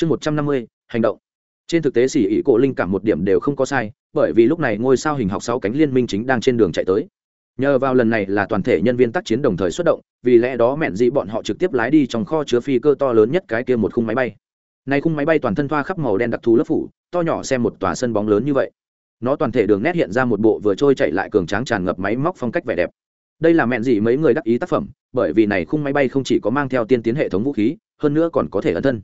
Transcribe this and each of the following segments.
chương một trăm năm mươi, hành động. Trên thực tế xỉ ỉ cổ linh cảm một điểm đều không có sai, bởi vì lúc này ngôi sao hình học sáu cánh liên minh chính đang trên đường chạy tới. Nhờ vào lần này là toàn thể nhân viên tác chiến đồng thời xuất động, vì lẽ đó mẹn dị bọn họ trực tiếp lái đi trong kho chứa phi cơ to lớn nhất cái kia một khung máy bay. Này khung máy bay toàn thân thoa khắp màu đen đặc thù lớp phủ, to nhỏ xem một tòa sân bóng lớn như vậy. Nó toàn thể đường nét hiện ra một bộ vừa trôi chạy lại cường tráng tràn ngập máy móc phong cách vẻ đẹp. Đây là mẹn dị mấy người đắc ý tác phẩm, bởi vì này khung máy bay không chỉ có mang theo tiên tiến hệ thống vũ khí, hơn nữa còn có thể ẩn thân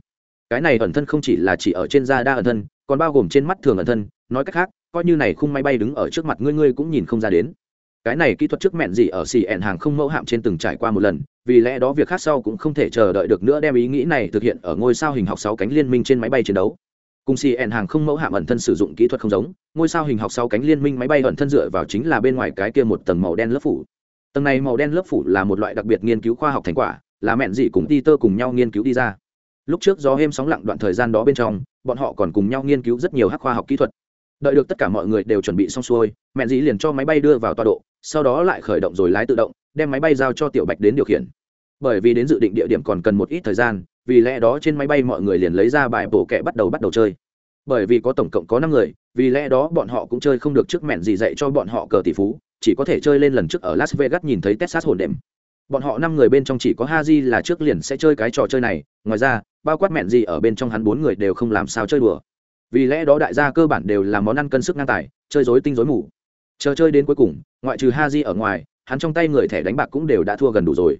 cái này ẩn thân không chỉ là chỉ ở trên da đa ẩn thân, còn bao gồm trên mắt thường ẩn thân, nói cách khác, coi như này khung máy bay đứng ở trước mặt ngươi ngươi cũng nhìn không ra đến. Cái này kỹ thuật trước mẹn gì ở xì ẹn hàng không mẫu hạm trên từng trải qua một lần, vì lẽ đó việc khác sau cũng không thể chờ đợi được nữa đem ý nghĩ này thực hiện ở ngôi sao hình học sáu cánh liên minh trên máy bay chiến đấu. Cùng xì ẹn hàng không mẫu hạm ẩn thân sử dụng kỹ thuật không giống, ngôi sao hình học sáu cánh liên minh máy bay ẩn thân dựa vào chính là bên ngoài cái kia một tầng màu đen lớp phủ. Tầng này màu đen lớp phủ là một loại đặc biệt nghiên cứu khoa học thành quả, là mẹn dị cùng ti tơ cùng nhau nghiên cứu đi ra lúc trước do êm sóng lặng đoạn thời gian đó bên trong, bọn họ còn cùng nhau nghiên cứu rất nhiều hắc khoa học kỹ thuật. Đợi được tất cả mọi người đều chuẩn bị xong xuôi, mẹ dĩ liền cho máy bay đưa vào tọa độ, sau đó lại khởi động rồi lái tự động, đem máy bay giao cho tiểu bạch đến điều khiển. Bởi vì đến dự định địa điểm còn cần một ít thời gian, vì lẽ đó trên máy bay mọi người liền lấy ra bài bổ kẹ bắt đầu bắt đầu chơi. Bởi vì có tổng cộng có năm người, vì lẽ đó bọn họ cũng chơi không được trước mẹn gì dạy cho bọn họ cờ tỷ phú, chỉ có thể chơi lên lần trước ở las vegas nhìn thấy texas hồn đệm bọn họ năm người bên trong chỉ có haji là trước liền sẽ chơi cái trò chơi này, ngoài ra, bao quát mẹn gì ở bên trong hắn bốn người đều không làm sao chơi đùa. Vì lẽ đó đại gia cơ bản đều là món ăn cân sức ngang tài, chơi dối tinh dối mù. Chờ chơi đến cuối cùng, ngoại trừ ha di ở ngoài, hắn trong tay người thẻ đánh bạc cũng đều đã thua gần đủ rồi.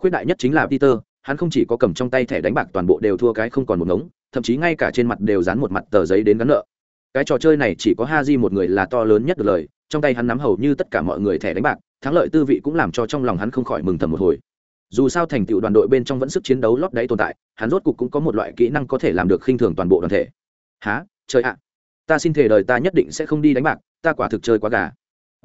Khuyết đại nhất chính là peter, hắn không chỉ có cầm trong tay thẻ đánh bạc toàn bộ đều thua cái không còn một ngống, thậm chí ngay cả trên mặt đều dán một mặt tờ giấy đến gắn nợ. Cái trò chơi này chỉ có ha di một người là to lớn nhất được lời, trong tay hắn nắm hầu như tất cả mọi người thẻ đánh bạc thắng lợi tư vị cũng làm cho trong lòng hắn không khỏi mừng thầm một hồi. Dù sao thành tựu đoàn đội bên trong vẫn sức chiến đấu lót đáy tồn tại, hắn rốt cục cũng có một loại kỹ năng có thể làm được khinh thường toàn bộ đoàn thể. Há trời ạ! Ta xin thể đời ta nhất định sẽ không đi đánh bạc, ta quả thực chơi quá gà.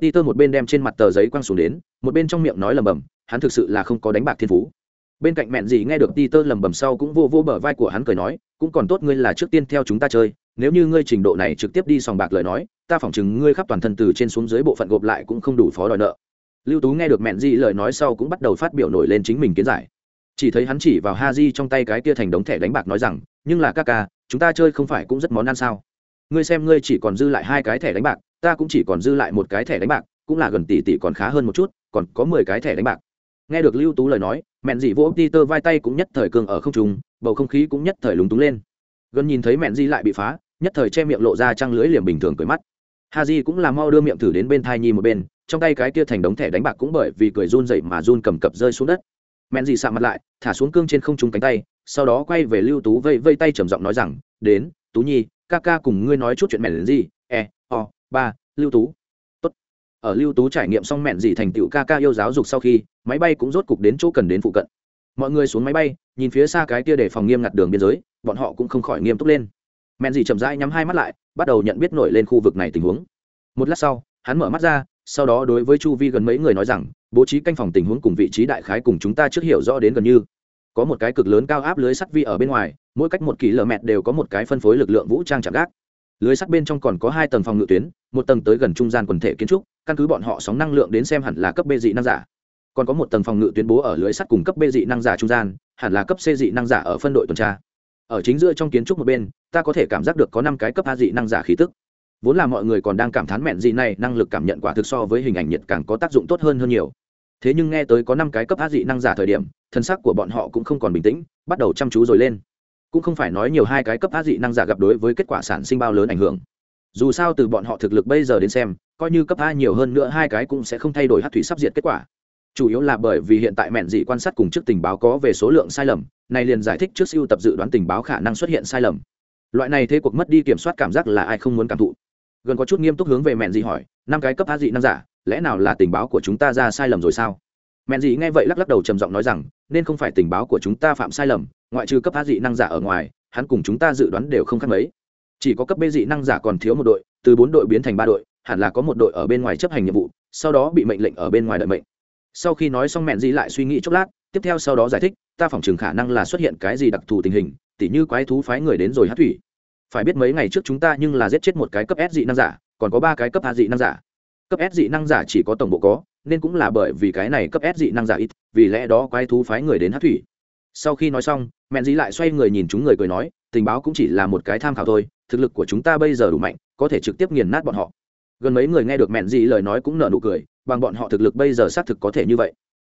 Đi tơ một bên đem trên mặt tờ giấy quăng xuống đến, một bên trong miệng nói lầm bầm, hắn thực sự là không có đánh bạc thiên phú. Bên cạnh mẹn gì nghe được đi tơ lầm bầm sau cũng vô vô bờ vai của hắn cười nói, cũng còn tốt ngươi là trước tiên theo chúng ta chơi, nếu như ngươi trình độ này trực tiếp đi sòng bạc lời nói, ta phỏng chừng ngươi khắp toàn thân từ trên xuống dưới bộ phận gộp lại cũng không đủ phó đòi nợ lưu tú nghe được mẹn Di lời nói sau cũng bắt đầu phát biểu nổi lên chính mình kiến giải. Chỉ thấy hắn chỉ vào ha di trong tay cái kia thành đống thẻ đánh bạc nói rằng, nhưng là ca ca, chúng ta chơi không phải cũng rất món ăn sao? Ngươi xem ngươi chỉ còn dư lại hai cái thẻ đánh bạc, ta cũng chỉ còn dư lại một cái thẻ đánh bạc, cũng là gần tỷ tỷ còn khá hơn một chút, còn có mười cái thẻ đánh bạc. Nghe được lưu tú lời nói, mẹn dị vỗ đi tơ vai tay cũng nhất thời cường ở không trùng bầu không khí cũng nhất thời lúng túng lên. Gần nhìn thấy mẹn di lại bị phá, nhất thời che miệng lộ ra trăng lưới liềm bình thường cười mắt ha di cũng là mau đưa miệng thử đến bên thai nhi một bên, trong tay cái kia thành đống thẻ đánh bạc cũng bởi vì cười run dậy mà run cầm cập rơi xuống đất. Mẹn gì sạ mặt lại, thả xuống cương trên không trung cánh tay, sau đó quay về lưu tú vây vây tay trầm giọng nói rằng, đến, tú nhi, ca ca cùng ngươi nói chút chuyện mẹn gì e o, ba, lưu tú. Tốt. ở lưu tú trải nghiệm xong mẹn gì thành tựu ca ca yêu giáo dục sau khi, máy bay cũng rốt cục đến chỗ cần đến phụ cận. Mọi người xuống máy bay, nhìn phía xa cái kia để phòng nghiêm ngặt đường biên giới, bọn họ cũng không khỏi nghiêm túc lên. Mẹn gì chậm rãi nhắm hai mắt lại bắt đầu nhận biết nổi lên khu vực này tình huống. Một lát sau, hắn mở mắt ra, sau đó đối với chu vi gần mấy người nói rằng, bố trí canh phòng tình huống cùng vị trí đại khái cùng chúng ta trước hiểu rõ đến gần như. Có một cái cực lớn cao áp lưới sắt vi ở bên ngoài, mỗi cách một kỳ lờ mẹt đều có một cái phân phối lực lượng vũ trang chạm gác. Lưới sắt bên trong còn có hai tầng phòng ngự tuyến, một tầng tới gần trung gian quần thể kiến trúc, căn cứ bọn họ sóng năng lượng đến xem hẳn là cấp bê dị năng giả. Còn có một tầng phòng ngự tuyến bố ở lưới sắt cùng cấp bê dị năng giả trung gian, hẳn là cấp c dị năng giả ở phân đội tuần tra ở chính giữa trong kiến trúc một bên, ta có thể cảm giác được có năm cái cấp a dị năng giả khí tức. Vốn là mọi người còn đang cảm thán mẹn dị này, năng lực cảm nhận quả thực so với hình ảnh nhiệt càng có tác dụng tốt hơn hơn nhiều. Thế nhưng nghe tới có năm cái cấp a dị năng giả thời điểm, thân xác của bọn họ cũng không còn bình tĩnh, bắt đầu chăm chú rồi lên. Cũng không phải nói nhiều hai cái cấp a dị năng giả gặp đối với kết quả sản sinh bao lớn ảnh hưởng. Dù sao từ bọn họ thực lực bây giờ đến xem, coi như cấp a nhiều hơn nữa hai cái cũng sẽ không thay đổi hát thủy sắp diệt kết quả chủ yếu là bởi vì hiện tại mẹn dị quan sát cùng trước tình báo có về số lượng sai lầm này liền giải thích trước siêu tập dự đoán tình báo khả năng xuất hiện sai lầm. Loại này thế cuộc mất đi kiểm soát cảm giác là ai không muốn cảm thụ. Gần có chút nghiêm túc hướng về mẹn dị hỏi, năm cái cấp a dị năng giả, lẽ nào là tình báo của chúng ta ra sai lầm rồi sao? Mẹn dị nghe vậy lắc lắc đầu trầm giọng nói rằng, nên không phải tình báo của chúng ta phạm sai lầm, ngoại trừ cấp a dị năng giả ở ngoài, hắn cùng chúng ta dự đoán đều không khác mấy. Chỉ có cấp b dị năng giả còn thiếu một đội, từ bốn đội biến thành ba đội, hẳn là có một đội ở bên ngoài chấp hành nhiệm vụ, sau đó bị mệnh lệnh ở bên ngoài đợi mệnh sau khi nói xong mẹn dị lại suy nghĩ chốc lát, tiếp theo sau đó giải thích, ta phỏng chừng khả năng là xuất hiện cái gì đặc thù tình hình, tỉ như quái thú phái người đến rồi hát thủy. Phải biết mấy ngày trước chúng ta nhưng là giết chết một cái cấp s dị năng giả, còn có ba cái cấp a dị năng giả. Cấp s dị năng giả chỉ có tổng bộ có, nên cũng là bởi vì cái này cấp s dị năng giả ít, vì lẽ đó quái thú phái người đến hát thủy. Sau khi nói xong, mẹn dĩ lại xoay người nhìn chúng người cười nói, tình báo cũng chỉ là một cái tham khảo thôi, thực lực của chúng ta bây giờ đủ mạnh, có thể trực tiếp nghiền nát bọn họ. Gần mấy người nghe được mẹn gì lời nói cũng nở nụ cười bằng bọn họ thực lực bây giờ xác thực có thể như vậy.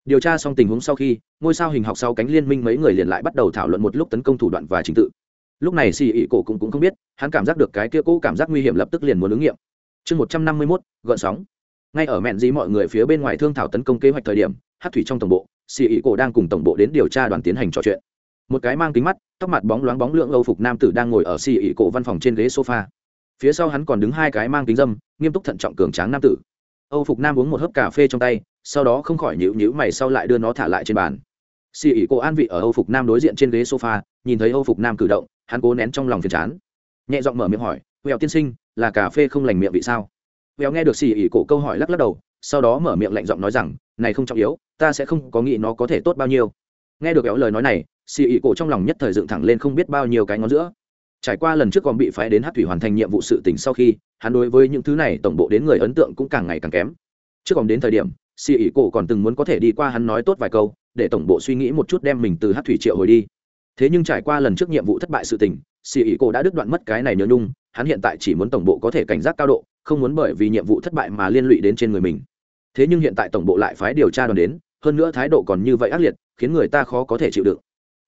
Điều tra xong tình huống sau khi ngôi sao hình học sau cánh liên minh mấy người liền lại bắt đầu thảo luận một lúc tấn công thủ đoạn và trình tự. Lúc này xì ỉ cổ cũng, cũng không biết hắn cảm giác được cái kia cũ cảm giác nguy hiểm lập tức liền muốn ứng nghiệm. Chương một trăm năm mươi mốt gợn sóng. Ngay ở mẹn dí mọi người phía bên ngoài thương thảo tấn công kế hoạch thời điểm hát thủy trong tổng bộ xì ỉ cổ đang cùng tổng bộ đến điều tra đoàn tiến hành trò chuyện. Một cái mang kính mắt tóc mặt bóng loáng bóng lượng âu phục nam tử đang ngồi ở xì ỉ cổ văn phòng trên ghế sofa. Phía sau hắn còn đứng hai cái mang kính dâm nghiêm túc thận trọng cường tráng nam tử âu phục nam uống một hớp cà phê trong tay, sau đó không khỏi nhịu nhịu mày sau lại đưa nó thả lại trên bàn. Xì ỉ cô an vị ở âu phục nam đối diện trên ghế sofa, nhìn thấy âu phục nam cử động, hắn cố nén trong lòng phiền chán. Nhẹ giọng mở miệng hỏi, vẹo tiên sinh, là cà phê không lành miệng vị sao? Vẹo nghe được xì ỉ cổ câu hỏi lắc lắc đầu, sau đó mở miệng lạnh giọng nói rằng, này không trọng yếu, ta sẽ không có nghĩ nó có thể tốt bao nhiêu. Nghe được vẹo lời nói này, xì ỉ cổ trong lòng nhất thời dựng thẳng lên không biết bao nhiêu cái ngón giữa trải qua lần trước còn bị phái đến hát thủy hoàn thành nhiệm vụ sự tình sau khi, hắn đối với những thứ này tổng bộ đến người ấn tượng cũng càng ngày càng kém. Trước còn đến thời điểm, xì ỉ cổ còn từng muốn có thể đi qua hắn nói tốt vài câu, để tổng bộ suy nghĩ một chút đem mình từ hát thủy triệu hồi đi. Thế nhưng trải qua lần trước nhiệm vụ thất bại sự tình, xì ỉ cổ đã đứt đoạn mất cái này nhớ nhung, hắn hiện tại chỉ muốn tổng bộ có thể cảnh giác cao độ, không muốn bởi vì nhiệm vụ thất bại mà liên lụy đến trên người mình. Thế nhưng hiện tại tổng bộ lại phái điều tra đoàn đến, hơn nữa thái độ còn như vậy ác liệt, khiến người ta khó có thể chịu đựng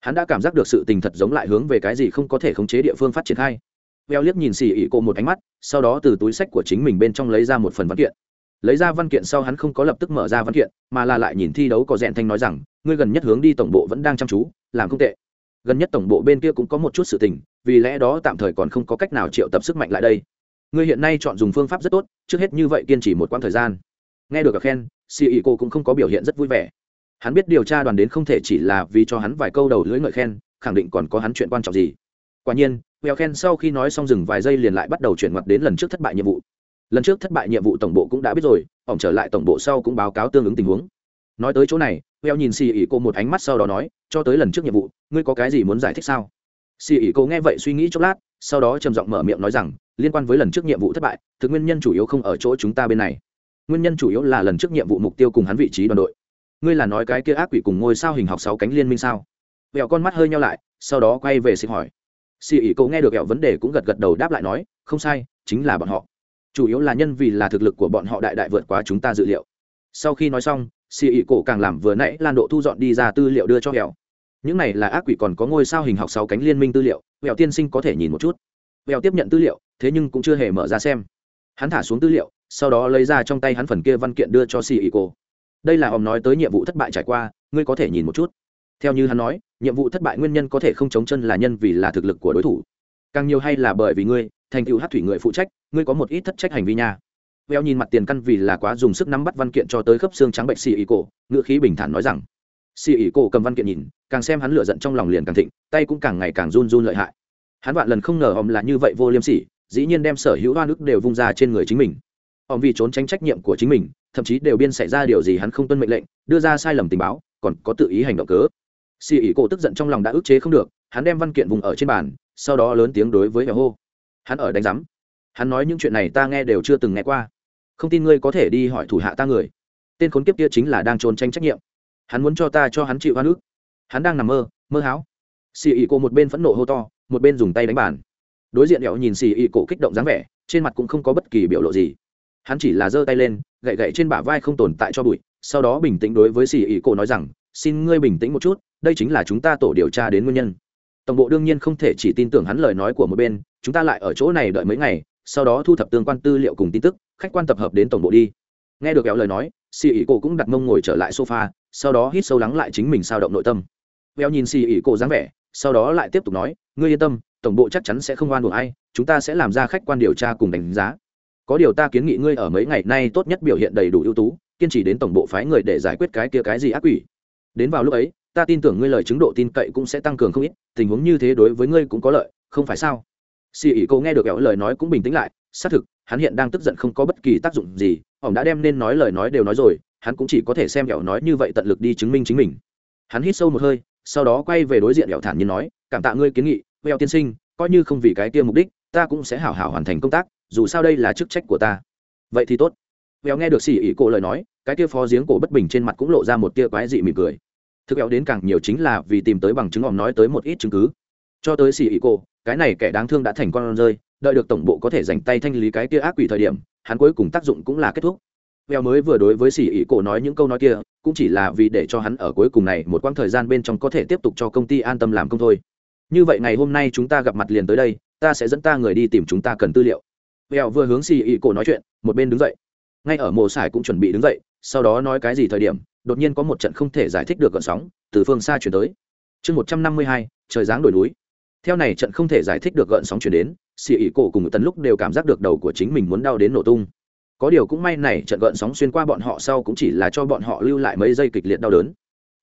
hắn đã cảm giác được sự tình thật giống lại hướng về cái gì không có thể khống chế địa phương phát triển khai veo liếc nhìn xì ỉ cô một ánh mắt, sau đó từ túi sách của chính mình bên trong lấy ra một phần văn kiện. Lấy ra văn kiện sau hắn không có lập tức mở ra văn kiện, mà là lại nhìn thi đấu có rèn thanh nói rằng, ngươi gần nhất hướng đi tổng bộ vẫn đang chăm chú, làm không tệ. Gần nhất tổng bộ bên kia cũng có một chút sự tình, vì lẽ đó tạm thời còn không có cách nào triệu tập sức mạnh lại đây. Ngươi hiện nay chọn dùng phương pháp rất tốt, trước hết như vậy kiên trì một quãng thời gian. Nghe được cả khen si ý cô cũng không có biểu hiện rất vui vẻ hắn biết điều tra đoàn đến không thể chỉ là vì cho hắn vài câu đầu lưỡi ngợi khen, khẳng định còn có hắn chuyện quan trọng gì. Quả nhiên Weo khen sau khi nói xong dừng vài giây liền lại bắt đầu chuyển mặt đến lần trước thất bại nhiệm vụ. Lần trước thất bại nhiệm vụ tổng bộ cũng đã biết rồi ổng trở lại tổng bộ sau cũng báo cáo tương ứng tình huống. Nói tới chỗ này Weo nhìn xì ỉ cô một ánh mắt sau đó nói, cho tới lần trước nhiệm vụ, ngươi có cái gì muốn giải thích sao? Xì ỉ cô nghe vậy suy nghĩ chốc lát, sau đó trầm giọng mở miệng nói rằng, liên quan với lần trước nhiệm vụ thất bại, thực nguyên nhân chủ yếu không ở chỗ chúng ta bên này. Nguyên nhân chủ yếu là lần trước nhiệm vụ mục tiêu cùng hắn vị trí đoàn đội ngươi là nói cái kia ác quỷ cùng ngôi sao hình học sáu cánh liên minh sao? Vẹo con mắt hơi nhau lại, sau đó quay về xin hỏi. Xì ỉ cậu nghe được vẹo vấn đề cũng gật gật đầu đáp lại nói, không sai, chính là bọn họ. Chủ yếu là nhân vì là thực lực của bọn họ đại đại vượt quá chúng ta dự liệu. Sau khi nói xong, xì ỉ cổ càng làm vừa nãy lan độ thu dọn đi ra tư liệu đưa cho vẹo. Những này là ác quỷ còn có ngôi sao hình học sáu cánh liên minh tư liệu, vẹo tiên sinh có thể nhìn một chút. Vẹo tiếp nhận tư liệu, thế nhưng cũng chưa hề mở ra xem. Hắn thả xuống tư liệu, sau đó lấy ra trong tay hắn phần kia văn kiện đưa cho xì ỉ cổ đây là ông nói tới nhiệm vụ thất bại trải qua, ngươi có thể nhìn một chút. Theo như hắn nói, nhiệm vụ thất bại nguyên nhân có thể không chống chân là nhân vì là thực lực của đối thủ. Càng nhiều hay là bởi vì ngươi, thành tựu hát thủy người phụ trách, ngươi có một ít thất trách hành vi nha. Veo nhìn mặt tiền căn vì là quá dùng sức nắm bắt văn kiện cho tới khớp xương trắng bệnh xì ý cổ, ngữ khí bình thản nói rằng, xì ý cổ cầm văn kiện nhìn, càng xem hắn lựa giận trong lòng liền càng thịnh, tay cũng càng ngày càng run run lợi hại. Hắn vạn lần không ngờ ông là như vậy vô liêm sỉ, dĩ nhiên đem sở hữu hoa nước đều vung ra trên người chính mình. Ông vì trốn tránh trách nhiệm của chính mình thậm chí đều biên xảy ra điều gì hắn không tuân mệnh lệnh, đưa ra sai lầm tình báo, còn có tự ý hành động cớ. Xì ỉ cổ tức giận trong lòng đã ức chế không được, hắn đem văn kiện vùng ở trên bàn, sau đó lớn tiếng đối với hẻo hô. Hắn ở đánh giám. Hắn nói những chuyện này ta nghe đều chưa từng nghe qua. Không tin ngươi có thể đi hỏi thủ hạ ta người. Tên khốn kiếp kia chính là đang trốn tranh trách nhiệm. Hắn muốn cho ta cho hắn chịu hoa nước hắn đang nằm mơ mơ háo. Xì ỉ cổ một bên phẫn nộ hô to, một bên dùng tay đánh bàn. Đối diện hẻo nhìn xì ỉ cổ kích động dáng vẻ, trên mặt cũng không có bất kỳ biểu lộ gì hắn chỉ là giơ tay lên, gậy gậy trên bả vai không tồn tại cho bụi, sau đó bình tĩnh đối với xì ỉ cổ nói rằng, xin ngươi bình tĩnh một chút, đây chính là chúng ta tổ điều tra đến nguyên nhân. Tổng bộ đương nhiên không thể chỉ tin tưởng hắn lời nói của một bên, chúng ta lại ở chỗ này đợi mấy ngày, sau đó thu thập tương quan tư liệu cùng tin tức, khách quan tập hợp đến tổng bộ đi. Nghe được kéo lời nói, xì ỉ cổ cũng đặt mông ngồi trở lại sofa, sau đó hít sâu lắng lại chính mình sao động nội tâm. Véo nhìn xì ỉ cổ dáng vẻ, sau đó lại tiếp tục nói, ngươi yên tâm, tổng bộ chắc chắn sẽ không oan buộc ai, chúng ta sẽ làm ra khách quan điều tra cùng đánh giá có điều ta kiến nghị ngươi ở mấy ngày nay tốt nhất biểu hiện đầy đủ ưu tú, kiên trì đến tổng bộ phái người để giải quyết cái kia cái gì ác quỷ. Đến vào lúc ấy, ta tin tưởng ngươi lời chứng độ tin cậy cũng sẽ tăng cường không ít, tình huống như thế đối với ngươi cũng có lợi, không phải sao? Xì ỉ cô nghe được kẹo lời nói cũng bình tĩnh lại, xác thực, hắn hiện đang tức giận không có bất kỳ tác dụng gì, ông đã đem nên nói lời nói đều nói rồi, hắn cũng chỉ có thể xem kẹo nói như vậy tận lực đi chứng minh chính mình. Hắn hít sâu một hơi, sau đó quay về đối diện kẹo thản nhiên nói, cảm tạ ngươi kiến nghị kẹo tiên sinh, coi như không vì cái kia mục đích, ta cũng sẽ hảo hảo hoàn thành công tác dù sao đây là chức trách của ta. Vậy thì tốt. Béo nghe được xỉ ỉ cổ lời nói, cái kia phó giếng cổ bất bình trên mặt cũng lộ ra một tia quái dị mỉm cười. Thực béo đến càng nhiều chính là vì tìm tới bằng chứng ỏm nói tới một ít chứng cứ. Cho tới xỉ ỉ cổ, cái này kẻ đáng thương đã thành con rơi, đợi được tổng bộ có thể dành tay thanh lý cái kia ác quỷ thời điểm, hắn cuối cùng tác dụng cũng là kết thúc. Veo mới vừa đối với xỉ ỉ cổ nói những câu nói kia, cũng chỉ là vì để cho hắn ở cuối cùng này một quãng thời gian bên trong có thể tiếp tục cho công ty an tâm làm công thôi. Như vậy ngày hôm nay chúng ta gặp mặt liền tới đây, ta sẽ dẫn ta người đi tìm chúng ta cần tư liệu veo vừa hướng xì ỉ cổ nói chuyện, một bên đứng dậy. Ngay ở mồ sải cũng chuẩn bị đứng dậy, sau đó nói cái gì thời điểm, đột nhiên có một trận không thể giải thích được gợn sóng, từ phương xa chuyển tới. Chương một trăm năm mươi hai, trời dáng đổi núi. Theo này trận không thể giải thích được gợn sóng chuyển đến, xì ỉ cổ cùng tần lúc đều cảm giác được đầu của chính mình muốn đau đến nổ tung. Có điều cũng may này trận gợn sóng xuyên qua bọn họ sau cũng chỉ là cho bọn họ lưu lại mấy giây kịch liệt đau đớn.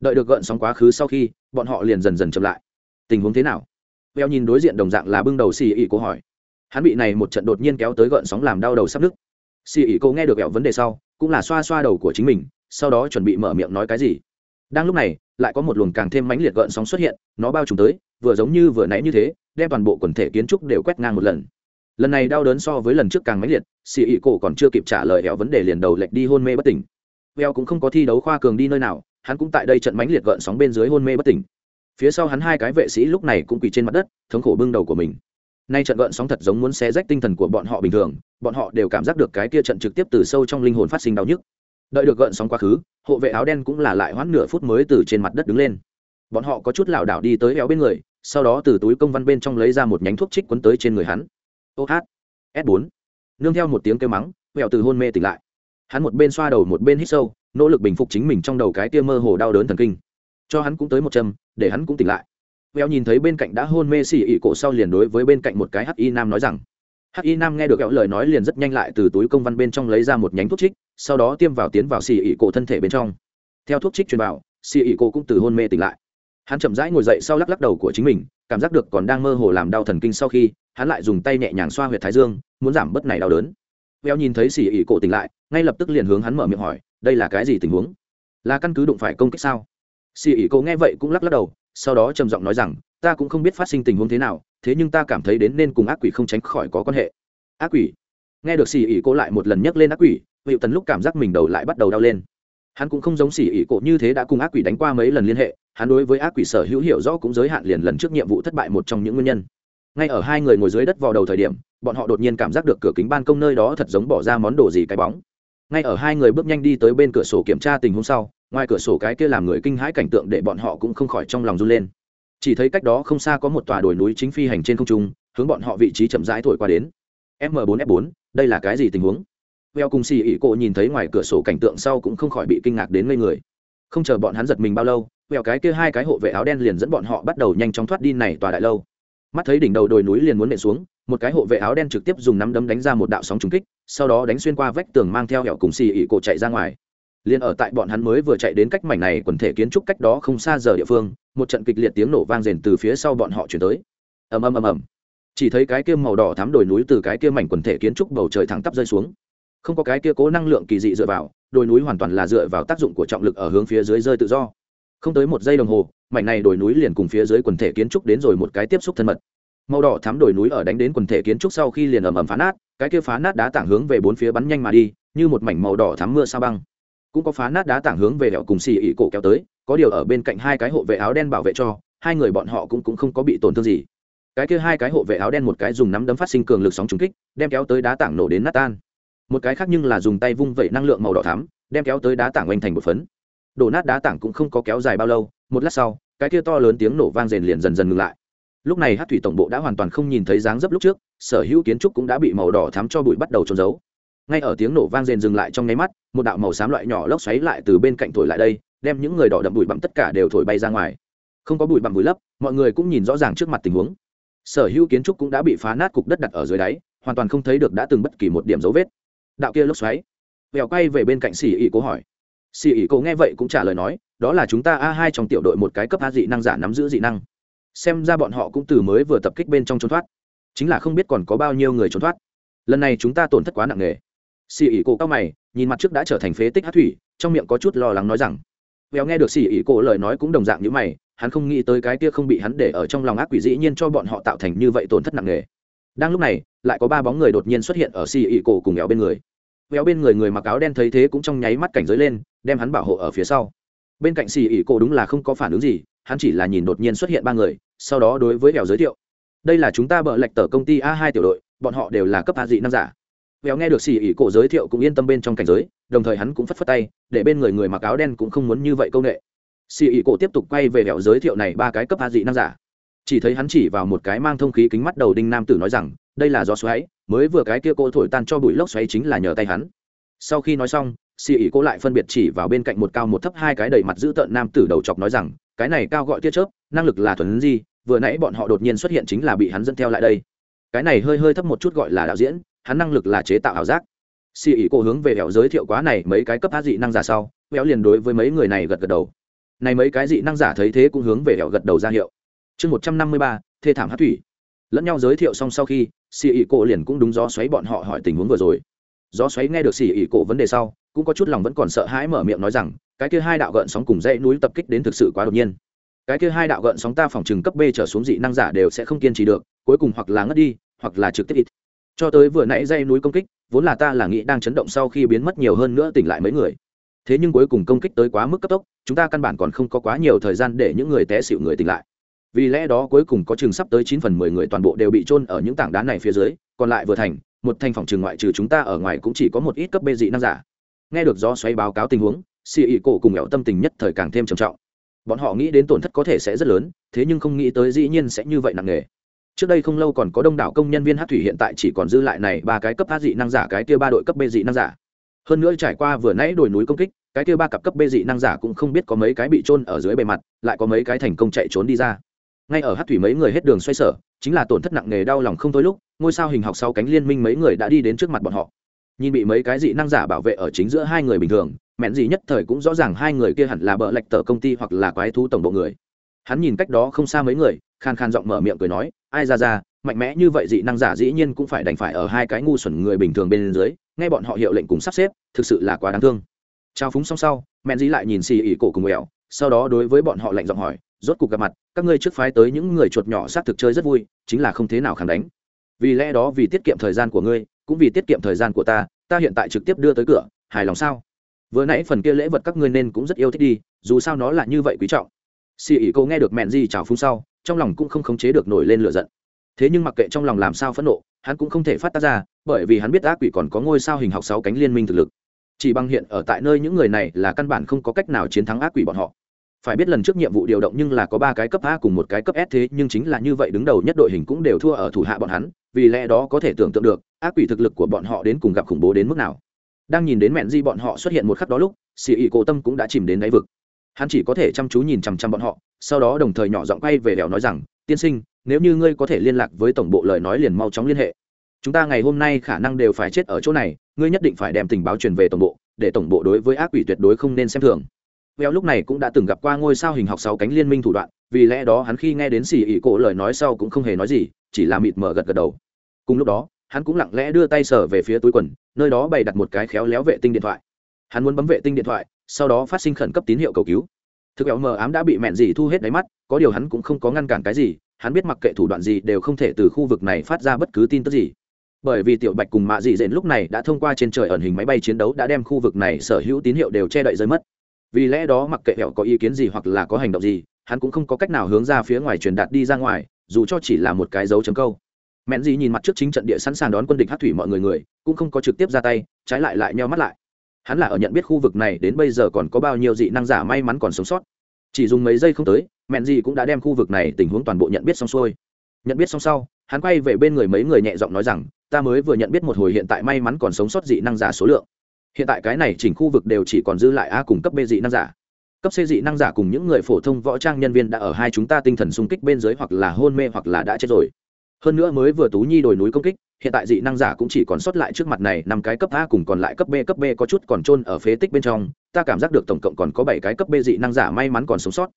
Đợi được gợn sóng quá khứ sau khi, bọn họ liền dần dần chậm lại. Tình huống thế nào? Veo nhìn đối diện đồng dạng là bưng đầu xì ỉ cổ hỏi hắn bị này một trận đột nhiên kéo tới gợn sóng làm đau đầu sắp nứt. Xì ỉ cô nghe được vẹo vấn đề sau, cũng là xoa xoa đầu của chính mình, sau đó chuẩn bị mở miệng nói cái gì. Đang lúc này, lại có một luồng càng thêm mãnh liệt gợn sóng xuất hiện, nó bao trùm tới, vừa giống như vừa nãy như thế, đem toàn bộ quần thể kiến trúc đều quét ngang một lần. Lần này đau đớn so với lần trước càng mãnh liệt, xì ỉ cổ còn chưa kịp trả lời hẹo vấn đề liền đầu lệch đi hôn mê bất tỉnh. Veo cũng không có thi đấu khoa cường đi nơi nào, hắn cũng tại đây trận mãnh liệt gợn sóng bên dưới hôn mê bất tỉnh. Phía sau hắn hai cái vệ sĩ lúc này cũng quỳ trên mặt đất, thống khổ bưng đầu của mình nay trận gợn sóng thật giống muốn xé rách tinh thần của bọn họ bình thường, bọn họ đều cảm giác được cái kia trận trực tiếp từ sâu trong linh hồn phát sinh đau nhức. Đợi được gợn sóng quá khứ, hộ vệ áo đen cũng là lại hoãn nửa phút mới từ trên mặt đất đứng lên. Bọn họ có chút lảo đảo đi tới éo bên người, sau đó từ túi công văn bên trong lấy ra một nhánh thuốc trích quấn tới trên người hắn. Ô hát, s bốn. Nương theo một tiếng kêu mắng, vẹo từ hôn mê tỉnh lại. Hắn một bên xoa đầu một bên hít sâu, nỗ lực bình phục chính mình trong đầu cái tia mơ hồ đau đớn thần kinh. Cho hắn cũng tới một châm, để hắn cũng tỉnh lại mẹo nhìn thấy bên cạnh đã hôn mê xỉ ỉ cổ sau liền đối với bên cạnh một cái hắc y nam nói rằng hắc y nam nghe được kẹo lời nói liền rất nhanh lại từ túi công văn bên trong lấy ra một nhánh thuốc trích, sau đó tiêm vào tiến vào xỉ ỉ cổ thân thể bên trong. Theo thuốc trích truyền vào xỉ ỉ cổ cũng từ hôn mê tỉnh lại. Hắn chậm rãi ngồi dậy sau lắc lắc đầu của chính mình, cảm giác được còn đang mơ hồ làm đau thần kinh sau khi, hắn lại dùng tay nhẹ nhàng xoa huyệt thái dương, muốn giảm bớt này đau đớn. Veo nhìn thấy xỉ ỉ cổ tỉnh lại, ngay lập tức liền hướng hắn mở miệng hỏi, đây là cái gì tình huống? Là căn cứ đụng phải công kích sao? Xỉ ỉ cổ nghe vậy cũng lắc lắc đầu sau đó trầm giọng nói rằng, ta cũng không biết phát sinh tình huống thế nào, thế nhưng ta cảm thấy đến nên cùng ác quỷ không tránh khỏi có quan hệ. Ác quỷ? Nghe được xì ỉ cô lại một lần nhắc lên ác quỷ, vị tần lúc cảm giác mình đầu lại bắt đầu đau lên. Hắn cũng không giống xỉ ỉ cổ như thế đã cùng ác quỷ đánh qua mấy lần liên hệ, hắn đối với ác quỷ sở hữu hiểu rõ cũng giới hạn liền lần trước nhiệm vụ thất bại một trong những nguyên nhân. Ngay ở hai người ngồi dưới đất vào đầu thời điểm, bọn họ đột nhiên cảm giác được cửa kính ban công nơi đó thật giống bỏ ra món đồ gì cái bóng. Ngay ở hai người bước nhanh đi tới bên cửa sổ kiểm tra tình huống sau ngoài cửa sổ cái kia làm người kinh hãi cảnh tượng để bọn họ cũng không khỏi trong lòng run lên. Chỉ thấy cách đó không xa có một tòa đồi núi chính phi hành trên không trung, hướng bọn họ vị trí chậm rãi thổi qua đến. M 4 f 4 đây là cái gì tình huống? Veo cùng xì ỉ cộ nhìn thấy ngoài cửa sổ cảnh tượng sau cũng không khỏi bị kinh ngạc đến ngây người. Không chờ bọn hắn giật mình bao lâu, veo cái kia hai cái hộ vệ áo đen liền dẫn bọn họ bắt đầu nhanh chóng thoát đi này tòa đại lâu. Mắt thấy đỉnh đầu đồi núi liền muốn nện xuống, một cái hộ vệ áo đen trực tiếp dùng nắm đấm đánh ra một đạo sóng trúng kích, sau đó đánh xuyên qua vách tường mang theo hẹo cùng xì ỉ cổ chạy ra ngoài liền ở tại bọn hắn mới vừa chạy đến cách mảnh này quần thể kiến trúc cách đó không xa giờ địa phương, một trận kịch liệt tiếng nổ vang rền từ phía sau bọn họ chuyển tới. Ầm ầm ầm ầm. Chỉ thấy cái kia màu đỏ thắm đồi núi từ cái kia mảnh quần thể kiến trúc bầu trời thẳng tắp rơi xuống. Không có cái kia cố năng lượng kỳ dị dựa vào, đồi núi hoàn toàn là dựa vào tác dụng của trọng lực ở hướng phía dưới rơi tự do. Không tới một giây đồng hồ, mảnh này đồi núi liền cùng phía dưới quần thể kiến trúc đến rồi một cái tiếp xúc thân mật. Màu đỏ thắm đồi núi ở đánh đến quần thể kiến trúc sau khi liền ầm ầm phá nát, cái kia phá nát đá tảng hướng về bốn phía bắn nhanh mà đi, như một mảnh màu đỏ thắm mưa sa băng cũng có phá nát đá tảng hướng về đèo cùng xì ỉ cổ kéo tới có điều ở bên cạnh hai cái hộ vệ áo đen bảo vệ cho hai người bọn họ cũng, cũng không có bị tổn thương gì. Cái kia hai cái hộ vệ áo đen một cái dùng nắm đấm phát sinh cường lực sóng trúng kích đem kéo tới đá tảng nổ đến nát tan. Một cái khác nhưng là dùng tay vung vẩy năng lượng màu đỏ thắm đem kéo tới đá tảng oanh thành một phấn. Đổ nát đá tảng cũng không có kéo dài bao lâu một lát sau cái kia to lớn tiếng nổ vang rền liền dần dần ngừng lại. Lúc này hát thủy tổng bộ đã hoàn toàn không nhìn thấy dáng dấp lúc trước sở hữu kiến trúc cũng đã bị màu đỏ thắm cho bụi bắt đầu trôn giấu ngay ở tiếng nổ vang rền dừng lại trong nháy mắt, một đạo màu xám loại nhỏ lốc xoáy lại từ bên cạnh thổi lại đây, đem những người đỏ đậm bụi bặm tất cả đều thổi bay ra ngoài. Không có bụi bặm vùi lấp, mọi người cũng nhìn rõ ràng trước mặt tình huống. Sở hữu kiến trúc cũng đã bị phá nát cục đất đặt ở dưới đáy, hoàn toàn không thấy được đã từng bất kỳ một điểm dấu vết. Đạo kia lốc xoáy. Vèo quay về bên cạnh xì ỉ cố hỏi. Xì ỉ cố nghe vậy cũng trả lời nói, đó là chúng ta a hai trong tiểu đội một cái cấp a dị năng giả nắm giữ dị năng. Xem ra bọn họ cũng từ mới vừa tập kích bên trong trốn thoát. Chính là không biết còn có bao nhiêu người trốn thoát. Lần này chúng ta tổn thất quá nặng nề xì ỉ cổ cao mày, nhìn mặt trước đã trở thành phế tích hát thủy, trong miệng có chút lo lắng nói rằng, Béo nghe được xì ỉ cổ lời nói cũng đồng dạng như mày, hắn không nghĩ tới cái kia không bị hắn để ở trong lòng ác quỷ dĩ nhiên cho bọn họ tạo thành như vậy tổn thất nặng nề. Đang lúc này, lại có ba bóng người đột nhiên xuất hiện ở xì ỉ cổ cùng Béo bên người. Véo bên người người mặc áo đen thấy thế cũng trong nháy mắt cảnh giới lên, đem hắn bảo hộ ở phía sau. Bên cạnh xì ỉ cổ đúng là không có phản ứng gì, hắn chỉ là nhìn đột nhiên xuất hiện ba người, sau đó đối với Béo giới thiệu, đây là chúng ta bợ lệch tờ công ty a hai tiểu đội, bọn họ đều là cấp hạ dị năng giả véo nghe được xì ỉ cổ giới thiệu cũng yên tâm bên trong cảnh giới, đồng thời hắn cũng phất phất tay, để bên người người mặc áo đen cũng không muốn như vậy công nghệ xì ỉ cổ tiếp tục quay về véo giới thiệu này ba cái cấp hạ dị năng giả. Chỉ thấy hắn chỉ vào một cái mang thông khí kính mắt đầu đinh nam tử nói rằng, đây là gió xoáy, mới vừa cái kia cô thổi tan cho bụi lốc xoáy chính là nhờ tay hắn. Sau khi nói xong, xì ỉ cô lại phân biệt chỉ vào bên cạnh một cao một thấp hai cái đầy mặt dữ tợn nam tử đầu chọc nói rằng, cái này cao gọi tia chớp, năng lực là thuần gì vừa nãy bọn họ đột nhiên xuất hiện chính là bị hắn dẫn theo lại đây. Cái này hơi hơi thấp một chút gọi là đạo diễn hắn năng lực là chế tạo ảo giác. Xì ỉ cô hướng về hẻo giới thiệu quá này mấy cái cấp hát dị năng giả sau, hẻo liền đối với mấy người này gật gật đầu. Này mấy cái dị năng giả thấy thế cũng hướng về hẻo gật đầu ra hiệu. Chương một trăm năm mươi ba, thê thảm hát thủy. Lẫn nhau giới thiệu xong sau khi, xì ỉ cổ liền cũng đúng gió xoáy bọn họ hỏi tình huống vừa rồi. Gió xoáy nghe được xì ỉ cổ vấn đề sau, cũng có chút lòng vẫn còn sợ hãi mở miệng nói rằng, cái kia hai đạo gợn sóng cùng dãy núi tập kích đến thực sự quá đột nhiên. Cái kia hai đạo gợn sóng ta phòng trừng cấp b trở xuống dị năng giả đều sẽ không kiên trì được, cuối cùng hoặc là ngất đi, hoặc là trực tiếp ít cho tới vừa nãy dây núi công kích, vốn là ta là nghĩ đang chấn động sau khi biến mất nhiều hơn nữa tỉnh lại mấy người. Thế nhưng cuối cùng công kích tới quá mức cấp tốc, chúng ta căn bản còn không có quá nhiều thời gian để những người té xịu người tỉnh lại. Vì lẽ đó cuối cùng có chừng sắp tới chín phần mười người toàn bộ đều bị trôn ở những tảng đá này phía dưới, còn lại vừa thành, một thành phòng trường ngoại trừ chúng ta ở ngoài cũng chỉ có một ít cấp bê dị năng giả. Nghe được do xoáy báo cáo tình huống, xì ị cổ cùng nghèo tâm tình nhất thời càng thêm trầm trọng. Bọn họ nghĩ đến tổn thất có thể sẽ rất lớn, thế nhưng không nghĩ tới dĩ nhiên sẽ như vậy nặng nề trước đây không lâu còn có đông đảo công nhân viên hát thủy hiện tại chỉ còn dư lại này ba cái cấp hát dị năng giả, cái kia ba đội cấp bê dị năng giả. Hơn nữa trải qua vừa nãy đồi núi công kích, cái kia ba cặp cấp bê dị năng giả cũng không biết có mấy cái bị trôn ở dưới bề mặt, lại có mấy cái thành công chạy trốn đi ra. Ngay ở hát thủy mấy người hết đường xoay sở, chính là tổn thất nặng nề đau lòng không thôi lúc, ngôi sao hình học sau cánh liên minh mấy người đã đi đến trước mặt bọn họ. Nhìn bị mấy cái dị năng giả bảo vệ ở chính giữa hai người bình thường, mẹn gì nhất thời cũng rõ ràng hai người kia hẳn là bợ lệch tờ công ty hoặc là quái thú tổng bộ người. Hắn nhìn cách đó không xa mấy người khan khan giọng mở miệng cười nói ai ra ra, mạnh mẽ như vậy dị năng giả dĩ nhiên cũng phải đành phải ở hai cái ngu xuẩn người bình thường bên dưới, nghe bọn họ hiệu lệnh cùng sắp xếp, thực sự là quá đáng thương. Trao phúng xong sau mẹn dĩ lại nhìn xì ỉ cổ cùng mẹo sau đó đối với bọn họ lạnh giọng hỏi, rốt cuộc gặp mặt, các ngươi trước phái tới những người chuột nhỏ sát thực chơi rất vui, chính là không thế nào kháng đánh. Vì lẽ đó vì tiết kiệm thời gian của ngươi, cũng vì tiết kiệm thời gian của ta ta hiện tại trực tiếp đưa tới cửa, hài lòng sao? Vừa nãy phần kia lễ vật các ngươi nên cũng rất yêu thích đi, dù sao nó là như vậy quý trọng. Xì ỉ cô nghe được mẹn gì chào phúng sau trong lòng cũng không khống chế được nổi lên lửa giận. Thế nhưng mặc kệ trong lòng làm sao phẫn nộ, hắn cũng không thể phát tác ra, bởi vì hắn biết ác quỷ còn có ngôi sao hình học sáu cánh liên minh thực lực. Chỉ bằng hiện ở tại nơi những người này là căn bản không có cách nào chiến thắng ác quỷ bọn họ. Phải biết lần trước nhiệm vụ điều động nhưng là có ba cái cấp a cùng một cái cấp s thế, nhưng chính là như vậy đứng đầu nhất đội hình cũng đều thua ở thủ hạ bọn hắn, vì lẽ đó có thể tưởng tượng được, ác quỷ thực lực của bọn họ đến cùng gặp khủng bố đến mức nào. Đang nhìn đến mẹn di bọn họ xuất hiện một khắc đó lúc, xì ỉ cổ tâm cũng đã chìm đến đáy vực. Hắn chỉ có thể chăm chú nhìn chằm chằm bọn họ sau đó đồng thời nhỏ giọng quay về đèo nói rằng tiên sinh nếu như ngươi có thể liên lạc với tổng bộ lời nói liền mau chóng liên hệ chúng ta ngày hôm nay khả năng đều phải chết ở chỗ này ngươi nhất định phải đem tình báo truyền về tổng bộ để tổng bộ đối với ác quỷ tuyệt đối không nên xem thường Vèo lúc này cũng đã từng gặp qua ngôi sao hình học sáu cánh liên minh thủ đoạn, vì lẽ đó hắn khi nghe đến xì ỉ cổ lời nói sau cũng không hề nói gì, chỉ là mịt mờ gật gật đầu. Cùng lúc đó, hắn cũng lặng lẽ đưa tay sờ về phía túi quần, nơi đó bày đặt một cái khéo léo vệ tinh điện thoại. Hắn muốn bấm vệ tinh điện thoại, sau đó phát sinh khẩn cấp tín hiệu cầu cứu. Thực kẹo mờ ám đã bị mẹn gì thu hết đáy mắt, có điều hắn cũng không có ngăn cản cái gì, hắn biết mặc kệ thủ đoạn gì đều không thể từ khu vực này phát ra bất cứ tin tức gì. Bởi vì tiểu bạch cùng mạ dị dện lúc này đã thông qua trên trời ẩn hình máy bay chiến đấu đã đem khu vực này sở hữu tín hiệu đều che đậy rơi mất. Vì lẽ đó mặc kệ hẹo có ý kiến gì hoặc là có hành động gì hắn cũng không có cách nào hướng ra phía ngoài truyền đạt đi ra ngoài dù cho chỉ là một cái dấu chấm câu. Mẹn gì nhìn mặt trước chính trận địa sẵn sàng đón quân địch hát thủy mọi người người cũng không có trực tiếp ra tay trái lại lại nheo mắt lại hắn là ở nhận biết khu vực này đến bây giờ còn có bao nhiêu dị năng giả may mắn còn sống sót. Chỉ dùng mấy giây không tới, mẹn gì cũng đã đem khu vực này tình huống toàn bộ nhận biết xong xuôi. Nhận biết xong sau, hắn quay về bên người mấy người nhẹ giọng nói rằng, ta mới vừa nhận biết một hồi hiện tại may mắn còn sống sót dị năng giả số lượng. Hiện tại cái này chỉnh khu vực đều chỉ còn dư lại a cùng cấp b dị năng giả. Cấp c dị năng giả cùng những người phổ thông võ trang nhân viên đã ở hai chúng ta tinh thần xung kích bên dưới hoặc là hôn mê hoặc là đã chết rồi. Hơn nữa mới vừa tú nhi đồi núi công kích hiện tại dị năng giả cũng chỉ còn sót lại trước mặt này năm cái cấp a cùng còn lại cấp b cấp b có chút còn trôn ở phế tích bên trong. Ta cảm giác được tổng cộng còn có bảy cái cấp b dị năng giả may mắn còn sống sót.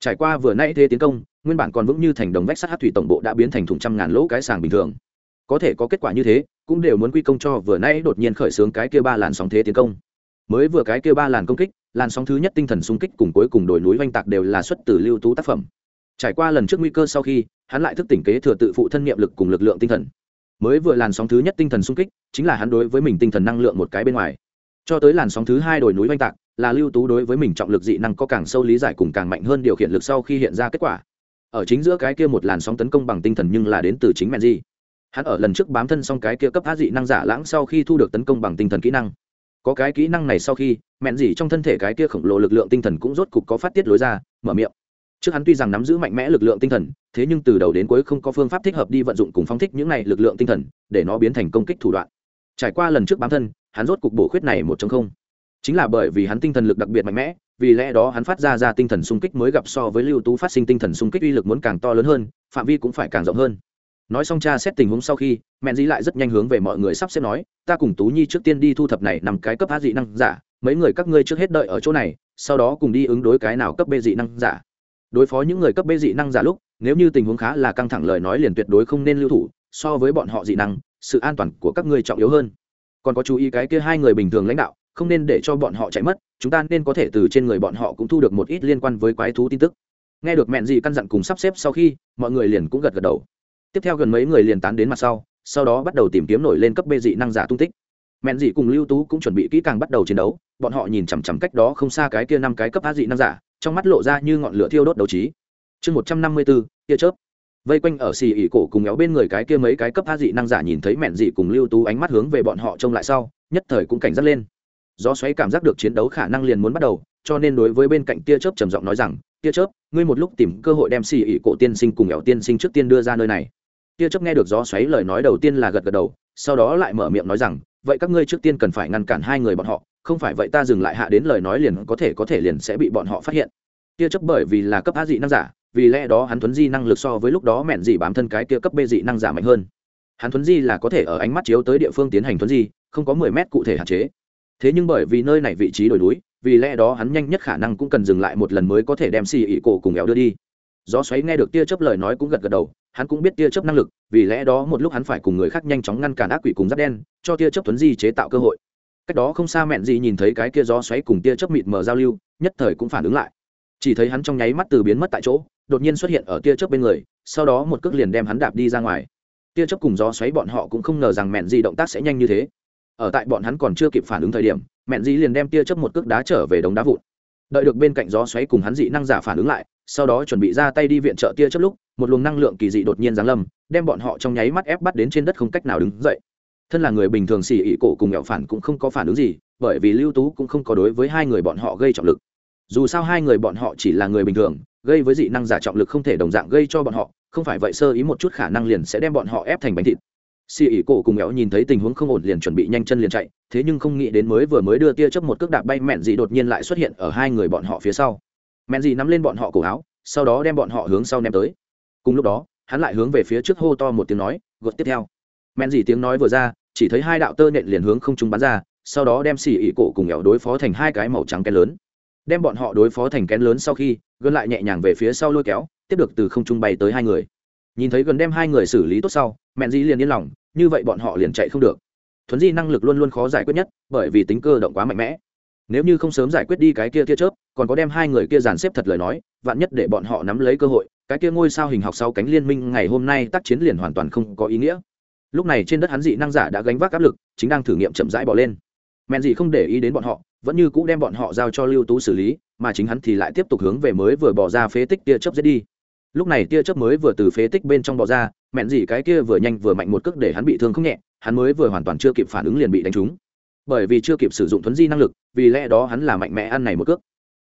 Trải qua vừa nãy thế tiến công, nguyên bản còn vững như thành đồng vách sắt hát thủy tổng bộ đã biến thành thùng trăm ngàn lỗ cái sàng bình thường. Có thể có kết quả như thế, cũng đều muốn quy công cho vừa nãy đột nhiên khởi xướng cái kia ba làn sóng thế tiến công. Mới vừa cái kia ba làn công kích, làn sóng thứ nhất tinh thần xung kích cùng cuối cùng đổi núi oanh tạc đều là xuất từ lưu tú tác phẩm. Trải qua lần trước nguy cơ sau khi, hắn lại thức tỉnh kế thừa tự phụ thân niệm lực cùng lực lượng tinh thần mới vừa làn sóng thứ nhất tinh thần sung kích, chính là hắn đối với mình tinh thần năng lượng một cái bên ngoài. Cho tới làn sóng thứ hai đổi núi oanh tạc, là lưu tú đối với mình trọng lực dị năng có càng sâu lý giải cùng càng mạnh hơn điều khiển lực sau khi hiện ra kết quả. Ở chính giữa cái kia một làn sóng tấn công bằng tinh thần nhưng là đến từ chính mẹn di hắn ở lần trước bám thân xong cái kia cấp hát dị năng giả lãng sau khi thu được tấn công bằng tinh thần kỹ năng. Có cái kỹ năng này sau khi, mẹn gì trong thân thể cái kia khổng lồ lực lượng tinh thần cũng rốt cục có phát tiết lối ra, mở miệng trước hắn tuy rằng nắm giữ mạnh mẽ lực lượng tinh thần, thế nhưng từ đầu đến cuối không có phương pháp thích hợp đi vận dụng cùng phóng thích những này lực lượng tinh thần, để nó biến thành công kích thủ đoạn. Trải qua lần trước bám thân, hắn rốt cục bổ khuyết này một trong không. Chính là bởi vì hắn tinh thần lực đặc biệt mạnh mẽ, vì lẽ đó hắn phát ra ra tinh thần xung kích mới gặp so với lưu tú phát sinh tinh thần xung kích uy lực muốn càng to lớn hơn, phạm vi cũng phải càng rộng hơn. Nói xong cha xét tình huống sau khi, mẹ dĩ lại rất nhanh hướng về mọi người sắp xếp nói, ta cùng tú nhi trước tiên đi thu thập này nằm cái cấp a dị năng giả, mấy người các ngươi trước hết đợi ở chỗ này, sau đó cùng đi ứng đối cái nào cấp b dị năng giả đối phó những người cấp bê dị năng giả lúc, nếu như tình huống khá là căng thẳng lời nói liền tuyệt đối không nên lưu thủ, so với bọn họ dị năng, sự an toàn của các ngươi trọng yếu hơn. Còn có chú ý cái kia hai người bình thường lãnh đạo, không nên để cho bọn họ chạy mất, chúng ta nên có thể từ trên người bọn họ cũng thu được một ít liên quan với quái thú tin tức. Nghe được mẹn dị căn dặn cùng sắp xếp sau khi, mọi người liền cũng gật gật đầu. Tiếp theo gần mấy người liền tán đến mặt sau sau đó bắt đầu tìm kiếm nổi lên cấp bê dị năng giả tung tích. Mẹn dị cùng lưu tú cũng chuẩn bị kỹ càng bắt đầu chiến đấu, bọn họ nhìn chằm chằm cách đó không xa cái kia năm cái cấp á dị năng giả trong mắt lộ ra như ngọn lửa thiêu đốt đấu trí. Chương một trăm năm mươi bốn, tia chớp. Vây quanh ở xì ỉ cổ cùng éo bên người cái kia mấy cái cấp tha dị năng giả nhìn thấy mẹn dị cùng lưu tú ánh mắt hướng về bọn họ trông lại sau, nhất thời cũng cảnh giác lên. Do xoáy cảm giác được chiến đấu khả năng liền muốn bắt đầu, cho nên đối với bên cạnh tia chớp trầm giọng nói rằng, tia chớp, ngươi một lúc tìm cơ hội đem xì ỉ cổ tiên sinh cùng éo tiên sinh trước tiên đưa ra nơi này. Tia chớp nghe được gió xoáy lời nói đầu tiên là gật gật đầu, sau đó lại mở miệng nói rằng, vậy các ngươi trước tiên cần phải ngăn cản hai người bọn họ không phải vậy ta dừng lại hạ đến lời nói liền có thể có thể liền sẽ bị bọn họ phát hiện. Tia chấp bởi vì là cấp á dị năng giả, vì lẽ đó hắn thuấn di năng lực so với lúc đó mẹn dị bám thân cái kia cấp bê dị năng giả mạnh hơn. Hắn thuấn di là có thể ở ánh mắt chiếu tới địa phương tiến hành thuấn di, không có mười mét cụ thể hạn chế. Thế nhưng bởi vì nơi này vị trí đồi núi, vì lẽ đó hắn nhanh nhất khả năng cũng cần dừng lại một lần mới có thể đem xì ỉ cổ cùng éo đưa đi. Gió xoáy nghe được tia chớp lời nói cũng gật gật đầu, hắn cũng biết tia chớp năng lực, vì lẽ đó một lúc hắn phải cùng người khác nhanh chóng ngăn cản ác quỷ cùng giáp đen, cho tia chớp tuấn di chế tạo cơ hội cách đó không xa mẹn gì nhìn thấy cái kia gió xoáy cùng tia chớp mịt mờ giao lưu, nhất thời cũng phản ứng lại. Chỉ thấy hắn trong nháy mắt từ biến mất tại chỗ, đột nhiên xuất hiện ở tia chớp bên người, sau đó một cước liền đem hắn đạp đi ra ngoài. Tia chớp cùng gió xoáy bọn họ cũng không ngờ rằng mẹn gì động tác sẽ nhanh như thế. Ở tại bọn hắn còn chưa kịp phản ứng thời điểm, mẹn dĩ liền đem tia chớp một cước đá trở về đống đá vụn. Đợi được bên cạnh gió xoáy cùng hắn dị năng giả phản ứng lại, sau đó chuẩn bị ra tay đi viện trợ tia chớp lúc, một luồng năng lượng kỳ dị đột nhiên giáng lâm, đem bọn họ trong nháy mắt ép bắt đến trên đất không cách nào đứng dậy thân là người bình thường xì ỉ cổ cùng nghẹo phản cũng không có phản ứng gì, bởi vì lưu tú cũng không có đối với hai người bọn họ gây trọng lực. Dù sao hai người bọn họ chỉ là người bình thường, gây với dị năng giả trọng lực không thể đồng dạng gây cho bọn họ, không phải vậy sơ ý một chút khả năng liền sẽ đem bọn họ ép thành bánh thịt. Xì ỉ cổ cùng nghẹo nhìn thấy tình huống không ổn liền chuẩn bị nhanh chân liền chạy, thế nhưng không nghĩ đến mới vừa mới đưa tia chớp một cước đạp bay mẹn dị đột nhiên lại xuất hiện ở hai người bọn họ phía sau. Mẹn dị nắm lên bọn họ cổ áo, sau đó đem bọn họ hướng sau ném tới. Cùng lúc đó, hắn lại hướng về phía trước hô to một tiếng nói, gột tiếp theo mẹn gì tiếng nói vừa ra, chỉ thấy hai đạo tơ nện liền hướng không trung bắn ra, sau đó đem xỉ ỉ cổ cùng ẻo đối phó thành hai cái màu trắng kén lớn. Đem bọn họ đối phó thành kén lớn sau khi gần lại nhẹ nhàng về phía sau lôi kéo, tiếp được từ không trung bay tới hai người. Nhìn thấy gần đem hai người xử lý tốt sau, mẹn dĩ liền yên lòng, như vậy bọn họ liền chạy không được. Thuấn di năng lực luôn luôn khó giải quyết nhất, bởi vì tính cơ động quá mạnh mẽ. Nếu như không sớm giải quyết đi cái kia tia chớp, còn có đem hai người kia dàn xếp thật lời nói, vạn nhất để bọn họ nắm lấy cơ hội, cái kia ngôi sao hình học sau cánh liên minh ngày hôm nay tác chiến liền hoàn toàn không có ý nghĩa lúc này trên đất hắn dị năng giả đã gánh vác áp lực, chính đang thử nghiệm chậm rãi bỏ lên. Mẹn dị không để ý đến bọn họ, vẫn như cũ đem bọn họ giao cho lưu tú xử lý, mà chính hắn thì lại tiếp tục hướng về mới vừa bỏ ra phế tích tia chớp giết đi. Lúc này tia chớp mới vừa từ phế tích bên trong bỏ ra, mẹn dị cái kia vừa nhanh vừa mạnh một cước để hắn bị thương không nhẹ, hắn mới vừa hoàn toàn chưa kịp phản ứng liền bị đánh trúng. Bởi vì chưa kịp sử dụng thuấn di năng lực, vì lẽ đó hắn là mạnh mẽ ăn này một cước.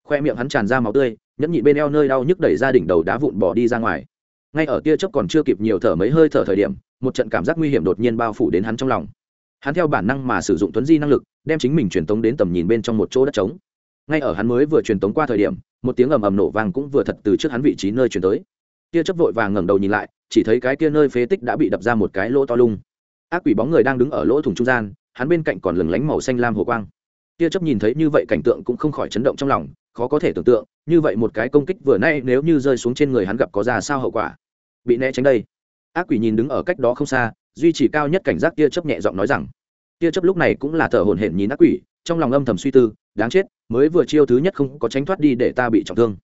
Khoe miệng hắn tràn ra máu tươi, nhẫn nhị bên eo nơi đau nhức đẩy ra đỉnh đầu đá vụn bỏ đi ra ngoài ngay ở tia chớp còn chưa kịp nhiều thở mấy hơi thở thời điểm, một trận cảm giác nguy hiểm đột nhiên bao phủ đến hắn trong lòng. Hắn theo bản năng mà sử dụng tuấn di năng lực, đem chính mình truyền tống đến tầm nhìn bên trong một chỗ đất trống. Ngay ở hắn mới vừa truyền tống qua thời điểm, một tiếng ầm ầm nổ vang cũng vừa thật từ trước hắn vị trí nơi truyền tới. Tia chớp vội vàng ngẩng đầu nhìn lại, chỉ thấy cái kia nơi phế tích đã bị đập ra một cái lỗ to lung. Ác quỷ bóng người đang đứng ở lỗ thủng trung gian, hắn bên cạnh còn lừng lánh màu xanh lam hồ quang. Tia chấp nhìn thấy như vậy cảnh tượng cũng không khỏi chấn động trong lòng, khó có thể tưởng tượng, như vậy một cái công kích vừa nay nếu như rơi xuống trên người hắn gặp có ra sao hậu quả bị né tránh đây. Ác quỷ nhìn đứng ở cách đó không xa, duy trì cao nhất cảnh giác tia chấp nhẹ giọng nói rằng, tia chấp lúc này cũng là thở hổn hển nhìn ác quỷ, trong lòng âm thầm suy tư, đáng chết, mới vừa chiêu thứ nhất không có tránh thoát đi để ta bị trọng thương.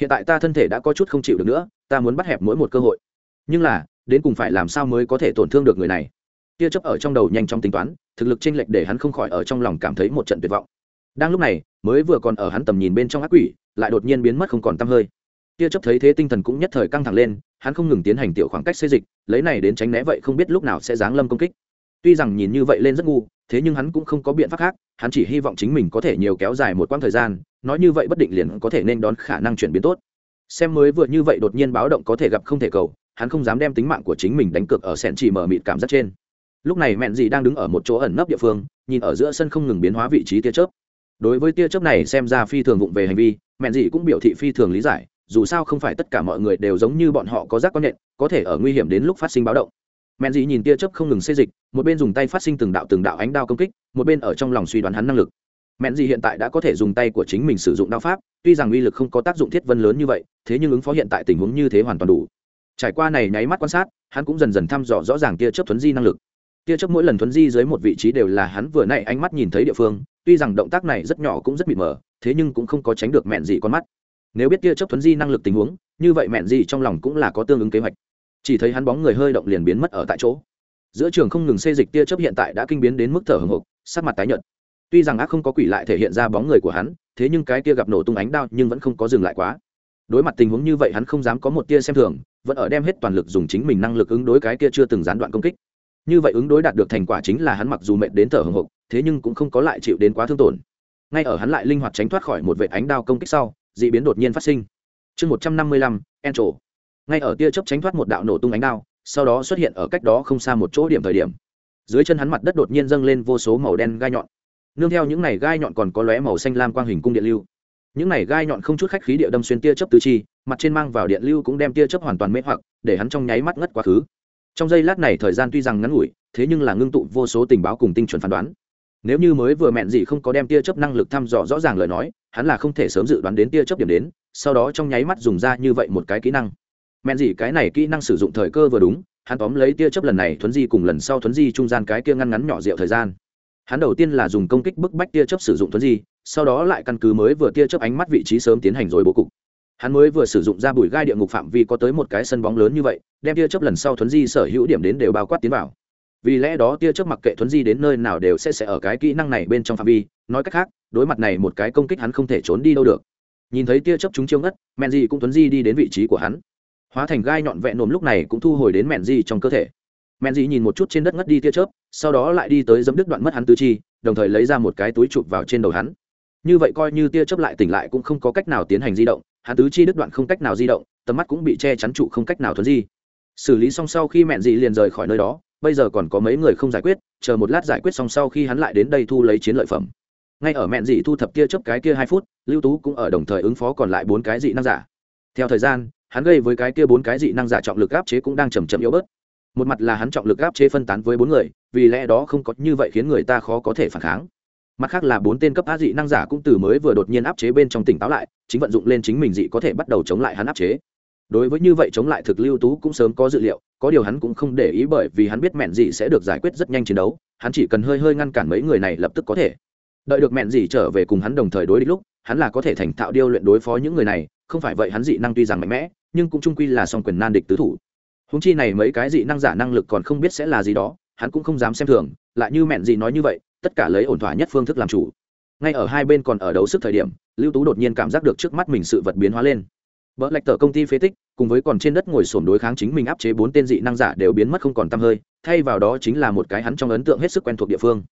Hiện tại ta thân thể đã có chút không chịu được nữa, ta muốn bắt hẹp mỗi một cơ hội. Nhưng là, đến cùng phải làm sao mới có thể tổn thương được người này? Tia chấp ở trong đầu nhanh chóng tính toán, thực lực chênh lệch để hắn không khỏi ở trong lòng cảm thấy một trận tuyệt vọng. Đang lúc này, mới vừa còn ở hắn tầm nhìn bên trong ác quỷ, lại đột nhiên biến mất không còn t hơi. Tia chấp thấy thế tinh thần cũng nhất thời căng thẳng lên hắn không ngừng tiến hành tiểu khoảng cách xây dịch, lấy này đến tránh né vậy không biết lúc nào sẽ giáng lâm công kích. Tuy rằng nhìn như vậy lên rất ngu, thế nhưng hắn cũng không có biện pháp khác, hắn chỉ hy vọng chính mình có thể nhiều kéo dài một quãng thời gian, nói như vậy bất định liền có thể nên đón khả năng chuyển biến tốt. Xem mới vừa như vậy đột nhiên báo động có thể gặp không thể cầu, hắn không dám đem tính mạng của chính mình đánh cược ở sẹn chỉ mở mịt cảm giác trên. Lúc này mẹn dì đang đứng ở một chỗ ẩn nấp địa phương, nhìn ở giữa sân không ngừng biến hóa vị trí tia chớp. Đối với tia chớp này xem ra phi thường vụng về hành vi, mẹn dì cũng biểu thị phi thường lý giải dù sao không phải tất cả mọi người đều giống như bọn họ có giác quan nện, có thể ở nguy hiểm đến lúc phát sinh báo động. Men dị nhìn tia chớp không ngừng xê dịch một bên dùng tay phát sinh từng đạo từng đạo ánh đao công kích một bên ở trong lòng suy đoán hắn năng lực. Men dị hiện tại đã có thể dùng tay của chính mình sử dụng đao pháp tuy rằng uy lực không có tác dụng thiết vân lớn như vậy thế nhưng ứng phó hiện tại tình huống như thế hoàn toàn đủ. Trải qua này nháy mắt quan sát hắn cũng dần dần thăm dò rõ ràng tia chớp thuấn di năng lực. Tia chớp mỗi lần thuấn di dưới một vị trí đều là hắn vừa nãy ánh mắt nhìn thấy địa phương tuy rằng động tác này rất nhỏ cũng rất mịt mờ thế nhưng cũng không có tránh được mẹn dị con mắt nếu biết tia chớp thuấn di năng lực tình huống, như vậy mẹn Di trong lòng cũng là có tương ứng kế hoạch. Chỉ thấy hắn bóng người hơi động liền biến mất ở tại chỗ. Giữa trường không ngừng xê dịch tia chớp hiện tại đã kinh biến đến mức thở hồng hộc, sắc mặt tái nhợt. Tuy rằng ác không có quỷ lại thể hiện ra bóng người của hắn, thế nhưng cái tia gặp nổ tung ánh đao nhưng vẫn không có dừng lại quá. Đối mặt tình huống như vậy hắn không dám có một tia xem thường, vẫn ở đem hết toàn lực dùng chính mình năng lực ứng đối cái kia chưa từng gián đoạn công kích. Như vậy ứng đối đạt được thành quả chính là hắn mặc dù mệt đến thở hồng hộc, thế nhưng cũng không có lại chịu đến quá thương tổn. Ngay ở hắn lại linh hoạt tránh thoát khỏi một vệ ánh đao công kích sau d ị biến đột nhiên phát sinh. Chương một trăm năm mươi lăm, en trổ. Ngay ở tia chớp tránh thoát một đạo nổ tung ánh đao, sau đó xuất hiện ở cách đó không xa một chỗ điểm thời điểm. Dưới chân hắn mặt đất đột nhiên dâng lên vô số màu đen gai nhọn. Nương theo những này gai nhọn còn có lóe màu xanh lam quang hình cung điện lưu. Những này gai nhọn không chút khách khí địa đâm xuyên tia chớp tứ chi, mặt trên mang vào điện lưu cũng đem tia chớp hoàn toàn mê hoặc, để hắn trong nháy mắt ngất quá khứ. Trong giây lát này thời gian tuy rằng ngắn ngủi, thế nhưng là ngưng tụ vô số tình báo cùng tinh chuẩn phán đoán nếu như mới vừa mẹn gì không có đem tia chớp năng lực thăm dò rõ ràng lời nói, hắn là không thể sớm dự đoán đến tia chớp điểm đến, sau đó trong nháy mắt dùng ra như vậy một cái kỹ năng. Mẹn gì cái này kỹ năng sử dụng thời cơ vừa đúng, hắn tóm lấy tia chớp lần này thuấn di cùng lần sau thuấn di trung gian cái kia ngăn ngắn nhỏ rượu thời gian. Hắn đầu tiên là dùng công kích bức bách tia chớp sử dụng thuấn di, sau đó lại căn cứ mới vừa tia chớp ánh mắt vị trí sớm tiến hành rồi bố cục. Hắn mới vừa sử dụng ra bùi gai địa ngục phạm vi có tới một cái sân bóng lớn như vậy, đem tia chớp lần sau thuấn di sở hữu điểm đến đều bao quát tiến vào vì lẽ đó tia chớp mặc kệ thuấn di đến nơi nào đều sẽ sẽ ở cái kỹ năng này bên trong phạm vi. Nói cách khác, đối mặt này một cái công kích hắn không thể trốn đi đâu được. Nhìn thấy tia chớp chúng chiêu ngất, mẹn di cũng thuấn di đi đến vị trí của hắn. Hóa thành gai nhọn vẹn nồm lúc này cũng thu hồi đến mẹn di trong cơ thể. Mẹn di nhìn một chút trên đất ngất đi tia chớp, sau đó lại đi tới dấm đứt đoạn mất hắn tứ chi, đồng thời lấy ra một cái túi chụp vào trên đầu hắn. Như vậy coi như tia chớp lại tỉnh lại cũng không có cách nào tiến hành di động, hắn tứ chi đứt đoạn không cách nào di động, tầm mắt cũng bị che chắn trụ không cách nào thuấn di. Xử lý xong sau khi mẹn dị liền rời khỏi nơi đó bây giờ còn có mấy người không giải quyết, chờ một lát giải quyết xong sau khi hắn lại đến đây thu lấy chiến lợi phẩm. Ngay ở mẹn dị thu thập kia chấp cái kia hai phút, lưu tú cũng ở đồng thời ứng phó còn lại bốn cái dị năng giả. Theo thời gian, hắn gây với cái kia bốn cái dị năng giả trọng lực áp chế cũng đang chầm chậm yếu bớt. Một mặt là hắn trọng lực áp chế phân tán với bốn người, vì lẽ đó không có như vậy khiến người ta khó có thể phản kháng. Mặt khác là bốn tên cấp á dị năng giả cũng từ mới vừa đột nhiên áp chế bên trong tỉnh táo lại, chính vận dụng lên chính mình dị có thể bắt đầu chống lại hắn áp chế. Đối với như vậy chống lại thực lưu tú cũng sớm có dự liệu có điều hắn cũng không để ý bởi vì hắn biết mẹn dị sẽ được giải quyết rất nhanh chiến đấu, hắn chỉ cần hơi hơi ngăn cản mấy người này lập tức có thể. Đợi được mẹn dị trở về cùng hắn đồng thời đối địch lúc, hắn là có thể thành thạo điêu luyện đối phó những người này, không phải vậy hắn dị năng tuy rằng mạnh mẽ, nhưng cũng trung quy là song quyền nan địch tứ thủ. Húng chi này mấy cái dị năng giả năng lực còn không biết sẽ là gì đó, hắn cũng không dám xem thường, lại như mẹn dị nói như vậy, tất cả lấy ổn thỏa nhất phương thức làm chủ. Ngay ở hai bên còn ở đấu sức thời điểm, lưu tú đột nhiên cảm giác được trước mắt mình sự vật biến hóa lên vợ lạch tờ công ty phế tích, cùng với còn trên đất ngồi sổm đối kháng chính mình áp chế bốn tên dị năng giả đều biến mất không còn t hơi, thay vào đó chính là một cái hắn trong ấn tượng hết sức quen thuộc địa phương.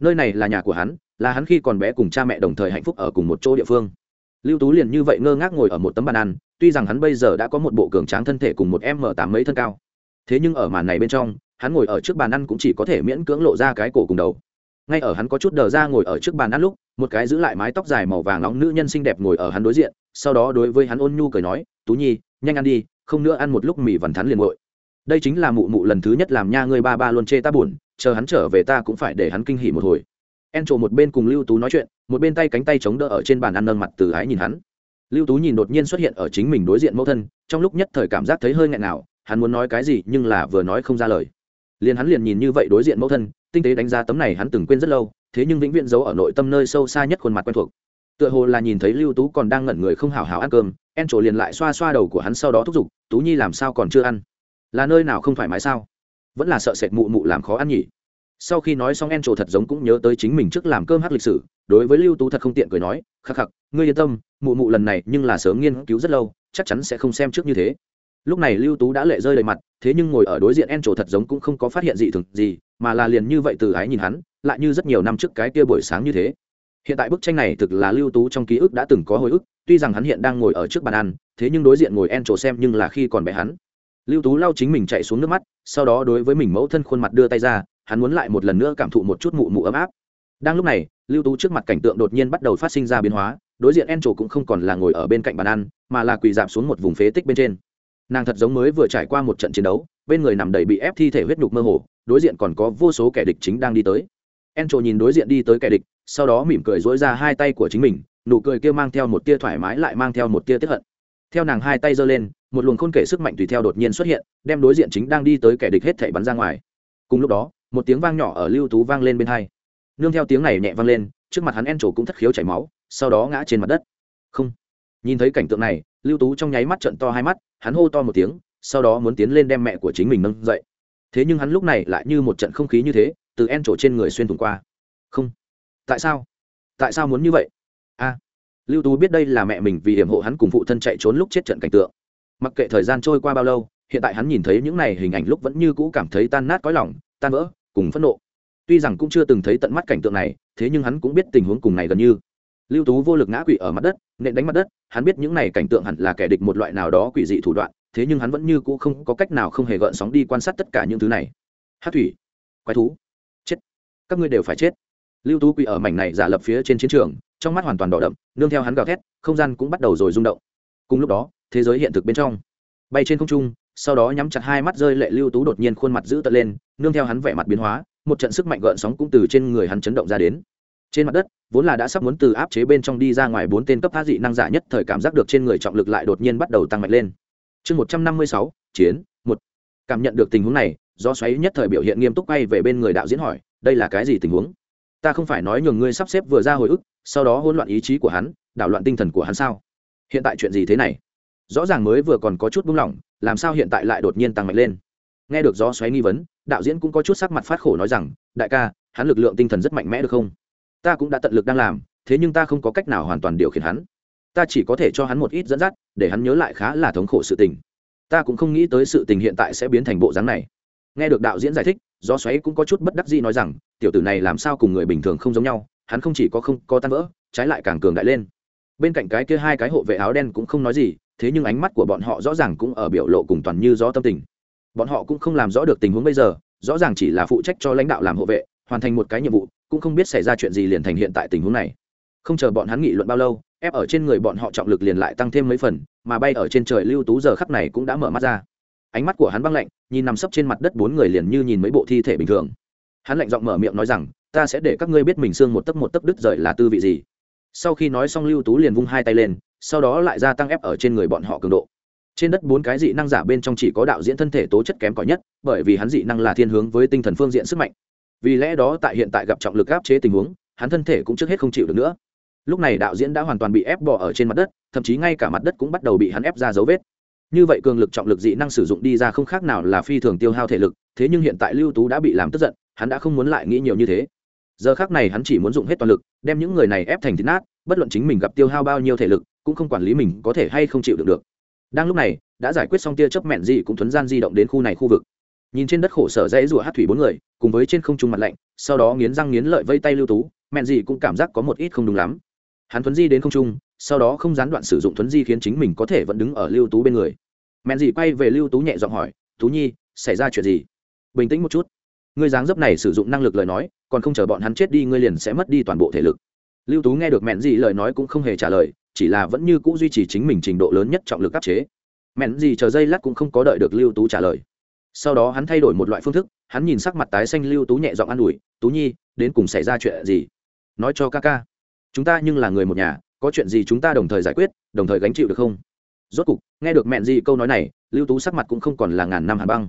Nơi này là nhà của hắn, là hắn khi còn bé cùng cha mẹ đồng thời hạnh phúc ở cùng một chỗ địa phương. Lưu tú liền như vậy ngơ ngác ngồi ở một tấm bàn ăn, tuy rằng hắn bây giờ đã có một bộ cường tráng thân thể cùng một m tám mấy thân cao. Thế nhưng ở màn này bên trong, hắn ngồi ở trước bàn ăn cũng chỉ có thể miễn cưỡng lộ ra cái cổ cùng đầu. Ngay ở hắn có chút đờ ra ngồi ở trước bàn ăn lúc một cái giữ lại mái tóc dài màu vàng nóng nữ nhân xinh đẹp ngồi ở hắn đối diện, sau đó đối với hắn ôn nhu cười nói, tú nhi, nhanh ăn đi, không nữa ăn một lúc mì vằn thắn liền ngội đây chính là mụ mụ lần thứ nhất làm nha ngươi ba ba luôn chê ta buồn, chờ hắn trở về ta cũng phải để hắn kinh hỉ một hồi. En trộ một bên cùng lưu tú nói chuyện, một bên tay cánh tay chống đỡ ở trên bàn ăn nâng mặt từ ái nhìn hắn. Lưu tú nhìn đột nhiên xuất hiện ở chính mình đối diện mẫu thân, trong lúc nhất thời cảm giác thấy hơi nghẹn nào, hắn muốn nói cái gì nhưng là vừa nói không ra lời. Liền hắn liền nhìn như vậy đối diện mẫu thân, tinh tế đánh giá tấm này hắn từng quên rất lâu thế nhưng vĩnh viễn giấu ở nội tâm nơi sâu xa nhất khuôn mặt quen thuộc. Tựa hồ là nhìn thấy lưu tú còn đang ngẩn người không hào hào ăn cơm, en trổ liền lại xoa xoa đầu của hắn sau đó thúc giục, tú nhi làm sao còn chưa ăn? Là nơi nào không thoải mái sao? Vẫn là sợ sệt mụ mụ làm khó ăn nhỉ? Sau khi nói xong en trổ thật giống cũng nhớ tới chính mình trước làm cơm hát lịch sử, đối với lưu tú thật không tiện cười nói, khắc khắc, ngươi yên tâm, mụ mụ lần này nhưng là sớm nghiên cứu rất lâu, chắc chắn sẽ không xem trước như thế. Lúc này lưu tú đã lệ rơi đầy mặt, thế nhưng ngồi ở đối diện en trổ thật giống cũng không có phát hiện gì thường gì, mà là liền như vậy từ ái nhìn hắn lại như rất nhiều năm trước cái kia buổi sáng như thế. Hiện tại bức tranh này thực là lưu tú trong ký ức đã từng có hồi ức, tuy rằng hắn hiện đang ngồi ở trước bàn ăn, thế nhưng đối diện ngồi en trổ xem nhưng là khi còn bé hắn. Lưu tú lau chính mình chạy xuống nước mắt, sau đó đối với mình mẫu thân khuôn mặt đưa tay ra, hắn muốn lại một lần nữa cảm thụ một chút mụ mụ ấm áp. Đang lúc này, lưu tú trước mặt cảnh tượng đột nhiên bắt đầu phát sinh ra biến hóa, đối diện en trổ cũng không còn là ngồi ở bên cạnh bàn ăn, mà là quỳ giảm xuống một vùng phế tích bên trên. Nàng thật giống mới vừa trải qua một trận chiến đấu, bên người nằm đầy bị ép thi thể huyết nhục mơ hồ, đối diện còn có vô số kẻ địch chính đang đi tới en nhìn đối diện đi tới kẻ địch, sau đó mỉm cười dỗi ra hai tay của chính mình, nụ cười kia mang theo một tia thoải mái lại mang theo một tia tiếp hận. Theo nàng hai tay giơ lên, một luồng khôn kể sức mạnh tùy theo đột nhiên xuất hiện, đem đối diện chính đang đi tới kẻ địch hết thảy bắn ra ngoài. Cùng lúc đó, một tiếng vang nhỏ ở lưu tú vang lên bên hai. Nương theo tiếng này nhẹ vang lên, trước mặt hắn en trổ cũng thất khiếu chảy máu, sau đó ngã trên mặt đất. Không. Nhìn thấy cảnh tượng này, lưu tú trong nháy mắt trận to hai mắt, hắn hô to một tiếng, sau đó muốn tiến lên đem mẹ của chính mình nâng dậy thế nhưng hắn lúc này lại như một trận không khí như thế, từ en trổ trên người xuyên thủng qua. Không. Tại sao? Tại sao muốn như vậy? A. Lưu tú biết đây là mẹ mình vì hiểm hộ hắn cùng phụ thân chạy trốn lúc chết trận cảnh tượng. Mặc kệ thời gian trôi qua bao lâu, hiện tại hắn nhìn thấy những này hình ảnh lúc vẫn như cũ cảm thấy tan nát cõi lòng, tan vỡ, cùng phẫn nộ. Tuy rằng cũng chưa từng thấy tận mắt cảnh tượng này, thế nhưng hắn cũng biết tình huống cùng này gần như. Lưu tú vô lực ngã quỵ ở mặt đất, nện đánh mặt đất, hắn biết những này cảnh tượng hẳn là kẻ địch một loại nào đó quỷ dị thủ đoạn thế nhưng hắn vẫn như cũ không có cách nào không hề gợn sóng đi quan sát tất cả những thứ này. Hát thủy, quái thú, chết. Các ngươi đều phải chết. Lưu tú quỵ ở mảnh này giả lập phía trên chiến trường, trong mắt hoàn toàn đỏ đậm, nương theo hắn gào thét, không gian cũng bắt đầu rồi rung động. Cùng lúc đó, thế giới hiện thực bên trong. Bay trên không trung, sau đó nhắm chặt hai mắt rơi lệ lưu tú đột nhiên khuôn mặt giữ tợn lên, nương theo hắn vẻ mặt biến hóa, một trận sức mạnh gợn sóng cũng từ trên người hắn chấn động ra đến. Trên mặt đất, vốn là đã sắp muốn từ áp chế bên trong đi ra ngoài bốn tên cấp phá dị năng giả nhất thời cảm giác được trên người trọng lực lại đột nhiên bắt đầu tăng mạnh lên chương một trăm năm mươi sáu, chiến, một. Cảm nhận được tình huống này do xoáy nhất thời biểu hiện nghiêm túc quay về bên người đạo diễn hỏi, đây là cái gì tình huống? Ta không phải nói nhường ngươi sắp xếp vừa ra hồi ức, sau đó hỗn loạn ý chí của hắn, đảo loạn tinh thần của hắn sao? Hiện tại chuyện gì thế này? Rõ ràng mới vừa còn có chút buông lỏng, làm sao hiện tại lại đột nhiên tăng mạnh lên? Nghe được gió xoáy nghi vấn, đạo diễn cũng có chút sắc mặt phát khổ nói rằng, đại ca, hắn lực lượng tinh thần rất mạnh mẽ được không? Ta cũng đã tận lực đang làm, thế nhưng ta không có cách nào hoàn toàn điều khiển hắn ta chỉ có thể cho hắn một ít dẫn dắt, để hắn nhớ lại khá là thống khổ sự tình. Ta cũng không nghĩ tới sự tình hiện tại sẽ biến thành bộ dáng này. Nghe được đạo diễn giải thích, gió xoáy cũng có chút bất đắc dĩ nói rằng, tiểu tử này làm sao cùng người bình thường không giống nhau, hắn không chỉ có không có tan vỡ, trái lại càng cường đại lên. Bên cạnh cái kia hai cái hộ vệ áo đen cũng không nói gì, thế nhưng ánh mắt của bọn họ rõ ràng cũng ở biểu lộ cùng toàn như gió tâm tình. Bọn họ cũng không làm rõ được tình huống bây giờ, rõ ràng chỉ là phụ trách cho lãnh đạo làm hộ vệ, hoàn thành một cái nhiệm vụ, cũng không biết xảy ra chuyện gì liền thành hiện tại tình huống này. Không chờ bọn hắn nghị luận bao lâu ép ở trên người bọn họ trọng lực liền lại tăng thêm mấy phần, mà bay ở trên trời lưu tú giờ khắp này cũng đã mở mắt ra. Ánh mắt của hắn băng lạnh, nhìn nằm sấp trên mặt đất bốn người liền như nhìn mấy bộ thi thể bình thường. Hắn lạnh giọng mở miệng nói rằng, ta sẽ để các ngươi biết mình xương một tấc một tấc đứt rời là tư vị gì. Sau khi nói xong lưu tú liền vung hai tay lên, sau đó lại gia tăng ép ở trên người bọn họ cường độ. Trên đất bốn cái dị năng giả bên trong chỉ có đạo diễn thân thể tố chất kém cỏi nhất, bởi vì hắn dị năng là thiên hướng với tinh thần phương diện sức mạnh. Vì lẽ đó tại hiện tại gặp trọng lực áp chế tình huống, hắn thân thể cũng trước hết không chịu được nữa lúc này đạo diễn đã hoàn toàn bị ép bỏ ở trên mặt đất, thậm chí ngay cả mặt đất cũng bắt đầu bị hắn ép ra dấu vết. Như vậy cường lực trọng lực dị năng sử dụng đi ra không khác nào là phi thường tiêu hao thể lực, thế nhưng hiện tại lưu tú đã bị làm tức giận, hắn đã không muốn lại nghĩ nhiều như thế. Giờ khác này hắn chỉ muốn dùng hết toàn lực, đem những người này ép thành thịt nát, bất luận chính mình gặp tiêu hao bao nhiêu thể lực, cũng không quản lý mình có thể hay không chịu được được. Đang lúc này, đã giải quyết xong tia chớp mẹn gì cũng thuấn gian di động đến khu này khu vực. Nhìn trên đất khổ sở dãy rủa hát thủy bốn người, cùng với trên không trung mặt lạnh, sau đó nghiến răng nghiến lợi vây tay lưu tú, mẹn gì cũng cảm giác có một ít không đúng lắm hắn thuấn di đến không trung, sau đó không gián đoạn sử dụng thuấn di khiến chính mình có thể vẫn đứng ở lưu tú bên người. Mẹn Dì quay về lưu tú nhẹ giọng hỏi, tú nhi, xảy ra chuyện gì? Bình tĩnh một chút. Ngươi dáng dấp này sử dụng năng lực lời nói, còn không chờ bọn hắn chết đi ngươi liền sẽ mất đi toàn bộ thể lực. Lưu tú nghe được mẹn Dì lời nói cũng không hề trả lời, chỉ là vẫn như c ũ duy trì chính mình trình độ lớn nhất trọng lực áp chế. Mẹn Dì chờ giây lát cũng không có đợi được lưu tú trả lời. Sau đó hắn thay đổi một loại phương thức, hắn nhìn sắc mặt tái xanh lưu tú nhẹ giọng an ủi, tú nhi, đến cùng xảy ra chuyện gì? Nói cho ca ca chúng ta nhưng là người một nhà, có chuyện gì chúng ta đồng thời giải quyết, đồng thời gánh chịu được không? Rốt cục, nghe được mẹn gì câu nói này, lưu tú sắc mặt cũng không còn là ngàn năm hàn băng.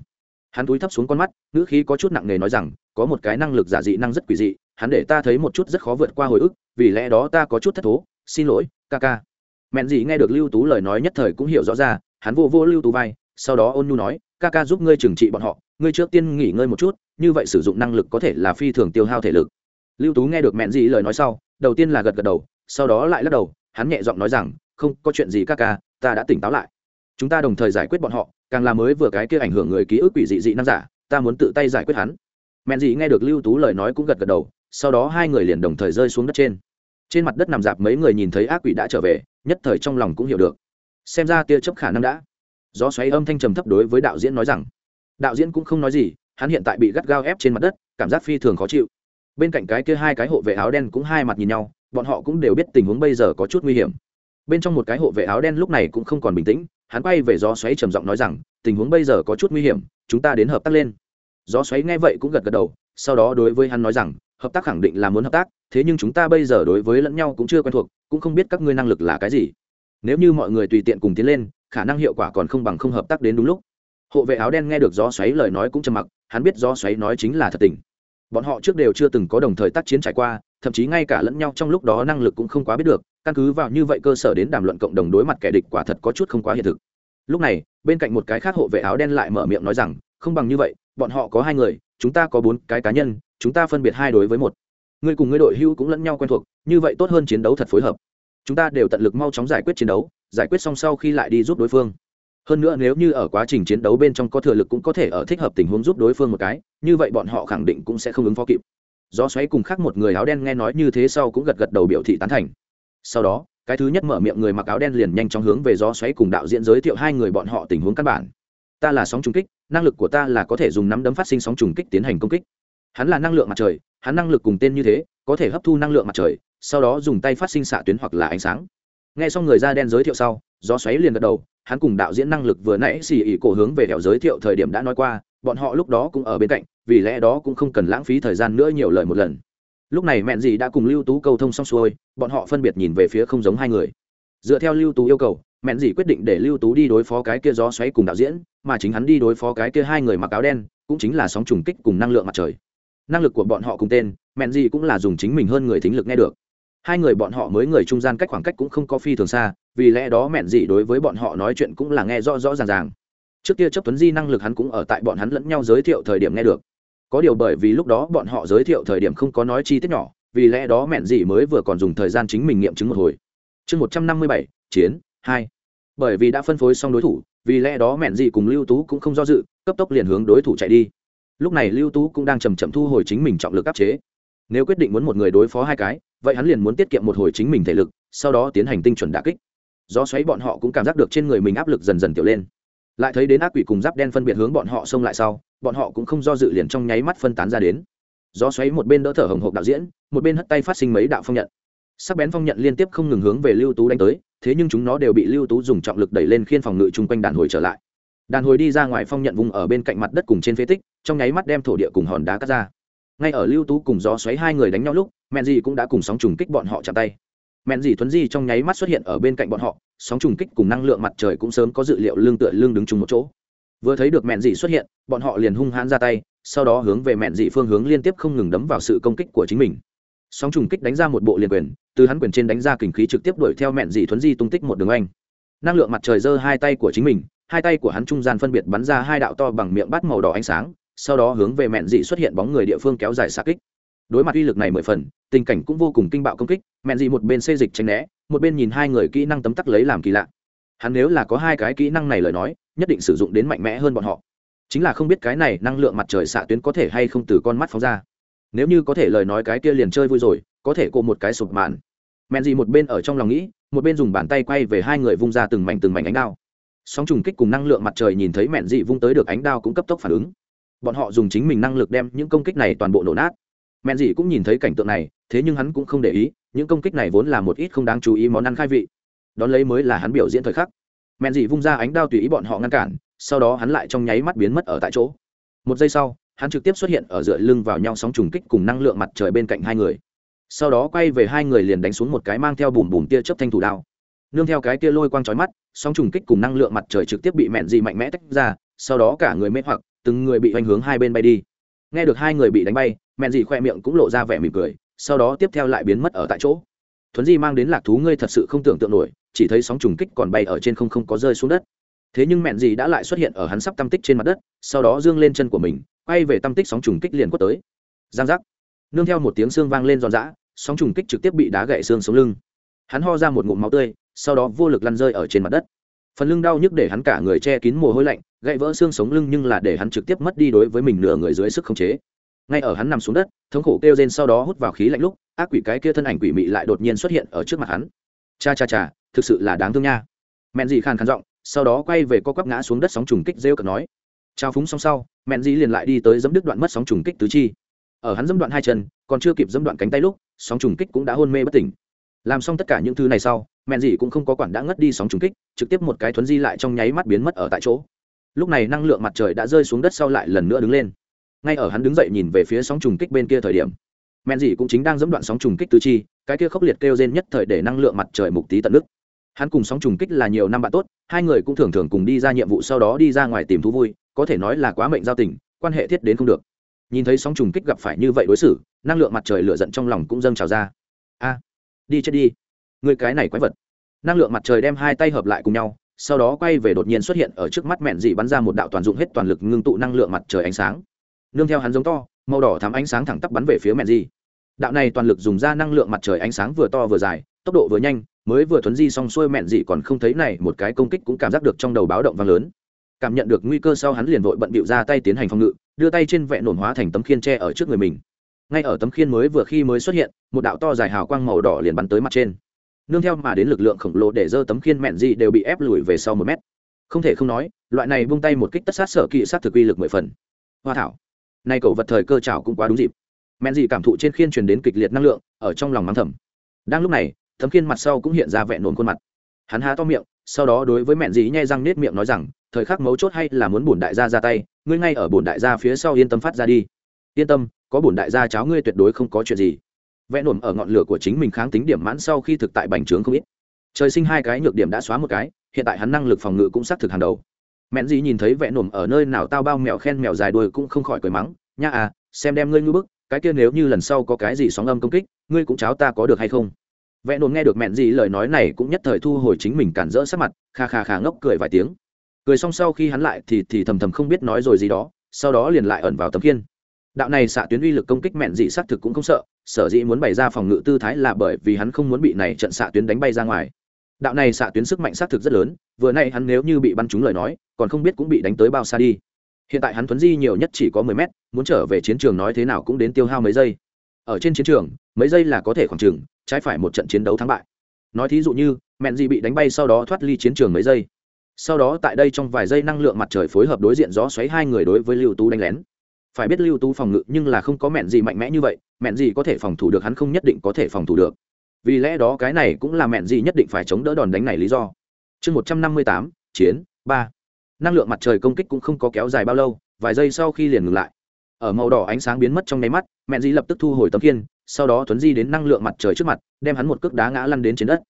Hắn túi thấp xuống con mắt, ngữ khí có chút nặng nề nói rằng, có một cái năng lực giả dị năng rất quỷ dị, hắn để ta thấy một chút rất khó vượt qua hồi ức, vì lẽ đó ta có chút thất thố, xin lỗi, ca ca. Mẹn dị nghe được lưu tú lời nói nhất thời cũng hiểu rõ ra, hắn vô vô lưu tú vai, sau đó ôn nhu nói, ca ca giúp ngươi trừng trị bọn họ, ngươi trước tiên nghỉ ngơi một chút, như vậy sử dụng năng lực có thể là phi thường tiêu hao thể lực. Lưu tú nghe được mẹn dị lời nói sau đầu tiên là gật gật đầu, sau đó lại lắc đầu, hắn nhẹ giọng nói rằng, không, có chuyện gì ca ca, ta đã tỉnh táo lại. Chúng ta đồng thời giải quyết bọn họ, càng là mới vừa cái kia ảnh hưởng người ký ức quỷ dị dị nam giả, ta muốn tự tay giải quyết hắn. Mẹn dị nghe được lưu tú lời nói cũng gật gật đầu, sau đó hai người liền đồng thời rơi xuống đất trên. Trên mặt đất nằm dạp mấy người nhìn thấy ác quỷ đã trở về, nhất thời trong lòng cũng hiểu được. Xem ra tia chấp khả năng đã. Gió xoáy âm thanh trầm thấp đối với đạo diễn nói rằng. Đạo diễn cũng không nói gì, hắn hiện tại bị gắt gao ép trên mặt đất, cảm giác phi thường khó chịu bên cạnh cái kia hai cái hộ vệ áo đen cũng hai mặt nhìn nhau, bọn họ cũng đều biết tình huống bây giờ có chút nguy hiểm. Bên trong một cái hộ vệ áo đen lúc này cũng không còn bình tĩnh, hắn quay về gió xoáy trầm giọng nói rằng, tình huống bây giờ có chút nguy hiểm, chúng ta đến hợp tác lên. Gió xoáy nghe vậy cũng gật gật đầu, sau đó đối với hắn nói rằng, hợp tác khẳng định là muốn hợp tác, thế nhưng chúng ta bây giờ đối với lẫn nhau cũng chưa quen thuộc, cũng không biết các ngươi năng lực là cái gì. Nếu như mọi người tùy tiện cùng tiến lên, khả năng hiệu quả còn không bằng không hợp tác đến đúng lúc. Hộ vệ áo đen nghe được gió xoáy lời nói cũng trầm mặc, hắn biết gió xoáy nói chính là thật tình bọn họ trước đều chưa từng có đồng thời tác chiến trải qua, thậm chí ngay cả lẫn nhau trong lúc đó năng lực cũng không quá biết được, căn cứ vào như vậy cơ sở đến đàm luận cộng đồng đối mặt kẻ địch quả thật có chút không quá hiện thực. Lúc này, bên cạnh một cái khác hộ vệ áo đen lại mở miệng nói rằng, không bằng như vậy, bọn họ có hai người, chúng ta có bốn cái cá nhân, chúng ta phân biệt hai đối với một. Ngươi cùng ngươi đội hưu cũng lẫn nhau quen thuộc, như vậy tốt hơn chiến đấu thật phối hợp. Chúng ta đều tận lực mau chóng giải quyết chiến đấu, giải quyết xong sau khi lại đi giúp đối phương hơn nữa nếu như ở quá trình chiến đấu bên trong có thừa lực cũng có thể ở thích hợp tình huống giúp đối phương một cái, như vậy bọn họ khẳng định cũng sẽ không ứng phó kịp. Do xoáy cùng khác một người áo đen nghe nói như thế sau cũng gật gật đầu biểu thị tán thành. Sau đó, cái thứ nhất mở miệng người mặc áo đen liền nhanh chóng hướng về gió xoáy cùng đạo diễn giới thiệu hai người bọn họ tình huống căn bản. Ta là sóng trùng kích, năng lực của ta là có thể dùng nắm đấm phát sinh sóng trùng kích tiến hành công kích. Hắn là năng lượng mặt trời, hắn năng lực cùng tên như thế, có thể hấp thu năng lượng mặt trời, sau đó dùng tay phát sinh xạ tuyến hoặc là ánh sáng. Nghe xong người da đen giới thiệu sau, gió xoáy liền gật đầu hắn cùng đạo diễn năng lực vừa nãy xì ỉ cổ hướng về đèo giới thiệu thời điểm đã nói qua, bọn họ lúc đó cũng ở bên cạnh, vì lẽ đó cũng không cần lãng phí thời gian nữa nhiều lời một lần. Lúc này mẹn dì đã cùng lưu tú câu thông xong xuôi, bọn họ phân biệt nhìn về phía không giống hai người. Dựa theo lưu tú yêu cầu, mẹn dì quyết định để lưu tú đi đối phó cái kia gió xoáy cùng đạo diễn, mà chính hắn đi đối phó cái kia hai người mặc áo đen, cũng chính là sóng trùng kích cùng năng lượng mặt trời. Năng lực của bọn họ cùng tên, mẹn dì cũng là dùng chính mình hơn người thính lực nghe được hai người bọn họ mới người trung gian cách khoảng cách cũng không có phi thường xa, vì lẽ đó mẹn dị đối với bọn họ nói chuyện cũng là nghe rõ rõ ràng ràng. Trước kia chấp tuấn di năng lực hắn cũng ở tại bọn hắn lẫn nhau giới thiệu thời điểm nghe được. Có điều bởi vì lúc đó bọn họ giới thiệu thời điểm không có nói chi tiết nhỏ, vì lẽ đó mẹn dị mới vừa còn dùng thời gian chính mình nghiệm chứng một hồi. Chương một trăm năm mươi bảy, chiến, hai. Bởi vì đã phân phối xong đối thủ, vì lẽ đó mẹn dị cùng lưu tú cũng không do dự, cấp tốc liền hướng đối thủ chạy đi. Lúc này lưu tú cũng đang chầm chậm thu hồi chính mình trọng lực áp chế. Nếu quyết định muốn một người đối phó hai cái vậy hắn liền muốn tiết kiệm một hồi chính mình thể lực, sau đó tiến hành tinh chuẩn đà kích. Do xoáy bọn họ cũng cảm giác được trên người mình áp lực dần dần tiểu lên. Lại thấy đến ác quỷ cùng giáp đen phân biệt hướng bọn họ xông lại sau, bọn họ cũng không do dự liền trong nháy mắt phân tán ra đến. Do xoáy một bên đỡ thở hồng hộc đạo diễn, một bên hất tay phát sinh mấy đạo phong nhận. Sắc bén phong nhận liên tiếp không ngừng hướng về lưu tú đánh tới, thế nhưng chúng nó đều bị lưu tú dùng trọng lực đẩy lên khiên phòng ngự chung quanh đàn hồi trở lại. Đàn hồi đi ra ngoài phong nhận vùng ở bên cạnh mặt đất cùng trên phế tích, trong nháy mắt đem thổ địa cùng hòn đá cắt ra ngay ở lưu tú cùng gió xoáy hai người đánh nhau lúc mẹn dì cũng đã cùng sóng trùng kích bọn họ chạm tay. Mẹn dì thuấn di trong nháy mắt xuất hiện ở bên cạnh bọn họ, sóng trùng kích cùng năng lượng mặt trời cũng sớm có dự liệu lương tựa lương đứng chung một chỗ. Vừa thấy được mẹn dì xuất hiện, bọn họ liền hung hãn ra tay, sau đó hướng về mẹn dì phương hướng liên tiếp không ngừng đấm vào sự công kích của chính mình. Sóng trùng kích đánh ra một bộ liền quyền, từ hắn quyền trên đánh ra kình khí trực tiếp đuổi theo mẹn dì thuấn di tung tích một đường anh năng lượng mặt trời giơ hai tay của chính mình, hai tay của hắn trung gian phân biệt bắn ra hai đạo to bằng miệng bát màu đỏ ánh sáng sau đó hướng về mẹn dị xuất hiện bóng người địa phương kéo dài xa kích. Đối mặt uy lực này mười phần, tình cảnh cũng vô cùng kinh bạo công kích, mẹn dị một bên xê dịch tranh né, một bên nhìn hai người kỹ năng tấm tắc lấy làm kỳ lạ. Hắn nếu là có hai cái kỹ năng này lời nói, nhất định sử dụng đến mạnh mẽ hơn bọn họ. Chính là không biết cái này năng lượng mặt trời xạ tuyến có thể hay không từ con mắt phóng ra. Nếu như có thể lời nói cái kia liền chơi vui rồi, có thể cô một cái sụp màn. Mẹn dị một bên ở trong lòng nghĩ, một bên dùng bàn tay quay về hai người vung ra từng mảnh từng mảnh ánh đao. Sóng trùng kích cùng năng lượng mặt trời nhìn thấy mẹn dị vung tới được ánh đao cũng cấp tốc phản ứng bọn họ dùng chính mình năng lực đem những công kích này toàn bộ nổ nát. Mẹn dị cũng nhìn thấy cảnh tượng này, thế nhưng hắn cũng không để ý, những công kích này vốn là một ít không đáng chú ý món ăn khai vị. Đón lấy mới là hắn biểu diễn thời khắc. Mẹn dị vung ra ánh đao tùy ý bọn họ ngăn cản, sau đó hắn lại trong nháy mắt biến mất ở tại chỗ. Một giây sau, hắn trực tiếp xuất hiện ở dựa lưng vào nhau sóng trùng kích cùng năng lượng mặt trời bên cạnh hai người. Sau đó quay về hai người liền đánh xuống một cái mang theo bùm bùm tia chớp thanh thủ đao. Nương theo cái tia lôi quang trói mắt, sóng trùng kích cùng năng lượng mặt trời trực tiếp bị mẹn dị mạnh mẽ tách ra, sau đó cả người mê hoặc từng người bị hoành hướng hai bên bay đi. Nghe được hai người bị đánh bay mẹn Dì khoe miệng cũng lộ ra vẻ mỉm cười, sau đó tiếp theo lại biến mất ở tại chỗ. Thuấn di mang đến lạc thú ngươi thật sự không tưởng tượng nổi, chỉ thấy sóng trùng kích còn bay ở trên không không có rơi xuống đất. Thế nhưng mẹn Dì đã lại xuất hiện ở hắn sắp tâm tích trên mặt đất, sau đó dương lên chân của mình, quay về tâm tích sóng trùng kích liền quất tới. Giang giác. Nương theo một tiếng xương vang lên giòn giã, sóng trùng kích trực tiếp bị đá gậy xương sống lưng. Hắn ho ra một ngụm máu tươi, sau đó vô lực lăn rơi ở trên mặt đất phần lưng đau nhức để hắn cả người che kín mồ hôi lạnh, gãy vỡ xương sống lưng nhưng là để hắn trực tiếp mất đi đối với mình nửa người dưới sức khống chế. Ngay ở hắn nằm xuống đất, thống khổ kêu rên sau đó hút vào khí lạnh lúc, ác quỷ cái kia thân ảnh quỷ mị lại đột nhiên xuất hiện ở trước mặt hắn. Cha cha cha, thực sự là đáng thương nha. Mẹn dị khàn khàn giọng, sau đó quay về co quắp ngã xuống đất sóng trùng kích rêu cợt nói. Trao phúng xong sau, mẹn dị liền lại đi tới dẫm đứt đoạn mất sóng trùng kích tứ chi. Ở hắn dẫm đoạn hai chân, còn chưa kịp dẫm đoạn cánh tay lúc, sóng trùng kích cũng đã hôn mê bất tỉnh làm xong tất cả những thứ này sau mẹn dị cũng không có quản đã ngất đi sóng trùng kích, trực tiếp một cái thuấn di lại trong nháy mắt biến mất ở tại chỗ. Lúc này năng lượng mặt trời đã rơi xuống đất sau lại lần nữa đứng lên. Ngay ở hắn đứng dậy nhìn về phía sóng trùng kích bên kia thời điểm mẹn dị cũng chính đang dẫm đoạn sóng trùng kích tứ chi, cái kia khốc liệt kêu rên nhất thời để năng lượng mặt trời mục tí tận nước. Hắn cùng sóng trùng kích là nhiều năm bạn tốt, hai người cũng thường thường cùng đi ra nhiệm vụ sau đó đi ra ngoài tìm thú vui, có thể nói là quá mệnh giao tình, quan hệ thiết đến không được. Nhìn thấy sóng trùng kích gặp phải như vậy đối xử, năng lượng mặt trời lửa giận trong lòng cũng dâng trào ra. A! Đi chết đi. Người cái này quái vật. Năng lượng mặt trời đem hai tay hợp lại cùng nhau, sau đó quay về đột nhiên xuất hiện ở trước mắt mẹn dị bắn ra một đạo toàn dụng hết toàn lực ngưng tụ năng lượng mặt trời ánh sáng. Nương theo hắn giống to, màu đỏ thắm ánh sáng thẳng tắp bắn về phía mẹn dị. Đạo này toàn lực dùng ra năng lượng mặt trời ánh sáng vừa to vừa dài, tốc độ vừa nhanh, mới vừa thuấn di xong xuôi mẹn dị còn không thấy này, một cái công kích cũng cảm giác được trong đầu báo động vang lớn. Cảm nhận được nguy cơ sau hắn liền vội bận bịu ra tay tiến hành phòng ngự, đưa tay trên vẹn nổn hóa thành tấm khiên tre ở trước người mình ngay ở tấm khiên mới vừa khi mới xuất hiện, một đạo to dài hào quang màu đỏ liền bắn tới mặt trên. Nương theo mà đến lực lượng khổng lồ để dơ tấm khiên mẹn gì đều bị ép lùi về sau một mét. Không thể không nói, loại này vung tay một kích tất sát sở kỵ sát thực uy lực mười phần. Hoa thảo, nay cậu vật thời cơ trào cũng quá đúng dịp. Mẹn gì cảm thụ trên khiên truyền đến kịch liệt năng lượng, ở trong lòng mắng thầm. Đang lúc này, tấm khiên mặt sau cũng hiện ra vẹn nổn khuôn mặt. Hắn há to miệng, sau đó đối với mẹn dị nhai răng nết miệng nói rằng, thời khắc mấu chốt hay là muốn bổn đại gia ra tay, ngươi ngay ở bổn đại gia phía sau yên tâm phát ra đi. Yên tâm có bổn đại gia cháo ngươi tuyệt đối không có chuyện gì. Vẽ nổm ở ngọn lửa của chính mình kháng tính điểm mãn sau khi thực tại bành trướng không ít. Trời sinh hai cái nhược điểm đã xóa một cái, hiện tại hắn năng lực phòng ngự cũng xác thực hàng đầu. Mẹn gì nhìn thấy vẽ nổm ở nơi nào tao bao mèo khen mèo dài đuôi cũng không khỏi cười mắng, nha à xem đem ngươi ngư bức, cái kia nếu như lần sau có cái gì sóng âm công kích, ngươi cũng cháo ta có được hay không? Vẽ nổm nghe được mẹn gì lời nói này cũng nhất thời thu hồi chính mình cản rỡ sắc mặt, kha kha kha ngốc cười vài tiếng. Cười xong sau khi hắn lại thì thì thầm thầm không biết nói rồi gì đó, sau đó liền lại ẩn vào tấm kiên đạo này xạ tuyến uy lực công kích mẹn dị xác thực cũng không sợ, sở dĩ muốn bày ra phòng ngự tư thái là bởi vì hắn không muốn bị này trận xạ tuyến đánh bay ra ngoài. Đạo này xạ tuyến sức mạnh xác thực rất lớn, vừa nay hắn nếu như bị bắn trúng lời nói, còn không biết cũng bị đánh tới bao xa đi. Hiện tại hắn thuấn di nhiều nhất chỉ có mười mét, muốn trở về chiến trường nói thế nào cũng đến tiêu hao mấy giây. Ở trên chiến trường, mấy giây là có thể khoảng chừng, trái phải một trận chiến đấu thắng bại. Nói thí dụ như, mẹn dị bị đánh bay sau đó thoát ly chiến trường mấy giây. Sau đó tại đây trong vài giây năng lượng mặt trời phối hợp đối diện gió xoáy hai người đối với lưu tú đánh lén phải biết lưu tú phòng ngự nhưng là không có mẹn gì mạnh mẽ như vậy, mẹn gì có thể phòng thủ được hắn không nhất định có thể phòng thủ được. Vì lẽ đó cái này cũng là mẹn gì nhất định phải chống đỡ đòn đánh này lý do. Chương một trăm năm mươi tám, chiến, ba. Năng lượng mặt trời công kích cũng không có kéo dài bao lâu, vài giây sau khi liền ngừng lại. Ở màu đỏ ánh sáng biến mất trong nháy mắt, mẹn gì lập tức thu hồi tấm kiên sau đó tuấn di đến năng lượng mặt trời trước mặt, đem hắn một cước đá ngã lăn đến trên đất.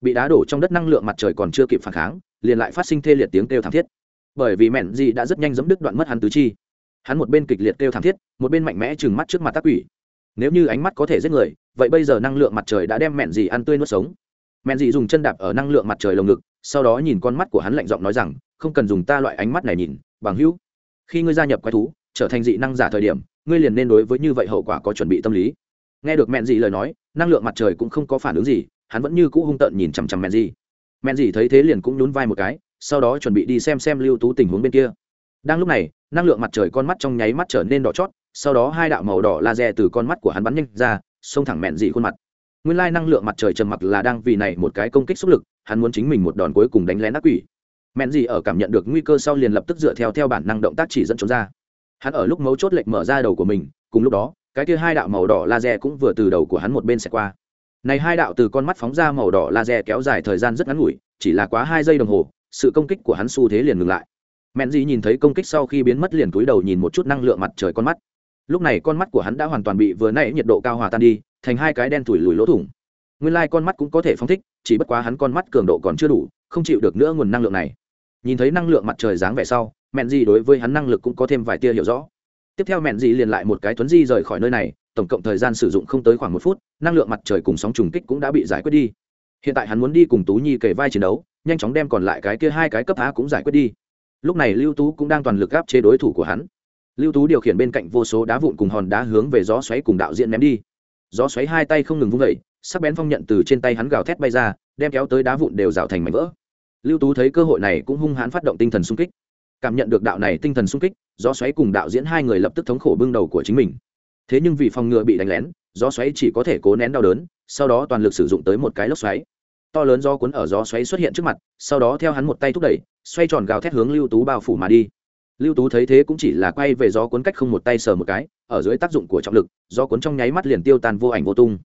Bị đá đổ trong đất năng lượng mặt trời còn chưa kịp phản kháng, liền lại phát sinh thê liệt tiếng kêu thảm thiết. Bởi vì mẹn gì đã rất nhanh dẫm đứt đoạn mất hắn tứ chi hắn một bên kịch liệt kêu thảm thiết, một bên mạnh mẽ chừng mắt trước mặt tác quỷ. Nếu như ánh mắt có thể giết người, vậy bây giờ năng lượng mặt trời đã đem mẹn dì ăn tươi nuốt sống. Mẹn dì dùng chân đạp ở năng lượng mặt trời lồng ngực, sau đó nhìn con mắt của hắn lạnh giọng nói rằng, không cần dùng ta loại ánh mắt này nhìn, bằng hữu. Khi ngươi gia nhập quái thú, trở thành dị năng giả thời điểm, ngươi liền nên đối với như vậy hậu quả có chuẩn bị tâm lý. Nghe được mẹn dì lời nói, năng lượng mặt trời cũng không có phản ứng gì, hắn vẫn như cũ hung tợn nhìn chằm chằm mẹn dì. Mẹn dì thấy thế liền cũng nhún vai một cái, sau đó chuẩn bị đi xem xem lưu tú tình huống bên kia. Đang lúc này năng lượng mặt trời con mắt trong nháy mắt trở nên đỏ chót, sau đó hai đạo màu đỏ laser từ con mắt của hắn bắn nhanh ra, xông thẳng mẹn dị khuôn mặt. Nguyên lai năng lượng mặt trời trầm mặc là đang vì này một cái công kích xúc lực, hắn muốn chính mình một đòn cuối cùng đánh lén ác quỷ. Mẹn dị ở cảm nhận được nguy cơ sau liền lập tức dựa theo theo bản năng động tác chỉ dẫn trốn ra. Hắn ở lúc mấu chốt lệnh mở ra đầu của mình, cùng lúc đó, cái kia hai đạo màu đỏ laser cũng vừa từ đầu của hắn một bên xẹt qua. Này hai đạo từ con mắt phóng ra màu đỏ laser kéo dài thời gian rất ngắn ngủi, chỉ là quá hai giây đồng hồ, sự công kích của hắn xu thế liền ngừng lại mẹn gì nhìn thấy công kích sau khi biến mất liền cúi đầu nhìn một chút năng lượng mặt trời con mắt. Lúc này con mắt của hắn đã hoàn toàn bị vừa nãy nhiệt độ cao hòa tan đi, thành hai cái đen thủi lùi lỗ thủng. Nguyên lai、like、con mắt cũng có thể phong thích, chỉ bất quá hắn con mắt cường độ còn chưa đủ, không chịu được nữa nguồn năng lượng này. Nhìn thấy năng lượng mặt trời dáng vẻ sau, mẹn gì đối với hắn năng lực cũng có thêm vài tia hiểu rõ. Tiếp theo mẹn gì liền lại một cái tuấn di rời khỏi nơi này, tổng cộng thời gian sử dụng không tới khoảng một phút, năng lượng mặt trời cùng sóng trùng kích cũng đã bị giải quyết đi. Hiện tại hắn muốn đi cùng tú nhi kể vai chiến đấu, nhanh chóng đem còn lại cái kia hai cái cấp á cũng giải quyết đi lúc này lưu tú cũng đang toàn lực gáp chế đối thủ của hắn. Lưu tú điều khiển bên cạnh vô số đá vụn cùng hòn đá hướng về gió xoáy cùng đạo diễn ném đi. Gió xoáy hai tay không ngừng vung vẩy sắc bén phong nhận từ trên tay hắn gào thét bay ra, đem kéo tới đá vụn đều rào thành mảnh vỡ. Lưu tú thấy cơ hội này cũng hung hãn phát động tinh thần sung kích. Cảm nhận được đạo này tinh thần sung kích, gió xoáy cùng đạo diễn hai người lập tức thống khổ bưng đầu của chính mình. Thế nhưng vì phòng ngừa bị đánh lén, gió xoáy chỉ có thể cố nén đau đớn, sau đó toàn lực sử dụng tới một cái lốc xoáy to lớn do cuốn ở gió xoáy xuất hiện trước mặt, sau đó theo hắn một tay thúc đẩy, xoay tròn gào thét hướng lưu tú bao phủ mà đi. Lưu tú thấy thế cũng chỉ là quay về gió cuốn cách không một tay sờ một cái, ở dưới tác dụng của trọng lực, gió cuốn trong nháy mắt liền tiêu tan vô ảnh vô tung.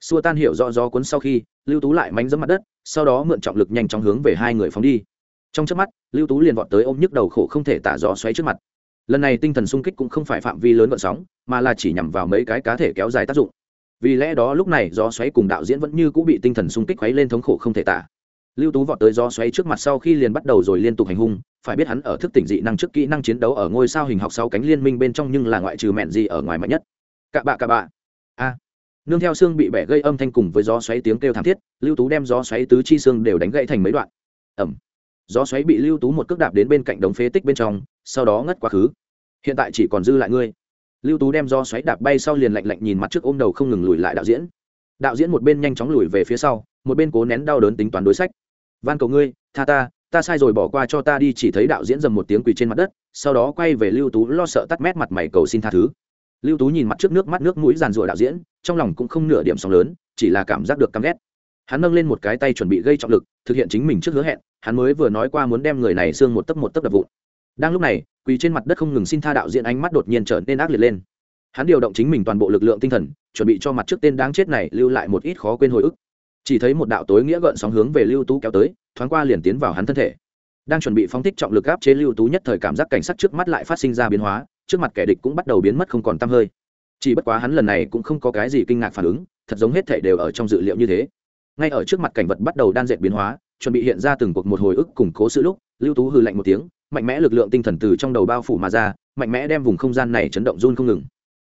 Xua tan hiểu rõ gió cuốn sau khi, lưu tú lại mánh dẫm mặt đất, sau đó mượn trọng lực nhanh chóng hướng về hai người phóng đi. Trong trước mắt, lưu tú liền vọt tới ôm nhức đầu khổ không thể tả gió xoáy trước mặt. Lần này tinh thần sung kích cũng không phải phạm vi lớn vận sóng, mà là chỉ nhằm vào mấy cái cá thể kéo dài tác dụng vì lẽ đó lúc này gió xoáy cùng đạo diễn vẫn như cũng bị tinh thần sung kích khuấy lên thống khổ không thể tả. Lưu tú vọt tới gió xoáy trước mặt sau khi liền bắt đầu rồi liên tục hành hung, phải biết hắn ở thức tỉnh dị năng trước kỹ năng chiến đấu ở ngôi sao hình học sau cánh liên minh bên trong nhưng là ngoại trừ mẹn gì ở ngoài mạnh nhất. Cạ bạ cạ bạ. A. Nương theo xương bị bẻ gây âm thanh cùng với gió xoáy tiếng kêu thảm thiết, lưu tú đem gió xoáy tứ chi xương đều đánh gãy thành mấy đoạn. Ẩm. Gió xoáy bị lưu tú một cước đạp đến bên cạnh đống phế tích bên trong, sau đó ngất quá khứ. Hiện tại chỉ còn dư lại ngươi lưu tú đem do xoáy đạp bay sau liền lạnh lạnh nhìn mặt trước ôm đầu không ngừng lùi lại đạo diễn. Đạo diễn một bên nhanh chóng lùi về phía sau, một bên cố nén đau đớn tính toán đối sách. Van cầu ngươi, tha ta ta sai rồi bỏ qua cho ta đi, chỉ thấy đạo diễn dầm một tiếng quỳ trên mặt đất, sau đó quay về lưu tú lo sợ tắt mét mặt mày cầu xin tha thứ. Lưu tú nhìn mặt trước nước mắt nước mũi giàn rủa đạo diễn, trong lòng cũng không nửa điểm sóng lớn, chỉ là cảm giác được căm ghét. Hắn nâng lên một cái tay chuẩn bị gây trọng lực, thực hiện chính mình trước hứa hẹn, hắn mới vừa nói qua muốn đem người này xương một tấc một tấc đập vụn đang lúc này, quỳ trên mặt đất không ngừng xin tha đạo diễn ánh mắt đột nhiên trở nên ác liệt lên. Hắn điều động chính mình toàn bộ lực lượng tinh thần, chuẩn bị cho mặt trước tên đáng chết này lưu lại một ít khó quên hồi ức. Chỉ thấy một đạo tối nghĩa gợn sóng hướng về lưu tú kéo tới, thoáng qua liền tiến vào hắn thân thể. Đang chuẩn bị phóng thích trọng lực áp chế lưu tú nhất thời cảm giác cảnh sắc trước mắt lại phát sinh ra biến hóa, trước mặt kẻ địch cũng bắt đầu biến mất không còn t hơi. Chỉ bất quá hắn lần này cũng không có cái gì kinh ngạc phản ứng, thật giống hết thể đều ở trong dự liệu như thế. Ngay ở trước mặt cảnh vật bắt đầu đan dệt biến hóa, chuẩn bị hiện ra từng cuộc một hồi ức củng cố sự lúc, lưu tú hư lạnh một tiếng mạnh mẽ lực lượng tinh thần từ trong đầu bao phủ mà ra, mạnh mẽ đem vùng không gian này chấn động run không ngừng.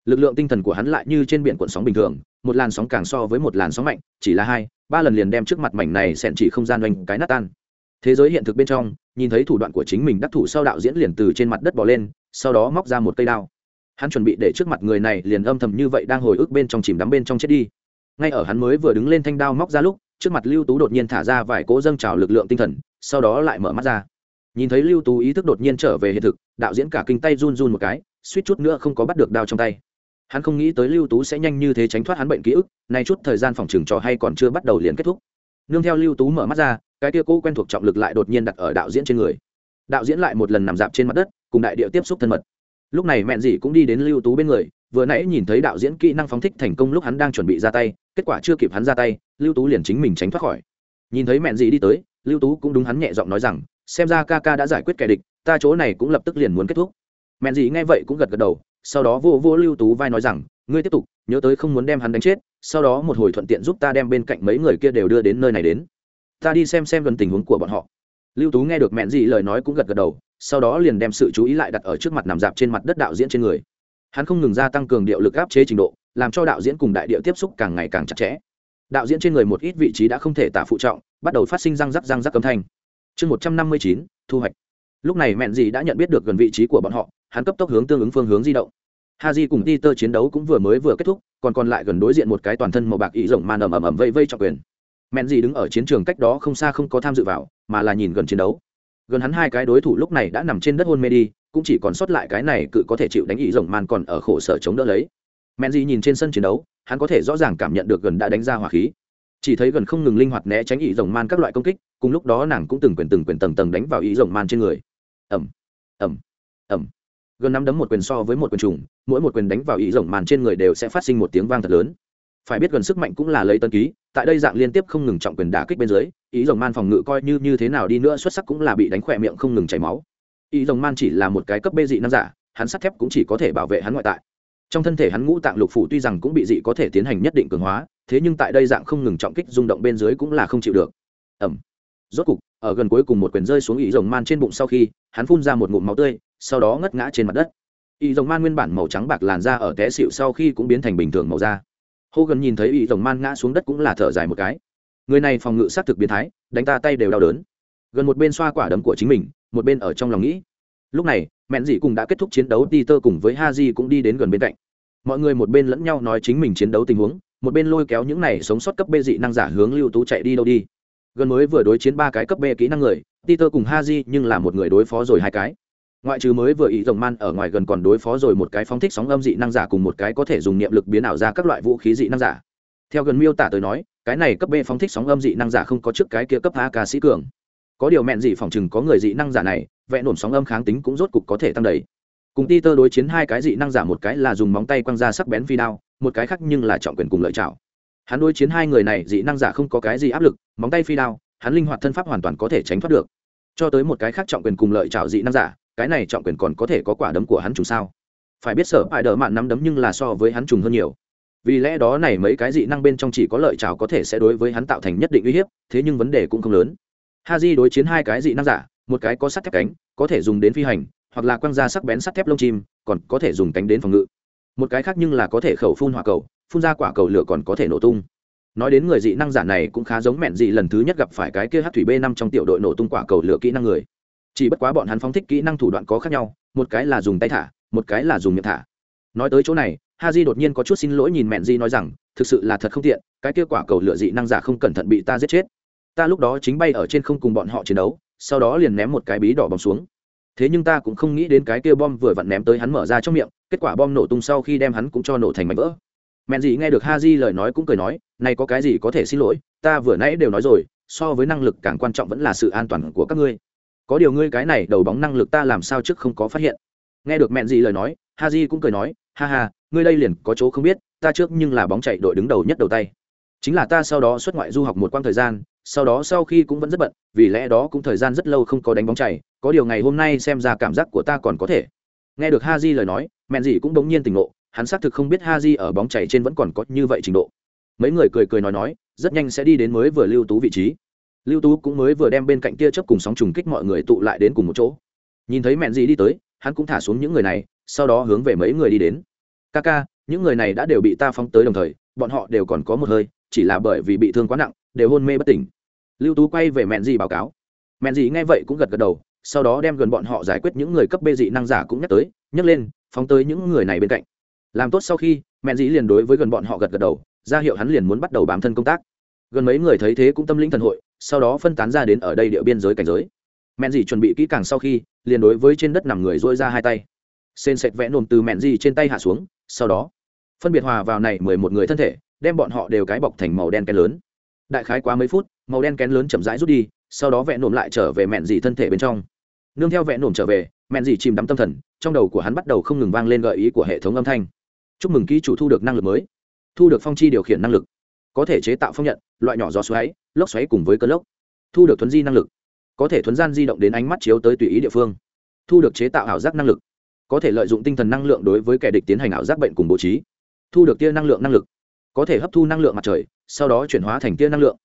Lực lượng tinh thần của hắn lại như trên biển cuộn sóng bình thường, một làn sóng càng so với một làn sóng mạnh, chỉ là hai, ba lần liền đem trước mặt mảnh này xẹn chỉ không gian oanh cái nát tan. Thế giới hiện thực bên trong, nhìn thấy thủ đoạn của chính mình đắc thủ sau đạo diễn liền từ trên mặt đất bỏ lên, sau đó móc ra một cây đao. Hắn chuẩn bị để trước mặt người này liền âm thầm như vậy đang hồi ức bên trong chìm đắm bên trong chết đi. Ngay ở hắn mới vừa đứng lên thanh đao móc ra lúc, trước mặt lưu tú đột nhiên thả ra vài cỗ dâng trào lực lượng tinh thần, sau đó lại mở mắt ra nhìn thấy lưu tú ý thức đột nhiên trở về hiện thực, đạo diễn cả kinh tay run run một cái, suýt chút nữa không có bắt được đao trong tay. Hắn không nghĩ tới lưu tú sẽ nhanh như thế tránh thoát hắn bệnh ký ức, nay chút thời gian phòng trường trò hay còn chưa bắt đầu liền kết thúc. Nương theo lưu tú mở mắt ra, cái kia cũ quen thuộc trọng lực lại đột nhiên đặt ở đạo diễn trên người. Đạo diễn lại một lần nằm dạp trên mặt đất, cùng đại địa tiếp xúc thân mật. Lúc này mẹn dì cũng đi đến lưu tú bên người, vừa nãy nhìn thấy đạo diễn kỹ năng phóng thích thành công lúc hắn đang chuẩn bị ra tay, kết quả chưa kịp hắn ra tay, lưu tú liền chính mình tránh thoát khỏi. Nhìn thấy mẹn dì đi tới, lưu tú cũng đúng hắn nhẹ giọng nói rằng xem ra ca ca đã giải quyết kẻ địch, ta chỗ này cũng lập tức liền muốn kết thúc. Mẹn dì nghe vậy cũng gật gật đầu, sau đó vô vô lưu tú vai nói rằng, ngươi tiếp tục, nhớ tới không muốn đem hắn đánh chết, sau đó một hồi thuận tiện giúp ta đem bên cạnh mấy người kia đều đưa đến nơi này đến. Ta đi xem xem gần tình huống của bọn họ. Lưu tú nghe được mẹn gì lời nói cũng gật gật đầu, sau đó liền đem sự chú ý lại đặt ở trước mặt nằm dạp trên mặt đất đạo diễn trên người. Hắn không ngừng gia tăng cường điệu lực áp chế trình độ, làm cho đạo diễn cùng đại điệu tiếp xúc càng ngày càng chặt chẽ. Đạo diễn trên người một ít vị trí đã không thể tả phụ trọng, bắt đầu phát sinh răng rắc răng rắc âm thanh chương một trăm năm mươi chín thu hoạch lúc này mẹn gì đã nhận biết được gần vị trí của bọn họ hắn cấp tốc hướng tương ứng phương hướng di động Haji cùng Peter chiến đấu cũng vừa mới vừa kết thúc, còn còn lại gần đối diện một cái toàn thân màu bạc ý rộng man ầm ầm ầm vây vây trọng quyền. Mện gì đứng ở chiến trường cách đó không xa không có tham dự vào, mà là nhìn gần chiến đấu. Gần hắn hai cái đối thủ lúc này đã nằm trên đất hôn mê đi, cũng chỉ còn sót lại cái này cự có thể chịu đánh ý rộng man còn ở khổ sở chống đỡ lấy. Mện gì nhìn trên sân chiến đấu, hắn có thể rõ ràng cảm nhận được gần đã đánh ra hỏa khí. Chỉ thấy gần không ngừng linh hoạt né tránh ý rồng man các loại công kích, cùng lúc đó nàng cũng từng quyền từng quyền tầng tầng đánh vào ý rồng man trên người. Ầm, ầm, ầm. Gần năm đấm một quyền so với một quyền trùng mỗi một quyền đánh vào ý rồng man trên người đều sẽ phát sinh một tiếng vang thật lớn. Phải biết gần sức mạnh cũng là lấy tân ký tại đây dạng liên tiếp không ngừng trọng quyền đả kích bên dưới ý rồng man phòng ngự coi như như thế nào đi nữa xuất sắc cũng là bị đánh khỏe miệng không ngừng chảy máu. Ý rồng man chỉ là một cái cấp bê dị nam giả hắn sắt thép cũng chỉ có thể bảo vệ hắn ngoại tại trong thân thể hắn ngũ tạng lục phủ tuy rằng cũng bị dị có thể tiến hành nhất định cường hóa, thế nhưng tại đây dạng không ngừng trọng kích rung động bên dưới cũng là không chịu được. Ẩm rốt cục, ở gần cuối cùng một quyền rơi xuống ý rồng man trên bụng sau khi, hắn phun ra một ngụm máu tươi, sau đó ngất ngã trên mặt đất. Y rồng man nguyên bản màu trắng bạc làn da ở té xịu sau khi cũng biến thành bình thường màu da. Hô gần nhìn thấy y rồng man ngã xuống đất cũng là thở dài một cái. Người này phòng ngự s á t thực biến thái, đánh ta tay đều đau đớn. Gần một bên xoa quả đấm của chính mình, một bên ở trong lòng nghĩ lúc này, mẹn dị cùng đã kết thúc chiến đấu đi tơ cùng với ha di cũng đi đến gần bên cạnh. Mọi người một bên lẫn nhau nói chính mình chiến đấu tình huống, một bên lôi kéo những này sống sót cấp b dị năng giả hướng lưu tú chạy đi đâu đi. Gần mới vừa đối chiến ba cái cấp b kỹ năng người, peter cùng Ha haji nhưng là một người đối phó rồi hai cái. Ngoại trừ mới vừa ý rồng man ở ngoài gần còn đối phó rồi một cái phóng thích sóng âm dị năng giả cùng một cái có thể dùng niệm lực biến ảo ra các loại vũ khí dị năng giả. Theo gần miêu tả tới nói, cái này cấp b phóng thích sóng âm dị năng giả không có trước cái kia cấp a ca sĩ cường có điều mẹn gì phòng chừng có người dị năng giả này, vẽ nổm sóng âm kháng tính cũng rốt cục có thể tăng đầy. Cùng ti tơ đối chiến hai cái dị năng giả, một cái là dùng móng tay quăng ra sắc bén phi đao, một cái khác nhưng là trọng quyền cùng lợi chảo hắn đối chiến hai người này, dị năng giả không có cái gì áp lực, móng tay phi đao, hắn linh hoạt thân pháp hoàn toàn có thể tránh thoát được. Cho tới một cái khác trọng quyền cùng lợi chảo dị năng giả, cái này trọng quyền còn có thể có quả đấm của hắn trùng sao? Phải biết sở hại đỡ mạn nắm đấm nhưng là so với hắn trùng hơn nhiều. Vì lẽ đó này mấy cái dị năng bên trong chỉ có lợi chảo có thể sẽ đối với hắn tạo thành nhất định uy hiếp, thế nhưng vấn đề cũng không lớn. Haji đối chiến hai cái dị năng giả, một cái có sắt thép cánh, có thể dùng đến phi hành, hoặc là quăng ra sắc bén sắt thép lông chim, còn có thể dùng cánh đến phòng ngự. Một cái khác nhưng là có thể khẩu phun hỏa cầu, phun ra quả cầu lửa còn có thể nổ tung. Nói đến người dị năng giả này cũng khá giống mẹn dị lần thứ nhất gặp phải cái kia hát thủy b năm trong tiểu đội nổ tung quả cầu lửa kỹ năng người. Chỉ bất quá bọn hắn phóng thích kỹ năng thủ đoạn có khác nhau, một cái là dùng tay thả, một cái là dùng miệng thả. Nói tới chỗ này, ha di đột nhiên có chút xin lỗi nhìn mẹn di nói rằng, thực sự là thật không tiện, cái kia quả cầu lửa dị năng giả không cẩn thận bị ta giết chết ta lúc đó chính bay ở trên không cùng bọn họ chiến đấu, sau đó liền ném một cái bí đỏ bóng xuống. Thế nhưng ta cũng không nghĩ đến cái kia bom vừa vặn ném tới hắn mở ra trong miệng, kết quả bom nổ tung sau khi đem hắn cũng cho nổ thành mảnh vỡ. Mẹn gì nghe được ha di lời nói cũng cười nói, này có cái gì có thể xin lỗi, ta vừa nãy đều nói rồi, so với năng lực càng quan trọng vẫn là sự an toàn của các ngươi. Có điều ngươi cái này đầu bóng năng lực ta làm sao trước không có phát hiện? Nghe được mẹn gì lời nói ha di cũng cười nói, ha ha, ngươi đây liền có chỗ không biết, ta trước nhưng là bóng chạy đội đứng đầu nhất đầu tay. Chính là ta sau đó xuất ngoại du học một quãng thời gian sau đó sau khi cũng vẫn rất bận, vì lẽ đó cũng thời gian rất lâu không có đánh bóng chảy có điều ngày hôm nay xem ra cảm giác của ta còn có thể. Nghe được ha di lời nói, mẹn gì cũng bỗng nhiên tỉnh ngộ, hắn xác thực không biết ha di ở bóng chảy trên vẫn còn có như vậy trình độ. Mấy người cười cười nói nói, rất nhanh sẽ đi đến mới vừa lưu tú vị trí. Lưu tú cũng mới vừa đem bên cạnh tia chớp cùng sóng trùng kích mọi người tụ lại đến cùng một chỗ. Nhìn thấy mẹn gì đi tới, hắn cũng thả xuống những người này, sau đó hướng về mấy người đi đến. Ca ca những người này đã đều bị ta phóng tới đồng thời, bọn họ đều còn có một hơi chỉ là bởi vì bị thương quá nặng, đều hôn mê bất tỉnh. Lưu tú quay về mẹn dì báo cáo. Mẹn dì nghe vậy cũng gật gật đầu, sau đó đem gần bọn họ giải quyết những người cấp bê dị năng giả cũng nhắc tới, nhắc lên, phóng tới những người này bên cạnh. Làm tốt sau khi, mẹn dì liền đối với gần bọn họ gật gật đầu, ra hiệu hắn liền muốn bắt đầu bám thân công tác. Gần mấy người thấy thế cũng tâm linh thần hội, sau đó phân tán ra đến ở đây địa biên giới cảnh giới. Mẹn dì chuẩn bị kỹ càng sau khi, liền đối với trên đất nằm người dôi ra hai tay. Sên sệt vẽ nồm từ mẹn dì trên tay hạ xuống, sau đó, phân biệt hòa vào này mười một người thân thể đem bọn họ đều cái bọc thành màu đen kén lớn. Đại khái quá mấy phút, màu đen kén lớn chậm rãi rút đi, sau đó vẹn nổm lại trở về mẹn dì thân thể bên trong. Nương theo vẹn nổm trở về, mẹn dì chìm đắm tâm thần, trong đầu của hắn bắt đầu không ngừng vang lên gợi ý của hệ thống âm thanh. Chúc mừng ký chủ thu được năng lực mới. Thu được phong chi điều khiển năng lực. Có thể chế tạo phong nhận, loại nhỏ gió xoáy, lốc xoáy cùng với cơn lốc. Thu được thuấn di năng lực. Có thể thuấn gian di động đến ánh mắt chiếu tới tùy ý địa phương. Thu được chế tạo ảo giác năng lực. Có thể lợi dụng tinh thần năng lượng đối với kẻ địch tiến hành ảo giác bệnh cùng bố trí. Thu được tia năng lượng năng lực có thể hấp thu năng lượng mặt trời, sau đó chuyển hóa thành tia năng lượng.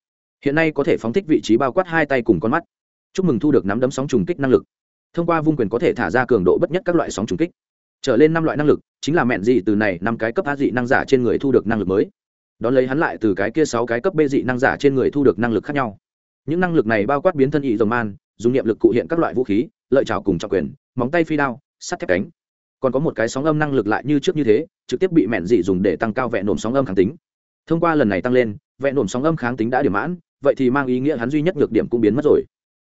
Hiện nay có thể phóng thích vị trí bao quát hai tay cùng con mắt. Chúc mừng thu được nắm đấm sóng trùng kích năng lực. Thông qua vung quyền có thể thả ra cường độ bất nhất các loại sóng trùng kích. Trở lên năm loại năng lực, chính là mẹn dị từ này năm cái cấp a dị năng giả trên người thu được năng lực mới. Đón lấy hắn lại từ cái kia sáu cái cấp b dị năng giả trên người thu được năng lực khác nhau. Những năng lực này bao quát biến thân ý dòng man, dùng niệm lực cụ hiện các loại vũ khí, lợi trào cùng trọng quyền, móng tay phi đao, sắt thép cánh còn có một cái sóng âm năng lực lại như trước như thế, trực tiếp bị mẹn dị dùng để tăng cao vẹn nổm sóng âm kháng tính. Thông qua lần này tăng lên, vẹn nổm sóng âm kháng tính đã điểm mãn, vậy thì mang ý nghĩa hắn duy nhất nhược điểm cũng biến mất rồi.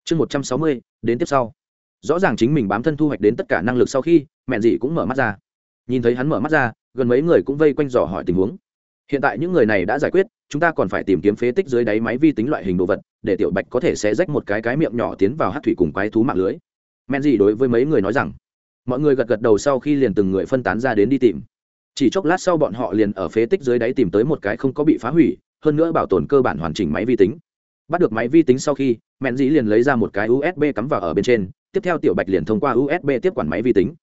Chương một trăm sáu mươi, đến tiếp sau. Rõ ràng chính mình bám thân thu hoạch đến tất cả năng lực sau khi, mẹn dị cũng mở mắt ra. Nhìn thấy hắn mở mắt ra, gần mấy người cũng vây quanh dò hỏi tình huống. Hiện tại những người này đã giải quyết, chúng ta còn phải tìm kiếm phế tích dưới đáy máy vi tính loại hình đồ vật, để tiểu bạch có thể sẽ rách một cái cái miệng nhỏ tiến vào hát thủy cùng quái thú mạng lưới. Men gì đối với mấy người nói rằng mọi người gật gật đầu sau khi liền từng người phân tán ra đến đi tìm. Chỉ chốc lát sau bọn họ liền ở phế tích dưới đáy tìm tới một cái không có bị phá hủy, hơn nữa bảo tồn cơ bản hoàn chỉnh máy vi tính. Bắt được máy vi tính sau khi, mẹn dĩ liền lấy ra một cái usb cắm vào ở bên trên, tiếp theo tiểu bạch liền thông qua usb tiếp quản máy vi tính.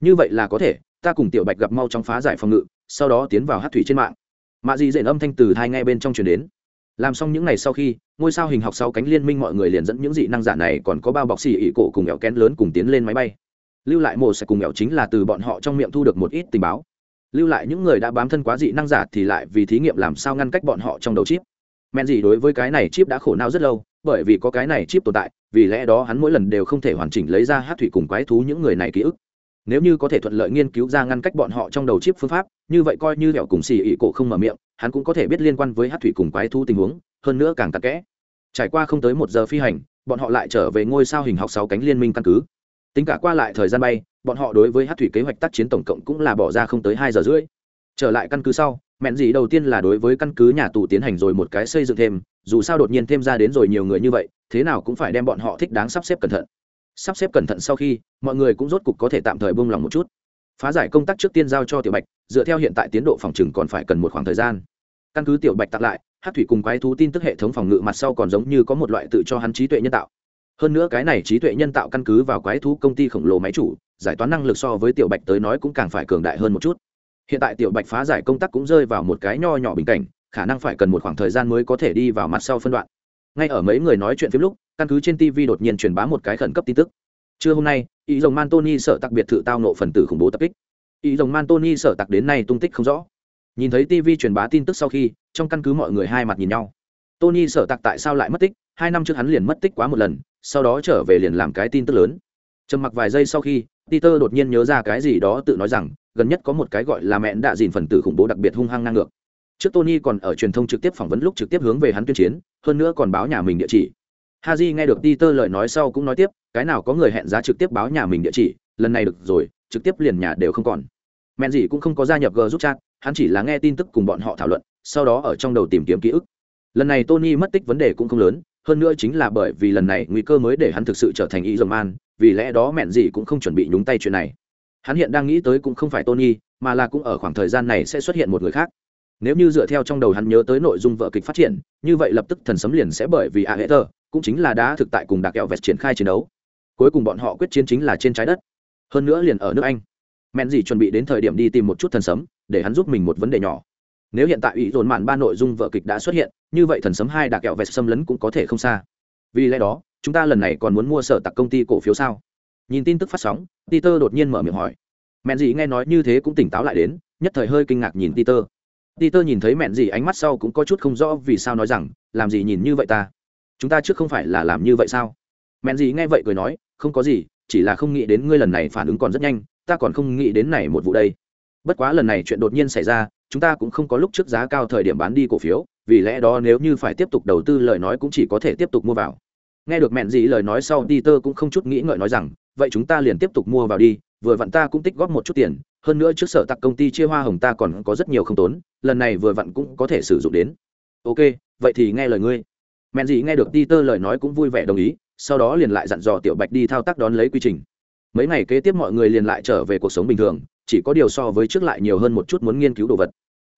Như vậy là có thể, ta cùng tiểu bạch gặp mau trong phá giải phòng ngự, sau đó tiến vào hát thủy trên mạng. Mạ dị dện âm thanh từ hai ngay bên trong truyền đến. Làm xong những ngày sau khi, ngôi sao hình học sau cánh liên minh mọi người liền dẫn những dị năng giả này còn có bao bọc xì ỉ cổ cùng mẹo kén lớn cùng tiến lên máy bay lưu lại một sẽ cùng mẹo chính là từ bọn họ trong miệng thu được một ít tình báo. Lưu lại những người đã bám thân quá dị năng giả thì lại vì thí nghiệm làm sao ngăn cách bọn họ trong đầu chip. Men gì đối với cái này chip đã khổ não rất lâu, bởi vì có cái này chip tồn tại, vì lẽ đó hắn mỗi lần đều không thể hoàn chỉnh lấy ra hát thủy cùng quái thú những người này ký ức. Nếu như có thể thuận lợi nghiên cứu ra ngăn cách bọn họ trong đầu chip phương pháp, như vậy coi như hẹo cùng xì ị cổ không mở miệng, hắn cũng có thể biết liên quan với hát thủy cùng quái thú tình huống, hơn nữa càng tắc kẽ. Trải qua không tới một giờ phi hành, bọn họ lại trở về ngôi sao hình học sáu cánh liên minh căn cứ tính cả qua lại thời gian bay, bọn họ đối với hát thủy kế hoạch tác chiến tổng cộng cũng là bỏ ra không tới hai giờ rưỡi. Trở lại căn cứ sau, mẹn gì đầu tiên là đối với căn cứ nhà tù tiến hành rồi một cái xây dựng thêm, dù sao đột nhiên thêm ra đến rồi nhiều người như vậy, thế nào cũng phải đem bọn họ thích đáng sắp xếp cẩn thận. Sắp xếp cẩn thận sau khi, mọi người cũng rốt cục có thể tạm thời buông lòng một chút. Phá giải công tác trước tiên giao cho tiểu bạch, dựa theo hiện tại tiến độ phòng chừng còn phải cần một khoảng thời gian. Căn cứ tiểu bạch tặng lại, hát thủy cùng quái thú tin tức hệ thống phòng ngự mặt sau còn giống như có một loại tự cho hắn trí tuệ nhân tạo hơn nữa cái này trí tuệ nhân tạo căn cứ vào quái thú công ty khổng lồ máy chủ, giải toán năng lực so với tiểu bạch tới nói cũng càng phải cường đại hơn một chút. Hiện tại tiểu bạch phá giải công tác cũng rơi vào một cái nho nhỏ bình cảnh, khả năng phải cần một khoảng thời gian mới có thể đi vào mặt sau phân đoạn. Ngay ở mấy người nói chuyện phim lúc, căn cứ trên tv đột nhiên truyền bá một cái khẩn cấp tin tức. Trưa hôm nay, ý dòng mantoni sợ tặc biệt thự tao nộ phần tử khủng bố tập kích. Ý dòng mantoni sợ tặc đến nay tung tích không rõ. Nhìn thấy tv truyền bá tin tức sau khi, trong căn cứ mọi người hai mặt nhìn nhau tony sợ tặc tại sao lại mất tích, hai năm trước hắn liền mất tích quá một lần, sau đó trở về liền làm cái tin tức lớn. Trầm mặc vài giây sau khi, peter đột nhiên nhớ ra cái gì đó tự nói rằng, gần nhất có một cái gọi là mẹn đạ dìn phần tử khủng bố đặc biệt hung hăng ngang ngược. Trước tony còn ở truyền thông trực tiếp phỏng vấn lúc trực tiếp hướng về hắn tuyên chiến, hơn nữa còn báo nhà mình địa chỉ. Haji nghe được peter lời nói sau cũng nói tiếp, cái nào có người hẹn giá trực tiếp báo nhà mình địa chỉ, lần này được rồi, trực tiếp liền nhà đều không còn. Mẹn gì cũng không có gia nhập g giúp chat, hắn chỉ là nghe tin tức cùng bọn họ thảo luận, sau đó ở trong đầu tìm kiếm ký ức lần này tony mất tích vấn đề cũng không lớn, hơn nữa chính là bởi vì lần này nguy cơ mới để hắn thực sự trở thành y dầm man, vì lẽ đó mẹn gì cũng không chuẩn bị nhúng tay chuyện này. Hắn hiện đang nghĩ tới cũng không phải tony, mà là cũng ở khoảng thời gian này sẽ xuất hiện một người khác. Nếu như dựa theo trong đầu hắn nhớ tới nội dung vợ kịch phát triển, như vậy lập tức thần sấm liền sẽ bởi vì a hệ tờ cũng chính là đã thực tại cùng đặc kẹo vẹt triển khai chiến đấu. Cuối cùng bọn họ quyết chiến chính là trên trái đất. Hơn nữa liền ở nước anh. Mẹn gì chuẩn bị đến thời điểm đi tìm một chút thần sấm, để hắn giúp mình một vấn đề nhỏ nếu hiện tại ủy dồn mạn ba nội dung vợ kịch đã xuất hiện, như vậy thần sấm hai đặc kẹo vẹt xâm lấn cũng có thể không xa. Vì lẽ đó, chúng ta lần này còn muốn mua sở tặc công ty cổ phiếu sao? Nhìn tin tức phát sóng, peter đột nhiên mở miệng hỏi. Mẹn gì nghe nói như thế cũng tỉnh táo lại đến, nhất thời hơi kinh ngạc nhìn peter. Peter nhìn thấy mẹn gì ánh mắt sau cũng có chút không rõ vì sao nói rằng, làm gì nhìn như vậy ta? Chúng ta trước không phải là làm như vậy sao? Mẹn gì nghe vậy cười nói, không có gì, chỉ là không nghĩ đến ngươi lần này phản ứng còn rất nhanh, ta còn không nghĩ đến này một vụ đây. Bất quá lần này chuyện đột nhiên xảy ra chúng ta cũng không có lúc trước giá cao thời điểm bán đi cổ phiếu, vì lẽ đó nếu như phải tiếp tục đầu tư lời nói cũng chỉ có thể tiếp tục mua vào. Nghe được mẹn dị lời nói sau, peter cũng không chút nghĩ ngợi nói rằng, vậy chúng ta liền tiếp tục mua vào đi, vừa vặn ta cũng tích góp một chút tiền, hơn nữa trước sở tặc công ty chia hoa hồng ta còn có rất nhiều không tốn, lần này vừa vặn cũng có thể sử dụng đến. Ok, vậy thì nghe lời ngươi. Mẹn dị nghe được peter lời nói cũng vui vẻ đồng ý, sau đó liền lại dặn dò tiểu bạch đi thao tác đón lấy quy trình. Mấy ngày kế tiếp mọi người liền lại trở về cuộc sống bình thường chỉ có điều so với trước lại nhiều hơn một chút muốn nghiên cứu đồ vật.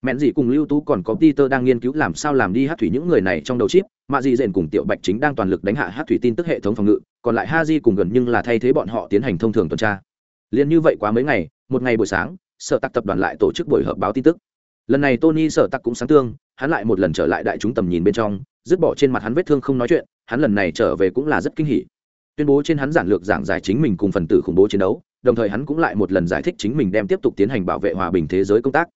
Mẹn dị cùng lưu tú còn có peter đang nghiên cứu làm sao làm đi hát thủy những người này trong đầu chip mạ dị dện cùng tiểu bạch chính đang toàn lực đánh hạ hát thủy tin tức hệ thống phòng ngự, còn lại ha di cùng gần nhưng là thay thế bọn họ tiến hành thông thường tuần tra. Liền như vậy quá mấy ngày, một ngày buổi sáng, sở tặc tập đoàn lại tổ chức buổi họp báo tin tức. Lần này tony sở tặc cũng sáng tương, hắn lại một lần trở lại đại chúng tầm nhìn bên trong, dứt bỏ trên mặt hắn vết thương không nói chuyện, hắn lần này trở về cũng là rất kinh hỉ. Tuyên bố trên hắn giản lược giảng giải chính mình cùng phần tử khủng bố chiến đấu đồng thời hắn cũng lại một lần giải thích chính mình đem tiếp tục tiến hành bảo vệ hòa bình thế giới công tác.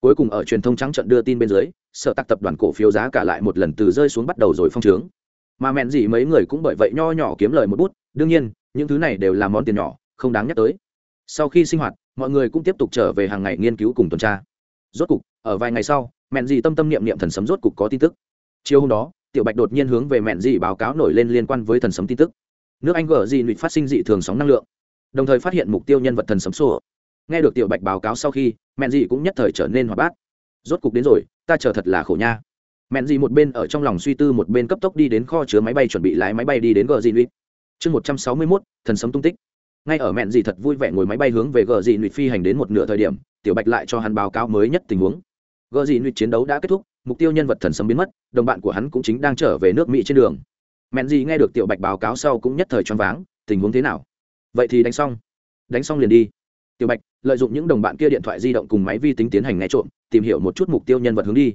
Cuối cùng ở truyền thông trắng trận đưa tin bên dưới, sở tạc tập đoàn cổ phiếu giá cả lại một lần từ rơi xuống bắt đầu rồi phong trướng. Mà mẹn gì mấy người cũng bởi vậy nho nhỏ kiếm lời một bút, đương nhiên, những thứ này đều là món tiền nhỏ, không đáng nhắc tới. Sau khi sinh hoạt, mọi người cũng tiếp tục trở về hàng ngày nghiên cứu cùng tuần tra. Rốt cục, ở vài ngày sau, mẹn gì tâm tâm niệm niệm thần sấm rốt cục có tin tức. Chiều hôm đó, tiểu bạch đột nhiên hướng về mẹn gì báo cáo nổi lên liên quan với thần sấm tin tức. Nước anh gờ gì nụy phát sinh dị thường sóng năng lượng đồng thời phát hiện mục tiêu nhân vật thần sấm sổ. Nghe được tiểu bạch báo cáo sau khi mẹn dị cũng nhất thời trở nên hoạt bát. Rốt cục đến rồi, ta chờ thật là khổ nha. Mẹn dị một bên ở trong lòng suy tư, một bên cấp tốc đi đến kho chứa máy bay chuẩn bị lái máy bay đi đến gờ dị nụy chương một trăm sáu mươi mốt, thần sấm tung tích. Ngay ở mẹn dị thật vui vẻ ngồi máy bay hướng về gờ dị nụy phi hành đến một nửa thời điểm, tiểu bạch lại cho hắn báo cáo mới nhất tình huống. Gờ dị nụy chiến đấu đã kết thúc, mục tiêu nhân vật thần sấm biến mất, đồng bạn của hắn cũng chính đang trở về nước mỹ trên đường. Mẹn dị nghe được tiểu bạch báo cáo sau cũng nhất thời choáng váng, tình huống thế nào? Vậy thì đánh xong. Đánh xong liền đi. Tiểu bạch, lợi dụng những đồng bạn kia điện thoại di động cùng máy vi tính tiến hành nghe trộm, tìm hiểu một chút mục tiêu nhân vật hướng đi.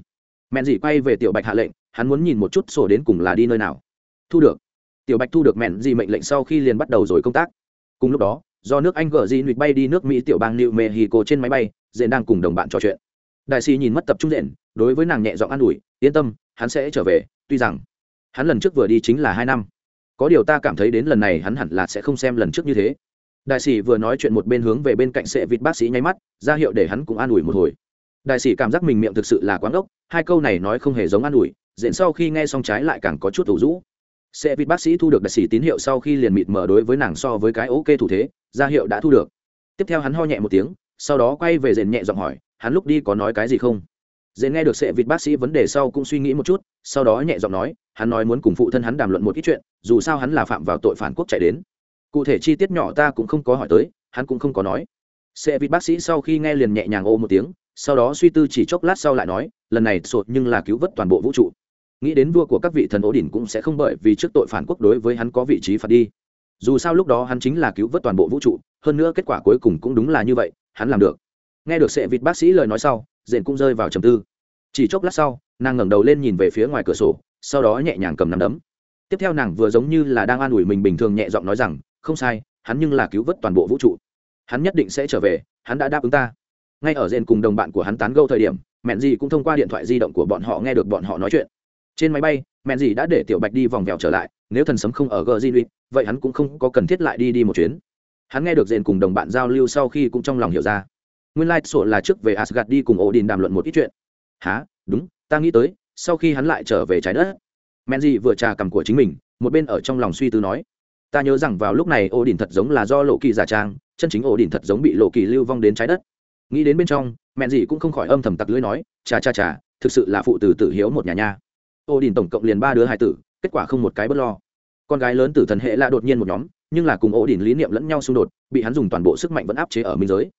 Mẹn dì quay về tiểu bạch hạ lệnh, hắn muốn nhìn một chút sổ đến cùng là đi nơi nào. Thu được. Tiểu bạch thu được mẹn dì mệnh lệnh sau khi liền bắt đầu rồi công tác. Cùng lúc đó, do nước anh gờ di nụy bay đi nước mỹ tiểu bang new mexico trên máy bay dễ đang cùng đồng bạn trò chuyện. Đại sĩ nhìn mất tập trung dện đối với nàng nhẹ giọng an ủi, yên tâm, hắn sẽ trở về, tuy rằng hắn lần trước vừa đi chính là hai năm có điều ta cảm thấy đến lần này hắn hẳn là sẽ không xem lần trước như thế. Đại sĩ vừa nói chuyện một bên hướng về bên cạnh sệ vịt bác sĩ nháy mắt, ra hiệu để hắn cũng an ủi một hồi. Đại sĩ cảm giác mình miệng thực sự là quán ốc hai câu này nói không hề giống an ủi diện sau khi nghe xong trái lại càng có chút thủ rũ. Sẽ vịt bác sĩ thu được đại sĩ tín hiệu sau khi liền mịt mở đối với nàng so với cái ok thủ thế, ra hiệu đã thu được. Tiếp theo hắn ho nhẹ một tiếng, sau đó quay về rền nhẹ giọng hỏi, hắn lúc đi có nói cái gì không? Dễ nghe được sệ vịt bác sĩ vấn đề sau cũng suy nghĩ một chút, sau đó nhẹ giọng nói, hắn nói muốn cùng phụ thân hắn đàm luận một ít chuyện, dù sao hắn là phạm vào tội phản quốc chạy đến. Cụ thể chi tiết nhỏ ta cũng không có hỏi tới, hắn cũng không có nói. Sệ vịt bác sĩ sau khi nghe liền nhẹ nhàng ô một tiếng, sau đó suy tư chỉ chốc lát sau lại nói, lần này sột nhưng là cứu vớt toàn bộ vũ trụ. Nghĩ đến vua của các vị thần ố đỉnh cũng sẽ không bởi vì trước tội phản quốc đối với hắn có vị trí phạt đi. Dù sao lúc đó hắn chính là cứu vớt toàn bộ vũ trụ, hơn nữa kết quả cuối cùng cũng đúng là như vậy, hắn làm được. Nghe được sệ vịt bác sĩ lời nói sau dện cũng rơi vào trầm tư. Chỉ chốc lát sau, nàng ngẩng đầu lên nhìn về phía ngoài cửa sổ, sau đó nhẹ nhàng cầm nắm đấm. Tiếp theo nàng vừa giống như là đang an ủi mình bình thường nhẹ giọng nói rằng, không sai, hắn nhưng là cứu vớt toàn bộ vũ trụ. Hắn nhất định sẽ trở về, hắn đã đáp ứng ta. Ngay ở rền cùng đồng bạn của hắn tán gâu thời điểm mẹn gì cũng thông qua điện thoại di động của bọn họ nghe được bọn họ nói chuyện. Trên máy bay mẹn gì đã để tiểu bạch đi vòng vèo trở lại, nếu thần sấm không ở gờ di vậy hắn cũng không có cần thiết lại đi đi một chuyến. Hắn nghe được rền cùng đồng bạn giao lưu sau khi cũng trong lòng hiểu ra nguyên lai sổ là trước về asgad đi cùng ổ đình đàm luận một ít chuyện. Há đúng, ta nghĩ tới, sau khi hắn lại trở về trái đất. Men di vừa trà cằm của chính mình, một bên ở trong lòng suy tư nói, ta nhớ rằng vào lúc này ổ đình thật giống là do lộ kỳ giả trang, chân chính ổ đình thật giống bị lộ kỳ lưu vong đến trái đất. Nghĩ đến bên trong, mẹn gì cũng không khỏi âm thầm tặc lưỡi nói, chà chà chà, thực sự là phụ tử tử hiếu một nhà nha. Ổ đình tổng cộng liền ba đứa hai tử, kết quả không một cái bất lo. Con gái lớn tử thần hệ là đột nhiên một nhóm, nhưng là cùng ổ đình lý niệm lẫn nhau xung đột, bị hắn dùng toàn bộ sức mạnh vẫn áp chế ở minh giới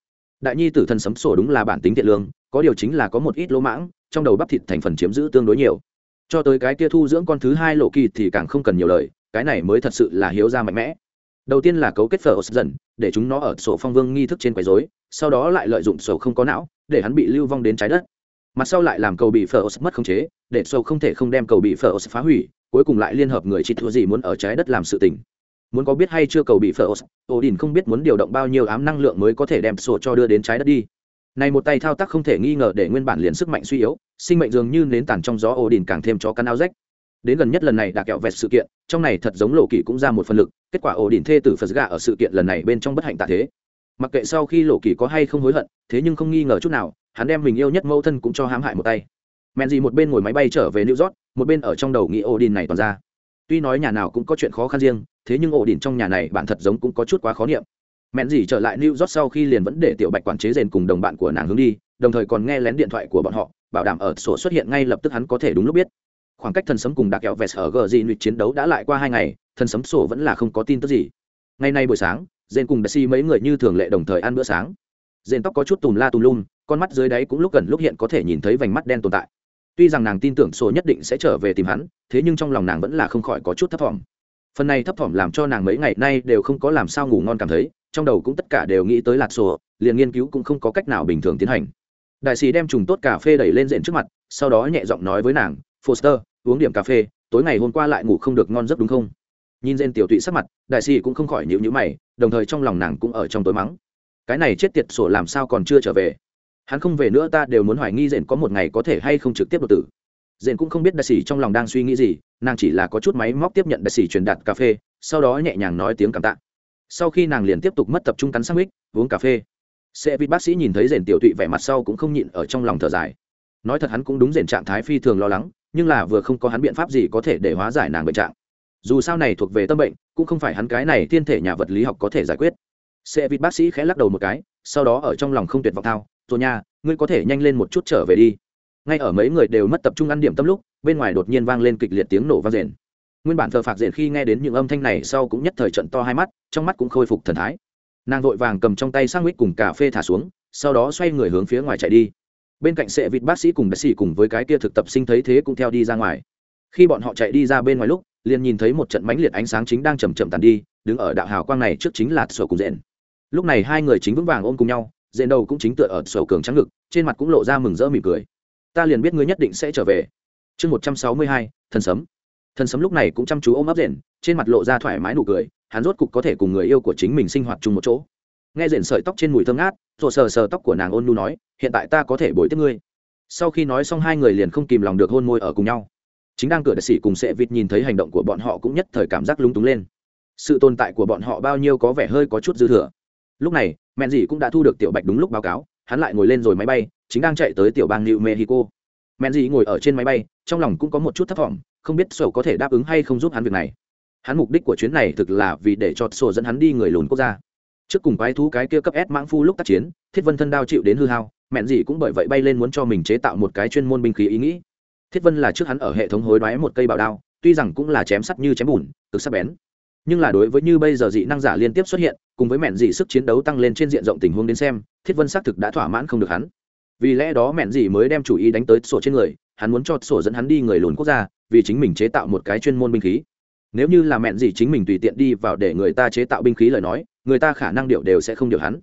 đại nhi tử thần sấm sổ đúng là bản tính thiện lương, có điều chính là có một ít lỗ mãng, trong đầu bắp thịt thành phần chiếm giữ tương đối nhiều. Cho tới cái kia thu dưỡng con thứ hai lộ kỳ thì càng không cần nhiều lời, cái này mới thật sự là hiếu ra mạnh mẽ. Đầu tiên là cấu kết phở dần, để chúng nó ở sổ phong vương nghi thức trên quấy dối sau đó lại lợi dụng sổ không có não, để hắn bị lưu vong đến trái đất. Mặt sau lại làm cầu bị phở mất khống chế, để sổ không thể không đem cầu bị phở phá hủy, cuối cùng lại liên hợp người chị thua gì muốn ở trái đất làm sự tình muốn có biết hay chưa cầu bị phở ổ đình không biết muốn điều động bao nhiêu ám năng lượng mới có thể đem sổ cho đưa đến trái đất đi. Này một tay thao tác không thể nghi ngờ để nguyên bản liền sức mạnh suy yếu, sinh mệnh dường như nến tàn trong gió ổ đình càng thêm cho căn áo rách. Đến gần nhất lần này đã kẹo vẹt sự kiện, trong này thật giống lộ kỳ cũng ra một phần lực, kết quả ổ đình thê tử phật gà ở sự kiện lần này bên trong bất hạnh tạ thế. Mặc kệ sau khi lộ kỳ có hay không hối hận, thế nhưng không nghi ngờ chút nào, hắn đem mình yêu nhất mẫu thân cũng cho hãm hại một tay. Mẹn gì một bên ngồi máy bay trở về new york, một bên ở trong đầu nghĩ ổ đình này toàn ra. Tuy nói nhà nào cũng có chuyện khó khăn riêng thế nhưng ổ đỉnh trong nhà này bạn thật giống cũng có chút quá khó niệm. Mẹn gì trở lại new york sau khi liền vẫn để tiểu bạch quản chế rèn cùng đồng bạn của nàng hướng đi, đồng thời còn nghe lén điện thoại của bọn họ, bảo đảm ở sổ xuất hiện ngay lập tức hắn có thể đúng lúc biết. Khoảng cách thần sấm cùng đặc kẹo vẹt ở gờ dị nụy chiến đấu đã lại qua hai ngày, thần sấm sổ vẫn là không có tin tức gì. Ngày nay buổi sáng rèn cùng Daisy mấy người như thường lệ đồng thời ăn bữa sáng. Rèn tóc có chút tùm la tùm lum, con mắt dưới đáy cũng lúc gần lúc hiện có thể nhìn thấy vành mắt đen tồn tại. Tuy rằng nàng tin tưởng sổ nhất định sẽ trở về tìm hắn, thế nhưng trong lòng nàng vẫn là không khỏi có chút thấp thỏm phần này thấp thỏm làm cho nàng mấy ngày nay đều không có làm sao ngủ ngon cảm thấy, trong đầu cũng tất cả đều nghĩ tới lạt sổ, liền nghiên cứu cũng không có cách nào bình thường tiến hành. Đại sĩ đem trùng tốt cà phê đẩy lên diện trước mặt, sau đó nhẹ giọng nói với nàng, foster, uống điểm cà phê, tối ngày hôm qua lại ngủ không được ngon giấc đúng không? Nhìn trên tiểu tụy sắc mặt, đại sĩ cũng không khỏi nhịu nhữ mày, đồng thời trong lòng nàng cũng ở trong tối mắng. Cái này chết tiệt sổ làm sao còn chưa trở về? Hắn không về nữa ta đều muốn hoài nghi rện có một ngày có thể hay không trực tiếp đột tử dện cũng không biết đại sĩ trong lòng đang suy nghĩ gì, nàng chỉ là có chút máy móc tiếp nhận đại sĩ truyền đạt cà phê, sau đó nhẹ nhàng nói tiếng cảm tạ. Sau khi nàng liền tiếp tục mất tập trung cắn sang mít uống cà phê. Sẽ vị bác sĩ nhìn thấy rền tiểu tụy vẻ mặt sau cũng không nhịn ở trong lòng thở dài. Nói thật hắn cũng đúng rền trạng thái phi thường lo lắng, nhưng là vừa không có hắn biện pháp gì có thể để hóa giải nàng bệnh trạng. Dù sao này thuộc về tâm bệnh, cũng không phải hắn cái này thiên thể nhà vật lý học có thể giải quyết. Sẽ vị bác sĩ khẽ lắc đầu một cái, sau đó ở trong lòng không tuyệt vọng thao rồi nha, ngươi có thể nhanh lên một chút trở về đi ngay ở mấy người đều mất tập trung ăn điểm tâm lúc, bên ngoài đột nhiên vang lên kịch liệt tiếng nổ vang rền. Nguyên bản thờ phạc rền khi nghe đến những âm thanh này sau cũng nhất thời trận to hai mắt, trong mắt cũng khôi phục thần thái. Nàng vội vàng cầm trong tay sang mít cùng cà phê thả xuống, sau đó xoay người hướng phía ngoài chạy đi. Bên cạnh sệ vịt bác sĩ cùng bác sĩ cùng với cái kia thực tập sinh thấy thế cũng theo đi ra ngoài. Khi bọn họ chạy đi ra bên ngoài lúc, liền nhìn thấy một trận mãnh liệt ánh sáng chính đang chầm chậm tàn đi, đứng ở đạo hào quang này trước chính là sổ cùng rền. Lúc này hai người chính vững vàng ôm cùng nhau, rền đầu cũng chính tựa ở sổ cường trắng ngực, trên mặt cũng lộ ra mừng rỡ mỉm cười ta liền biết ngươi nhất định sẽ trở về. Chương một trăm sáu mươi hai, thần sấm. Thần sấm lúc này cũng chăm chú ôm ấp rền, trên mặt lộ ra thoải mái nụ cười, hắn rốt cục có thể cùng người yêu của chính mình sinh hoạt chung một chỗ. Nghe rền sợi tóc trên mùi thơm ngát, rồi sờ sờ tóc của nàng ôn nu nói, hiện tại ta có thể bồi tiếp ngươi. Sau khi nói xong hai người liền không kìm lòng được hôn môi ở cùng nhau. Chính đang cửa đại sĩ cùng sệ vịt nhìn thấy hành động của bọn họ cũng nhất thời cảm giác lúng túng lên. Sự tồn tại của bọn họ bao nhiêu có vẻ hơi có chút dư thừa. Lúc này, mẹn dì cũng đã thu được tiểu bạch đúng lúc báo cáo hắn lại ngồi lên rồi máy bay chính đang chạy tới tiểu bang new mexico. Men dị ngồi ở trên máy bay trong lòng cũng có một chút thất vọng, không biết sổ có thể đáp ứng hay không giúp hắn việc này. Hắn mục đích của chuyến này thực là vì để cho sổ dẫn hắn đi người lùn quốc gia. Trước cùng quái thú cái kia cấp s mãng phu lúc tác chiến thiết vân thân đao chịu đến hư hao mẹn dị cũng bởi vậy bay lên muốn cho mình chế tạo một cái chuyên môn binh khí ý nghĩ. Thiết vân là trước hắn ở hệ thống hối đoái một cây bảo đao tuy rằng cũng là chém sắt như chém bùn cực sắc bén nhưng là đối với như bây giờ dị năng giả liên tiếp xuất hiện, cùng với mẹn dị sức chiến đấu tăng lên trên diện rộng tình huống đến xem, thiết vân xác thực đã thỏa mãn không được hắn. Vì lẽ đó mẹn dị mới đem chủ ý đánh tới sổ trên người, hắn muốn cho sổ dẫn hắn đi người lùn quốc gia, vì chính mình chế tạo một cái chuyên môn binh khí. Nếu như là mẹn dị chính mình tùy tiện đi vào để người ta chế tạo binh khí lời nói, người ta khả năng điệu đều sẽ không điều hắn.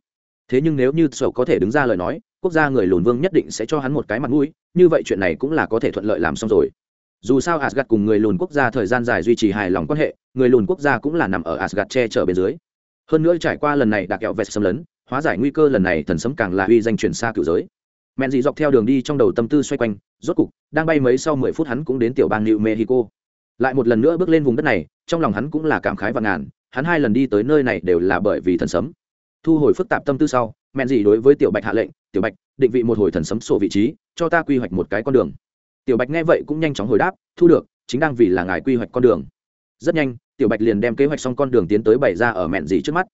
Thế nhưng nếu như sổ có thể đứng ra lời nói, quốc gia người lùn vương nhất định sẽ cho hắn một cái mặt mũi, như vậy chuyện này cũng là có thể thuận lợi làm xong rồi. Dù sao asgad cùng người lùn quốc gia thời gian dài duy trì hài lòng quan hệ người lùn quốc gia cũng là nằm ở Asgard che chở bên dưới. Hơn nữa trải qua lần này đặc kẹo vẹt xâm lấn, hóa giải nguy cơ lần này thần sấm càng là uy danh truyền xa cựu giới. Men dị dọc theo đường đi trong đầu tâm tư xoay quanh, rốt cục, đang bay mấy sau mười phút hắn cũng đến tiểu bang new mexico. Lại một lần nữa bước lên vùng đất này, trong lòng hắn cũng là cảm khái và ngàn, hắn hai lần đi tới nơi này đều là bởi vì thần sấm. Thu hồi phức tạp tâm tư sau men dị đối với tiểu bạch hạ lệnh, tiểu bạch, định vị một hồi thần sấm sổ vị trí, cho ta quy hoạch một cái con đường. Tiểu bạch nghe vậy cũng nhanh chóng hồi đáp, thu được, chính đang vì là ngài quy hoạch con đường rất nhanh, tiểu bạch liền đem kế hoạch xong con đường tiến tới bày ra ở mẹn dì trước mắt.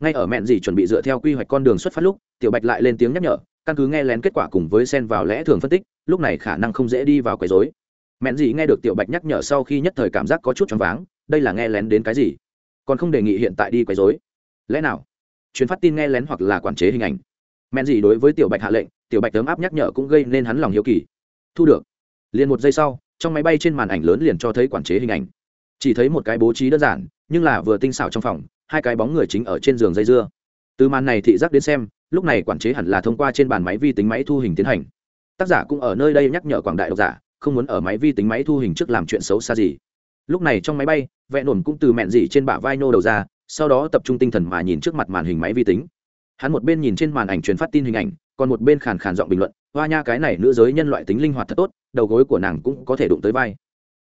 Ngay ở mẹn dì chuẩn bị dựa theo quy hoạch con đường xuất phát lúc, tiểu bạch lại lên tiếng nhắc nhở, căn cứ nghe lén kết quả cùng với sen vào lẽ thường phân tích, lúc này khả năng không dễ đi vào quấy dối mẹn dì nghe được tiểu bạch nhắc nhở sau khi nhất thời cảm giác có chút choáng váng, đây là nghe lén đến cái gì? Còn không đề nghị hiện tại đi quấy dối lẽ nào? Chuyến phát tin nghe lén hoặc là quản chế hình ảnh. Mẹn dì đối với tiểu bạch hạ lệnh, tiểu bạch tấm áp nhắc nhở cũng gây nên hắn lòng hiếu kỳ. Thu được. Liền một giây sau, trong máy bay trên màn ảnh lớn liền cho thấy quản chế hình ảnh chỉ thấy một cái bố trí đơn giản, nhưng là vừa tinh xảo trong phòng, hai cái bóng người chính ở trên giường dây dưa. Từ màn này thị giác đến xem, lúc này quản chế hẳn là thông qua trên bàn máy vi tính máy thu hình tiến hành. Tác giả cũng ở nơi đây nhắc nhở quảng đại độc giả, không muốn ở máy vi tính máy thu hình trước làm chuyện xấu xa gì. Lúc này trong máy bay, vẽ nổn cũng từ mẹn dị trên bả vai nô đầu ra, sau đó tập trung tinh thần mà nhìn trước mặt màn hình máy vi tính. Hắn một bên nhìn trên màn ảnh truyền phát tin hình ảnh, còn một bên khàn khàn giọng bình luận, hoa nha, cái này nữ giới nhân loại tính linh hoạt thật tốt, đầu gối của nàng cũng có thể đụng tới vai.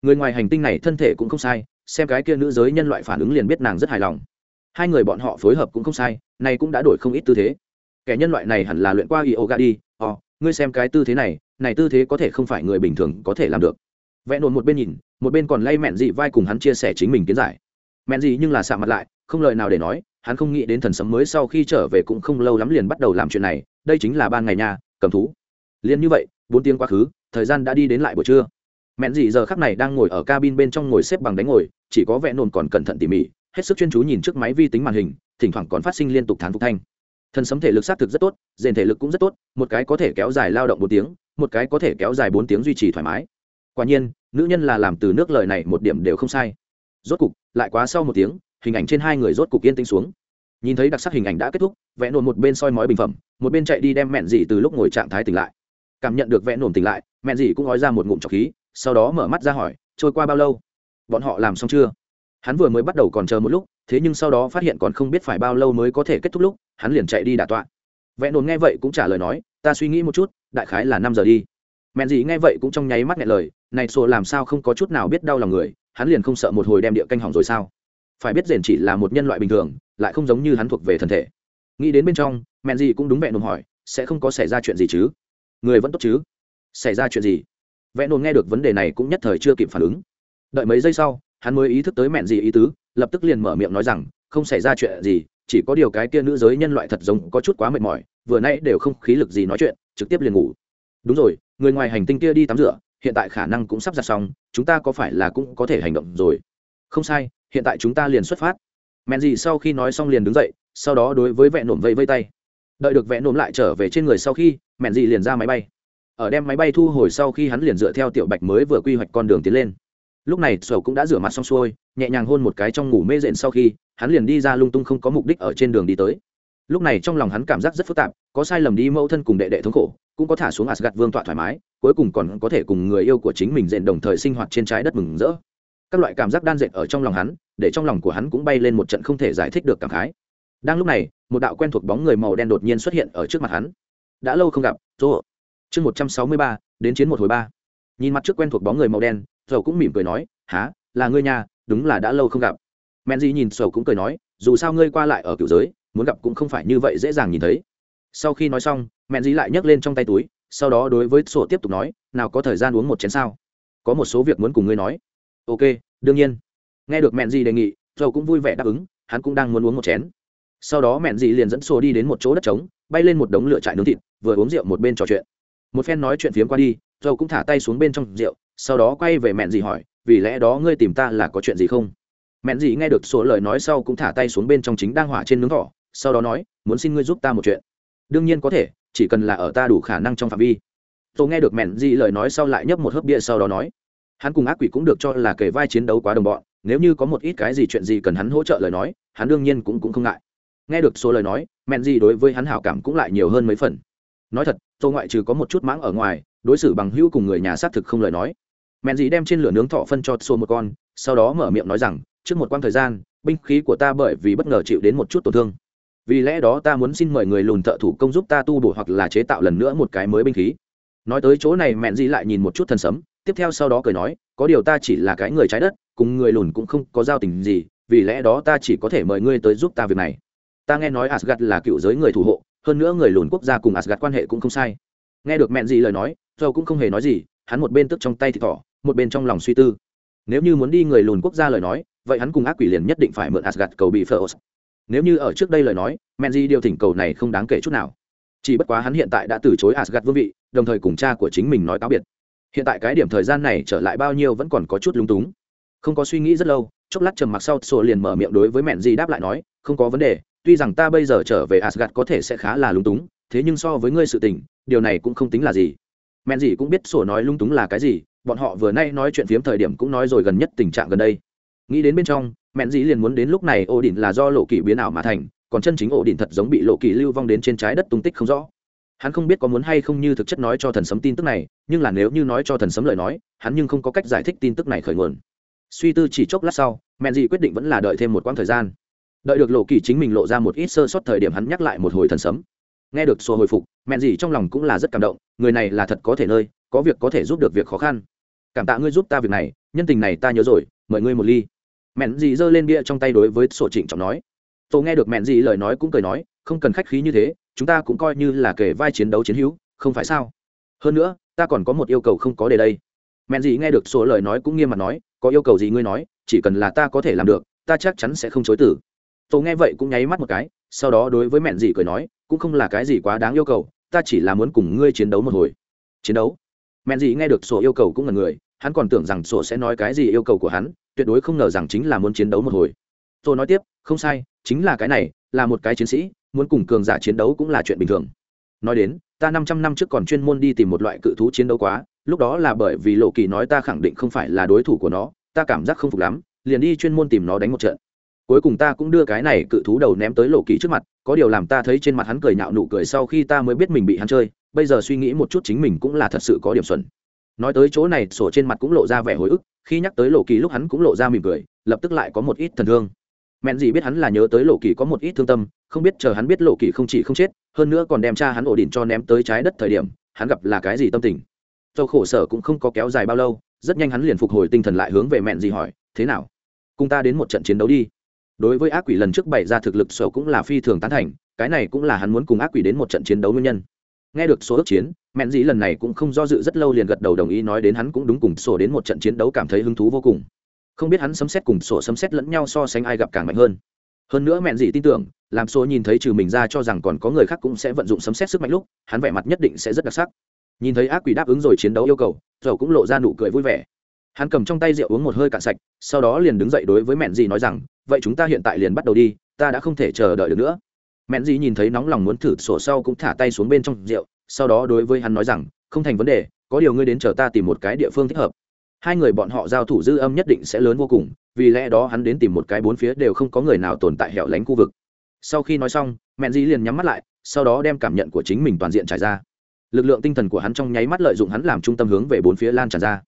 Người ngoài hành tinh này thân thể cũng không sai xem cái kia nữ giới nhân loại phản ứng liền biết nàng rất hài lòng. Hai người bọn họ phối hợp cũng không sai này cũng đã đổi không ít tư thế. Kẻ nhân loại này hẳn là luyện qua yoga đi ò ngươi xem cái tư thế này này tư thế có thể không phải người bình thường có thể làm được. Vẽ nôn một bên nhìn, một bên còn lay mẹn dị vai cùng hắn chia sẻ chính mình kiến giải. Mẹn dị nhưng là sạ mặt lại, không lời nào để nói, hắn không nghĩ đến thần sấm mới sau khi trở về cũng không lâu lắm liền bắt đầu làm chuyện này, đây chính là ban ngày nhà cầm thú. Liền như vậy, bốn tiếng quá khứ, thời gian đã đi đến lại buổi trưa. Mẹn dị giờ khắc này đang ngồi ở cabin bên trong ngồi xếp bằng đánh ngồi chỉ có vẽ nồn còn cẩn thận tỉ mỉ, hết sức chuyên chú nhìn trước máy vi tính màn hình, thỉnh thoảng còn phát sinh liên tục thán phục thanh. Thần sấm thể lực xác thực rất tốt, rèn thể lực cũng rất tốt, một cái có thể kéo dài lao động bốn tiếng, một cái có thể kéo dài bốn tiếng duy trì thoải mái. Quả nhiên, nữ nhân là làm từ nước lời này một điểm đều không sai. Rốt cục, lại quá sau một tiếng, hình ảnh trên hai người rốt cục yên tĩnh xuống. Nhìn thấy đặc sắc hình ảnh đã kết thúc, vẽ nồn một bên soi mói bình phẩm, một bên chạy đi đem mẹn dị từ lúc ngồi trạng thái tỉnh lại. Cảm nhận được vẽ nồn tỉnh lại, mẹn dị cũng nói ra một ngụm trọc khí, sau đó mở mắt ra hỏi, trôi qua bao lâu? Bọn họ làm xong chưa? Hắn vừa mới bắt đầu còn chờ một lúc, thế nhưng sau đó phát hiện còn không biết phải bao lâu mới có thể kết thúc lúc, hắn liền chạy đi đả tọa. Vẽ nồn nghe vậy cũng trả lời nói, ta suy nghĩ một chút, đại khái là năm giờ đi. Mẹn gì nghe vậy cũng trong nháy mắt nghe lời, này sổ làm sao không có chút nào biết đau lòng người, hắn liền không sợ một hồi đem địa canh hỏng rồi sao? Phải biết rền chỉ là một nhân loại bình thường, lại không giống như hắn thuộc về thân thể. Nghĩ đến bên trong, mẹn gì cũng đúng vẹn nồn hỏi, sẽ không có xảy ra chuyện gì chứ? Người vẫn tốt chứ? Xảy ra chuyện gì? Vẽ nồn nghe được vấn đề này cũng nhất thời chưa kịp phản ứng đợi mấy giây sau, hắn mới ý thức tới mẹn gì ý tứ, lập tức liền mở miệng nói rằng, không xảy ra chuyện gì, chỉ có điều cái kia nữ giới nhân loại thật giống có chút quá mệt mỏi, vừa nãy đều không khí lực gì nói chuyện, trực tiếp liền ngủ. Đúng rồi, người ngoài hành tinh kia đi tắm rửa, hiện tại khả năng cũng sắp ra xong, chúng ta có phải là cũng có thể hành động rồi? Không sai, hiện tại chúng ta liền xuất phát. Mẹn gì sau khi nói xong liền đứng dậy, sau đó đối với vẹn nổm vây vây tay. Đợi được vẽ nổm lại trở về trên người sau khi, mẹn dị liền ra máy bay. Ở đem máy bay thu hồi sau khi hắn liền dựa theo tiểu bạch mới vừa quy hoạch con đường tiến lên lúc này sầu cũng đã rửa mặt xong xuôi, nhẹ nhàng hôn một cái trong ngủ mê rện sau khi, hắn liền đi ra lung tung không có mục đích ở trên đường đi tới. Lúc này trong lòng hắn cảm giác rất phức tạp, có sai lầm đi mẫu thân cùng đệ đệ thống khổ, cũng có thả xuống asgad vương tọa thoải mái, cuối cùng còn có thể cùng người yêu của chính mình rện đồng thời sinh hoạt trên trái đất mừng rỡ. Các loại cảm giác đan dệt ở trong lòng hắn, để trong lòng của hắn cũng bay lên một trận không thể giải thích được cảm khái. Đang lúc này, một đạo quen thuộc bóng người màu đen đột nhiên xuất hiện ở trước mặt hắn. Đã lâu không gặp dô chương một trăm sáu mươi ba, đến chiến một hồi ba. Nhìn mặt trước quen thuộc bóng người màu đen sầu cũng mỉm cười nói, há, là ngươi nhà đúng là đã lâu không gặp. Men di nhìn sầu cũng cười nói, dù sao ngươi qua lại ở cựu giới, muốn gặp cũng không phải như vậy dễ dàng nhìn thấy. Sau khi nói xong men di lại nhấc lên trong tay túi, sau đó đối với sổ tiếp tục nói, nào có thời gian uống một chén sao? Có một số việc muốn cùng ngươi nói. Ok, đương nhiên. Nghe được mẹn gì đề nghị dầu cũng vui vẻ đáp ứng, hắn cũng đang muốn uống một chén. Sau đó mẹn gì liền dẫn sổ đi đến một chỗ đất trống, bay lên một đống lửa trại nướng thịt, vừa uống rượu một bên trò chuyện. Một phen nói chuyện phiếm qua đi dầu cũng thả tay xuống bên trong rượu sau đó quay về mẹn gì hỏi, vì lẽ đó ngươi tìm ta là có chuyện gì không? Mẹn gì nghe được số lời nói sau cũng thả tay xuống bên trong chính đang hỏa trên nướng thỏ, sau đó nói, muốn xin ngươi giúp ta một chuyện. Đương nhiên có thể, chỉ cần là ở ta đủ khả năng trong phạm vi. Tôi nghe được mẹn gì lời nói sau lại nhấp một hớp bia sau đó nói, hắn cùng ác quỷ cũng được cho là kể vai chiến đấu quá đồng bọn, nếu như có một ít cái gì chuyện gì cần hắn hỗ trợ lời nói, hắn đương nhiên cũng cũng không ngại. Nghe được số lời nói, mẹn gì đối với hắn hảo cảm cũng lại nhiều hơn mấy phần. Nói thật tôi ngoại trừ có một chút mãng ở ngoài đối xử bằng hữu cùng người nhà xác thực không lời nói. Mẹn gì đem trên lửa nướng thọ phân cho số một con, sau đó mở miệng nói rằng, trước một quãng thời gian, binh khí của ta bởi vì bất ngờ chịu đến một chút tổn thương. Vì lẽ đó ta muốn xin mời người lùn thợ thủ công giúp ta tu bổ hoặc là chế tạo lần nữa một cái mới binh khí. Nói tới chỗ này, mẹn gì lại nhìn một chút thân sấm, tiếp theo sau đó cười nói, có điều ta chỉ là cái người trái đất, cùng người lùn cũng không có giao tình gì, vì lẽ đó ta chỉ có thể mời ngươi tới giúp ta việc này. Ta nghe nói asgad là cựu giới người thủ hộ, hơn nữa người lùn quốc gia cùng asgad quan hệ cũng không sai nghe được mẹn gì lời nói joe cũng không hề nói gì, hắn một bên tức trong tay thì thỏ, một bên trong lòng suy tư. Nếu như muốn đi người lùn quốc gia lời nói, vậy hắn cùng ác quỷ liền nhất định phải mượn asgad cầu bị phơ nếu như ở trước đây lời nói, mẹn gì điều thỉnh cầu này không đáng kể chút nào. Chỉ bất quá hắn hiện tại đã từ chối asgad vương vị, đồng thời cùng cha của chính mình nói cáo biệt. Hiện tại cái điểm thời gian này trở lại bao nhiêu vẫn còn có chút lúng túng. Không có suy nghĩ rất lâu, chốc lát trầm mặc sau sổ liền mở miệng đối với mẹn gì đáp lại nói, không có vấn đề, tuy rằng ta bây giờ trở về asgad có thể sẽ khá là lúng túng, thế nhưng so với ngươi sự tình điều này cũng không tính là gì. Men gì cũng biết sổ nói lung túng là cái gì, bọn họ vừa nay nói chuyện phiếm thời điểm cũng nói rồi gần nhất tình trạng gần đây. Nghĩ đến bên trong, mẹn gì liền muốn đến lúc này ổ đỉnh là do lộ kỷ biến ảo mà thành, còn chân chính ổ đỉnh thật giống bị lộ kỷ lưu vong đến trên trái đất tung tích không rõ. Hắn không biết có muốn hay không như thực chất nói cho thần sấm tin tức này, nhưng là nếu như nói cho thần sấm lời nói, hắn nhưng không có cách giải thích tin tức này khởi nguồn. Suy tư chỉ chốc lát sau, mẹn dĩ quyết định vẫn là đợi thêm một quãng thời gian. Đợi được lộ kỷ chính mình lộ ra một ít sơ sót thời điểm hắn nhắc lại một hồi thần sấm nghe được sổ hồi phục mẹn gì trong lòng cũng là rất cảm động, người này là thật có thể nơi, có việc có thể giúp được việc khó khăn. Cảm tạ ngươi giúp ta việc này, nhân tình này ta nhớ rồi, mời ngươi một ly. Mẹn gì giơ lên bia trong tay đối với sổ trịnh trọng nói. Tôi nghe được mẹn gì lời nói cũng cười nói, không cần khách khí như thế, chúng ta cũng coi như là kể vai chiến đấu chiến hữu, không phải sao? Hơn nữa, ta còn có một yêu cầu không có để đây. Mẹn gì nghe được sổ lời nói cũng nghiêm mặt nói, có yêu cầu gì ngươi nói, chỉ cần là ta có thể làm được, ta chắc chắn sẽ không chối tử tôi nghe vậy cũng nháy mắt một cái, sau đó đối với mẹn gì cười nói cũng không là cái gì quá đáng yêu cầu, ta chỉ là muốn cùng ngươi chiến đấu một hồi. Chiến đấu? Mẹn gì nghe được sổ yêu cầu cũng là người, hắn còn tưởng rằng sổ sẽ nói cái gì yêu cầu của hắn, tuyệt đối không ngờ rằng chính là muốn chiến đấu một hồi. Tôi nói tiếp, không sai, chính là cái này, là một cái chiến sĩ, muốn cùng cường giả chiến đấu cũng là chuyện bình thường. Nói đến, ta năm trăm năm trước còn chuyên môn đi tìm một loại cự thú chiến đấu quá, lúc đó là bởi vì lộ kỳ nói ta khẳng định không phải là đối thủ của nó, ta cảm giác không phục lắm, liền đi chuyên môn tìm nó đánh một trận cuối cùng ta cũng đưa cái này cự thú đầu ném tới lộ kỳ trước mặt, có điều làm ta thấy trên mặt hắn cười nhạo nụ cười sau khi ta mới biết mình bị hắn chơi, bây giờ suy nghĩ một chút chính mình cũng là thật sự có điểm xuẩn. Nói tới chỗ này, sổ trên mặt cũng lộ ra vẻ hồi ức, khi nhắc tới lộ kỳ lúc hắn cũng lộ ra mỉm cười, lập tức lại có một ít thần thương. Mẹn gì biết hắn là nhớ tới lộ kỳ có một ít thương tâm, không biết chờ hắn biết lộ kỳ không chỉ không chết, hơn nữa còn đem cha hắn ổ đỉnh cho ném tới trái đất thời điểm, hắn gặp là cái gì tâm tình. Dầu khổ sở cũng không có kéo dài bao lâu, rất nhanh hắn liền phục hồi tinh thần lại hướng về mẹn gì hỏi, thế nào? Cùng ta đến một trận chiến đấu đi đối với ác quỷ lần trước bày ra thực lực sổ cũng là phi thường tán thành, cái này cũng là hắn muốn cùng ác quỷ đến một trận chiến đấu nguyên nhân. Nghe được số ước chiến, mẹn dĩ lần này cũng không do dự rất lâu liền gật đầu đồng ý nói đến hắn cũng đúng cùng sổ đến một trận chiến đấu cảm thấy hứng thú vô cùng. Không biết hắn sấm xét cùng sổ sấm xét lẫn nhau so sánh ai gặp càng mạnh hơn. Hơn nữa mẹn dĩ tin tưởng, làm sổ nhìn thấy trừ mình ra cho rằng còn có người khác cũng sẽ vận dụng sấm xét sức mạnh lúc, hắn vẻ mặt nhất định sẽ rất đặc sắc. Nhìn thấy ác quỷ đáp ứng rồi chiến đấu yêu cầu dầu cũng lộ ra nụ cười vui vẻ. Hắn cầm trong tay rượu uống một hơi cạn sạch, sau đó liền đứng dậy đối với mẹn dĩ nói rằng vậy chúng ta hiện tại liền bắt đầu đi, ta đã không thể chờ đợi được nữa. Mẹn dị nhìn thấy nóng lòng muốn thử sổ sau cũng thả tay xuống bên trong rượu, sau đó đối với hắn nói rằng, không thành vấn đề, có điều ngươi đến chờ ta tìm một cái địa phương thích hợp. Hai người bọn họ giao thủ dư âm nhất định sẽ lớn vô cùng, vì lẽ đó hắn đến tìm một cái bốn phía đều không có người nào tồn tại hẻo lánh khu vực. Sau khi nói xong, mẹn dĩ liền nhắm mắt lại, sau đó đem cảm nhận của chính mình toàn diện trải ra. Lực lượng tinh thần của hắn trong nháy mắt lợi dụng hắn làm trung tâm hướng về bốn phía lan tràn ra.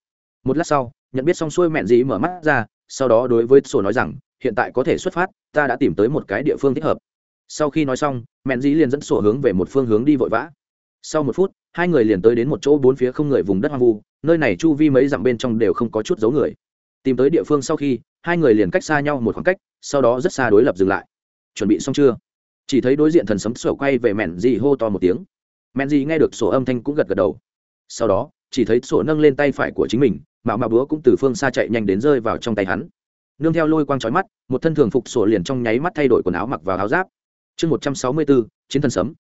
Một lát sau, nhận biết xong xuôi mẹn dĩ mở mắt ra, sau đó đối với sổ nói rằng hiện tại có thể xuất phát, ta đã tìm tới một cái địa phương thích hợp. Sau khi nói xong, mẹn dĩ liền dẫn sổ hướng về một phương hướng đi vội vã. Sau một phút, hai người liền tới đến một chỗ bốn phía không người vùng đất hoang vu, nơi này chu vi mấy dặm bên trong đều không có chút dấu người. Tìm tới địa phương sau khi, hai người liền cách xa nhau một khoảng cách, sau đó rất xa đối lập dừng lại. Chuẩn bị xong chưa? Chỉ thấy đối diện thần sấm sổ quay về mẹn Dĩ hô to một tiếng. Mẹn Dĩ nghe được sổ âm thanh cũng gật gật đầu. Sau đó, chỉ thấy sổ nâng lên tay phải của chính mình, mạo mạo búa cũng từ phương xa chạy nhanh đến rơi vào trong tay hắn nương theo lôi quang trói mắt, một thân thường phục sổ liền trong nháy mắt thay đổi quần áo mặc vào áo giáp. Chương một trăm sáu mươi bốn, chiến thần sấm.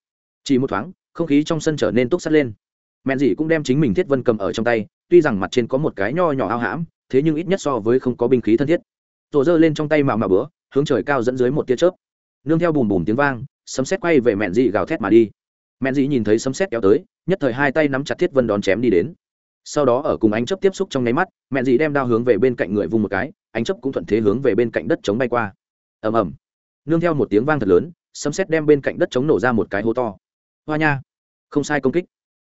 Chỉ một thoáng, không khí trong sân trở nên túc sắt lên. Mẹn dị cũng đem chính mình thiết vân cầm ở trong tay, tuy rằng mặt trên có một cái nho nhỏ ao hãm, thế nhưng ít nhất so với không có binh khí thân thiết. Rổ giơ lên trong tay mạo mạo bữa, hướng trời cao dẫn dưới một tia chớp. Nương theo bùm bùm tiếng vang, sấm xét quay về mẹn dị gào thét mà đi. Mẹn dị nhìn thấy sấm xét kéo tới, nhất thời hai tay nắm chặt thiết vân đón chém đi đến. Sau đó ở cùng ánh chớp tiếp xúc trong nháy mắt mẹn dị đem đao hướng về bên cạnh người vung một cái ánh chấp cũng thuận thế hướng về bên cạnh đất chống bay qua. Ầm ầm. Nương theo một tiếng vang thật lớn, sấm xét đem bên cạnh đất chống nổ ra một cái hố to. Hoa nha. Không sai công kích.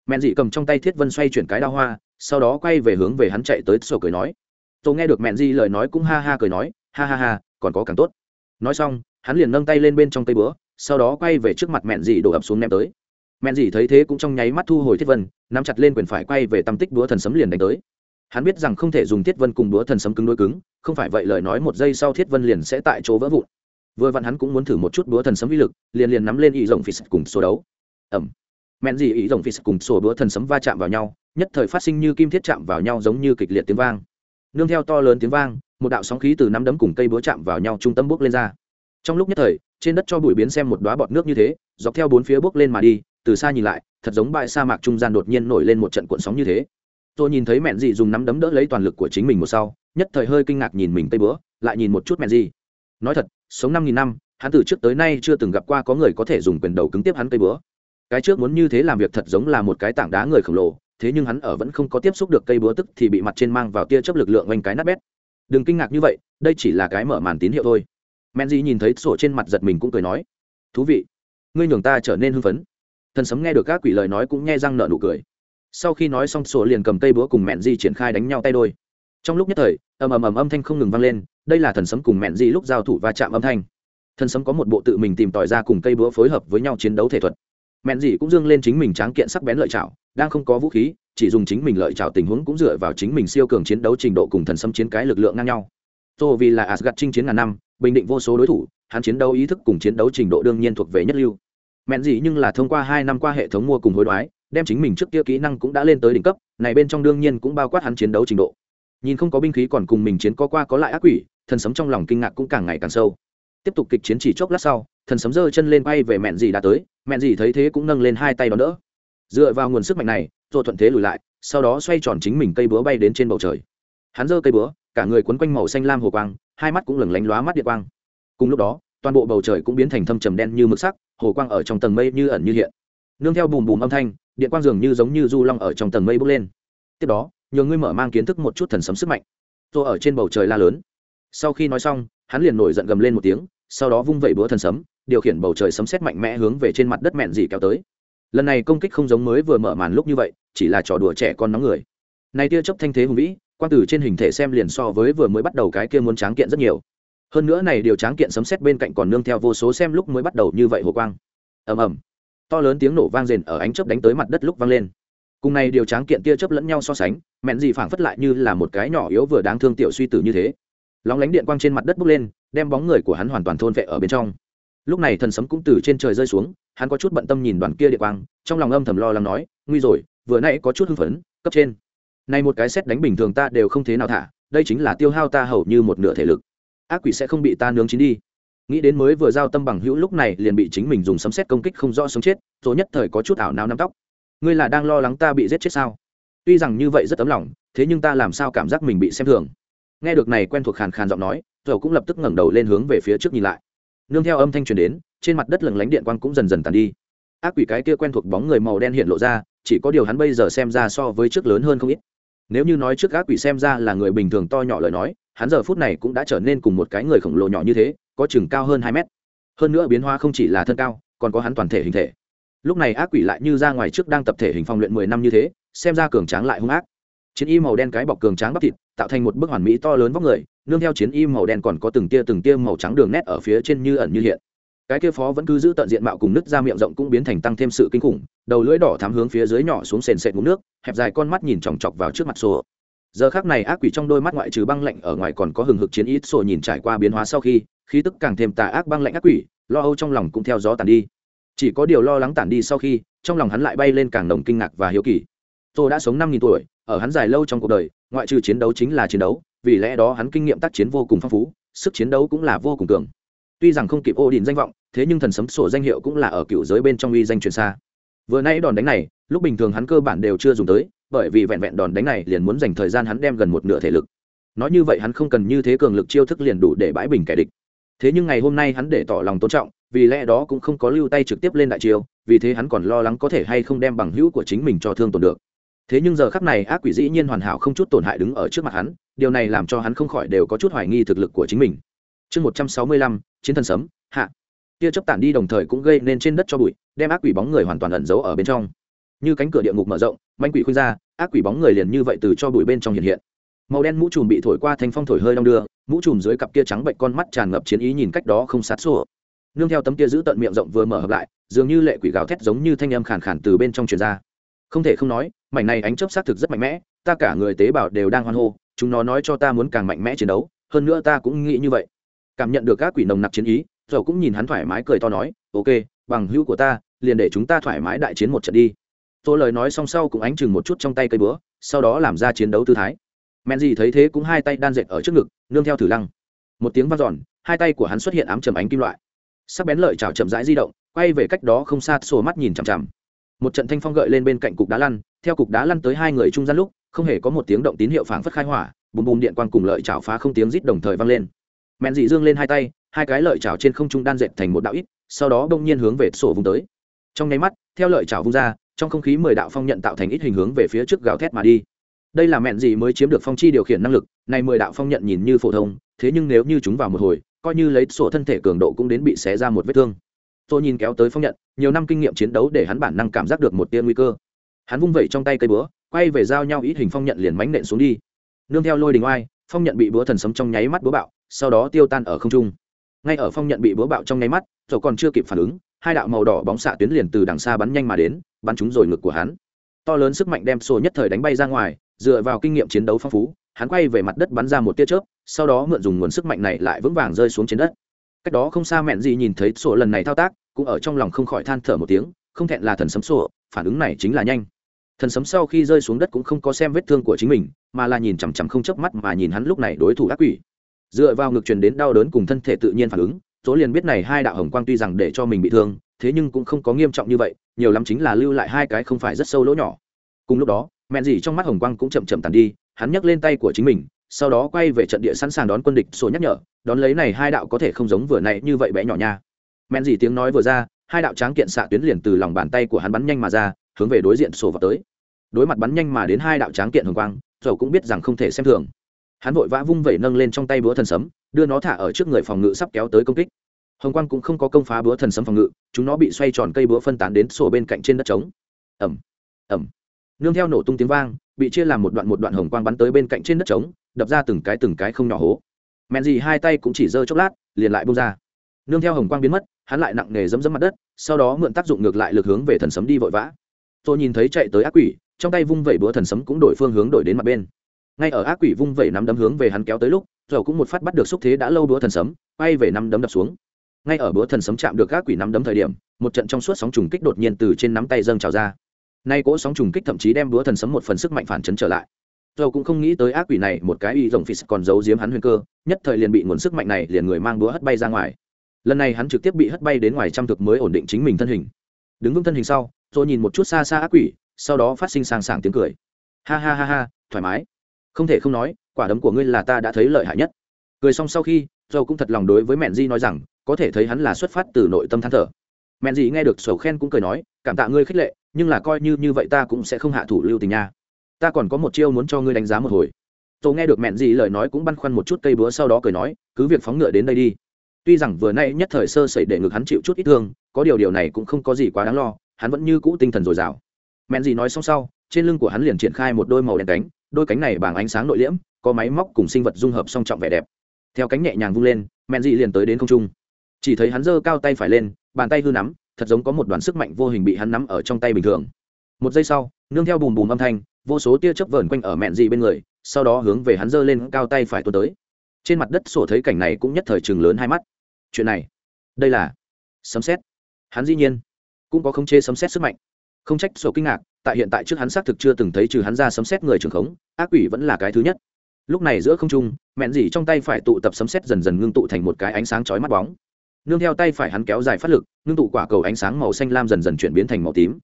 Mẹn dị cầm trong tay thiết vân xoay chuyển cái đao hoa, sau đó quay về hướng về hắn chạy tới sổ cười nói. Tôi nghe được mẹn dị lời nói cũng ha ha cười nói, ha ha ha, còn có càng tốt. Nói xong, hắn liền nâng tay lên bên trong cây bữa sau đó quay về trước mặt mẹn dị đổ ập xuống ném tới. Mẹn dị thấy thế cũng trong nháy mắt thu hồi thiết vân, nắm chặt lên quyền phải quay về tăm tích búa thần sấm liền đánh tới hắn biết rằng không thể dùng thiết vân cùng đũa thần sấm cứng đối cứng, không phải vậy lời nói một giây sau thiết vân liền sẽ tại chỗ vỡ vụn. Vừa vặn hắn cũng muốn thử một chút đũa thần sấm uy lực, liền liền nắm lên ý rộng phì cùng số đấu. Ẩm mẹn gì ý rộng phì cùng sổ đũa thần sấm va chạm vào nhau, nhất thời phát sinh như kim thiết chạm vào nhau giống như kịch liệt tiếng vang. Nương theo to lớn tiếng vang, một đạo sóng khí từ nắm đấm cùng cây búa chạm vào nhau trung tâm bước lên ra. Trong lúc nhất thời, trên đất cho bụi biến xem một đóa bọt nước như thế, dọc theo bốn phía bước lên mà đi, từ xa nhìn lại, thật giống bãi sa mạc trung gian đột nhiên nổi lên một trận cuộn sóng như thế tôi nhìn thấy mẹn gì dùng nắm đấm đỡ lấy toàn lực của chính mình một sau, nhất thời hơi kinh ngạc nhìn mình tay búa lại nhìn một chút mẹn gì. Nói thật, sống năm nghìn năm, hắn từ trước tới nay chưa từng gặp qua có người có thể dùng quyền đầu cứng tiếp hắn cây búa cái trước muốn như thế làm việc thật giống là một cái tảng đá người khổng lồ, thế nhưng hắn ở vẫn không có tiếp xúc được cây búa tức thì bị mặt trên mang vào tia chấp lực lượng oanh cái nát bét. Đừng kinh ngạc như vậy, đây chỉ là cái mở màn tín hiệu thôi. Men di nhìn thấy sổ trên mặt giật mình cũng cười nói, thú vị, ngươi nhường ta trở nên hưng phấn. Thần sấm nghe được các quỷ lời nói cũng nghe răng nợ nụ cười sau khi nói xong, sổ liền cầm cây búa cùng mẹn di triển khai đánh nhau tay đôi. Trong lúc nhất thời, ầm ầm ầm âm thanh không ngừng vang lên, đây là thần sấm cùng mẹn di lúc giao thủ va chạm âm thanh. Thần sấm có một bộ tự mình tìm tòi ra cùng cây búa phối hợp với nhau chiến đấu thể thuật. Mẹn di cũng dương lên chính mình tráng kiện sắc bén lợi chảo đang không có vũ khí, chỉ dùng chính mình lợi chảo tình huống cũng dựa vào chính mình siêu cường chiến đấu trình độ cùng thần sấm chiến cái lực lượng ngang nhau. Tô vì là asgad chinh chiến ngàn năm, bình định vô số đối thủ, hắn chiến đấu ý thức cùng chiến đấu trình độ đương nhiên thuộc về nhất lưu. Mẹn gì nhưng là thông qua hai năm qua hệ thống mua cùng hối đoái đem chính mình trước kia kỹ năng cũng đã lên tới đỉnh cấp, này bên trong đương nhiên cũng bao quát hắn chiến đấu trình độ. Nhìn không có binh khí còn cùng mình chiến có qua có lại ác quỷ, thần sấm trong lòng kinh ngạc cũng càng ngày càng sâu. Tiếp tục kịch chiến chỉ chốc lát sau, thần sấm giơ chân lên bay về mẹn gì đã tới, mẹn gì thấy thế cũng nâng lên hai tay đón đỡ. Dựa vào nguồn sức mạnh này rồi thuận thế lùi lại, sau đó xoay tròn chính mình cây búa bay đến trên bầu trời. Hắn giơ cây búa, cả người quấn quanh màu xanh lam hồ quang, hai mắt cũng lừng lánh lóa mắt điện quang. Cùng lúc đó, toàn bộ bầu trời cũng biến thành thâm trầm đen như mực sắc, hồ quang ở trong tầng mây như ẩn như hiện. Nương theo bùm bùm âm thanh điện quang dường như giống như du long ở trong tầng mây bốc lên. Tiếp đó, nhờ ngươi mở mang kiến thức một chút thần sấm sức mạnh. Tôi ở trên bầu trời la lớn. Sau khi nói xong, hắn liền nổi giận gầm lên một tiếng, sau đó vung vẩy búa thần sấm, điều khiển bầu trời sấm xét mạnh mẽ hướng về trên mặt đất mẹn dị kéo tới. Lần này công kích không giống mới vừa mở màn lúc như vậy, chỉ là trò đùa trẻ con nóng người. Này tia chốc thanh thế hùng vĩ quan tử trên hình thể xem liền so với vừa mới bắt đầu cái kia muốn tráng kiện rất nhiều. Hơn nữa này điều tráng kiện sấm xét bên cạnh còn nương theo vô số xem lúc mới bắt đầu như vậy hồ quang. Ầm ầm to lớn tiếng nổ vang rền ở ánh chớp đánh tới mặt đất lúc vang lên. Cùng này điều tráng kiện tia chớp lẫn nhau so sánh, mẹn gì phảng phất lại như là một cái nhỏ yếu vừa đáng thương tiểu suy tử như thế. Lóng lánh điện quang trên mặt đất bốc lên, đem bóng người của hắn hoàn toàn thôn vệ ở bên trong. Lúc này thần sấm cũng từ trên trời rơi xuống, hắn có chút bận tâm nhìn đoàn kia điện quang, trong lòng âm thầm lo lắng nói, nguy rồi, vừa nãy có chút hưng phấn, cấp trên. Này một cái xét đánh bình thường ta đều không thế nào thả, đây chính là tiêu hao ta hầu như một nửa thể lực. Ác quỷ sẽ không bị ta nướng chín đi nghĩ đến mới vừa giao tâm bằng hữu lúc này liền bị chính mình dùng sấm xét công kích không rõ sống chết rồi nhất thời có chút ảo nào nắm tóc. Ngươi là đang lo lắng ta bị giết chết sao? Tuy rằng như vậy rất tấm lòng, thế nhưng ta làm sao cảm giác mình bị xem thường? Nghe được này quen thuộc khàn khàn giọng nói rồi cũng lập tức ngẩng đầu lên hướng về phía trước nhìn lại. Nương theo âm thanh truyền đến, trên mặt đất lừng lánh điện quang cũng dần dần tàn đi. Ác quỷ cái kia quen thuộc bóng người màu đen hiện lộ ra, chỉ có điều hắn bây giờ xem ra so với trước lớn hơn không ít. Nếu như nói trước ác quỷ xem ra là người bình thường to nhỏ lời nói, hắn giờ phút này cũng đã trở nên cùng một cái người khổng lồ nhỏ như thế có chừng cao hơn hai mét. Hơn nữa biến hóa không chỉ là thân cao, còn có hắn toàn thể hình thể. Lúc này ác quỷ lại như ra ngoài trước đang tập thể hình phòng luyện mười năm như thế, xem ra cường tráng lại hung ác. Chiến y màu đen cái bọc cường tráng bắp thịt, tạo thành một bức hoàn mỹ to lớn vóc người, nương theo chiến y màu đen còn có từng tia từng tia màu trắng đường nét ở phía trên như ẩn như hiện. Cái kia phó vẫn cứ giữ tận diện mạo cùng nứt ra miệng rộng cũng biến thành tăng thêm sự kinh khủng, đầu lưỡi đỏ thắm hướng phía dưới nhỏ xuống sền sệt ngụm nước, hẹp dài con mắt nhìn chòng chọc vào trước mặt sổ giờ khác này ác quỷ trong đôi mắt ngoại trừ băng lạnh ở ngoài còn có hừng hực chiến ít sổ nhìn trải qua biến hóa sau khi, khí tức càng thêm tà ác băng lạnh ác quỷ, lo âu trong lòng cũng theo gió tàn đi. Chỉ có điều lo lắng tàn đi sau khi, trong lòng hắn lại bay lên càng nồng kinh ngạc và hiếu kỳ. Tôi đã sống năm nghìn tuổi, ở hắn dài lâu trong cuộc đời, ngoại trừ chiến đấu chính là chiến đấu, vì lẽ đó hắn kinh nghiệm tác chiến vô cùng phong phú, sức chiến đấu cũng là vô cùng cường. Tuy rằng không kịp ô đình danh vọng, thế nhưng thần sấm sổ danh hiệu cũng là ở cựu giới bên trong uy danh truyền xa. Vừa nãy đòn đánh này, lúc bình thường hắn cơ bản đều chưa dùng tới bởi vì vẹn vẹn đòn đánh này liền muốn dành thời gian hắn đem gần một nửa thể lực. Nói như vậy hắn không cần như thế cường lực chiêu thức liền đủ để bãi bình kẻ địch. Thế nhưng ngày hôm nay hắn để tỏ lòng tôn trọng, vì lẽ đó cũng không có lưu tay trực tiếp lên đại chiêu, vì thế hắn còn lo lắng có thể hay không đem bằng hữu của chính mình cho thương tổn được. Thế nhưng giờ khắc này ác quỷ dĩ nhiên hoàn hảo không chút tổn hại đứng ở trước mặt hắn, điều này làm cho hắn không khỏi đều có chút hoài nghi thực lực của chính mình. Chương một trăm sáu mươi lăm, chiến thần sấm, hạ. Tia chấp tản đi đồng thời cũng gây nên trên đất cho bụi, đem ác quỷ bóng người hoàn toàn ẩn giấu ở bên trong. Như cánh cửa địa ngục mở rộng, manh quỷ khuyên ra ác quỷ bóng người liền như vậy từ cho bụi bên trong hiện hiện. Màu đen mũ trùm bị thổi qua thanh phong thổi hơi đong đưa, mũ trùm dưới cặp kia trắng bệnh con mắt tràn ngập chiến ý nhìn cách đó không sát sổ. Nương theo tấm kia giữ tận miệng rộng vừa mở hợp lại, dường như lệ quỷ gào thét giống như thanh âm khàn khàn từ bên trong truyền ra. Không thể không nói, mảnh này ánh chớp xác thực rất mạnh mẽ, ta cả người tế bào đều đang hoan hô, chúng nó nói cho ta muốn càng mạnh mẽ chiến đấu, hơn nữa ta cũng nghĩ như vậy. Cảm nhận được các quỷ nồng nặc chiến ý, dầu cũng nhìn hắn thoải mái cười to nói, ok, bằng hữu của ta, liền để chúng ta thoải mái đại chiến một trận đi tôi lời nói xong sau cũng ánh chừng một chút trong tay cây búa, sau đó làm ra chiến đấu tư thái. Men gì thấy thế cũng hai tay đan dệt ở trước ngực, nương theo thử lăng. Một tiếng vang giòn hai tay của hắn xuất hiện ám trầm ánh kim loại. Sắc bén lợi chảo chậm rãi di động, quay về cách đó không xa sổ mắt nhìn chằm chằm. Một trận thanh phong gợi lên bên cạnh cục đá lăn, theo cục đá lăn tới hai người trung gian lúc, không hề có một tiếng động tín hiệu phảng phất khai hỏa, bùm bùm điện quang cùng lợi chảo phá không tiếng rít đồng thời vang lên. Mẹn dị dương lên hai tay, hai cái lợi chảo trên không trung đan dệt thành một đạo ít, sau đó bỗng nhiên hướng về sổ vùng tới. Trong nháy mắt, theo lợi chảo vung ra trong không khí mười đạo phong nhận tạo thành ít hình hướng về phía trước gào thét mà đi. Đây là mẹn gì mới chiếm được phong chi điều khiển năng lực, này mười đạo phong nhận nhìn như phổ thông, thế nhưng nếu như chúng vào một hồi, coi như lấy sổ thân thể cường độ cũng đến bị xé ra một vết thương. Tôi nhìn kéo tới phong nhận, nhiều năm kinh nghiệm chiến đấu để hắn bản năng cảm giác được một tia nguy cơ. Hắn vung vẩy trong tay cây búa, quay về giao nhau ít hình phong nhận liền mánh nện xuống đi. Nương theo lôi đình oai, phong nhận bị búa thần sấm trong nháy mắt búa bạo, sau đó tiêu tan ở không trung. Ngay ở phong nhận bị búa bạo trong nháy mắt rồi còn chưa kịp phản ứng hai đạo màu đỏ bóng xạ tuyến liền từ đằng xa bắn nhanh mà đến, bắn trúng rồi ngực của hắn. To lớn sức mạnh đem sổ nhất thời đánh bay ra ngoài, dựa vào kinh nghiệm chiến đấu phong phú, hắn quay về mặt đất bắn ra một tia chớp, sau đó mượn dùng nguồn sức mạnh này lại vững vàng rơi xuống trên đất. Cách đó không xa mẹn gì nhìn thấy sổ lần này thao tác, cũng ở trong lòng không khỏi than thở một tiếng, không thẹn là thần sấm sổ phản ứng này chính là nhanh. Thần sấm sau khi rơi xuống đất cũng không có xem vết thương của chính mình, mà là nhìn chằm chằm không chớp mắt mà nhìn hắn lúc này đối thủ ác quỷ. Dựa vào ngực truyền đến đau đớn cùng thân thể tự nhiên phản ứng dỗ liền biết này hai đạo hồng quang tuy rằng để cho mình bị thương, thế nhưng cũng không có nghiêm trọng như vậy, nhiều lắm chính là lưu lại hai cái không phải rất sâu lỗ nhỏ. Cùng lúc đó, mẹn gì trong mắt hồng quang cũng chậm chậm tàn đi, hắn nhấc lên tay của chính mình, sau đó quay về trận địa sẵn sàng đón quân địch sổ nhắc nhở, đón lấy này hai đạo có thể không giống vừa này như vậy bé nhỏ nha. Mẹn gì tiếng nói vừa ra, hai đạo tráng kiện xạ tuyến liền từ lòng bàn tay của hắn bắn nhanh mà ra, hướng về đối diện sổ vào tới. Đối mặt bắn nhanh mà đến hai đạo tráng kiện hồng quang, dầu cũng biết rằng không thể xem thường hắn vội vã vung vẩy nâng lên trong tay búa thần sấm, đưa nó thả ở trước người phòng ngự sắp kéo tới công kích. Hồng quang cũng không có công phá búa thần sấm phòng ngự, chúng nó bị xoay tròn cây búa phân tán đến sổ bên cạnh trên đất trống. Ẩm ẩm nương theo nổ tung tiếng vang, bị chia làm một đoạn một đoạn hồng quang bắn tới bên cạnh trên đất trống, đập ra từng cái từng cái không nhỏ hố. Mẹn gì hai tay cũng chỉ giơ chốc lát, liền lại bông ra. Nương theo hồng quang biến mất, hắn lại nặng nề dấm dấm mặt đất, sau đó mượn tác dụng ngược lại lực hướng về thần sấm đi vội vã. Tôi nhìn thấy chạy tới ác quỷ, trong tay vung vẩy búa thần sấm cũng đổi phương hướng đổi đến mặt bên ngay ở ác quỷ vung vẩy nắm đấm hướng về hắn kéo tới lúc rồi cũng một phát bắt được xúc thế đã lâu búa thần sấm, quay về nắm đấm đập xuống. Ngay ở búa thần sấm chạm được ác quỷ nắm đấm thời điểm, một trận trong suốt sóng trùng kích đột nhiên từ trên nắm tay dâng trào ra. Nay cỗ sóng trùng kích thậm chí đem búa thần sấm một phần sức mạnh phản chấn trở lại. Dầu cũng không nghĩ tới ác quỷ này một cái y rồng phì còn giấu giếm hắn huyền cơ, nhất thời liền bị nguồn sức mạnh này liền người mang búa hất bay ra ngoài. Lần này hắn trực tiếp bị hất bay đến ngoài trăm thực mới ổn định chính mình thân hình. Đứng vững thân hình sau rồi nhìn một chút xa xa ác quỷ, sau đó phát sinh sang sảng tiếng cười. Ha ha ha ha, thoải mái không thể không nói, quả đấm của ngươi là ta đã thấy lợi hại nhất. Cười xong sau khi dầu cũng thật lòng đối với mẹn di nói rằng, có thể thấy hắn là xuất phát từ nội tâm than thở. Mẹn di nghe được sầu khen cũng cười nói, cảm tạ ngươi khích lệ, nhưng là coi như như vậy ta cũng sẽ không hạ thủ lưu tình nha. Ta còn có một chiêu muốn cho ngươi đánh giá một hồi. Tôi nghe được mẹn gì lời nói cũng băn khoăn một chút cây búa sau đó cười nói, cứ việc phóng ngựa đến đây đi. Tuy rằng vừa nay nhất thời sơ sẩy để ngực hắn chịu chút ít thương, có điều điều này cũng không có gì quá đáng lo, hắn vẫn như cũ tinh thần dồi dào. Mẹn gì nói xong sau, trên lưng của hắn liền triển khai một đôi màu đen cánh đôi cánh này bằng ánh sáng nội liễm, có máy móc cùng sinh vật dung hợp song trọng vẻ đẹp. Theo cánh nhẹ nhàng vung lên men dị liền tới đến không trung. Chỉ thấy hắn giơ cao tay phải lên, bàn tay hư nắm, thật giống có một đoàn sức mạnh vô hình bị hắn nắm ở trong tay bình thường. Một giây sau, nương theo bùm bùm âm thanh, vô số tia chớp vờn quanh ở mẹn dị bên người, sau đó hướng về hắn giơ lên cao tay phải tuôn tới. Trên mặt đất sổ thấy cảnh này cũng nhất thời chừng lớn hai mắt. Chuyện này, đây là sấm xét hắn dĩ nhiên cũng có khống chế sấm xét sức mạnh. Không trách sổ kinh ngạc tại hiện tại trước hắn xác thực chưa từng thấy trừ hắn ra sấm xét người trường khống, ác quỷ vẫn là cái thứ nhất. Lúc này giữa không trung, mẹn dỉ trong tay phải tụ tập sấm xét dần dần ngưng tụ thành một cái ánh sáng chói mắt bóng. Nương theo tay phải hắn kéo dài phát lực, ngưng tụ quả cầu ánh sáng màu xanh lam dần dần chuyển biến thành màu tím.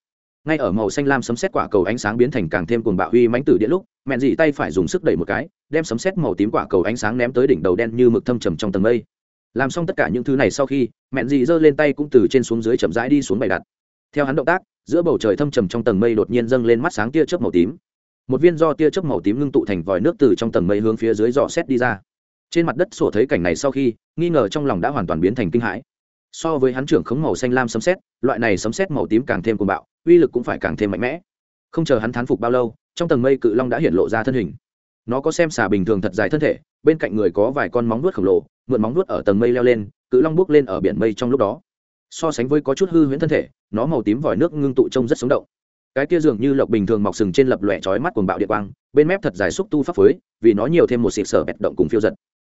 Ngay ở màu xanh lam sấm xét quả cầu ánh sáng biến thành càng thêm cuồng bạo huy mãnh tử điện lúc, mẹn dỉ tay phải dùng sức đẩy một cái, đem sấm xét màu tím quả cầu ánh sáng ném tới đỉnh đầu đen như mực thâm trầm trong tầng mây. Làm xong tất cả những thứ này sau khi, mẹn dỉ giơ lên tay cũng từ trên xuống dưới chậm rãi đi xuống bày đặt theo hắn động tác, giữa bầu trời thâm trầm trong tầng mây đột nhiên dâng lên mắt sáng tia chớp màu tím. Một viên do tia chớp màu tím ngưng tụ thành vòi nước từ trong tầng mây hướng phía dưới dò xét đi ra. Trên mặt đất sổ thấy cảnh này sau khi, nghi ngờ trong lòng đã hoàn toàn biến thành kinh hãi. So với hắn trưởng khống màu xanh lam sấm xét loại này sấm xét màu tím càng thêm cuồng bạo, uy lực cũng phải càng thêm mạnh mẽ. Không chờ hắn thán phục bao lâu, trong tầng mây cự long đã hiện lộ ra thân hình. Nó có xem xà bình thường thật dài thân thể, bên cạnh người có vài con móng nuốt khổng lồ, mượn móng nuốt ở tầng mây leo lên, cự long bước lên ở biển mây trong lúc đó so sánh với có chút hư huyễn thân thể, nó màu tím vòi nước ngưng tụ trông rất sống động. Cái kia dường như lộc bình thường mọc sừng trên lập lòe chói mắt cuồng bạo địa quang, bên mép thật dài xúc tu pháp phới vì nó nhiều thêm một xịt sở bẹt động cùng phiêu giật.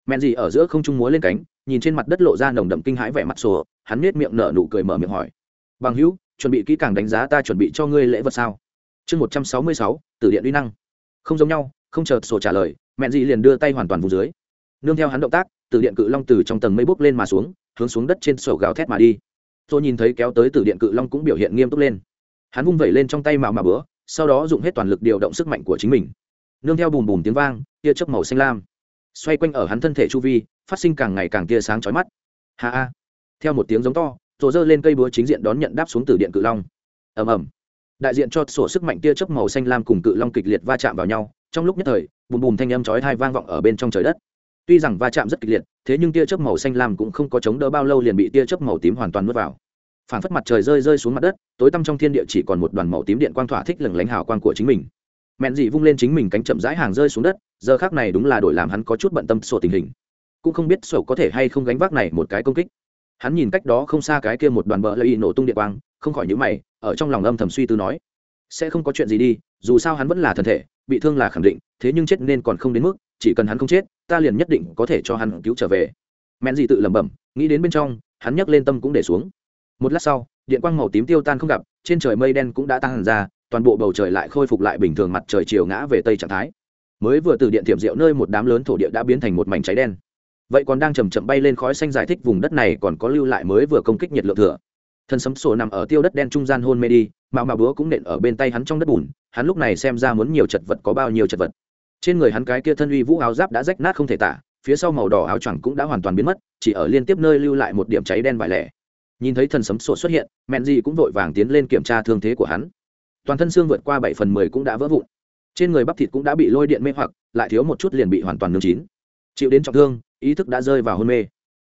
Men gì ở giữa không trung múa lên cánh, nhìn trên mặt đất lộ ra nồng đậm kinh hãi vẻ mặt sổ hắn nết miệng nở nụ cười mở miệng hỏi. Bằng hữu, chuẩn bị kỹ càng đánh giá ta chuẩn bị cho ngươi lễ vật sao? Chương một trăm sáu mươi sáu từ điện uy năng. Không giống nhau, không chờ sổ trả lời, mẹn gì liền đưa tay hoàn toàn vùng dưới. Nương theo hắn động tác từ điện cự long từ trong tầng mây bốc lên mà xuống, hướng xuống đất trên sổ gào thét mà đi tôi nhìn thấy kéo tới từ điện cự long cũng biểu hiện nghiêm túc lên. Hắn vung vẩy lên trong tay mạo mà bữa, sau đó dùng hết toàn lực điều động sức mạnh của chính mình. Nương theo bùm bùm tiếng vang, tia chớp màu xanh lam xoay quanh ở hắn thân thể chu vi, phát sinh càng ngày càng tia sáng chói mắt. Ha ha. Theo một tiếng giống to rồi giơ lên cây búa chính diện đón nhận đáp xuống từ điện cự long. Ầm ầm. Đại diện cho sổ sức mạnh tia chớp màu xanh lam cùng cự long kịch liệt va chạm vào nhau, trong lúc nhất thời, bùm bùm thanh âm chói tai vang vọng ở bên trong trời đất tuy rằng va chạm rất kịch liệt, thế nhưng tia chớp màu xanh lam cũng không có chống đỡ bao lâu liền bị tia chớp màu tím hoàn toàn nuốt vào. Phản phất mặt trời rơi rơi xuống mặt đất, tối tăm trong thiên địa chỉ còn một đoàn màu tím điện quang thỏa thích lừng lánh hào quang của chính mình. Mẹn dị vung lên chính mình cánh chậm rãi hàng rơi xuống đất, giờ khác này đúng là đổi làm hắn có chút bận tâm sổ tình hình. Cũng không biết sổ có thể hay không gánh vác này một cái công kích. Hắn nhìn cách đó không xa cái kia một đoàn bờ lợi nổ tung điện quang, không khỏi nhữ mày, ở trong lòng âm thầm suy tư nói, sẽ không có chuyện gì đi, dù sao hắn vẫn là thân thể, bị thương là khẳng định, thế nhưng chết nên còn không đến mức chỉ cần hắn không chết, ta liền nhất định có thể cho hắn cứu trở về. Men gì tự lẩm bẩm, nghĩ đến bên trong, hắn nhấc lên tâm cũng để xuống. Một lát sau, điện quang màu tím tiêu tan không gặp, trên trời mây đen cũng đã tan hẳn ra, toàn bộ bầu trời lại khôi phục lại bình thường mặt trời chiều ngã về tây trạng thái. Mới vừa từ điện tiệm rượu nơi một đám lớn thổ địa đã biến thành một mảnh cháy đen. Vậy còn đang chầm chậm bay lên khói xanh giải thích vùng đất này còn có lưu lại mới vừa công kích nhiệt lượng thừa. Thân sấm sổ nằm ở tiêu đất đen trung gian hôn mê đi, mạo mạo búa cũng nện ở bên tay hắn trong đất bùn, hắn lúc này xem ra muốn nhiều chật vật có bao nhiêu chật vật trên người hắn cái kia thân uy vũ áo giáp đã rách nát không thể tả, phía sau màu đỏ áo choàng cũng đã hoàn toàn biến mất, chỉ ở liên tiếp nơi lưu lại một điểm cháy đen vải lẻ. Nhìn thấy thần sấm sổ xuất hiện, mẹn di cũng vội vàng tiến lên kiểm tra thương thế của hắn. Toàn thân xương vượt qua bảy phần mười cũng đã vỡ vụn. Trên người bắp thịt cũng đã bị lôi điện mê hoặc, lại thiếu một chút liền bị hoàn toàn nương chín. Chịu đến trọng thương, ý thức đã rơi vào hôn mê.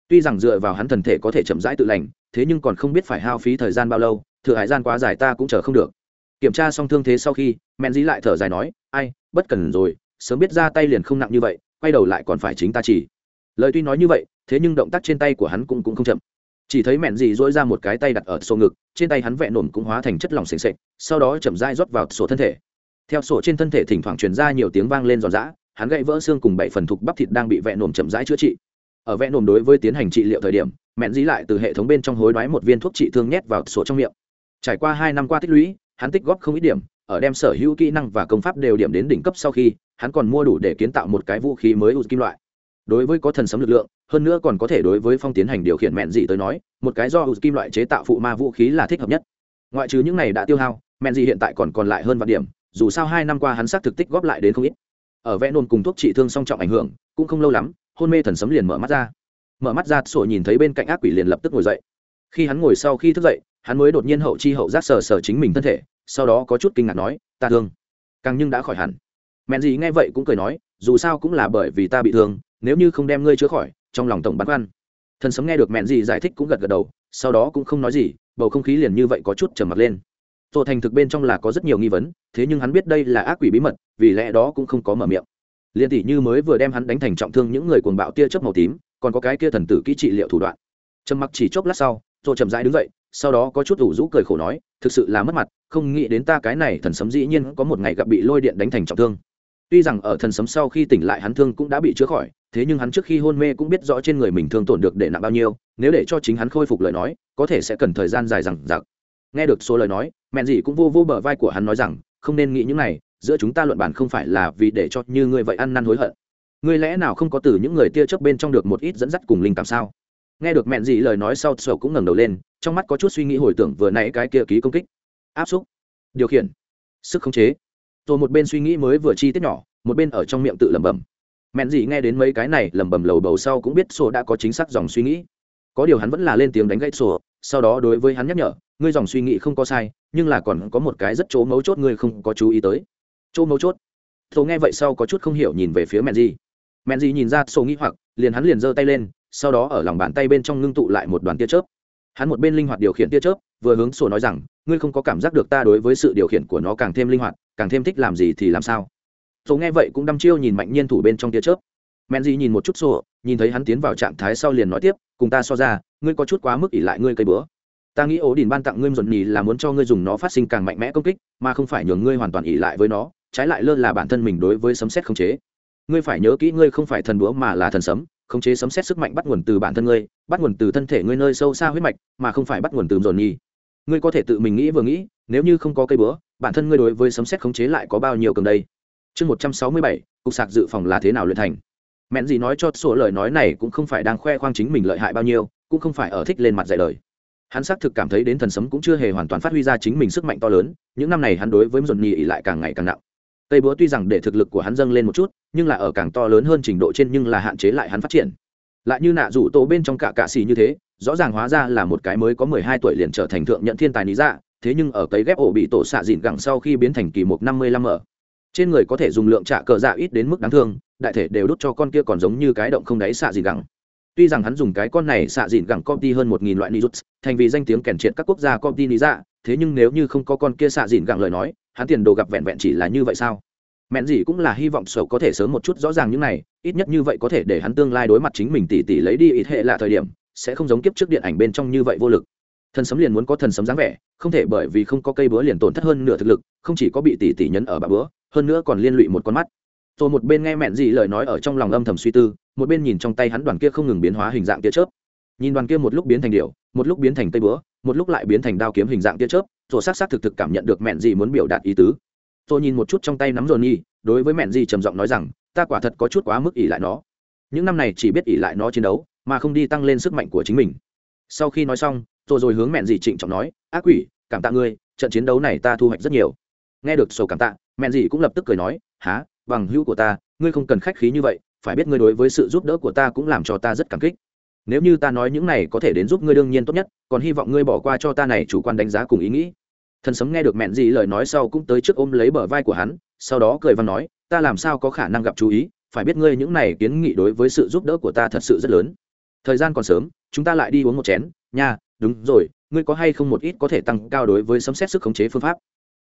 Tuy rằng dựa vào hắn thần thể có thể chậm rãi tự lành, thế nhưng còn không biết phải hao phí thời gian bao lâu, thừa hải gian quá dài ta cũng chờ không được. Kiểm tra xong thương thế sau khi men dí lại thở dài nói, ai, bất cần rồi sớm biết ra tay liền không nặng như vậy, quay đầu lại còn phải chính ta chỉ. Lời tuy nói như vậy, thế nhưng động tác trên tay của hắn cũng cũng không chậm. Chỉ thấy mẹn dì dỗi ra một cái tay đặt ở sổ ngực, trên tay hắn vẹ nổm cũng hóa thành chất lỏng s ề n s ệ c sau đó chậm dai rót vào sổ thân thể. Theo sổ trên thân thể thỉnh thoảng truyền ra nhiều tiếng vang lên giòn giã, hắn gãy vỡ xương cùng bảy phần thục bắp thịt đang bị vẹ nổm chậm rãi chữa trị. Ở vẽ nổm đối với tiến hành trị liệu thời điểm, mẹn dí lại từ hệ thống bên trong hối đoái một viên thuốc trị thương nhét vào sổ trong miệng. Trải qua hai năm qua tích lũy, hắn tích góp không ít điểm, ở đem sở hữu kỹ năng và công pháp đều điểm đến đỉnh cấp sau khi hắn còn mua đủ để kiến tạo một cái vũ khí mới ưu kim loại. Đối với có thần sấm lực lượng, hơn nữa còn có thể đối với phong tiến hành điều khiển mẹn dị tới nói, một cái do ưu kim loại chế tạo phụ ma vũ khí là thích hợp nhất. Ngoại trừ những này đã tiêu hao, mẹn dị hiện tại còn còn lại hơn vạn điểm, dù sao hai năm qua hắn xác thực tích góp lại đến không ít. Ở vẽ nôn cùng thuốc trị thương song trọng ảnh hưởng, cũng không lâu lắm, hôn mê thần sấm liền mở mắt ra. Mở mắt ra, sổ nhìn thấy bên cạnh ác quỷ liền lập tức ngồi dậy. Khi hắn ngồi sau khi thức dậy, hắn mới đột nhiên hậu chi hậu giác sờ sờ chính mình thân thể, sau đó có chút kinh ngạc nói, ta thương. Càng nhưng đã khỏi hẳn mẹn gì nghe vậy cũng cười nói, dù sao cũng là bởi vì ta bị thương, nếu như không đem ngươi chữa khỏi, trong lòng tổng băn khoăn. Thần sấm nghe được mẹn gì giải thích cũng gật gật đầu, sau đó cũng không nói gì, bầu không khí liền như vậy có chút trầm mặt lên. Tổ thành thực bên trong là có rất nhiều nghi vấn, thế nhưng hắn biết đây là ác quỷ bí mật, vì lẽ đó cũng không có mở miệng. Liên tỷ như mới vừa đem hắn đánh thành trọng thương những người cuồng bạo tia chớp màu tím, còn có cái kia thần tử kỹ trị liệu thủ đoạn. Trầm mặc chỉ chốc lát sau rồi chậm rãi đứng dậy, sau đó có chút ủ rũ cười khổ nói, thực sự là mất mặt, không nghĩ đến ta cái này thần sấm dĩ nhiên có một ngày gặp bị lôi điện đánh thành trọng thương tuy rằng ở thần sấm sau khi tỉnh lại hắn thương cũng đã bị chữa khỏi, thế nhưng hắn trước khi hôn mê cũng biết rõ trên người mình thương tổn được để nặng bao nhiêu, nếu để cho chính hắn khôi phục lời nói, có thể sẽ cần thời gian dài rằng giặc nghe được số lời nói mẹn Dị cũng vô vô bờ vai của hắn nói rằng, không nên nghĩ những này, giữa chúng ta luận bản không phải là vì để cho như ngươi vậy ăn năn hối hận. Ngươi lẽ nào không có từ những người tia chớp bên trong được một ít dẫn dắt cùng linh cảm sao? Nghe được mẹn Dị lời nói sau sổ cũng ngẩng đầu lên, trong mắt có chút suy nghĩ hồi tưởng vừa nãy cái kia ký công kích. Áp xúc, điều khiển, sức khống chế rồi một bên suy nghĩ mới vừa chi tiết nhỏ, một bên ở trong miệng tự lẩm bẩm. Mẹn gì nghe đến mấy cái này lẩm bẩm lầu bầu sau cũng biết sổ đã có chính xác dòng suy nghĩ. Có điều hắn vẫn là lên tiếng đánh gãy sổ sau đó đối với hắn nhắc nhở, ngươi dòng suy nghĩ không có sai, nhưng là còn có một cái rất chỗ mấu chốt ngươi không có chú ý tới. Chỗ mấu chốt? Tôi nghe vậy sau có chút không hiểu nhìn về phía mẹn gì mẹn gì nhìn ra sổ nghĩ hoặc, liền hắn liền giơ tay lên, sau đó ở lòng bàn tay bên trong ngưng tụ lại một đoàn tia chớp. Hắn một bên linh hoạt điều khiển tia chớp, vừa hướng sổ nói rằng, ngươi không có cảm giác được ta đối với sự điều khiển của nó càng thêm linh hoạt càng thêm thích làm gì thì làm sao. Sổ nghe vậy cũng đăm chiêu nhìn mạnh nhiên thủ bên trong tia chớp. Men di nhìn một chút sổ, nhìn thấy hắn tiến vào trạng thái sau liền nói tiếp, cùng ta so ra, ngươi có chút quá mức ỉ lại ngươi cây bữa. Ta nghĩ ố đình ban tặng ngươi dồn nhì là muốn cho ngươi dùng nó phát sinh càng mạnh mẽ công kích, mà không phải nhường ngươi hoàn toàn ỉ lại với nó, trái lại lơ là bản thân mình đối với sấm xét khống chế. Ngươi phải nhớ kỹ ngươi không phải thần búa mà là thần sấm, khống chế sấm xét sức mạnh bắt nguồn từ bản thân ngươi, bắt nguồn từ thân thể ngươi nơi sâu xa huyết mạch, mà không phải bắt nguồn từ dồn nhì ngươi có thể tự mình nghĩ vừa nghĩ, nếu như không có cây búa bản thân ngươi đối với sấm xét khống chế lại có bao nhiêu cường đây? Chương một trăm sáu mươi bảy, cục sạc dự phòng là thế nào luyện thành? Mẹn gì nói cho sổ lời nói này cũng không phải đang khoe khoang chính mình lợi hại bao nhiêu, cũng không phải ở thích lên mặt dạy lời. Hắn xác thực cảm thấy đến thần sấm cũng chưa hề hoàn toàn phát huy ra chính mình sức mạnh to lớn, những năm này hắn đối với dồn nhì lại càng ngày càng nặng. Tây búa tuy rằng để thực lực của hắn dâng lên một chút, nhưng là ở càng to lớn hơn trình độ trên nhưng là hạn chế lại hắn phát triển. Lại như nạ rủ tổ bên trong cả cạ xì như thế, rõ ràng hóa ra là một cái mới có mười hai tuổi liền trở thành thượng nhận thiên tài lý dạ thế nhưng ở cấy ghép ổ bị tổ xạ dịn gẳng sau khi biến thành kỳ một năm mươi lăm ở. Trên người có thể dùng lượng trả cờ dạ ít đến mức đáng thương, đại thể đều đốt cho con kia còn giống như cái động không đáy xạ dịn gẳng. Tuy rằng hắn dùng cái con này xạ dịn gẳng copy hơn một nghìn loại nijut thành vì danh tiếng kèn triệt các quốc gia copy ty lý dạ thế nhưng nếu như không có con kia xạ dịn gẳng lời nói, hắn tiền đồ gặp vẹn vẹn chỉ là như vậy sao? Mẹn gì cũng là hy vọng sầu có thể sớm một chút rõ ràng những này, ít nhất như vậy có thể để hắn tương lai đối mặt chính mình tỉ tỉ lấy đi ít hệ là thời điểm, sẽ không giống kiếp trước điện ảnh bên trong như vậy vô lực thần sấm liền muốn có thần sấm dáng vẻ, không thể bởi vì không có cây búa liền tổn thất hơn nửa thực lực, không chỉ có bị tỷ tỷ nhấn ở bà búa, hơn nữa còn liên lụy một con mắt. Tôi một bên nghe mẹn gì lời nói ở trong lòng âm thầm suy tư, một bên nhìn trong tay hắn đoàn kia không ngừng biến hóa hình dạng tia chớp. Nhìn đoàn kia một lúc biến thành điệu một lúc biến thành cây búa, một lúc lại biến thành đao kiếm hình dạng tia chớp rồi xác xác thực thực cảm nhận được mẹn gì muốn biểu đạt ý tứ. Tôi nhìn một chút trong tay nắm rồi nhi đối với mẹn gì trầm giọng nói rằng, ta quả thật có chút quá mức ỉ lại nó. Những năm này chỉ biết ỉ lại nó chiến đấu, mà không đi tăng lên sức mạnh của chính mình sau khi nói xong rồi rồi hướng mẹn dì trịnh trọng nói, ác quỷ, cảm tạ ngươi, trận chiến đấu này ta thu hoạch rất nhiều. Nghe được sầu cảm tạ, mẹn dì cũng lập tức cười nói há bằng hữu của ta, ngươi không cần khách khí như vậy, phải biết ngươi đối với sự giúp đỡ của ta cũng làm cho ta rất cảm kích. Nếu như ta nói những này có thể đến giúp ngươi đương nhiên tốt nhất, còn hy vọng ngươi bỏ qua cho ta này chủ quan đánh giá cùng ý nghĩ. Thần sấm nghe được mẹn dì lời nói sau cũng tới trước ôm lấy bờ vai của hắn, sau đó cười và nói, ta làm sao có khả năng gặp chú ý, phải biết ngươi những này kiến nghị đối với sự giúp đỡ của ta thật sự rất lớn. Thời gian còn sớm chúng ta lại đi uống một chén, nha, đúng rồi, ngươi có hay không một ít có thể tăng cao đối với sấm xét sức khống chế phương pháp?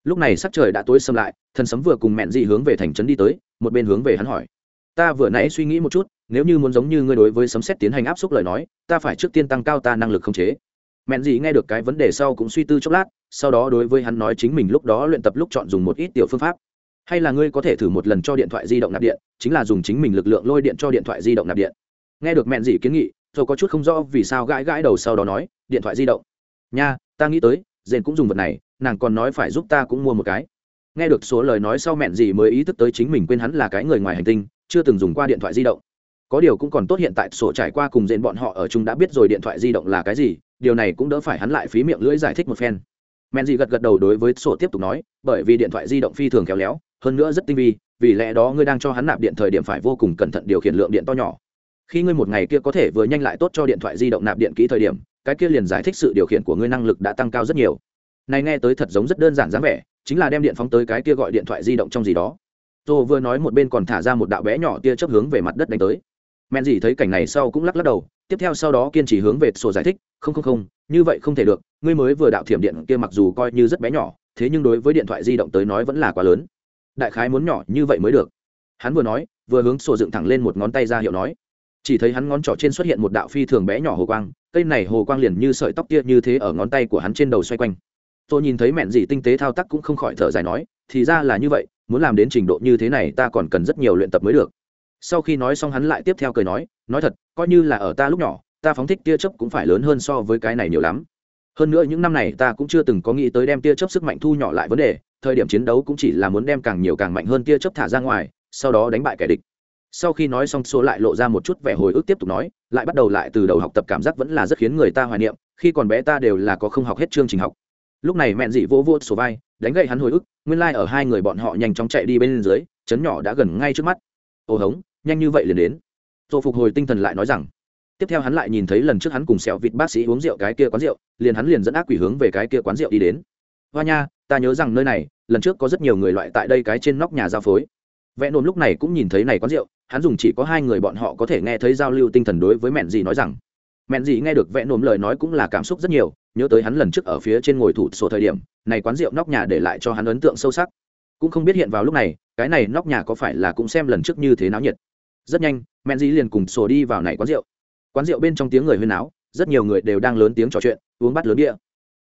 Lúc này sắc trời đã tối xâm lại, thần sấm vừa cùng mẹn dị hướng về thành trấn đi tới, một bên hướng về hắn hỏi. Ta vừa nãy suy nghĩ một chút, nếu như muốn giống như ngươi đối với sấm xét tiến hành áp suất lời nói, ta phải trước tiên tăng cao ta năng lực khống chế. Mẹn dị nghe được cái vấn đề sau cũng suy tư chốc lát, sau đó đối với hắn nói chính mình lúc đó luyện tập lúc chọn dùng một ít tiểu phương pháp. Hay là ngươi có thể thử một lần cho điện thoại di động nạp điện, chính là dùng chính mình lực lượng lôi điện cho điện thoại di động nạp điện. Nghe được mẹn dị kiến nghị rồi có chút không rõ vì sao gãi gãi đầu sau đó nói, điện thoại di động. Nha, ta nghĩ tới, dền cũng dùng vật này, nàng còn nói phải giúp ta cũng mua một cái. Nghe được số lời nói sau mẹn gì mới ý thức tới chính mình quên hắn là cái người ngoài hành tinh, chưa từng dùng qua điện thoại di động. Có điều cũng còn tốt hiện tại sổ trải qua cùng dền bọn họ ở chung đã biết rồi điện thoại di động là cái gì, điều này cũng đỡ phải hắn lại phí miệng lưỡi giải thích một phen. Mẹn gì gật gật đầu đối với sổ tiếp tục nói, bởi vì điện thoại di động phi thường khéo léo, hơn nữa rất tinh vi, vì lẽ đó ngươi đang cho hắn nạp điện thời điểm phải vô cùng cẩn thận điều khiển lượng điện to nhỏ khi ngươi một ngày kia có thể vừa nhanh lại tốt cho điện thoại di động nạp điện kỹ thời điểm, cái kia liền giải thích sự điều khiển của ngươi năng lực đã tăng cao rất nhiều. Này nghe tới thật giống rất đơn giản dáng vẻ, chính là đem điện phóng tới cái kia gọi điện thoại di động trong gì đó. Tô vừa nói một bên còn thả ra một đạo bé nhỏ tia chấp hướng về mặt đất đánh tới. Men gì thấy cảnh này sau cũng lắc lắc đầu, tiếp theo sau đó kiên trì hướng về sổ giải thích, không không không, như vậy không thể được, ngươi mới vừa đạo thiểm điện kia mặc dù coi như rất bé nhỏ, thế nhưng đối với điện thoại di động tới nói vẫn là quá lớn. Đại khái muốn nhỏ như vậy mới được. Hắn vừa nói, vừa hướng sổ dựng thẳng lên một ngón tay ra hiệu nói chỉ thấy hắn ngón trỏ trên xuất hiện một đạo phi thường bé nhỏ hồ quang, cây này hồ quang liền như sợi tóc tia như thế ở ngón tay của hắn trên đầu xoay quanh. Tôi nhìn thấy mẹn gì tinh tế thao tác cũng không khỏi thở dài nói, thì ra là như vậy, muốn làm đến trình độ như thế này ta còn cần rất nhiều luyện tập mới được. Sau khi nói xong hắn lại tiếp theo cười nói nói thật, coi như là ở ta lúc nhỏ, ta phóng thích tia chớp cũng phải lớn hơn so với cái này nhiều lắm. Hơn nữa những năm này ta cũng chưa từng có nghĩ tới đem tia chớp sức mạnh thu nhỏ lại vấn đề, thời điểm chiến đấu cũng chỉ là muốn đem càng nhiều càng mạnh hơn tia chớp thả ra ngoài, sau đó đánh bại kẻ địch sau khi nói xong số lại lộ ra một chút vẻ hồi ức tiếp tục nói, lại bắt đầu lại từ đầu học tập cảm giác vẫn là rất khiến người ta hoài niệm, khi còn bé ta đều là có không học hết chương trình học. Lúc này mẹn dị vô vỗ sổ vai, đánh gậy hắn hồi ức, nguyên lai、like、ở hai người bọn họ nhanh chóng chạy đi bên dưới, chấn nhỏ đã gần ngay trước mắt. Ô hống, nhanh như vậy liền đến. Rồi phục hồi tinh thần lại nói rằng, tiếp theo hắn lại nhìn thấy lần trước hắn cùng sẹo vịt bác sĩ uống rượu cái kia quán rượu, liền hắn liền dẫn ác quỷ hướng về cái kia quán rượu đi đến. Hoa nha, ta nhớ rằng nơi này, lần trước có rất nhiều người loại tại đây cái trên nóc nhà giao phối. Vẽ nôn lúc này cũng nhìn thấy này quán rượu hắn dùng chỉ có hai người bọn họ có thể nghe thấy giao lưu tinh thần đối với mẹn gì nói rằng. Mẹn gì nghe được vẽ nồm lời nói cũng là cảm xúc rất nhiều, nhớ tới hắn lần trước ở phía trên ngồi thủ sổ thời điểm, này quán rượu nóc nhà để lại cho hắn ấn tượng sâu sắc. Cũng không biết hiện vào lúc này, cái này nóc nhà có phải là cũng xem lần trước như thế náo nhiệt. Rất nhanh, mẹn gì liền cùng sổ đi vào này quán rượu. Quán rượu bên trong tiếng người huyên náo, rất nhiều người đều đang lớn tiếng trò chuyện, uống bát lớn bia.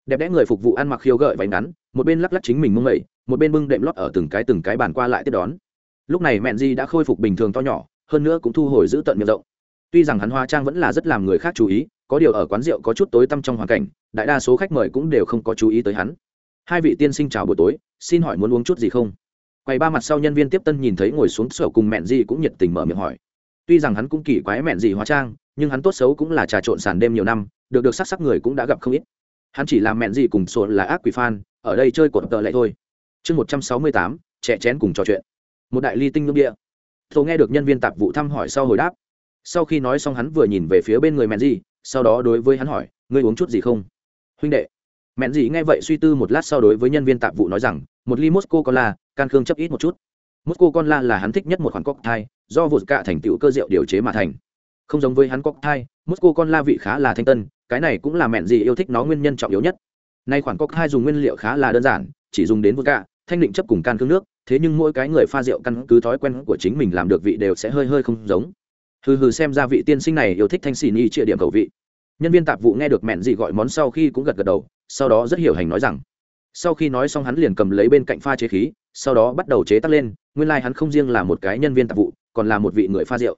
Đẹp đẽ người phục vụ ăn mặc khiêu gợi váy ngắn, một bên lắc lắc chính mình mông mẩy một bên bưng đệm lót ở từng cái từng cái bàn qua lại tiếp đón lúc này mẹn di đã khôi phục bình thường to nhỏ, hơn nữa cũng thu hồi giữ tận miệng rộng. Tuy rằng hắn hóa trang vẫn là rất làm người khác chú ý, có điều ở quán rượu có chút tối tăm trong hoàn cảnh, đại đa số khách mời cũng đều không có chú ý tới hắn. Hai vị tiên sinh chào buổi tối, xin hỏi muốn uống chút gì không? Quầy ba mặt sau nhân viên tiếp tân nhìn thấy ngồi xuống sở cùng mẹn di cũng nhiệt tình mở miệng hỏi. Tuy rằng hắn cũng kỳ quái mẹn gì hóa trang, nhưng hắn tốt xấu cũng là trà trộn sàn đêm nhiều năm, được được sắc sắc người cũng đã gặp không ít. Hắn chỉ làm mẹn gì cùng sổ là ác quỷ fan, ở đây chơi cột tợ lại thôi. Chương một trăm sáu mươi tám, trẻ chén cùng trò chuyện một đại ly tinh ngưỡng địa. Tôi nghe được nhân viên tạp vụ thăm hỏi sau hồi đáp. Sau khi nói xong hắn vừa nhìn về phía bên người mẹn gì sau đó đối với hắn hỏi, ngươi uống chút gì không? Huynh đệ. Mẹn gì nghe vậy suy tư một lát sau đối với nhân viên tạp vụ nói rằng, một ly mosco cola can khương chấp ít một chút. Mosco cola là hắn thích nhất một khoản cocktail, do vụt cạ thành tựu cơ rượu điều chế mà thành. Không giống với hắn cocktail mosco cola vị khá là thanh tân, cái này cũng là mẹn gì yêu thích nó nguyên nhân trọng yếu nhất. Nay khoản cocktail dùng nguyên liệu khá là đơn giản, chỉ dùng đến vụt cạ thanh định chấp cùng can khương nước thế nhưng mỗi cái người pha rượu căn cứ thói quen của chính mình làm được vị đều sẽ hơi hơi không giống. Hừ hừ xem ra vị tiên sinh này yêu thích thanh xì ni chia điểm cầu vị. Nhân viên tạp vụ nghe được mẹn gì gọi món sau khi cũng gật gật đầu, sau đó rất hiểu hành nói rằng, sau khi nói xong hắn liền cầm lấy bên cạnh pha chế khí, sau đó bắt đầu chế tắt lên, nguyên lai、like、hắn không riêng là một cái nhân viên tạp vụ, còn là một vị người pha rượu.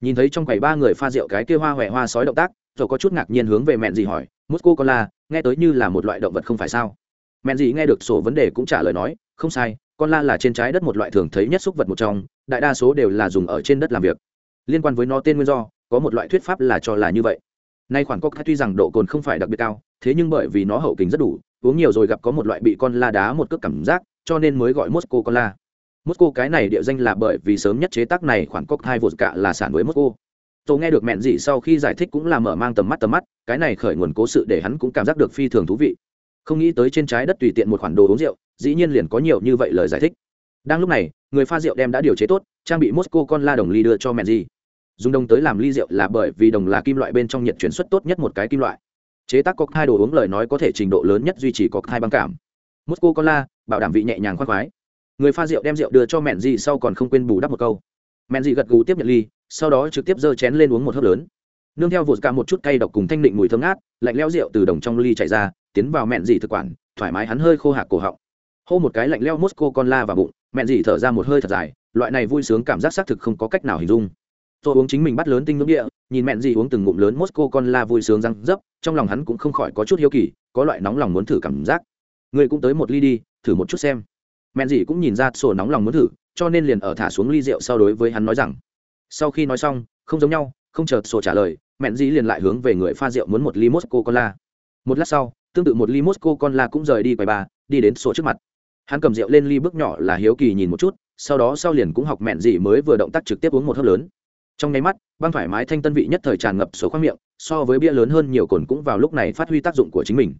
Nhìn thấy trong quầy ba người pha rượu cái kia hoa huệ hoa sói động tác, rồi có chút ngạc nhiên hướng về mẹn gì hỏi mosco con la nghe tới như là một loại động vật không phải sao? Mẹn gì nghe được sổ vấn đề cũng trả lời nói, không sai con la là trên trái đất một loại thường thấy nhất xúc vật một trong, đại đa số đều là dùng ở trên đất làm việc. Liên quan với nó tên nguyên do, có một loại thuyết pháp là cho là như vậy. Nay khoản coca tuy rằng độ cồn không phải đặc biệt cao, thế nhưng bởi vì nó hậu kính rất đủ, uống nhiều rồi gặp có một loại bị con la đá một cước cảm giác, cho nên mới gọi mosco con la. Mosco cái này địa danh là bởi vì sớm nhất chế tác này khoản cocktail vột cả là sản với mosco tôi nghe được mẹn gì sau khi giải thích cũng là mở mang tầm mắt tầm mắt, cái này khởi nguồn cố sự để hắn cũng cảm giác được phi thường thú vị không nghĩ tới trên trái đất tùy tiện một khoản đồ uống rượu, dĩ nhiên liền có nhiều như vậy lời giải thích. Đang lúc này, người pha rượu đem đã điều chế tốt, trang bị mosco con la đồng ly đưa cho mẹ gì. Dùng đồng tới làm ly rượu là bởi vì đồng là kim loại bên trong nhiệt chuyển xuất tốt nhất một cái kim loại. Chế tác có hai đồ uống lời nói có thể trình độ lớn nhất duy trì có hai băng cảm. Mosco cola bảo đảm vị nhẹ nhàng khoan khoái. Người pha rượu đem rượu đưa cho mẹn gì sau còn không quên bù đắp một câu. Mẹn gì gật gù tiếp nhận ly, sau đó trực tiếp giơ chén lên uống một hớp lớn. Nương theo vụt cả một chút cay độc cùng thanh định mùi thơm ngát, lạnh leo rượu từ đồng trong ly chảy ra tiến vào mẹn dị thực quản, thoải mái hắn hơi khô hạc cổ họng. Hô một cái lạnh leo mosco con la vào bụng, mẹn dị thở ra một hơi thật dài, loại này vui sướng cảm giác xác thực không có cách nào hình dung. Tôi uống chính mình bắt lớn tinh ngưỡng địa, nhìn mẹn dị uống từng ngụm lớn mosco con la vui sướng răng dấp, trong lòng hắn cũng không khỏi có chút hiếu kỳ, có loại nóng lòng muốn thử cảm giác. Người cũng tới một ly đi, thử một chút xem. Mẹn dị cũng nhìn ra sổ nóng lòng muốn thử, cho nên liền ở thả xuống ly rượu sau đối với hắn nói rằng, sau khi nói xong, không giống nhau, không chờ sổ trả lời, mẹn dị liền lại hướng về người pha rượu muốn một ly mosco con la. Một lát sau tương tự một ly mosco con la cũng rời đi quầy bà, đi đến sổ trước mặt. Hắn cầm rượu lên ly bước nhỏ là hiếu kỳ nhìn một chút, sau đó sau liền cũng học mẹn gì mới vừa động tác trực tiếp uống một hớp lớn. Trong nháy mắt, băng thoải mái thanh tân vị nhất thời tràn ngập số khoang miệng, so với bia lớn hơn nhiều cồn cũng vào lúc này phát huy tác dụng của chính mình.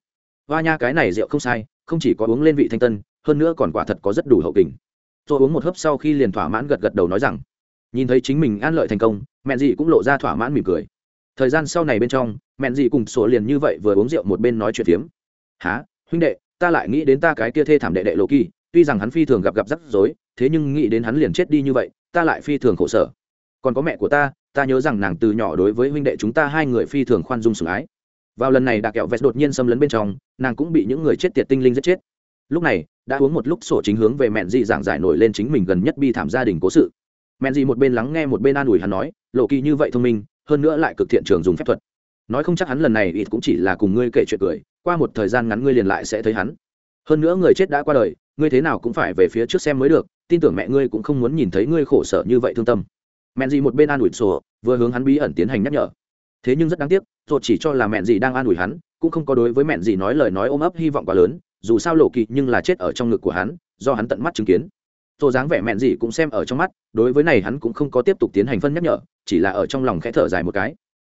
Hoa nha, cái này rượu không sai, không chỉ có uống lên vị thanh tân, hơn nữa còn quả thật có rất đủ hậu kình. Tôi uống một hớp sau khi liền thỏa mãn gật gật đầu nói rằng, nhìn thấy chính mình an lợi thành công, mẹn dị cũng lộ ra thỏa mãn mỉm cười thời gian sau này bên trong, mẹn dị cùng sổ liền như vậy vừa uống rượu một bên nói chuyện phiếm. Há huynh đệ, ta lại nghĩ đến ta cái kia thê thảm đệ đệ lộ kỳ tuy rằng hắn phi thường gặp gặp rắc rối, thế nhưng nghĩ đến hắn liền chết đi như vậy, ta lại phi thường khổ sở. Còn có mẹ của ta ta nhớ rằng nàng từ nhỏ đối với huynh đệ chúng ta hai người phi thường khoan dung sủng ái. Vào lần này đặc kẹo vest đột nhiên xâm lấn bên trong, nàng cũng bị những người chết tiệt tinh linh giết chết. Lúc này, đã uống một lúc sổ chính hướng về mẹn dị giảng giải nổi lên chính mình gần nhất bi thảm gia đình cố sự. Mẹn dị một bên lắng nghe một bên an ủi hắn nói lộ kỳ như vậy thông minh hơn nữa lại cực thiện trường dùng phép thuật. Nói không chắc hắn lần này ít cũng chỉ là cùng ngươi kể chuyện cười, qua một thời gian ngắn ngươi liền lại sẽ thấy hắn. Hơn nữa người chết đã qua đời, ngươi thế nào cũng phải về phía trước xem mới được, tin tưởng mẹ ngươi cũng không muốn nhìn thấy ngươi khổ sở như vậy thương tâm. Mẹ gì một bên an ủi sổ, vừa hướng hắn bí ẩn tiến hành nhắc nhở. Thế nhưng rất đáng tiếc rồi chỉ cho là mẹ gì đang an ủi hắn, cũng không có đối với mẹ gì nói lời nói ôm ấp hy vọng quá lớn, dù sao lộ kỳ nhưng là chết ở trong ngực của hắn, do hắn tận mắt chứng kiến rồi dáng vẻ mẹn gì cũng xem ở trong mắt, đối với này hắn cũng không có tiếp tục tiến hành phân nhắc nhở, chỉ là ở trong lòng khẽ thở dài một cái.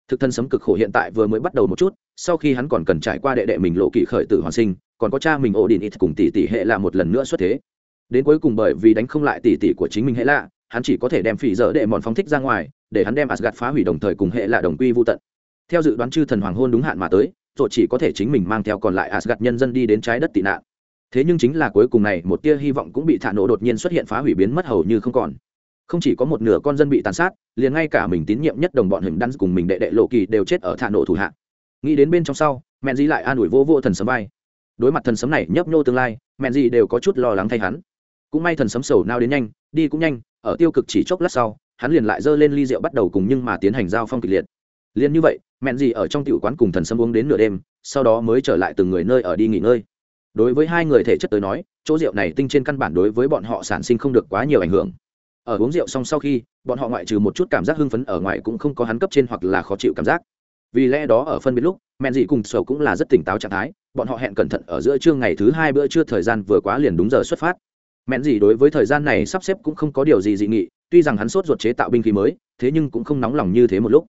Thực thân sấm cực khổ hiện tại vừa mới bắt đầu một chút, sau khi hắn còn cần trải qua đệ đệ mình lộ kỳ khởi tử hoàn sinh, còn có cha mình ổ đình ít cùng tỷ tỷ hệ là một lần nữa xuất thế. Đến cuối cùng bởi vì đánh không lại tỷ tỷ của chính mình hệ lạ, hắn chỉ có thể đem phỉ dở đệ mòn phóng thích ra ngoài, để hắn đem asgad phá hủy đồng thời cùng hệ lạ đồng quy vô tận. Theo dự đoán chư thần hoàng hôn đúng hạn mà tới, rồi chỉ có thể chính mình mang theo còn lại asgad nhân dân đi đến trái đất tị nạn thế nhưng chính là cuối cùng này, một tia hy vọng cũng bị thả nổ đột nhiên xuất hiện phá hủy biến mất hầu như không còn. Không chỉ có một nửa con dân bị tàn sát, liền ngay cả mình tín nhiệm nhất đồng bọn hình đan cùng mình đệ đệ lộ kỳ đều chết ở thả nổ thủ hạ. Nghĩ đến bên trong sau mẹn dĩ lại an ủi vô vô thần sấm vai. Đối mặt thần sấm này nhấp nhô tương lai mẹn dĩ đều có chút lo lắng thay hắn. Cũng may thần sấm sầu nao đến nhanh, đi cũng nhanh, ở tiêu cực chỉ chốc lát sau, hắn liền lại giơ lên ly rượu bắt đầu cùng nhưng mà tiến hành giao phong kịch liệt. Liền như vậy mẹn gì ở trong tiểu quán cùng thần sấm uống đến nửa đêm, sau đó mới trở lại từng người nơi ở đi nghỉ ngơi đối với hai người thể chất tới nói, chỗ rượu này tinh trên căn bản đối với bọn họ sản sinh không được quá nhiều ảnh hưởng. Ở uống rượu xong sau khi, bọn họ ngoại trừ một chút cảm giác hưng phấn ở ngoài cũng không có hắn cấp trên hoặc là khó chịu cảm giác. Vì lẽ đó ở phân biệt lúc mẹn dị cùng sầu cũng là rất tỉnh táo trạng thái, bọn họ hẹn cẩn thận ở giữa trưa ngày thứ hai bữa trưa thời gian vừa quá liền đúng giờ xuất phát. Mẹn dị đối với thời gian này sắp xếp cũng không có điều gì dị nghị, tuy rằng hắn sốt ruột chế tạo binh khí mới, thế nhưng cũng không nóng lòng như thế một lúc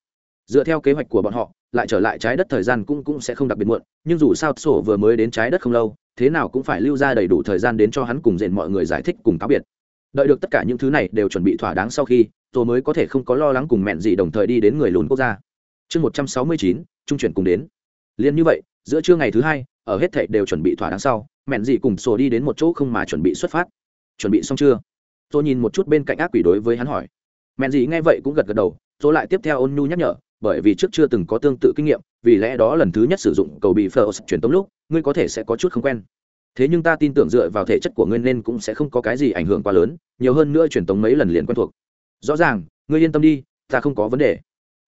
dựa theo kế hoạch của bọn họ, lại trở lại trái đất thời gian cũng cũng sẽ không đặc biệt muộn, nhưng dù sao sổ vừa mới đến trái đất không lâu, thế nào cũng phải lưu ra đầy đủ thời gian đến cho hắn cùng dện mọi người giải thích cùng cáo biệt. Đợi được tất cả những thứ này đều chuẩn bị thỏa đáng sau khi, tôi mới có thể không có lo lắng cùng mẹn gì đồng thời đi đến người lùn quốc gia. Chương một trăm sáu mươi chín, trung chuyển cùng đến. Liền như vậy, giữa trưa ngày thứ hai, ở hết thảy đều chuẩn bị thỏa đáng sau, mẹn gì cùng sổ đi đến một chỗ không mà chuẩn bị xuất phát. Chuẩn bị xong chưa? Tôi nhìn một chút bên cạnh ác quỷ đối với hắn hỏi. Mẹn gì nghe vậy cũng gật gật đầu, tôi lại tiếp theo ôn nhu nhắc nhở bởi vì trước chưa từng có tương tự kinh nghiệm, vì lẽ đó lần thứ nhất sử dụng cầu bị phờ truyền tống lúc, ngươi có thể sẽ có chút không quen. Thế nhưng ta tin tưởng dựa vào thể chất của ngươi nên cũng sẽ không có cái gì ảnh hưởng quá lớn, nhiều hơn nữa truyền tống mấy lần liền quen thuộc. Rõ ràng, ngươi yên tâm đi, ta không có vấn đề.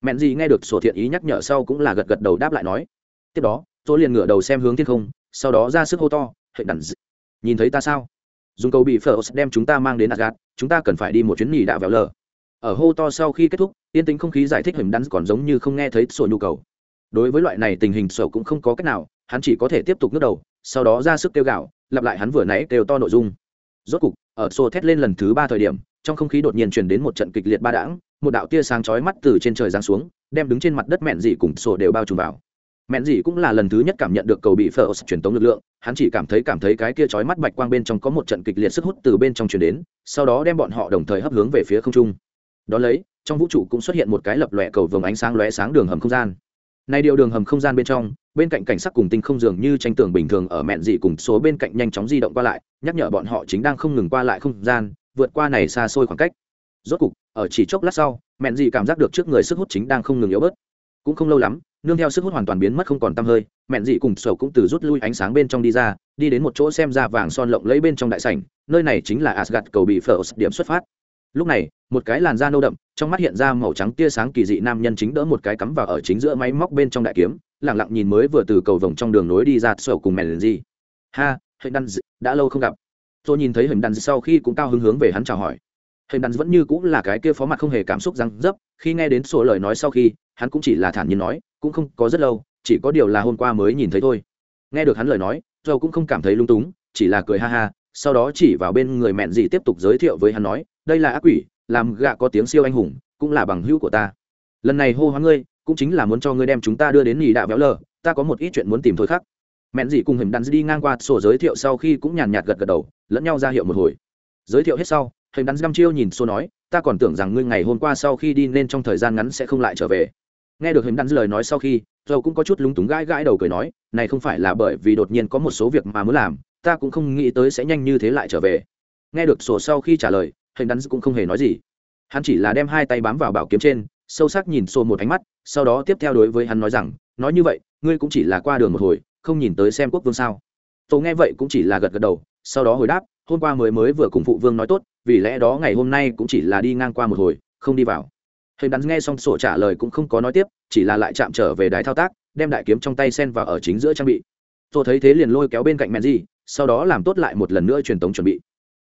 Mẹn gì nghe được sổ thiện ý nhắc nhở sau cũng là gật gật đầu đáp lại nói. Tiếp đó tôi liền ngửa đầu xem hướng thiên không, sau đó ra sức hô to, hệ đàn d... nhìn thấy ta sao? Dùng cầu bị phở đem chúng ta mang đến agat chúng ta cần phải đi một chuyến nghỉ đạo vẹo lờ ở hô to sau khi kết thúc, yên tĩnh không khí giải thích hình đắn còn giống như không nghe thấy sổ nhu cầu. Đối với loại này tình hình, sổ cũng không có cách nào, hắn chỉ có thể tiếp tục ngước đầu, sau đó ra sức kêu gạo lặp lại hắn vừa nãy kêu to nội dung. Rốt cục, ở sổ thét lên lần thứ ba thời điểm, trong không khí đột nhiên truyền đến một trận kịch liệt ba đãng, một đạo tia sáng chói mắt từ trên trời giáng xuống, đem đứng trên mặt đất mẹn dị cùng sổ đều bao trùm vào. Mẹn dị cũng là lần thứ nhất cảm nhận được cầu bị phở truyền tống lực lượng, hắn chỉ cảm thấy cảm thấy cái kia chói mắt bạch quang bên trong có một trận kịch liệt sức hút từ bên trong truyền đến, sau đó đem bọn họ đồng thời hấp hướng về phía không trung đó lấy, trong vũ trụ cũng xuất hiện một cái lập lòe cầu vồng ánh sáng lóe sáng đường hầm không gian. Này điều đường hầm không gian bên trong, bên cạnh cảnh sắc cùng tinh không dường như tranh tường bình thường ở mẹn dị cùng số bên cạnh nhanh chóng di động qua lại, nhắc nhở bọn họ chính đang không ngừng qua lại không gian, vượt qua này xa xôi khoảng cách. Rốt cục, ở chỉ chốc lát sau, mẹn dị cảm giác được trước người sức hút chính đang không ngừng yếu bớt. Cũng không lâu lắm, nương theo sức hút hoàn toàn biến mất không còn tăm hơi, mẹn dị cùng sầu cũng từ rút lui ánh sáng bên trong đi ra, đi đến một chỗ xem ra vàng son lộng lấy bên trong đại sảnh, nơi này chính là asgad cầu bị phở điểm xuất phát lúc này, một cái làn da nâu đậm, trong mắt hiện ra màu trắng tia sáng kỳ dị nam nhân chính đỡ một cái cắm vào ở chính giữa máy móc bên trong đại kiếm lẳng lặng nhìn mới vừa từ cầu vồng trong đường nối đi ra sổ cùng mèn gì. Ha, hình đan đã lâu không gặp. Tôi nhìn thấy hình đan sau khi cũng cao hứng hướng về hắn chào hỏi. Hình đan vẫn như cũng là cái kia phó mặt không hề cảm xúc răng dấp, khi nghe đến sổ lời nói sau khi, hắn cũng chỉ là thản nhiên nói, cũng không có rất lâu, chỉ có điều là hôm qua mới nhìn thấy thôi. Nghe được hắn lời nói, tôi cũng không cảm thấy lung túng, chỉ là cười ha ha, sau đó chỉ vào bên người mẹn gì tiếp tục giới thiệu với hắn nói đây là ác quỷ, làm gạ có tiếng siêu anh hùng, cũng là bằng hữu của ta. Lần này hô hoáng ngươi, cũng chính là muốn cho ngươi đem chúng ta đưa đến nhì đạo véo lờ, ta có một ít chuyện muốn tìm thôi khác mẹn dị cùng hình đắn đi ngang qua sổ giới thiệu sau khi cũng nhàn nhạt gật gật đầu, lẫn nhau ra hiệu một hồi. Giới thiệu hết sau, hình đắn găm chiêu nhìn sổ nói, ta còn tưởng rằng ngươi ngày hôm qua sau khi đi nên trong thời gian ngắn sẽ không lại trở về. Nghe được hình đắn lời nói sau khi dầu cũng có chút lúng túng gãi gãi đầu cười nói, này không phải là bởi vì đột nhiên có một số việc mà muốn làm, ta cũng không nghĩ tới sẽ nhanh như thế lại trở về. Nghe được sổ sau khi trả lời hình đắn cũng không hề nói gì. Hắn chỉ là đem hai tay bám vào bảo kiếm trên, sâu sắc nhìn xô một ánh mắt, sau đó tiếp theo đối với hắn nói rằng, nói như vậy, ngươi cũng chỉ là qua đường một hồi, không nhìn tới xem quốc vương sao? Tô nghe vậy cũng chỉ là gật gật đầu, sau đó hồi đáp, hôm qua mới mới vừa cùng phụ vương nói tốt, vì lẽ đó ngày hôm nay cũng chỉ là đi ngang qua một hồi, không đi vào. Hình đắn nghe xong sổ trả lời cũng không có nói tiếp, chỉ là lại chạm trở về đài thao tác, đem đại kiếm trong tay sen vào ở chính giữa trang bị. Tôi thấy thế liền lôi kéo bên cạnh mẹn gì sau đó làm tốt lại một lần nữa truyền tống chuẩn bị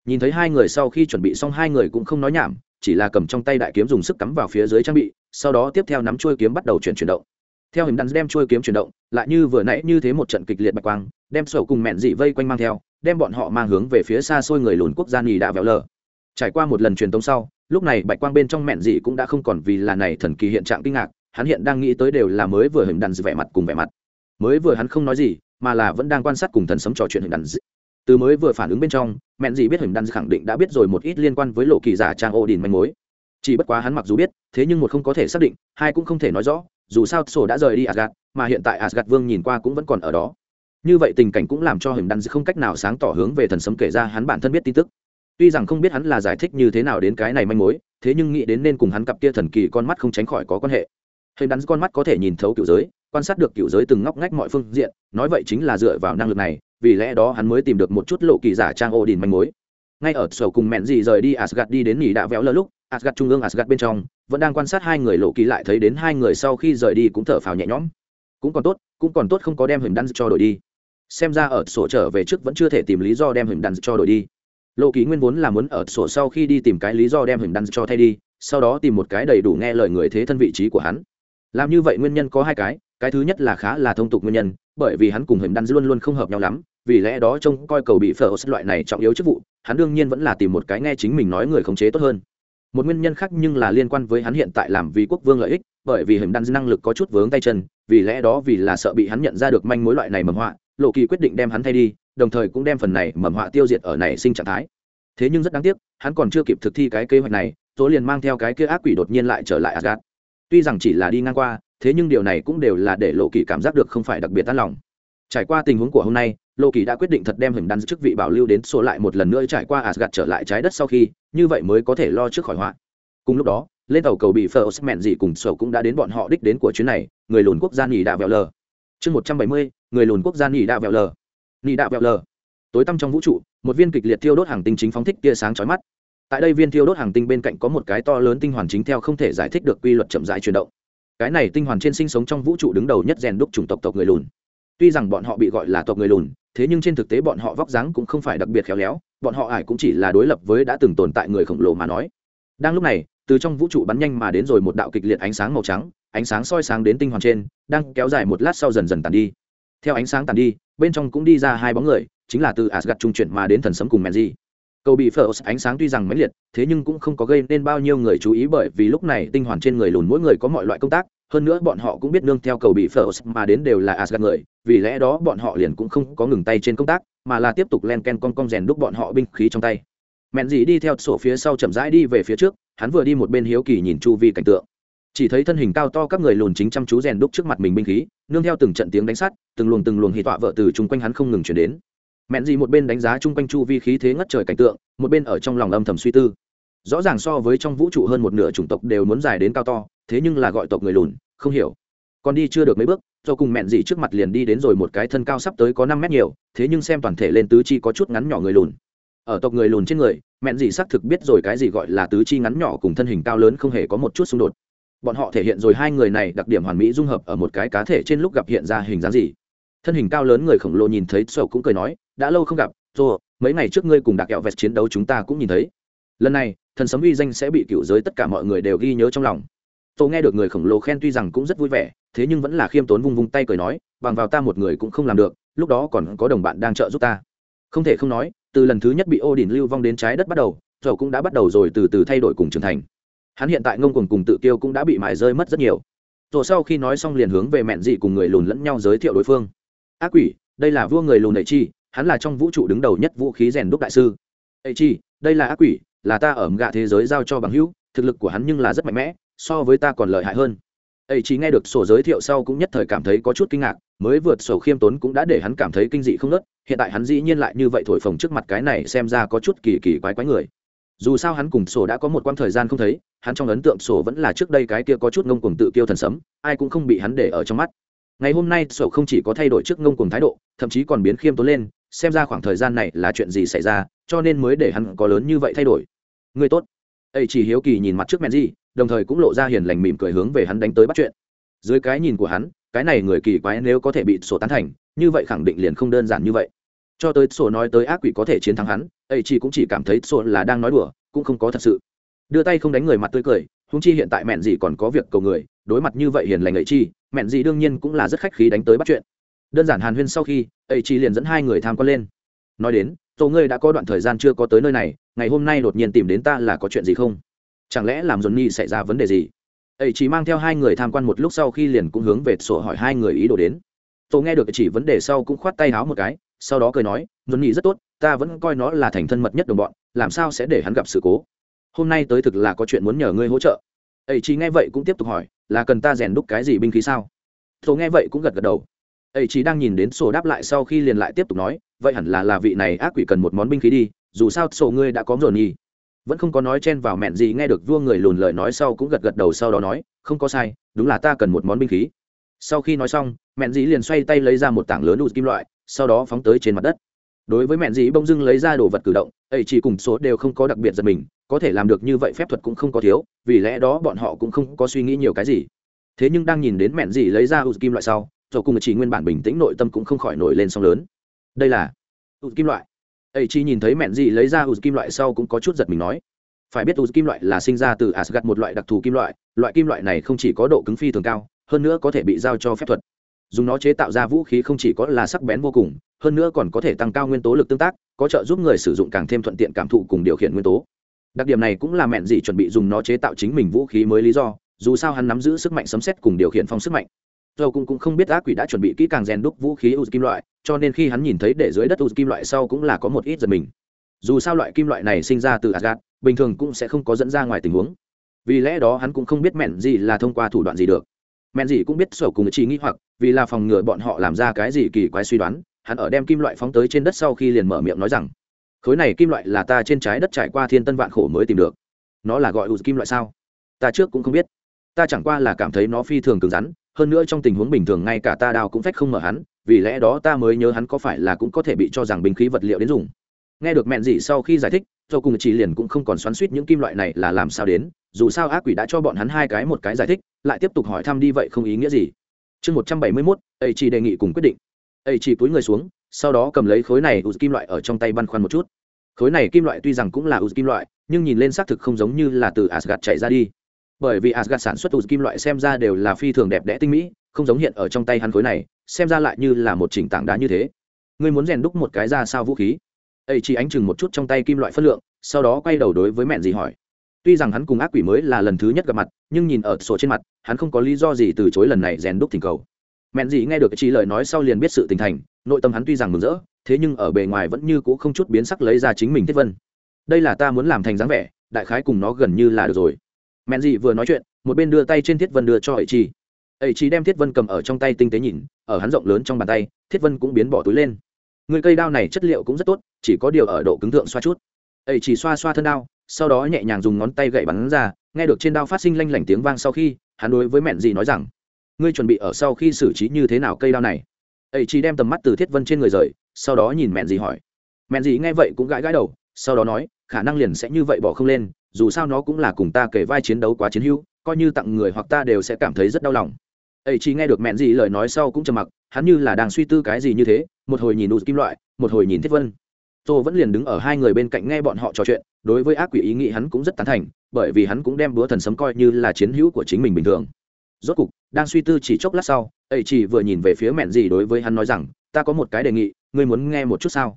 nhìn thấy hai người sau khi chuẩn bị xong, hai người cũng không nói nhảm, chỉ là cầm trong tay đại kiếm dùng sức cắm vào phía dưới trang bị, sau đó tiếp theo nắm chuôi kiếm bắt đầu chuyển chuyển động. Theo hình đắn đem chuôi kiếm chuyển động, lại như vừa nãy như thế một trận kịch liệt bạch quang, đem sổ cùng mẹn dị vây quanh mang theo, đem bọn họ mang hướng về phía xa xôi người lùn quốc gia nhì đã vẹo lờ. Trải qua một lần truyền tống sau, lúc này bạch quang bên trong mẹn dị cũng đã không còn vì là này thần kỳ hiện trạng kinh ngạc, hắn hiện đang nghĩ tới đều là mới vừa hình đắn vẻ mặt cùng vẻ mặt. Mới vừa hắn không nói gì, mà là vẫn đang quan sát cùng thần sống trò chuyện hình đắn từ mới vừa phản ứng bên trong, mẹn gì biết hình đan khẳng định đã biết rồi một ít liên quan với lộ kỳ giả trang ô đình manh mối. Chỉ bất quá hắn mặc dù biết, thế nhưng một không có thể xác định, hai cũng không thể nói rõ, dù sao sổ đã rời đi asgad mà hiện tại asgad vương nhìn qua cũng vẫn còn ở đó. Như vậy tình cảnh cũng làm cho hình đan không cách nào sáng tỏ hướng về thần sấm kể ra hắn bản thân biết tin tức. Tuy rằng không biết hắn là giải thích như thế nào đến cái này manh mối, thế nhưng nghĩ đến nên cùng hắn cặp kia thần kỳ con mắt không tránh khỏi có quan hệ. Hình đắn con mắt có thể nhìn thấu cựu giới, quan sát được cựu giới từng ngóc ngách mọi phương diện, nói vậy chính là dựa vào năng lực này vì lẽ đó hắn mới tìm được một chút lộ kỳ giả trang ô đình manh mối. Ngay ở sầu cùng mẹn gì rời đi asgad đi đến nỉ đạo véo lơ lúc asgad trung ương asgad bên trong, vẫn đang quan sát hai người lộ kỳ lại thấy đến hai người sau khi rời đi cũng thở phào nhẹ nhõm. Cũng còn tốt, cũng còn tốt không có đem hình đan cho đổi đi. Xem ra ở sổ trở về trước vẫn chưa thể tìm lý do đem hình đan cho đổi đi. Lộ kỳ nguyên vốn là muốn ở sổ sau khi đi tìm cái lý do đem hình đan cho thay đi, sau đó tìm một cái đầy đủ nghe lời người thế thân vị trí của hắn. Làm như vậy nguyên nhân có hai cái cái thứ nhất là khá là thông tục nguyên nhân bởi vì hắn cùng hình đan luôn luôn không hợp nhau lắm, vì lẽ đó trông coi cầu bị phở loại này trọng yếu chức vụ, hắn đương nhiên vẫn là tìm một cái nghe chính mình nói người khống chế tốt hơn. Một nguyên nhân khác nhưng là liên quan với hắn hiện tại làm vì quốc vương lợi ích, bởi vì hiểm đan năng lực có chút vướng tay chân, vì lẽ đó vì là sợ bị hắn nhận ra được manh mối loại này mầm họa, lộ kỳ quyết định đem hắn thay đi, đồng thời cũng đem phần này mầm họa tiêu diệt ở này sinh trạng thái. Thế nhưng rất đáng tiếc, hắn còn chưa kịp thực thi cái kế hoạch này, tố liền mang theo cái kia ác quỷ đột nhiên lại trở lại asgad tuy rằng chỉ là đi ngang qua thế nhưng điều này cũng đều là để lộ kỳ cảm giác được không phải đặc biệt tan lòng. Trải qua tình huống của hôm nay, lộ kỳ đã quyết định thật đem hình đan chức vị bảo lưu đến số lại một lần nữa trải qua asgad trở lại trái đất sau khi, như vậy mới có thể lo trước khỏi họa. Cùng lúc đó, lên tàu cầu bị phờ mẹn dị cùng sổ cũng đã đến bọn họ đích đến của chuyến này, người lùn quốc gia nỉ đạo vẹo lờ. Chương một trăm bảy mươi, người lùn quốc gia nỉ đạo vẹo lờ. Nỉ đạo vẹo lờ. Tối tăm trong vũ trụ, một viên kịch liệt thiêu đốt hàng tinh chính phóng thích tia sáng chói mắt. Tại đây viên thiêu đốt hàng tinh bên cạnh có một cái to lớn tinh hoàn chính theo không thể giải thích được quy luật chậm rãi chuyển động cái này tinh hoàn trên sinh sống trong vũ trụ đứng đầu nhất rèn đúc chủng tộc tộc người lùn. Tuy rằng bọn họ bị gọi là tộc người lùn, thế nhưng trên thực tế bọn họ vóc dáng cũng không phải đặc biệt khéo léo, bọn họ ải cũng chỉ là đối lập với đã từng tồn tại người khổng lồ mà nói. Đang lúc này, từ trong vũ trụ bắn nhanh mà đến rồi một đạo kịch liệt ánh sáng màu trắng, ánh sáng soi sáng đến tinh hoàn trên, đang kéo dài một lát sau dần dần tàn đi. Theo ánh sáng tàn đi, bên trong cũng đi ra hai bóng người, chính là từ asgad trung chuyển mà đến thần sấm cùng menji cầu bị phở ánh sáng tuy rằng mãnh liệt, thế nhưng cũng không có gây nên bao nhiêu người chú ý bởi vì lúc này tinh hoàn trên người lùn mỗi người có mọi loại công tác. Hơn nữa bọn họ cũng biết nương theo cầu bị phở mà đến đều là asgad người, vì lẽ đó bọn họ liền cũng không có ngừng tay trên công tác, mà là tiếp tục len ken con con rèn đúc bọn họ binh khí trong tay. Mẹn dì đi theo sổ phía sau chậm rãi đi về phía trước, hắn vừa đi một bên hiếu kỳ nhìn chu vi cảnh tượng. Chỉ thấy thân hình cao to các người lùn chính chăm chú rèn đúc trước mặt mình binh khí, nương theo từng trận tiếng đánh sắt từng luồng từng luồng hì tọa vợ từ chung quanh hắn không ngừng chuyển đến mẹn gì một bên đánh giá chung quanh chu vi khí thế ngất trời cảnh tượng, một bên ở trong lòng âm thầm suy tư. Rõ ràng so với trong vũ trụ hơn một nửa chủng tộc đều muốn dài đến cao to, thế nhưng là gọi tộc người lùn, không hiểu. Còn đi chưa được mấy bước, do cùng mẹn gì trước mặt liền đi đến rồi một cái thân cao sắp tới có năm mét nhiều, thế nhưng xem toàn thể lên tứ chi có chút ngắn nhỏ người lùn. Ở tộc người lùn trên người, mẹn gì xác thực biết rồi cái gì gọi là tứ chi ngắn nhỏ cùng thân hình cao lớn không hề có một chút xung đột. Bọn họ thể hiện rồi hai người này đặc điểm hoàn mỹ dung hợp ở một cái cá thể trên lúc gặp hiện ra hình dáng gì. Thân hình cao lớn người khổng lồ nhìn thấy sầu cũng cười nói đã lâu không gặp rồi mấy ngày trước ngươi cùng đặc kẹo vẹt chiến đấu chúng ta cũng nhìn thấy. Lần này, thần sấm uy danh sẽ bị cựu giới tất cả mọi người đều ghi nhớ trong lòng. Tôi nghe được người khổng lồ khen tuy rằng cũng rất vui vẻ, thế nhưng vẫn là khiêm tốn vung vung tay cười nói, bằng vào ta một người cũng không làm được, lúc đó còn có đồng bạn đang trợ giúp ta. Không thể không nói, từ lần thứ nhất bị ô đình lưu vong đến trái đất bắt đầu dầu cũng đã bắt đầu rồi từ từ thay đổi cùng trưởng thành. Hắn hiện tại ngông cuồng cùng tự kiêu cũng đã bị mải rơi mất rất nhiều. Rồi sau khi nói xong liền hướng về mẹn dị cùng người lùn lẫn nhau giới thiệu đối phương. Ác quỷ, đây là vua người lùn đẩy chi hắn là trong vũ trụ đứng đầu nhất vũ khí rèn đúc đại sư. Ây chi, đây là ác quỷ, là ta ở gạ thế giới giao cho bằng hữu, thực lực của hắn nhưng là rất mạnh mẽ, so với ta còn lợi hại hơn. Ấy chỉ nghe được sổ giới thiệu sau cũng nhất thời cảm thấy có chút kinh ngạc, mới vượt sổ khiêm tốn cũng đã để hắn cảm thấy kinh dị không nớt, hiện tại hắn dĩ nhiên lại như vậy thổi phồng trước mặt cái này xem ra có chút kỳ kỳ quái quái người. Dù sao hắn cùng sổ đã có một quãng thời gian không thấy, hắn trong ấn tượng sổ vẫn là trước đây cái kia có chút ngông cuồng tự kiêu thần sấm, ai cũng không bị hắn để ở trong mắt. Ngày hôm nay sổ không chỉ có thay đổi trước ngông cuồng thái độ, thậm chí còn biến khiêm tốn lên xem ra khoảng thời gian này là chuyện gì xảy ra, cho nên mới để hắn có lớn như vậy thay đổi. Người tốt. Ấy chỉ hiếu kỳ nhìn mặt trước mẹ gì, đồng thời cũng lộ ra hiền lành mỉm cười hướng về hắn đánh tới bắt chuyện. Dưới cái nhìn của hắn, cái này người kỳ quái nếu có thể bị sổ tán thành, như vậy khẳng định liền không đơn giản như vậy. Cho tới sổ nói tới ác quỷ có thể chiến thắng hắn, ấy chỉ cũng chỉ cảm thấy sổ là đang nói đùa, cũng không có thật sự. Đưa tay không đánh người mặt tươi cười húng chi hiện tại mẹn gì còn có việc cầu người, đối mặt như vậy hiền lành ấy chi mẹn gì đương nhiên cũng là rất khách khí đánh tới bắt chuyện đơn giản hàn huyên sau khi, ấy chi liền dẫn hai người tham quan lên. Nói đến tổ ngươi đã có đoạn thời gian chưa có tới nơi này, ngày hôm nay đột nhiên tìm đến ta là có chuyện gì không? Chẳng lẽ làm dồn nhi xảy ra vấn đề gì? Ấy chỉ mang theo hai người tham quan một lúc sau khi liền cũng hướng về sổ hỏi hai người ý đồ đến. Tôi nghe được chỉ vấn đề sau cũng khoát tay háo một cái, sau đó cười nói dồn nhi rất tốt, ta vẫn coi nó là thành thân mật nhất đồng bọn, làm sao sẽ để hắn gặp sự cố? Hôm nay tới thực là có chuyện muốn nhờ ngươi hỗ trợ. Ấy chỉ nghe vậy cũng tiếp tục hỏi, là cần ta rèn đúc cái gì binh khí sao? Tôi nghe vậy cũng gật gật đầu ấy chỉ đang nhìn đến sổ đáp lại sau khi liền lại tiếp tục nói, vậy hẳn là là vị này ác quỷ cần một món binh khí đi, dù sao sổ ngươi đã có rồi nhi vẫn không có nói chen vào mẹn gì, nghe được vua người lùn lời nói sau cũng gật gật đầu sau đó nói, không có sai, đúng là ta cần một món binh khí. Sau khi nói xong, mẹn dĩ liền xoay tay lấy ra một tảng lớn đụt kim loại, sau đó phóng tới trên mặt đất. Đối với mẹn dĩ bông dưng lấy ra đồ vật cử động, ấy chỉ cùng số đều không có đặc biệt giật mình, có thể làm được như vậy phép thuật cũng không có thiếu, vì lẽ đó bọn họ cũng không có suy nghĩ nhiều cái gì. Thế nhưng đang nhìn đến mẹn dĩ lấy ra đụt kim loại sau dầu cùng chỉ nguyên bản bình tĩnh nội tâm cũng không khỏi nổi lên sóng lớn. Đây là ụt kim loại. Ấy chi nhìn thấy mẹn gì lấy ra ụt kim loại sau cũng có chút giật mình nói. Phải biết ụt kim loại là sinh ra từ asgad một loại đặc thù kim loại loại kim loại này không chỉ có độ cứng phi thường cao, hơn nữa có thể bị giao cho phép thuật. Dùng nó chế tạo ra vũ khí không chỉ có là sắc bén vô cùng, hơn nữa còn có thể tăng cao nguyên tố lực tương tác, có trợ giúp người sử dụng càng thêm thuận tiện cảm thụ cùng điều khiển nguyên tố. Đặc điểm này cũng là mẹn gì chuẩn bị dùng nó chế tạo chính mình vũ khí mới lý do, dù sao hắn nắm giữ sức mạnh sấm xét cùng điều khiển phong sức mạnh dầu cũng, cũng không biết ác quỷ đã chuẩn bị kỹ càng rèn đúc vũ khí u kim loại cho nên khi hắn nhìn thấy để dưới đất u kim loại sau cũng là có một ít giật mình. Dù sao loại kim loại này sinh ra từ asgad bình thường cũng sẽ không có dẫn ra ngoài tình huống. Vì lẽ đó hắn cũng không biết mẹn gì là thông qua thủ đoạn gì được. Mẹn gì cũng biết sổ cùng chỉ nghĩ hoặc vì là phòng ngừa bọn họ làm ra cái gì kỳ quái suy đoán hắn ở đem kim loại phóng tới trên đất sau khi liền mở miệng nói rằng khối này kim loại là ta trên trái đất trải qua thiên tân vạn khổ mới tìm được. Nó là gọi u kim loại sao? Ta trước cũng không biết. Ta chẳng qua là cảm thấy nó phi thường cứng rắn hơn nữa trong tình huống bình thường ngay cả ta đào cũng phách không mở hắn, vì lẽ đó ta mới nhớ hắn có phải là cũng có thể bị cho rằng binh khí vật liệu đến dùng. Nghe được mẹn gì sau khi giải thích do cùng chỉ liền cũng không còn xoắn suýt những kim loại này là làm sao đến, dù sao ác quỷ đã cho bọn hắn hai cái một cái giải thích, lại tiếp tục hỏi thăm đi vậy không ý nghĩa gì. Chương một trăm bảy mươi mốt ấy chỉ đề nghị cùng quyết định. Ấy chỉ túi người xuống, sau đó cầm lấy khối này ụt kim loại ở trong tay băn khoăn một chút. Khối này kim loại tuy rằng cũng là ụt kim loại, nhưng nhìn lên xác thực không giống như là từ asgad chạy ra đi bởi vì Asgard sản xuất tụ kim loại xem ra đều là phi thường đẹp đẽ tinh mỹ, không giống hiện ở trong tay hắn khối này, xem ra lại như là một chỉnh tảng đá như thế. Ngươi muốn rèn đúc một cái ra sao vũ khí? Ấy chỉ ánh chừng một chút trong tay kim loại phân lượng, sau đó quay đầu đối với mẹn gì hỏi. Tuy rằng hắn cùng ác quỷ mới là lần thứ nhất gặp mặt, nhưng nhìn ở sổ trên mặt, hắn không có lý do gì từ chối lần này rèn đúc thỉnh cầu. Mẹn gì nghe được chỉ lời nói sau liền biết sự tình thành, nội tâm hắn tuy rằng mừng rỡ, thế nhưng ở bề ngoài vẫn như cũ không chút biến sắc lấy ra chính mình thiết vân. Đây là ta muốn làm thành dáng vẻ, đại khái cùng nó gần như là được rồi mẹn dị vừa nói chuyện, một bên đưa tay trên thiết vân đưa cho ấy chi. Ấy chi đem thiết vân cầm ở trong tay tinh tế nhìn, ở hắn rộng lớn trong bàn tay, thiết vân cũng biến bỏ túi lên. Người cây đao này chất liệu cũng rất tốt, chỉ có điều ở độ cứng thượng xoa chút. Ấy chỉ xoa xoa thân đao, sau đó nhẹ nhàng dùng ngón tay gậy bắn ra, nghe được trên đao phát sinh lanh lảnh tiếng vang sau khi, hắn đối với mẹn dị nói rằng, ngươi chuẩn bị ở sau khi xử trí như thế nào cây đao này? Ấy chỉ đem tầm mắt từ thiết vân trên người rời, sau đó nhìn mẹn dị hỏi. Mẹn dị nghe vậy cũng gãi gãi đầu, sau đó nói, khả năng liền sẽ như vậy bỏ không lên dù sao nó cũng là cùng ta kể vai chiến đấu quá chiến hữu, coi như tặng người hoặc ta đều sẽ cảm thấy rất đau lòng. Ấy chỉ nghe được mẹn gì lời nói sau cũng trầm mặc, hắn như là đang suy tư cái gì như thế, một hồi nhìn đụt kim loại, một hồi nhìn thiết vân. Tô vẫn liền đứng ở hai người bên cạnh nghe bọn họ trò chuyện, đối với ác quỷ ý nghĩ hắn cũng rất tán thành, bởi vì hắn cũng đem búa thần sấm coi như là chiến hữu của chính mình bình thường. Rốt cục, đang suy tư chỉ chốc lát sau, ấy chỉ vừa nhìn về phía mẹn gì đối với hắn nói rằng, ta có một cái đề nghị, ngươi muốn nghe một chút sao?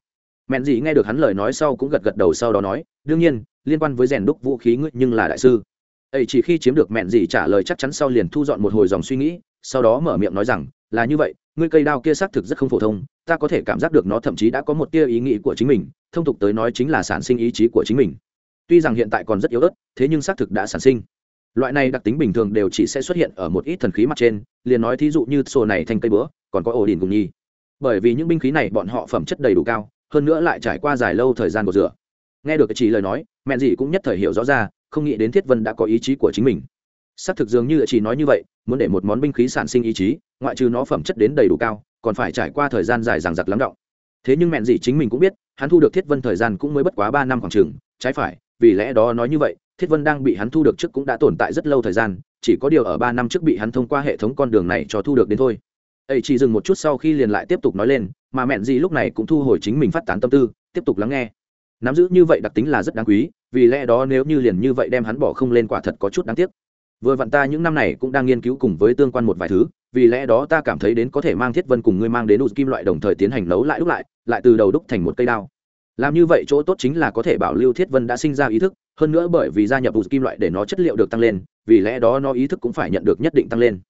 Mẹn gì nghe được hắn lời nói sau cũng gật gật đầu sau đó nói đương nhiên, liên quan với rèn đúc vũ khí ngươi nhưng là đại sư. Ấy chỉ khi chiếm được mẹn gì trả lời chắc chắn sau liền thu dọn một hồi dòng suy nghĩ, sau đó mở miệng nói rằng, là như vậy, ngươi cây đao kia xác thực rất không phổ thông, ta có thể cảm giác được nó thậm chí đã có một tia ý nghĩ của chính mình, thông tục tới nói chính là sản sinh ý chí của chính mình. Tuy rằng hiện tại còn rất yếu ớt, thế nhưng xác thực đã sản sinh. Loại này đặc tính bình thường đều chỉ sẽ xuất hiện ở một ít thần khí mặt trên, liền nói thí dụ như sổ này thành cây bữa còn có ổ đình cùng nhi bởi vì những binh khí này bọn họ phẩm chất đầy đủ cao, hơn nữa lại trải qua dài lâu thời gian của rửa nghe được cái chỉ lời nói, mẹ gì cũng nhất thời hiểu rõ ra, không nghĩ đến thiết vân đã có ý chí của chính mình. Xác thực dường như chỉ nói như vậy, muốn để một món binh khí sản sinh ý chí, ngoại trừ nó phẩm chất đến đầy đủ cao, còn phải trải qua thời gian dài dằng dặc lắng động. Thế nhưng mẹn gì chính mình cũng biết, hắn thu được thiết vân thời gian cũng mới bất quá ba năm khoảng chừng, trái phải, vì lẽ đó nói như vậy, thiết vân đang bị hắn thu được trước cũng đã tồn tại rất lâu thời gian, chỉ có điều ở ba năm trước bị hắn thông qua hệ thống con đường này cho thu được đến thôi. Ấy chỉ dừng một chút sau khi liền lại tiếp tục nói lên, mà mẹn gì lúc này cũng thu hồi chính mình phát tán tâm tư, tiếp tục lắng nghe nắm giữ như vậy đặc tính là rất đáng quý, vì lẽ đó nếu như liền như vậy đem hắn bỏ không lên quả thật có chút đáng tiếc. Vừa vặn ta những năm này cũng đang nghiên cứu cùng với tương quan một vài thứ, vì lẽ đó ta cảm thấy đến có thể mang thiết vân cùng ngươi mang đến ụt kim loại đồng thời tiến hành nấu lại đúc lại lại từ đầu đúc thành một cây đao. Làm như vậy chỗ tốt chính là có thể bảo lưu thiết vân đã sinh ra ý thức, hơn nữa bởi vì gia nhập ụt kim loại để nó chất liệu được tăng lên, vì lẽ đó nó ý thức cũng phải nhận được nhất định tăng lên.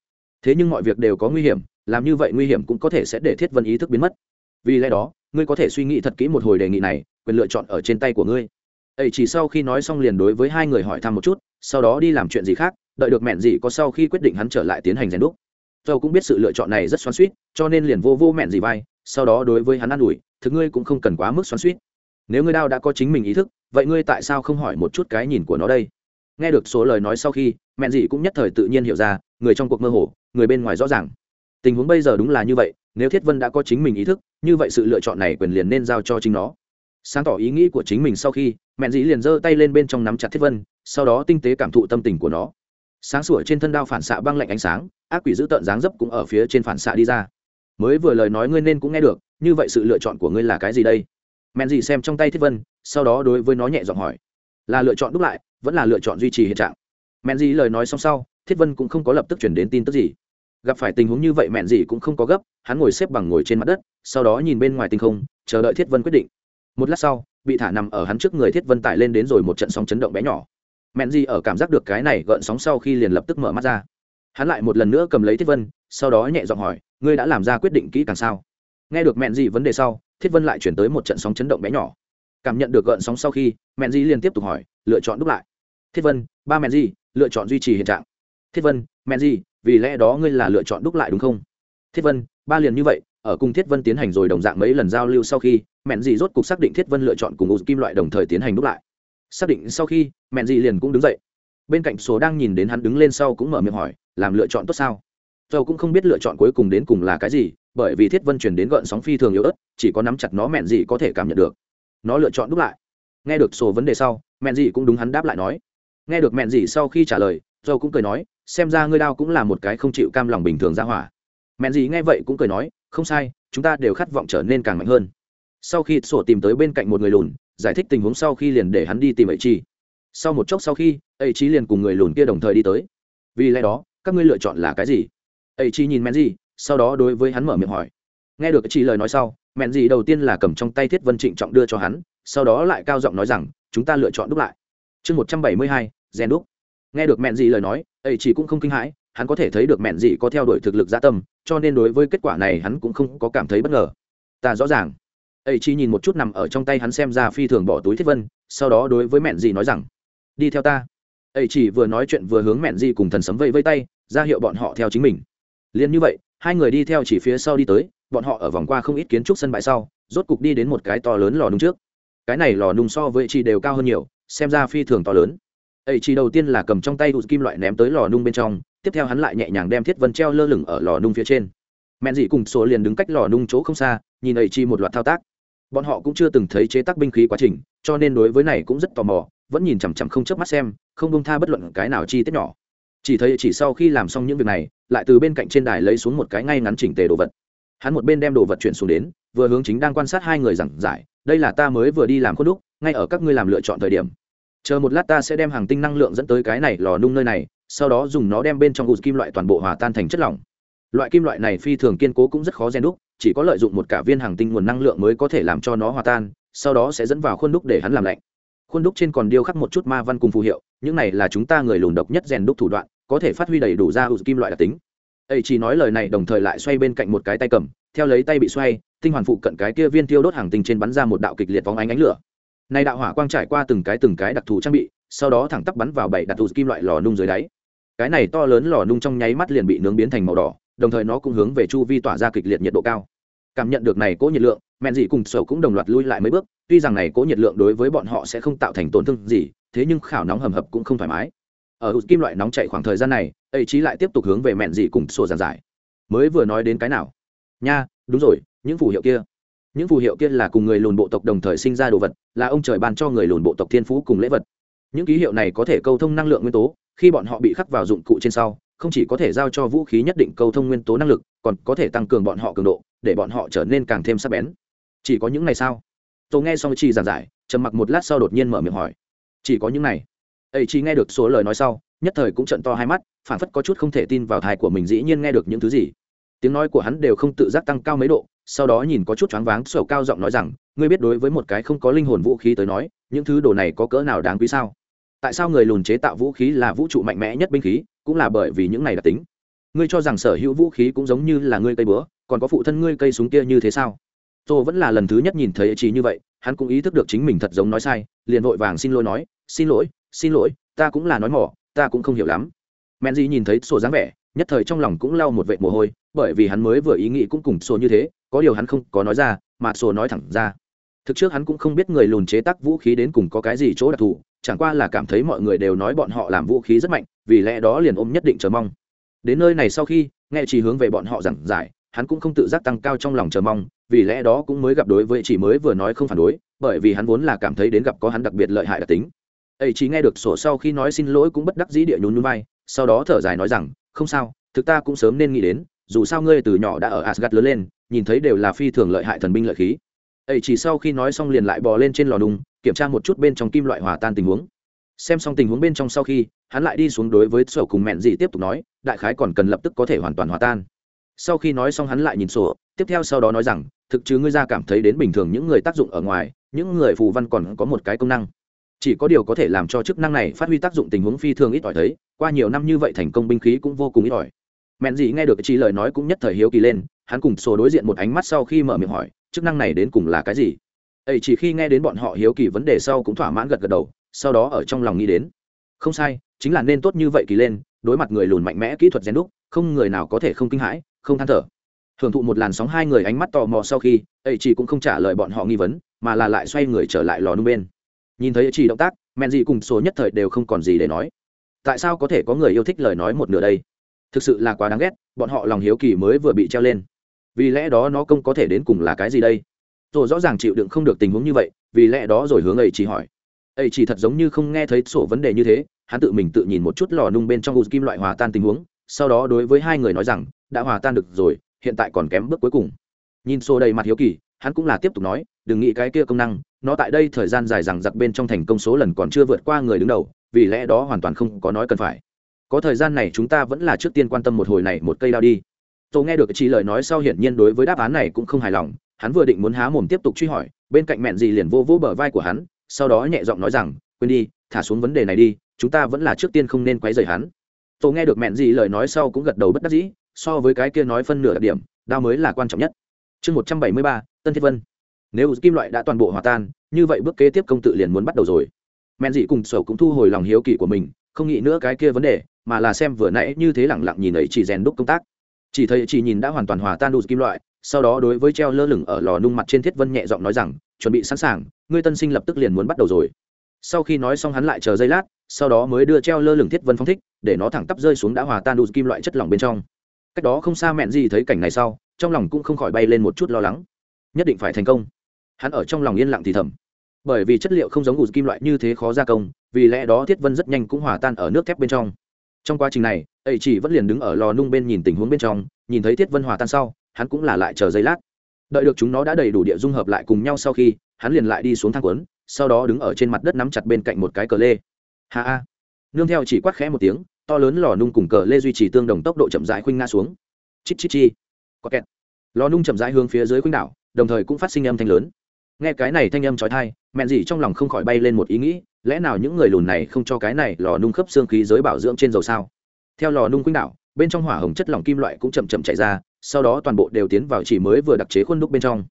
Thế nhưng mọi việc đều có nguy hiểm, làm như vậy nguy hiểm cũng có thể sẽ để thiết vân ý thức biến mất. Vì lẽ đó, ngươi có thể suy nghĩ thật kỹ một hồi đề nghị này quyền lựa chọn ở trên tay của ngươi. Ấy chỉ sau khi nói xong liền đối với hai người hỏi thăm một chút, sau đó đi làm chuyện gì khác, đợi được mẹn gì có sau khi quyết định hắn trở lại tiến hành rèn đúc. Tôi cũng biết sự lựa chọn này rất xoắn suýt cho nên liền vô vô mẹn gì vai, sau đó đối với hắn ă n ủi, thực ngươi cũng không cần quá mức xoắn suýt nếu ngươi đao đã có chính mình ý thức, vậy ngươi tại sao không hỏi một chút cái nhìn của nó đây? Nghe được số lời nói sau khi, mẹn gì cũng nhất thời tự nhiên hiểu ra, người trong cuộc mơ hồ, người bên ngoài rõ ràng. Tình huống bây giờ đúng là như vậy, nếu thiết vân đã có chính mình ý thức, như vậy sự lựa chọn này quyền liền nên giao cho chính nó sáng tỏ ý nghĩ của chính mình sau khi, mẹn dĩ liền giơ tay lên bên trong nắm chặt thiết vân, sau đó tinh tế cảm thụ tâm tình của nó. Sáng sủa trên thân đao phản xạ băng lạnh ánh sáng, ác quỷ giữ tợn dáng dấp cũng ở phía trên phản xạ đi ra. Mới vừa lời nói ngươi nên cũng nghe được, như vậy sự lựa chọn của ngươi là cái gì đây? Mẹn dĩ xem trong tay thiết vân, sau đó đối với nó nhẹ giọng hỏi. Là lựa chọn đúc lại, vẫn là lựa chọn duy trì hiện trạng? Mẹn dĩ lời nói xong sau, thiết vân cũng không có lập tức chuyển đến tin tức gì. Gặp phải tình huống như vậy mẹn dĩ cũng không có gấp, hắn ngồi xếp bằng ngồi trên mặt đất, sau đó nhìn bên ngoài tinh không, chờ đợi thiết vân quyết định một lát sau, bị thả nằm ở hắn trước người thiết vân tải lên đến rồi một trận sóng chấn động bé nhỏ. Mẹn gì ở cảm giác được cái này gợn sóng sau khi liền lập tức mở mắt ra. Hắn lại một lần nữa cầm lấy thiết vân, sau đó nhẹ giọng hỏi, ngươi đã làm ra quyết định kỹ càng sao? Nghe được mẹn gì vấn đề sau, thiết vân lại chuyển tới một trận sóng chấn động bé nhỏ. Cảm nhận được gợn sóng sau khi, mẹn gì liền tiếp tục hỏi, lựa chọn đúc lại. Thiết vân, ba mẹn gì lựa chọn duy trì hiện trạng. Thiết vân, mẹn gì vì lẽ đó ngươi là lựa chọn đúc lại đúng không? Thiết vân, ba liền như vậy ở cùng thiết vân tiến hành rồi đồng dạng mấy lần giao lưu sau khi, mẹn dị rốt cục xác định thiết vân lựa chọn cùng u kim loại đồng thời tiến hành đúc lại. Xác định sau khi, mẹn dị liền cũng đứng dậy. Bên cạnh số đang nhìn đến hắn đứng lên sau cũng mở miệng hỏi, làm lựa chọn tốt sao? Dầu cũng không biết lựa chọn cuối cùng đến cùng là cái gì, bởi vì thiết vân chuyển đến gợn sóng phi thường yếu ớt, chỉ có nắm chặt nó mẹn dị có thể cảm nhận được. Nó lựa chọn đúc lại. Nghe được số vấn đề sau, mẹn dị cũng đúng hắn đáp lại nói. Nghe được mẹn dị sau khi trả lời dầu cũng cười nói, xem ra ngươi đao cũng là một cái không chịu cam lòng bình thường ra hỏa. Mẹn dị nghe vậy cũng cười nói không sai, chúng ta đều khát vọng trở nên càng mạnh hơn. Sau khi sổ tìm tới bên cạnh một người lùn, giải thích tình huống sau khi liền để hắn đi tìm ấy chi sau một chốc sau khi ấy chi liền cùng người lùn kia đồng thời đi tới. Vì lẽ đó, các ngươi lựa chọn là cái gì? Ấy chi nhìn men gì sau đó đối với hắn mở miệng hỏi. Nghe được chi lời nói sau mẹn gì đầu tiên là cầm trong tay thiết vân trịnh trọng đưa cho hắn, sau đó lại cao giọng nói rằng, chúng ta lựa chọn đúc lại. Chương một trăm bảy mươi hai, gen đúc. Nghe được mẹn gì lời nói ấy chỉ cũng không kinh hãi hắn có thể thấy được mẹn dị có theo đuổi thực lực gia tâm, cho nên đối với kết quả này hắn cũng không có cảm thấy bất ngờ. Ta rõ ràng. Ấy chỉ nhìn một chút nằm ở trong tay hắn xem ra phi thường bỏ túi thiết vân, sau đó đối với mẹn dị nói rằng, đi theo ta. Ấy chỉ vừa nói chuyện vừa hướng mẹn dị cùng thần sấm vây vây tay, ra hiệu bọn họ theo chính mình. Liền như vậy, hai người đi theo chỉ phía sau đi tới, bọn họ ở vòng qua không ít kiến trúc sân bãi sau, rốt cục đi đến một cái to lớn lò nung trước. Cái này lò nung so với chị đều cao hơn nhiều, xem ra phi thường to lớn. Ấy chỉ đầu tiên là cầm trong tay đụt kim loại ném tới lò nung bên trong tiếp theo hắn lại nhẹ nhàng đem thiết vân treo lơ lửng ở lò nung phía trên. Mẹn dị cùng số liền đứng cách lò nung chỗ không xa, nhìn ấy chi một loạt thao tác. Bọn họ cũng chưa từng thấy chế tác binh khí quá trình, cho nên đối với này cũng rất tò mò, vẫn nhìn chằm chằm không chớp mắt xem, không bông tha bất luận cái nào chi tiết nhỏ. Chỉ thấy chỉ sau khi làm xong những việc này, lại từ bên cạnh trên đài lấy xuống một cái ngay ngắn chỉnh tề đồ vật. Hắn một bên đem đồ vật chuyển xuống đến, vừa hướng chính đang quan sát hai người giảng giải, đây là ta mới vừa đi làm khuôn đúc, ngay ở các ngươi làm lựa chọn thời điểm. Chờ một lát ta sẽ đem hàng tinh năng lượng dẫn tới cái này lò nung nơi này sau đó dùng nó đem bên trong gụt kim loại toàn bộ hòa tan thành chất lỏng. Loại kim loại này phi thường kiên cố cũng rất khó gen đúc, chỉ có lợi dụng một cả viên hàng tinh nguồn năng lượng mới có thể làm cho nó hòa tan, sau đó sẽ dẫn vào khuôn đúc để hắn làm lạnh. Khuôn đúc trên còn điêu khắc một chút ma văn cùng phù hiệu, những này là chúng ta người lùn độc nhất rèn đúc thủ đoạn, có thể phát huy đầy đủ ra hữu kim loại đặc tính. Ấy chỉ nói lời này đồng thời lại xoay bên cạnh một cái tay cầm, theo lấy tay bị xoay, tinh hoàn phụ cận cái kia viên tiêu đốt hàng tinh trên bắn ra một đạo kịch liệt vóng ánh ánh lửa. Này đạo hỏa quang trải qua từng cái từng cái đặc thù trang bị, sau đó thẳng tắp bắn vào bảy đặt thù kim loại lò nung dưới đáy cái này to lớn lò nung trong nháy mắt liền bị nướng biến thành màu đỏ, đồng thời nó cũng hướng về chu vi tỏa ra kịch liệt nhiệt độ cao. Cảm nhận được này cố nhiệt lượng mẹn dị cùng sầu cũng đồng loạt lui lại mấy bước, tuy rằng này cố nhiệt lượng đối với bọn họ sẽ không tạo thành tổn thương gì, thế nhưng khảo nóng hầm hập cũng không thoải mái. Ở hụt kim loại nóng chạy khoảng thời gian này, ấy chí lại tiếp tục hướng về mẹn dị cùng sổ giàn giải. Mới vừa nói đến cái nào? Nha, đúng rồi, những phù hiệu kia. Những phù hiệu kia là cùng người lùn bộ tộc đồng thời sinh ra đồ vật, là ông trời ban cho người lùn bộ tộc thiên phú cùng lễ vật. Những ký hiệu này có thể câu thông năng lượng nguyên tố khi bọn họ bị khắc vào dụng cụ trên sau, không chỉ có thể giao cho vũ khí nhất định câu thông nguyên tố năng lực, còn có thể tăng cường bọn họ cường độ, để bọn họ trở nên càng thêm sắc bén. Chỉ có những này sao? Tôi nghe xong Chi giảng giải, trầm mặc một lát sau đột nhiên mở miệng hỏi. Chỉ có những này. Ấy chỉ nghe được số lời nói sau, nhất thời cũng trận to hai mắt phản phất có chút không thể tin vào thai của mình dĩ nhiên nghe được những thứ gì. Tiếng nói của hắn đều không tự giác tăng cao mấy độ, sau đó nhìn có chút choáng váng, sổ cao giọng nói rằng, ngươi biết đối với một cái không có linh hồn vũ khí tới nói, những thứ đồ này có cỡ nào đáng quý sao? Tại sao người lùn chế tạo vũ khí là vũ trụ mạnh mẽ nhất binh khí, cũng là bởi vì những này đặc tính? Ngươi cho rằng sở hữu vũ khí cũng giống như là ngươi cây búa, còn có phụ thân ngươi cây súng kia như thế sao? Tô vẫn là lần thứ nhất nhìn thấy trí như vậy, hắn cũng ý thức được chính mình thật giống nói sai, liền vội vàng xin lỗi nói, xin lỗi xin lỗi, ta cũng là nói mỏ, ta cũng không hiểu lắm. Men di nhìn thấy sổ dáng vẻ, nhất thời trong lòng cũng lau một vệ mồ hôi, bởi vì hắn mới vừa ý nghĩ cũng cùng sổ như thế, có điều hắn không có nói ra, mà sổ nói thẳng ra. Thực trước hắn cũng không biết người lùn chế tác vũ khí đến cùng có cái gì chỗ đặc thù chẳng qua là cảm thấy mọi người đều nói bọn họ làm vũ khí rất mạnh, vì lẽ đó liền ôm nhất định chờ mong. Đến nơi này sau khi, nghe chỉ hướng về bọn họ giảng giải, hắn cũng không tự giác tăng cao trong lòng chờ mong, vì lẽ đó cũng mới gặp đối với chỉ mới vừa nói không phản đối, bởi vì hắn vốn là cảm thấy đến gặp có hắn đặc biệt lợi hại đặc tính. Ấy chỉ nghe được sổ sau khi nói xin lỗi cũng bất đắc dĩ địa nhún nhún vai, sau đó thở dài nói rằng, không sao, thực ta cũng sớm nên nghĩ đến, dù sao ngươi từ nhỏ đã ở Asgard lớn lên, nhìn thấy đều là phi thường lợi hại thần binh lợi khí. Ấy chỉ sau khi nói xong liền lại bò lên trên lò nung kiểm tra một chút bên trong kim loại hòa tan tình huống. Xem xong tình huống bên trong sau khi, hắn lại đi xuống đối với sổ cùng mẹn Dị tiếp tục nói, đại khái còn cần lập tức có thể hoàn toàn hòa tan. Sau khi nói xong hắn lại nhìn sổ, tiếp theo sau đó nói rằng, thực chứ ngươi ra cảm thấy đến bình thường những người tác dụng ở ngoài, những người phù văn còn có một cái công năng. Chỉ có điều có thể làm cho chức năng này phát huy tác dụng tình huống phi thường ít ỏi thấy, qua nhiều năm như vậy thành công binh khí cũng vô cùng ít ỏi. Mẹn Dị nghe được chỉ lời nói cũng nhất thời hiếu kỳ lên, hắn cùng sổ đối diện một ánh mắt sau khi mở miệng hỏi, chức năng này đến cùng là cái gì? Ấy chỉ khi nghe đến bọn họ hiếu kỳ vấn đề sau cũng thỏa mãn gật gật đầu, sau đó ở trong lòng nghĩ đến. Không sai, chính là nên tốt như vậy kỳ lên, đối mặt người lùn mạnh mẽ kỹ thuật rèn đúc, không người nào có thể không kinh hãi, không than thở. Hưởng thụ một làn sóng hai người ánh mắt tò mò sau khi ấy chỉ cũng không trả lời bọn họ nghi vấn, mà là lại xoay người trở lại lò nung bên. Nhìn thấy ấy chỉ động tác men gì cùng số nhất thời đều không còn gì để nói. Tại sao có thể có người yêu thích lời nói một nửa đây? Thực sự là quá đáng ghét, bọn họ lòng hiếu kỳ mới vừa bị treo lên. Vì lẽ đó nó không có thể đến cùng là cái gì đây? Rồi rõ ràng chịu đựng không được tình huống như vậy, vì lẽ đó rồi hướng ấy chỉ hỏi. Ấy chỉ thật giống như không nghe thấy sổ vấn đề như thế, hắn tự mình tự nhìn một chút lò nung bên trong u kim loại hòa tan tình huống, sau đó đối với hai người nói rằng, đã hòa tan được rồi, hiện tại còn kém bước cuối cùng. Nhìn sổ đầy mặt hiếu kỳ, hắn cũng là tiếp tục nói, đừng nghĩ cái kia công năng, nó tại đây thời gian dài rằng giặc bên trong thành công số lần còn chưa vượt qua người đứng đầu, vì lẽ đó hoàn toàn không có nói cần phải. Có thời gian này chúng ta vẫn là trước tiên quan tâm một hồi này một cây đao đi. Tôi nghe được chỉ lời nói sau hiển nhiên đối với đáp án này cũng không hài lòng hắn vừa định muốn há mồm tiếp tục truy hỏi, bên cạnh mẹn gì liền vô vỗ bờ vai của hắn, sau đó nhẹ giọng nói rằng, quên đi, thả xuống vấn đề này đi, chúng ta vẫn là trước tiên không nên quấy rầy hắn. Tôi nghe được mẹn gì lời nói sau cũng gật đầu bất đắc dĩ, so với cái kia nói phân nửa đặc điểm, đao mới là quan trọng nhất. Chương một trăm bảy mươi ba, tân thiết vân. Nếu kim loại đã toàn bộ hòa tan, như vậy bước kế tiếp công tự liền muốn bắt đầu rồi. Mẹn dị cùng sầu cũng thu hồi lòng hiếu kỳ của mình, không nghĩ nữa cái kia vấn đề, mà là xem vừa nãy như thế lẳng lặng nhìn ấy chỉ rèn đúc công tác. Chỉ thấy chỉ nhìn đã hoàn toàn hòa tan đủ kim loại sau đó đối với treo lơ lửng ở lò nung mặt trên thiết vân nhẹ giọng nói rằng, chuẩn bị sẵn sàng, ngươi tân sinh lập tức liền muốn bắt đầu rồi. Sau khi nói xong hắn lại chờ giây lát, sau đó mới đưa treo lơ lửng thiết vân phong thích, để nó thẳng tắp rơi xuống đã hòa tan đủ kim loại chất lỏng bên trong. Cách đó không xa mẹn gì thấy cảnh này sau, trong lòng cũng không khỏi bay lên một chút lo lắng. Nhất định phải thành công. Hắn ở trong lòng yên lặng thì thầm. Bởi vì chất liệu không giống gùn kim loại như thế khó gia công, vì lẽ đó thiết vân rất nhanh cũng hòa tan ở nước thép bên trong. Trong quá trình này ấy chỉ vẫn liền đứng ở lò nung bên nhìn tình huống bên trong, nhìn thấy thiết vân hòa tan sau hắn cũng là lại chờ giây lát. Đợi được chúng nó đã đầy đủ địa dung hợp lại cùng nhau sau khi, hắn liền lại đi xuống thang quấn sau đó đứng ở trên mặt đất nắm chặt bên cạnh một cái cờ lê. Ha a nương theo chỉ quát khẽ một tiếng, to lớn lò nung cùng cờ lê duy trì tương đồng tốc độ chậm rãi khuynh ngã xuống. Chít chít chi. Có kẹt. Lò nung chậm rãi hướng phía dưới khuynh đảo, đồng thời cũng phát sinh âm thanh lớn. Nghe cái này thanh âm trói thai mẹn gì trong lòng không khỏi bay lên một ý nghĩ, lẽ nào những người lùn này không cho cái này lò nung khớp xương khí giới bảo dưỡng trên dầu sao? Theo lò nung khuynh đảo, bên trong hỏa hồng chất lỏng kim loại cũng chậm chậm chạy ra sau đó toàn bộ đều tiến vào chỉ mới vừa đặc chế khuôn đúc bên trong.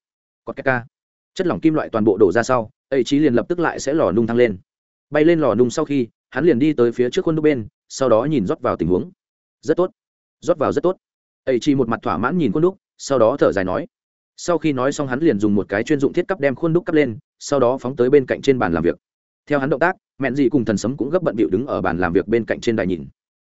Có cái ca. Chất lỏng kim loại toàn bộ đổ ra sau, ấy chí liền lập tức lại sẽ lò nung thăng lên. Bay lên lò nung sau khi, hắn liền đi tới phía trước khuôn đúc bên, sau đó nhìn rót vào tình huống. Rất tốt. Rót vào rất tốt. Ấy chí một mặt thỏa mãn nhìn khuôn đúc, sau đó thở dài nói. Sau khi nói xong hắn liền dùng một cái chuyên dụng thiết cắp đem khuôn đúc cắp lên, sau đó phóng tới bên cạnh trên bàn làm việc. Theo hắn động tác, mẹn dị cùng thần sấm cũng gấp bận bịu đứng ở bàn làm việc bên cạnh trên đài nhìn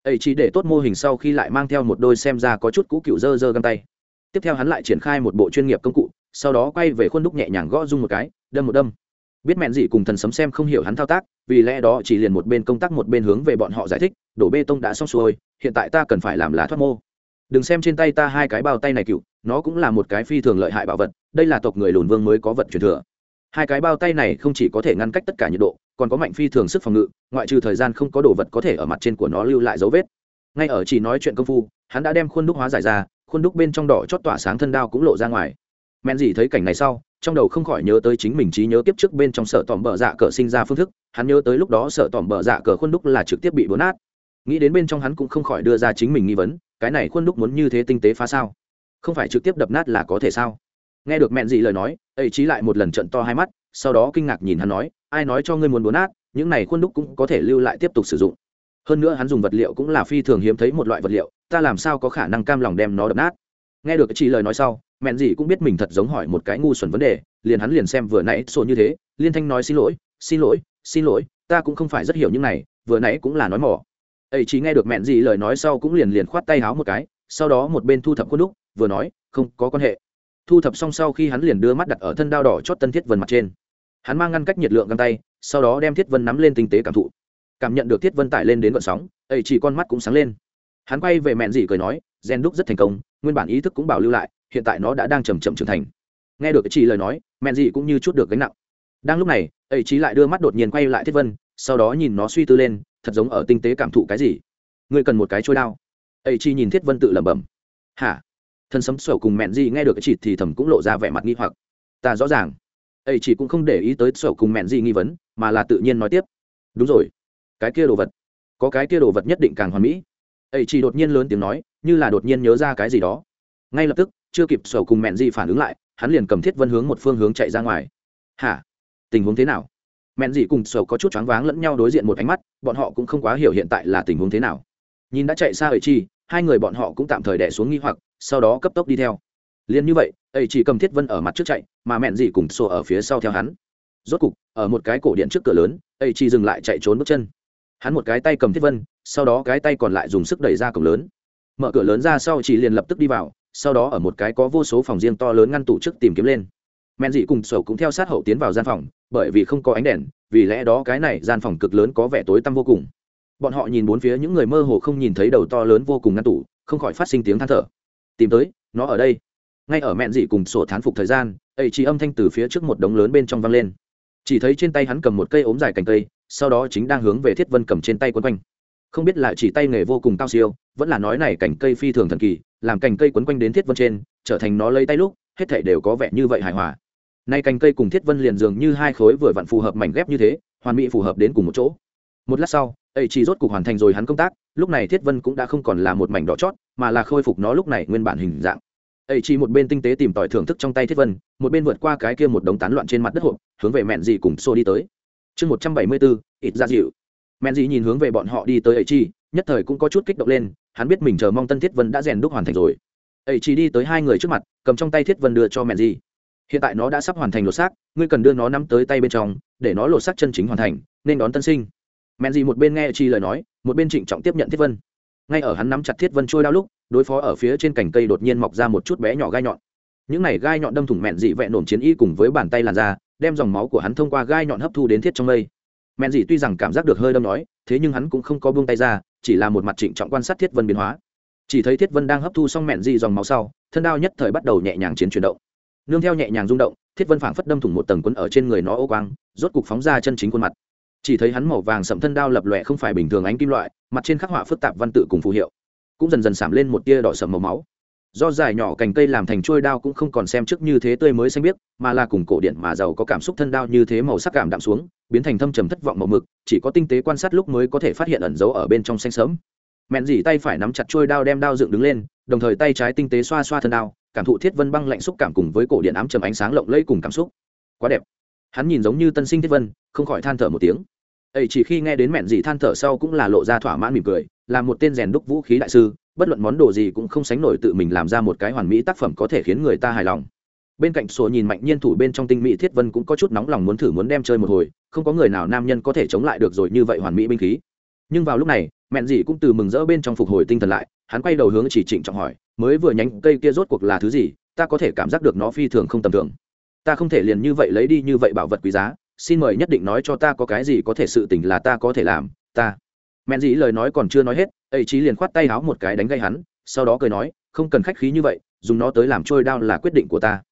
ấy chỉ để tốt mô hình sau khi lại mang theo một đôi xem ra có chút cũ cựu dơ dơ găng tay. Tiếp theo hắn lại triển khai một bộ chuyên nghiệp công cụ, sau đó quay về khuôn đúc nhẹ nhàng gõ rung một cái, đâm một đâm. Biết mẹn gì cùng thần sấm xem không hiểu hắn thao tác, vì lẽ đó chỉ liền một bên công tác một bên hướng về bọn họ giải thích, đổ bê tông đã xong xuôi, hiện tại ta cần phải làm lá thoát mô. Đừng xem trên tay ta hai cái bao tay này cựu, nó cũng là một cái phi thường lợi hại bảo vật, đây là tộc người lùn vương mới có vật truyền thừa hai cái bao tay này không chỉ có thể ngăn cách tất cả nhiệt độ, còn có mạnh phi thường sức phòng ngự, ngoại trừ thời gian không có đồ vật có thể ở mặt trên của nó lưu lại dấu vết. Ngay ở chỉ nói chuyện công phu, hắn đã đem khuôn đúc hóa giải ra, khuôn đúc bên trong đỏ chót tỏa sáng thân đao cũng lộ ra ngoài. Men gì thấy cảnh này sau, trong đầu không khỏi nhớ tới chính mình trí nhớ kiếp trước bên trong sở tòm bờ dạ cờ sinh ra phương thức, hắn nhớ tới lúc đó sở tòm bờ dạ cờ khuôn đúc là trực tiếp bị bố nát. Nghĩ đến bên trong hắn cũng không khỏi đưa ra chính mình nghi vấn, cái này khuôn đúc muốn như thế tinh tế phá sao? Không phải trực tiếp đập nát là có thể sao? Nghe được mẹn dị lời nói, ấy trí lại một lần trận to hai mắt, sau đó kinh ngạc nhìn hắn nói, ai nói cho ngươi muốn muốn nát, những này khuôn đúc cũng có thể lưu lại tiếp tục sử dụng. Hơn nữa hắn dùng vật liệu cũng là phi thường hiếm thấy một loại vật liệu, ta làm sao có khả năng cam lòng đem nó đập nát? Nghe được chị lời nói sau, mẹn dị cũng biết mình thật giống hỏi một cái ngu xuẩn vấn đề, liền hắn liền xem vừa nãy sổ như thế, liên thanh nói xin lỗi xin lỗi xin lỗi, ta cũng không phải rất hiểu những này, vừa nãy cũng là nói mỏ. Ấy chỉ nghe được mẹn dị lời nói sau cũng liền liền khoát tay háo một cái, sau đó một bên thu thập khuôn đúc, vừa nói, không có quan hệ thu thập xong sau khi hắn liền đưa mắt đặt ở thân đao đỏ chót tân thiết vân mặt trên. Hắn mang ngăn cách nhiệt lượng găng tay, sau đó đem thiết vân nắm lên tinh tế cảm thụ. Cảm nhận được thiết vân tải lên đến vận sóng, ấy chỉ con mắt cũng sáng lên. Hắn quay về mẹn dị cười nói, gen đúc rất thành công, nguyên bản ý thức cũng bảo lưu lại, hiện tại nó đã đang chầm chậm trưởng thành. Nghe được chỉ lời nói, mẹn dị cũng như chút được gánh nặng. Đang lúc này, ấy chỉ lại đưa mắt đột nhiên quay lại thiết vân, sau đó nhìn nó suy tư lên, thật giống ở tinh tế cảm thụ cái gì? Ngươi cần một cái trôi đao. Ấy chỉ nhìn thiết vân tự lẩm bẩm. Hả? Thân sấm sầu cùng mẹn gì nghe được cái chỉ thì thầm cũng lộ ra vẻ mặt nghi hoặc. Ta rõ ràng. Ấy chỉ cũng không để ý tới sầu cùng mẹn gì nghi vấn, mà là tự nhiên nói tiếp. Đúng rồi. Cái kia đồ vật. Có cái kia đồ vật nhất định càng hoàn mỹ. Ấy chỉ đột nhiên lớn tiếng nói, như là đột nhiên nhớ ra cái gì đó. Ngay lập tức, chưa kịp sầu cùng mẹn gì phản ứng lại, hắn liền cầm thiết vân hướng một phương hướng chạy ra ngoài. Hả? Tình huống thế nào? Mẹn gì cùng sầu có chút choáng váng lẫn nhau đối diện một ánh mắt, bọn họ cũng không quá hiểu hiện tại là tình huống thế nào. Nhìn đã chạy xa ấy chi hai người bọn họ cũng tạm thời đẻ xuống nghi hoặc, sau đó cấp tốc đi theo. Liền như vậy, ấy chỉ cầm thiết vân ở mặt trước chạy, mà mẹn gì cùng sổ ở phía sau theo hắn. Rốt cục, ở một cái cổ điện trước cửa lớn, ấy chỉ dừng lại chạy trốn bước chân. Hắn một cái tay cầm thiết vân, sau đó cái tay còn lại dùng sức đẩy ra cổng lớn. Mở cửa lớn ra sau chỉ liền lập tức đi vào, sau đó ở một cái có vô số phòng riêng to lớn ngăn tủ trước tìm kiếm lên. Mẹn dị cùng sổ cũng theo sát hậu tiến vào gian phòng, bởi vì không có ánh đèn, vì lẽ đó cái này gian phòng cực lớn có vẻ tối tăm vô cùng bọn họ nhìn bốn phía những người mơ hồ không nhìn thấy đầu to lớn vô cùng ngăn tủ, không khỏi phát sinh tiếng than thở. Tìm tới, nó ở đây. Ngay ở mẹn dị cùng sổ thán phục thời gian, ấy chỉ âm thanh từ phía trước một đống lớn bên trong vang lên. Chỉ thấy trên tay hắn cầm một cây ốm dài cành cây, sau đó chính đang hướng về thiết vân cầm trên tay quấn quanh. Không biết là chỉ tay nghề vô cùng cao siêu, vẫn là nói này cành cây phi thường thần kỳ, làm cành cây quấn quanh đến thiết vân trên, trở thành nó lấy tay lúc, hết thể đều có vẻ như vậy hài hòa. Nay cành cây cùng thiết vân liền dường như hai khối vừa vặn phù hợp mảnh ghép như thế, hoàn mỹ phù hợp đến cùng một chỗ. Một lát sau ấy chỉ rốt cục hoàn thành rồi hắn công tác, lúc này thiết vân cũng đã không còn là một mảnh đỏ chót, mà là khôi phục nó lúc này nguyên bản hình dạng. Ấy chỉ một bên tinh tế tìm tòi thưởng thức trong tay thiết vân, một bên vượt qua cái kia một đống tán loạn trên mặt đất hộp, hướng về mẹn dì cùng xô đi tới. Chương một trăm bảy mươi bốn, ít ra dịu mẹn dì nhìn hướng về bọn họ đi tới ấy chi, nhất thời cũng có chút kích động lên, hắn biết mình chờ mong tân thiết vân đã rèn đúc hoàn thành rồi. Ấy chỉ đi tới hai người trước mặt, cầm trong tay thiết vân đưa cho mẹn dì hiện tại nó đã sắp hoàn thành lột xác, ngươi cần đưa nó nắm tới tay bên trong, để nó lột xác chân chính hoàn thành, nên đón tân sinh mẹn dị một bên nghe chi lời nói, một bên trịnh trọng tiếp nhận thiết vân. Ngay ở hắn nắm chặt thiết vân trôi đao lúc, đối phó ở phía trên cành cây đột nhiên mọc ra một chút bé nhỏ gai nhọn. Những này gai nhọn đâm thủng mẹn dị vẹn nổm chiến y cùng với bàn tay làn da, đem dòng máu của hắn thông qua gai nhọn hấp thu đến thiết trong mây. Mẹn dị tuy rằng cảm giác được hơi đâm nói, thế nhưng hắn cũng không có buông tay ra, chỉ là một mặt trịnh trọng quan sát thiết vân biến hóa. Chỉ thấy thiết vân đang hấp thu xong mẹn dị dòng máu sau, thân đao nhất thời bắt đầu nhẹ nhàng chiến chuyển động. Nương theo nhẹ nhàng rung động, thiết vân phảng phất đâm thủng một tầng quấn ở trên người nó ô quang, rốt cục phóng ra chân chính khuôn mặt chỉ thấy hắn màu vàng sậm thân đao lập lòe không phải bình thường ánh kim loại, mặt trên khắc họa phức tạp văn tự cùng phù hiệu. Cũng dần dần sảm lên một tia đỏ sậm màu máu. Do dài nhỏ cành cây làm thành trôi đao cũng không còn xem trước như thế tươi mới xanh biếc, mà là cùng cổ điện mà giàu có cảm xúc thân đao như thế màu sắc cảm đạm xuống, biến thành thâm trầm thất vọng màu mực, chỉ có tinh tế quan sát lúc mới có thể phát hiện ẩn dấu ở bên trong xanh sớm mẹn dỉ tay phải nắm chặt trôi đao đem đao dựng đứng lên, đồng thời tay trái tinh tế xoa xoa thân đao, cảm thụ thiết vân băng lạnh xúc cảm cùng với cổ điện ám trầm ánh sáng lộng lẫy cùng cảm xúc. Quá đẹp. Hắn nhìn giống như tân sinh thiết vân, không khỏi than thở một tiếng ấy chỉ khi nghe đến mẹn dỉ than thở sau cũng là lộ ra thỏa mãn mỉm cười, là một tên rèn đúc vũ khí đại sư, bất luận món đồ gì cũng không sánh nổi tự mình làm ra một cái hoàn mỹ tác phẩm có thể khiến người ta hài lòng. Bên cạnh sổ nhìn mạnh nhiên thủ bên trong tinh mỹ thiết vân cũng có chút nóng lòng muốn thử muốn đem chơi một hồi, không có người nào nam nhân có thể chống lại được rồi như vậy hoàn mỹ binh khí. Nhưng vào lúc này, mẹn dì cũng từ mừng rỡ bên trong phục hồi tinh thần lại, hắn quay đầu hướng chỉ trịnh trọng hỏi, mới vừa nhánh cây kia rốt cuộc là thứ gì? Ta có thể cảm giác được nó phi thường không tầm thường. Ta không thể liền như vậy lấy đi như vậy bảo vật quý giá xin mời nhất định nói cho ta có cái gì có thể sự tình là ta có thể làm, ta. Mẹn dĩ lời nói còn chưa nói hết, ấy chí liền khoát tay háo một cái đánh gây hắn, sau đó cười nói, không cần khách khí như vậy, dùng nó tới làm trôi đao là quyết định của ta.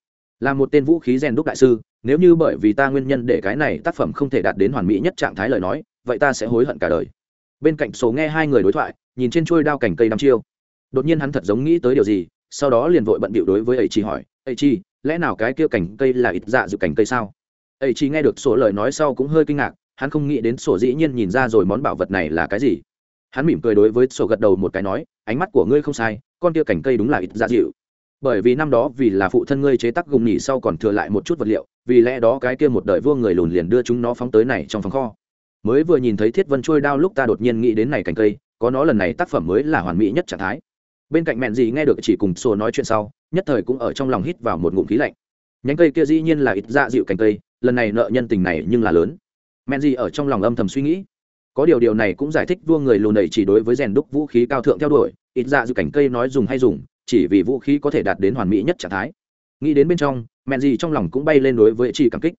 Là một tên vũ khí rèn đúc đại sư, nếu như bởi vì ta nguyên nhân để cái này tác phẩm không thể đạt đến hoàn mỹ nhất trạng thái lời nói, vậy ta sẽ hối hận cả đời. Bên cạnh số nghe hai người đối thoại, nhìn trên trôi đao cành cây đăm chiêu. Đột nhiên hắn thật giống nghĩ tới điều gì, sau đó liền vội bận bịu đối với ấy chi hỏi, ấy chi lẽ nào cái kia cành cây là ít dạ dự cành cây sao? Ấy chỉ nghe được sổ lời nói sau cũng hơi kinh ngạc, hắn không nghĩ đến sổ dĩ nhiên nhìn ra rồi món bảo vật này là cái gì. Hắn mỉm cười đối với sổ gật đầu một cái nói, ánh mắt của ngươi không sai, con kia cành cây đúng là ít dạ dịu. Bởi vì năm đó vì là phụ thân ngươi chế tác gùng nhỉ sau còn thừa lại một chút vật liệu, vì lẽ đó cái kia một đời vua người lùn liền đưa chúng nó phóng tới này trong phòng kho. Mới vừa nhìn thấy thiết vân trôi đao lúc ta đột nhiên nghĩ đến này cành cây, có nó lần này tác phẩm mới là hoàn mỹ nhất trạng thái. Bên cạnh mẹn gì nghe được chỉ cùng sổ nói chuyện sau, nhất thời cũng ở trong lòng hít vào một ngụm khí lạnh. Nhánh cây kia dĩ nhiên là ít dạ dịu cành cây lần này nợ nhân tình này nhưng là lớn. Men gì ở trong lòng âm thầm suy nghĩ. Có điều điều này cũng giải thích vua người lùn này chỉ đối với rèn đúc vũ khí cao thượng theo đuổi, ít ra dự cảnh cây nói dùng hay dùng, chỉ vì vũ khí có thể đạt đến hoàn mỹ nhất trạng thái. Nghĩ đến bên trong men gì trong lòng cũng bay lên đối với chỉ cảm kích.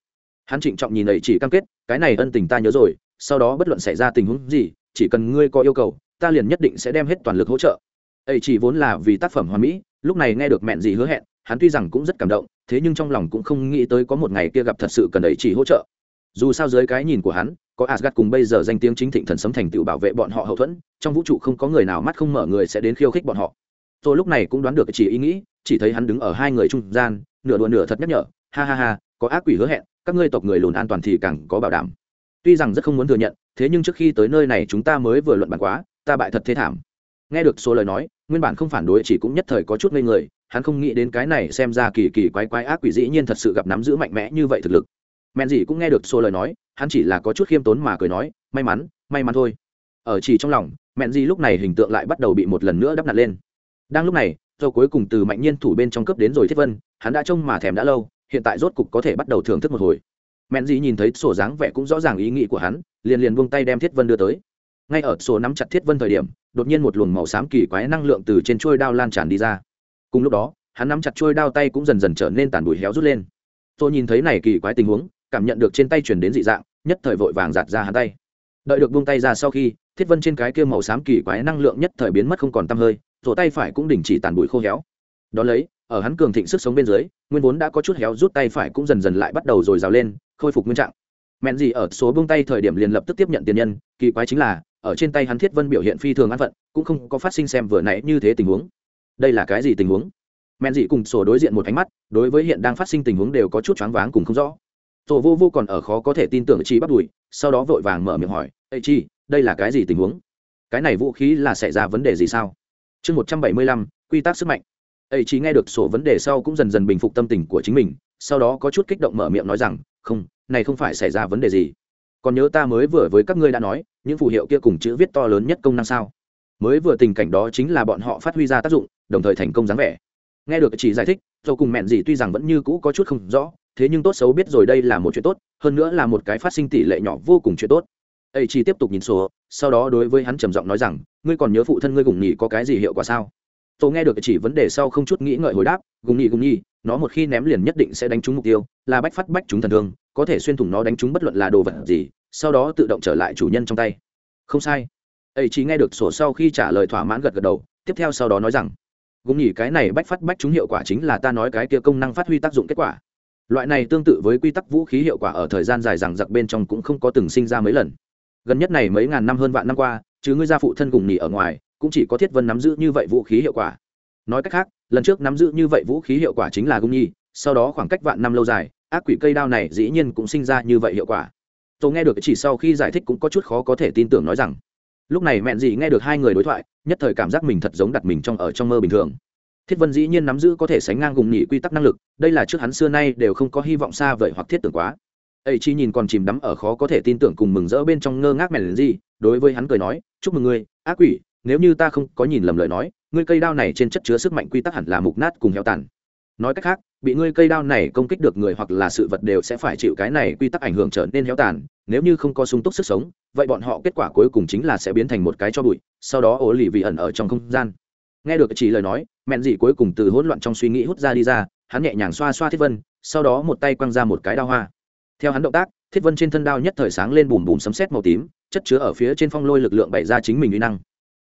Hắn trịnh trọng nhìn ấy chỉ cam kết, cái này ân tình ta nhớ rồi, sau đó bất luận xảy ra tình huống gì, chỉ cần ngươi có yêu cầu, ta liền nhất định sẽ đem hết toàn lực hỗ trợ. Ấy chỉ vốn là vì tác phẩm hoàn mỹ, lúc này nghe được mẹn gì hứa hẹn hắn tuy rằng cũng rất cảm động, thế nhưng trong lòng cũng không nghĩ tới có một ngày kia gặp thật sự cần ấy chỉ hỗ trợ. Dù sao dưới cái nhìn của hắn, có Asgard cùng bây giờ danh tiếng chính thịnh thần sấm thành tựu bảo vệ bọn họ hậu thuẫn, trong vũ trụ không có người nào mắt không mở người sẽ đến khiêu khích bọn họ. Tôi lúc này cũng đoán được chỉ ý nghĩ, chỉ thấy hắn đứng ở hai người trung gian, nửa đùa nửa thật nhắc nhở, ha ha ha, có ác quỷ hứa hẹn, các ngươi tộc người lùn an toàn thì càng có bảo đảm. Tuy rằng rất không muốn thừa nhận, thế nhưng trước khi tới nơi này chúng ta mới vừa luận bàn quá, ta bại thật thế thảm. Nghe được số lời nói, nguyên bản không phản đối chỉ cũng nhất thời có chút ngây người hắn không nghĩ đến cái này xem ra kỳ kỳ quái quái ác quỷ dĩ nhiên thật sự gặp nắm giữ mạnh mẽ như vậy thực lực. Mẹn gì cũng nghe được xô lời nói, hắn chỉ là có chút khiêm tốn mà cười nói, may mắn may mắn thôi. Ở chỉ trong lòng, mẹn gì lúc này hình tượng lại bắt đầu bị một lần nữa đắp nặn lên. Đang lúc này do cuối cùng từ mạnh nhiên thủ bên trong cướp đến rồi thiết vân, hắn đã trông mà thèm đã lâu, hiện tại rốt cục có thể bắt đầu thưởng thức một hồi. Mẹn gì nhìn thấy sổ dáng vẻ cũng rõ ràng ý nghĩ của hắn, liền liền buông tay đem thiết vân đưa tới. Ngay ở sổ nắm chặt thiết vân thời điểm, đột nhiên một luồng màu xám kỳ quái năng lượng từ trên trôi đao lan tràn đi ra cùng lúc đó, hắn nắm chặt trôi đao tay cũng dần dần trở nên tàn bụi héo rút lên. Tôi nhìn thấy này kỳ quái tình huống, cảm nhận được trên tay chuyển đến dị dạng, nhất thời vội vàng giạt ra hắn tay. Đợi được buông tay ra sau khi, thiết vân trên cái kia màu xám kỳ quái năng lượng nhất thời biến mất không còn tăm hơi rồi tay phải cũng đình chỉ tàn bụi khô héo. Đó lấy, ở hắn cường thịnh sức sống bên dưới, nguyên vốn đã có chút héo rút tay phải cũng dần dần lại bắt đầu rồi rào lên, khôi phục nguyên trạng. Mẹn gì ở số buông tay thời điểm liền lập tức tiếp nhận tiền nhân, kỳ quái chính là, ở trên tay hắn thiết vân biểu hiện phi thường an phận, cũng không có phát sinh xem vừa nãy như thế tình huống đây là cái gì tình huống? Men dị cùng sổ đối diện một ánh mắt, đối với hiện đang phát sinh tình huống đều có chút choáng váng cùng không rõ. Tổ vô vô còn ở khó có thể tin tưởng chi bắt đùi, sau đó vội vàng mở miệng hỏi, ê chi, đây là cái gì tình huống? Cái này vũ khí là xảy ra vấn đề gì sao? Chương một trăm bảy mươi lăm, quy tắc sức mạnh. Ê chi nghe được sổ vấn đề sau cũng dần dần bình phục tâm tình của chính mình, sau đó có chút kích động mở miệng nói rằng, không, này không phải xảy ra vấn đề gì. Còn nhớ ta mới vừa với các ngươi đã nói, những phù hiệu kia cùng chữ viết to lớn nhất công năng sao? Mới vừa tình cảnh đó chính là bọn họ phát huy ra tác dụng đồng thời thành công dáng vẻ. Nghe được chỉ giải thích, dầu cùng mẹn gì tuy rằng vẫn như cũ có chút không rõ, thế nhưng tốt xấu biết rồi đây là một chuyện tốt, hơn nữa là một cái phát sinh tỷ lệ nhỏ vô cùng chuyện tốt. Ấy chỉ tiếp tục nhìn số, sau đó đối với hắn trầm giọng nói rằng, ngươi còn nhớ phụ thân ngươi gùng nhì có cái gì hiệu quả sao? Tôi nghe được chỉ vấn đề sau không chút nghĩ ngợi hồi đáp, gùng nhì gùng nhì, nó một khi ném liền nhất định sẽ đánh trúng mục tiêu, là bách phát bách chúng thần thương, có thể xuyên thủng nó đánh trúng bất luận là đồ vật gì, sau đó tự động trở lại chủ nhân trong tay. Không sai. Ấy chỉ nghe được sổ sau khi trả lời thỏa mãn gật gật đầu, tiếp theo sau đó nói rằng gùng nhỉ, cái này bách phát bách chúng hiệu quả chính là ta nói cái kia công năng phát huy tác dụng kết quả. Loại này tương tự với quy tắc vũ khí hiệu quả ở thời gian dài rằng giặc bên trong cũng không có từng sinh ra mấy lần. Gần nhất này mấy ngàn năm hơn vạn năm qua, chứ ngươi gia phụ thân cùng nhỉ ở ngoài, cũng chỉ có thiết vân nắm giữ như vậy vũ khí hiệu quả. Nói cách khác, lần trước nắm giữ như vậy vũ khí hiệu quả chính là gung nhi sau đó khoảng cách vạn năm lâu dài, ác quỷ cây đao này dĩ nhiên cũng sinh ra như vậy hiệu quả. Tôi nghe được chỉ sau khi giải thích cũng có chút khó có thể tin tưởng nói rằng lúc này mẹn gì nghe được hai người đối thoại, nhất thời cảm giác mình thật giống đặt mình trong ở trong mơ bình thường. Thiết vân dĩ nhiên nắm giữ có thể sánh ngang gùng nhị quy tắc năng lực, đây là trước hắn xưa nay đều không có hy vọng xa vời hoặc thiết tưởng quá. Ấy chi nhìn còn chìm đắm ở khó có thể tin tưởng cùng mừng rỡ bên trong ngơ ngác mèn gì, đối với hắn cười nói, chúc mừng ngươi, ác quỷ, nếu như ta không có nhìn lầm lời nói, ngươi cây đao này trên chất chứa sức mạnh quy tắc hẳn là mục nát cùng heo tàn. Nói cách khác bị ngươi cây đao này công kích được người hoặc là sự vật đều sẽ phải chịu cái này quy tắc ảnh hưởng trở nên héo tàn, nếu như không có sung túc sức sống, vậy bọn họ kết quả cuối cùng chính là sẽ biến thành một cái cho bụi, sau đó ố lì vị ẩn ở trong không gian. Nghe được chỉ lời nói, mẹn dị cuối cùng từ hỗn loạn trong suy nghĩ hút ra đi ra, hắn nhẹ nhàng xoa xoa thiết vân, sau đó một tay quăng ra một cái đao hoa. Theo hắn động tác, thiết vân trên thân đao nhất thời sáng lên bùm bùm sấm sét màu tím, chất chứa ở phía trên phong lôi lực lượng bày ra chính mình uy năng.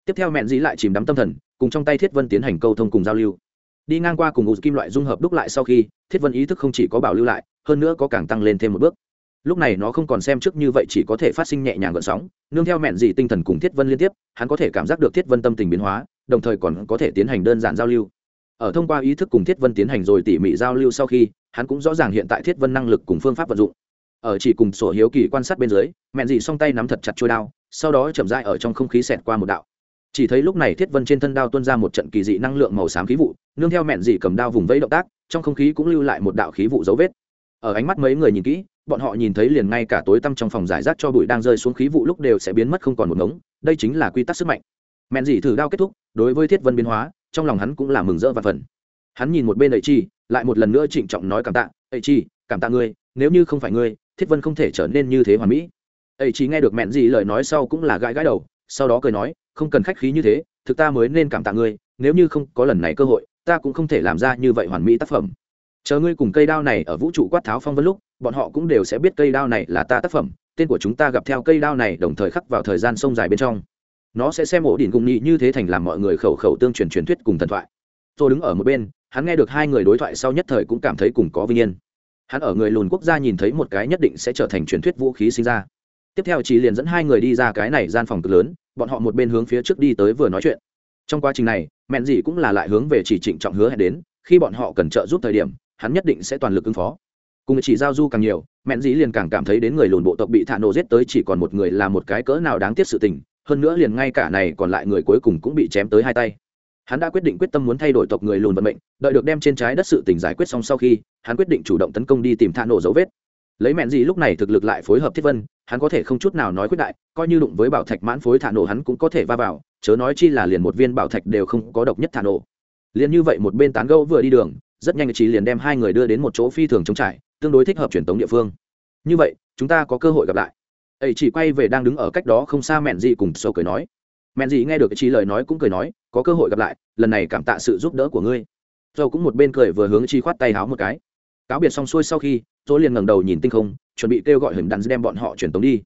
Tiếp theo mẹn dĩ lại chìm đắm tâm thần, cùng trong tay thiết vân tiến hành câu thông cùng giao lưu đi ngang qua cùng ụ kim loại dung hợp đúc lại sau khi, thiết vân ý thức không chỉ có bảo lưu lại, hơn nữa có càng tăng lên thêm một bước. Lúc này nó không còn xem trước như vậy chỉ có thể phát sinh nhẹ nhàng gợn sóng, nương theo mẹn dị tinh thần cùng thiết vân liên tiếp, hắn có thể cảm giác được thiết vân tâm tình biến hóa, đồng thời còn có thể tiến hành đơn giản giao lưu. Ở thông qua ý thức cùng thiết vân tiến hành rồi tỉ mỉ giao lưu sau khi, hắn cũng rõ ràng hiện tại thiết vân năng lực cùng phương pháp vận dụng. Ở chỉ cùng sổ hiếu kỳ quan sát bên dưới, mẹn dị song tay nắm thật chặt trôi đao, sau đó chậm dai ở trong không khí xẹt qua một đạo chỉ thấy lúc này thiết vân trên thân đao tuôn ra một trận kỳ dị năng lượng màu xám khí vụ, nương theo mẹn dị cầm đao vùng vẫy động tác, trong không khí cũng lưu lại một đạo khí vụ dấu vết. Ở ánh mắt mấy người nhìn kỹ, bọn họ nhìn thấy liền ngay cả tối tăm trong phòng giải rác cho bụi đang rơi xuống khí vụ lúc đều sẽ biến mất không còn một ngống, đây chính là quy tắc sức mạnh. Mẹn dị thử đao kết thúc, đối với thiết vân biến hóa, trong lòng hắn cũng là mừng rỡ và phần hắn nhìn một bên ấy chi, lại một lần nữa trịnh trọng nói cảm tạ ấy chi, cảm tạ ngươi, nếu như không phải ngươi, thiết vân không thể trở nên như thế hoàn mỹ. Ấy chi nghe được mẹn dị lời nói sau cũng là gãi gãi đầu sau đó cười nói, không cần khách khí như thế, thực ta mới nên cảm tạ ngươi, nếu như không có lần này cơ hội, ta cũng không thể làm ra như vậy hoàn mỹ tác phẩm. Chờ ngươi cùng cây đao này ở vũ trụ quát tháo phong vân lúc, bọn họ cũng đều sẽ biết cây đao này là ta tác phẩm, tên của chúng ta gặp theo cây đao này đồng thời khắc vào thời gian sông dài bên trong. Nó sẽ xem ổ đỉnh cùng nghị như thế thành làm mọi người khẩu khẩu tương truyền truyền thuyết cùng thần thoại. Tôi đứng ở một bên, hắn nghe được hai người đối thoại sau nhất thời cũng cảm thấy cùng có vinh yên. Hắn ở người lùn quốc gia nhìn thấy một cái nhất định sẽ trở thành truyền thuyết vũ khí sinh ra tiếp theo chỉ liền dẫn hai người đi ra cái này gian phòng cực lớn, bọn họ một bên hướng phía trước đi tới vừa nói chuyện. Trong quá trình này, mẹn gì cũng là lại hướng về chỉ trịnh trọng hứa hẹn đến, khi bọn họ cần trợ giúp thời điểm, hắn nhất định sẽ toàn lực ứng phó. Cùng chỉ giao du càng nhiều, mẹn dĩ liền càng cảm thấy đến người lùn bộ tộc bị thả nổ giết tới chỉ còn một người là một cái cỡ nào đáng tiếc sự tình, hơn nữa liền ngay cả này còn lại người cuối cùng cũng bị chém tới hai tay. Hắn đã quyết định quyết tâm muốn thay đổi tộc người lùn vận mệnh, đợi được đem trên trái đất sự tình giải quyết xong sau khi, hắn quyết định chủ động tấn công đi tìm thả nổ dấu vết lấy mẹn gì lúc này thực lực lại phối hợp thiết vân, hắn có thể không chút nào nói quyết đại, coi như đụng với bảo thạch mãn phối thả nổ hắn cũng có thể va vào, chớ nói chi là liền một viên bảo thạch đều không có độc nhất thả nổ. Liền như vậy một bên tán gẫu vừa đi đường, rất nhanh chỉ liền đem hai người đưa đến một chỗ phi thường trống trải, tương đối thích hợp truyền tống địa phương. Như vậy, chúng ta có cơ hội gặp lại. Ấy chỉ quay về đang đứng ở cách đó không xa mẹn gì cùng sâu cười nói. Mẹn gì nghe được chỉ lời nói cũng cười nói, có cơ hội gặp lại, lần này cảm tạ sự giúp đỡ của ngươi. Châu cũng một bên cười vừa hướng chi khoát tay háo một cái. Cáo biệt xong xuôi sau khi tôi liền ngẩng đầu nhìn tinh không, chuẩn bị kêu gọi hình đắn đem bọn họ truyền tống đi.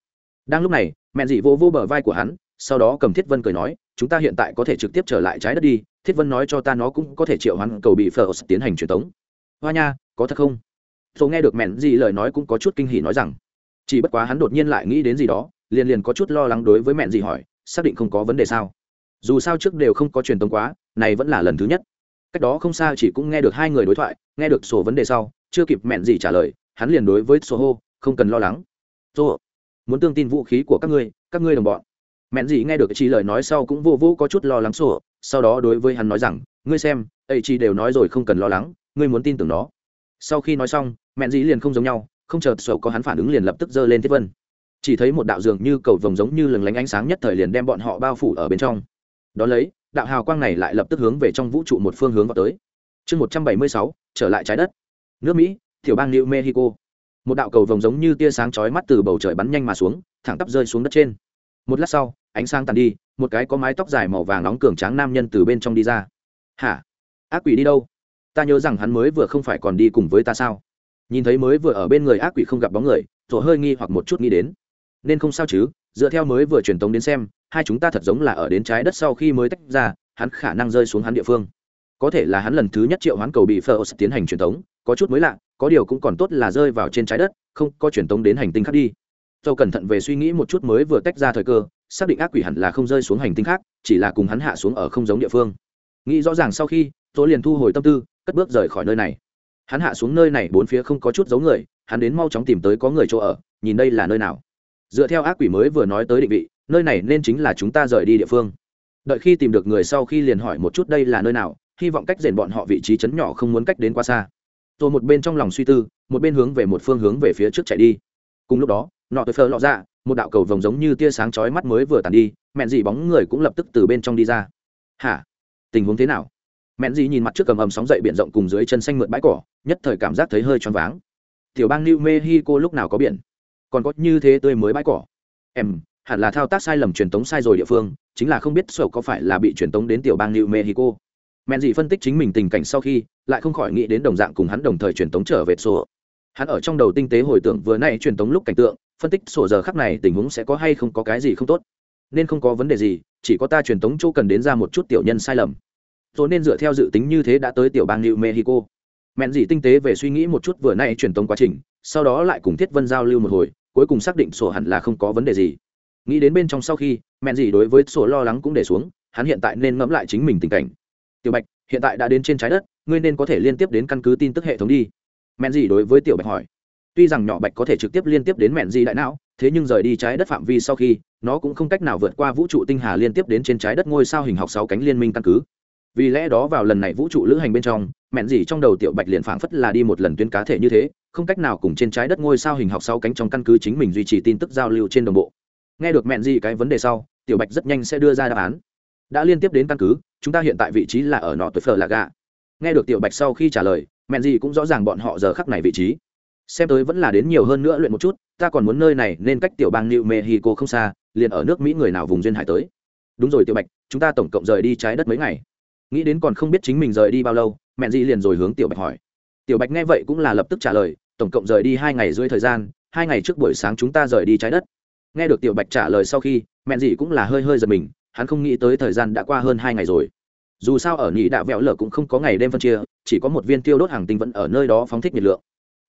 Đang lúc này, mẹ dị vô vô bờ vai của hắn, sau đó cầm thiết vân cười nói, chúng ta hiện tại có thể trực tiếp trở lại trái đất đi, thiết vân nói cho ta nó cũng có thể triệu hắn cầu bị phở tiến hành truyền tống. Hoa nha, có thật không? Tôi nghe được mẹn dị lời nói cũng có chút kinh hỉ nói rằng, chỉ bất quá hắn đột nhiên lại nghĩ đến gì đó, liền liền có chút lo lắng đối với mẹn dị hỏi, xác định không có vấn đề sao? Dù sao trước đều không có truyền tống quá, này vẫn là lần thứ nhất. Cách đó không xa chỉ cũng nghe được hai người đối thoại, nghe được sổ vấn đề sau, chưa kịp mẹn gì trả lời hắn liền đối với soho không cần lo lắng. Sổ muốn tương tin vũ khí của các ngươi các ngươi đồng bọn. Mẹn gì nghe được chỉ lời nói sau cũng vô vô có chút lo lắng sổ sau đó đối với hắn nói rằng, ngươi xem, ấy chỉ đều nói rồi không cần lo lắng, ngươi muốn tin tưởng nó. Sau khi nói xong, mẹn gì liền không giống nhau, không chờ sổ có hắn phản ứng liền lập tức giơ lên thiết vân. Chỉ thấy một đạo dường như cầu vồng giống như lừng lánh ánh sáng nhất thời liền đem bọn họ bao phủ ở bên trong. Đó lấy, đạo hào quang này lại lập tức hướng về trong vũ trụ một phương hướng vào tới. Chương một trăm bảy mươi sáu, trở lại trái đất. Nước mỹ tiểu bang new mexico. Một đạo cầu vồng giống như tia sáng chói mắt từ bầu trời bắn nhanh mà xuống, thẳng tắp rơi xuống đất trên. Một lát sau, ánh sáng tàn đi, một cái có mái tóc dài màu vàng nóng cường tráng nam nhân từ bên trong đi ra. Hả? Ác quỷ đi đâu? Ta nhớ rằng hắn mới vừa không phải còn đi cùng với ta sao? Nhìn thấy mới vừa ở bên người ác quỷ không gặp bóng người rồi hơi nghi hoặc một chút nghĩ đến. Nên không sao chứ, dựa theo mới vừa truyền tống đến xem, hai chúng ta thật giống là ở đến trái đất sau khi mới tách ra, hắn khả năng rơi xuống hắn địa phương. Có thể là hắn lần thứ nhất triệu hoán cầu bị phơ tiến hành truyền tống, có chút mới lạ có điều cũng còn tốt là rơi vào trên trái đất, không có truyền tống đến hành tinh khác đi. Dầu cẩn thận về suy nghĩ một chút mới vừa tách ra thời cơ, xác định ác quỷ hẳn là không rơi xuống hành tinh khác, chỉ là cùng hắn hạ xuống ở không giống địa phương. Nghĩ rõ ràng sau khi tôi liền thu hồi tâm tư, cất bước rời khỏi nơi này. Hắn hạ xuống nơi này bốn phía không có chút giấu người, hắn đến mau chóng tìm tới có người chỗ ở, nhìn đây là nơi nào. Dựa theo ác quỷ mới vừa nói tới định vị, nơi này nên chính là chúng ta rời đi địa phương. Đợi khi tìm được người sau khi liền hỏi một chút đây là nơi nào, hy vọng cách rèn bọn họ vị trí chấn nhỏ không muốn cách đến quá xa tôi một bên trong lòng suy tư, một bên hướng về một phương hướng về phía trước chạy đi. Cùng lúc đó, nọ tôi phơ lọ ra một đạo cầu vồng giống như tia sáng chói mắt mới vừa tàn đi, mẹn dị bóng người cũng lập tức từ bên trong đi ra. Hả? Tình huống thế nào? Mẹn dị nhìn mặt trước cầm ầm sóng dậy biển rộng cùng dưới chân xanh mượt bãi cỏ, nhất thời cảm giác thấy hơi choáng váng. Tiểu bang new mexico lúc nào có biển? Còn có như thế tươi mới bãi cỏ. Em, hẳn là thao tác sai lầm truyền tống sai rồi địa phương, chính là không biết sổ có phải là bị truyền tống đến tiểu bang new mexico mẹn dị phân tích chính mình tình cảnh sau khi, lại không khỏi nghĩ đến đồng dạng cùng hắn đồng thời truyền tống trở về sổ. Hắn ở trong đầu tinh tế hồi tưởng vừa nay truyền tống lúc cảnh tượng, phân tích sổ giờ khắc này tình huống sẽ có hay không có cái gì không tốt. Nên không có vấn đề gì, chỉ có ta truyền tống chỗ cần đến ra một chút tiểu nhân sai lầm. Rồi nên dựa theo dự tính như thế đã tới tiểu bang new mexico. Mẹn gì tinh tế về suy nghĩ một chút vừa nay truyền tống quá trình, sau đó lại cùng thiết vân giao lưu một hồi, cuối cùng xác định sổ hẳn là không có vấn đề gì. Nghĩ đến bên trong sau khi, mẹn gì đối với sổ lo lắng cũng để xuống, hắn hiện tại nên ngẫm lại chính mình tình cảnh tiểu bạch, hiện tại đã đến trên trái đất, ngươi nên có thể liên tiếp đến căn cứ tin tức hệ thống đi. Mẹn gì đối với tiểu bạch hỏi. Tuy rằng nhỏ bạch có thể trực tiếp liên tiếp đến mẹn gì đại não, thế nhưng rời đi trái đất phạm vi sau khi, nó cũng không cách nào vượt qua vũ trụ tinh hà liên tiếp đến trên trái đất ngôi sao hình học sáu cánh liên minh căn cứ. Vì lẽ đó vào lần này vũ trụ lữ hành bên trong, mẹn gì trong đầu tiểu bạch liền phảng phất là đi một lần tuyến cá thể như thế, không cách nào cùng trên trái đất ngôi sao hình học sáu cánh trong căn cứ chính mình duy trì tin tức giao lưu trên đồng bộ. Nghe được mẹn gì cái vấn đề sau, tiểu bạch rất nhanh sẽ đưa ra đáp án. Đã liên tiếp đến căn cứ chúng ta hiện tại vị trí là ở nọ tuổi phở là gà. Nghe được tiểu bạch sau khi trả lời, mẹn gì cũng rõ ràng bọn họ giờ khắc này vị trí. Xem tới vẫn là đến nhiều hơn nữa luyện một chút, ta còn muốn nơi này nên cách tiểu bang new mexico không xa, liền ở nước mỹ người nào vùng duyên hải tới. Đúng rồi tiểu bạch, chúng ta tổng cộng rời đi trái đất mấy ngày. Nghĩ đến còn không biết chính mình rời đi bao lâu, mẹn gì liền rồi hướng tiểu bạch hỏi. Tiểu bạch nghe vậy cũng là lập tức trả lời, tổng cộng rời đi hai ngày dưới thời gian, hai ngày trước buổi sáng chúng ta rời đi trái đất. Nghe được tiểu bạch trả lời sau khi, mẹn gì cũng là hơi hơi giật mình hắn không nghĩ tới thời gian đã qua hơn hai ngày rồi. Dù sao ở nhị đạo vẹo lở cũng không có ngày đêm phân chia, chỉ có một viên tiêu đốt hàng tinh vẫn ở nơi đó phóng thích nhiệt lượng.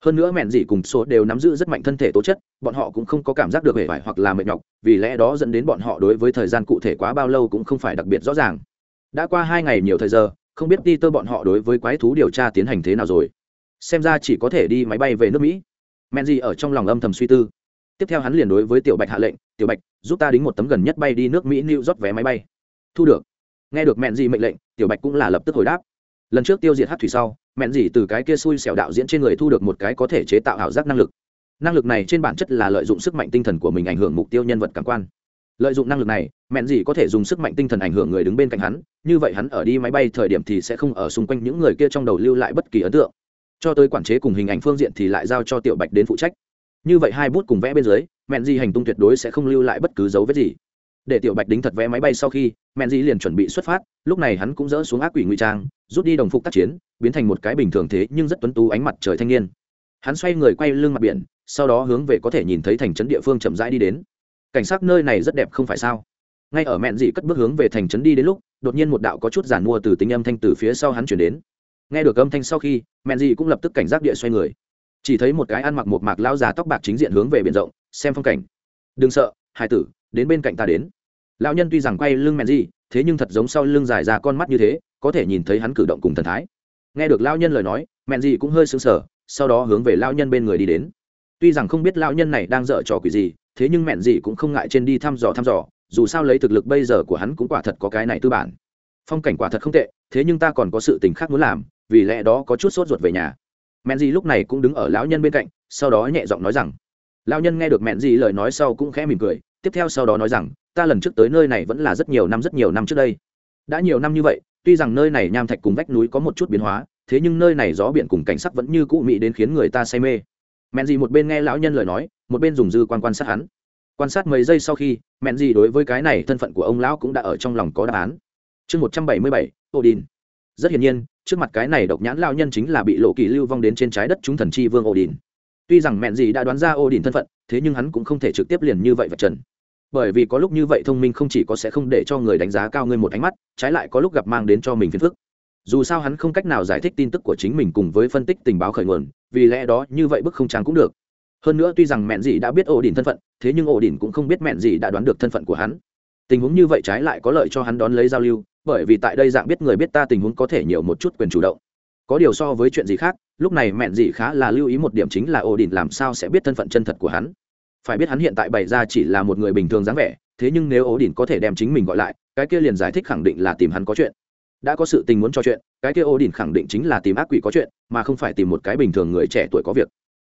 Hơn nữa mẹn dị cùng số đều nắm giữ rất mạnh thân thể tố chất, bọn họ cũng không có cảm giác được hề vải hoặc là mệt nhọc, vì lẽ đó dẫn đến bọn họ đối với thời gian cụ thể quá bao lâu cũng không phải đặc biệt rõ ràng. Đã qua hai ngày nhiều thời giờ, không biết đi tơ bọn họ đối với quái thú điều tra tiến hành thế nào rồi. Xem ra chỉ có thể đi máy bay về nước mỹ. Mẹn dị ở trong lòng âm thầm suy tư. Tiếp theo hắn liền đối với tiểu bạch hạ lệnh tiểu bạch, giúp ta đính một tấm gần nhất bay đi nước mỹ new rót vé máy bay. Thu được. Nghe được mẹn gì mệnh lệnh, tiểu bạch cũng là lập tức hồi đáp. Lần trước tiêu diệt hát thủy sau, mẹn gì từ cái kia xui xẻo đạo diễn trên người thu được một cái có thể chế tạo ảo giác năng lực. Năng lực này trên bản chất là lợi dụng sức mạnh tinh thần của mình ảnh hưởng mục tiêu nhân vật cảm quan. Lợi dụng năng lực này, mẹn gì có thể dùng sức mạnh tinh thần ảnh hưởng người đứng bên cạnh hắn, như vậy hắn ở đi máy bay thời điểm thì sẽ không ở xung quanh những người kia trong đầu lưu lại bất kỳ ấn tượng. Cho tới quản chế cùng hình ảnh phương diện thì lại giao cho tiểu bạch đến phụ trách như vậy hai bút cùng vẽ bên dưới mẹn di hành tung tuyệt đối sẽ không lưu lại bất cứ dấu vết gì. Để tiểu bạch đính thật vé máy bay sau khi mẹn di liền chuẩn bị xuất phát, lúc này hắn cũng dỡ xuống ác quỷ ngụy trang, rút đi đồng phục tác chiến, biến thành một cái bình thường thế nhưng rất tuấn tú ánh mặt trời thanh niên. Hắn xoay người quay lưng mặt biển, sau đó hướng về có thể nhìn thấy thành trấn địa phương chậm rãi đi đến. Cảnh sát nơi này rất đẹp không phải sao? Ngay ở mẹn dị cất bước hướng về thành trấn đi đến lúc, đột nhiên một đạo có chút giàn mua từ tính âm thanh từ phía sau hắn chuyển đến. Nghe được âm thanh sau khi mẹn dị cũng lập tức cảnh giác địa xoay người chỉ thấy một cái ăn mặc một mạc lao già tóc bạc chính diện hướng về biển rộng xem phong cảnh. Đừng sợ hai tử đến bên cạnh ta đến. Lão nhân tuy rằng quay lưng mẹn gì, thế nhưng thật giống sau lưng dài ra con mắt như thế có thể nhìn thấy hắn cử động cùng thần thái. Nghe được lão nhân lời nói mẹn gì cũng hơi sững sờ sau đó hướng về lão nhân bên người đi đến. Tuy rằng không biết lão nhân này đang dở trò quỷ gì thế nhưng mẹn gì cũng không ngại trên đi thăm dò thăm dò dù sao lấy thực lực bây giờ của hắn cũng quả thật có cái này tư bản. Phong cảnh quả thật không tệ thế nhưng ta còn có sự tình khác muốn làm vì lẽ đó có chút sốt ruột về nhà mẹn gì lúc này cũng đứng ở lão nhân bên cạnh, sau đó nhẹ giọng nói rằng, lão nhân nghe được mẹn gì lời nói sau cũng khẽ mỉm cười, tiếp theo sau đó nói rằng, ta lần trước tới nơi này vẫn là rất nhiều năm, rất nhiều năm trước đây. Đã nhiều năm như vậy, tuy rằng nơi này nham thạch cùng vách núi có một chút biến hóa, thế nhưng nơi này gió biển cùng cảnh sắc vẫn như cũ mỹ đến khiến người ta say mê. Mẹn gì một bên nghe lão nhân lời nói, một bên dùng dư quan quan sát hắn. Quan sát mấy giây sau khi, mẹn gì đối với cái này thân phận của ông lão cũng đã ở trong lòng có đáp án. Chương một trăm bảy mươi bảy, odin. Rất hiển nhiên trước mặt cái này độc nhãn lao nhân chính là bị lộ kỳ lưu vong đến trên trái đất chúng thần chi vương odin. Tuy rằng mẹn gì đã đoán ra odin thân phận, thế nhưng hắn cũng không thể trực tiếp liền như vậy vật trần. Bởi vì có lúc như vậy thông minh không chỉ có sẽ không để cho người đánh giá cao ngươi một ánh mắt, trái lại có lúc gặp mang đến cho mình phiền phức. Dù sao hắn không cách nào giải thích tin tức của chính mình cùng với phân tích tình báo khởi nguồn, vì lẽ đó như vậy bức không trang cũng được. Hơn nữa tuy rằng mẹn dị đã biết ổ đỉnh thân phận, thế nhưng ổ đỉnh cũng không biết mẹn dị đã đoán được thân phận của hắn tình huống như vậy trái lại có lợi cho hắn đón lấy giao lưu, bởi vì tại đây dạng biết người biết ta tình huống có thể nhiều một chút quyền chủ động. Có điều so với chuyện gì khác, lúc này mẹn dị khá là lưu ý một điểm chính là ổ đỉnh làm sao sẽ biết thân phận chân thật của hắn. Phải biết hắn hiện tại bày ra chỉ là một người bình thường dáng vẻ, thế nhưng nếu ổ đỉnh có thể đem chính mình gọi lại, cái kia liền giải thích khẳng định là tìm hắn có chuyện. Đã có sự tình muốn cho chuyện, cái kia ổ đỉnh khẳng định chính là tìm ác quỷ có chuyện, mà không phải tìm một cái bình thường người trẻ tuổi có việc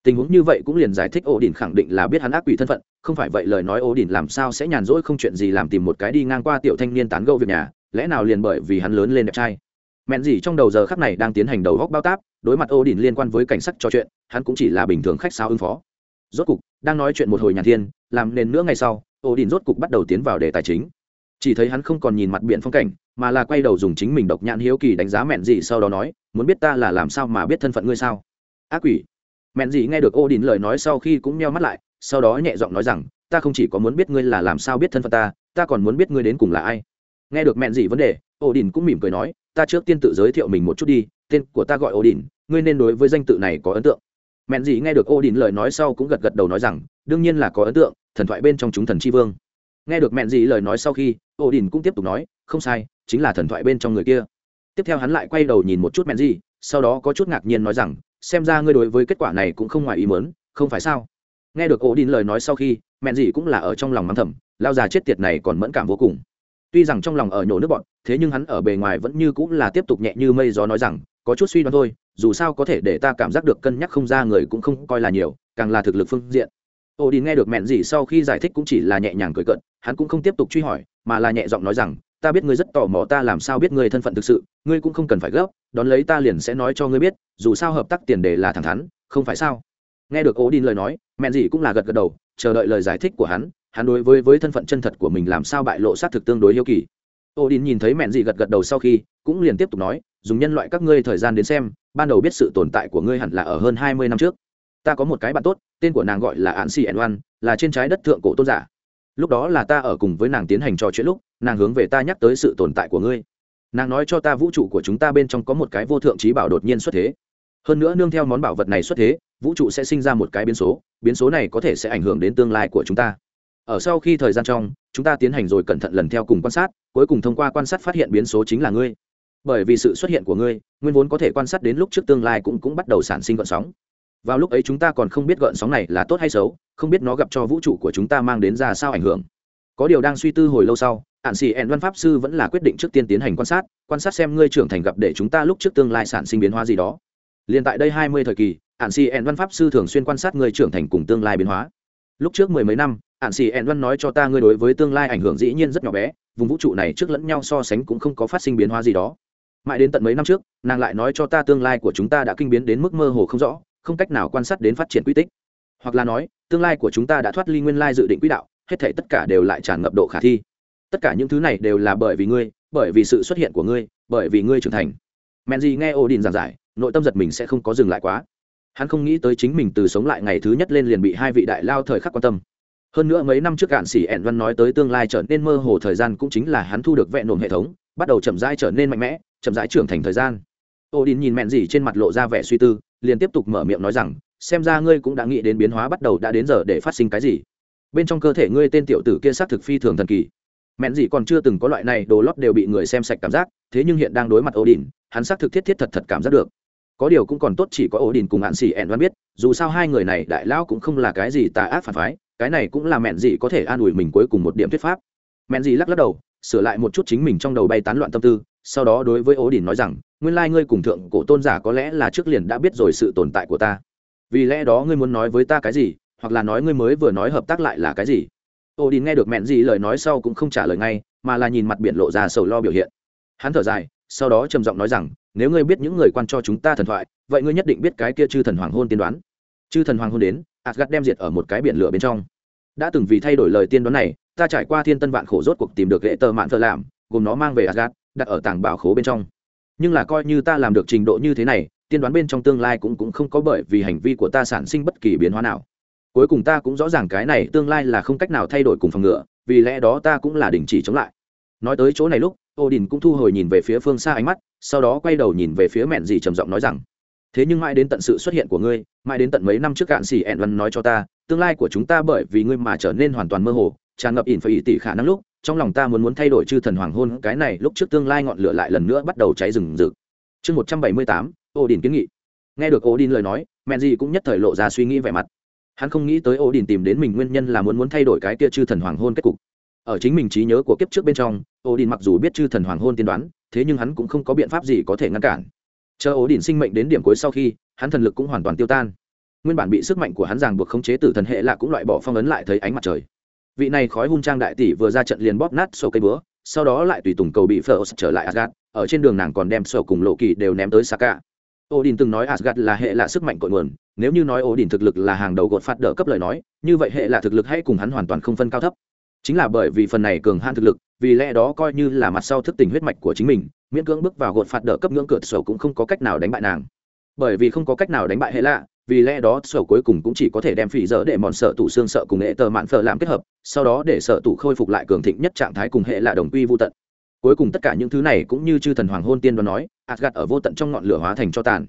tình huống như vậy cũng liền giải thích ổ đỉnh khẳng định là biết hắn ác quỷ thân phận, không phải vậy lời nói ổ đỉnh làm sao sẽ nhàn rỗi không chuyện gì làm tìm một cái đi ngang qua tiểu thanh niên tán gẫu việc nhà, lẽ nào liền bởi vì hắn lớn lên đẹp trai. Mẹn gì trong đầu giờ khắc này đang tiến hành đầu góc bao táp, đối mặt ổ đỉnh liên quan với cảnh sắc trò chuyện, hắn cũng chỉ là bình thường khách sao ứng phó. Rốt cục, đang nói chuyện một hồi nhàn thiên, làm nền nữa ngày sau ổ Đỉnh rốt cục bắt đầu tiến vào đề tài chính. Chỉ thấy hắn không còn nhìn mặt biển phong cảnh, mà là quay đầu dùng chính mình độc nhãn hiếu kỳ đánh giá mẹn gì sau đó nói, muốn biết ta là làm sao mà biết thân phận ngươi sao? Ác quỷ mẹn gì nghe được ô đình lời nói sau khi cũng meo mắt lại, sau đó nhẹ giọng nói rằng, ta không chỉ có muốn biết ngươi là làm sao biết thân phận ta ta còn muốn biết ngươi đến cùng là ai. Nghe được mẹn gì vấn đề, ô đình cũng mỉm cười nói, ta trước tiên tự giới thiệu mình một chút đi, tên của ta gọi ô đình, ngươi nên đối với danh tự này có ấn tượng. Mẹn gì nghe được ô đình lời nói sau cũng gật gật đầu nói rằng, đương nhiên là có ấn tượng, thần thoại bên trong chúng thần tri vương. Nghe được mẹn gì lời nói sau khi, ô đình cũng tiếp tục nói, không sai, chính là thần thoại bên trong người kia. Tiếp theo hắn lại quay đầu nhìn một chút mẹn gì sau đó có chút ngạc nhiên nói rằng xem ra ngươi đối với kết quả này cũng không ngoài ý mớn không phải sao? Nghe được ổ đin lời nói sau khi mẹn gì cũng là ở trong lòng mắng thầm, lao già chết tiệt này còn mẫn cảm vô cùng. Tuy rằng trong lòng ở nhổ nước bọn, thế nhưng hắn ở bề ngoài vẫn như cũng là tiếp tục nhẹ như mây gió nói rằng, có chút suy đoán thôi, dù sao có thể để ta cảm giác được cân nhắc không ra người cũng không coi là nhiều, càng là thực lực phương diện. Ổ đin nghe được mẹn gì sau khi giải thích cũng chỉ là nhẹ nhàng cười cận hắn cũng không tiếp tục truy hỏi, mà là nhẹ giọng nói rằng ta biết ngươi rất tò mò ta làm sao biết ngươi thân phận thực sự, ngươi cũng không cần phải gấp, đón lấy ta liền sẽ nói cho ngươi biết, dù sao hợp tác tiền đề là thẳng thắn, không phải sao? Nghe được ố đin lời nói mẹn gì cũng là gật gật đầu, chờ đợi lời giải thích của hắn hắn đối với với thân phận chân thật của mình làm sao bại lộ xác thực tương đối yêu kỳ. Ô đin nhìn thấy mẹn gì gật gật đầu sau khi, cũng liền tiếp tục nói, dùng nhân loại các ngươi thời gian đến xem, ban đầu biết sự tồn tại của ngươi hẳn là ở hơn hai mươi năm trước. Ta có một cái bạn tốt, tên của nàng gọi là an si ẩn oan là trên trái đất thượng cổ tôn giả. Lúc đó là ta ở cùng với nàng tiến hành trò chuyện lúc nàng hướng về ta nhắc tới sự tồn tại của ngươi. Nàng nói cho ta vũ trụ của chúng ta bên trong có một cái vô thượng trí bảo đột nhiên xuất thế. Hơn nữa nương theo món bảo vật này xuất thế, vũ trụ sẽ sinh ra một cái biến số biến số này có thể sẽ ảnh hưởng đến tương lai của chúng ta. Ở sau khi thời gian trong, chúng ta tiến hành rồi cẩn thận lần theo cùng quan sát, cuối cùng thông qua quan sát phát hiện biến số chính là ngươi. Bởi vì sự xuất hiện của ngươi nguyên vốn có thể quan sát đến lúc trước tương lai cũng cũng bắt đầu sản sinh gợn sóng. Vào lúc ấy chúng ta còn không biết gợn sóng này là tốt hay xấu, không biết nó gặp cho vũ trụ của chúng ta mang đến ra sao ảnh hưởng. Có điều đang suy tư hồi lâu sau ạn xì ẹn văn pháp sư vẫn là quyết định trước tiên tiến hành quan sát quan sát xem ngươi trưởng thành gặp để chúng ta lúc trước tương lai sản sinh biến hóa gì đó. Liền tại đây hai mươi thời kỳ ạn xì ẹn văn pháp sư thường xuyên quan sát ngươi trưởng thành cùng tương lai biến hóa. Lúc trước mười mấy năm ạn xì ẹn văn nói cho ta ngươi đối với tương lai ảnh hưởng dĩ nhiên rất nhỏ bé, vùng vũ trụ này trước lẫn nhau so sánh cũng không có phát sinh biến hóa gì đó. Mãi đến tận mấy năm trước, nàng lại nói cho ta tương lai của chúng ta đã kinh biến đến mức mơ hồ không rõ, không cách nào quan sát đến phát triển quy tích. Hoặc là nói, tương lai của chúng ta đã thoát ly nguyên lai dự định quỹ đạo, hết thể tất cả đều lại tràn ngập độ khả thi tất cả những thứ này đều là bởi vì ngươi, bởi vì sự xuất hiện của ngươi, bởi vì ngươi trưởng thành. Men gì nghe ổ đình giảng giải, nội tâm giật mình sẽ không có dừng lại quá. Hắn không nghĩ tới chính mình từ sống lại ngày thứ nhất lên liền bị hai vị đại lao thời khắc quan tâm. Hơn nữa mấy năm trước cạn xỉ ẹn văn nói tới tương lai trở nên mơ hồ thời gian cũng chính là hắn thu được vẹn nồm hệ thống, bắt đầu chậm rãi trở nên mạnh mẽ, chậm rãi trưởng thành thời gian. Ô đình nhìn mẹn gì trên mặt lộ ra vẻ suy tư, liền tiếp tục mở miệng nói rằng, xem ra ngươi cũng đã nghĩ đến biến hóa bắt đầu đã đến giờ để phát sinh cái gì. Bên trong cơ thể ngươi tên tiểu tử kia xác thực phi thường thần kỳ mẹn gì còn chưa từng có loại này đồ lót đều bị người xem sạch cảm giác, thế nhưng hiện đang đối mặt ổ đình hắn xác thực thiết thiết thật thật cảm giác được. Có điều cũng còn tốt chỉ có ổ đình cùng hạn xỉ ẹn văn biết, dù sao hai người này đại lão cũng không là cái gì tà ác phản phái, cái này cũng là mẹn gì có thể an ủi mình cuối cùng một điểm thuyết pháp. Mẹn gì lắc lắc đầu, sửa lại một chút chính mình trong đầu bay tán loạn tâm tư, sau đó đối với ổ đình nói rằng, nguyên lai ngươi cùng thượng cổ tôn giả có lẽ là trước liền đã biết rồi sự tồn tại của ta. Vì lẽ đó ngươi muốn nói với ta cái gì, hoặc là nói ngươi mới vừa nói hợp tác lại là cái gì? Ô đi nghe được mẹn gì lời nói sau cũng không trả lời ngay, mà là nhìn mặt biển lộ ra sầu lo biểu hiện. Hắn thở dài, sau đó trầm giọng nói rằng, nếu ngươi biết những người quan cho chúng ta thần thoại, vậy ngươi nhất định biết cái kia chư thần hoàng hôn tiên đoán. Chư thần hoàng hôn đến asgad đem diệt ở một cái biển lửa bên trong. Đã từng vì thay đổi lời tiên đoán này, ta trải qua thiên tân vạn khổ rốt cuộc tìm được hệ tờ mạn thợ làm, gồm nó mang về asgad đặt ở tảng bảo khố bên trong. Nhưng là coi như ta làm được trình độ như thế này, tiên đoán bên trong tương lai cũng cũng không có bởi vì hành vi của ta sản sinh bất kỳ biến hóa nào cuối cùng ta cũng rõ ràng cái này tương lai là không cách nào thay đổi cùng phòng ngựa, vì lẽ đó ta cũng là đình chỉ chống lại. Nói tới chỗ này lúc ô đình cũng thu hồi nhìn về phía phương xa ánh mắt, sau đó quay đầu nhìn về phía mẹn dì trầm giọng nói rằng, thế nhưng mãi đến tận sự xuất hiện của ngươi, mãi đến tận mấy năm trước cạn xì ẹn văn nói cho ta, tương lai của chúng ta bởi vì ngươi mà trở nên hoàn toàn mơ hồ, tràn ngập ỉn phải ỉ tỉ khả năng lúc, trong lòng ta muốn muốn thay đổi chư thần hoàng hôn, cái này lúc trước tương lai ngọn lửa lại lần nữa bắt đầu cháy rừng rực. Chương một trăm bảy mươi tám ô đình kiến nghị. Nghe được ô đình lời nói, mẹn dì cũng nhất thời lộ ra suy nghĩ vẻ mặt hắn không nghĩ tới ổ đình tìm đến mình nguyên nhân là muốn muốn thay đổi cái kia chư thần hoàng hôn kết cục. Ở chính mình trí nhớ của kiếp trước bên trong, ổ đình mặc dù biết chư thần hoàng hôn tiên đoán, thế nhưng hắn cũng không có biện pháp gì có thể ngăn cản. Chờ ổ đình sinh mệnh đến điểm cuối sau khi, hắn thần lực cũng hoàn toàn tiêu tan. Nguyên bản bị sức mạnh của hắn ràng buộc khống chế tử thần hệ lạ cũng loại bỏ phong ấn lại thấy ánh mặt trời. Vị này khói hung trang đại tỷ vừa ra trận liền bóp nát sổ cây búa, sau đó lại tùy tùng cầu bị phở trở lại asgad ở trên đường nàng còn đem sổ cùng lộ kỳ đều ném tới saka. Odin từng nói Asgard là hệ là sức mạnh cội nguồn, nếu như nói Odin thực lực là hàng đầu gột phát đỡ cấp lời nói, như vậy hệ là thực lực hay cùng hắn hoàn toàn không phân cao thấp. Chính là bởi vì phần này cường han thực lực, vì lẽ đó coi như là mặt sau thức tỉnh huyết mạch của chính mình, miễn cưỡng bước vào gột phạt đỡ cấp ngưỡng cửa sổ cũng không có cách nào đánh bại nàng. Bởi vì không có cách nào đánh bại hệ lạ, vì lẽ đó sở cuối cùng cũng chỉ có thể đem phỉ dở để mòn sợ tủ xương sợ cùng hệ tờ mạn phở làm kết hợp sau đó để sợ tủ khôi phục lại cường thịnh nhất trạng thái cùng hệ là đồng quy vô tận cuối cùng tất cả những thứ này cũng như chư thần hoàng hôn tiên đoán nói gạt ở vô tận trong ngọn lửa hóa thành cho tàn.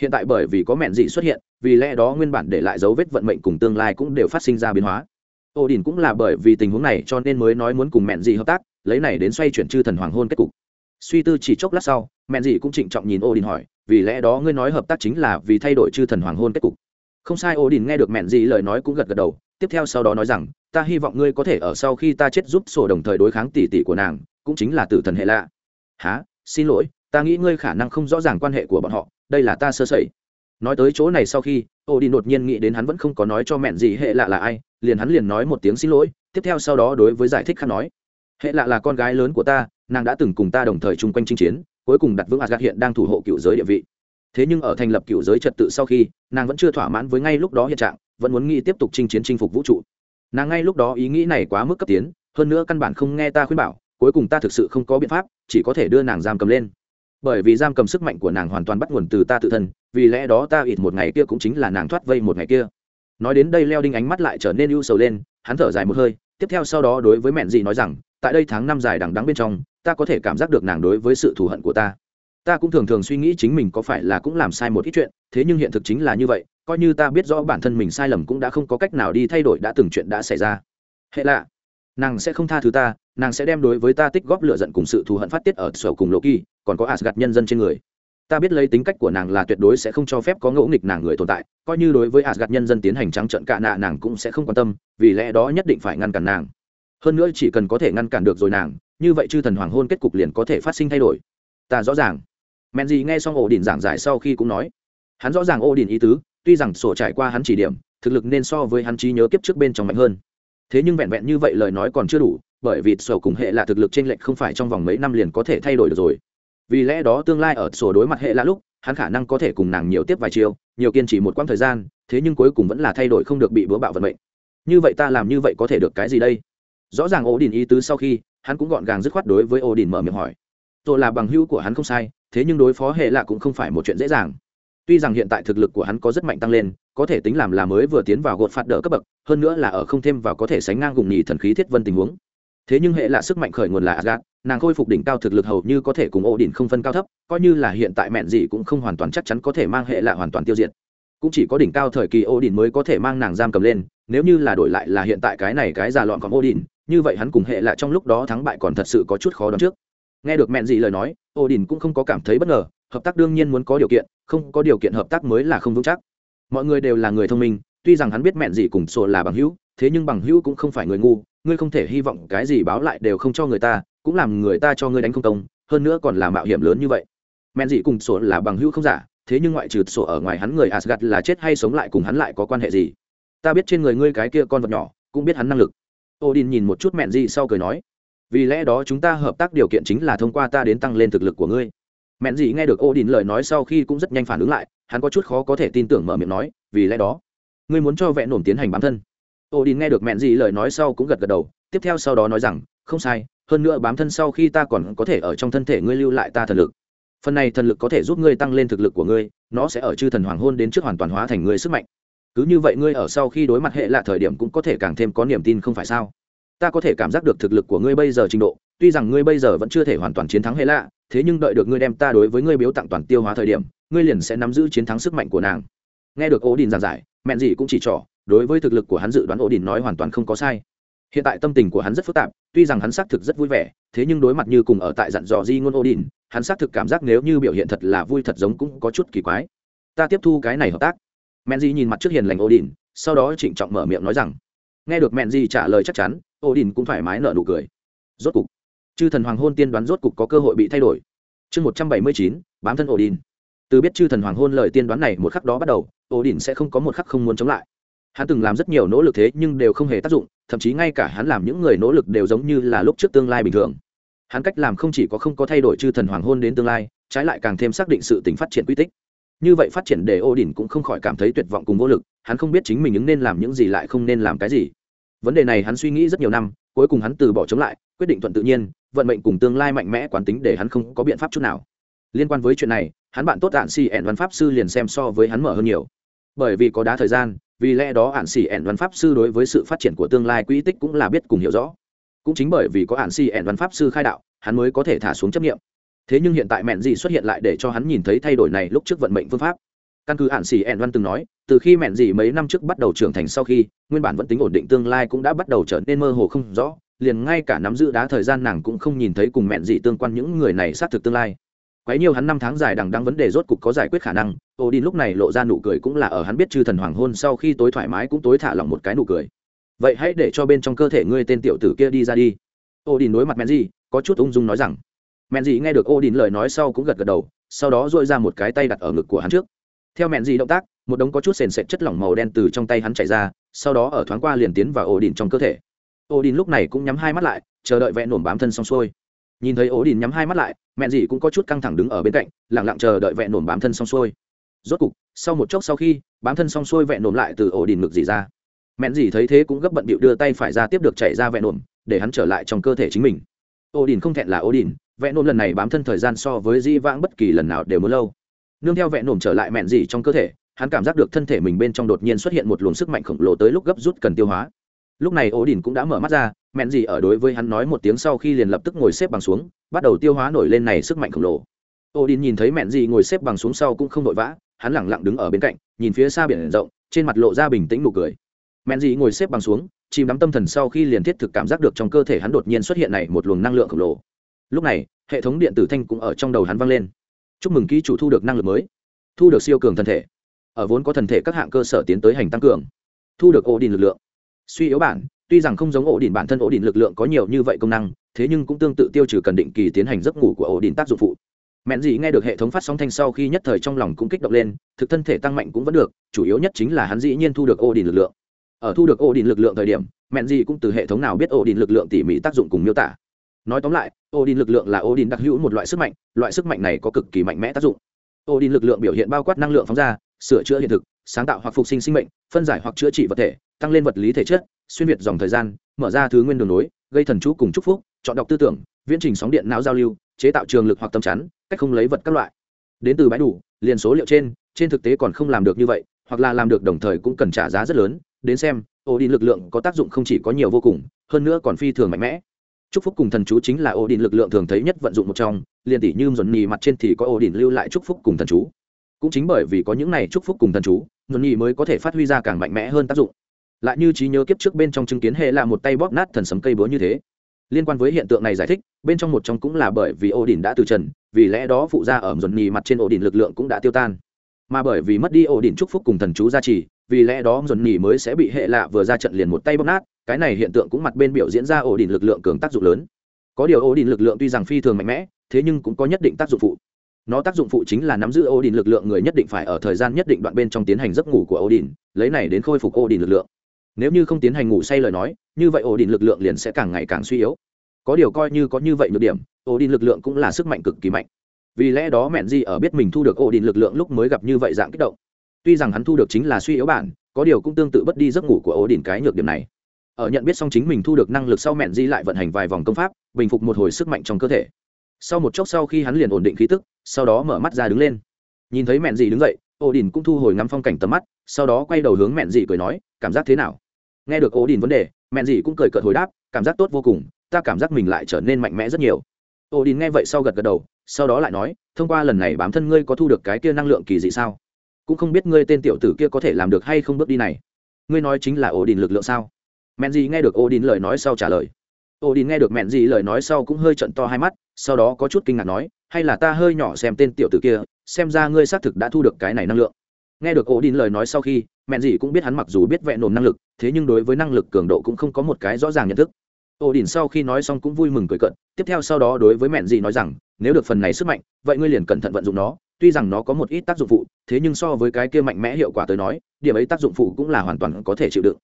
Hiện tại bởi vì có mẹn dị xuất hiện, vì lẽ đó nguyên bản để lại dấu vết vận mệnh cùng tương lai cũng đều phát sinh ra biến hóa. Ô đình cũng là bởi vì tình huống này cho nên mới nói muốn cùng mẹn dị hợp tác, lấy này đến xoay chuyển chư thần hoàng hôn kết cục. Suy tư chỉ chốc lát sau, mẹn dị cũng trịnh trọng nhìn ô đình hỏi, vì lẽ đó ngươi nói hợp tác chính là vì thay đổi chư thần hoàng hôn kết cục. Không sai ô đình nghe được mẹn dị lời nói cũng gật gật đầu, tiếp theo sau đó nói rằng, ta hy vọng ngươi có thể ở sau khi ta chết giúp sổ đồng thời đối kháng tỷ tỷ của nàng cũng chính là tử thần hệ lạ. Há xin lỗi, ta nghĩ ngươi khả năng không rõ ràng quan hệ của bọn họ, đây là ta sơ sẩy. Nói tới chỗ này sau khi ô đi đột nhiên nghĩ đến hắn vẫn không có nói cho mẹn gì hệ lạ là ai, liền hắn liền nói một tiếng xin lỗi, tiếp theo sau đó đối với giải thích khăn nói. Hệ lạ là con gái lớn của ta, nàng đã từng cùng ta đồng thời chung quanh chinh chiến, cuối cùng đặt vững asgad hiện đang thủ hộ cựu giới địa vị. Thế nhưng ở thành lập cựu giới trật tự sau khi, nàng vẫn chưa thỏa mãn với ngay lúc đó hiện trạng, vẫn muốn nghĩ tiếp tục chinh chiến chinh phục vũ trụ. Nàng ngay lúc đó ý nghĩ này quá mức cấp tiến, hơn nữa căn bản không nghe ta khuyên bảo cuối cùng ta thực sự không có biện pháp, chỉ có thể đưa nàng giam cầm lên. Bởi vì giam cầm sức mạnh của nàng hoàn toàn bắt nguồn từ ta tự thân, vì lẽ đó ta ít một ngày kia cũng chính là nàng thoát vây một ngày kia. Nói đến đây leo đinh ánh mắt lại trở nên ưu sầu lên, hắn thở dài một hơi, tiếp theo sau đó đối với mẹn dị nói rằng, tại đây tháng năm dài đằng đắng bên trong, ta có thể cảm giác được nàng đối với sự thù hận của ta. Ta cũng thường thường suy nghĩ chính mình có phải là cũng làm sai một ít chuyện, thế nhưng hiện thực chính là như vậy, coi như ta biết rõ bản thân mình sai lầm cũng đã không có cách nào đi thay đổi, đã từng chuyện đã xảy ra. Hệ lạ nàng sẽ không tha thứ ta, nàng sẽ đem đối với ta tích góp lựa giận cùng sự thù hận phát tiết ở sở cùng lộ kỳ, còn có asgad nhân dân trên người. Ta biết lấy tính cách của nàng là tuyệt đối sẽ không cho phép có ngẫu nghịch nàng người tồn tại, coi như đối với asgad nhân dân tiến hành trắng trận cạ nạ nàng cũng sẽ không quan tâm, vì lẽ đó nhất định phải ngăn cản nàng. Hơn nữa chỉ cần có thể ngăn cản được rồi nàng, như vậy chư thần hoàng hôn kết cục liền có thể phát sinh thay đổi. Ta rõ ràng. Men gì nghe xong ổ đỉnh giảng giải sau khi cũng nói. Hắn rõ ràng ổ đỉnh ý tứ, tuy rằng sổ trải qua hắn chỉ điểm, thực lực nên so với hắn trí nhớ kiếp trước bên trong mạnh hơn thế nhưng vẹn vẹn như vậy lời nói còn chưa đủ, bởi vì sổ cùng hệ là thực lực trên lệch không phải trong vòng mấy năm liền có thể thay đổi được rồi. Vì lẽ đó tương lai ở sổ đối mặt hệ là lúc, hắn khả năng có thể cùng nàng nhiều tiếp vài chiều nhiều kiên trì một quãng thời gian, thế nhưng cuối cùng vẫn là thay đổi không được bị bữa bạo vận mệnh. Như vậy ta làm như vậy có thể được cái gì đây? Rõ ràng ổ đình ý tứ sau khi, hắn cũng gọn gàng dứt khoát đối với ổ đình mở miệng hỏi. Tôi là bằng hữu của hắn không sai, thế nhưng đối phó hệ lạ cũng không phải một chuyện dễ dàng tuy rằng hiện tại thực lực của hắn có rất mạnh tăng lên có thể tính làm là mới vừa tiến vào gột phạt đỡ cấp bậc hơn nữa là ở không thêm vào có thể sánh ngang gùng nhì thần khí thiết vân tình huống. Thế nhưng hệ là sức mạnh khởi nguồn là Asgard, nàng khôi phục đỉnh cao thực lực hầu như có thể cùng ổ đỉnh không phân cao thấp coi như là hiện tại mẹn gì cũng không hoàn toàn chắc chắn có thể mang hệ lạ hoàn toàn tiêu diệt. Cũng chỉ có đỉnh cao thời kỳ ổ đỉnh mới có thể mang nàng giam cầm lên nếu như là đổi lại là hiện tại cái này cái già lọn còn ổ đỉnh như vậy hắn cùng hệ lạ trong lúc đó thắng bại còn thật sự có chút khó đoán trước. Nghe được mẹn gì lời nói ổ đỉnh cũng không có cảm thấy bất ngờ hợp tác đương nhiên muốn có điều kiện, không có điều kiện hợp tác mới là không vững chắc. Mọi người đều là người thông minh, tuy rằng hắn biết mẹn gì cùng sổ là bằng hữu, thế nhưng bằng hữu cũng không phải người ngu, ngươi không thể hy vọng cái gì báo lại đều không cho người ta, cũng làm người ta cho ngươi đánh không công, hơn nữa còn là mạo hiểm lớn như vậy. Mẹn gì cùng sổ là bằng hữu không giả, thế nhưng ngoại trừ sổ ở ngoài hắn người asgad là chết hay sống lại cùng hắn lại có quan hệ gì? Ta biết trên người ngươi cái kia con vật nhỏ, cũng biết hắn năng lực. Odin nhìn một chút mẹn gì sau cười nói, vì lẽ đó chúng ta hợp tác điều kiện chính là thông qua ta đến tăng lên thực lực của ngươi mẹn gì nghe được odin lời nói sau khi cũng rất nhanh phản ứng lại, hắn có chút khó có thể tin tưởng mở miệng nói, vì lẽ đó, ngươi muốn cho vẹn nổm tiến hành bám thân. Odin nghe được mẹn gì lời nói sau cũng gật gật đầu, tiếp theo sau đó nói rằng, không sai, hơn nữa bám thân sau khi ta còn có thể ở trong thân thể ngươi lưu lại ta thần lực. Phần này thần lực có thể giúp ngươi tăng lên thực lực của ngươi, nó sẽ ở chư thần hoàng hôn đến trước hoàn toàn hóa thành ngươi sức mạnh. Cứ như vậy ngươi ở sau khi đối mặt hệ lạ thời điểm cũng có thể càng thêm có niềm tin không phải sao? Ta có thể cảm giác được thực lực của ngươi bây giờ trình độ, tuy rằng ngươi bây giờ vẫn chưa thể hoàn toàn chiến thắng hệ lạ, thế nhưng đợi được ngươi đem ta đối với ngươi biếu tặng toàn tiêu hóa thời điểm, ngươi liền sẽ nắm giữ chiến thắng sức mạnh của nàng. Nghe được ố đình giảng giải mẹn gì cũng chỉ trỏ, đối với thực lực của hắn dự đoán ố đình nói hoàn toàn không có sai. Hiện tại tâm tình của hắn rất phức tạp, tuy rằng hắn xác thực rất vui vẻ, thế nhưng đối mặt như cùng ở tại dặn dò di ngôn ố đình hắn xác thực cảm giác nếu như biểu hiện thật là vui thật giống cũng có chút kỳ quái. Ta tiếp thu cái này hợp tác. Mẹn gì nhìn mặt trước hiền lành ố đình sau đó trịnh trọng mở miệng nói rằng, nghe được mẹn gì trả lời chắc chắn Ô đình cũng thoải mái nợ nụ cười. Rốt cục, chư thần hoàng hôn tiên đoán rốt cục có cơ hội bị thay đổi. Chương một trăm bảy mươi chín, bám thân ổ đình từ biết chư thần hoàng hôn lời tiên đoán này một khắc đó bắt đầu ổ đình sẽ không có một khắc không muốn chống lại. Hắn từng làm rất nhiều nỗ lực thế nhưng đều không hề tác dụng, thậm chí ngay cả hắn làm những người nỗ lực đều giống như là lúc trước tương lai bình thường. Hắn cách làm không chỉ có không có thay đổi chư thần hoàng hôn đến tương lai, trái lại càng thêm xác định sự tính phát triển quy tích. Như vậy phát triển để ô đình cũng không khỏi cảm thấy tuyệt vọng cùng vô lực, hắn không biết chính mình ứng nên làm những gì lại không nên làm cái gì vấn đề này hắn suy nghĩ rất nhiều năm, cuối cùng hắn từ bỏ chống lại, quyết định thuận tự nhiên, vận mệnh cùng tương lai mạnh mẽ quán tính để hắn không có biện pháp chút nào. Liên quan với chuyện này, hắn bạn tốt ạn xì ẻn văn pháp sư liền xem so với hắn mở hơn nhiều. Bởi vì có đá thời gian, vì lẽ đó ạn xì ẻn văn pháp sư đối với sự phát triển của tương lai quỹ tích cũng là biết cùng hiểu rõ. Cũng chính bởi vì có ạn xì ẻn văn pháp sư khai đạo, hắn mới có thể thả xuống chấp nghiệm thế nhưng hiện tại mẹn gì xuất hiện lại để cho hắn nhìn thấy thay đổi này lúc trước vận mệnh phương pháp căn cứ hạn xỉ ẻn văn từng nói, từ khi mẹn dị mấy năm trước bắt đầu trưởng thành sau khi, nguyên bản vẫn tính ổn định tương lai cũng đã bắt đầu trở nên mơ hồ không rõ, liền ngay cả nắm giữ đá thời gian nàng cũng không nhìn thấy cùng mẹn dị tương quan những người này xác thực tương lai. Quấy nhiều hắn năm tháng dài đằng đăng vấn đề rốt cục có giải quyết khả năng, odin lúc này lộ ra nụ cười cũng là ở hắn biết chư thần hoàng hôn sau khi tối thoải mái cũng tối thả lỏng một cái nụ cười. Vậy hãy để cho bên trong cơ thể ngươi tên tiểu tử kia đi ra đi. Odin đối mặt mẹn dị có chút ung dung nói rằng. Mẹn dị nghe được odin lời nói sau cũng gật gật đầu, sau đó dội ra một cái tay đặt ở ngực của hắn trước theo mẹn gì động tác, một đống có chút sền sệt chất lỏng màu đen từ trong tay hắn chảy ra, sau đó ở thoáng qua liền tiến vào odin trong cơ thể. Odin lúc này cũng nhắm hai mắt lại, chờ đợi vẹn nổm bám thân xong xuôi. Nhìn thấy ố đình nhắm hai mắt lại, mẹn gì cũng có chút căng thẳng đứng ở bên cạnh lẳng lặng chờ đợi vẹn nổm bám thân xong xuôi. Rốt cục, sau một chốc sau khi, bám thân xong xuôi vẹn nổm lại từ ổ đình ngực gì ra. Mẹn gì thấy thế cũng gấp bận bịu đưa tay phải ra tiếp được chạy ra vẹn nổm, để hắn trở lại trong cơ thể chính mình. Ổ đình không thẹn là ổ đình vẹn nổm lần này bám thân thời gian so với di vãng bất kỳ lần nào đều muốn lâu nương theo vẹn nổm trở lại mẹn gì trong cơ thể, hắn cảm giác được thân thể mình bên trong đột nhiên xuất hiện một luồng sức mạnh khổng lồ tới lúc gấp rút cần tiêu hóa. Lúc này ổ đình cũng đã mở mắt ra, mẹn gì ở đối với hắn nói một tiếng sau khi liền lập tức ngồi xếp bằng xuống, bắt đầu tiêu hóa nổi lên này sức mạnh khổng lồ. Ổ đình nhìn thấy mẹn gì ngồi xếp bằng xuống sau cũng không vội vã, hắn lẳng lặng đứng ở bên cạnh, nhìn phía xa biển rộng, trên mặt lộ ra bình tĩnh nụ cười. Mẹn gì ngồi xếp bằng xuống, chìm đắm tâm thần sau khi liền thiết thực cảm giác được trong cơ thể hắn đột nhiên xuất hiện này một luồng năng lượng khổng lồ. Lúc này, hệ thống điện tử thanh cũng ở trong đầu hắn vang lên chúc mừng ký chủ thu được năng lực mới. Thu được siêu cường thân thể. Ở vốn có thần thể các hạng cơ sở tiến tới hành tăng cường. Thu được ổ đình lực lượng. Suy yếu bản, tuy rằng không giống ổ đỉnh bản thân ổ đỉnh lực lượng có nhiều như vậy công năng, thế nhưng cũng tương tự tiêu trừ cần định kỳ tiến hành giấc ngủ của ổ đỉnh tác dụng phụ. Mẹn gì nghe được hệ thống phát sóng thanh sau khi nhất thời trong lòng cũng kích động lên, thực thân thể tăng mạnh cũng vẫn được, chủ yếu nhất chính là hắn dĩ nhiên thu được ổ đỉnh lực lượng. Ở thu được ổ đỉnh lực lượng thời điểm, mẹn gì cũng từ hệ thống nào biết ổ đỉnh lực lượng tỉ mỉ tác dụng cùng miêu tả nói tóm lại, Odin lực lượng là Odin đặc hữu một loại sức mạnh, loại sức mạnh này có cực kỳ mạnh mẽ tác dụng. Odin lực lượng biểu hiện bao quát năng lượng phóng ra, sửa chữa hiện thực, sáng tạo hoặc phục sinh sinh mệnh, phân giải hoặc chữa trị vật thể, tăng lên vật lý thể chất, xuyên việt dòng thời gian, mở ra thứ nguyên đường nối, gây thần chú cùng chúc phúc, chọn đọc tư tưởng, viễn trình sóng điện não giao lưu, chế tạo trường lực hoặc tâm chắn, cách không lấy vật các loại. Đến từ bãi đủ, liền số liệu trên trên thực tế còn không làm được như vậy, hoặc là làm được đồng thời cũng cần trả giá rất lớn. Đến xem ổ đi lực lượng có tác dụng không chỉ có nhiều vô cùng, hơn nữa còn phi thường mạnh mẽ chúc phúc cùng thần chú chính là ổ đi lực lượng thường thấy nhất vận dụng một trong, liền tỷ như dồn nhì mặt trên thì có ổ đỉnh lưu lại chúc phúc cùng thần chú. Cũng chính bởi vì có những này chúc phúc cùng thần chú dồn nhì mới có thể phát huy ra càng mạnh mẽ hơn tác dụng. Lại như trí nhớ kiếp trước bên trong chứng kiến hệ là một tay bóp nát thần sấm cây búa như thế. Liên quan với hiện tượng này giải thích, bên trong một trong cũng là bởi vì ổ đỉnh đã từ trần, vì lẽ đó phụ ra ở dồn nhì mặt trên ổ đỉnh lực lượng cũng đã tiêu tan. Mà bởi vì mất đi ổ đỉnh chúc phúc cùng thần chú gia trì, vì lẽ đó dồn nhì mới sẽ bị hệ lạ vừa ra trận liền một tay bóp nát cái này hiện tượng cũng mặt bên biểu diễn ra ổ đỉnh lực lượng cường tác dụng lớn. Có điều ổ đỉnh lực lượng tuy rằng phi thường mạnh mẽ, thế nhưng cũng có nhất định tác dụng phụ. Nó tác dụng phụ chính là nắm giữ ổ đỉnh lực lượng người nhất định phải ở thời gian nhất định đoạn bên trong tiến hành giấc ngủ của ổ đỉnh, lấy này đến khôi phục ổ đỉnh lực lượng. Nếu như không tiến hành ngủ say lời nói, như vậy ổ đỉnh lực lượng liền sẽ càng ngày càng suy yếu. Có điều coi như có như vậy nhược điểm, ổ đỉnh lực lượng cũng là sức mạnh cực kỳ mạnh. Vì lẽ đó mẹn di ở biết mình thu được ổ đỉnh lực lượng lúc mới gặp như vậy dạng kích động. Tuy rằng hắn thu được chính là suy yếu bản, có điều cũng tương tự bất đi giấc ngủ của ổ đỉnh cái nhược điểm này ở nhận biết xong chính mình thu được năng lực sau mẹn di lại vận hành vài vòng công pháp, bình phục một hồi sức mạnh trong cơ thể. Sau một chốc sau khi hắn liền ổn định khí tức, sau đó mở mắt ra đứng lên. Nhìn thấy mẹn di đứng dậy ổ đình cũng thu hồi ngắm phong cảnh tầm mắt, sau đó quay đầu hướng mẹn di cười nói, cảm giác thế nào? Nghe được ổ đình vấn đề, mẹn di cũng cười cợt hồi đáp, cảm giác tốt vô cùng, ta cảm giác mình lại trở nên mạnh mẽ rất nhiều. Ổ đình nghe vậy sau gật gật đầu, sau đó lại nói, thông qua lần này bám thân ngươi có thu được cái kia năng lượng kỳ dị sao? Cũng không biết ngươi tên tiểu tử kia có thể làm được hay không bước đi này. Ngươi nói chính là ổ đình lực lượng sao? Mẹn dì nghe được Odin lời nói sau trả lời. Odin nghe được mẹn dì lời nói sau cũng hơi trận to hai mắt, sau đó có chút kinh ngạc nói, hay là ta hơi nhỏ xem tên tiểu tử kia, xem ra ngươi xác thực đã thu được cái này năng lượng. Nghe được Odin lời nói sau khi, mẹn dì cũng biết hắn mặc dù biết vẹn nổm năng lực, thế nhưng đối với năng lực cường độ cũng không có một cái rõ ràng nhận thức. Odin sau khi nói xong cũng vui mừng cười cận tiếp theo sau đó đối với mẹn dì nói rằng, nếu được phần này sức mạnh, vậy ngươi liền cẩn thận vận dụng nó, tuy rằng nó có một ít tác dụng phụ, thế nhưng so với cái kia mạnh mẽ hiệu quả tới nói, điểm ấy tác dụng phụ cũng là hoàn toàn có thể chịu đựng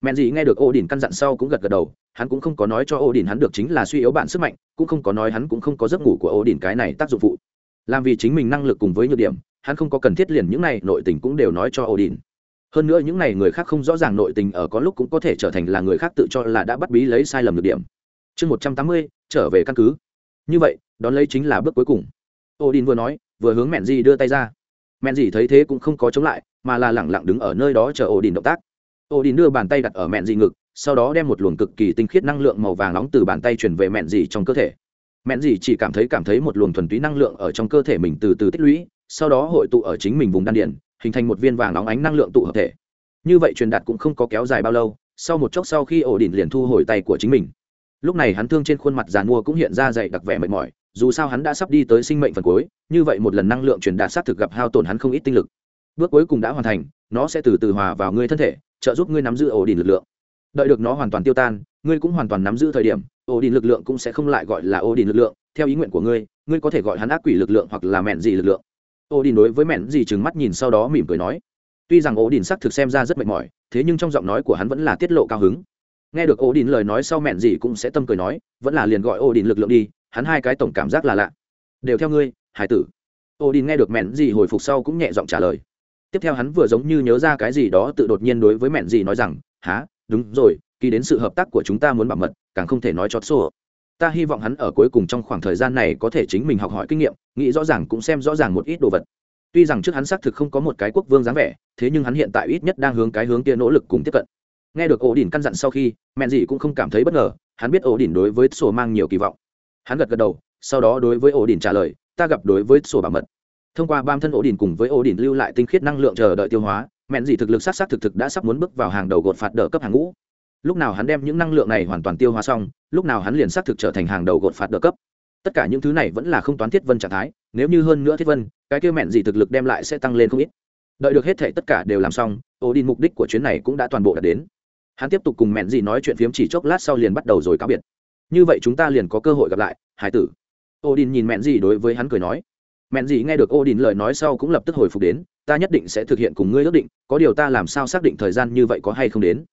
mẹn gì nghe được ô đình căn dặn sau cũng gật gật đầu hắn cũng không có nói cho ô đình hắn được chính là suy yếu bản sức mạnh cũng không có nói hắn cũng không có giấc ngủ của ô đình cái này tác dụng phụ làm vì chính mình năng lực cùng với nhược điểm hắn không có cần thiết liền những này nội tình cũng đều nói cho Odin. Hơn nữa những này người khác không rõ ràng nội tình ở có lúc cũng có thể trở thành là người khác tự cho là đã bắt bí lấy sai lầm nhược điểm. Chương một trăm tám mươi trở về căn cứ. Như vậy, đón lấy chính là bước cuối cùng. Odin vừa nói, vừa hướng Mện Di đưa tay ra. Mện Di thấy thế cũng không có chống lại, mà là lẳng lặng đứng ở nơi đó chờ ô đình động tác ổ đi đưa bàn tay đặt ở mẹn dị ngực, sau đó đem một luồng cực kỳ tinh khiết năng lượng màu vàng nóng từ bàn tay chuyển về mẹn dị trong cơ thể. Mẹn dị chỉ cảm thấy cảm thấy một luồng thuần túy năng lượng ở trong cơ thể mình từ từ tích lũy, sau đó hội tụ ở chính mình vùng đan điển hình thành một viên vàng nóng ánh năng lượng tụ hợp thể. Như vậy truyền đạt cũng không có kéo dài bao lâu, sau một chốc sau khi ổ đỉnh liền thu hồi tay của chính mình. Lúc này hắn thương trên khuôn mặt giàn mua cũng hiện ra dày đặc vẻ mệt mỏi, dù sao hắn đã sắp đi tới sinh mệnh phần cuối, như vậy một lần năng lượng truyền đạt xác thực gặp hao tổn hắn không ít tinh lực. Bước cuối cùng đã hoàn thành, nó sẽ từ từ hòa vào ngươi thân thể trợ giúp ngươi nắm giữ ổ đỉnh lực lượng. Đợi được nó hoàn toàn tiêu tan, ngươi cũng hoàn toàn nắm giữ thời điểm, ổ đỉnh lực lượng cũng sẽ không lại gọi là ổ đỉnh lực lượng. Theo ý nguyện của ngươi ngươi có thể gọi hắn ác quỷ lực lượng hoặc là mẹn gì lực lượng. Ổ đỉnh đối với mẹn gì trừng mắt nhìn sau đó mỉm cười nói, tuy rằng ổ đỉnh sắc thực xem ra rất mệt mỏi, thế nhưng trong giọng nói của hắn vẫn là tiết lộ cao hứng. Nghe được ổ đỉnh lời nói sau mẹn gì cũng sẽ tâm cười nói, vẫn là liền gọi ổ đỉnh lực lượng đi, hắn hai cái tổng cảm giác là lạ. Đều theo ngươi, hải tử. Ổ đỉnh nghe được mẹn gì hồi phục sau cũng nhẹ giọng trả lời tiếp theo hắn vừa giống như nhớ ra cái gì đó tự đột nhiên đối với mẹn gì nói rằng há đúng rồi khi đến sự hợp tác của chúng ta muốn bảo mật, càng không thể nói cho số ta hy vọng hắn ở cuối cùng trong khoảng thời gian này có thể chính mình học hỏi kinh nghiệm, nghĩ rõ ràng cũng xem rõ ràng một ít đồ vật. Tuy rằng trước hắn xác thực không có một cái quốc vương dáng vẻ, thế nhưng hắn hiện tại ít nhất đang hướng cái hướng kia nỗ lực cùng tiếp cận. Nghe được ổ đỉnh căn dặn sau khi, mẹn gì cũng không cảm thấy bất ngờ, hắn biết ổ đỉnh đối với sổ mang nhiều kỳ vọng. Hắn gật gật đầu, sau đó đối với ổ đỉnh trả lời, ta gặp đối với sổ bảo mật thông qua bam thân ổ đỉnh cùng với ổ đỉnh lưu lại tinh khiết năng lượng chờ đợi tiêu hóa, mẹn gì thực lực sát t thực thực đã sắp muốn bước vào hàng đầu gột phạt đỡ cấp hàng ngũ. Lúc nào hắn đem những năng lượng này hoàn toàn tiêu hóa xong, lúc nào hắn liền xác thực trở thành hàng đầu gột phạt đỡ cấp. Tất cả những thứ này vẫn là không toán thiết vân trạng thái, nếu như hơn nữa thiết vân, cái kia mẹn gì thực lực đem lại sẽ tăng lên không ít. Đợi được hết thể tất cả đều làm xong ổ đỉnh mục đích của chuyến này cũng đã toàn bộ đạt đến. Hắn tiếp tục cùng mẹn gì nói chuyện phiếm chỉ chốc lát sau liền bắt đầu rồi cáo biệt. Như vậy chúng ta liền có cơ hội gặp lại, hải tử. Odin nhìn mẹn gì đối với hắn cười nói mẹn gì nghe được odin lời nói sau cũng lập tức hồi phục đến, ta nhất định sẽ thực hiện cùng ngươi ước định, có điều ta làm sao xác định thời gian như vậy có hay không đến?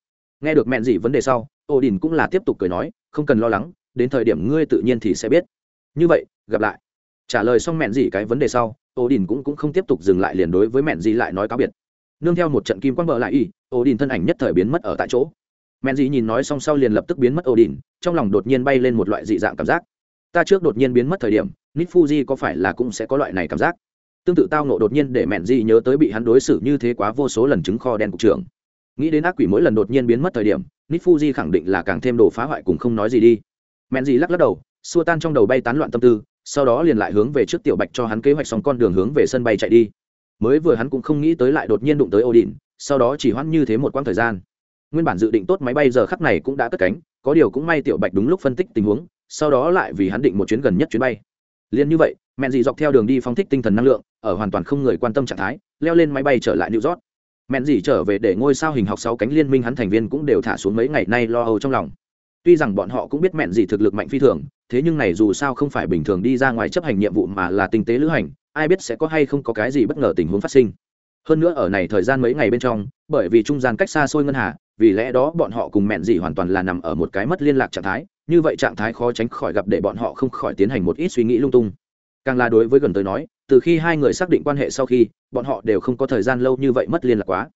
Nghe được mẹn gì vấn đề sau, odin cũng là tiếp tục cười nói, không cần lo lắng, đến thời điểm ngươi tự nhiên thì sẽ biết. Như vậy, gặp lại. Trả lời xong mẹn gì cái vấn đề sau, odin cũng cũng không tiếp tục dừng lại liền đối với mẹn gì lại nói cáo biệt. Nương theo một trận kim quang bờ lại y, odin thân ảnh nhất thời biến mất ở tại chỗ. Mẹn gì nhìn nói xong sau liền lập tức biến mất odin, trong lòng đột nhiên bay lên một loại dị dạng cảm giác. Ta trước đột nhiên biến mất thời điểm nít fuji có phải là cũng sẽ có loại này cảm giác? Tương tự tao nộ đột nhiên để mẹn gì nhớ tới bị hắn đối xử như thế quá vô số lần chứng kho đen cục trưởng. Nghĩ đến ác quỷ mỗi lần đột nhiên biến mất thời điểm nít fuji khẳng định là càng thêm đồ phá hoại cùng không nói gì đi. Mẹn gì lắc lắc đầu xua tan trong đầu bay tán loạn tâm tư sau đó liền lại hướng về trước tiểu bạch cho hắn kế hoạch xong con đường hướng về sân bay chạy đi. Mới vừa hắn cũng không nghĩ tới lại đột nhiên đụng tới Odin, sau đó chỉ hoãn như thế một quãng thời gian. Nguyên bản dự định tốt máy bay giờ khắc này cũng đã cất cánh có điều cũng may tiểu bạch đúng lúc phân tích tình huống sau đó lại vì hắn định một chuyến gần nhất chuyến bay liên như vậy, mẹ dì dọc theo đường đi phóng thích tinh thần năng lượng, ở hoàn toàn không người quan tâm trạng thái, leo lên máy bay trở lại new york. Mẹ dị trở về để ngôi sao hình học sáu cánh liên minh hắn thành viên cũng đều thả xuống mấy ngày nay lo âu trong lòng. Tuy rằng bọn họ cũng biết mẹ dì thực lực mạnh phi thường, thế nhưng này dù sao không phải bình thường đi ra ngoài chấp hành nhiệm vụ mà là tinh tế lữ hành, ai biết sẽ có hay không có cái gì bất ngờ tình huống phát sinh. Hơn nữa ở này thời gian mấy ngày bên trong, bởi vì trung gian cách xa xôi ngân hà vì lẽ đó bọn họ cùng mẹn gì hoàn toàn là nằm ở một cái mất liên lạc trạng thái, như vậy trạng thái khó tránh khỏi gặp để bọn họ không khỏi tiến hành một ít suy nghĩ lung tung. Càng là đối với gần tới nói, từ khi hai người xác định quan hệ sau khi, bọn họ đều không có thời gian lâu như vậy mất liên lạc quá.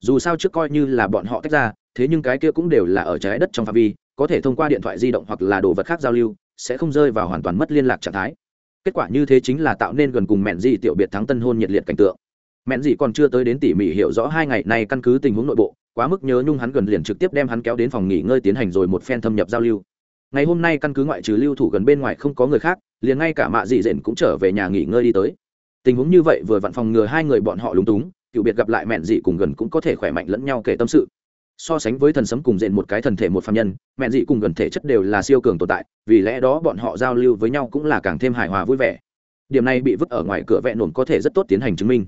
Dù sao trước coi như là bọn họ tách ra, thế nhưng cái kia cũng đều là ở trái đất trong phạm vi, có thể thông qua điện thoại di động hoặc là đồ vật khác giao lưu, sẽ không rơi vào hoàn toàn mất liên lạc trạng thái. Kết quả như thế chính là tạo nên gần cùng mẹn gì tiểu biệt thắng tân hôn nhiệt liệt cảnh tượng mẹn gì còn chưa tới đến tỉ mỉ hiểu rõ hai ngày này căn cứ tình huống nội bộ, quá mức nhớ nhung hắn gần liền trực tiếp đem hắn kéo đến phòng nghỉ ngơi tiến hành rồi một phen thâm nhập giao lưu. Ngày hôm nay căn cứ ngoại trừ lưu thủ gần bên ngoài không có người khác, liền ngay cả mạ dị dện cũng trở về nhà nghỉ ngơi đi tới. Tình huống như vậy vừa vặn phòng ngừa hai người bọn họ lúng túng, cựu biệt gặp lại mẹn dị cùng gần cũng có thể khỏe mạnh lẫn nhau kể tâm sự. So sánh với thần sấm cùng dện một cái thần thể một phạm nhân, mẹn dị cùng gần thể chất đều là siêu cường tồn tại, vì lẽ đó bọn họ giao lưu với nhau cũng là càng thêm hài hòa vui vẻ. Điểm này bị vứt ở ngoài cửa vẹn nổn có thể rất tốt tiến hành chứng minh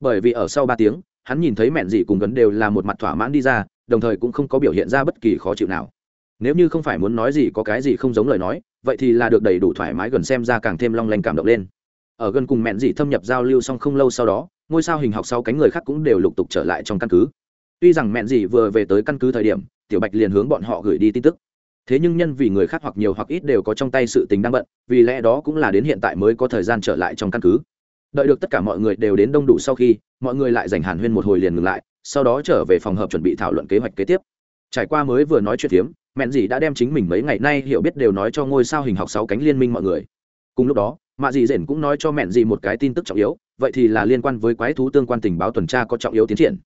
bởi vì ở sau ba tiếng, hắn nhìn thấy mẹn dị cùng gần đều là một mặt thỏa mãn đi ra, đồng thời cũng không có biểu hiện ra bất kỳ khó chịu nào. Nếu như không phải muốn nói gì có cái gì không giống lời nói, vậy thì là được đầy đủ thoải mái gần xem ra càng thêm long lanh cảm động lên. Ở gần cùng mẹn dị thâm nhập giao lưu xong không lâu sau đó, ngôi sao hình học sau cánh người khác cũng đều lục tục trở lại trong căn cứ. Tuy rằng mẹn dị vừa về tới căn cứ thời điểm, tiểu bạch liền hướng bọn họ gửi đi tin tức. Thế nhưng nhân vì người khác hoặc nhiều hoặc ít đều có trong tay sự tình đang bận, vì lẽ đó cũng là đến hiện tại mới có thời gian trở lại trong căn cứ đợi được tất cả mọi người đều đến đông đủ sau khi, mọi người lại dành hàn huyên một hồi liền ngừng lại, sau đó trở về phòng hợp chuẩn bị thảo luận kế hoạch kế tiếp. Trải qua mới vừa nói chuyện phiếm, mẹn dì đã đem chính mình mấy ngày nay hiểu biết đều nói cho ngôi sao hình học sáu cánh liên minh mọi người. Cùng lúc đó, mạ dì dển cũng nói cho mẹn dì một cái tin tức trọng yếu, vậy thì là liên quan với quái thú tương quan tình báo tuần tra có trọng yếu tiến triển.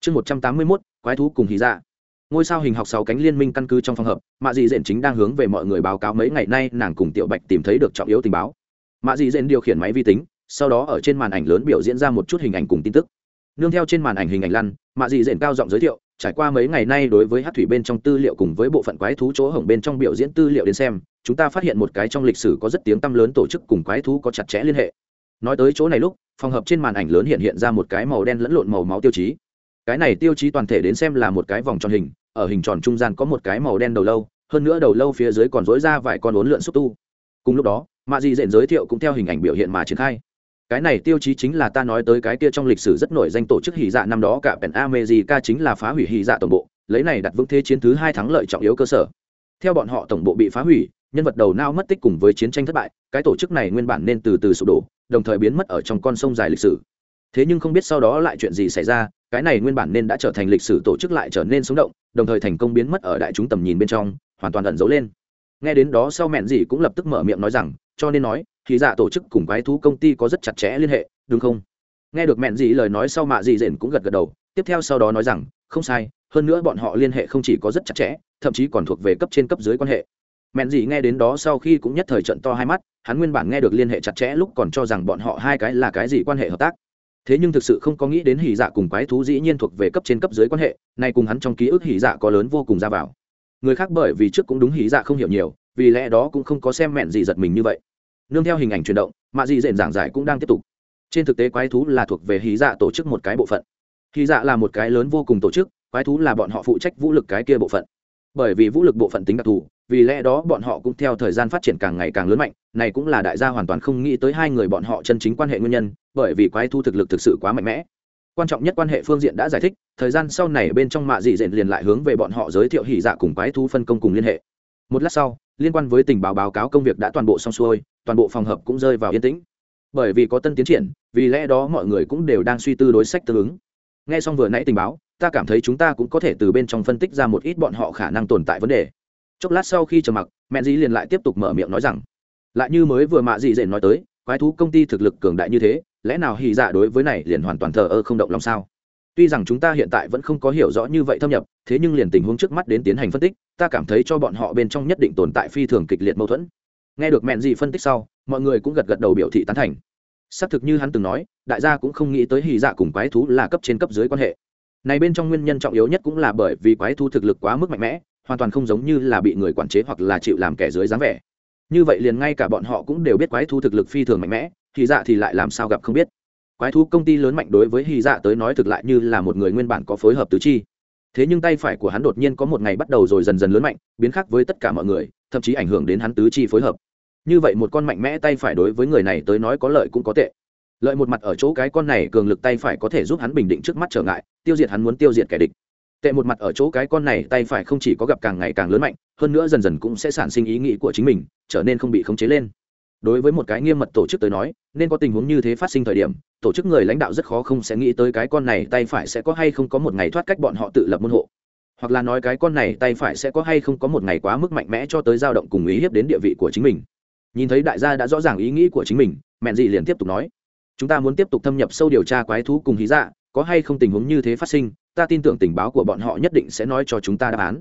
Chương một trăm tám mươi mốt, quái thú cùng hí ra dạ. ngôi sao hình học sáu cánh liên minh căn cứ trong phòng hợp mạ dị dện chính đang hướng về mọi người báo cáo mấy ngày nay nàng cùng tiểu bạch tìm thấy được trọng yếu tình báo. Mạ dị dện điều khiển máy vi tính sau đó ở trên màn ảnh lớn biểu diễn ra một chút hình ảnh cùng tin tức. Nương theo trên màn ảnh hình ảnh lăn, mạ dị dện cao giọng giới thiệu, trải qua mấy ngày nay đối với hát thủy bên trong tư liệu cùng với bộ phận quái thú chỗ hổng bên trong biểu diễn tư liệu đến xem, chúng ta phát hiện một cái trong lịch sử có rất tiếng tăm lớn tổ chức cùng quái thú có chặt chẽ liên hệ. Nói tới chỗ này lúc, phòng hợp trên màn ảnh lớn hiện hiện ra một cái màu đen lẫn lộn màu máu tiêu chí. Cái này tiêu chí toàn thể đến xem là một cái vòng tròn hình, ở hình tròn trung gian có một cái màu đen đầu lâu, hơn nữa đầu lâu phía dưới còn dối ra vài con uốn lượn xúc tu. Cùng lúc đó, mạ dị dện giới thiệu cũng theo hình ảnh biểu hiện mà triển khai cái này tiêu chí chính là ta nói tới cái kia trong lịch sử rất nổi danh tổ chức hỉ dạ năm đó, cả pèn america chính là phá hủy hỉ dạ tổng bộ, lấy này đặt vững thế chiến thứ hai thắng lợi trọng yếu cơ sở. Theo bọn họ tổng bộ bị phá hủy, nhân vật đầu nao mất tích cùng với chiến tranh thất bại, cái tổ chức này nguyên bản nên từ từ sụp đổ, đồng thời biến mất ở trong con sông dài lịch sử. Thế nhưng không biết sau đó lại chuyện gì xảy ra, cái này nguyên bản nên đã trở thành lịch sử tổ chức lại trở nên sống động, đồng thời thành công biến mất ở đại chúng tầm nhìn bên trong, hoàn toàn ẩn giấu lên. Nghe đến đó sau mẹn gì cũng lập tức mở miệng nói rằng, cho nên nói thì dạ tổ chức cùng quái thú công ty có rất chặt chẽ liên hệ, đúng không? Nghe được mẹn gì lời nói sau mạ dị dện cũng gật gật đầu, tiếp theo sau đó nói rằng, không sai, hơn nữa bọn họ liên hệ không chỉ có rất chặt chẽ, thậm chí còn thuộc về cấp trên cấp dưới quan hệ. Mẹn gì nghe đến đó sau khi cũng nhất thời trận to hai mắt, hắn nguyên bản nghe được liên hệ chặt chẽ lúc còn cho rằng bọn họ hai cái là cái gì quan hệ hợp tác. Thế nhưng thực sự không có nghĩ đến hỉ dạ cùng quái thú dĩ nhiên thuộc về cấp trên cấp dưới quan hệ, nay cùng hắn trong ký ức hỉ dạ có lớn vô cùng ra vào. Người khác bởi vì trước cũng đúng hỉ dạ không hiểu nhiều, vì lẽ đó cũng không có xem mẹn gì giật mình như vậy nương theo hình ảnh chuyển động, mạ dị dện giảng giải cũng đang tiếp tục. Trên thực tế quái thú là thuộc về hí dạ tổ chức một cái bộ phận. Hí dạ là một cái lớn vô cùng tổ chức, quái thú là bọn họ phụ trách vũ lực cái kia bộ phận. Bởi vì vũ lực bộ phận tính đặc thù, vì lẽ đó bọn họ cũng theo thời gian phát triển càng ngày càng lớn mạnh, này cũng là đại gia hoàn toàn không nghĩ tới hai người bọn họ chân chính quan hệ nguyên nhân, bởi vì quái thú thực lực thực sự quá mạnh mẽ. Quan trọng nhất quan hệ phương diện đã giải thích, thời gian sau này bên trong mạ dị dện liền lại hướng về bọn họ giới thiệu hỉ dạ cùng quái thú phân công cùng liên hệ. Một lát sau liên quan với tình báo báo cáo công việc đã toàn bộ xong xuôi, toàn bộ phòng hợp cũng rơi vào yên tĩnh. Bởi vì có tân tiến triển, vì lẽ đó mọi người cũng đều đang suy tư đối sách tương ứng. N g h e xong vừa nãy tình báo, ta cảm thấy chúng ta cũng có thể từ bên trong phân tích ra một ít bọn họ khả năng tồn tại vấn đề. Chốc lát sau khi trầm mặc, mẹ dĩ liền lại tiếp tục mở miệng nói rằng, lại như mới vừa mạ dị dện nói tới, quái thú công ty thực lực cường đại như thế, lẽ nào hy dạ đối với này liền hoàn toàn thờ ơ không động lòng sao? Tuy rằng chúng ta hiện tại vẫn không có hiểu rõ như vậy thâm nhập, thế nhưng liền tình huống trước mắt đến tiến hành phân tích, ta cảm thấy cho bọn họ bên trong nhất định tồn tại phi thường kịch liệt mâu thuẫn. Nghe được mẹn gì phân tích sau, mọi người cũng gật gật đầu biểu thị tán thành. Xác thực như hắn từng nói, đại gia cũng không nghĩ tới hy dạ cùng quái thú là cấp trên cấp dưới quan hệ. Này bên trong nguyên nhân trọng yếu nhất cũng là bởi vì quái thú thực lực quá mức mạnh mẽ, hoàn toàn không giống như là bị người quản chế hoặc là chịu làm kẻ dưới dáng vẻ. Như vậy liền ngay cả bọn họ cũng đều biết quái thú thực lực phi thường mạnh mẽ thì dạ thì lại làm sao gặp không biết quái thú công ty lớn mạnh đối với hy dạ tới nói thực lại như là một người nguyên bản có phối hợp tứ chi. Thế nhưng tay phải của hắn đột nhiên có một ngày bắt đầu rồi dần dần lớn mạnh, biến khác với tất cả mọi người, thậm chí ảnh hưởng đến hắn tứ chi phối hợp. Như vậy một con mạnh mẽ tay phải đối với người này tới nói có lợi cũng có tệ. Lợi một mặt ở chỗ cái con này cường lực tay phải có thể giúp hắn bình định trước mắt trở ngại, tiêu diệt hắn muốn tiêu diệt kẻ địch. Tệ một mặt ở chỗ cái con này tay phải không chỉ có gặp càng ngày càng lớn mạnh, hơn nữa dần dần cũng sẽ sản sinh ý nghĩ của chính mình, trở nên không bị khống chế lên đối với một cái nghiêm mật tổ chức tới nói, nên có tình huống như thế phát sinh thời điểm, tổ chức người lãnh đạo rất khó không sẽ nghĩ tới cái con này tay phải sẽ có hay không có một ngày thoát cách bọn họ tự lập môn hộ. Hoặc là nói cái con này tay phải sẽ có hay không có một ngày quá mức mạnh mẽ cho tới dao động cùng ý hiếp đến địa vị của chính mình. Nhìn thấy đại gia đã rõ ràng ý nghĩ của chính mình mẹn dị liền tiếp tục nói, chúng ta muốn tiếp tục thâm nhập sâu điều tra quái thú cùng hí dạ có hay không tình huống như thế phát sinh, ta tin tưởng tình báo của bọn họ nhất định sẽ nói cho chúng ta đáp án.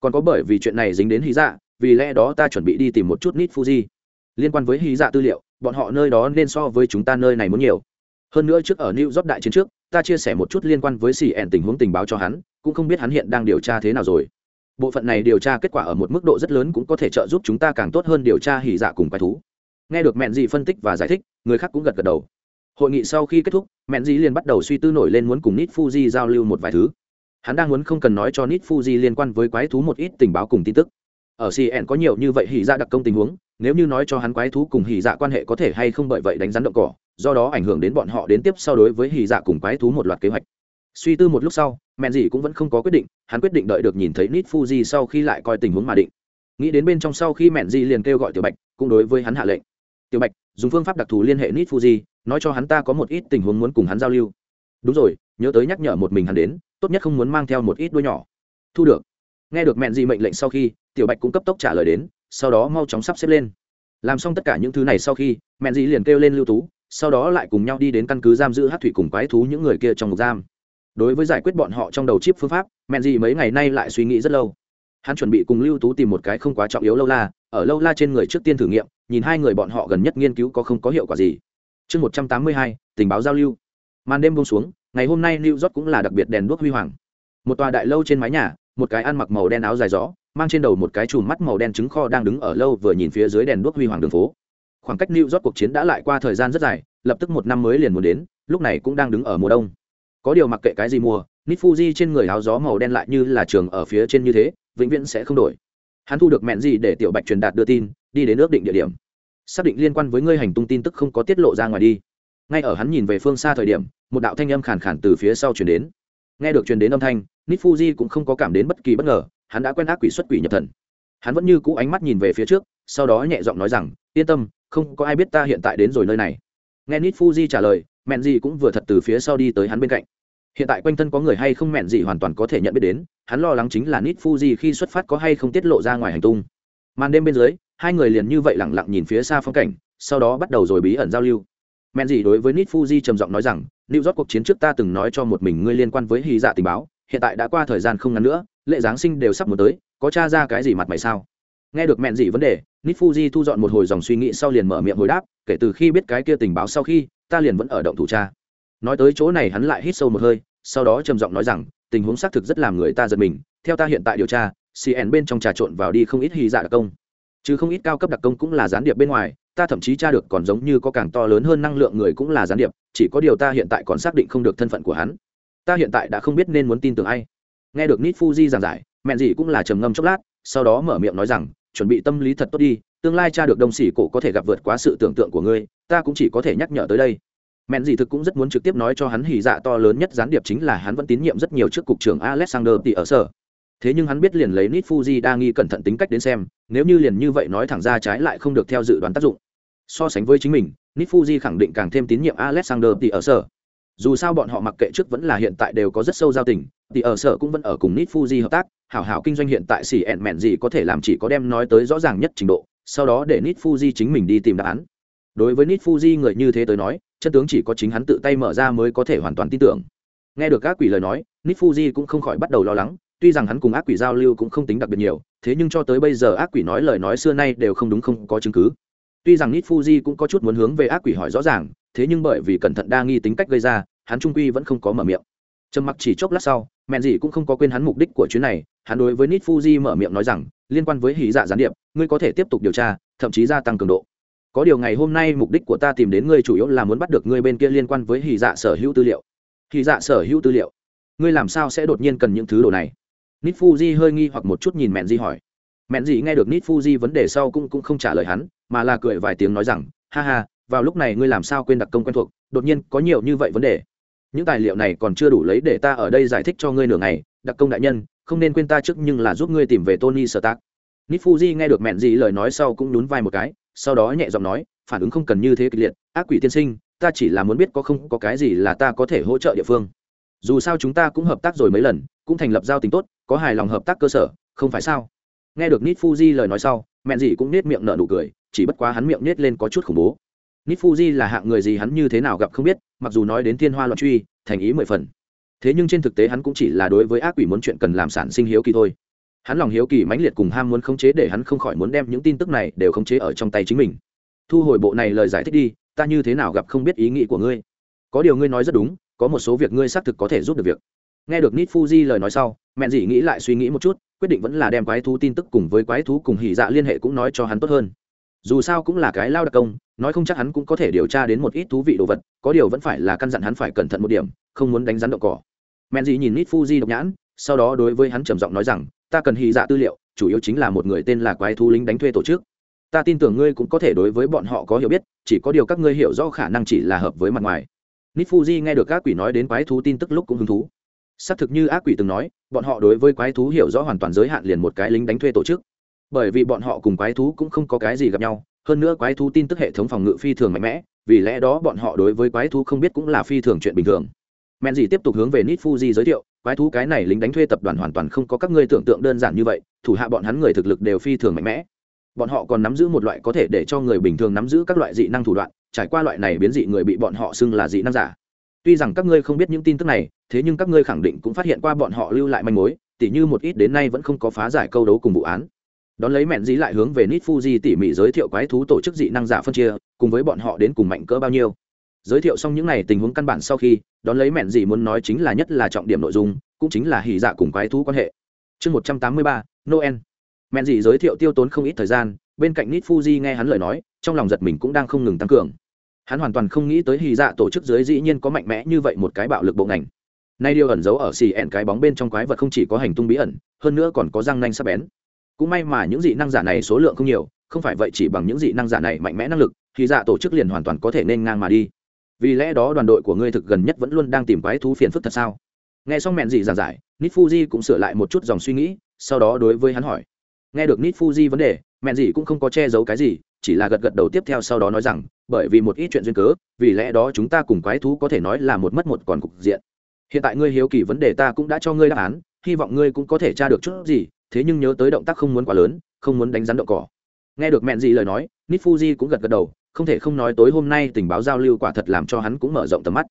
Còn có bởi vì chuyện này dính đến hí dạ vì lẽ đó ta chuẩn bị đi tìm một chút nít fuji liên quan với hy dạ tư liệu, bọn họ nơi đó nên so với chúng ta nơi này muốn nhiều. Hơn nữa trước ở new york đại chiến trước, ta chia sẻ một chút liên quan với xì ẻn tình huống tình báo cho hắn, cũng không biết hắn hiện đang điều tra thế nào rồi. Bộ phận này điều tra kết quả ở một mức độ rất lớn cũng có thể trợ giúp chúng ta càng tốt hơn điều tra hỉ dạ cùng quái thú. Nghe được mẹn dị phân tích và giải thích, người khác cũng gật gật đầu. Hội nghị sau khi kết thúc mẹn dị liền bắt đầu suy tư nổi lên muốn cùng nít fuji giao lưu một vài thứ. Hắn đang muốn không cần nói cho nít fuji liên quan với quái thú một ít tình báo cùng tin tức. Ở cn có nhiều như vậy hỉ dạ đặc công tình huống nếu như nói cho hắn quái thú cùng hỉ dạ quan hệ có thể hay không bởi vậy đánh rắn động cỏ, do đó ảnh hưởng đến bọn họ đến tiếp sau đối với hỉ dạ cùng quái thú một loạt kế hoạch. Suy tư một lúc sau mẹn gì cũng vẫn không có quyết định, hắn quyết định đợi được nhìn thấy nít fuji sau khi lại coi tình huống mà định. Nghĩ đến bên trong sau khi mẹn gì liền kêu gọi tiểu bạch, cũng đối với hắn hạ lệnh. Tiểu bạch, dùng phương pháp đặc thù liên hệ nít fuji, nói cho hắn ta có một ít tình huống muốn cùng hắn giao lưu. Đúng rồi, nhớ tới nhắc nhở một mình hắn đến, tốt nhất không muốn mang theo một ít đuôi nhỏ. Thu được. Nghe được mẹn gì mệnh lệnh sau khi tiểu bạch cũng cấp tốc trả lời đến, sau đó mau chóng sắp xếp lên. Làm xong tất cả những thứ này sau khi, mẹ dì liền kêu lên lưu tú, sau đó lại cùng nhau đi đến căn cứ giam giữ hát thủy cùng quái thú những người kia trong ngục giam. Đối với giải quyết bọn họ trong đầu chip phương pháp, mẹ dì mấy ngày nay lại suy nghĩ rất lâu. Hắn chuẩn bị cùng lưu tú tìm một cái không quá trọng yếu lâu la, ở lâu la trên người trước tiên thử nghiệm, nhìn hai người bọn họ gần nhất nghiên cứu có không có hiệu quả gì. Chương một trăm tám mươi hai, tình báo giao lưu. Màn đêm buông xuống, ngày hôm nay new york cũng là đặc biệt đèn đuốc huy hoàng. Một tòa đại lâu trên mái nhà, một cái ăn mặc màu đen áo dài gió mang trên đầu một cái chùm mắt màu đen trứng kho đang đứng ở lâu vừa nhìn phía dưới đèn đuốc huy hoàng đường phố. Khoảng cách new york cuộc chiến đã lại qua thời gian rất dài, lập tức một năm mới liền muốn đến, lúc này cũng đang đứng ở mùa đông. Có điều mặc kệ cái gì mùa nít fuji trên người áo gió màu đen lại như là trường ở phía trên như thế, vĩnh viễn sẽ không đổi. Hắn thu được mẹn gì để tiểu bạch truyền đạt đưa tin, đi đến ước định địa điểm. Xác định liên quan với ngươi hành tung tin tức không có tiết lộ ra ngoài đi. Ngay ở hắn nhìn về phương xa thời điểm, một đạo thanh âm khàn khàn từ phía sau chuyển đến. Nghe được truyền đến âm thanh nít fuji cũng không có cảm đến bất kỳ bất ngờ hắn đã quen ác quỷ xuất quỷ nhập thần. Hắn vẫn như cũ ánh mắt nhìn về phía trước sau đó nhẹ giọng nói rằng yên tâm không có ai biết ta hiện tại đến rồi nơi này. Nghe nít fuji trả lời mẹn gì cũng vừa thật từ phía sau đi tới hắn bên cạnh. Hiện tại quanh thân có người hay không mẹn gì hoàn toàn có thể nhận biết đến hắn lo lắng chính là nít fuji khi xuất phát có hay không tiết lộ ra ngoài hành tung. Màn đêm bên dưới hai người liền như vậy lẳng lặng nhìn phía xa phong cảnh sau đó bắt đầu rồi bí ẩn giao lưu. Mẹn gì đối với nít fuji trầm giọng nói rằng New rót cuộc chiến trước ta từng nói cho một mình ngươi liên quan với hy dạ tình báo, hiện tại đã qua thời gian không ngắn nữa, lễ giáng sinh đều sắp muốn tới, có cha ra cái gì mặt mày sao? Nghe được mẹn gì vấn đề, Nít Fuji thu dọn một hồi dòng suy nghĩ sau liền mở miệng hồi đáp, kể từ khi biết cái kia tình báo sau khi, ta liền vẫn ở động thủ cha. Nói tới chỗ này hắn lại hít sâu một hơi, sau đó trầm giọng nói rằng, tình huống xác thực rất làm người ta giật mình, theo ta hiện tại điều tra, CN bên trong trà trộn vào đi không ít hy dạ đặc công, chứ không ít cao cấp đặc công cũng là gián điệp bên ngoài, ta thậm chí tra được còn giống như có càng to lớn hơn năng lượng người cũng là gián điệp chỉ có điều ta hiện tại còn xác định không được thân phận của hắn ta hiện tại đã không biết nên muốn tin tưởng ai nghe được nít fuji giảng giải, mẹn gì cũng là trầm ngâm chốc lát, sau đó mở miệng nói rằng, chuẩn bị tâm lý thật tốt đi, tương lai cha được đông xỉ cổ có thể gặp vượt quá sự tưởng tượng của ngươi, ta cũng chỉ có thể nhắc nhở tới đây. Mẹn Dị thực cũng rất muốn trực tiếp nói cho hắn hỉ dạ to lớn nhất gián điệp chính là hắn vẫn tín nhiệm rất nhiều trước cục trưởng alexander tỷ ở sở. Thế nhưng hắn biết liền lấy nít fuji đa nghi cẩn thận tính cách đến xem, nếu như liền như vậy nói thẳng ra trái lại không được theo dự đoán tác dụng. So sánh với chính mình nít fuji khẳng định càng thêm tín nhiệm alexander tỷ ở sở. Dù sao bọn họ mặc kệ trước vẫn là hiện tại đều có rất sâu giao tình thì ở sở cũng vẫn ở cùng nít fuji hợp tác, hảo hảo kinh doanh hiện tại xỉ ẹn mẹn gì có thể làm chỉ có đem nói tới rõ ràng nhất trình độ, sau đó để nít fuji chính mình đi tìm đáp án. Đối với nít fuji người như thế tới nói, chân tướng chỉ có chính hắn tự tay mở ra mới có thể hoàn toàn tin tưởng. Nghe được các quỷ lời nói nít fuji cũng không khỏi bắt đầu lo lắng, tuy rằng hắn cùng ác quỷ giao lưu cũng không tính đặc biệt nhiều, thế nhưng cho tới bây giờ ác quỷ nói lời nói xưa nay đều không đúng không có chứng cứ. Tuy rằng nít fuji cũng có chút muốn hướng về ác quỷ hỏi rõ ràng, thế nhưng bởi vì cẩn thận đa nghi tính cách gây ra, hắn trung quy vẫn không có mở miệng. Trầm mặc chỉ chốc lát sau mẹn gì cũng không có quên hắn mục đích của chuyến này, hắn đối với nít fuji mở miệng nói rằng, liên quan với hỉ dạ gián điệp, ngươi có thể tiếp tục điều tra, thậm chí gia tăng cường độ. Có điều ngày hôm nay mục đích của ta tìm đến ngươi chủ yếu là muốn bắt được ngươi bên kia liên quan với hỉ dạ sở hữu tư liệu. Hỉ dạ sở hữu tư liệu? Ngươi làm sao sẽ đột nhiên cần những thứ đồ này? Nít fuji hơi nghi hoặc một chút nhìn mẹn gì hỏi. Mẹn gì nghe được nít fuji vấn đề sau cũng cũng không trả lời hắn, mà là cười vài tiếng nói rằng, ha ha, vào lúc này ngươi làm sao quên đặc công quen thuộc, đột nhiên có nhiều như vậy vấn đề? Những tài liệu này còn chưa đủ lấy để ta ở đây giải thích cho ngươi nửa ngày, đặc công đại nhân, không nên quên ta trước nhưng là giúp ngươi tìm về tony sơ tác nít fuji nghe được mẹn gì lời nói sau cũng nhún vai một cái, sau đó nhẹ giọng nói, phản ứng không cần như thế kịch liệt, ác quỷ tiên sinh, ta chỉ là muốn biết có không có cái gì là ta có thể hỗ trợ địa phương. Dù sao chúng ta cũng hợp tác rồi mấy lần, cũng thành lập giao tình tốt, có hài lòng hợp tác cơ sở, không phải sao? Nghe được nít fuji lời nói sau, mẹn gì cũng nết miệng nở nụ cười, chỉ bất quá hắn miệng nết lên có chút khủng bố nít fuji là hạng người gì hắn như thế nào gặp không biết, mặc dù nói đến thiên hoa loạn truy, thành ý mười phần. Thế nhưng trên thực tế hắn cũng chỉ là đối với ác quỷ muốn chuyện cần làm sản sinh hiếu kỳ thôi. Hắn lòng hiếu kỳ mãnh liệt cùng ham muốn khống chế để hắn không khỏi muốn đem những tin tức này đều khống chế ở trong tay chính mình. Thu hồi bộ này lời giải thích đi, ta như thế nào gặp không biết ý nghĩ của ngươi? Có điều ngươi nói rất đúng, có một số việc ngươi xác thực có thể giúp được việc. Nghe được nít fuji lời nói sau, mẹ dì nghĩ lại suy nghĩ một chút, quyết định vẫn là đem quái thú tin tức cùng với quái thú cùng hỉ dạ liên hệ cũng nói cho hắn tốt hơn dù sao cũng là cái lao đặc công, nói không chắc hắn cũng có thể điều tra đến một ít thú vị đồ vật, có điều vẫn phải là căn dặn hắn phải cẩn thận một điểm, không muốn đánh rắn đậu cỏ. Men dị nhìn nít fuji độc nhãn, sau đó đối với hắn trầm giọng nói rằng, ta cần hy dạ tư liệu, chủ yếu chính là một người tên là quái thú lính đánh thuê tổ chức. Ta tin tưởng ngươi cũng có thể đối với bọn họ có hiểu biết, chỉ có điều các ngươi hiểu rõ khả năng chỉ là hợp với mặt ngoài. Nít fuji nghe được các quỷ nói đến quái thú tin tức lúc cũng hứng thú. Xác thực như ác quỷ từng nói, bọn họ đối với quái thú hiểu rõ hoàn toàn giới hạn liền một cái lính đánh thuê tổ chức bởi vì bọn họ cùng quái thú cũng không có cái gì gặp nhau, hơn nữa quái thú tin tức hệ thống phòng ngự phi thường mạnh mẽ, vì lẽ đó bọn họ đối với quái thú không biết cũng là phi thường chuyện bình thường. Men gì tiếp tục hướng về nít fuji giới thiệu, quái thú cái này lính đánh thuê tập đoàn hoàn toàn không có các ngươi tưởng tượng đơn giản như vậy, thủ hạ bọn hắn người thực lực đều phi thường mạnh mẽ. Bọn họ còn nắm giữ một loại có thể để cho người bình thường nắm giữ các loại dị năng thủ đoạn, trải qua loại này biến dị người bị bọn họ xưng là dị năng giả. Tuy rằng các ngươi không biết những tin tức này, thế nhưng các ngươi khẳng định cũng phát hiện qua bọn họ lưu lại manh mối, tỉ như một ít đến nay vẫn không có phá giải câu đấu cùng vụ án đón lấy mẹn dí lại hướng về nít fuji tỉ mỉ giới thiệu quái thú tổ chức dị năng giả phân chia, cùng với bọn họ đến cùng mạnh cỡ bao nhiêu. Giới thiệu xong những n à y tình huống căn bản sau khi, đón lấy mẹn dí muốn nói chính là nhất là trọng điểm nội dung, cũng chính là hỉ dạ cùng quái thú quan hệ. Chương một trăm tám mươi ba, noel. Mẹn dí giới thiệu tiêu tốn không ít thời gian, bên cạnh nít fuji nghe hắn lời nói, trong lòng giật mình cũng đang không ngừng tăng cường. Hắn hoàn toàn không nghĩ tới hỉ dạ tổ chức giới dĩ nhiên có mạnh mẽ như vậy một cái bạo lực bộ ngành. Nay điều ẩn giấu ở xì ẹn cái bóng bên trong quái vật không chỉ có hành tung bí ẩn, hơn nữa còn có răng nanh sắc bén cũng may mà những dị năng giả này số lượng không nhiều, không phải vậy chỉ bằng những dị năng giả này mạnh mẽ năng lực, thì dạ tổ chức liền hoàn toàn có thể nên ngang mà đi. Vì lẽ đó đoàn đội của ngươi thực gần nhất vẫn luôn đang tìm quái thú phiền phức thật sao? Nghe xong mẹn dị giảng giải nít fuji cũng sửa lại một chút dòng suy nghĩ, sau đó đối với hắn hỏi. Nghe được nít fuji vấn đề, mẹn dị cũng không có che giấu cái gì, chỉ là gật gật đầu tiếp theo sau đó nói rằng, bởi vì một ít chuyện duyên cớ, vì lẽ đó chúng ta cùng quái thú có thể nói là một mất một còn cục diện. Hiện tại ngươi hiếu kỳ vấn đề ta cũng đã cho ngươi đáp án, hy vọng ngươi cũng có thể tra được chút gì thế nhưng nhớ tới động tác không muốn quá lớn, không muốn đánh rắn động cỏ. Nghe được mẹn gì lời nói nít fuji cũng gật gật đầu, không thể không nói tối hôm nay tình báo giao lưu quả thật làm cho hắn cũng mở rộng tầm mắt.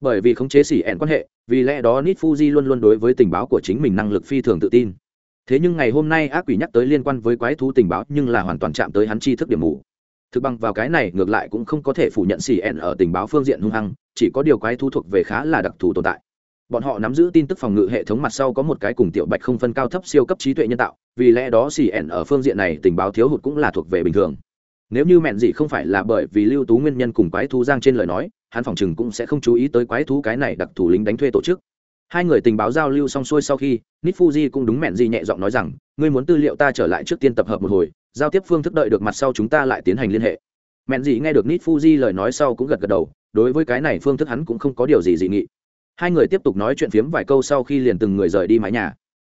Bởi vì khống chế xỉ ẹn quan hệ, vì lẽ đó nít fuji luôn luôn đối với tình báo của chính mình năng lực phi thường tự tin. Thế nhưng ngày hôm nay ác quỷ nhắc tới liên quan với quái thú tình báo nhưng là hoàn toàn chạm tới hắn tri thức điểm mù. Thực bằng vào cái này, ngược lại cũng không có thể phủ nhận xỉ ẹn ở tình báo phương diện hung hăng, chỉ có điều quái thú thuộc về khá là đặc thù tồn tại bọn họ nắm giữ tin tức phòng ngự hệ thống mặt sau có một cái cùng tiểu bạch không phân cao thấp siêu cấp trí tuệ nhân tạo, vì lẽ đó xì ẻn ở phương diện này tình báo thiếu hụt cũng là thuộc về bình thường. Nếu như mẹn gì không phải là bởi vì lưu tú nguyên nhân cùng quái thú giang trên lời nói, hắn phòng chừng cũng sẽ không chú ý tới quái thú cái này đặc thù lính đánh thuê tổ chức. Hai người tình báo giao lưu xong xuôi sau khi, nít fuji cũng đúng mẹn gì nhẹ giọng nói rằng, ngươi muốn tư liệu ta trở lại trước tiên tập hợp một hồi, giao tiếp phương thức đợi được mặt sau chúng ta lại tiến hành liên hệ. Mẹn gì nghe được nít fuji lời nói sau cũng gật gật đầu, đối với cái này phương thức hắn cũng không có điều gì dị nghị hai người tiếp tục nói chuyện phiếm vài câu sau khi liền từng người rời đi mái nhà.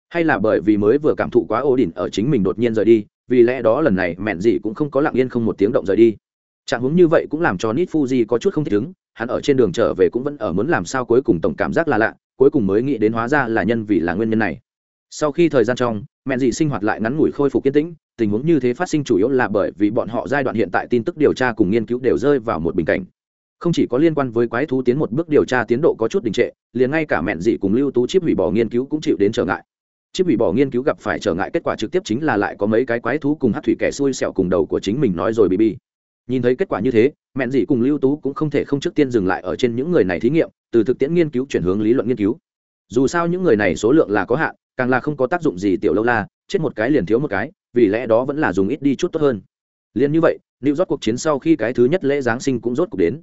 Hay là bởi vì mới vừa cảm thụ quá ổ đỉnh ở chính mình đột nhiên rời đi, vì lẽ đó lần này mẹn gì cũng không có lặng yên không một tiếng động rời đi. Trạng hướng như vậy cũng làm cho nít fuji có chút không thích ứng, hắn ở trên đường trở về cũng vẫn ở muốn làm sao cuối cùng tổng cảm giác là lạ, cuối cùng mới nghĩ đến hóa ra là nhân vì là nguyên nhân này. Sau khi thời gian trong, mẹn dị sinh hoạt lại ngắn ngủi khôi phục kiên tĩnh, tình huống như thế phát sinh chủ yếu là bởi vì bọn họ giai đoạn hiện tại tin tức điều tra cùng nghiên cứu đều rơi vào một bình cảnh không chỉ có liên quan với quái thú tiến một bước điều tra tiến độ có chút đình trệ, liền ngay cả mẹn dị cùng lưu tú chip hủy bỏ nghiên cứu cũng chịu đến trở ngại. Chip hủy bỏ nghiên cứu gặp phải trở ngại kết quả trực tiếp chính là lại có mấy cái quái thú cùng hát thủy kẻ xui xẹo cùng đầu của chính mình nói rồi bị bi nhìn thấy kết quả như thế, mẹn dị cùng lưu tú cũng không thể không trước tiên dừng lại ở trên những người này thí nghiệm, từ thực tiễn nghiên cứu chuyển hướng lý luận nghiên cứu. Dù sao những người này số lượng là có hạn, càng là không có tác dụng gì tiểu lâu la, chết một cái liền thiếu một cái, vì lẽ đó vẫn là dùng ít đi chút tốt hơn. Liền như vậy lưu rót cuộc chiến sau khi cái thứ nhất lễ giáng sinh cũng rốt cuộc đến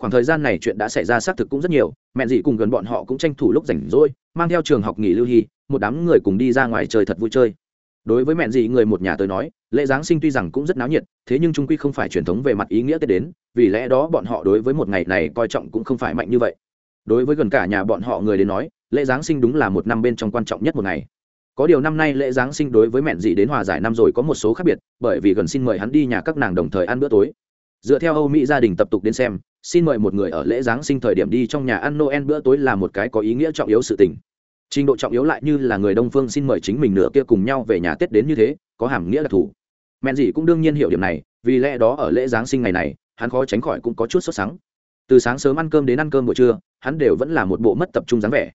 khoảng thời gian này chuyện đã xảy ra xác thực cũng rất nhiều, mẹ dì cùng gần bọn họ cũng tranh thủ lúc rảnh rỗi, mang theo trường học nghỉ lưu hy, một đám người cùng đi ra ngoài chơi thật vui chơi. Đối với mẹ dì người một nhà tới nói, lễ giáng sinh tuy rằng cũng rất náo nhiệt, thế nhưng trung quy không phải truyền thống về mặt ý nghĩa tết đến, vì lẽ đó bọn họ đối với một ngày này coi trọng cũng không phải mạnh như vậy. Đối với gần cả nhà bọn họ người đến nói, lễ giáng sinh đúng là một năm bên trong quan trọng nhất một ngày. Có điều năm nay lễ giáng sinh đối với mẹn dị đến hòa giải năm rồi có một số khác biệt, bởi vì gần xin mời hắn đi nhà các nàng đồng thời ăn bữa tối. Dựa theo âu mỹ gia đình tập tục đến xem xin mời một người ở lễ giáng sinh thời điểm đi trong nhà ăn noel, bữa tối là một cái có ý nghĩa trọng yếu sự tình. Trình độ trọng yếu lại như là người đông phương xin mời chính mình nửa kia cùng nhau về nhà tết đến như thế, có hàm nghĩa đặc thù. Mẹn dị cũng đương nhiên hiểu điểm này, vì lẽ đó ở lễ giáng sinh ngày này, hắn khó tránh khỏi cũng có chút sốt sắng. Từ sáng sớm ăn cơm đến ăn cơm buổi trưa, hắn đều vẫn là một bộ mất tập trung dáng vẻ.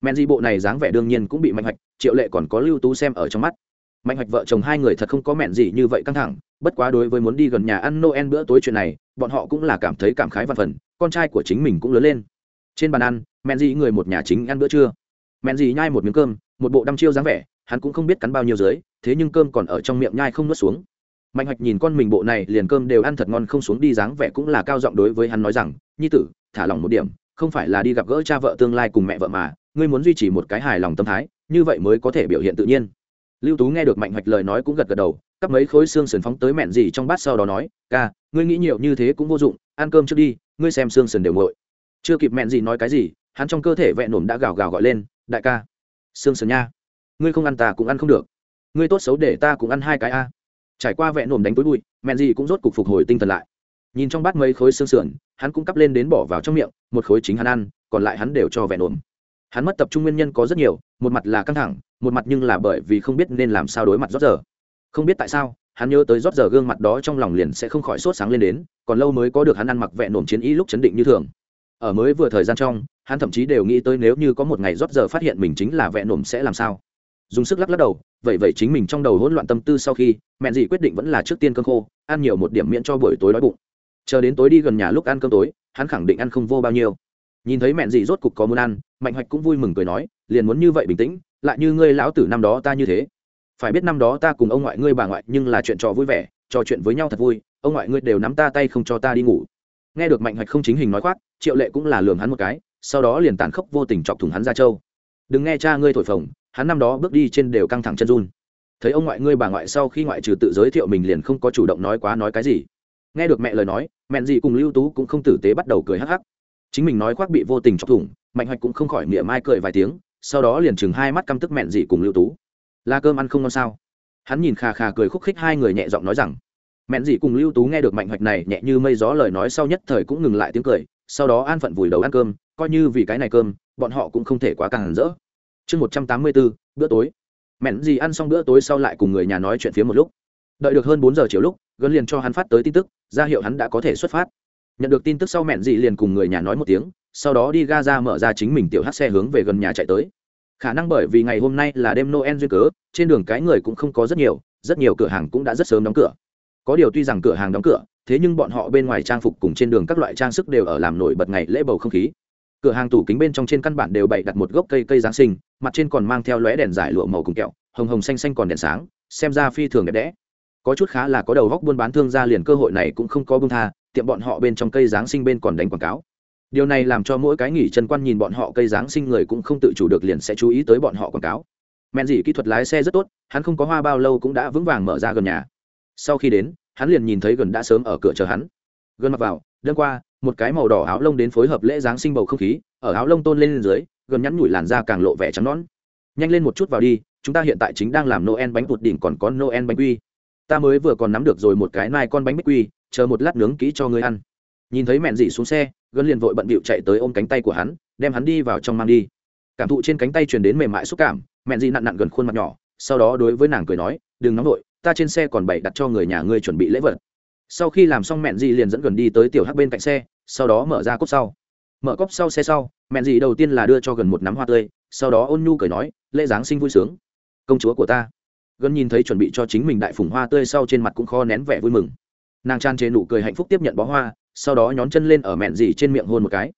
Mẹn dị bộ này dáng vẻ đương nhiên cũng bị mạnh hoạch, triệu lệ còn có lưu tú xem ở trong mắt. Mạnh hoạch vợ chồng hai người thật không có mẹn gì như vậy căng thẳng, bất quá đối với muốn đi gần nhà ăn noel bữa tối chuyện này bọn họ cũng là cảm thấy cảm khái văn phần, con trai của chính mình cũng lớn lên. Trên bàn ăn, mẹn gì người một nhà chính ăn bữa trưa. Mẹn gì nhai một miếng cơm, một bộ đăm chiêu dáng vẻ, hắn cũng không biết cắn bao nhiêu dưới, thế nhưng cơm còn ở trong miệng nhai không nuốt xuống. Mạnh hoạch nhìn con mình bộ này, liền cơm đều ăn thật ngon không xuống đi dáng vẻ cũng là cao giọng đối với hắn nói rằng, nhi tử, thả lỏng một điểm, không phải là đi gặp gỡ cha vợ tương lai cùng mẹ vợ mà, ngươi muốn duy trì một cái hài lòng tâm thái, như vậy mới có thể biểu hiện tự nhiên. Lưu tú nghe được mạnh hoạch lời nói cũng gật gật đầu cắp mấy khối xương sườn phóng tới mẹn gì trong bát sau đó nói, ca, ngươi nghĩ nhiều như thế cũng vô dụng, ăn cơm trước đi, ngươi xem xương sườn đều ngội chưa kịp mẹn gì nói cái gì, hắn trong cơ thể vẹn nổm đã gào gào gọi lên, đại ca, xương sườn nha, ngươi không ăn ta cũng ăn không được. Ngươi tốt xấu để ta cũng ăn hai cái a. Trải qua vẹn nổm đánh túi bụi, mẹn gì cũng rốt cục phục hồi tinh thần lại. Nhìn trong bát mấy khối xương sườn, hắn cũng cắp lên đến bỏ vào trong miệng, một khối chính hắn ăn, còn lại hắn đều cho vẹn nổm hắn mất tập trung nguyên nhân có rất nhiều, một mặt là căng thẳng, một mặt nhưng là bởi vì không biết nên làm sao đối mặt rót giờ không biết tại sao, hắn nhớ tới rót giờ gương mặt đó trong lòng liền sẽ không khỏi sốt sáng lên đến, còn lâu mới có được hắn ăn mặc vẹn nổm chiến ý lúc chấn định như thường. Ở mới vừa thời gian trong, hắn thậm chí đều nghĩ tới nếu như có một ngày rót giờ phát hiện mình chính là vẹn nổm sẽ làm sao. Dùng sức lắc lắc đầu, vậy vậy chính mình trong đầu hỗn loạn tâm tư sau khi, mẹ gì quyết định vẫn là trước tiên cơm khô, ăn nhiều một điểm miễn cho buổi tối đói bụng. Chờ đến tối đi gần nhà lúc ăn cơm tối, hắn khẳng định ăn không vô bao nhiêu. Nhìn thấy mẹ gì rốt cục có muốn ăn, mạnh hoạch cũng vui mừng cười nói, liền muốn như vậy bình tĩnh, lại như ngươi lão tử năm đó ta như thế phải biết năm đó ta cùng ông ngoại ngươi bà ngoại nhưng là chuyện trò vui vẻ, trò chuyện với nhau thật vui, ông ngoại ngươi đều nắm ta tay không cho ta đi ngủ. Nghe được mạnh hoạch không chính hình nói khoác, triệu lệ cũng là lường hắn một cái, sau đó liền tàn khốc vô tình chọc thủng hắn ra châu. Đừng nghe cha ngươi thổi phồng, hắn năm đó bước đi trên đều căng thẳng chân run. Thấy ông ngoại ngươi bà ngoại sau khi ngoại trừ tự giới thiệu mình liền không có chủ động nói quá nói cái gì. Nghe được mẹ lời nói mẹ gì cùng lưu tú cũng không tử tế bắt đầu cười hắc hắc. Chính mình nói khoác bị vô tình chọc thủng, mạnh hoạch cũng không khỏi miệng mai cười vài tiếng, sau đó liền chừng hai mắt căm tức mẹn gì cùng lưu tú là cơm ăn không ngon sao? Hắn nhìn khà khà cười khúc khích hai người nhẹ giọng nói rằng, mẹn dị cùng lưu tú nghe được mạnh hoạch này nhẹ như mây gió lời nói sau nhất thời cũng ngừng lại tiếng cười, sau đó an phận vùi đầu ăn cơm, coi như vì cái này cơm, bọn họ cũng không thể quá càng rỡ. Chương một trăm tám mươi bốn, bữa tối. Mẹn dị ăn xong bữa tối sau lại cùng người nhà nói chuyện phía một lúc. Đợi được hơn bốn giờ chiều lúc gần liền cho hắn phát tới tin tức, ra hiệu hắn đã có thể xuất phát. Nhận được tin tức sau mẹn dị liền cùng người nhà nói một tiếng, sau đó đi ga ra mở ra chính mình tiểu hát xe hướng về gần nhà chạy tới khả năng bởi vì ngày hôm nay là đêm noel duyên cớ, trên đường cái người cũng không có rất nhiều rất nhiều cửa hàng cũng đã rất sớm đóng cửa. Có điều tuy rằng cửa hàng đóng cửa, thế nhưng bọn họ bên ngoài trang phục cùng trên đường các loại trang sức đều ở làm nổi bật ngày lễ bầu không khí. Cửa hàng tủ kính bên trong trên căn bản đều bày đặt một gốc cây cây giáng sinh, mặt trên còn mang theo lóe đèn giải lụa màu cùng kẹo, hồng hồng xanh xanh còn đèn sáng, xem ra phi thường đẹp đẽ. Có chút khá là có đầu góc buôn bán thương gia liền cơ hội này cũng không có bưng tha, tiệm bọn họ bên trong cây giáng sinh bên còn đánh quảng cáo điều này làm cho mỗi cái nghỉ chân quan nhìn bọn họ cây giáng sinh người cũng không tự chủ được liền sẽ chú ý tới bọn họ quảng cáo. Men dị kỹ thuật lái xe rất tốt, hắn không có hoa bao lâu cũng đã vững vàng mở ra gần nhà. Sau khi đến, hắn liền nhìn thấy gần đã sớm ở cửa chờ hắn. Gần mặc vào đơn qua, một cái màu đỏ áo lông đến phối hợp lễ giáng sinh bầu không khí, ở áo lông tôn lên dưới, gần nhắn nhủi làn da càng lộ vẻ trắng nón nhanh lên một chút vào đi, chúng ta hiện tại chính đang làm noel bánh tụt đỉnh còn có noel bánh quy. Ta mới vừa còn nắm được rồi một cái nai con bánh bích quy, chờ một lát nướng kỹ cho ngươi ăn. Nhìn thấy mẹn dị xuống xe gần liền vội bận bịu chạy tới ôm cánh tay của hắn, đem hắn đi vào trong mang đi. Cảm thụ trên cánh tay truyền đến mềm mại xúc cảm mẹn dị nặn nặn gần khuôn mặt nhỏ, sau đó đối với nàng cười nói, đừng nóng vội, ta trên xe còn bày đặt cho người nhà ngươi chuẩn bị lễ vật. Sau khi làm xong mẹn dị liền dẫn gần đi tới tiểu hắc bên cạnh xe, sau đó mở ra cốc sau. Mở cốc sau xe sau mẹn dị đầu tiên là đưa cho gần một nắm hoa tươi, sau đó ôn nhu cười nói, lễ giáng sinh vui sướng. Công chúa của ta. Gần nhìn thấy chuẩn bị cho chính mình đại phùng hoa tươi sau trên mặt cũng khó nén vẻ vui mừng. Nàng tràn trề nụ cười hạnh phúc tiếp nhận bó hoa sau đó nhón chân lên ở mẹn dì trên miệng hôn một cái.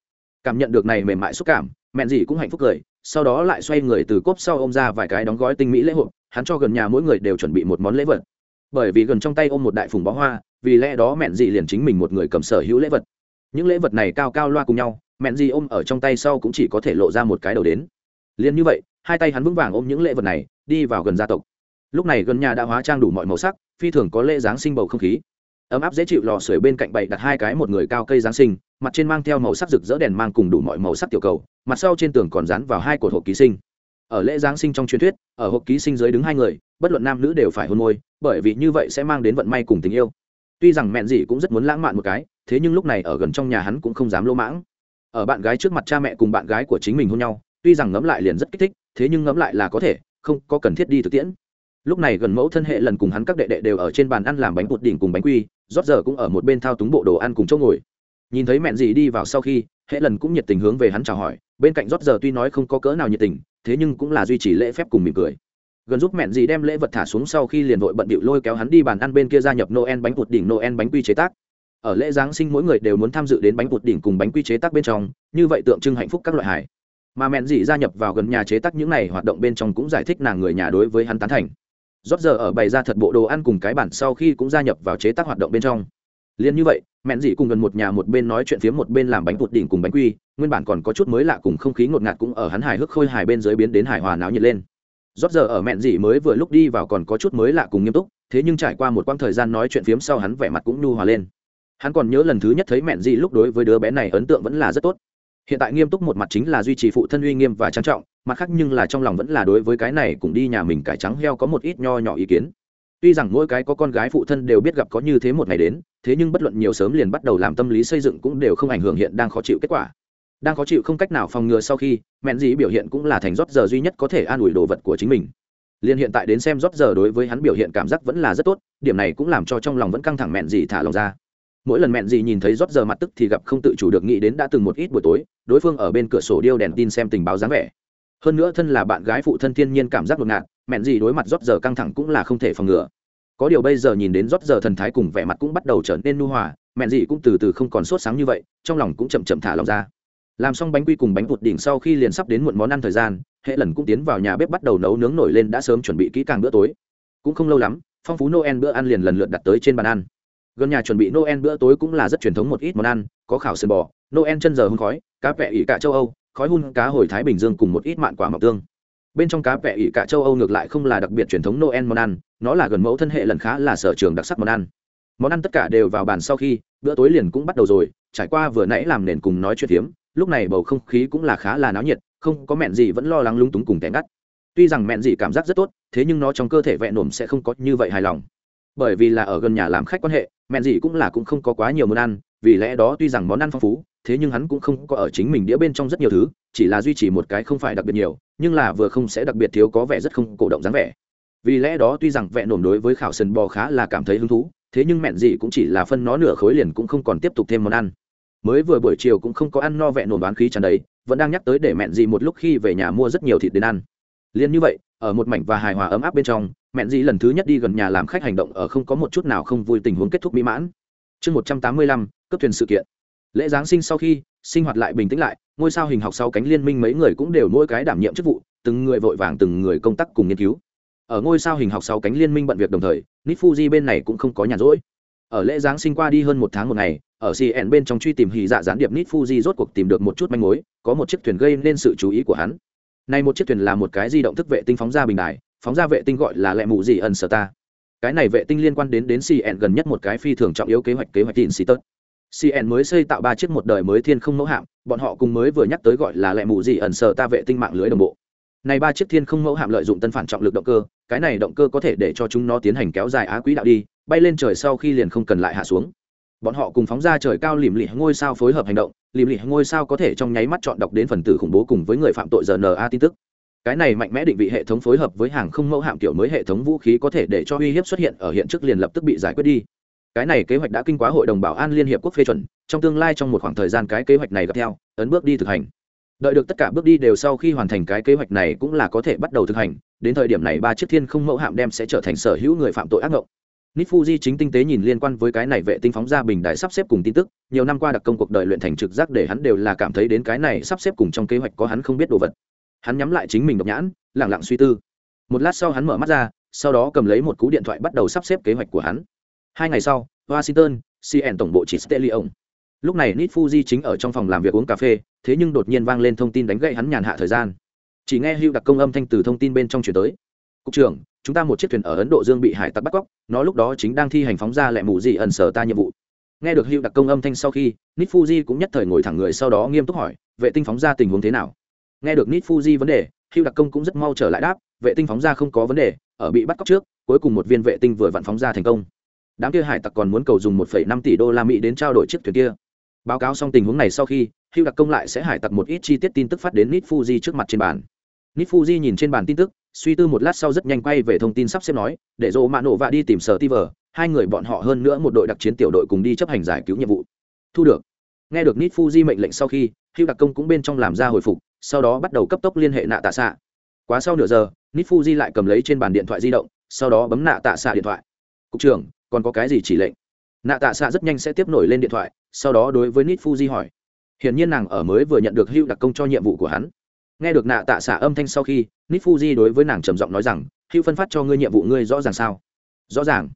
Cảm nhận được này mềm mại xúc cảm, mẹn dì cũng hạnh phúc cười, sau đó lại xoay người từ cốp sau ôm ra vài cái đóng gói tinh mỹ lễ hội, hắn cho gần nhà mỗi người đều chuẩn bị một món lễ vật. Bởi vì gần trong tay ôm một đại phùng bó hoa, vì lẽ đó mẹn dì liền chính mình một người cầm sở hữu lễ vật. Những lễ vật này cao cao loa cùng nhau, mẹn dì ôm ở trong tay sau cũng chỉ có thể lộ ra một cái đầu đến. Liền như vậy, hai tay hắn vững vàng ôm những lễ vật này, đi vào gần gia tộc. Lúc này gần nhà đã hóa trang đủ mọi màu sắc, phi thường có lễ giáng sinh bầu không khí ấm áp dễ chịu lò sưởi bên cạnh bày đặt hai cái một người cao cây giáng sinh, mặt trên mang theo màu sắc rực rỡ đèn mang cùng đủ mọi màu sắc tiểu cầu, mặt sau trên tường còn dán vào hai cột hộp ký sinh. Ở lễ giáng sinh trong truyền thuyết, ở hộp ký sinh dưới đứng hai người, bất luận nam nữ đều phải hôn môi, bởi vì như vậy sẽ mang đến vận may cùng tình yêu. Tuy rằng mẹn gì cũng rất muốn lãng mạn một cái, thế nhưng lúc này ở gần trong nhà hắn cũng không dám lỗ mãng. Ở bạn gái trước mặt cha mẹ cùng bạn gái của chính mình hôn nhau, tuy rằng ngẫm lại liền rất kích thích, thế nhưng ngẫm lại là có thể, không có cần thiết đi thực tiễn. Lúc này gần mẫu thân hệ lần cùng hắn các đệ đệ đều ở trên bàn ăn làm bánh bột đỉnh cùng bánh quy rót giờ cũng ở một bên thao túng bộ đồ ăn cùng chỗ ngồi. Nhìn thấy mẹn gì đi vào sau khi hệ lần cũng nhiệt tình hướng về hắn chào hỏi, bên cạnh rót giờ tuy nói không có cỡ nào nhiệt tình, thế nhưng cũng là duy trì lễ phép cùng mỉm cười. Gần giúp mẹn gì đem lễ vật thả xuống sau khi liền vội bận bịu lôi kéo hắn đi bàn ăn bên kia gia nhập noel bánh bột đỉnh, noel bánh quy chế tác. Ở lễ giáng sinh mỗi người đều muốn tham dự đến bánh bột đỉnh cùng bánh quy chế tác bên trong, như vậy tượng trưng hạnh phúc các loại hải mà mẹn gì gia nhập vào gần nhà chế tác những này hoạt động bên trong cũng giải thích nàng người nhà đối với hắn tán thành rót giờ ở bày ra thật bộ đồ ăn cùng cái bản sau khi cũng gia nhập vào chế tác hoạt động bên trong. Liền như vậy, mẹn dị cùng gần một nhà một bên nói chuyện phía một bên làm bánh bột đỉnh cùng bánh quy, nguyên bản còn có chút mới lạ cùng không khí ngột ngạt cũng ở hắn hài hước khôi hài bên dưới biến đến hài hòa náo nhiệt lên. Rót giờ ở mẹn dị mới vừa lúc đi vào còn có chút mới lạ cùng nghiêm túc, thế nhưng trải qua một quãng thời gian nói chuyện phiếm sau hắn vẻ mặt cũng nhu hòa lên. Hắn còn nhớ lần thứ nhất thấy mẹn dị lúc đối với đứa bé này ấn tượng vẫn là rất tốt hiện tại nghiêm túc một mặt chính là duy trì phụ thân uy nghiêm và trang trọng, mặt khác nhưng là trong lòng vẫn là đối với cái này cũng đi nhà mình cải trắng heo có một ít nho nhỏ ý kiến. Tuy rằng mỗi cái có con gái phụ thân đều biết gặp có như thế một ngày đến, thế nhưng bất luận nhiều sớm liền bắt đầu làm tâm lý xây dựng cũng đều không ảnh hưởng hiện đang khó chịu kết quả. Đang khó chịu không cách nào phòng ngừa sau khi, mẹn dĩ biểu hiện cũng là thành rót giờ duy nhất có thể an ủi đồ vật của chính mình. Liền hiện tại đến xem rót giờ đối với hắn biểu hiện cảm giác vẫn là rất tốt, điểm này cũng làm cho trong lòng vẫn căng thẳng mẹn gì thả lòng ra mỗi lần mẹn gì nhìn thấy rót giờ mặt tức thì gặp không tự chủ được nghĩ đến đã từng một ít buổi tối, đối phương ở bên cửa sổ điêu đèn tin xem tình báo dáng vẻ. Hơn nữa thân là bạn gái phụ thân thiên nhiên cảm giác ngột ngạt, mẹn gì đối mặt rót giờ căng thẳng cũng là không thể phòng ngừa. Có điều bây giờ nhìn đến rót giờ thần thái cùng vẻ mặt cũng bắt đầu trở nên nu hòa, mẹn gì cũng từ từ không còn sốt sáng như vậy, trong lòng cũng chậm chậm thả lòng ra. Làm xong bánh quy cùng bánh bột đỉnh sau khi liền sắp đến muộn món ăn thời gian, hệ lần cũng tiến vào nhà bếp bắt đầu nấu nướng nổi lên đã sớm chuẩn bị kỹ càng bữa tối. Cũng không lâu lắm, phong phú noel bữa ăn liền lần lượt đặt tới trên bàn ăn gần nhà chuẩn bị noel bữa tối cũng là rất truyền thống một ít món ăn, có khảo sườn bò, noel chân giờ hôn khói, cá vẹ ỉ cả châu âu, khói hun cá hồi thái bình dương cùng một ít mạn quả mọc tương. Bên trong cá vẹ ỉ cả châu âu ngược lại không là đặc biệt truyền thống noel món ăn, nó là gần mẫu thân hệ lần khá là sở trường đặc sắc món ăn. Món ăn tất cả đều vào bàn sau khi, bữa tối liền cũng bắt đầu rồi, trải qua vừa nãy làm nền cùng nói chuyện hiếm lúc này bầu không khí cũng là khá là náo nhiệt, không có mẹn gì vẫn lo lắng lung túng cùng tẻ ngắt. Tuy rằng mẹn gì cảm giác rất tốt, thế nhưng nó trong cơ thể vẹn nổm sẽ không có như vậy hài lòng bởi vì là ở gần nhà làm khách quan hệ, mẹn gì cũng là cũng không có quá nhiều món ăn, vì lẽ đó tuy rằng món ăn phong phú, thế nhưng hắn cũng không có ở chính mình đĩa bên trong rất nhiều thứ, chỉ là duy trì một cái không phải đặc biệt nhiều, nhưng là vừa không sẽ đặc biệt thiếu có vẻ rất không cổ động dáng vẻ. Vì lẽ đó tuy rằng vẹn nổm đối với khảo sần bò khá là cảm thấy hứng thú, thế nhưng mẹn gì cũng chỉ là phân nó nửa khối liền cũng không còn tiếp tục thêm món ăn. Mới vừa buổi chiều cũng không có ăn no vẹn nổm đoán khí tràn đầy, vẫn đang nhắc tới để mẹn gì một lúc khi về nhà mua rất nhiều thịt đến ăn. Liền như vậy, ở một mảnh và hài hòa ấm áp bên trong mẹn gì lần thứ nhất đi gần nhà làm khách hành động ở không có một chút nào không vui tình huống kết thúc mỹ mãn. Chương một trăm tám mươi lăm cấp thuyền sự kiện. Lễ giáng sinh sau khi, sinh hoạt lại bình tĩnh lại, ngôi sao hình học sau cánh liên minh mấy người cũng đều mỗi cái đảm nhiệm chức vụ, từng người vội vàng, từng người công tác cùng nghiên cứu. Ở ngôi sao hình học sau cánh liên minh bận việc đồng thời nít fuji bên này cũng không có nhàn rỗi. Ở lễ giáng sinh qua đi hơn một tháng một ngày, ở cn bên trong truy tìm hì dạ gián điệp nít fuji rốt cuộc tìm được một chút manh mối, có một chiếc thuyền gây nên sự chú ý của hắn. Nay một chiếc thuyền là một cái di động thức vệ tinh phóng ra bình đài phóng ra vệ tinh gọi là lẹ mù gì ẩn sở ta. Cái này vệ tinh liên quan đến đến cn gần nhất một cái phi thường trọng yếu kế hoạch kế hoạch tin sĩ tớt. Cn mới xây tạo ba chiếc một đời mới thiên không mẫu hạm, bọn họ cùng mới vừa nhắc tới gọi là lẹ mù gì ẩn sở ta vệ tinh mạng lưới đồng bộ. Này ba chiếc thiên không mẫu hạm lợi dụng tân phản trọng lực động cơ, cái này động cơ có thể để cho chúng nó tiến hành kéo dài á quỹ đạo đi, bay lên trời sau khi liền không cần lại hạ xuống. Bọn họ cùng phóng ra trời cao lìm lì ngôi sao phối hợp hành động, lìm lì ngôi sao có thể trong nháy mắt chọn đọc đến phần tử khủng bố cùng với người phạm tội rna tin tức cái này mạnh mẽ định vị hệ thống phối hợp với hàng không mẫu hạm kiểu mới hệ thống vũ khí có thể để cho uy hiếp xuất hiện ở hiện trước liền lập tức bị giải quyết đi. Cái này kế hoạch đã kinh quá hội đồng bảo an liên hiệp quốc phê chuẩn, trong tương lai trong một khoảng thời gian cái kế hoạch này gặp theo, ấn bước đi thực hành. Đợi được tất cả bước đi đều sau khi hoàn thành cái kế hoạch này cũng là có thể bắt đầu thực hành, đến thời điểm này ba chiếc thiên không mẫu hạm đem sẽ trở thành sở hữu người phạm tội ác ngộng. Nít chính tinh tế nhìn liên quan với cái này vệ tinh phóng ra bình đại sắp xếp cùng tin tức, nhiều năm qua đặc công cuộc đời luyện thành trực giác để hắn đều là cảm thấy đến cái này sắp xếp cùng trong kế hoạch có hắn không biết đồ vật hắn nhắm lại chính mình độc nhãn lẳng lặng suy tư. Một lát sau hắn mở mắt ra, sau đó cầm lấy một cú điện thoại bắt đầu sắp xếp kế hoạch của hắn. Hai ngày sau, washington cn tổng bộ chỉ stelion lúc này nit fuji chính ở trong phòng làm việc uống cà phê, thế nhưng đột nhiên vang lên thông tin đánh gậy hắn nhàn hạ thời gian. Chỉ nghe hưu đặc công âm thanh từ thông tin bên trong chuyển tới. Cục trưởng, chúng ta một chiếc thuyền ở ấn độ dương bị hải tặc bắt cóc, nó lúc đó chính đang thi hành phóng ra lẹ mù gì ẩn sở ta nhiệm vụ. Nghe được hữu đặc công âm thanh sau khi nít fuji cũng nhất thời ngồi thẳng người, sau đó nghiêm túc hỏi, vệ tinh phóng ra tình huống thế nào? Nghe được nít fuji vấn đề hữu đặc công cũng rất mau trở lại đáp vệ tinh phóng ra không có vấn đề ở bị bắt cóc trước cuối cùng một viên vệ tinh vừa vặn phóng ra thành công. Đám kia hải tặc còn muốn cầu dùng 1,5 tỷ đô la mỹ đến trao đổi chiếc thuyền kia. Báo cáo xong tình huống này sau khi hữu đặc công lại sẽ hải tặc một ít chi tiết tin tức phát đến nít fuji trước mặt trên bàn. Nít fuji nhìn trên bàn tin tức suy tư một lát sau rất nhanh quay về thông tin sắp xếp nói để dỗ mạ nổ và đi tìm sở ti vờ hai người bọn họ hơn nữa một đội đặc chiến tiểu đội cùng đi chấp hành giải cứu nhiệm vụ. Thu được nghe được nít fuji mệnh lệnh sau khi hữu đặc công cũng bên trong làm ra hồi phục, sau đó bắt đầu cấp tốc liên hệ nạ tạ xạ quá sau nửa giờ nít fuji lại cầm lấy trên bàn điện thoại di động, sau đó bấm nạ tạ xạ điện thoại. Cục trưởng, còn có cái gì chỉ lệnh? Nạ tạ xạ rất nhanh sẽ tiếp nổi lên điện thoại, sau đó đối với nít fuji hỏi. Hiển nhiên nàng ở mới vừa nhận được hữu đặc công cho nhiệm vụ của hắn. Nghe được nạ tạ xạ âm thanh sau khi nít fuji đối với nàng trầm giọng nói rằng hữu phân phát cho ngươi nhiệm vụ ngươi rõ ràng sao? Rõ ràng.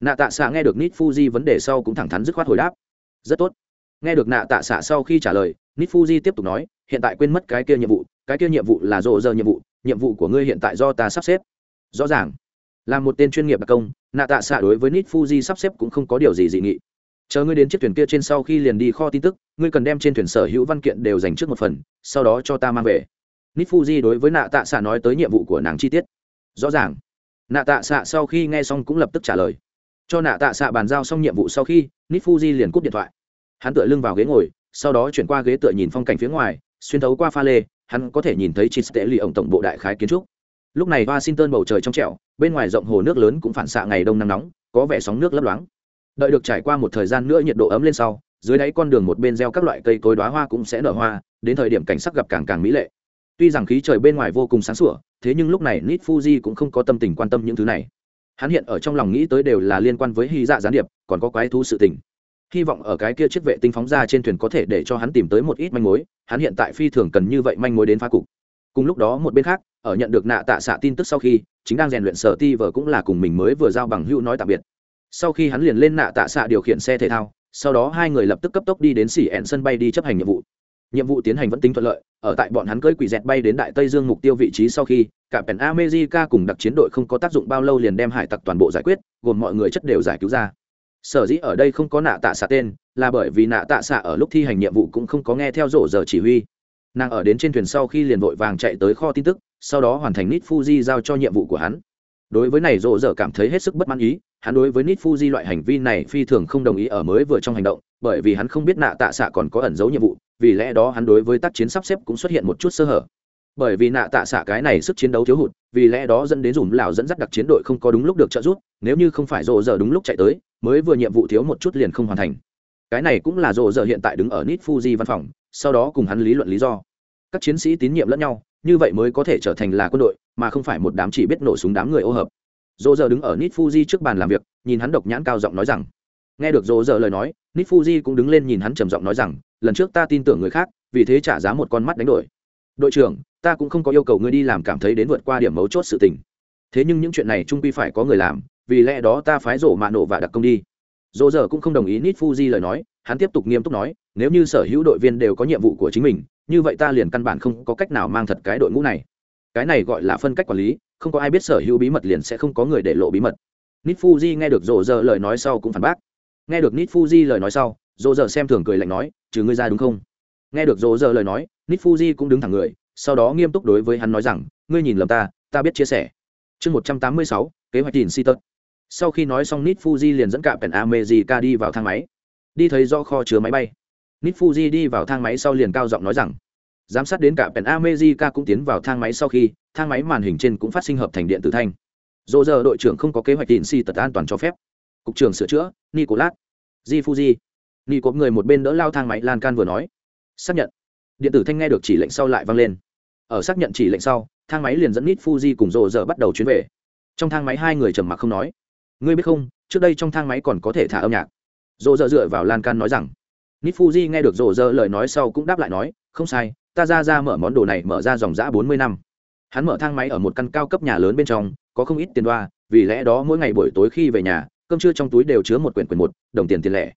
Nạ tạ xạ nghe được nít fuji vấn đề sau cũng thẳng thắn dứt khoát hồi đáp. Rất tốt nghe được nạ tạ xạ sau khi trả lời nít fuji tiếp tục nói, hiện tại quên mất cái kia nhiệm vụ, cái kia nhiệm vụ là rộ giờ nhiệm vụ nhiệm vụ của ngươi hiện tại do ta sắp xếp. Rõ ràng. Là một tên chuyên nghiệp đặc công, nạ tạ xạ đối với nít fuji sắp xếp cũng không có điều gì dị nghị. Chờ ngươi đến chiếc thuyền kia trên sau khi liền đi kho tin tức, ngươi cần đem trên thuyền sở hữu văn kiện đều dành trước một phần, sau đó cho ta mang về. Nít fuji đối với nạ tạ xạ nói tới nhiệm vụ của nàng chi tiết. Rõ ràng. Nạ tạ xạ sau khi nghe xong cũng lập tức trả lời. Cho nạ tạ xạ bàn giao xong nhiệm vụ sau khi nít fuji liền cúp điện thoại hắn tựa lưng vào ghế ngồi, sau đó chuyển qua ghế tựa nhìn phong cảnh phía ngoài, xuyên thấu qua pha lê, hắn có thể nhìn thấy chi tệ lì ổng tổng bộ đại khái kiến trúc. Lúc này washington bầu trời trong trẻo, bên ngoài rộng hồ nước lớn cũng phản xạ ngày đông nắng nóng, có vẻ sóng nước lấp loáng. Đợi được trải qua một thời gian nữa nhiệt độ ấm lên sau, dưới đáy con đường một bên gieo các loại cây cối đoá hoa cũng sẽ nở hoa, đến thời điểm cảnh sắc gặp càng càng mỹ lệ. Tuy rằng khí trời bên ngoài vô cùng sáng sủa, thế nhưng lúc này nít fuji cũng không có tâm tình quan tâm những thứ này. Hắn hiện ở trong lòng nghĩ tới đều là liên quan với hy dạ gián điệp, còn có quái thú sự tình hy vọng ở cái kia chiếc vệ tinh phóng ra trên thuyền có thể để cho hắn tìm tới một ít manh mối, hắn hiện tại phi thường cần như vậy manh mối đến phá cục. Cùng lúc đó một bên khác, ở nhận được nạ tạ xạ tin tức sau khi, chính đang rèn luyện sở ti vờ cũng là cùng mình mới vừa giao bằng hữu nói tạm biệt. Sau khi hắn liền lên nạ tạ xạ điều khiển xe thể thao, sau đó hai người lập tức cấp tốc đi đến xỉ ẹn sân bay đi chấp hành nhiệm vụ. Nhiệm vụ tiến hành vẫn tính thuận lợi, ở tại bọn hắn cơi quỷ dẹt bay đến đại tây dương mục tiêu vị trí sau khi, cả pèn america cùng đặc chiến đội không có tác dụng bao lâu liền đem hải tặc toàn bộ giải quyết, gồm mọi người chất đều giải cứu ra sở dĩ ở đây không có nạ tạ xạ tên, là bởi vì nạ tạ xạ ở lúc thi hành nhiệm vụ cũng không có nghe theo rổ giờ chỉ huy. Nàng ở đến trên thuyền sau khi liền vội vàng chạy tới kho tin tức, sau đó hoàn thành nít fuji giao cho nhiệm vụ của hắn. Đối với này rộ dở cảm thấy hết sức bất mãn ý, hắn đối với nít fuji loại hành vi này phi thường không đồng ý ở mới vừa trong hành động, bởi vì hắn không biết nạ tạ xạ còn có ẩn giấu nhiệm vụ, vì lẽ đó hắn đối với tác chiến sắp xếp cũng xuất hiện một chút sơ hở. Bởi vì nạ tạ xạ cái này sức chiến đấu thiếu hụt, vì lẽ đó dẫn đến dùm lào dẫn dắt đặc chiến đội không có đúng lúc được trợ giúp nếu như không phải rộ dở đúng lúc chạy tới, mới vừa nhiệm vụ thiếu một chút liền không hoàn thành. Cái này cũng là rộ dở hiện tại đứng ở nít fuji văn phòng, sau đó cùng hắn lý luận lý do. Các chiến sĩ tín nhiệm lẫn nhau, như vậy mới có thể trở thành là quân đội, mà không phải một đám chỉ biết nổ súng đám người ô hợp. Dỗ giờ đứng ở nít fuji trước bàn làm việc, nhìn hắn độc nhãn cao giọng nói rằng, nghe được dỗ giờ lời nói nít fuji cũng đứng lên nhìn hắn trầm giọng nói rằng, lần trước ta tin tưởng người khác, vì thế trả giá một con mắt đánh đổi. Đội trưởng, ta cũng không có yêu cầu ngươi đi làm cảm thấy đến vượt qua điểm mấu chốt sự tình. Thế nhưng những chuyện này trung quy phải có người làm vì lẽ đó ta phái rổ mạ nổ và đặc công đi. Dỗ giờ cũng không đồng ý nít fuji lời nói, hắn tiếp tục nghiêm túc nói, nếu như sở hữu đội viên đều có nhiệm vụ của chính mình, như vậy ta liền căn bản không có cách nào mang thật cái đội ngũ này. Cái này gọi là phân cách quản lý, không có ai biết sở hữu bí mật liền sẽ không có người để lộ bí mật. Nít fuji nghe được dỗ giờ lời nói sau cũng phản bác. Nghe được nít fuji lời nói sau dỗ giờ xem thường cười lạnh nói, trừ ngươi ra đúng không? Nghe được dỗ giờ lời nói nít fuji cũng đứng thẳng người, sau đó nghiêm túc đối với hắn nói rằng, ngươi nhìn lầm ta ta biết chia sẻ. Chương một trăm tám mươi sáu, kế hoạch tìm si tật sau khi nói xong nít fuji liền dẫn cả pèn amejica đi vào thang máy. Đi thấy do kho chứa máy bay. Nít fuji đi vào thang máy sau liền cao giọng nói rằng, giám sát đến cả pèn amejica cũng tiến vào thang máy sau khi, thang máy màn hình trên cũng phát sinh hợp thành điện tử thanh. Dỗ giờ đội trưởng không có kế hoạch tin si tật an toàn cho phép. Cục trưởng sửa chữa, nicolas. Di fuji ni cộp người một bên đỡ lao thang máy, lan can vừa nói. Xác nhận. Điện tử thanh nghe được chỉ lệnh sau lại vang lên. Ở xác nhận chỉ lệnh sau, thang máy liền dẫn nít fuji cùng rộ giờ bắt đầu chuyến về. Trong thang máy hai người trầm mặc không nói ngươi biết không, trước đây trong thang máy còn có thể thả âm nhạc. Dỗ giờ dựa vào lan can nói rằng. Nít fuji nghe được dỗ giờ lời nói sau cũng đáp lại nói, không sai, ta ra ra mở món đồ này mở ra dòng giã bốn mươi năm. Hắn mở thang máy ở một căn cao cấp nhà lớn bên trong, có không ít tiền đoa, vì lẽ đó mỗi ngày buổi tối khi về nhà, cơm trưa trong túi đều chứa một quyển quyển một, đồng tiền tiền lẻ.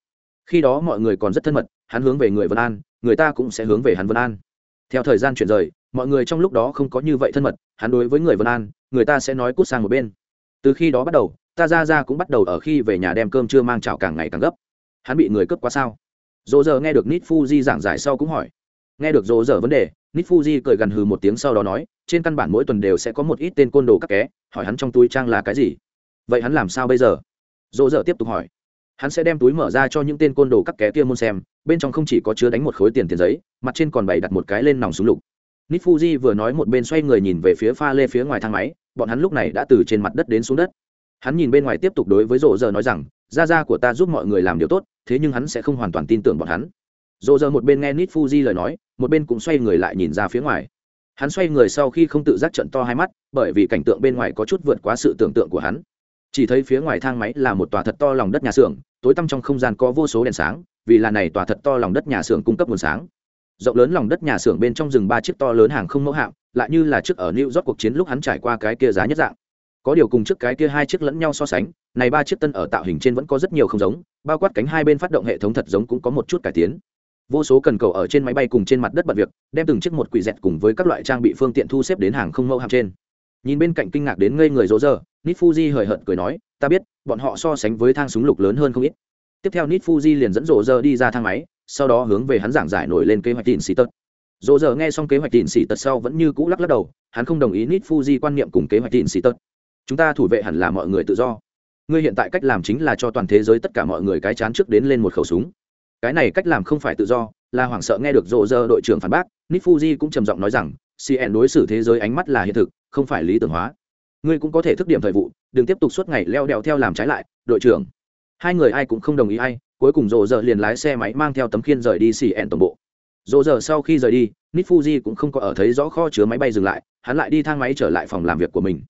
Khi đó mọi người còn rất thân mật, hắn hướng về người vân an, người ta cũng sẽ hướng về hắn vân an. Theo thời gian chuyển rời, mọi người trong lúc đó không có như vậy thân mật, hắn đối với người vân an, người ta sẽ nói cút sang một bên. Từ khi đó bắt đầu ta ra ra cũng bắt đầu ở khi về nhà đem cơm trưa mang chảo càng ngày càng gấp. Hắn bị người cướp quá sao? Dỗ giờ nghe được nít fuji giảng giải sau cũng hỏi. Nghe được dỗ giờ vấn đề nít fuji cười gần hừ một tiếng sau đó nói, trên căn bản mỗi tuần đều sẽ có một ít tên côn đồ các ké, hỏi hắn trong túi trang là cái gì. Vậy hắn làm sao bây giờ? Dỗ giờ tiếp tục hỏi. Hắn sẽ đem túi mở ra cho những tên côn đồ các ké kia môn xem, bên trong không chỉ có chứa đánh một khối tiền tiền giấy, mặt trên còn bày đặt một cái lên nòng súng lục. Nít fuji vừa nói một bên xoay người nhìn về phía pha lê phía ngoài thang máy, bọn hắn lúc này đã từ trên mặt đất đến xuống đất hắn nhìn bên ngoài tiếp tục đối với rộ giờ nói rằng, gia gia của ta giúp mọi người làm điều tốt, thế nhưng hắn sẽ không hoàn toàn tin tưởng bọn hắn. Rộ giờ một bên nghe nít fuji lời nói, một bên cũng xoay người lại nhìn ra phía ngoài. Hắn xoay người sau khi không tự giác trận to hai mắt, bởi vì cảnh tượng bên ngoài có chút vượt quá sự tưởng tượng của hắn. Chỉ thấy phía ngoài thang máy là một tòa thật to lòng đất nhà xưởng, tối tăm trong không gian có vô số đèn sáng, vì là này tòa thật to lòng đất nhà xưởng cung cấp nguồn sáng. Rộng lớn lòng đất nhà xưởng bên trong rừng ba chiếc to lớn hàng không mẫu hạm, lại như là trước ở new york cuộc chiến lúc hắn trải qua cái kia giá nhất dạng có điều cùng trước cái kia hai chiếc lẫn nhau so sánh, này ba chiếc tân ở tạo hình trên vẫn có rất nhiều không giống, bao quát cánh hai bên phát động hệ thống thật giống cũng có một chút cải tiến. Vô số cần cầu ở trên máy bay cùng trên mặt đất bật việc, đem từng chiếc một quỷ dẹt cùng với các loại trang bị phương tiện thu xếp đến hàng không mẫu hạm trên. Nhìn bên cạnh kinh ngạc đến ngây người rỗ rơ nít fuji hời hợt cười nói, ta biết, bọn họ so sánh với thang súng lục lớn hơn không ít. Tiếp theo nít fuji liền dẫn rỗ rơ đi ra thang máy, sau đó hướng về hắn giảng giải nổi lên kế hoạch tin xì tật. Rỗ rơ nghe xong kế hoạch tin xì tật sau vẫn như cũ lắc lắc đầu, hắn không đồng ý nít fuji quan niệm cùng kế hoạch tin xì tật chúng ta thủ vệ hẳn là mọi người tự do. Ngươi hiện tại cách làm chính là cho toàn thế giới tất cả mọi người cái chán trước đến lên một khẩu súng. Cái này cách làm không phải tự do, là hoảng sợ nghe được rộ rơ đội trưởng phản bác. Nít cũng trầm giọng nói rằng, cn đối xử thế giới ánh mắt là hiện thực, không phải lý tưởng hóa. Ngươi cũng có thể thức điểm thời vụ, đừng tiếp tục suốt ngày leo đèo theo làm trái lại, đội trưởng. Hai người ai cũng không đồng ý ai, cuối cùng rộ rơ liền lái xe máy mang theo tấm khiên rời đi cn tổng bộ. Rộ rơ sau khi rời đi nít cũng không có ở thấy rõ kho chứa máy bay dừng lại, hắn lại đi thang máy trở lại phòng làm việc của mình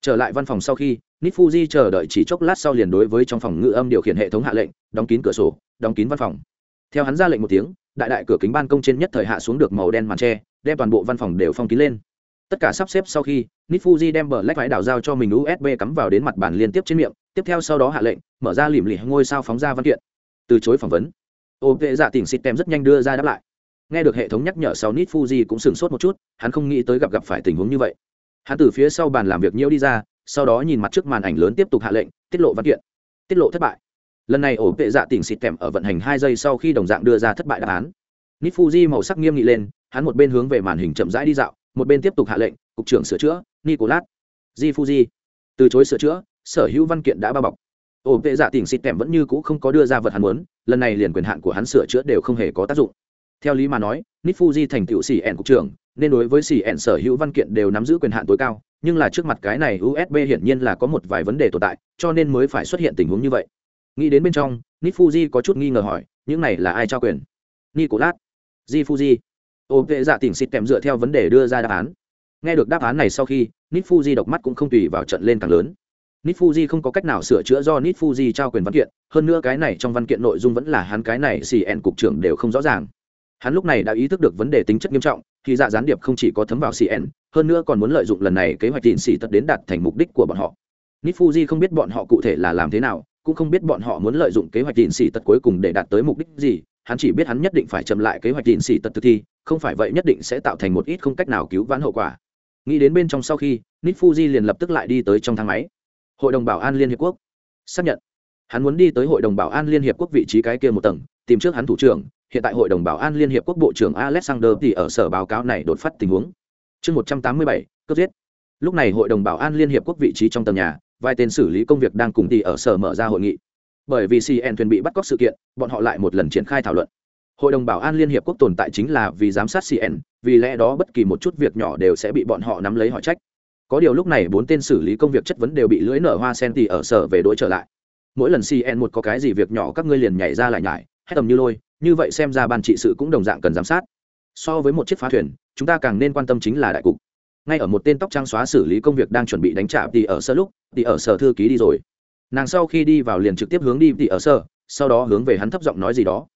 trở lại văn phòng sau khi nít fuji chờ đợi chỉ chốc lát sau liền đối với trong phòng ngự âm điều khiển hệ thống hạ lệnh, đóng kín cửa sổ, đóng kín văn phòng. Theo hắn ra lệnh một tiếng, đại đại cửa kính ban công trên nhất thời hạ xuống được màu đen màn tre, đem toàn bộ văn phòng đều phong kín lên. Tất cả sắp xếp sau khi nít fuji đem bờ lách vải đảo giao cho mình usb cắm vào đến mặt bàn liên tiếp trên miệng, tiếp theo sau đó hạ lệnh, mở ra lìm lì ngôi sao phóng ra văn kiện. Từ chối phỏng vấn. Ô, vệ dạ tỉnh xịt tem rất nhanh đưa ra đáp lại. Nghe được hệ thống nhắc nhở sau nít fuji cũng sửng sốt một chút, hắn không nghĩ tới gặp gặp phải tình huống như vậy hắn từ phía sau bàn làm việc nhiễu đi ra, sau đó nhìn mặt trước màn ảnh lớn tiếp tục hạ lệnh, tiết lộ văn kiện, tiết lộ thất bại. Lần này ổ vệ dạ tỉnh xịt kèm ở vận hành hai giây sau khi đồng dạng đưa ra thất bại đáp án. Nít fuji màu sắc nghiêm nghị lên, hắn một bên hướng về màn hình chậm rãi đi dạo, một bên tiếp tục hạ lệnh, cục trưởng sửa chữa, nicolas. Di fuji từ chối sửa chữa, sở hữu văn kiện đã bao bọc. Ổ vệ dạ tỉnh xịt kèm vẫn như cũ không có đưa ra vật hắn muốn, lần này liền quyền hạn của hắn sửa chữa đều không hề có tác dụng. Theo lý mà nói nít fuji thành tựu xỉ ẻn cục trưởng nên đối với xỉ ẻn sở hữu văn kiện đều nắm giữ quyền hạn tối cao, nhưng là trước mặt cái này usb hiển nhiên là có một vài vấn đề tồn tại, cho nên mới phải xuất hiện tình huống như vậy. Nghĩ đến bên trong nít fuji có chút nghi ngờ hỏi, những này là ai trao quyền? Nicolas di fuji ô, vệ dạ tỉnh xịt kèm dựa theo vấn đề đưa ra đáp án. Nghe được đáp án này sau khi nít fuji độc mắt cũng không tùy vào trận lên càng lớn. Nít fuji không có cách nào sửa chữa do nít fuji trao quyền văn kiện, hơn nữa cái này trong văn kiện nội dung vẫn là hắn cái này xì ẹn cục trưởng đều không rõ ràng hắn lúc này đã ý thức được vấn đề tính chất nghiêm trọng, khi dạ gián điệp không chỉ có thấm vào cn hơn nữa còn muốn lợi dụng lần này kế hoạch tịn xỉ tật đến đạt thành mục đích của bọn họ. Nít không biết bọn họ cụ thể là làm thế nào, cũng không biết bọn họ muốn lợi dụng kế hoạch tịn xỉ tật cuối cùng để đạt tới mục đích gì, hắn chỉ biết hắn nhất định phải chậm lại kế hoạch tịn xỉ tật thực thi, không phải vậy nhất định sẽ tạo thành một ít không cách nào cứu vãn hậu quả. Nghĩ đến bên trong sau khi, nít liền lập tức lại đi tới trong thang máy. Hội đồng bảo an liên hiệp quốc. Xác nhận. Hắn muốn đi tới hội đồng bảo an liên hiệp quốc vị trí cái kia một tầng, tìm trước hắn thủ trưởng hiện tại hội đồng bảo an liên hiệp quốc bộ trưởng alexander thì ở sở báo cáo này đột phát tình huống. Chương một trăm tám mươi bảy cấp giết. Lúc này hội đồng bảo an liên hiệp quốc vị trí trong tầng nhà, vài tên xử lý công việc đang cùng thì ở sở mở ra hội nghị. Bởi vì cn thuyền bị bắt cóc sự kiện, bọn họ lại một lần triển khai thảo luận. Hội đồng bảo an liên hiệp quốc tồn tại chính là vì giám sát cn vì lẽ đó bất kỳ một chút việc nhỏ đều sẽ bị bọn họ nắm lấy hỏi trách. Có điều lúc này bốn tên xử lý công việc chất vấn đều bị lưỡi nở hoa sen thì ở sở về đ trở lại. Mỗi lần cn một có cái gì việc nhỏ các ngươi liền nhảy ra lại nhảy hết tầm như lôi như vậy xem ra ban trị sự cũng đồng dạng cần giám sát. So với một chiếc phá thuyền, chúng ta càng nên quan tâm chính là đại cục. Ngay ở một tên tóc trang xóa xử lý công việc đang chuẩn bị đánh trả thì ở sơ lúc thì ở sở thư ký đi rồi. Nàng sau khi đi vào liền trực tiếp hướng đi thì ở sở sau đó hướng về hắn thấp giọng nói gì đó.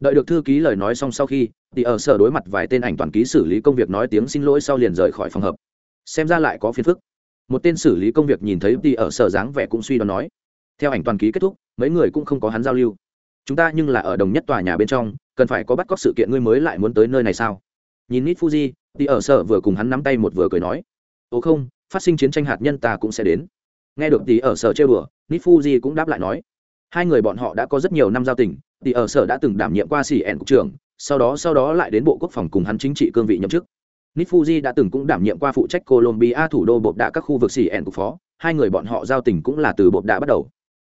Đợi được thư ký lời nói xong sau khi thì ở sở đối mặt vài tên ảnh toàn ký xử lý công việc nói tiếng xin lỗi sau liền rời khỏi phòng hợp xem ra lại có phiền phức. Một tên xử lý công việc nhìn thấy thì ở sở dáng vẻ cũng suy đoán nói. Theo ảnh toàn ký kết thúc, mấy người cũng không có hắn giao lưu chúng ta nhưng là ở đồng nhất tòa nhà bên trong, cần phải có bắt cóc sự kiện ngươi mới lại muốn tới nơi này sao? Nhìn nít fuji, thì ở sở vừa cùng hắn nắm tay một vừa cười nói. Ồ không, phát sinh chiến tranh hạt nhân ta cũng sẽ đến. Nghe được thì ở sở chơi bừa nít fuji cũng đáp lại nói. Hai người bọn họ đã có rất nhiều năm giao tình, thì ở sở đã từng đảm nhiệm qua xỉ ẻn cục trưởng, sau đó sau đó lại đến bộ quốc phòng cùng hắn chính trị cương vị nhậm chức. Nít fuji đã từng cũng đảm nhiệm qua phụ trách colombia, thủ đô bột đạ các khu vực xỉ ẻn cục phó, hai người bọn họ giao tình cũng là từ bột đạ bắt đầu.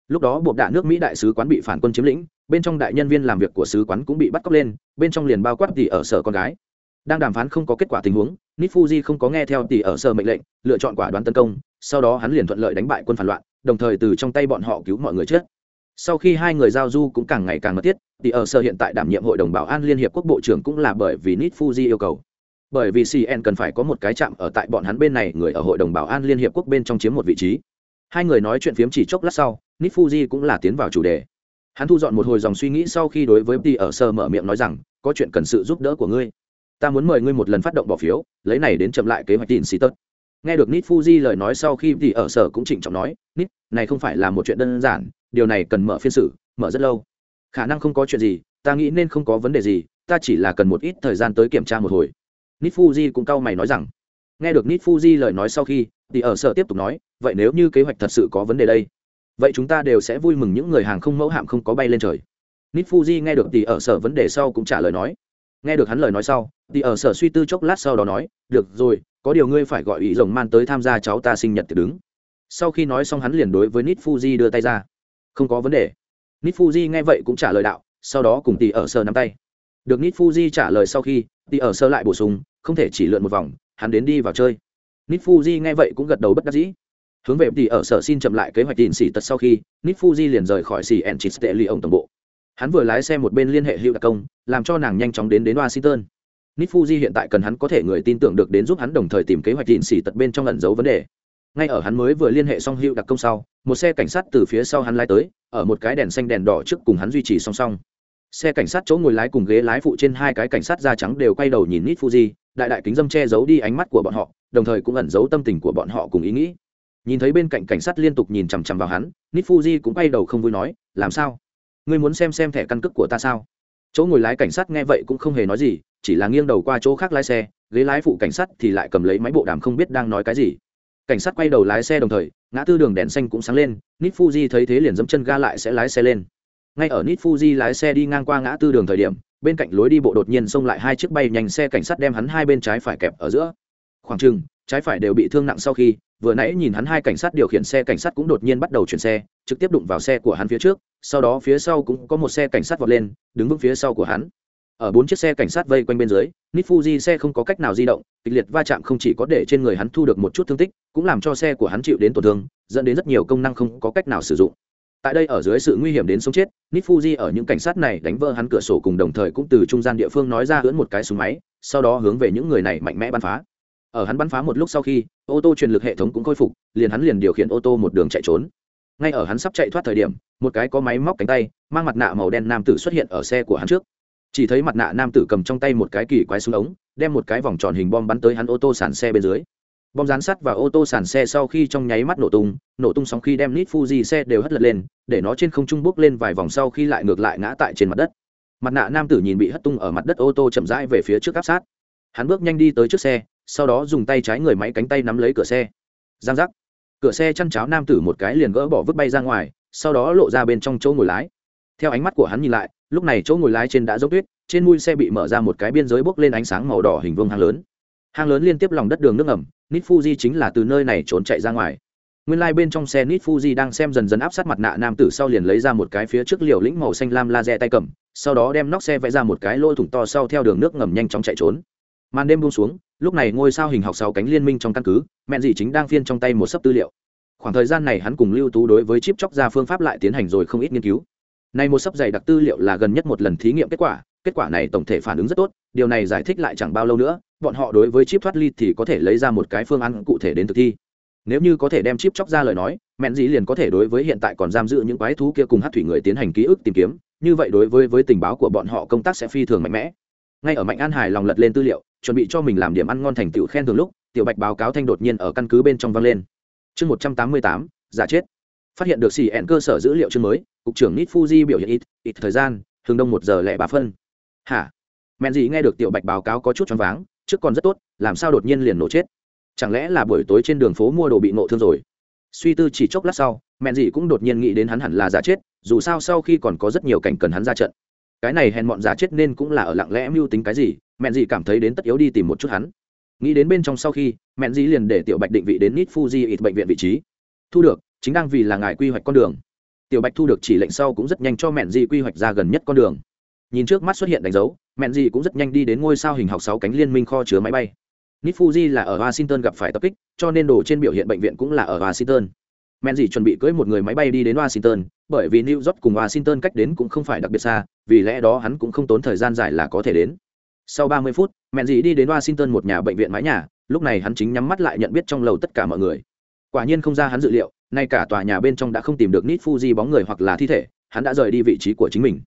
Lúc đó bột đạ nước mỹ đại sứ quán bị phản quân chiếm lĩnh bên trong đại nhân viên làm việc của sứ quán cũng bị bắt cóc lên, bên trong liền bao quát tỷ ở sở con gái. Đang đàm phán không có kết quả tình huống nitfuji không có nghe theo tỷ ở sở mệnh lệnh, lựa chọn quả đoán tấn công, sau đó hắn liền thuận lợi đánh bại quân phản loạn, đồng thời từ trong tay bọn họ cứu mọi người chết. Sau khi hai người giao du cũng càng ngày càng mật thiết, tỷ ở sở hiện tại đảm nhiệm hội đồng bảo an liên hiệp quốc bộ trưởng cũng là bởi vì nitfuji yêu cầu. Bởi vì cn cần phải có một cái chạm ở tại bọn hắn bên này, người ở hội đồng bảo an liên hiệp quốc bên trong chiếm một vị trí. Hai người nói chuyện phiếm chỉ chốc lát sau nitfuji cũng là tiến vào chủ đề hắn thu dọn một hồi dòng suy nghĩ sau khi đối với tỷ ở sơ mở miệng nói rằng, có chuyện cần sự giúp đỡ của ngươi. Ta muốn mời ngươi một lần phát động bỏ phiếu, lấy này đến chậm lại kế hoạch tin xì tớt. Nghe được nít fuji lời nói sau khi tỷ ở sở cũng trịnh trọng nói nít này không phải là một chuyện đơn giản, điều này cần mở phiên xử, mở rất lâu. Khả năng không có chuyện gì, ta nghĩ nên không có vấn đề gì, ta chỉ là cần một ít thời gian tới kiểm tra một hồi. Nít fuji cũng cau mày nói rằng. Nghe được nít fuji lời nói sau khi tỷ ở sở tiếp tục nói, vậy nếu như kế hoạch thật sự có vấn đề đây vậy chúng ta đều sẽ vui mừng những người hàng không mẫu hạm không có bay lên trời. Nít fuji nghe được tỷ ở sở vấn đề sau cũng trả lời nói. Nghe được hắn lời nói sau tỷ ở sở suy tư chốc lát sau đó nói, được rồi, có điều ngươi phải gọi ý rồng man tới tham gia cháu ta sinh nhật thì đứng. Sau khi nói xong hắn liền đối với nít fuji đưa tay ra. Không có vấn đề. Nít fuji nghe vậy cũng trả lời đạo, sau đó cùng tỷ ở sở nắm tay. Được nít fuji trả lời sau khi tỷ ở sở lại bổ sung, không thể chỉ lượn một vòng, hắn đến đi vào chơi. Nít fuji nghe vậy cũng gật đầu bất đắc dĩ hướng về thì ở sở xin chậm lại kế hoạch tin xỉ tật sau khi nít fuji liền rời khỏi xỉ ẩn chít tệ lì ông tổng bộ. Hắn vừa lái xe một bên liên hệ hữu đặc công, làm cho nàng nhanh chóng đến đến washington. Nít fuji hiện tại cần hắn có thể người tin tưởng được đến giúp hắn đồng thời tìm kế hoạch tin xỉ tật bên trong ẩn giấu vấn đề. Ngay ở hắn mới vừa liên hệ xong hữu đặc công sau, một xe cảnh sát từ phía sau hắn lái tới, ở một cái đèn xanh đèn đỏ trước cùng hắn duy trì song song. Xe cảnh sát chỗ ngồi lái cùng ghế lái phụ trên hai cái cảnh sát da trắng đều quay đầu nhìn nít fuji đại đại kính dâm che giấu đi ánh mắt của bọn họ, đồng thời cũng ẩn giấu tâm tình của bọn họ cùng ý nghĩ nhìn thấy bên cạnh cảnh sát liên tục nhìn chằm chằm vào hắn nít fuji cũng quay đầu không vui nói, làm sao? Ngươi muốn xem xem thẻ căn cước của ta sao? Chỗ ngồi lái cảnh sát nghe vậy cũng không hề nói gì, chỉ là nghiêng đầu qua chỗ khác lái xe, ghế lái phụ cảnh sát thì lại cầm lấy máy bộ đàm không biết đang nói cái gì. Cảnh sát quay đầu lái xe đồng thời, ngã tư đường đèn xanh cũng sáng lên nít fuji thấy thế liền dẫm chân ga lại sẽ lái xe lên. Ngay ở nít fuji lái xe đi ngang qua ngã tư đường thời điểm, bên cạnh lối đi bộ đột nhiên xông lại hai chiếc bay nhanh xe cảnh sát đem hắn hai bên trái phải kẹp ở giữa. Khoảng chừng, trái phải đều bị thương nặng sau khi vừa nãy nhìn hắn hai cảnh sát điều khiển xe cảnh sát cũng đột nhiên bắt đầu chuyển xe, trực tiếp đụng vào xe của hắn phía trước, sau đó phía sau cũng có một xe cảnh sát vọt lên, đứng vững phía sau của hắn. Ở bốn chiếc xe cảnh sát vây quanh bên dưới nít fuji xe không có cách nào di động, kịch liệt va chạm không chỉ có để trên người hắn thu được một chút thương tích, cũng làm cho xe của hắn chịu đến tổn thương, dẫn đến rất nhiều công năng không có cách nào sử dụng. Tại đây ở dưới sự nguy hiểm đến sống chết nít fuji ở những cảnh sát này đánh vỡ hắn cửa sổ cùng đồng thời cũng từ trung gian địa phương nói ra hướng một cái súng máy, sau đó hướng về những người này mạnh mẽ bắn phá ở hắn bắn phá một lúc sau khi, ô tô truyền lực hệ thống cũng khôi phục, liền hắn liền điều khiển ô tô một đường chạy trốn. Ngay ở hắn sắp chạy thoát thời điểm, một cái có máy móc cánh tay, mang mặt nạ màu đen nam tử xuất hiện ở xe của hắn trước. Chỉ thấy mặt nạ nam tử cầm trong tay một cái kỳ quái súng ống, đem một cái vòng tròn hình bom bắn tới hắn ô tô sàn xe bên dưới. Bom rán sắt và ô tô sàn xe sau khi trong nháy mắt nổ tung nổ tung sóng khi đem nít fuji xe đều hất lật lên, để nó trên không trung bước lên vài vòng sau khi lại ngược lại ngã tại trên mặt đất. Mặt nạ nam tử nhìn bị hất tung ở mặt đất ô tô chậm rãi về phía trước áp sát. Hắn bước nhanh đi tới trước xe sau đó dùng tay trái người máy cánh tay nắm lấy cửa xe. Giang giác. Cửa xe chăn cháo nam tử một cái liền gỡ bỏ vứt bay ra ngoài, sau đó lộ ra bên trong chỗ ngồi lái. Theo ánh mắt của hắn nhìn lại, lúc này chỗ ngồi lái trên đã dốc tuyết, trên mui xe bị mở ra một cái biên giới bốc lên ánh sáng màu đỏ hình vuông hang lớn. Hang lớn liên tiếp lòng đất đường nước ẩm nít fuji chính là từ nơi này trốn chạy ra ngoài. Nguyên lai、like、bên trong xe nít fuji đang xem dần dần áp sát mặt nạ nam tử sau liền lấy ra một cái phía trước liều lĩnh màu xanh lam laser tay cầm, sau đó đem nóc xe vẽ ra một cái lỗ thủng to sau theo đường nước ngầm nhanh chóng chạy trốn màn đêm buông xuống, lúc này ngôi sao hình học sáu cánh liên minh trong căn cứ, mẹ dì chính đang phiên trong tay một sấp tư liệu. Khoảng thời gian này hắn cùng lưu tú đối với chip chóc ra phương pháp lại tiến hành rồi không ít nghiên cứu. Này một sấp dày đặc tư liệu là gần nhất một lần thí nghiệm kết quả kết quả này tổng thể phản ứng rất tốt, điều này giải thích lại chẳng bao lâu nữa, bọn họ đối với chip thoát ly thì có thể lấy ra một cái phương án cụ thể đến thực thi. Nếu như có thể đem chip chóc ra lời nói mẹn dĩ liền có thể đối với hiện tại còn giam giữ những quái thú kia cùng hát thủy người tiến hành ký ức tìm kiếm, như vậy đối với với tình báo của bọn họ công tác sẽ phi thường mạnh mẽ. Ngay ở mạnh an hải lòng lật lên tư liệu chuẩn bị cho mình làm điểm ăn ngon thành tựu khen thường lúc, tiểu bạch báo cáo thanh đột nhiên ở căn cứ bên trong vang lên. Chương một trăm tám mươi tám, giả chết. Phát hiện được xì ẹn cơ sở dữ liệu chương mới, cục trưởng nít fuji biểu hiện ít ít thời gian thường đông một giờ lẻ bà phân. Hả? Mẹn gì nghe được tiểu bạch báo cáo có chút choáng váng, trước còn rất tốt, làm sao đột nhiên liền nổ chết? Chẳng lẽ là buổi tối trên đường phố mua đồ bị nộ thương rồi? Suy tư chỉ chốc lát sau, mẹn gì cũng đột nhiên nghĩ đến hắn hẳn là giả chết, dù sao sau khi còn có rất nhiều cảnh cần hắn ra trận. Cái này hèn mọn giả chết nên cũng là ở lặng lẽ mưu tính cái gì mẹn gì cảm thấy đến tất yếu đi tìm một chút hắn. Nghĩ đến bên trong sau khi, mẹn gì liền để tiểu bạch định vị đến nít fuji ít bệnh viện vị trí. Thu được, chính đang vì là ngài quy hoạch con đường. Tiểu bạch thu được chỉ lệnh sau cũng rất nhanh cho mẹn gì quy hoạch ra gần nhất con đường. Nhìn trước mắt xuất hiện đánh dấu, mẹn gì cũng rất nhanh đi đến ngôi sao hình học sáu cánh liên minh kho chứa máy bay. Nít fuji là ở washington gặp phải tập kích, cho nên đồ trên biểu hiện bệnh viện cũng là ở washington. Mẹn gì chuẩn bị cưỡi một người máy bay đi đến washington, bởi vì new york cùng washington cách đến cũng không phải đặc biệt xa, vì lẽ đó hắn cũng không tốn thời gian dài là có thể đến sau 30 phút, mẹ gì đi đến washington một nhà bệnh viện mái nhà, lúc này hắn chính nhắm mắt lại nhận biết trong lầu tất cả mọi người. Quả nhiên không ra hắn dự liệu nay cả tòa nhà bên trong đã không tìm được nít fuji bóng người hoặc là thi thể, hắn đã rời đi vị trí của chính mình.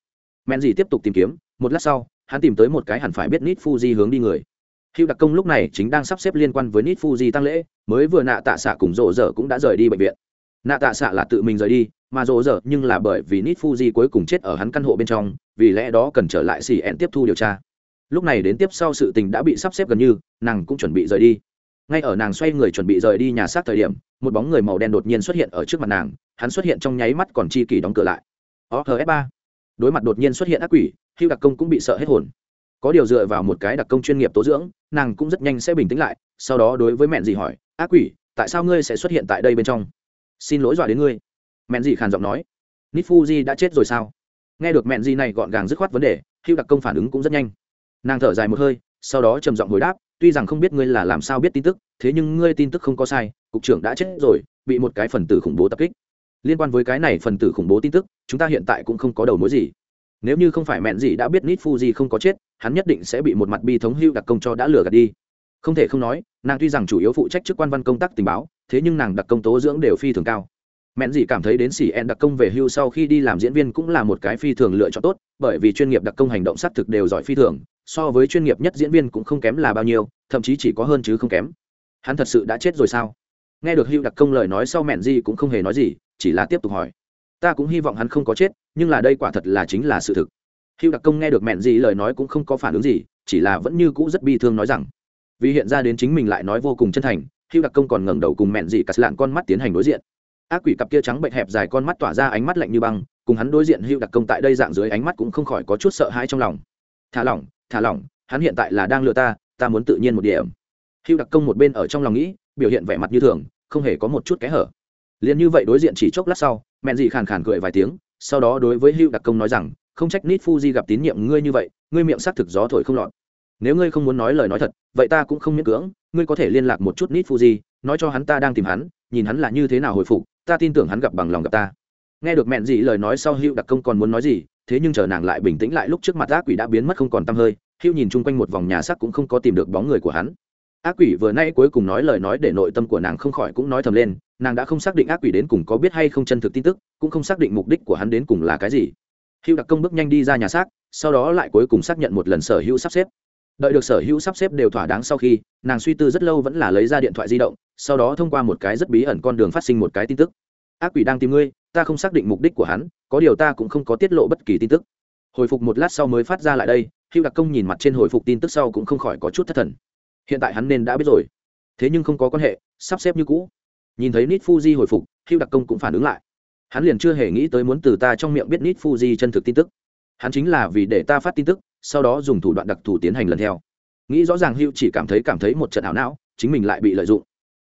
Men gì tiếp tục tìm kiếm, một lát sau, hắn tìm tới một cái hẳn phải biết nít fuji hướng đi người. Hữu đặc công lúc này chính đang sắp xếp liên quan với nít fuji tăng lễ, mới vừa nạ tạ xạ cùng rộ rỡ cũng đã rời đi bệnh viện. Nạ tạ xạ là tự mình rời đi, mà rộ rỡ nhưng là bởi vì nít fuji cuối cùng chết ở hắn căn hộ bên trong, vì lẽ đó cần trở lại xì ẹn tiếp thu điều tra lúc này đến tiếp sau sự tình đã bị sắp xếp gần như, nàng cũng chuẩn bị rời đi. Ngay ở nàng xoay người chuẩn bị rời đi nhà xác thời điểm, một bóng người màu đen đột nhiên xuất hiện ở trước mặt nàng, hắn xuất hiện trong nháy mắt còn chi kỳ đóng cửa lại. Ohf ba. Đối mặt đột nhiên xuất hiện ác quỷ hưu đặc công cũng bị sợ hết hồn. Có điều dựa vào một cái đặc công chuyên nghiệp tố dưỡng, nàng cũng rất nhanh sẽ bình tĩnh lại, sau đó đối với mẹn dì hỏi, ác quỷ, tại sao ngươi sẽ xuất hiện tại đây bên trong? Xin lỗi dọa đến ngươi. Mẹn dì khàn giọng nói. Nít fuji đã chết rồi sao? Nghe được mẹn dì này gọn gàng dứt khoát vấn đề hưu đặc công phản ứng cũng rất nhanh nàng thở dài một hơi, sau đó trầm giọng hồi đáp, tuy rằng không biết ngươi là làm sao biết tin tức, thế nhưng ngươi tin tức không có sai, cục trưởng đã chết rồi, bị một cái phần tử khủng bố tập kích. Liên quan với cái này phần tử khủng bố tin tức, chúng ta hiện tại cũng không có đầu mối gì. Nếu như không phải mẹn gì đã biết nít fuji không có chết, hắn nhất định sẽ bị một mặt bi thống hưu đặc công cho đã lừa gạt đi. Không thể không nói, nàng tuy rằng chủ yếu phụ trách chức quan văn công tác tình báo, thế nhưng nàng đặc công tố dưỡng đều phi thường cao mẹn gì cảm thấy đến xỉ en đặc công về hưu sau khi đi làm diễn viên cũng là một cái phi thường lựa chọn tốt, bởi vì chuyên nghiệp đặc công hành động xác thực đều giỏi phi thường, so với chuyên nghiệp nhất diễn viên cũng không kém là bao nhiêu, thậm chí chỉ có hơn chứ không kém. Hắn thật sự đã chết rồi sao? Nghe được hưu đặc công lời nói sau mẹn gì cũng không hề nói gì, chỉ là tiếp tục hỏi. Ta cũng hy vọng hắn không có chết, nhưng là đây quả thật là chính là sự thực. Hưu đặc công nghe được mẹn gì lời nói cũng không có phản ứng gì, chỉ là vẫn như cũ rất bi thương nói rằng, vì hiện ra đến chính mình lại nói vô cùng chân thành. Hưu đặc công còn ngẩng đầu cùng mẹn gì cắt lạn con mắt tiến hành đối diện ác quỷ cặp kia trắng bệnh hẹp dài con mắt tỏa ra ánh mắt lạnh như băng, cùng hắn đối diện hữu đặc công tại đây dạng dưới ánh mắt cũng không khỏi có chút sợ hãi trong lòng. Thả lỏng thả lỏng, hắn hiện tại là đang lừa ta ta muốn tự nhiên một điểm. Hữu đặc công một bên ở trong lòng nghĩ, biểu hiện vẻ mặt như thường, không hề có một chút kẽ hở. Liền như vậy đối diện chỉ chốc lát sau mẹn dị khàn khàn cười vài tiếng, sau đó đối với hữu đặc công nói rằng, không trách nít fuji gặp tín nhiệm ngươi như vậy, ngươi miệng xác thực gió thổi không lọt. Nếu ngươi không muốn nói lời nói thật, vậy ta cũng không miễn cưỡng, ngươi có thể liên lạc một chút nít fuji, nói cho hắn ta đang tìm hắn, nhìn hắn là như thế nào hồi phục ta tin tưởng hắn gặp bằng lòng gặp ta. Nghe được mẹn dị lời nói sau, hữu đặc công còn muốn nói gì, thế nhưng chờ nàng lại bình tĩnh lại lúc trước mặt ác quỷ đã biến mất không còn t hơi, hữu nhìn chung quanh một vòng nhà sắc cũng không có tìm được bóng người của hắn. Ác quỷ vừa nay cuối cùng nói lời nói để nội tâm của nàng không khỏi cũng nói thầm lên, nàng đã không xác định ác quỷ đến cùng có biết hay không chân thực tin tức, cũng không xác định mục đích của hắn đến cùng là cái gì. Hữu đặc công bước nhanh đi ra nhà xác, sau đó lại cuối cùng xác nhận một lần sở hữu sắp xếp đợi được sở hữu sắp xếp đều thỏa đáng sau khi, nàng suy tư rất lâu vẫn là lấy ra điện thoại di động, sau đó thông qua một cái rất bí ẩn con đường phát sinh một cái tin tức. Ác quỷ đang tìm ngươi, ta không xác định mục đích của hắn, có điều ta cũng không có tiết lộ bất kỳ tin tức. Hồi phục một lát sau mới phát ra lại đây hữu đặc công nhìn mặt trên hồi phục tin tức sau cũng không khỏi có chút thất thần. Hiện tại hắn nên đã biết rồi. Thế nhưng không có quan hệ, sắp xếp như cũ. Nhìn thấy nít fuji hồi phục hữu đặc công cũng phản ứng lại. Hắn liền chưa hề nghĩ tới muốn từ ta trong miệng biết nít fuji chân thực tin tức. Hắn chính là vì để ta phát tin tức sau đó dùng thủ đoạn đặc thù tiến hành lần theo. Nghĩ rõ ràng hữu chỉ cảm thấy cảm thấy một trận ảo não, chính mình lại bị lợi dụng.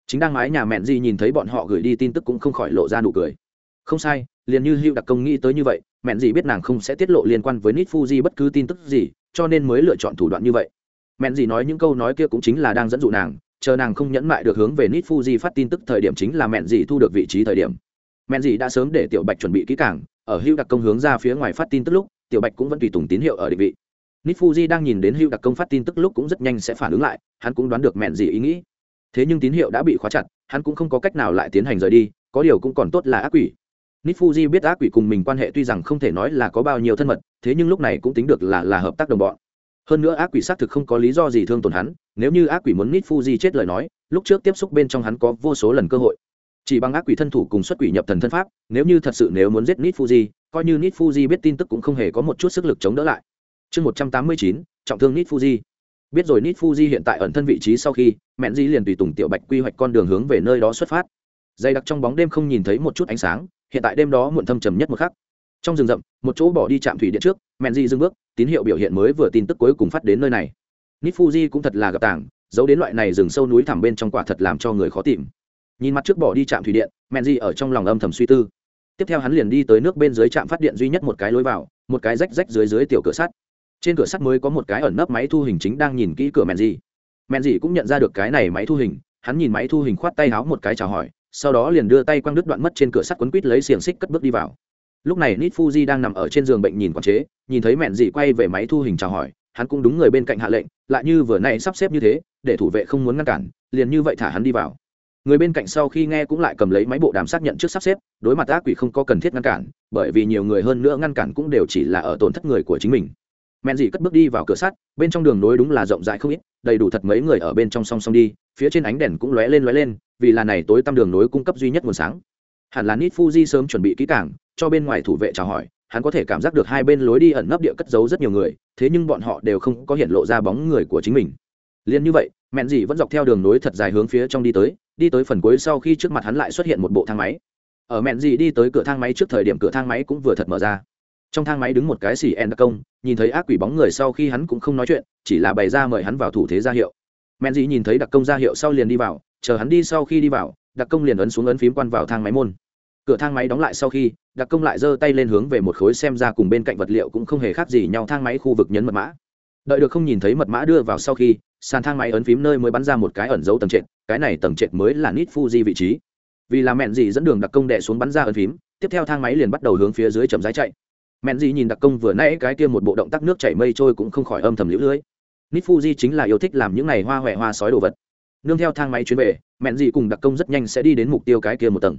Chính đang mái nhà mẹn Di nhìn thấy bọn họ gửi đi tin tức cũng không khỏi lộ ra nụ cười. Không sai, liền như hữu đặc công nghĩ tới như vậy, mẹn Di biết nàng không sẽ tiết lộ liên quan với nít fuji bất cứ tin tức gì, cho nên mới lựa chọn thủ đoạn như vậy. Mẹn Di nói những câu nói kia cũng chính là đang dẫn dụ nàng, chờ nàng không nhẫn mại được hướng về nít fuji phát tin tức thời điểm chính là mẹn Di thu được vị trí thời điểm. Mẹn Di đã sớm để tiểu bạch chuẩn bị kỹ càng, ở hữu đặc công hướng ra phía ngoài phát tin tức lúc, tiểu bạch cũng vẫn tùy tùng tín hiệu ở định vị. Nifuji đang nhìn đến hưu đặc công phát tin tức lúc cũng rất nhanh sẽ phản ứng lại hắn cũng đoán được mẹn gì ý nghĩ. Thế nhưng tín hiệu đã bị khóa chặt hắn cũng không có cách nào lại tiến hành rời đi có điều cũng còn tốt là ác quỷ. Nifuji biết ác quỷ cùng mình quan hệ tuy rằng không thể nói là có bao nhiêu thân mật thế nhưng lúc này cũng tính được là là hợp tác đồng bọn. Hơn nữa ác quỷ xác thực không có lý do gì thương tổn hắn nếu như ác quỷ muốn Nifuji chết lời nói lúc trước tiếp xúc bên trong hắn có vô số lần cơ hội. Chỉ bằng ác quỷ thân thủ cùng xuất quỷ nhập thần thân pháp nếu như thật sự nếu muốn giết Nifuji, coi như Nifuji biết tin tức cũng không hề có một chút sức lực chống đỡ lại chương một trăm tám mươi chín, trọng thương nít fuji biết rồi nít fuji hiện tại ẩn thân vị trí sau khi, mẹn di liền tùy tùng tiểu bạch quy hoạch con đường hướng về nơi đó xuất phát. Dày đặc trong bóng đêm không nhìn thấy một chút ánh sáng, hiện tại đêm đó muộn thâm trầm nhất một khắc. Trong rừng rậm, một chỗ bỏ đi trạm thủy điện trước, mẹn di dưng bước, tín hiệu biểu hiện mới vừa tin tức cuối cùng phát đến nơi này. Nít fuji cũng thật là gặp tảng, giấu đến loại này rừng sâu núi thẳm bên trong quả thật làm cho người khó tìm. Nhìn mặt trước bỏ đi trạm thủy điện, mẹn di ở trong lòng âm thầm suy tư. Tiếp theo hắn liền đi tới nước bên dưới trạm phát điện duy nhất một cái lối vào, một cái rách rách dưới dưới tiểu cửa sắt trên cửa sắt mới có một cái ẩn nấp máy thu hình chính đang nhìn kỹ cửa mẹn gì. mẹn gì cũng nhận ra được cái này máy thu hình, hắn nhìn máy thu hình khoát tay háo một cái chào hỏi, sau đó liền đưa tay quăng đứt đoạn mất trên cửa sắt quấn quít lấy xiềng xích cất bước đi vào. Lúc này nít fuji đang nằm ở trên giường bệnh nhìn quản chế, nhìn thấy mẹn gì quay về máy thu hình chào hỏi, hắn cũng đúng người bên cạnh hạ lệnh, lại như vừa nay sắp xếp như thế, để thủ vệ không muốn ngăn cản, liền như vậy thả hắn đi vào. Người bên cạnh sau khi nghe cũng lại cầm lấy máy bộ đàm xác nhận trước sắp xếp, đối mặt ác quỷ không có cần thiết ngăn cản, bởi vì nhiều người hơn nữa ngăn cản cũng đều chỉ là ở tổn thất người của chính mình mẹn dì cất bước đi vào cửa sắt, bên trong đường nối đúng là rộng rãi không ít, đầy đủ thật mấy người ở bên trong song song đi, phía trên ánh đèn cũng lóe lên lóe lên, vì là này tối tăm đường nối cung cấp duy nhất nguồn sáng. Hẳn là nít fuji sớm chuẩn bị kỹ càng, cho bên ngoài thủ vệ chào hỏi, hắn có thể cảm giác được hai bên lối đi ẩn nấp địa cất giấu rất nhiều người, thế nhưng bọn họ đều không có hiện lộ ra bóng người của chính mình. Liền như vậy, mẹn dì vẫn dọc theo đường nối thật dài hướng phía trong đi tới đi tới phần cuối sau khi trước mặt hắn lại xuất hiện một bộ thang máy. Ở mẹn dì đi tới cửa thang máy trước thời điểm cửa thang máy cũng vừa thật mở ra trong thang máy đứng một cái xì en đặc công, nhìn thấy ác quỷ bóng người sau khi hắn cũng không nói chuyện, chỉ là bày ra mời hắn vào thủ thế ra hiệu. Men dì nhìn thấy đặc công ra hiệu sau liền đi vào, chờ hắn đi sau khi đi vào, đặc công liền ấn xuống ấn phím quan vào thang máy môn. Cửa thang máy đóng lại sau khi, đặc công lại giơ tay lên hướng về một khối xem ra cùng bên cạnh vật liệu cũng không hề khác gì nhau thang máy khu vực nhấn mật mã. Đợi được không nhìn thấy mật mã đưa vào sau khi, sàn thang máy ấn phím nơi mới bắn ra một cái ẩn dấu tầng trệt, cái này tầng trệt mới là nít fuji vị trí. Vì là mẹn gì dẫn đường đặc công đệ xuống bắn ra ấn phím, tiếp theo thang máy liền bắt đầu hướng phía dưới chậm rãi chạy mẹn gì nhìn đặc công vừa nãy cái kia một bộ động tác nước chảy mây trôi cũng không khỏi âm thầm lũ lưới. Nít fuji chính là yêu thích làm những này hoa huệ hoa sói đồ vật. Nương theo thang máy chuyến về, mẹn dị cùng đặc công rất nhanh sẽ đi đến mục tiêu cái kia một tầng.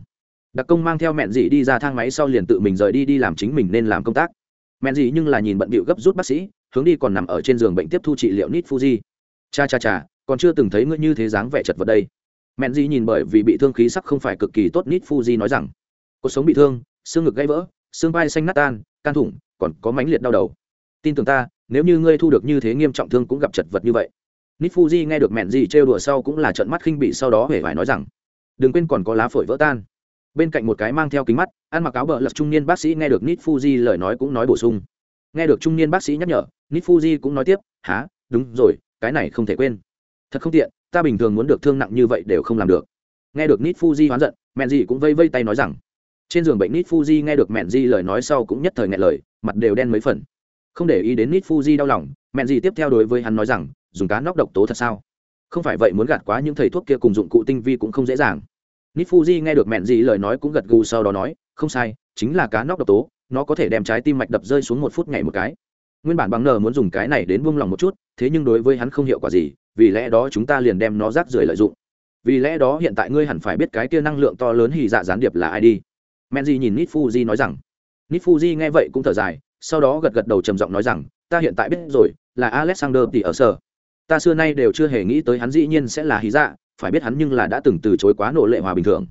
Đặc công mang theo mẹn dị đi ra thang máy sau liền tự mình rời đi đi làm chính mình nên làm công tác. Mẹn dị nhưng là nhìn bận bịu gấp rút bác sĩ, hướng đi còn nằm ở trên giường bệnh tiếp thu trị liệu nít fuji cha cha cha, còn chưa từng thấy ngươi như thế dáng vẻ chật vật đây. Mẹn dị nhìn bởi vì bị thương khí sắc không phải cực kỳ tốt nít fuji nói rằng, cuộc sống bị thương, xương ngực gãy vỡ, xương vai xanh nát tan can thủng, còn có mãnh liệt đau đầu. Tin tưởng ta, nếu như ngươi thu được như thế nghiêm trọng thương cũng gặp chật vật như vậy. Nitfuji nghe được mẹn gì trêu đùa sau cũng là trận mắt khinh bị sau đó hề phải nói rằng, đừng quên còn có lá phổi vỡ tan. Bên cạnh một cái mang theo kính mắt, ăn mặc áo bờ lật trung niên bác sĩ nghe được nít fuji lời nói cũng nói bổ sung. Nghe được trung niên bác sĩ nhắc nhở nít fuji cũng nói tiếp há đúng rồi, cái này không thể quên. Thật không tiện, ta bình thường muốn được thương nặng như vậy đều không làm được. Nghe được nít fuji hoán giận, mẹn gì cũng vây vây tay nói rằng trên giường bệnh nít fuji nghe được mẹn di lời nói sau cũng nhất thời nghe lời, mặt đều đen mấy phần. Không để ý đến nít fuji đau lòng mẹn di tiếp theo đối với hắn nói rằng, dùng cá nóc độc tố thật sao? Không phải vậy muốn gạt quá những thầy thuốc kia cùng dụng cụ tinh vi cũng không dễ dàng. Nít fuji nghe được mẹn di lời nói cũng gật gù sau đó nói, không sai, chính là cá nóc độc tố, nó có thể đem trái tim mạch đập rơi xuống một phút ngày một cái. Nguyên bản bằng nờ muốn dùng cái này đến buông lòng một chút, thế nhưng đối với hắn không hiệu quả gì, vì lẽ đó chúng ta liền đem nó rác rưởi lợi dụng. Vì lẽ đó hiện tại ngươi hẳn phải biết cái kia năng lượng to lớn hì dạ gián điệp là ai đi men di nhìn nít fuji nói rằng. Nít fuji nghe vậy cũng thở dài, sau đó gật gật đầu trầm giọng nói rằng, ta hiện tại biết rồi, là alexander tỷ ở sở ta xưa nay đều chưa hề nghĩ tới hắn dĩ nhiên sẽ là hí dạ phải biết hắn nhưng là đã từng từ chối quá nộ lệ hòa bình thường.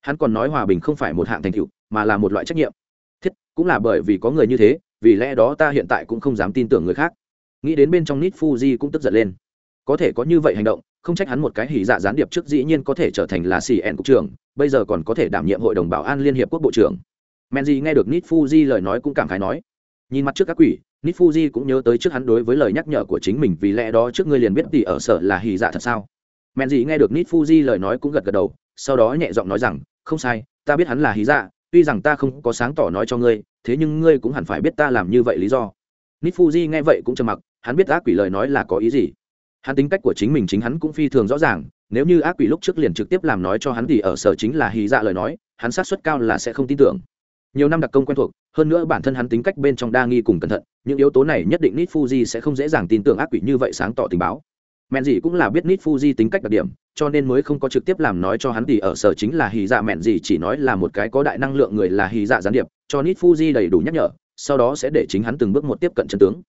Hắn còn nói hòa bình không phải một hạng thành tựu, mà là một loại trách nhiệm. Thiết, cũng là bởi vì có người như thế, vì lẽ đó ta hiện tại cũng không dám tin tưởng người khác. Nghĩ đến bên trong nít fuji cũng tức giận lên. Có thể có như vậy hành động, không trách hắn một cái hỉ dạ gián điệp trước dĩ nhiên có thể trở thành là xì ẹn cục trưởng bây giờ còn có thể đảm nhiệm hội đồng bảo an liên hiệp quốc bộ trưởng. Menji nghe được nít fuji lời nói cũng cảm khái nói, nhìn mặt trước các quỷ nít fuji cũng nhớ tới trước hắn đối với lời nhắc nhở của chính mình vì lẽ đó trước ngươi liền biết tỷ ở sở là hì dạ thật sao. Men nghe được nít fuji lời nói cũng gật gật đầu, sau đó nhẹ giọng nói rằng, không sai, ta biết hắn là hí dạ tuy rằng ta không có sáng tỏ nói cho ngươi, thế nhưng ngươi cũng hẳn phải biết ta làm như vậy lý do. Nít fuji nghe vậy cũng trầm mặc, hắn biết ác quỷ lời nói là có ý gì. Hắn tính cách của chính mình chính hắn cũng phi thường rõ ràng nếu như ác quỷ lúc trước liền trực tiếp làm nói cho hắn thì ở sở chính là hí dạ lời nói, hắn sát suất cao là sẽ không tin tưởng. Nhiều năm đặc công quen thuộc, hơn nữa bản thân hắn tính cách bên trong đa nghi cùng cẩn thận, những yếu tố này nhất định nít fuji sẽ không dễ dàng tin tưởng ác quỷ như vậy sáng tỏ tình báo. Mẹn gì cũng là biết nít fuji tính cách đặc điểm, cho nên mới không có trực tiếp làm nói cho hắn thì ở sở chính là hì dạ. Mẹn gì chỉ nói là một cái có đại năng lượng người là hì dạ gián điệp, cho nít fuji đầy đủ nhắc nhở, sau đó sẽ để chính hắn từng bước một tiếp cận chân tướng.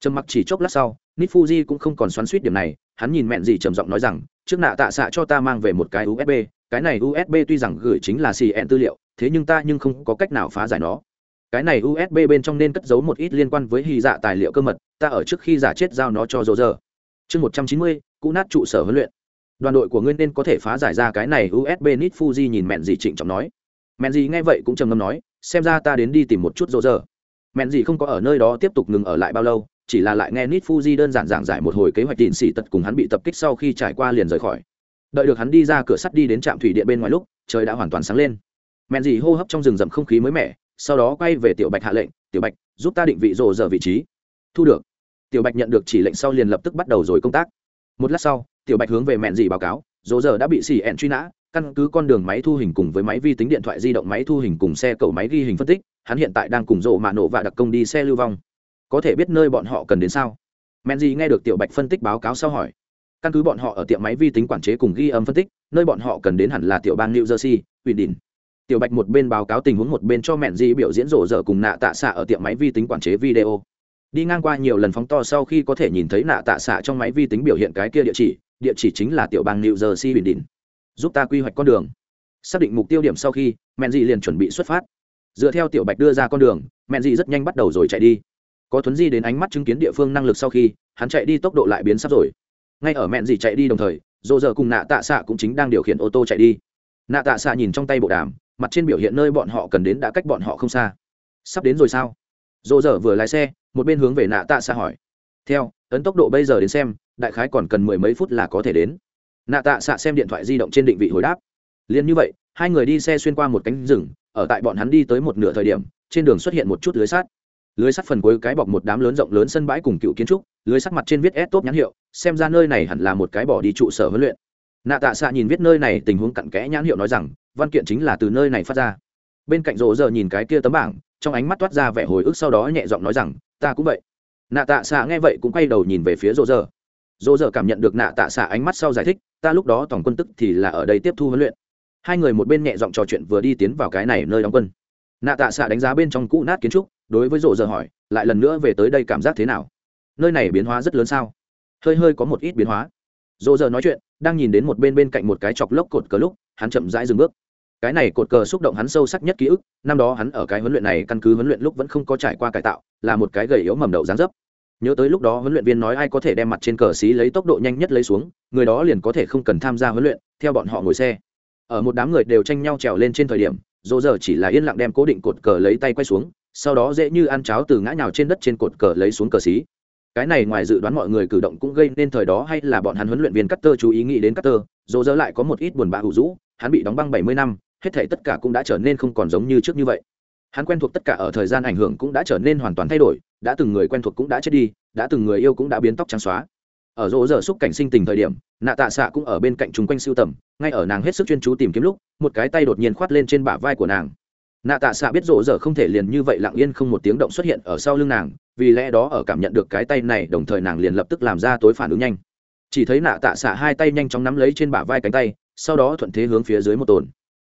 Trầm mặc chỉ chốc lát sau nít fuji cũng không còn xoắn suýt điểm này, hắn nhìn mẹn gì trầm giọng nói rằng trước nạ tạ xạ cho ta mang về một cái usb cái này usb tuy rằng gửi chính là cn tư liệu, thế nhưng ta nhưng không có cách nào phá giải nó. Cái này usb bên trong nên cất giấu một ít liên quan với hy dạ tài liệu cơ mật, ta ở trước khi giả chết giao nó cho dỗ dơ chương một trăm chín mươi, cũ nát trụ sở huấn luyện. Đoàn đội của ngươi nên có thể phá giải ra cái này usb nít fuji nhìn mẹn gì trịnh trọng nói. Mẹn gì nghe vậy cũng trầm ngâm nói, xem ra ta đến đi tìm một chút dỗ dơ mẹn gì không có ở nơi đó tiếp tục ngừng ở lại bao lâu chỉ là lại nghe nít fuji đơn giản giảng giải một hồi kế hoạch tịn xỉ tật cùng hắn bị tập kích sau khi trải qua liền rời khỏi. Đợi được hắn đi ra cửa sắt đi đến trạm thủy điện bên ngoài lúc, trời đã hoàn toàn sáng lên. Mẹn dì hô hấp trong rừng rậm không khí mới mẻ, sau đó quay về tiểu bạch hạ lệnh, tiểu bạch, giúp ta định vị rồ giờ vị trí. Thu được. Tiểu bạch nhận được chỉ lệnh sau liền lập tức bắt đầu rồi công tác. Một lát sau, tiểu bạch hướng về mẹn dì báo cáo, rồ giờ đã bị xì ẹn truy nã, căn cứ con đường máy thu hình cùng với máy vi tính điện thoại di động máy thu hình cùng xe cầu máy ghi hình phân tích, hắn hiện tại đang cùng rộ mạ nổ và đặc công đi xe lưu vong có thể biết nơi bọn họ cần đến sao? Men gì nghe được tiểu bạch phân tích báo cáo sau hỏi. Căn cứ bọn họ ở tiệm máy vi tính quản chế cùng ghi âm phân tích, nơi bọn họ cần đến hẳn là tiểu bang new jersey uy đình tiểu bạch một bên báo cáo tình huống một bên cho mẹn di biểu diễn rổ rỡ cùng nạ tạ xạ ở tiệm máy vi tính quản chế video. Đi ngang qua nhiều lần phóng to sau khi có thể nhìn thấy nạ tạ xạ trong máy vi tính biểu hiện cái kia địa chỉ địa chỉ chính là tiểu bang new jersey uy định giúp ta quy hoạch con đường. Xác định mục tiêu điểm sau khi, mẹn di liền chuẩn bị xuất phát. Dựa theo tiểu bạch đưa ra con đường, mẹn di rất nhanh bắt đầu rồi chạy đi có thuấn di đến ánh mắt chứng kiến địa phương năng lực sau khi, hắn chạy đi tốc độ lại biến sắp rồi. Ngay ở mẹn gì chạy đi đồng thời dỗ dở cùng nạ tạ xạ cũng chính đang điều khiển ô tô chạy đi. Nạ tạ xạ nhìn trong tay bộ đàm, mặt trên biểu hiện nơi bọn họ cần đến đã cách bọn họ không xa. Sắp đến rồi sao? Dỗ dở vừa lái xe, một bên hướng về nạ tạ xạ hỏi. Theo, ấn tốc độ bây giờ đến xem, đại khái còn cần mười mấy phút là có thể đến. Nạ tạ xạ xem điện thoại di động trên định vị hồi đáp. Liền như vậy, hai người đi xe xuyên qua một cánh rừng, ở tại bọn hắn đi tới một nửa thời điểm, trên đường xuất hiện một chút lưới sát lưới sắt phần cuối cái bọc một đám lớn rộng lớn sân bãi cùng cựu kiến trúc, lưới sắt mặt trên viết s tốt nhãn hiệu, xem ra nơi này hẳn là một cái bỏ đi trụ sở huấn luyện. Nạ tạ xạ nhìn viết nơi này tình huống cặn kẽ nhãn hiệu nói rằng, văn kiện chính là từ nơi này phát ra. Bên cạnh rộ giờ nhìn cái kia tấm bảng, trong ánh mắt toát ra vẻ hồi ức sau đó nhẹ giọng nói rằng, ta cũng vậy. Nạ tạ xạ nghe vậy cũng quay đầu nhìn về phía rộ giờ. Rộ giờ cảm nhận được nạ tạ xạ ánh mắt sau giải thích, ta lúc đó tổng quân tức thì là ở đây tiếp thu huấn luyện. Hai người một bên nhẹ giọng trò chuyện vừa đi tiến vào cái này nơi đóng quân. Nạ tạ xạ đánh giá bên trong cũ nát kiến trúc đối với rộ giờ hỏi, lại lần nữa về tới đây cảm giác thế nào? Nơi này biến hóa rất lớn sao? Hơi hơi có một ít biến hóa. Rộ giờ nói chuyện, đang nhìn đến một bên bên cạnh một cái chọc lốc cột cờ lúc, hắn chậm rãi dừng bước. Cái này cột cờ xúc động hắn sâu sắc nhất ký ức, năm đó hắn ở cái huấn luyện này căn cứ huấn luyện lúc vẫn không có trải qua cải tạo, là một cái gầy yếu mầm đậu dáng dấp. Nhớ tới lúc đó huấn luyện viên nói ai có thể đem mặt trên cờ xí lấy tốc độ nhanh nhất lấy xuống, người đó liền có thể không cần tham gia huấn luyện, theo bọn họ ngồi xe. Ở một đám người đều tranh nhau trèo lên trên thời điểm dỗ giờ chỉ là yên lặng đem cố định cột cờ lấy tay quay xuống sau đó dễ như ăn cháo từ ngã nhào trên đất trên cột cờ lấy xuống cờ xí. Cái này ngoài dự đoán mọi người cử động cũng gây nên thời đó hay là bọn hắn huấn luyện viên cắt chú ý nghĩ đến cắt tơ dỗ lại có một ít buồn bã hủ rũ hắn bị đóng băng bảy mươi năm, hết thể tất cả cũng đã trở nên không còn giống như trước như vậy. Hắn quen thuộc tất cả ở thời gian ảnh hưởng cũng đã trở nên hoàn toàn thay đổi, đã từng người quen thuộc cũng đã chết đi, đã từng người yêu cũng đã biến tóc trắng xóa. Ở rỗ giờ xúc cảnh sinh tình thời điểm, nạ tạ xạ cũng ở bên cạnh chúng quanh siêu tầm, ngay ở nàng hết sức chuyên chú tìm kiếm lúc, một cái tay đột nhiên khoát lên trên bả vai của nàng nạ tạ xạ biết rộ giờ không thể liền như vậy lặng yên không một tiếng động xuất hiện ở sau lưng nàng, vì lẽ đó ở cảm nhận được cái tay này, đồng thời nàng liền lập tức làm ra tối phản ứng nhanh. Chỉ thấy nạ tạ xạ hai tay nhanh chóng nắm lấy trên bả vai cánh tay, sau đó thuận thế hướng phía dưới một tồn.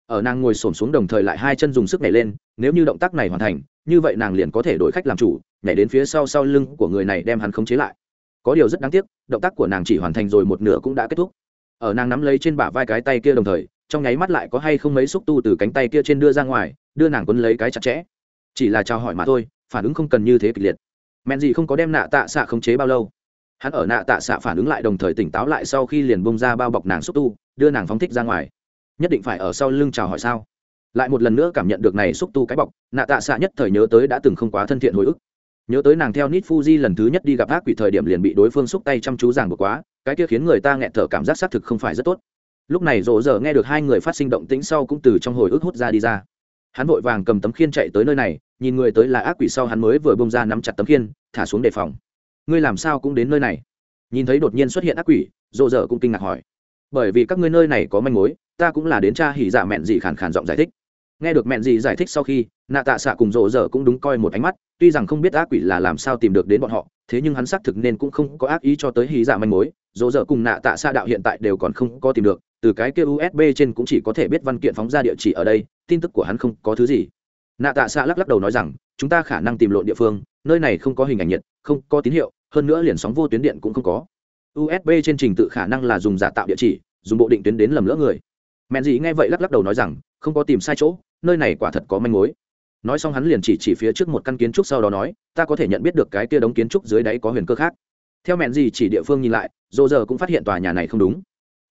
Ở nàng ngồi xổm xuống đồng thời lại hai chân dùng sức nhảy lên, nếu như động tác này hoàn thành, như vậy nàng liền có thể đổi khách làm chủ, nhảy đến phía sau sau lưng của người này đem hắn khống chế lại. Có điều rất đáng tiếc, động tác của nàng chỉ hoàn thành rồi một nửa cũng đã kết thúc. Ở nàng nắm lấy trên bả vai cái tay kia đồng thời trong nháy mắt lại có hay không mấy xúc tu từ cánh tay kia trên đưa ra ngoài, đưa nàng quấn lấy cái chặt chẽ. Chỉ là chào hỏi mà thôi, phản ứng không cần như thế kịch liệt. Mẹn gì không có đem nạ tạ xạ khống chế bao lâu. Hắn ở nạ tạ xạ phản ứng lại đồng thời tỉnh táo lại sau khi liền bông ra bao bọc nàng xúc tu, đưa nàng phóng thích ra ngoài. Nhất định phải ở sau lưng chào hỏi sao? Lại một lần nữa cảm nhận được này xúc tu cái bọc, nạ tạ xạ nhất thời nhớ tới đã từng không quá thân thiện hồi ức. Nhớ tới nàng theo nít fuji lần thứ nhất đi gặp ác quỷ thời điểm liền bị đối phương xúc tay chăm chú ràng buộc quá, cái kia khiến người ta nghẹn thở cảm giác xác thực không phải rất tốt lúc này rộ giờ nghe được hai người phát sinh động tĩnh sau cũng từ trong hồi ức hút ra đi ra. Hắn vội vàng cầm tấm khiên chạy tới nơi này, nhìn người tới là ác quỷ sau hắn mới vừa bông ra nắm chặt tấm khiên, thả xuống đề phòng. Ngươi làm sao cũng đến nơi này? Nhìn thấy đột nhiên xuất hiện ác quỷ, rộ giờ cũng kinh ngạc hỏi. Bởi vì các ngươi nơi này có manh mối, ta cũng là đến cha hỉ dạ mẹn gì khàn khàn giọng giải thích nghe được mẹn gì giải thích sau khi, nạ tạ xạ cùng rộ rợ cũng đúng coi một ánh mắt, tuy rằng không biết ác quỷ là làm sao tìm được đến bọn họ, thế nhưng hắn xác thực nên cũng không có ác ý cho tới hí giả manh mối. Rộ rợ cùng nạ tạ xạ đạo hiện tại đều còn không có tìm được, từ cái kia usb trên cũng chỉ có thể biết văn kiện phóng ra địa chỉ ở đây, tin tức của hắn không có thứ gì. Nạ tạ xạ lắc lắc đầu nói rằng, chúng ta khả năng tìm lộn địa phương, nơi này không có hình ảnh nhiệt, không có tín hiệu, hơn nữa liền sóng vô tuyến điện cũng không có. Usb trên trình tự khả năng là dùng giả tạo địa chỉ, dùng bộ định tuyến đến lầm lỡ người. Mẹn gì nghe vậy lắc lắc đầu nói rằng, không có tìm sai chỗ nơi này quả thật có manh mối. Nói xong hắn liền chỉ chỉ phía trước một căn kiến trúc sau đó nói, ta có thể nhận biết được cái kia đống kiến trúc dưới đáy có huyền cơ khác. Theo mẹn gì chỉ địa phương nhìn lại, dô giờ cũng phát hiện tòa nhà này không đúng.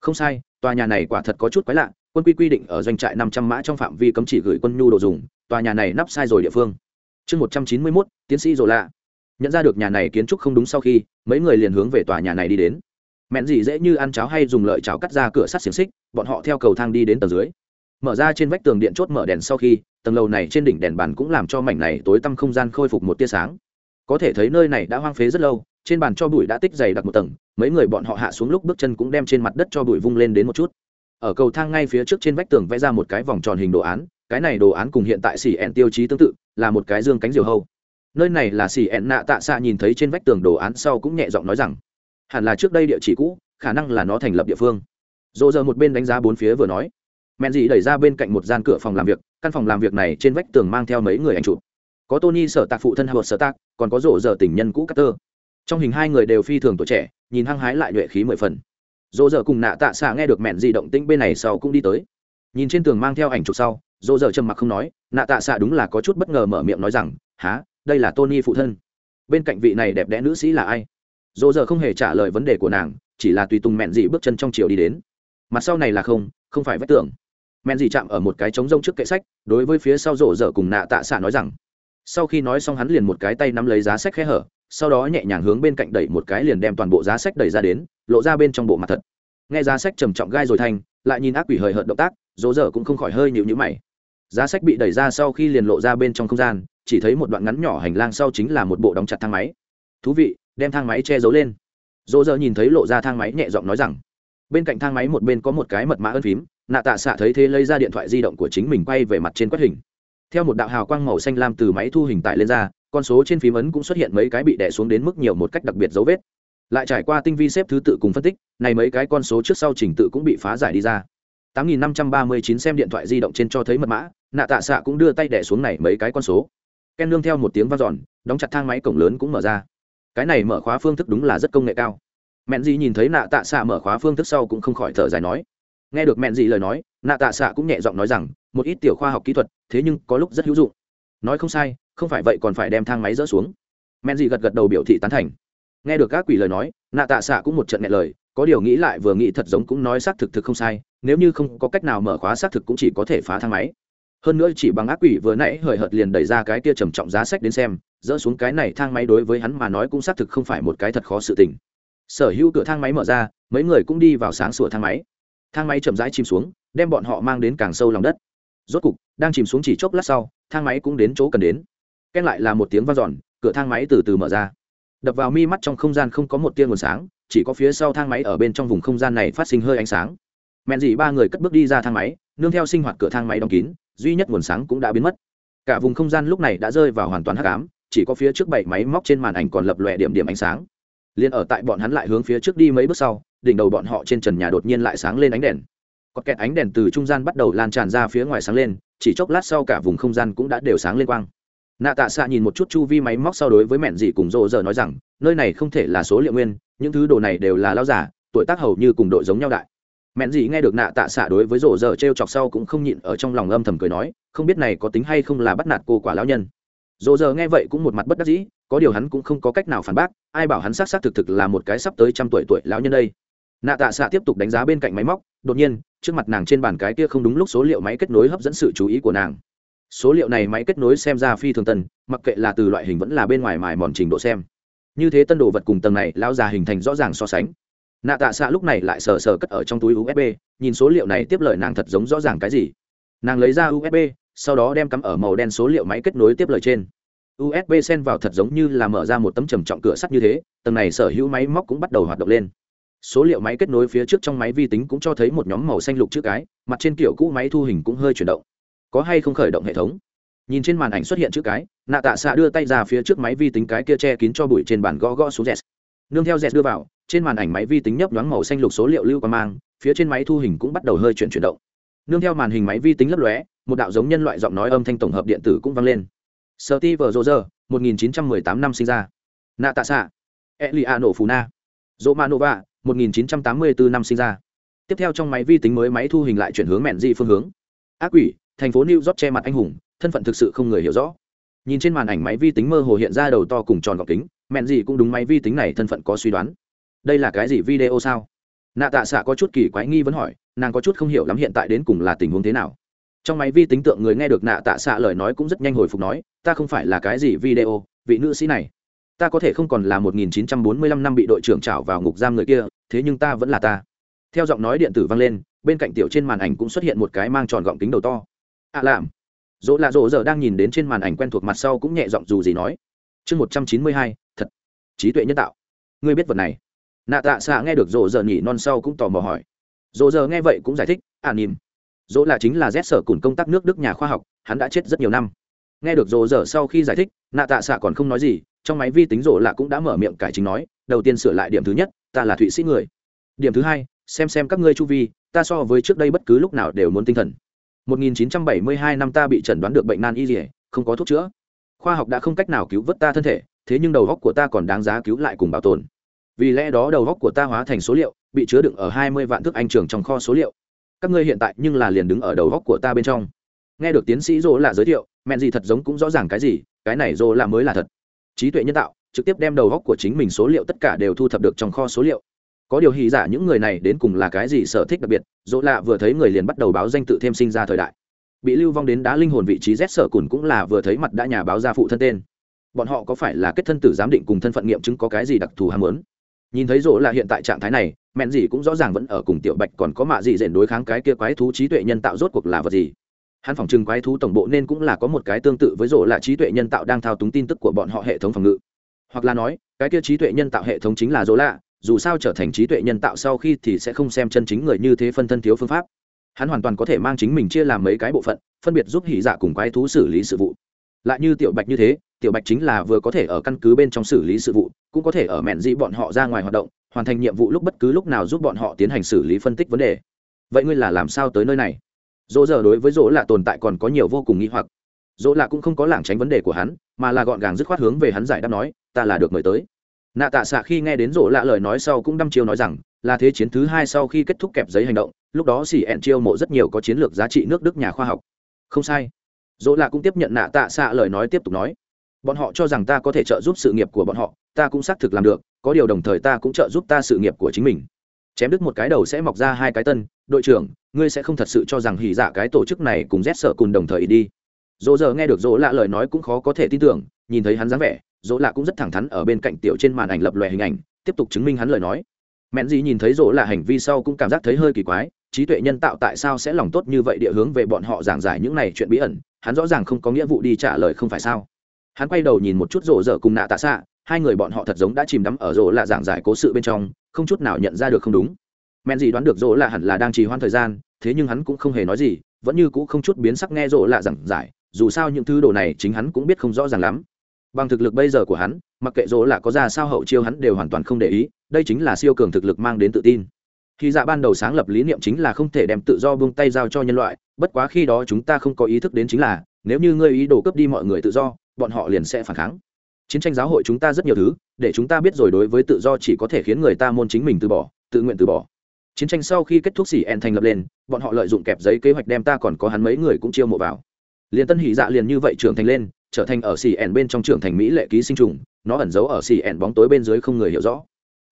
Không sai, tòa nhà này quả thật có chút quái lạ, quân quy quy định ở doanh trại năm trăm mã trong phạm vi cấm chỉ gửi quân nhu đồ dùng, tòa nhà này nắp sai rồi địa phương. Chương một trăm chín mươi mốt, tiến sĩ rồi lạ. Nhận ra được nhà này kiến trúc không đúng sau khi, mấy người liền hướng về tòa nhà này đi đến. Mẹn gì dễ như ăn cháo hay dùng lợi cháo cắt ra cửa sắt xiềng xích, bọn họ theo cầu thang đi đến tầng dưới mở ra trên vách tường điện chốt mở đèn sau khi, tầng lầu này trên đỉnh đèn bàn cũng làm cho mảnh này tối tăm không gian khôi phục một tia sáng. Có thể thấy nơi này đã hoang phế rất lâu, trên bàn cho bụi đã tích dày đặc một tầng, mấy người bọn họ hạ xuống lúc bước chân cũng đem trên mặt đất cho bụi vung lên đến một chút. Ở cầu thang ngay phía trước trên vách tường vẽ ra một cái vòng tròn hình đồ án, cái này đồ án cùng hiện tại xỉ ẹn tiêu chí tương tự, là một cái dương cánh diều hâu. Nơi này là xỉ ẹn nạ tạ xạ nhìn thấy trên vách tường đồ án sau cũng nhẹ giọng nói rằng, hẳn là trước đây địa chỉ cũ, khả năng là nó thành lập địa phương. Dỗ giờ một bên đánh giá bốn phía vừa nói mẹn dị đẩy ra bên cạnh một gian cửa phòng làm việc, căn phòng làm việc này trên vách tường mang theo mấy người ảnh chụp. Có tony sở tạc, phụ thân howard sở tạc, còn có rộ giờ tình nhân cũ cutter trong hình hai người đều phi thường tuổi trẻ, nhìn hăng hái lại nhuệ khí mười phần. Rộ giờ cùng nạ tạ xạ nghe được mẹn dị động tĩnh bên này sau cũng đi tới. Nhìn trên tường mang theo ảnh chụp sau rộ giờ trầm mặc không nói, nạ tạ xạ đúng là có chút bất ngờ mở miệng nói rằng há đây là tony phụ thân. Bên cạnh vị này đẹp đẽ nữ sĩ là ai? Dỗ giờ không hề trả lời vấn đề của nàng, chỉ là tùy tùng mẹn dị bước chân trong chiều đi đến. Mặt sau này là không không phải vách tường men dì chạm ở một cái trống rông trước kệ sách, đối với phía sau rộ dở cùng nạ tạ xạ nói rằng, sau khi nói xong hắn liền một cái tay nắm lấy giá sách khe hở, sau đó nhẹ nhàng hướng bên cạnh đẩy một cái liền đem toàn bộ giá sách đẩy ra đến, lộ ra bên trong bộ mặt thật. Nghe giá sách trầm trọng gai rồi thành, lại nhìn ác quỷ hời hợt động tác dỗ dở cũng không khỏi hơi nhịu nhữ mày. Giá sách bị đẩy ra sau khi liền lộ ra bên trong không gian, chỉ thấy một đoạn ngắn nhỏ hành lang sau chính là một bộ đóng chặt thang máy. Thú vị, đem thang máy che giấu lên. Dỗ dơ nhìn thấy lộ ra thang máy nhẹ giọng nói rằng. Bên cạnh thang máy một bên có một cái mật mã ân phím nạ tạ xạ thấy thế lấy ra điện thoại di động của chính mình quay về mặt trên quét hình. Theo một đạo hào quang màu xanh lam từ máy thu hình tải lên ra, con số trên phím ấn cũng xuất hiện mấy cái bị đẻ xuống đến mức nhiều một cách đặc biệt dấu vết. Lại trải qua tinh vi xếp thứ tự cùng phân tích, này mấy cái con số trước sau trình tự cũng bị phá giải đi ra. 8539 xem điện thoại di động trên cho thấy mật mã, nạ tạ xạ cũng đưa tay đẻ xuống này mấy cái con số. Ken nương theo một tiếng vang dọn, đóng chặt thang máy cổng lớn cũng mở ra. Cái này mở khóa phương thức đúng là rất công nghệ cao. Mẹn gì nhìn thấy nạ tạ xạ mở khóa phương thức sau cũng không khỏi thở dài nói nghe được mẹn gì lời nói, nạ tạ xạ cũng nhẹ giọng nói rằng, một ít tiểu khoa học kỹ thuật, thế nhưng có lúc rất hữu dụng. Nói không sai, không phải vậy còn phải đem thang máy dỡ xuống. Mẹn gì gật gật đầu biểu thị tán thành. Nghe được các quỷ lời nói, nạ tạ xạ cũng một trận nghe lời, có điều nghĩ lại vừa nghĩ thật giống cũng nói xác thực thực không sai, nếu như không có cách nào mở khóa xác thực cũng chỉ có thể phá thang máy. Hơn nữa chỉ bằng ác quỷ vừa nãy hời hợt liền đẩy ra cái kia trầm trọng giá sách đến xem dỡ xuống cái này thang máy đối với hắn mà nói cũng xác thực không phải một cái thật khó sự tình. Sở hữu cửa thang máy mở ra, mấy người cũng đi vào sáng sủa thang máy thang máy chậm rãi chìm xuống, đem bọn họ mang đến càng sâu lòng đất. Rốt cục, đang chìm xuống chỉ chốc lát sau, thang máy cũng đến chỗ cần đến. Ken lại là một tiếng v a n giòn cửa thang máy từ từ mở ra. Đập vào mi mắt trong không gian không có một tia nguồn sáng, chỉ có phía sau thang máy ở bên trong vùng không gian này phát sinh hơi ánh sáng. Mẹn dị ba người cất bước đi ra thang máy, nương theo sinh hoạt cửa thang máy đóng kín, duy nhất nguồn sáng cũng đã biến mất. Cả vùng không gian lúc này đã rơi vào hoàn toàn hắc ám, chỉ có phía trước bảy máy móc trên màn ảnh còn lập lòe điểm điểm ánh sáng. Liền ở tại bọn hắn lại hướng phía trước đi mấy bước sau đỉnh đầu bọn họ trên trần nhà đột nhiên lại sáng lên ánh đèn. Có kẹt ánh đèn từ trung gian bắt đầu lan tràn ra phía ngoài sáng lên, chỉ chốc lát sau cả vùng không gian cũng đã đều sáng lên quang. Nạ tạ xạ nhìn một chút chu vi máy móc sau đối với mẹn dị cùng rộ giờ nói rằng, nơi này không thể là số liệu nguyên, những thứ đồ này đều là lao giả, tuổi tác hầu như cùng đội giống nhau đại. Mẹn dị nghe được nạ tạ xạ đối với rộ giờ t r e o chọc sau cũng không nhịn ở trong lòng âm thầm cười nói, không biết này có tính hay không là bắt nạt cô quả lão nhân. Rộ giờ nghe vậy cũng một mặt bất đắc dĩ, có điều hắn cũng không có cách nào phản bác, ai bảo hắn xác xác thực thực là một cái sắp tới trăm tuổi tuổi lão nhân đây nạ tạ xạ tiếp tục đánh giá bên cạnh máy móc, đột nhiên, trước mặt nàng trên bàn cái kia không đúng lúc số liệu máy kết nối hấp dẫn sự chú ý của nàng. Số liệu này máy kết nối xem ra phi thường tân mặc kệ là từ loại hình vẫn là bên ngoài mài mòn trình độ xem. Như thế tân đồ vật cùng tầng này lao già hình thành rõ ràng so sánh. Nạ tạ xạ lúc này lại sờ sờ cất ở trong túi usb nhìn số liệu này tiếp lời nàng thật giống rõ ràng cái gì. Nàng lấy ra usb sau đó đem cắm ở màu đen số liệu máy kết nối tiếp lời trên. Usb xen vào thật giống như là mở ra một tấm trầm trọng cửa sắt như thế, tầng này sở hữu máy móc cũng bắt đầu hoạt động lên số liệu máy kết nối phía trước trong máy vi tính cũng cho thấy một nhóm màu xanh lục chữ cái, mặt trên kiểu cũ máy thu hình cũng hơi chuyển động. Có hay không khởi động hệ thống? Nhìn trên màn ảnh xuất hiện chữ cái, nạ tạ xạ đưa tay ra phía trước máy vi tính cái kia che kín cho bụi trên bàn gõ gõ xuống dẹt nương theo dẹt đưa vào, trên màn ảnh máy vi tính nhấp nhoáng màu xanh lục số liệu lưu qua mang, phía trên máy thu hình cũng bắt đầu hơi chuyển chuyển động. Nương theo màn hình máy vi tính lấp lóe, một đạo giống nhân loại giọng nói âm thanh tổng hợp điện tử cũng vang lên. Sơ ti vờ rô rơ một nghìn chín trăm mười tám năm sinh ra. Nạ tạ xạ. E li a nổ phù na. Dỗ ma 1984 năm sinh ra. Tiếp theo trong máy vi tính mới máy thu hình lại chuyển hướng mẹn gì phương hướng. Ác quỷ, thành phố new york che mặt anh hùng, thân phận thực sự không người hiểu rõ. Nhìn trên màn ảnh máy vi tính mơ hồ hiện ra đầu to cùng tròn gọng kính, mẹn gì cũng đúng máy vi tính này thân phận có suy đoán. Đây là cái gì video sao? Nạ tạ xạ có chút kỳ quái nghi vấn hỏi, nàng có chút không hiểu lắm hiện tại đến cùng là tình huống thế nào. Trong máy vi tính tượng người nghe được nạ tạ xạ lời nói cũng rất nhanh hồi phục nói, ta không phải là cái gì video, vị nữ sĩ này ta có thể không còn là 1945 năm bị đội trưởng trảo vào ngục giam người kia, thế nhưng ta vẫn là ta. Theo giọng nói điện tử vang lên, bên cạnh tiểu trên màn ảnh cũng xuất hiện một cái mang tròn gọng kính đầu to. Ạ à làm. Dỗ lạ dỗ giờ đang nhìn đến trên màn ảnh quen thuộc mặt sau cũng nhẹ giọng dù gì nói. Chương một trăm chín mươi hai, thật. Trí tuệ nhân tạo. Ngươi biết vật này. Nạ tạ xạ nghe được dỗ giờ nhỉ non sau cũng tò mò hỏi. Dỗ giờ nghe vậy cũng giải thích à nìm dỗ là chính là rét sở cùng công tác nước đức nhà khoa học, hắn đã chết rất nhiều năm. Nghe được dỗ giờ sau khi giải thích, nạ tạ xạ còn không nói gì trong máy vi tính dỗ lạ cũng đã mở miệng cải chính nói đầu tiên sửa lại điểm thứ nhất ta là thụy sĩ người điểm thứ hai xem xem các ngươi chu vi ta so với trước đây bất cứ lúc nào đều muốn tinh thần 1972 năm ta bị chẩn đoán được bệnh nan y liệt, không có thuốc chữa. Khoa học đã không cách nào cứu vớt ta thân thể, thế nhưng đầu óc của ta còn đáng giá cứu lại cùng bảo tồn. Vì lẽ đó đầu óc của ta hóa thành số liệu, bị chứa đựng ở 20 vạn thước anh trường trong kho số liệu. Các ngươi hiện tại nhưng là liền đứng ở đầu óc của ta bên trong. Nghe được tiến sĩ Dỗ là giới thiệu, mẹn gì thật giống cũng rõ ràng cái gì, cái này Dỗ là mới là thật. Trí tuệ nhân tạo, trực tiếp đem đầu óc của chính mình số liệu tất cả đều thu thập được trong kho số liệu. Có điều hy giả những người này đến cùng là cái gì sở thích đặc biệt dỗ lạ vừa thấy người liền bắt đầu báo danh tự thêm sinh ra thời đại. Bị lưu vong đến đá linh hồn vị trí rét sở cùn cũng là vừa thấy mặt đã nhà báo ra phụ thân tên. Bọn họ có phải là kết thân tử giám định cùng thân phận nghiệm chứng có cái gì đặc thù ham muốn? Nhìn thấy rỗ là hiện tại trạng thái này mẹn gì cũng rõ ràng vẫn ở cùng tiểu bạch còn có mạ gì rèn đối kháng cái kia quái thú trí tuệ nhân tạo rốt cuộc là vật gì hắn phỏng trừng quái thú tổng bộ nên cũng là có một cái tương tự với rổ là trí tuệ nhân tạo đang thao túng tin tức của bọn họ hệ thống phòng ngự. Hoặc là nói, cái kia trí tuệ nhân tạo hệ thống chính là rổ lạ, dù sao trở thành trí tuệ nhân tạo sau khi thì sẽ không xem chân chính người như thế phân thân thiếu phương pháp. Hắn hoàn toàn có thể mang chính mình chia làm mấy cái bộ phận, phân biệt giúp hỉ dạ cùng quái thú xử lý sự vụ. Lại như tiểu bạch như thế, tiểu bạch chính là vừa có thể ở căn cứ bên trong xử lý sự vụ, cũng có thể ở mẹn dị bọn họ ra ngoài hoạt động, hoàn thành nhiệm vụ lúc bất cứ lúc nào giúp bọn họ tiến hành xử lý phân tích vấn đề. Vậy ngươi là làm sao tới nơi này? Dỗ giờ đối với dỗ là tồn tại còn có nhiều vô cùng nghi hoặc. Dỗ là cũng không có lảng tránh vấn đề của hắn, mà là gọn gàng dứt khoát hướng về hắn giải đáp nói, ta là được mời tới. Nạ tạ xạ khi nghe đến rổ lạ lời nói sau cũng đăm chiêu nói rằng, là thế chiến thứ hai sau khi kết thúc kẹp giấy hành động, lúc đó xỉ ẹn chiêu mộ rất nhiều có chiến lược giá trị nước đức nhà khoa học. Không sai. Dỗ lạ cũng tiếp nhận nạ tạ xạ lời nói tiếp tục nói, bọn họ cho rằng ta có thể trợ giúp sự nghiệp của bọn họ, ta cũng xác thực làm được, có điều đồng thời ta cũng trợ giúp ta sự nghiệp của chính mình chém đứt một cái đầu sẽ mọc ra hai cái tân, đội trưởng, ngươi sẽ không thật sự cho rằng hỉ dạ cái tổ chức này cùng rét sợ cùng đồng thời đi. Dỗ giờ nghe được dỗ lạ lời nói cũng khó có thể tin tưởng, nhìn thấy hắn dáng vẻ, dỗ lạ cũng rất thẳng thắn ở bên cạnh tiểu trên màn ảnh lập lòe hình ảnh, tiếp tục chứng minh hắn lời nói. Mẹn gì nhìn thấy dỗ lạ hành vi sau cũng cảm giác thấy hơi kỳ quái, trí tuệ nhân tạo tại sao sẽ lòng tốt như vậy địa hướng về bọn họ giảng giải những này chuyện bí ẩn, hắn rõ ràng không có nghĩa vụ đi trả lời không phải sao. Hắn quay đầu nhìn một chút rổ dở cùng nạ tạ xạ, hai người bọn họ thật giống đã chìm đắm ở rổ lạ giảng giải cố sự bên trong không chút nào nhận ra được không đúng. Men gì đoán được rỗ là hẳn là đang trì hoãn thời gian, thế nhưng hắn cũng không hề nói gì, vẫn như cũ không chút biến sắc nghe rỗ lạ giảng giải, dù sao những thứ đồ này chính hắn cũng biết không rõ ràng lắm. Bằng thực lực bây giờ của hắn, mặc kệ rỗ là có ra sao hậu chiêu hắn đều hoàn toàn không để ý, đây chính là siêu cường thực lực mang đến tự tin. Khi dạ ban đầu sáng lập lý niệm chính là không thể đem tự do buông tay giao cho nhân loại, bất quá khi đó chúng ta không có ý thức đến chính là, nếu như ngươi ý đồ cướp đi mọi người tự do, bọn họ liền sẽ phản kháng chiến tranh giáo hội chúng ta rất nhiều thứ, để chúng ta biết rồi đối với tự do chỉ có thể khiến người ta môn chính mình từ bỏ, tự nguyện từ bỏ. Chiến tranh sau khi kết thúc xỉ en thành lập lên, bọn họ lợi dụng kẹp giấy kế hoạch đem ta còn có hắn mấy người cũng chiêu mộ vào. Liền tân hỷ dạ liền như vậy trưởng thành lên, trở thành ở xỉ en bên trong trưởng thành mỹ lệ ký sinh trùng, nó ẩn giấu ở xỉ en bóng tối bên dưới không người hiểu rõ.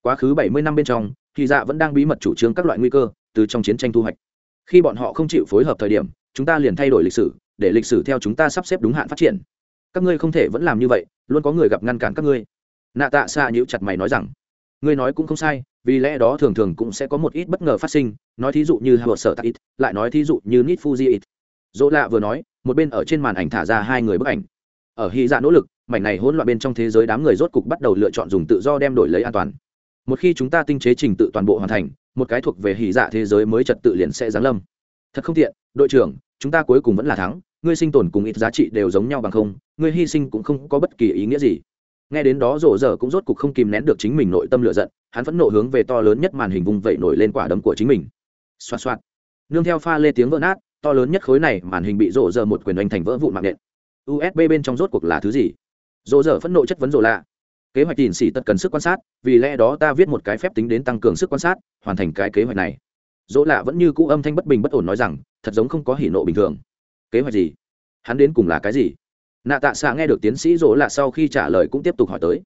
Quá khứ bảy mươi năm bên trong, hỷ dạ vẫn đang bí mật chủ trương các loại nguy cơ, từ trong chiến tranh thu hoạch. Khi bọn họ không chịu phối hợp thời điểm, chúng ta liền thay đổi lịch sử, để lịch sử theo chúng ta sắp xếp đúng hạn phát triển. Các ngươi không thể vẫn làm như vậy luôn có người gặp ngăn cản các ngươi. Nạ tạ xa nhíu chặt mày nói rằng, ngươi nói cũng không sai, vì lẽ đó thường thường cũng sẽ có một ít bất ngờ phát sinh, nói thí dụ như hờ sở tạ ít, lại nói thí dụ như nít fuji ít. Dỗ lạ vừa nói, một bên ở trên màn ảnh thả ra hai người bức ảnh. Ở hy dạ nỗ lực, mảnh này hỗn loạn bên trong thế giới đám người rốt cục bắt đầu lựa chọn dùng tự do đem đổi lấy an toàn. Một khi chúng ta tinh chế trình tự toàn bộ hoàn thành, một cái thuộc về hy dạ thế giới mới trật tự liền sẽ giáng lâm. Thật không tiện, đội trưởng, chúng ta cuối cùng vẫn là thắng ngươi sinh tồn cùng ít giá trị đều giống nhau bằng không, ngươi hy sinh cũng không có bất kỳ ý nghĩa gì. Nghe đến đó rổ dở cũng rốt cục không kìm nén được chính mình nội tâm lựa giận, hắn phẫn nộ hướng về to lớn nhất màn hình vùng vẩy nổi lên quả đấm của chính mình. Xoạt xoạt. Nương theo pha lê tiếng vỡ nát, to lớn nhất khối này màn hình bị rổ dở một quyền oanh thành vỡ vụn mạng nện. Usb bên trong rốt cuộc là thứ gì? Rổ dở phẫn nộ chất vấn rổ lạ. Kế hoạch tìm xỉ tật cần sức quan sát, vì lẽ đó ta viết một cái phép tính đến tăng cường sức quan sát, hoàn thành cái kế hoạch này. Dỗ lạ vẫn như cũ âm thanh bất bình bất ổn nói rằng, thật giống không có hỉ nộ bình thường kế hoạch gì? Hắn đến cùng là cái gì? Nạ tạ xạ nghe được tiến sĩ dỗ lạ sau khi trả lời cũng tiếp tục hỏi tới.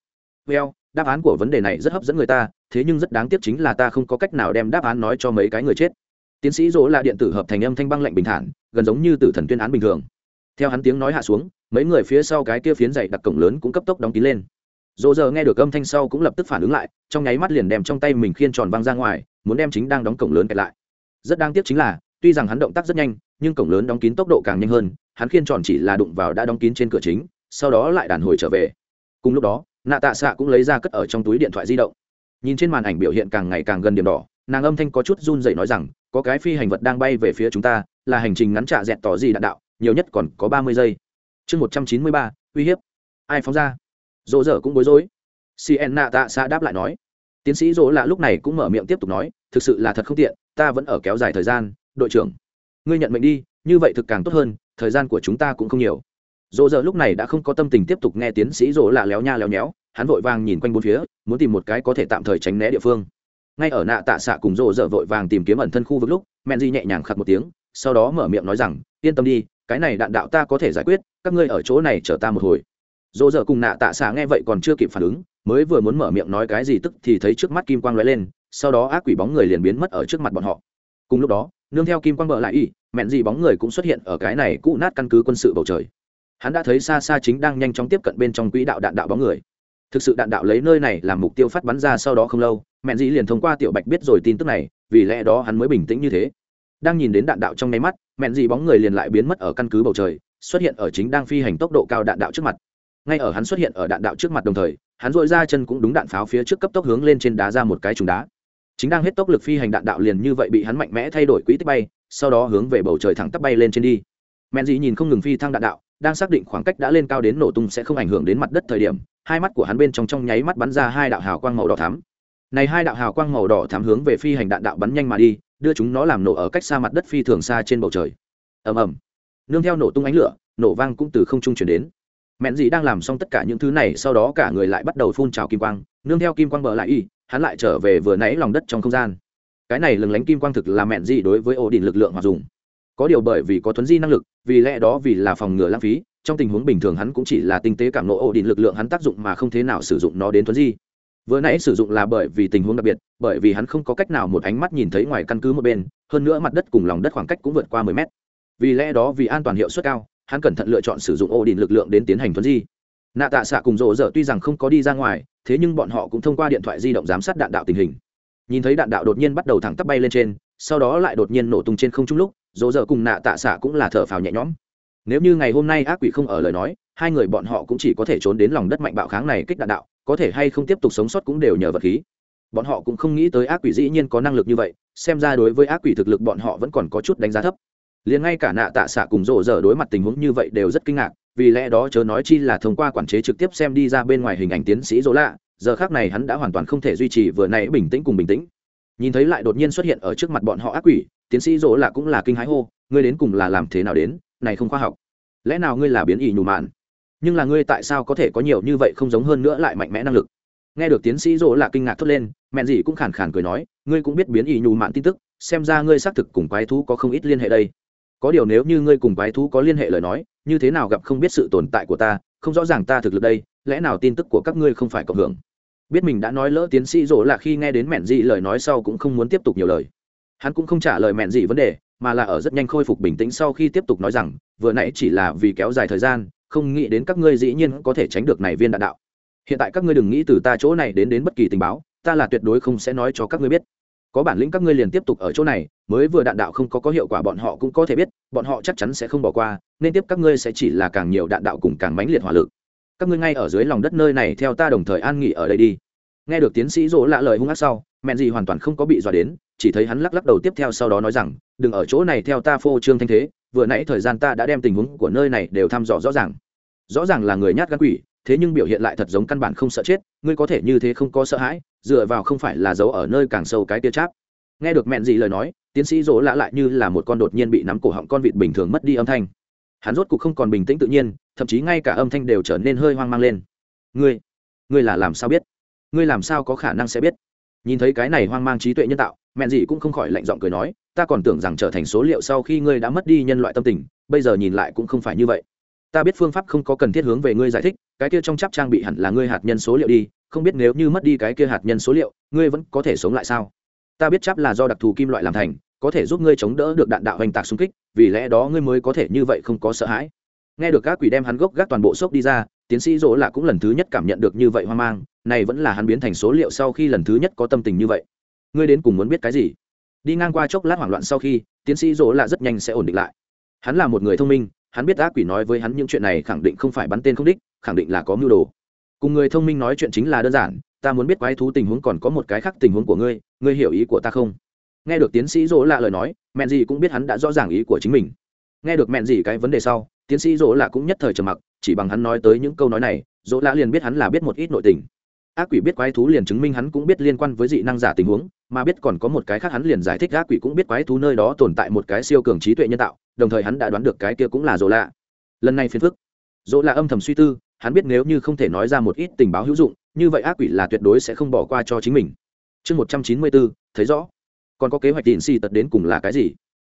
Well, đáp án của vấn đề này rất hấp dẫn người ta, thế nhưng rất đáng tiếc chính là ta không có cách nào đem đáp án nói cho mấy cái người chết. Tiến sĩ dỗ là điện tử hợp thành âm thanh băng lạnh bình thản, gần giống như tử thần tuyên án bình thường. Theo hắn tiếng nói hạ xuống, mấy người phía sau cái kia phiến dày đặc cổng lớn cũng cấp tốc đóng kín lên. Dỗ giờ nghe được âm thanh sau cũng lập tức phản ứng lại, trong nháy mắt liền đem trong tay mình khiên tròn văng ra ngoài, muốn đem chính đang đóng cổng lớn kẹt lại. Rất đáng tiếc chính là, tuy rằng hắn động tác rất nhanh nhưng cổng lớn đóng kín tốc độ càng nhanh hơn, hắn khiên tròn chỉ là đụng vào đã đóng kín trên cửa chính, sau đó lại đàn hồi trở về. Cùng lúc đó, nạ tạ xạ cũng lấy ra cất ở trong túi điện thoại di động. Nhìn trên màn ảnh biểu hiện càng ngày càng gần điểm đỏ, nàng âm thanh có chút run dậy nói rằng, có cái phi hành vật đang bay về phía chúng ta, là hành trình ngắn trả dẹt tỏ gì đạn đạo, nhiều nhất còn có ba mươi giây. Chương một trăm chín mươi ba, uy hiếp. Ai phóng ra? Dỗ dở cũng bối rối. Cn nạ tạ xạ đáp lại nói. Tiến sĩ dỗ lạ lúc này cũng mở miệng tiếp tục nói, thực sự là thật không tiện, ta vẫn ở kéo dài thời gian, đội trưởng ngươi nhận mệnh đi, như vậy thực càng tốt hơn, thời gian của chúng ta cũng không nhiều. Dỗ dở lúc này đã không có tâm tình tiếp tục nghe tiến sĩ dỗ lạ léo nha léo nhéo, hắn vội vàng nhìn quanh bốn phía, muốn tìm một cái có thể tạm thời tránh né địa phương. Ngay ở nạ tạ xạ cùng rộ dở vội vàng tìm kiếm ẩn thân khu vực lúc men di nhẹ nhàng khặt một tiếng, sau đó mở miệng nói rằng, yên tâm đi, cái này đạn đạo ta có thể giải quyết, các ngươi ở chỗ này chờ ta một hồi. Rộ dở cùng nạ tạ xạ nghe vậy còn chưa kịp phản ứng, mới vừa muốn mở miệng nói cái gì tức thì thấy trước mắt kim quang lóe lên, sau đó ác quỷ bóng người liền biến mất ở trước mặt bọn họ. Cùng lúc đó nương theo kim quang bờ lại y mẹn gì bóng người cũng xuất hiện ở cái này cũ nát căn cứ quân sự bầu trời. Hắn đã thấy xa xa chính đang nhanh chóng tiếp cận bên trong quỹ đạo đạn đạo bóng người. Thực sự đạn đạo lấy nơi này làm mục tiêu phát bắn ra sau đó không lâu, mẹn dĩ liền thông qua tiểu bạch biết rồi tin tức này, vì lẽ đó hắn mới bình tĩnh như thế. Đang nhìn đến đạn đạo trong nháy mắt, mẹn dĩ bóng người liền lại biến mất ở căn cứ bầu trời, xuất hiện ở chính đang phi hành tốc độ cao đạn đạo trước mặt. Ngay ở hắn xuất hiện ở đạn đạo trước mặt đồng thời, hắn dội ra chân cũng đúng đạn pháo phía trước cấp tốc hướng lên trên đá ra một cái trùng đá chính đang hết tốc lực phi hành đạn đạo liền như vậy bị hắn mạnh mẽ thay đổi quỹ tích bay, sau đó hướng về bầu trời thẳng tắp bay lên trên đi. Men Dĩ nhìn không ngừng phi thăng đạn đạo, đang xác định khoảng cách đã lên cao đến nổ tung sẽ không ảnh hưởng đến mặt đất thời điểm, hai mắt của hắn bên trong trong nháy mắt bắn ra hai đạo hào quang màu đỏ thắm. Này hai đạo hào quang màu đỏ thắm hướng về phi hành đạn đạo bắn nhanh mà đi, đưa chúng nó làm nổ ở cách xa mặt đất phi thường xa trên bầu trời. Ầm ầm. Nương theo nổ tung ánh lửa, nổ vang cũng từ không trung chuyển đến. Mẹn dị đang làm xong tất cả những thứ này, sau đó cả người lại bắt đầu phun trào kim quang. Nương theo kim quang bờ lại y hắn lại trở về vừa nãy lòng đất trong không gian. Cái này lừng lánh kim quang thực là mẹn gì đối với ổ đỉnh lực lượng hoặc dùng. Có điều bởi vì có thuấn di năng lực, vì lẽ đó vì là phòng ngừa lãng phí, trong tình huống bình thường hắn cũng chỉ là tinh tế cảm nộ ổ đỉnh lực lượng hắn tác dụng mà không thế nào sử dụng nó đến thuấn di. Vừa nãy sử dụng là bởi vì tình huống đặc biệt, bởi vì hắn không có cách nào một ánh mắt nhìn thấy ngoài căn cứ một bên, hơn nữa mặt đất cùng lòng đất khoảng cách cũng vượt qua mười mét. Vì lẽ đó vì an toàn hiệu suất cao, hắn cẩn thận lựa chọn sử dụng ổ đỉnh lực lượng đến tiến hành thuấn di nạ tạ xạ cùng rộ rợ tuy rằng không có đi ra ngoài, thế nhưng bọn họ cũng thông qua điện thoại di động giám sát đạn đạo tình hình. Nhìn thấy đạn đạo đột nhiên bắt đầu thẳng tắp bay lên trên, sau đó lại đột nhiên nổ tung trên không trung lúc, rộ rợ cùng nạ tạ xạ cũng là thở phào nhẹ nhõm. Nếu như ngày hôm nay ác quỷ không ở lời nói, hai người bọn họ cũng chỉ có thể trốn đến lòng đất mạnh bạo kháng này kích đạn đạo, có thể hay không tiếp tục sống sót cũng đều nhờ vật khí. Bọn họ cũng không nghĩ tới ác quỷ dĩ nhiên có năng lực như vậy, xem ra đối với ác quỷ thực lực bọn họ vẫn còn có chút đánh giá thấp. Liền ngay cả nạ tạ xạ cùng rộ rợ đối mặt tình huống như vậy đều rất kinh ngạc vì lẽ đó chớ nói chi là thông qua quản chế trực tiếp xem đi ra bên ngoài hình ảnh tiến sĩ dỗ lạ giờ khác này hắn đã hoàn toàn không thể duy trì vừa nãy bình tĩnh cùng bình tĩnh. Nhìn thấy lại đột nhiên xuất hiện ở trước mặt bọn họ ác quỷ, tiến sĩ dỗ lạ cũng là kinh hãi hô, ngươi đến cùng là làm thế nào đến? Này không khoa học. Lẽ nào ngươi là biến ỷ nhù mạn? Nhưng là ngươi tại sao có thể có nhiều như vậy không giống hơn nữa lại mạnh mẽ năng lực? Nghe được tiến sĩ dỗ lạ kinh ngạc thốt lên mẹn gì cũng khàn khàn cười nói, ngươi cũng biết biến ỷ nhù mạn tin tức, xem ra ngươi xác thực cùng quái thú có không ít liên hệ đây có điều nếu như ngươi cùng quái thú có liên hệ lời nói, như thế nào gặp không biết sự tồn tại của ta, không rõ ràng ta thực lực đây, lẽ nào tin tức của các ngươi không phải cộng hưởng? Biết mình đã nói lỡ tiến sĩ rỗ là khi nghe đến mẹn dị lời nói sau cũng không muốn tiếp tục nhiều lời. Hắn cũng không trả lời mẹn dị vấn đề, mà là ở rất nhanh khôi phục bình tĩnh sau khi tiếp tục nói rằng, vừa nãy chỉ là vì kéo dài thời gian, không nghĩ đến các ngươi dĩ nhiên có thể tránh được này viên đạn đạo. Hiện tại các ngươi đừng nghĩ từ ta chỗ này đến đến bất kỳ tình báo, ta là tuyệt đối không sẽ nói cho các ngươi biết có bản lĩnh các ngươi liền tiếp tục ở chỗ này, mới vừa đạn đạo không có có hiệu quả bọn họ cũng có thể biết, bọn họ chắc chắn sẽ không bỏ qua, nên tiếp các ngươi sẽ chỉ là càng nhiều đạn đạo cùng càng mãnh liệt hỏa lực. Các ngươi ngay ở dưới lòng đất nơi này theo ta đồng thời an nghỉ ở đây đi. Nghe được tiến sĩ dỗ lạ lời hung ác sau mẹn gì hoàn toàn không có bị dọa đến, chỉ thấy hắn lắc lắc đầu tiếp theo sau đó nói rằng, đừng ở chỗ này theo ta phô trương thanh thế, vừa nãy thời gian ta đã đem tình huống của nơi này đều thăm dò rõ ràng. Rõ ràng là người nhát gan quỷ thế nhưng biểu hiện lại thật giống căn bản không sợ chết, ngươi có thể như thế không có sợ hãi, dựa vào không phải là giấu ở nơi càng sâu cái tia cháp. Nghe được mẹn gì lời nói, tiến sĩ dỗ lạ lại như là một con đột nhiên bị nắm cổ họng con vịt bình thường mất đi âm thanh. Hắn rốt cuộc không còn bình tĩnh tự nhiên, thậm chí ngay cả âm thanh đều trở nên hơi hoang mang lên. Ngươi ngươi là làm sao biết? Ngươi làm sao có khả năng sẽ biết? Nhìn thấy cái này hoang mang trí tuệ nhân tạo, mẹn gì cũng không khỏi lạnh giọng cười nói, ta còn tưởng rằng trở thành số liệu sau khi ngươi đã mất đi nhân loại tâm tình, bây giờ nhìn lại cũng không phải như vậy ta biết phương pháp không có cần thiết hướng về ngươi giải thích, cái kia trong chắp trang bị hẳn là ngươi hạt nhân số liệu đi, không biết nếu như mất đi cái kia hạt nhân số liệu, ngươi vẫn có thể sống lại sao? Ta biết chắp là do đặc thù kim loại làm thành, có thể giúp ngươi chống đỡ được đạn đạo hành tạc xung kích, vì lẽ đó ngươi mới có thể như vậy không có sợ hãi. Nghe được các quỷ đem hắn gốc gác toàn bộ sốc đi ra, tiến sĩ dỗ là cũng lần thứ nhất cảm nhận được như vậy hoang mang, này vẫn là hắn biến thành số liệu sau khi lần thứ nhất có tâm tình như vậy. Ngươi đến cùng muốn biết cái gì? Đi ngang qua chốc lát hoảng loạn sau khi, tiến sĩ dỗ là rất nhanh sẽ ổn định lại. Hắn là một người thông minh hắn biết ác quỷ nói với hắn những chuyện này khẳng định không phải bắn tên không đích, khẳng định là có mưu đồ. Cùng người thông minh nói chuyện chính là đơn giản, ta muốn biết quái thú tình huống còn có một cái khác tình huống của ngươi ngươi hiểu ý của ta không? Nghe được tiến sĩ dỗ lạ lời nói, mẹn gì cũng biết hắn đã rõ ràng ý của chính mình. Nghe được mẹn gì cái vấn đề sau, tiến sĩ dỗ lạ cũng nhất thời trầm mặc, chỉ bằng hắn nói tới những câu nói này, dỗ lạ liền biết hắn là biết một ít nội tình ác quỷ biết quái thú liền chứng minh hắn cũng biết liên quan với dị năng giả tình huống, mà biết còn có một cái khác hắn liền giải thích ác quỷ cũng biết quái thú nơi đó tồn tại một cái siêu cường trí tuệ nhân tạo, đồng thời hắn đã đoán được cái kia cũng là dỗ lạ. Lần này phiền phức. Dỗ lạ âm thầm suy tư, hắn biết nếu như không thể nói ra một ít tình báo hữu dụng, như vậy ác quỷ là tuyệt đối sẽ không bỏ qua cho chính mình. Chương một trăm chín mươi bốn, thấy rõ. Còn có kế hoạch tiền si tật đến cùng là cái gì?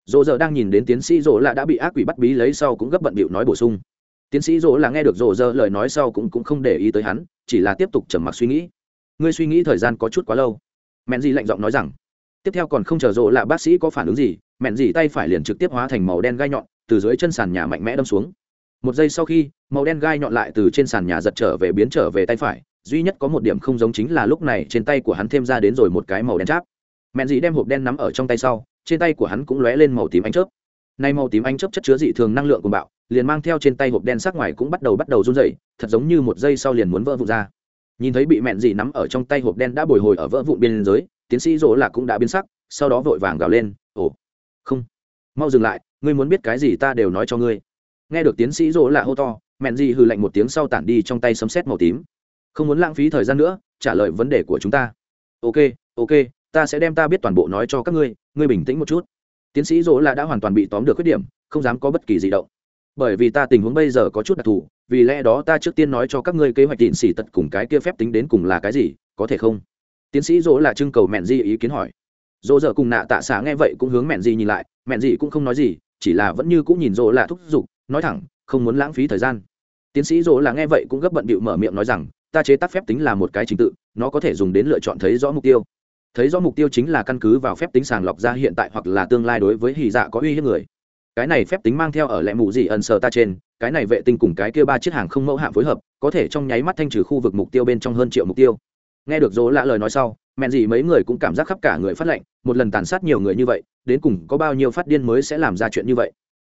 Dỗ giờ đang nhìn đến tiến sĩ dỗ lạ đã bị ác quỷ bắt bí lấy sau cũng gấp bận bịu nói bổ sung tiến sĩ dỗ là nghe được dỗ dơ lời nói sau cũng cũng không để ý tới hắn, chỉ là tiếp tục trầm mặc suy nghĩ. Ngươi suy nghĩ thời gian có chút quá lâu. Mẹn dì lạnh giọng nói rằng, tiếp theo còn không chờ rộ là bác sĩ có phản ứng gì, mẹn dì tay phải liền trực tiếp hóa thành màu đen gai nhọn, từ dưới chân sàn nhà mạnh mẽ đâm xuống. Một giây sau khi, màu đen gai nhọn lại từ trên sàn nhà giật trở về biến trở về tay phải, duy nhất có một điểm không giống chính là lúc này trên tay của hắn thêm ra đến rồi một cái màu đen cháp. Mẹn dì đem hộp đen nắm ở trong tay sau, trên tay của hắn cũng lóe lên màu tím ánh chớp. Nay màu tím ánh chớp chất chứa dị thường năng lượng của bạo liền mang theo trên tay hộp đen sắc ngoài cũng bắt đầu bắt đầu run rẩy, thật giống như một giây sau liền muốn vỡ vụn ra. Nhìn thấy bị mẹn dị nắm ở trong tay hộp đen đã bồi hồi ở vỡ vụn biên giới tiến sĩ rỗ là cũng đã biến sắc, sau đó vội vàng gào lên, ồ, không, mau dừng lại, ngươi muốn biết cái gì ta đều nói cho ngươi. Nghe được tiến sĩ rỗ là hô to, mẹn dị hừ lạnh một tiếng sau tản đi trong tay sấm sét màu tím. Không muốn lãng phí thời gian nữa, trả lời vấn đề của chúng ta. Ok ok, ta sẽ đem ta biết toàn bộ nói cho các ngươi ngươi bình tĩnh một chút. Tiến sĩ rỗ là đã hoàn toàn bị tóm được khuyết điểm, không dám có bất kỳ gì động bởi vì ta tình huống bây giờ có chút đặc thù, vì lẽ đó ta trước tiên nói cho các ngươi kế hoạch tịn xỉ tật cùng cái kia phép tính đến cùng là cái gì, có thể không? Tiến sĩ dỗ là trưng cầu mẹn di ý kiến hỏi. Dỗ dở cùng nạ tạ xá nghe vậy cũng hướng mẹn di nhìn lại, mẹn di cũng không nói gì, chỉ là vẫn như cũng nhìn dỗ là thúc giục, nói thẳng, không muốn lãng phí thời gian. Tiến sĩ dỗ là nghe vậy cũng gấp bận bịu mở miệng nói rằng, ta chế tác phép tính là một cái trình tự, nó có thể dùng đến lựa chọn thấy rõ mục tiêu. Thấy rõ mục tiêu chính là căn cứ vào phép tính sàng lọc ra hiện tại hoặc là tương lai đối với hì dạ có uy hiếp người cái này phép tính mang theo ở lẽ mù gì ẩn sờ ta trên, cái này vệ tinh cùng cái kia ba chiếc hàng không mẫu hạm phối hợp, có thể trong nháy mắt thanh trừ khu vực mục tiêu bên trong hơn triệu mục tiêu. Nghe được dỗ lạ lời nói sau mẹn gì mấy người cũng cảm giác khắp cả người phát lệnh một lần tàn sát nhiều người như vậy, đến cùng có bao nhiêu phát điên mới sẽ làm ra chuyện như vậy?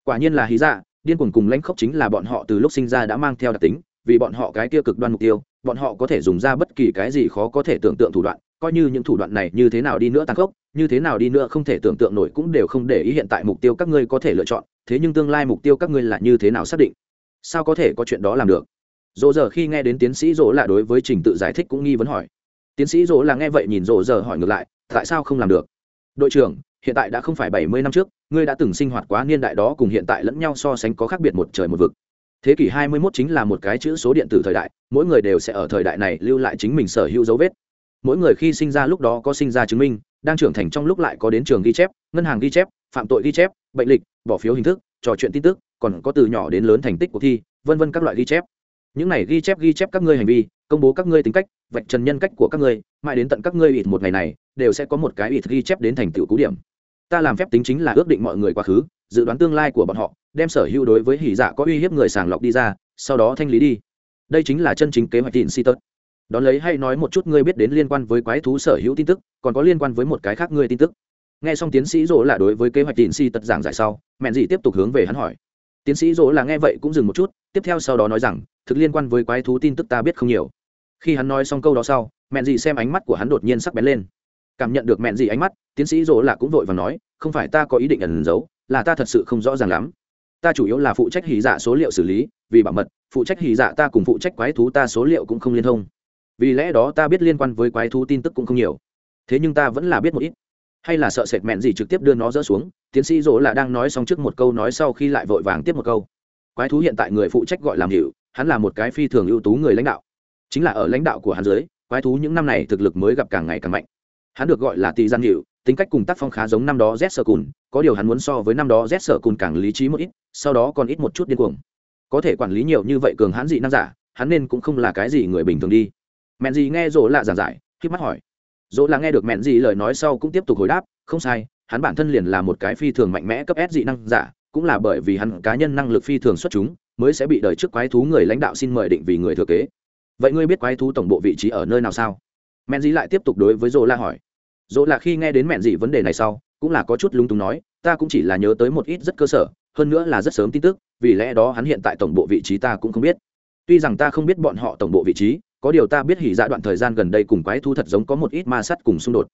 Quả nhiên là hí dạ điên cuồng cùng lãnh khốc chính là bọn họ từ lúc sinh ra đã mang theo đặc tính, vì bọn họ cái kia cực đoan mục tiêu, bọn họ có thể dùng ra bất kỳ cái gì khó có thể tưởng tượng thủ đoạn, coi như những thủ đoạn này như thế nào đi nữa tăng khốc như thế nào đi nữa không thể tưởng tượng nổi cũng đều không để ý hiện tại mục tiêu các ngươi có thể lựa chọn, thế nhưng tương lai mục tiêu các ngươi là như thế nào xác định? Sao có thể có chuyện đó làm được? Dỗ giờ khi nghe đến tiến sĩ dỗ là đối với trình tự giải thích cũng nghi vấn hỏi. Tiến sĩ dỗ là nghe vậy nhìn dỗ giờ hỏi ngược lại, tại sao không làm được? Đội trưởng, hiện tại đã không phải bảy mươi năm trước, ngươi đã từng sinh hoạt quá niên đại đó cùng hiện tại lẫn nhau so sánh có khác biệt một trời một vực. Thế kỷ hai mươi 21 chính là một cái chữ số điện tử thời đại, mỗi người đều sẽ ở thời đại này lưu lại chính mình sở hữu dấu vết. Mỗi người khi sinh ra lúc đó có sinh ra chứng minh đang trưởng thành trong lúc lại có đến trường ghi chép, ngân hàng ghi chép, phạm tội ghi chép, bệnh lịch, bỏ phiếu hình thức, trò chuyện tin tức, còn có từ nhỏ đến lớn thành tích cuộc thi, vân vân các loại ghi chép. Những này ghi chép ghi chép các ngươi hành vi, công bố các ngươi tính cách, vạch trần nhân cách của các ngươi, mãi đến tận các ngươi ít một ngày này, đều sẽ có một cái ít ghi chép đến thành tựu cú điểm. Ta làm phép tính chính là ước định mọi người quá khứ, dự đoán tương lai của bọn họ, đem sở hữu đối với hỉ dạ có uy hiếp người sàng lọc đi ra, sau đó thanh lý đi. Đây chính là chân chính kế hoạch tin si tớt đón lấy hay nói một chút ngươi biết đến liên quan với quái thú sở hữu tin tức, còn có liên quan với một cái khác ngươi tin tức. Nghe xong tiến sĩ dỗ là đối với kế hoạch tin si tật giảng giải sau mẹn dị tiếp tục hướng về hắn hỏi. Tiến sĩ dỗ là nghe vậy cũng dừng một chút, tiếp theo sau đó nói rằng, thực liên quan với quái thú tin tức ta biết không nhiều. Khi hắn nói xong câu đó sau mẹn dị xem ánh mắt của hắn đột nhiên sắc bén lên. Cảm nhận được mẹn dị ánh mắt, tiến sĩ dỗ là cũng vội và nói, không phải ta có ý định ẩn giấu, là ta thật sự không rõ ràng lắm. Ta chủ yếu là phụ trách hì dạ số liệu xử lý, vì bảo mật, phụ trách hì dạ ta cùng phụ trách quái thú ta số liệu cũng không liên thông vì lẽ đó ta biết liên quan với quái thú tin tức cũng không nhiều. Thế nhưng ta vẫn là biết một ít. Hay là sợ sệt mẹn gì trực tiếp đưa nó dỡ xuống, tiến sĩ dỗ là đang nói xong trước một câu nói sau khi lại vội vàng tiếp một câu. Quái thú hiện tại người phụ trách gọi làm hiệu hắn là một cái phi thường ưu tú người lãnh đạo. Chính là ở lãnh đạo của hắn dưới, quái thú những năm này thực lực mới gặp càng ngày càng mạnh. Hắn được gọi là tỳ gian hiệu tính cách cùng tác phong khá giống năm đó z sở cùn, có điều hắn muốn so với năm đó z sở cùn càng lý trí một ít, sau đó còn ít một chút điên cuồng. Có thể quản lý nhiều như vậy cường hãn dị năng giả, hắn nên cũng không là cái gì người bình thường đi mẹn gì nghe rỗ lạ giảng giải khi mắt hỏi. Dỗ là nghe được mẹn gì lời nói sau cũng tiếp tục hồi đáp, không sai, hắn bản thân liền là một cái phi thường mạnh mẽ cấp s dị năng giả, cũng là bởi vì hắn cá nhân năng lực phi thường xuất chúng, mới sẽ bị đợi trước quái thú người lãnh đạo xin mời định vì người thừa kế. Vậy ngươi biết quái thú tổng bộ vị trí ở nơi nào sao? Mẹn gì lại tiếp tục đối với dỗ là hỏi. Dỗ là khi nghe đến mẹn gì vấn đề này sau, cũng là có chút lúng túng nói, ta cũng chỉ là nhớ tới một ít rất cơ sở, hơn nữa là rất sớm tin tức, vì lẽ đó hắn hiện tại tổng bộ vị trí ta cũng không biết. Tuy rằng ta không biết bọn họ tổng bộ vị trí có điều ta biết hỉ dạ đoạn thời gian gần đây cùng quái thú thật giống có một ít ma sắt cùng xung đột.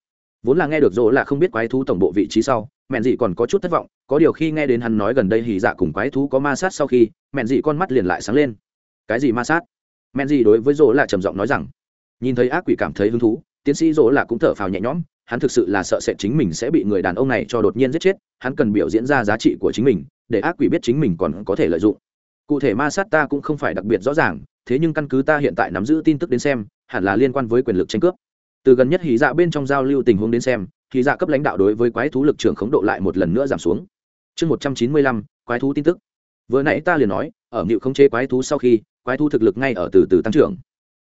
Vốn là nghe được dỗ là không biết quái thú tổng bộ vị trí sau, mẹn dị còn có chút thất vọng, có điều khi nghe đến hắn nói gần đây hỉ dạ cùng quái thú có ma sát sau khi, mẹn dị con mắt liền lại sáng lên. Cái gì ma sát? Mẹn dị đối với dỗ là trầm giọng nói rằng, nhìn thấy ác quỷ cảm thấy hứng thú, tiến sĩ dỗ là cũng thở phào nhẹ nhõm, hắn thực sự là sợ sẽ chính mình sẽ bị người đàn ông này cho đột nhiên giết chết, hắn cần biểu diễn ra giá trị của chính mình, để ác quỷ biết chính mình còn có thể lợi dụng cụ thể ma sát ta cũng không phải đặc biệt rõ ràng, thế nhưng căn cứ ta hiện tại nắm giữ tin tức đến xem, hẳn là liên quan với quyền lực tranh cướp. Từ gần nhất hí dạ bên trong giao lưu tình huống đến xem hí dạ cấp lãnh đạo đối với quái thú lực trưởng khống độ lại một lần nữa giảm xuống. Chương một trăm chín mươi lăm, quái thú tin tức. Vừa nãy ta liền nói, ở mịu khống chế quái thú sau khi, quái thú thực lực ngay ở từ từ tăng trưởng.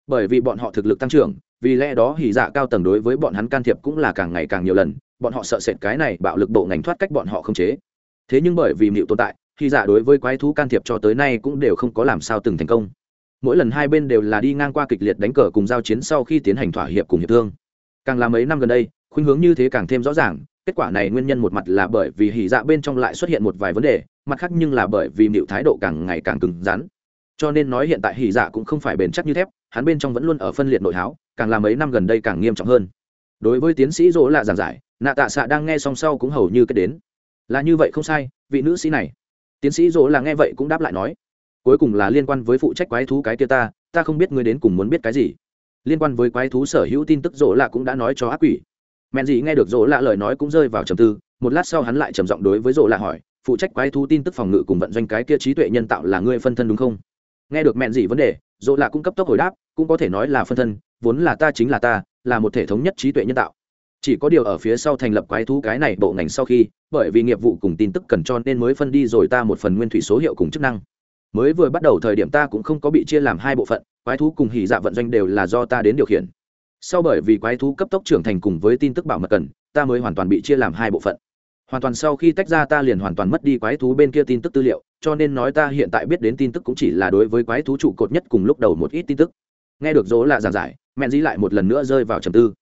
Bởi vì bọn họ thực lực tăng trưởng, vì lẽ đó hỉ dạ cao tầng đối với bọn hắn can thiệp cũng là càng ngày càng nhiều lần, bọn họ sợ sệt cái này bạo lực bộ ngành thoát cách bọn họ không chế. Thế nhưng bởi vì mịu tồn tại hỉ dạ đối với quái thú can thiệp cho tới nay cũng đều không có làm sao từng thành công. Mỗi lần hai bên đều là đi ngang qua kịch liệt đánh cờ cùng giao chiến sau khi tiến hành thỏa hiệp cùng hiệp thương. Càng là mấy năm gần đây, khuynh hướng như thế càng thêm rõ ràng, kết quả này nguyên nhân một mặt là bởi vì hỉ dạ bên trong lại xuất hiện một vài vấn đề, mặt khác nhưng là bởi vì mịu thái độ càng ngày càng cứng rắn. Cho nên nói hiện tại hỉ dạ cũng không phải bền chắc như thép, hắn bên trong vẫn luôn ở phân liệt nội háo, càng là mấy năm gần đây càng nghiêm trọng hơn. Đối với tiến sĩ dỗ lạ giảng giải, nạ tạ xạ đang nghe song sau cũng hầu như kết đến. Là như vậy không sai, vị nữ sĩ này tiến sĩ dỗ là nghe vậy cũng đáp lại nói, cuối cùng là liên quan với phụ trách quái thú cái kia ta ta không biết ngươi đến cùng muốn biết cái gì. Liên quan với quái thú sở hữu tin tức dỗ lạ cũng đã nói cho ác quỷ. Mẹn gì nghe được dỗ lạ lời nói cũng rơi vào trầm tư, một lát sau hắn lại trầm giọng đối với dỗ lạ hỏi, phụ trách quái thú tin tức phòng ngự cùng vận doanh cái kia trí tuệ nhân tạo là ngươi phân thân đúng không? Nghe được mẹn gì vấn đề, dỗ lạ cũng cấp tốc hồi đáp, cũng có thể nói là phân thân, vốn là ta chính là ta, là một thể thống nhất trí tuệ nhân tạo chỉ có điều ở phía sau thành lập quái thú cái này bộ ngành sau khi, bởi vì nghiệp vụ cùng tin tức cần cho nên mới phân đi rồi ta một phần nguyên thủy số hiệu cùng chức năng. Mới vừa bắt đầu thời điểm ta cũng không có bị chia làm hai bộ phận, quái thú cùng hỉ dạ vận doanh đều là do ta đến điều khiển. Sau bởi vì quái thú cấp tốc trưởng thành cùng với tin tức bảo mật cần, ta mới hoàn toàn bị chia làm hai bộ phận. Hoàn toàn sau khi tách ra ta liền hoàn toàn mất đi quái thú bên kia tin tức tư liệu, cho nên nói ta hiện tại biết đến tin tức cũng chỉ là đối với quái thú trụ cột nhất cùng lúc đầu một ít tin tức. Nghe được dỗ là giảng giải mẹn dĩ lại một lần nữa rơi vào trầm tư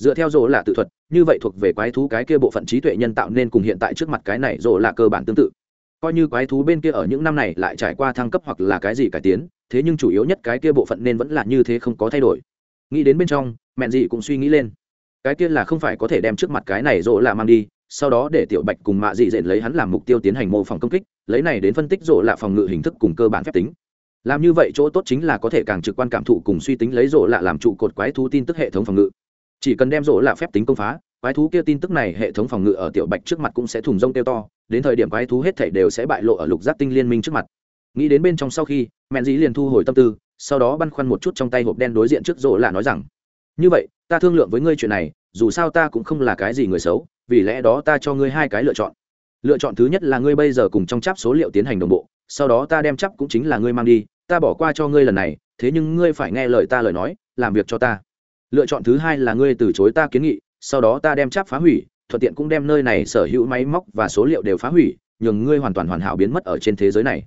dựa theo dỗ là tự thuật, như vậy thuộc về quái thú cái kia bộ phận trí tuệ nhân tạo nên cùng hiện tại trước mặt cái này dỗ là cơ bản tương tự. Coi như quái thú bên kia ở những năm này lại trải qua thăng cấp hoặc là cái gì cải tiến, thế nhưng chủ yếu nhất cái kia bộ phận nên vẫn là như thế không có thay đổi. Nghĩ đến bên trong, mẹn dị cũng suy nghĩ lên. Cái kia là không phải có thể đem trước mặt cái này rộ là mang đi, sau đó để tiểu bạch cùng mạ dị dện lấy hắn làm mục tiêu tiến hành mô phỏng công kích, lấy này đến phân tích rộ là phòng ngự hình thức cùng cơ bản phép tính. Làm như vậy chỗ tốt chính là có thể càng trực quan cảm thụ cùng suy tính lấy rộ lạ làm trụ cột quái thú tin tức hệ thống phòng ngự chỉ cần đem rỗ là phép tính công phá, quái thú kia tin tức này hệ thống phòng ngự ở tiểu bạch trước mặt cũng sẽ thùng rông kêu to, đến thời điểm quái thú hết thảy đều sẽ bại lộ ở lục giác tinh liên minh trước mặt. Nghĩ đến bên trong sau khi, mẹn dĩ liền thu hồi tâm tư, sau đó băn khoăn một chút trong tay hộp đen đối diện trước rỗ là nói rằng, như vậy, ta thương lượng với ngươi chuyện này, dù sao ta cũng không là cái gì người xấu, vì lẽ đó ta cho ngươi hai cái lựa chọn. Lựa chọn thứ nhất là ngươi bây giờ cùng trong chắp số liệu tiến hành đồng bộ, sau đó ta đem chắp cũng chính là ngươi mang đi, ta bỏ qua cho ngươi lần này, thế nhưng ngươi phải nghe lời ta lời nói, làm việc cho ta lựa chọn thứ hai là ngươi từ chối ta kiến nghị, sau đó ta đem chắp phá hủy, thuận tiện cũng đem nơi này sở hữu máy móc và số liệu đều phá hủy, nhường ngươi hoàn toàn hoàn hảo biến mất ở trên thế giới này.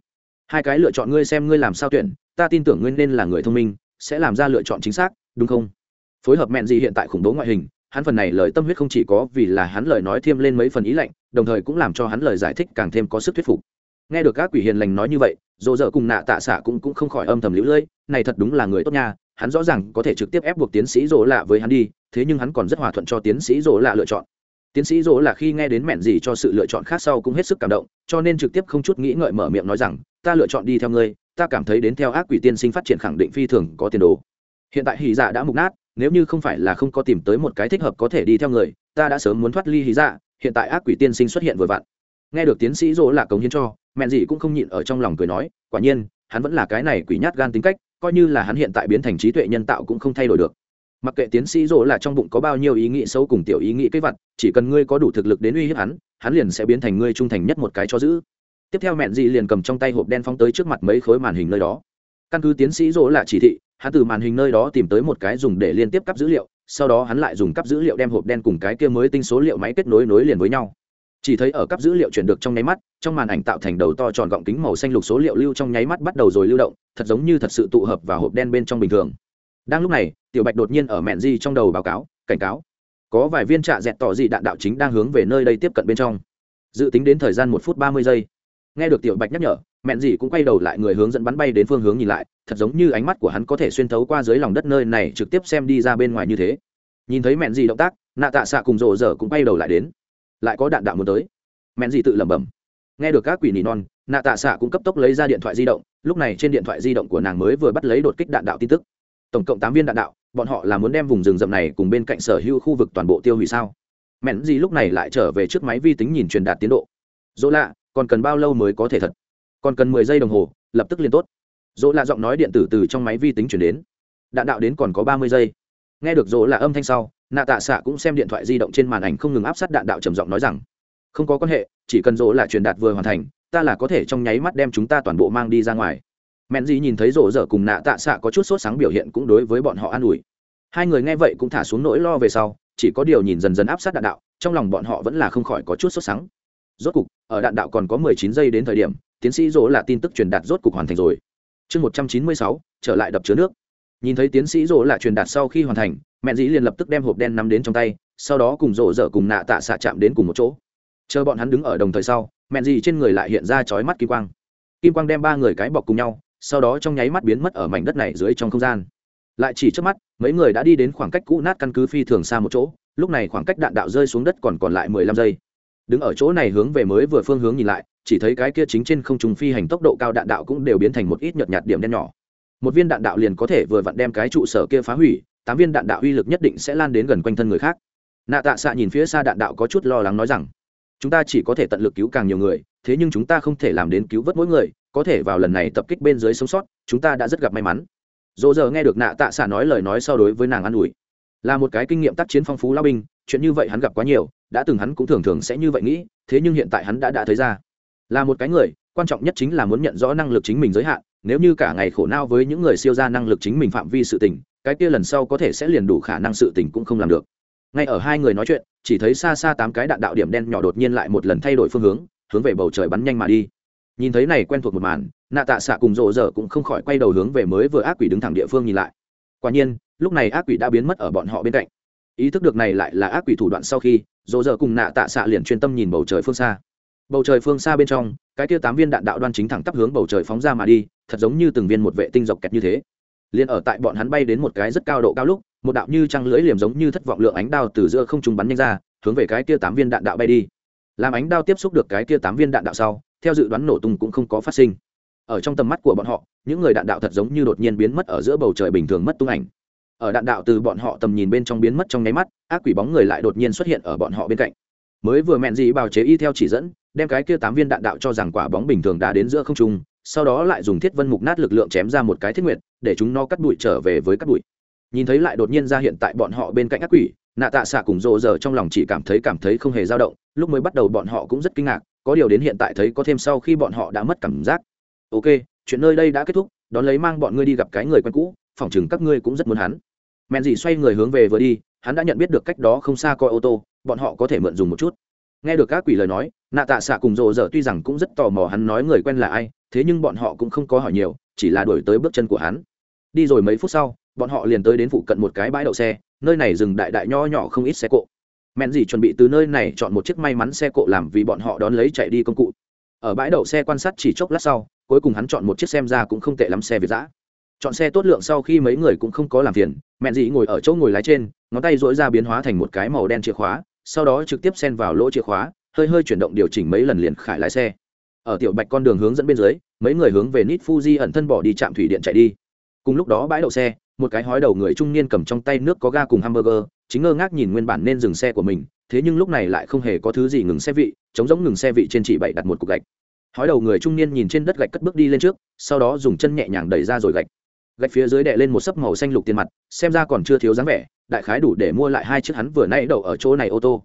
Hai cái lựa chọn ngươi xem ngươi làm sao tuyển, ta tin tưởng ngươi nên là người thông minh, sẽ làm ra lựa chọn chính xác, đúng không? Phối hợp mẹn gì hiện tại khủng bố ngoại hình, hắn phần này lời tâm huyết không chỉ có vì là hắn lời nói thêm lên mấy phần ý lạnh, đồng thời cũng làm cho hắn lời giải thích càng thêm có sức thuyết phục. Nghe được các quỷ hiền lành nói như vậy dỗ dở cùng nạ tạ xạ cũng cũng không khỏi âm thầm lũ lưỡi, này thật đúng là người tốt nha hắn rõ ràng có thể trực tiếp ép buộc tiến sĩ rỗ lạ với hắn đi, thế nhưng hắn còn rất hòa thuận cho tiến sĩ rỗ lạ lựa chọn. Tiến sĩ rỗ là khi nghe đến mẹn gì cho sự lựa chọn khác sau cũng hết sức cảm động, cho nên trực tiếp không chút nghĩ ngợi mở miệng nói rằng, ta lựa chọn đi theo ngươi, ta cảm thấy đến theo ác quỷ tiên sinh phát triển khẳng định phi thường có tiền đồ. Hiện tại hì dạ đã mục nát, nếu như không phải là không có tìm tới một cái thích hợp có thể đi theo người, ta đã sớm muốn thoát ly hì dạ hiện tại ác quỷ tiên sinh xuất hiện vừa vặn. Nghe được tiến sĩ rỗ là cống hiến cho, mẹn gì cũng không nhịn ở trong lòng cười nói, quả nhiên, hắn vẫn là cái này quỷ nhát gan tính cách coi như là hắn hiện tại biến thành trí tuệ nhân tạo cũng không thay đổi được. Mặc kệ tiến sĩ rỗ là trong bụng có bao nhiêu ý nghĩ xấu cùng tiểu ý nghĩ kế vật chỉ cần ngươi có đủ thực lực đến uy hiếp hắn hắn liền sẽ biến thành ngươi trung thành nhất một cái cho giữ. Tiếp theo mẹn dị liền cầm trong tay hộp đen phóng tới trước mặt mấy khối màn hình nơi đó. Căn cứ tiến sĩ rỗ là chỉ thị, hắn từ màn hình nơi đó tìm tới một cái dùng để liên tiếp cắp dữ liệu, sau đó hắn lại dùng cắp dữ liệu đem hộp đen cùng cái kia mới tinh số liệu máy kết nối nối liền với nhau chỉ thấy ở cấp dữ liệu chuyển được trong nháy mắt, trong màn ảnh tạo thành đầu to tròn gọng kính màu xanh lục số liệu lưu trong nháy mắt bắt đầu rồi lưu động, thật giống như thật sự tụ hợp vào hộp đen bên trong bình thường. Đang lúc này, tiểu bạch đột nhiên ở mẹn di trong đầu báo cáo, cảnh cáo. Có vài viên trạ dẹt tỏ dị đạn đạo chính đang hướng về nơi đây tiếp cận bên trong. Dự tính đến thời gian một phút ba mươi giây. Nghe được tiểu bạch nhắc nhở, mẹn dì cũng quay đầu lại người hướng dẫn bắn bay đến phương hướng nhìn lại, thật giống như ánh mắt của hắn có thể xuyên thấu qua dưới lòng đất nơi này trực tiếp xem đi ra bên ngoài như thế. Nhìn thấy mẹn dì động tác, nạ tạ xạ cùng rộ rỡ cũng quay đầu lại đến lại có đạn đạo muốn tới. Mẹn gì tự lẩm bẩm. Nghe được các quỷ nỉ non, nạ tạ xạ cũng cấp tốc lấy ra điện thoại di động, lúc này trên điện thoại di động của nàng mới vừa bắt lấy đột kích đạn đạo tin tức. Tổng cộng tám viên đạn đạo, bọn họ là muốn đem vùng rừng rậm này cùng bên cạnh sở hữu khu vực toàn bộ tiêu hủy sao? Mẹn gì lúc này lại trở về trước máy vi tính nhìn truyền đạt tiến độ. Dỗ lạ, còn cần bao lâu mới có thể thật? Còn cần mười giây đồng hồ, lập tức liền tốt. Dỗ lạ giọng nói điện tử từ trong máy vi tính chuyển đến. Đạn đạo đến còn có ba mươi giây. Nghe được dỗ lạ âm thanh sau nạ tạ xạ cũng xem điện thoại di động trên màn ảnh không ngừng áp sát đạn đạo trầm giọng nói rằng, không có quan hệ, chỉ cần rỗ là truyền đạt vừa hoàn thành, ta là có thể trong nháy mắt đem chúng ta toàn bộ mang đi ra ngoài. Mẹn gì nhìn thấy rỗ dở cùng nạ tạ xạ có chút sốt sáng biểu hiện cũng đối với bọn họ an ủi. Hai người nghe vậy cũng thả xuống nỗi lo về sau, chỉ có điều nhìn dần dần áp sát đạn đạo, trong lòng bọn họ vẫn là không khỏi có chút sốt sáng. Rốt cục, ở đạn đạo còn có mười chín giây đến thời điểm, tiến sĩ rỗ là tin tức truyền đạt rốt cục hoàn thành rồi. Chương một trăm chín mươi sáu, trở lại đập chứa nước nhìn thấy tiến sĩ rỗ là truyền đạt sau khi hoàn thành, mẹ dĩ liền lập tức đem hộp đen nắm đến trong tay, sau đó cùng rỗ dở cùng nạ tạ xạ chạm đến cùng một chỗ. Chờ bọn hắn đứng ở đồng thời sau, mẹ dĩ trên người lại hiện ra chói mắt kim quang. Kim quang đem ba người cái bọc cùng nhau, sau đó trong nháy mắt biến mất ở mảnh đất này dưới trong không gian. Lại chỉ trước mắt, mấy người đã đi đến khoảng cách cũ nát căn cứ phi thường xa một chỗ, lúc này khoảng cách đạn đạo rơi xuống đất còn còn lại mười lăm giây. Đứng ở chỗ này hướng về mới vừa phương hướng nhìn lại, chỉ thấy cái kia chính trên không trung phi hành tốc độ cao đạn đạo cũng đều biến thành một ít nhợt nhạt điểm đen nhỏ một viên đạn đạo liền có thể vừa vặn đem cái trụ sở kia phá hủy, tám viên đạn đạo uy lực nhất định sẽ lan đến gần quanh thân người khác. Nạ tạ xạ nhìn phía xa đạn đạo có chút lo lắng nói rằng, chúng ta chỉ có thể tận lực cứu càng nhiều người, thế nhưng chúng ta không thể làm đến cứu vớt mỗi người, có thể vào lần này tập kích bên dưới sống sót, chúng ta đã rất gặp may mắn. Dỗ giờ nghe được nạ tạ xạ nói lời nói sau đối với nàng an ủi. Là một cái kinh nghiệm tác chiến phong phú lao binh, chuyện như vậy hắn gặp quá nhiều, đã từng hắn cũng thường thường sẽ như vậy nghĩ, thế nhưng hiện tại hắn đã đã thấy ra. Là một cái người, quan trọng nhất chính là muốn nhận rõ năng lực chính mình giới hạn nếu như cả ngày khổ não với những người siêu ra năng lực chính mình phạm vi sự tình, cái kia lần sau có thể sẽ liền đủ khả năng sự tình cũng không làm được. Ngay ở hai người nói chuyện, chỉ thấy xa xa tám cái đạn đạo điểm đen nhỏ đột nhiên lại một lần thay đổi phương hướng hướng về bầu trời bắn nhanh mà đi. Nhìn thấy này quen thuộc một màn, nạ tạ xạ cùng rộ rỡ cũng không khỏi quay đầu hướng về mới vừa ác quỷ đứng thẳng địa phương nhìn lại. Quả nhiên, lúc này ác quỷ đã biến mất ở bọn họ bên cạnh. Ý thức được này lại là ác quỷ thủ đoạn sau khi, rộ rỡ cùng nạ tạ xạ liền chuyên tâm nhìn bầu trời phương xa bầu trời phương xa bên trong, cái tia tám viên đạn đạo đoan chính thẳng tắp hướng bầu trời phóng ra mà đi, thật giống như từng viên một vệ tinh dọc kẹt như thế. Liền ở tại bọn hắn bay đến một cái rất cao độ cao lúc, một đạo như trăng lưỡi liềm giống như thất vọng lượng ánh đao từ giữa không trung bắn nhanh ra, hướng về cái kia tám viên đạn đạo bay đi. Làm ánh đao tiếp xúc được cái kia tám viên đạn đạo sau, theo dự đoán nổ tung cũng không có phát sinh. Ở trong tầm mắt của bọn họ, những người đạn đạo thật giống như đột nhiên biến mất ở giữa bầu trời bình thường mất tung ảnh. Ở đạn đạo từ bọn họ tầm nhìn bên trong biến mất trong nháy mắt, ác quỷ bóng người lại đột nhiên xuất hiện ở bọn họ bên cạnh mới vừa mẹn gì bào chế y theo chỉ dẫn, đem cái kia tám viên đạn đạo cho rằng quả bóng bình thường đã đến giữa không trung, sau đó lại dùng thiết vân mục nát lực lượng chém ra một cái thiết nguyệt, để chúng nó cắt bụi trở về với cắt bụi. nhìn thấy lại đột nhiên ra hiện tại bọn họ bên cạnh ác quỷ, nạ tạ xạ cùng rộ giờ trong lòng chỉ cảm thấy cảm thấy không hề dao động, lúc mới bắt đầu bọn họ cũng rất kinh ngạc, có điều đến hiện tại thấy có thêm sau khi bọn họ đã mất cảm giác ok, chuyện nơi đây đã kết thúc, đón lấy mang bọn ngươi đi gặp cái người quen cũ phỏng chừng các ngươi cũng rất muốn hắn mẹn dì xoay người hướng về vừa đi, hắn đã nhận biết được cách đó không xa coi ô tô bọn họ có thể mượn dùng một chút. Nghe được các quỷ lời nói, nạ tạ xạ cùng rộ rợ tuy rằng cũng rất tò mò hắn nói người quen là ai, thế nhưng bọn họ cũng không có hỏi nhiều, chỉ là đuổi tới bước chân của hắn. Đi rồi mấy phút sau, bọn họ liền tới đến phụ cận một cái bãi đậu xe, nơi này dừng đại đại nho nhỏ không ít xe cộ. Mẹn gì chuẩn bị từ nơi này chọn một chiếc may mắn xe cộ làm vì bọn họ đón lấy chạy đi công cụ. Ở bãi đậu xe quan sát chỉ chốc lát sau, cuối cùng hắn chọn một chiếc xem ra cũng không tệ lắm xe việt giã. Chọn xe tốt lượng sau khi mấy người cũng không có làm phiền, mẹn gì ngồi ở chỗ ngồi lái trên, ngón tay dỗi ra biến hóa thành một cái màu đen chìa khóa sau đó trực tiếp xen vào lỗ chìa khóa, hơi hơi chuyển động điều chỉnh mấy lần liền khải lái xe. Ở tiểu bạch con đường hướng dẫn bên dưới, mấy người hướng về nít fuji ẩn thân bỏ đi trạm thủy điện chạy đi. Cùng lúc đó bãi đậu xe, một cái hói đầu người trung niên cầm trong tay nước có ga cùng hamburger, chính ngơ ngác nhìn nguyên bản nên dừng xe của mình, thế nhưng lúc này lại không hề có thứ gì ngừng xe vị chống giống ngừng xe vị trên chỉ bảy đặt một cục gạch. Hói đầu người trung niên nhìn trên đất gạch cất bước đi lên trước, sau đó dùng chân nhẹ nhàng đẩy ra rồi gạch. Gạch phía dưới đè lên một sấp màu xanh lục tiền mặt, xem ra còn chưa thiếu dáng vẻ đại khái đủ để mua lại hai chiếc hắn vừa nãy đậu ở chỗ này ô tô.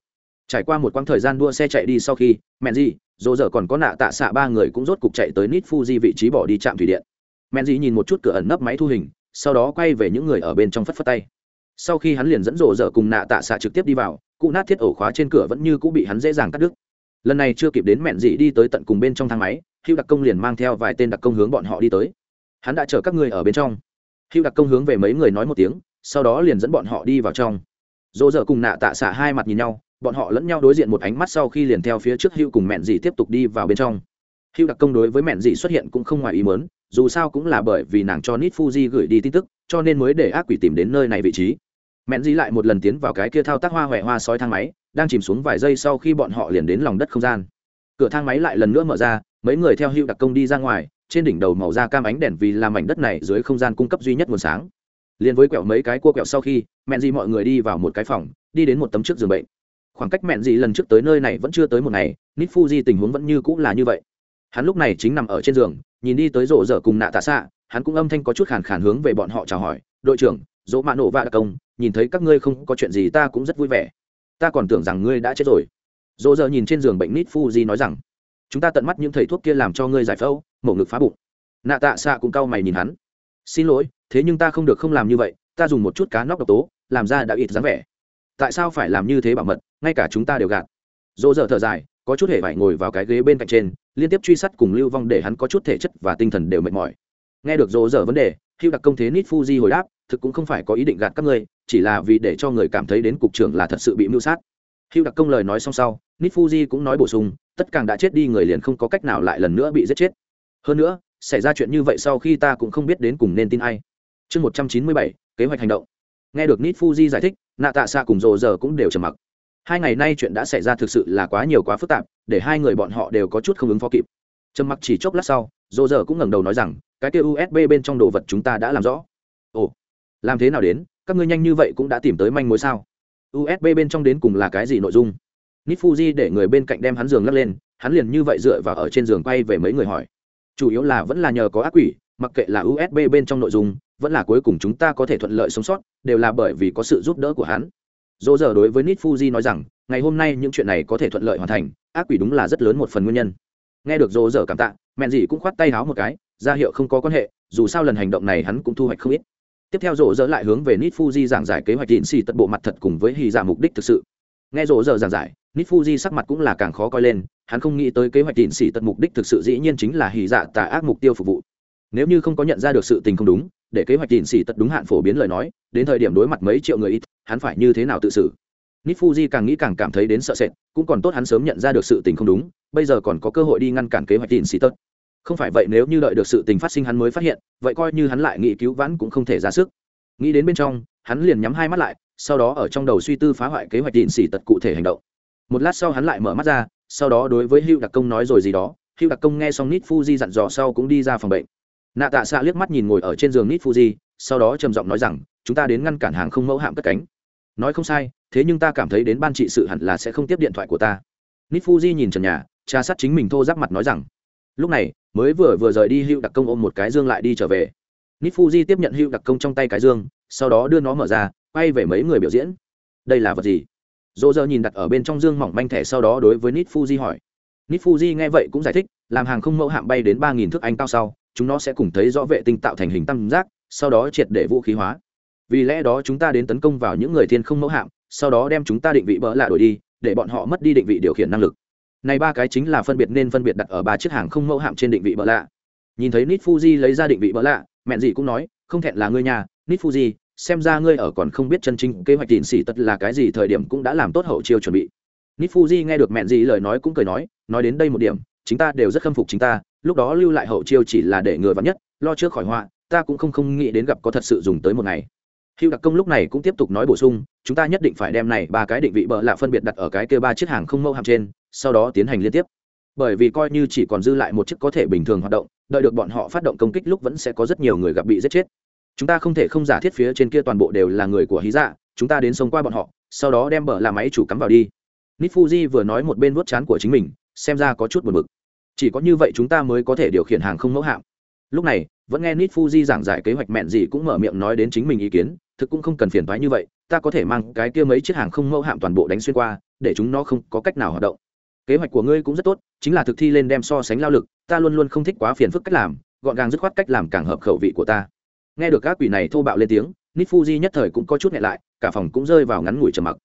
Trải qua một quãng thời gian đua xe chạy đi sau khi mẹ gì dỗ dở còn có nạ tạ xạ ba người cũng rốt cục chạy tới nít fuji vị trí bỏ đi trạm thủy điện. Mẹ gì nhìn một chút cửa ẩn nấp máy thu hình, sau đó quay về những người ở bên trong phất phất tay. Sau khi hắn liền dẫn rộ dở cùng nạ tạ xạ trực tiếp đi vào, cụ nát thiết ổ khóa trên cửa vẫn như cũng bị hắn dễ dàng cắt đứt. Lần này chưa kịp đến mẹn dị đi tới tận cùng bên trong thang máy hữu đặc công liền mang theo vài tên đặc công hướng bọn họ đi tới. Hắn đã chở các người ở bên trong. Hữu đặc công hướng về mấy người nói một tiếng sau đó liền dẫn bọn họ đi vào trong. Dỗ dở cùng nạ tạ xạ hai mặt nhìn nhau, bọn họ lẫn nhau đối diện một ánh mắt sau khi liền theo phía trước hữu cùng mẹn dị tiếp tục đi vào bên trong. Hữu đặc công đối với mẹn dị xuất hiện cũng không ngoài ý mớn dù sao cũng là bởi vì nàng cho nít fuji gửi đi tin tức, cho nên mới để ác quỷ tìm đến nơi này vị trí. Mẹn dị lại một lần tiến vào cái kia thao tác hoa huệ hoa sói thang máy, đang chìm xuống vài giây sau khi bọn họ liền đến lòng đất không gian. Cửa thang máy lại lần nữa mở ra, mấy người theo hữu đặc công đi ra ngoài, trên đỉnh đầu màu da cam ánh đèn vì làm mảnh đất này dưới không gian cung cấp duy nhất nguồn sáng liền với quẹo mấy cái cua quẹo sau khi, mẹn dị mọi người đi vào một cái phòng, đi đến một tấm trước giường bệnh. Khoảng cách mẹn dị lần trước tới nơi này vẫn chưa tới một ngày nít fuji tình huống vẫn như cũng là như vậy. Hắn lúc này chính nằm ở trên giường, nhìn đi tới rộ rỡ cùng nạ tạ xạ, hắn cũng âm thanh có chút khàn khàn hướng về bọn họ chào hỏi, đội trưởng dỗ mạ nổ và đặc công, nhìn thấy các ngươi không có chuyện gì ta cũng rất vui vẻ. Ta còn tưởng rằng ngươi đã chết rồi. Dỗ dở nhìn trên giường bệnh nít fuji nói rằng, chúng ta tận mắt những thầy thuốc kia làm cho ngươi giải phẫu, mổ ngực phá bụng. Nạ tạ xạ cũng cau mày nhìn hắn xin lỗi, thế nhưng ta không được không làm như vậy, ta dùng một chút cá nóc độc tố, làm ra đã ít dáng vẻ. Tại sao phải làm như thế bảo mật, ngay cả chúng ta đều gạt. Dỗ dở thở dài, có chút hệ vải ngồi vào cái ghế bên cạnh trên, liên tiếp truy sát cùng lưu vong để hắn có chút thể chất và tinh thần đều mệt mỏi. Nghe được dỗ dở vấn đề hữu đặc công thế nít fuji hồi đáp, thực cũng không phải có ý định gạt các ngươi, chỉ là vì để cho người cảm thấy đến cục trưởng là thật sự bị mưu sát. Hữu đặc công lời nói xong sau, nít fuji cũng nói bổ sung, tất cả đã chết đi người liền không có cách nào lại lần nữa bị giết chết. Hơn nữa xảy ra chuyện như vậy sau khi ta cũng không biết đến cùng nên tin ai. Chương một trăm chín mươi bảy, kế hoạch hành động. Nghe được nít fuji giải thích nạ tạ xạ cùng rồ giờ cũng đều trầm mặc. Hai ngày nay chuyện đã xảy ra thực sự là quá nhiều quá phức tạp, để hai người bọn họ đều có chút không ứng phó kịp. Trầm mặc chỉ chốc lát sau rồ giờ cũng ngẩng đầu nói rằng, cái kia usb bên trong đồ vật chúng ta đã làm rõ. Ồ, làm thế nào đến? Các ngươi nhanh như vậy cũng đã tìm tới manh mối sao? Usb bên trong đến cùng là cái gì nội dung? Nít fuji để người bên cạnh đem hắn giường lắc lên, hắn liền như vậy dựa vào ở trên giường quay về mấy người hỏi chủ yếu là vẫn là nhờ có ác quỷ, mặc kệ là usb bên trong nội dung, vẫn là cuối cùng chúng ta có thể thuận lợi sống sót, đều là bởi vì có sự giúp đỡ của hắn. Dỗ giờ đối với nít fuji nói rằng, ngày hôm nay những chuyện này có thể thuận lợi hoàn thành, ác quỷ đúng là rất lớn một phần nguyên nhân. Nghe được dỗ giờ cảm tạ mẹn gì cũng khoát tay háo một cái, ra hiệu không có quan hệ, dù sao lần hành động này hắn cũng thu hoạch không ít. Tiếp theo Dỗ dở lại hướng về nít fuji giảng giải kế hoạch tịn xì tận bộ mặt thật cùng với hy giả dạ mục đích thực sự nghe rộ giờ giảng giải nít fuji sắc mặt cũng là càng khó coi lên, hắn không nghĩ tới kế hoạch tịn xỉ tận mục đích thực sự dĩ nhiên chính là hy dạ tà ác mục tiêu phục vụ. Nếu như không có nhận ra được sự tình không đúng, để kế hoạch tịn xỉ tật đúng hạn phổ biến lời nói, đến thời điểm đối mặt mấy triệu người ít, hắn phải như thế nào tự xử? Nít fuji càng nghĩ càng cảm thấy đến sợ sệt, cũng còn tốt hắn sớm nhận ra được sự tình không đúng, bây giờ còn có cơ hội đi ngăn cản kế hoạch tịn xỉ tật không phải vậy nếu như đợi được sự tình phát sinh hắn mới phát hiện, vậy coi như hắn lại nghĩ cứu vãn cũng không thể ra sức. Nghĩ đến bên trong, hắn liền nhắm hai mắt lại sau đó ở trong đầu suy tư phá hoại kế hoạch tịn xỉ tật cụ thể hành động. Một lát sau hắn lại mở mắt ra, sau đó đối với hữu đặc công nói rồi gì đó. Hữu đặc công nghe xong nít fuji dặn dò sau cũng đi ra phòng bệnh. Nạ tạ xạ liếc mắt nhìn ngồi ở trên giường nít fuji, sau đó trầm giọng nói rằng, chúng ta đến ngăn cản hàng không mẫu hạm cất cánh. Nói không sai, thế nhưng ta cảm thấy đến ban trị sự hẳn là sẽ không tiếp điện thoại của ta. Nít fuji nhìn trần nhà, tra sát chính mình thô giáp mặt nói rằng, lúc này, mới vừa vừa rời đi hữu đặc công ôm một cái dương lại đi trở về. Nít fuji tiếp nhận hữu đặc công trong tay cái dương, sau đó đưa nó mở ra quay về mấy người biểu diễn. Đây là vật gì? Dỗ dơ nhìn đặt ở bên trong dương mỏng manh thẻ sau đó đối với nít fuji hỏi. Nít fuji nghe vậy cũng giải thích, làm hàng không mẫu hạm bay đến ba nghìn thước anh cao sau, chúng nó sẽ cùng thấy rõ vệ tinh tạo thành hình tam giác, sau đó triệt để vũ khí hóa. Vì lẽ đó chúng ta đến tấn công vào những người thiên không mẫu hạm, sau đó đem chúng ta định vị bỡ lạ đổi đi, để bọn họ mất đi định vị điều khiển năng lực. Này ba cái chính là phân biệt nên phân biệt đặt ở ba chiếc hàng không mẫu hạm trên định vị bỡ lạ. Nhìn thấy nít fuji lấy ra định vị bỡ lạ, mẹn gì cũng nói, không thẹn là ngươi nhà nít fuji xem ra ngươi ở còn không biết chân chính kế hoạch tịn xỉ tật là cái gì, thời điểm cũng đã làm tốt hậu chiêu chuẩn bị. Nifuji nghe được mẹ gì lời nói cũng cười nói nói đến đây một điểm chúng ta đều rất khâm phục chính ta, lúc đó lưu lại hậu chiêu chỉ là để người vắn nhất, lo trước khỏi họa, ta cũng không không nghĩ đến gặp có thật sự dùng tới một ngày. Hữu đặc công lúc này cũng tiếp tục nói bổ sung, chúng ta nhất định phải đem này ba cái định vị bờ lạ phân biệt đặt ở cái kia ba chiếc hàng không mẫu hạm trên, sau đó tiến hành liên tiếp. Bởi vì coi như chỉ còn dư lại một chiếc có thể bình thường hoạt động, đợi được bọn họ phát động công kích lúc vẫn sẽ có rất nhiều người gặp bị giết chết chúng ta không thể không giả thiết phía trên kia toàn bộ đều là người của hí dạ chúng ta đến sông qua bọn họ, sau đó đem bờ là máy chủ cắm vào đi. Nít fuji vừa nói một bên vuốt chán của chính mình, xem ra có chút buồn bực. Chỉ có như vậy chúng ta mới có thể điều khiển hàng không mẫu hạm. Lúc này, vẫn nghe nít fuji giảng giải kế hoạch mẹn gì cũng mở miệng nói đến chính mình ý kiến, thực cũng không cần phiền thoái như vậy, ta có thể mang cái kia mấy chiếc hàng không mẫu hạm toàn bộ đánh xuyên qua, để chúng nó không có cách nào hoạt động. Kế hoạch của ngươi cũng rất tốt, chính là thực thi lên đem so sánh lao lực, ta luôn luôn không thích quá phiền phức cách làm, gọn gàng dứt khoát cách làm càng hợp khẩu vị của ta nghe được các quỷ này thô bạo lên tiếng nít fuji nhất thời cũng có chút nhẹ lại, cả phòng cũng rơi vào ngắn ngủi trầm mặc.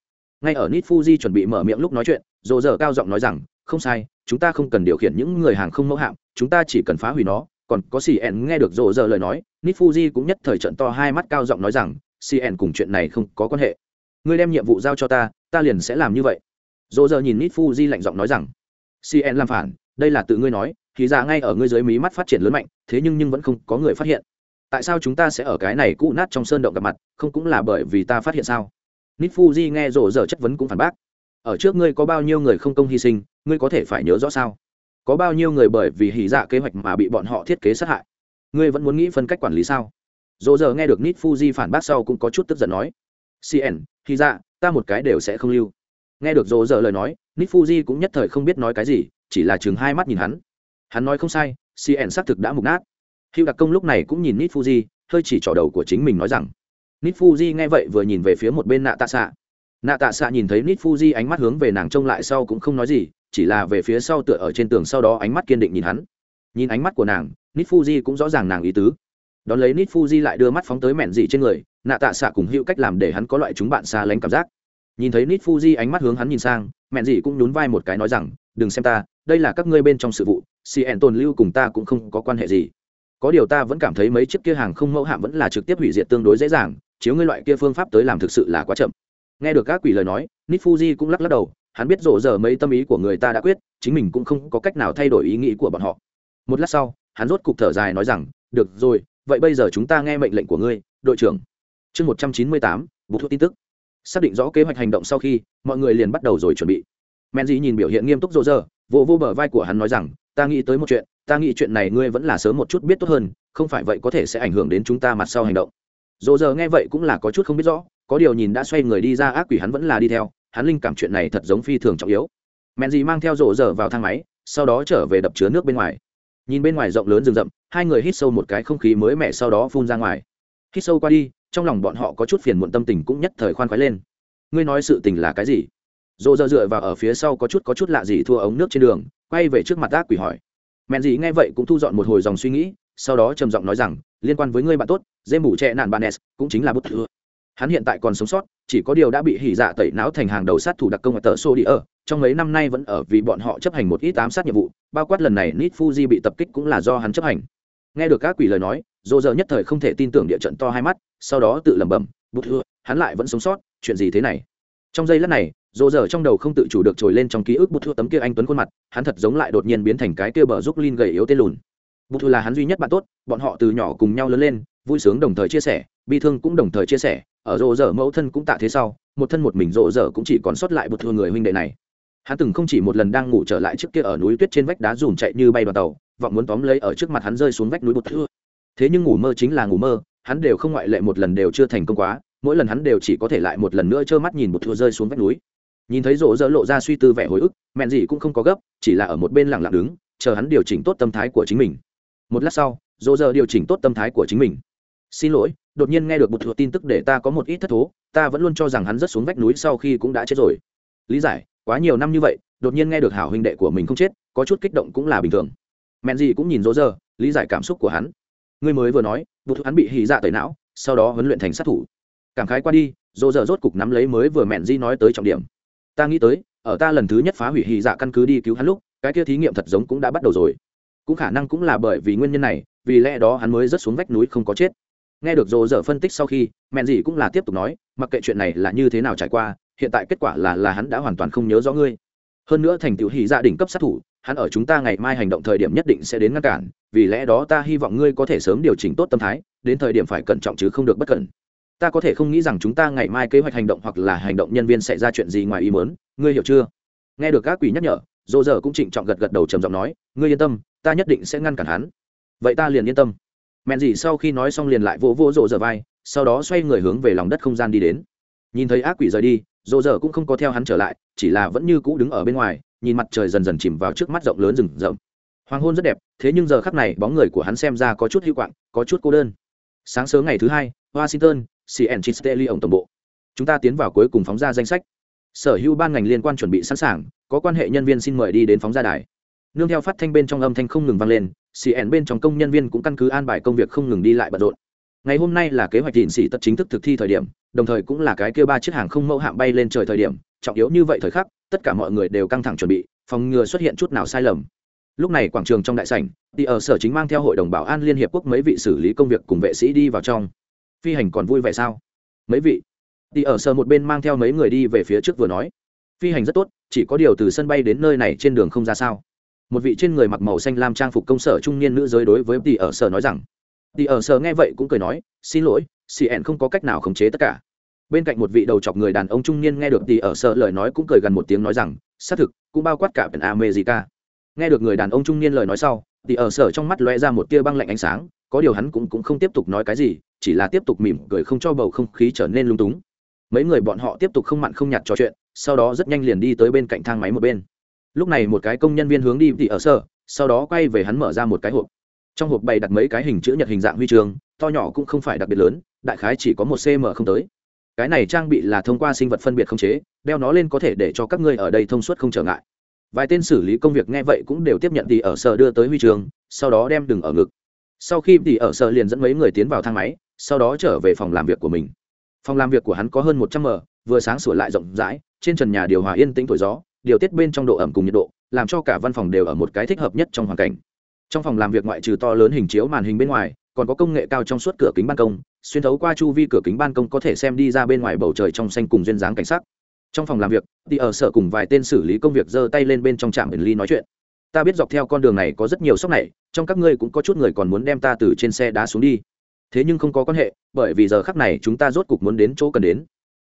Ngay ở nít fuji chuẩn bị mở miệng lúc nói chuyện dồ dở cao giọng nói rằng, không sai, chúng ta không cần điều khiển những người hàng không mẫu hạm, chúng ta chỉ cần phá hủy nó. Còn có cn nghe được dồ dở lời nói nít fuji cũng nhất thời trận to hai mắt cao giọng nói rằng cn cùng chuyện này không có quan hệ. Ngươi đem nhiệm vụ giao cho ta ta liền sẽ làm như vậy. Dồ dở nhìn nít fuji lạnh giọng nói rằng cn làm phản, đây là tự ngươi nói, thì ra ngay ở ngươi dưới mí mắt phát triển lớn mạnh, thế nhưng nhưng vẫn không có người phát hiện tại sao chúng ta sẽ ở cái này cũ nát trong sơn động gặp mặt, không cũng là bởi vì ta phát hiện sao? Nít fuji nghe rộ rỡ chất vấn cũng phản bác. Ở trước ngươi có bao nhiêu người không công hy sinh, ngươi có thể phải nhớ rõ sao? Có bao nhiêu người bởi vì hỉ dạ kế hoạch mà bị bọn họ thiết kế sát hại? Ngươi vẫn muốn nghĩ phân cách quản lý sao? Dỗ giờ nghe được nít fuji phản bác sau cũng có chút tức giận nói. Cn hỉ dạ ta một cái đều sẽ không lưu. Nghe được dỗ giờ lời nói nít fuji cũng nhất thời không biết nói cái gì, chỉ là chừng hai mắt nhìn hắn. Hắn nói không sai cn xác thực đã mục nát hữu đặc công lúc này cũng nhìn nít fuji hơi chỉ trỏ đầu của chính mình nói rằng nít fuji nghe vậy vừa nhìn về phía một bên nạ tạ xạ nạ tạ xạ nhìn thấy nít fuji ánh mắt hướng về nàng trông lại sau cũng không nói gì, chỉ là về phía sau tựa ở trên tường sau đó ánh mắt kiên định nhìn hắn. Nhìn ánh mắt của nàng nít fuji cũng rõ ràng nàng ý tứ. Đón lấy nít fuji lại đưa mắt phóng tới mẹn dị trên người nạ tạ xạ cùng hữu cách làm để hắn có loại chúng bạn xa lánh cảm giác. Nhìn thấy nít fuji ánh mắt hướng hắn nhìn sang, mẹn dị cũng nhún vai một cái nói rằng, đừng xem ta, đây là các ngươi bên trong sự vụ cn tồn lưu cùng ta cũng không có quan hệ gì có điều ta vẫn cảm thấy mấy chiếc kia hàng không mẫu hạm vẫn là trực tiếp hủy diệt tương đối dễ dàng, chiếu ngươi loại kia phương pháp tới làm thực sự là quá chậm. Nghe được các quỷ lời nói nít fuji cũng lắc lắc đầu, hắn biết rộ giờ mấy tâm ý của người ta đã quyết, chính mình cũng không có cách nào thay đổi ý nghĩ của bọn họ. Một lát sau, hắn rốt cục thở dài nói rằng, được rồi, vậy bây giờ chúng ta nghe mệnh lệnh của ngươi, đội trưởng. Chương một trăm chín mươi tám vụ thuốc tin tức. Xác định rõ kế hoạch hành động sau khi, mọi người liền bắt đầu rồi chuẩn bị. Men dĩ nhìn biểu hiện nghiêm túc rộ giờ, vô vô bờ vai của hắn nói rằng, ta nghĩ tới một chuyện ta nghĩ chuyện này ngươi vẫn là sớm một chút biết tốt hơn, không phải vậy có thể sẽ ảnh hưởng đến chúng ta mặt sau hành động. Dỗ giờ nghe vậy cũng là có chút không biết rõ, có điều nhìn đã xoay người đi ra ác quỷ hắn vẫn là đi theo, hắn linh cảm chuyện này thật giống phi thường trọng yếu. Mẹn gì mang theo rộ giờ vào thang máy, sau đó trở về đập chứa nước bên ngoài. Nhìn bên ngoài rộng lớn rừng rậm, hai người hít sâu một cái không khí mới mẻ sau đó phun ra ngoài. Hít sâu qua đi, trong lòng bọn họ có chút phiền muộn tâm tình cũng nhất thời khoan khoái lên. Ngươi nói sự tình là cái gì? Dỗ dơ dựa vào ở phía sau có chút có chút lạ gì thua ống nước trên đường, quay về trước mặt ác quỷ hỏi mẹn gì nghe vậy cũng thu dọn một hồi dòng suy nghĩ, sau đó trầm giọng nói rằng, liên quan với ngươi bạn tốt, dê mủ trẻ nạn bạn s cũng chính là bút thừa hắn hiện tại còn sống sót, chỉ có điều đã bị hỉ dạ tẩy não thành hàng đầu sát thủ đặc công ở tờ xô đi ở. Trong mấy năm nay vẫn ở vì bọn họ chấp hành một ít ám sát nhiệm vụ, bao quát lần này nít fuji bị tập kích cũng là do hắn chấp hành. Nghe được các quỷ lời nói dô dơ nhất thời không thể tin tưởng địa trận to hai mắt, sau đó tự lẩm bẩm, bút thừa hắn lại vẫn sống sót, chuyện gì thế này? Trong giây lát này dỗ dở trong đầu không tự chủ được trồi lên trong ký ức bút thua tấm kia anh tuấn khuôn mặt, hắn thật giống lại đột nhiên biến thành cái kia bờ giúp linh gầy yếu tên lùn. Bút thua là hắn duy nhất bạn tốt, bọn họ từ nhỏ cùng nhau lớn lên, vui sướng đồng thời chia sẻ, bi thương cũng đồng thời chia sẻ, ở rộ dở mẫu thân cũng tạ thế sau, một thân một mình rộ dở cũng chỉ còn sót lại bút thua người huynh đệ này. Hắn từng không chỉ một lần đang ngủ trở lại trước kia ở núi tuyết trên vách đá dùm chạy như bay đoàn tàu, vọng muốn tóm lấy ở trước mặt hắn rơi xuống vách núi bút thua thế nhưng ngủ mơ chính là ngủ mơ, hắn đều không ngoại lệ một lần đều chưa thành công quá, mỗi lần hắn đều chỉ có thể lại một lần nữa trơ mắt nhìn một thua rơi xuống vách núi nhìn thấy rỗ rỡ lộ ra suy tư vẻ hồi ức, mẹn gì cũng không có gấp, chỉ là ở một bên lặng lặng đứng, chờ hắn điều chỉnh tốt tâm thái của chính mình. Một lát sau, rỗ rỡ điều chỉnh tốt tâm thái của chính mình. Xin lỗi, đột nhiên nghe được một thuật tin tức để ta có một ít thất thố, ta vẫn luôn cho rằng hắn rất xuống vách núi sau khi cũng đã chết rồi. Lý giải, quá nhiều năm như vậy, đột nhiên nghe được hảo huynh đệ của mình không chết, có chút kích động cũng là bình thường. Mẹn gì cũng nhìn rỗ rỡ, lý giải cảm xúc của hắn. Ngươi mới vừa nói vụ hắn bị hì dạ tẩy não, sau đó huấn luyện thành sát thủ. Cảm khái qua đi dỗ dở rốt cục nắm lấy mới vừa mẹn di nói tới trọng điểm ta nghĩ tới, ở ta lần thứ nhất phá hủy hy dạ căn cứ đi cứu hắn lúc, cái kia thí nghiệm thật giống cũng đã bắt đầu rồi. Cũng khả năng cũng là bởi vì nguyên nhân này, vì lẽ đó hắn mới rớt xuống vách núi không có chết. Nghe được rồ dở phân tích sau khi, mẹn gì cũng là tiếp tục nói, mặc kệ chuyện này là như thế nào trải qua, hiện tại kết quả là là hắn đã hoàn toàn không nhớ rõ ngươi. Hơn nữa thành tựu hy dạ đỉnh cấp sát thủ, hắn ở chúng ta ngày mai hành động thời điểm nhất định sẽ đến ngăn cản, vì lẽ đó ta hy vọng ngươi có thể sớm điều chỉnh tốt tâm thái, đến thời điểm phải cẩn trọng chứ không được bất cẩn ta có thể không nghĩ rằng chúng ta ngày mai kế hoạch hành động hoặc là hành động nhân viên sẽ ra chuyện gì ngoài ý mớn ngươi hiểu chưa? Nghe được các quỷ nhắc nhở, dỗ dở cũng trịnh trọng gật gật đầu trầm giọng nói, ngươi yên tâm, ta nhất định sẽ ngăn cản hắn. Vậy ta liền yên tâm. Mẹn gì sau khi nói xong liền lại vỗ vỗ rộ dở vai, sau đó xoay người hướng về lòng đất không gian đi đến. Nhìn thấy ác quỷ rời đi rộ dở cũng không có theo hắn trở lại, chỉ là vẫn như cũ đứng ở bên ngoài, nhìn mặt trời dần dần chìm vào trước mắt rộng lớn rừng rậm. Hoàng hôn rất đẹp, thế nhưng giờ khắc này bóng người của hắn xem ra có chút hữu quạng, có chút cô đơn. Sáng sớm ngày thứ hai, washington cn chisteli tổng bộ. Chúng ta tiến vào cuối cùng phóng ra danh sách. Sở hữu ban ngành liên quan chuẩn bị sẵn sàng, có quan hệ nhân viên xin mời đi đến phóng ra đài. Nương theo phát thanh bên trong âm thanh không ngừng vang lên cn bên trong công nhân viên cũng căn cứ an bài công việc không ngừng đi lại bận rộn. Ngày hôm nay là kế hoạch tịn sĩ tất chính thức thực thi thời điểm, đồng thời cũng là cái kêu ba chiếc hàng không mẫu hạm bay lên trời thời điểm, trọng yếu như vậy thời khắc, tất cả mọi người đều căng thẳng chuẩn bị, phòng ngừa xuất hiện chút nào sai lầm. Lúc này quảng trường trong đại sảnh, thì ở sở chính mang theo hội đồng bảo an liên hiệp quốc mấy vị xử lý công việc cùng vệ sĩ đi vào trong phi hành còn vui vẻ sao? Mấy vị? Thì ở sở một bên mang theo mấy người đi về phía trước vừa nói. Phi hành rất tốt chỉ có điều từ sân bay đến nơi này trên đường không ra sao. Một vị trên người mặc màu xanh lam trang phục công sở trung niên nữ giới đối với tỷ ở sở nói rằng. Tỷ ở sở nghe vậy cũng cười nói xin lỗi cn không có cách nào khống chế tất cả. Bên cạnh một vị đầu chọc người đàn ông trung niên nghe được tỷ ở sở lời nói cũng cười gần một tiếng nói rằng xác thực cũng bao quát cả phần america. Nghe được người đàn ông trung niên lời nói sau tỷ ở sở trong mắt lóe ra một tia băng lạnh ánh sáng có điều hắn cũng, cũng không tiếp tục nói cái gì chỉ là tiếp tục mỉm cười không cho bầu không khí trở nên lung túng. Mấy người bọn họ tiếp tục không mặn không nhạt trò chuyện sau đó rất nhanh liền đi tới bên cạnh thang máy một bên. Lúc này một cái công nhân viên hướng đi thì ở sở sau đó quay về hắn mở ra một cái hộp. Trong hộp bày đặt mấy cái hình chữ nhật hình dạng huy trường, to nhỏ cũng không phải đặc biệt lớn đại khái chỉ có một cm không tới. Cái này trang bị là thông qua sinh vật phân biệt không chế đeo nó lên có thể để cho các ngươi ở đây thông suốt không trở ngại. Vài tên xử lý công việc nghe vậy cũng đều tiếp nhận thì ở sở đưa tới huy trường sau đó đem đừng ở ngực. Sau khi thì ở sở liền dẫn mấy người tiến vào thang máy sau đó trở về phòng làm việc của mình. Phòng làm việc của hắn có hơn một trăm m, vừa sáng sửa lại rộng rãi, trên trần nhà điều hòa yên tĩnh thổi gió, điều tiết bên trong độ ẩm cùng nhiệt độ, làm cho cả văn phòng đều ở một cái thích hợp nhất trong hoàn cảnh. Trong phòng làm việc ngoại trừ to lớn hình chiếu màn hình bên ngoài, còn có công nghệ cao trong suốt cửa kính ban công, xuyên thấu qua chu vi cửa kính ban công có thể xem đi ra bên ngoài bầu trời trong xanh cùng duyên dáng cảnh sắc. Trong phòng làm việc thì ở sở cùng vài tên xử lý công việc giơ tay lên bên trong trạm ẩn ly nói chuyện. Ta biết dọc theo con đường này có rất nhiều sốc này, trong các ngươi cũng có chút người còn muốn đem ta từ trên xe đá xuống đi thế nhưng không có quan hệ, bởi vì giờ khắc này chúng ta rốt cục muốn đến chỗ cần đến.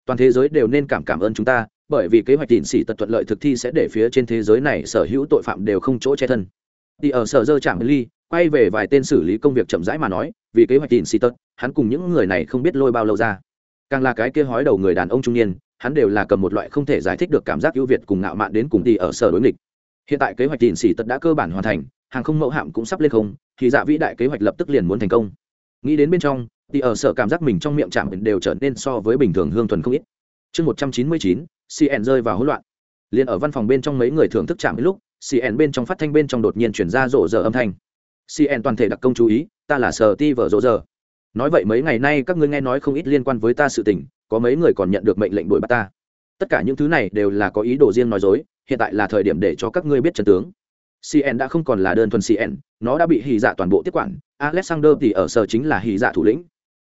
Toàn thế giới đều nên cảm cảm ơn chúng ta, bởi vì kế hoạch tịn xỉ tật thuận lợi thực thi sẽ để phía trên thế giới này sở hữu tội phạm đều không chỗ che thân. Thì ở sở dơ trạm ly quay về vài tên xử lý công việc chậm rãi mà nói, vì kế hoạch tịn xỉ tật, hắn cùng những người này không biết lôi bao lâu ra. Càng là cái kia hói đầu người đàn ông trung niên, hắn đều là cầm một loại không thể giải thích được cảm giác ưu việt cùng ngạo mạn đến cùng thì ở sở đối nghịch. Hiện tại kế hoạch tịn xỉ tật đã cơ bản hoàn thành, hàng không mẫu hạm cũng sắp lên không, thì dạ vĩ đại kế hoạch lập tức liền muốn thành công nghĩ đến bên trong, thì ở sở cảm giác mình trong miệng chạm đều trở nên so với bình thường hương thuần không ít. Chương một trăm chín mươi chín cn rơi vào hỗn loạn. Liền ở văn phòng bên trong mấy người thưởng thức chạm lúc cn bên trong phát thanh bên trong đột nhiên chuyển ra rộ giờ âm thanh. Cn toàn thể đặc công chú ý, ta là sở ti vở rộ giờ nói vậy mấy ngày nay các ngươi nghe nói không ít liên quan với ta sự tình, có mấy người còn nhận được mệnh lệnh đuổi bắt ta. Tất cả những thứ này đều là có ý đồ riêng nói dối, hiện tại là thời điểm để cho các ngươi biết trần tướng cn đã không còn là đơn thuần cn nó đã bị hì dạ toàn bộ tiếp quản. Alexander thì ở sở chính là hì dạ thủ lĩnh.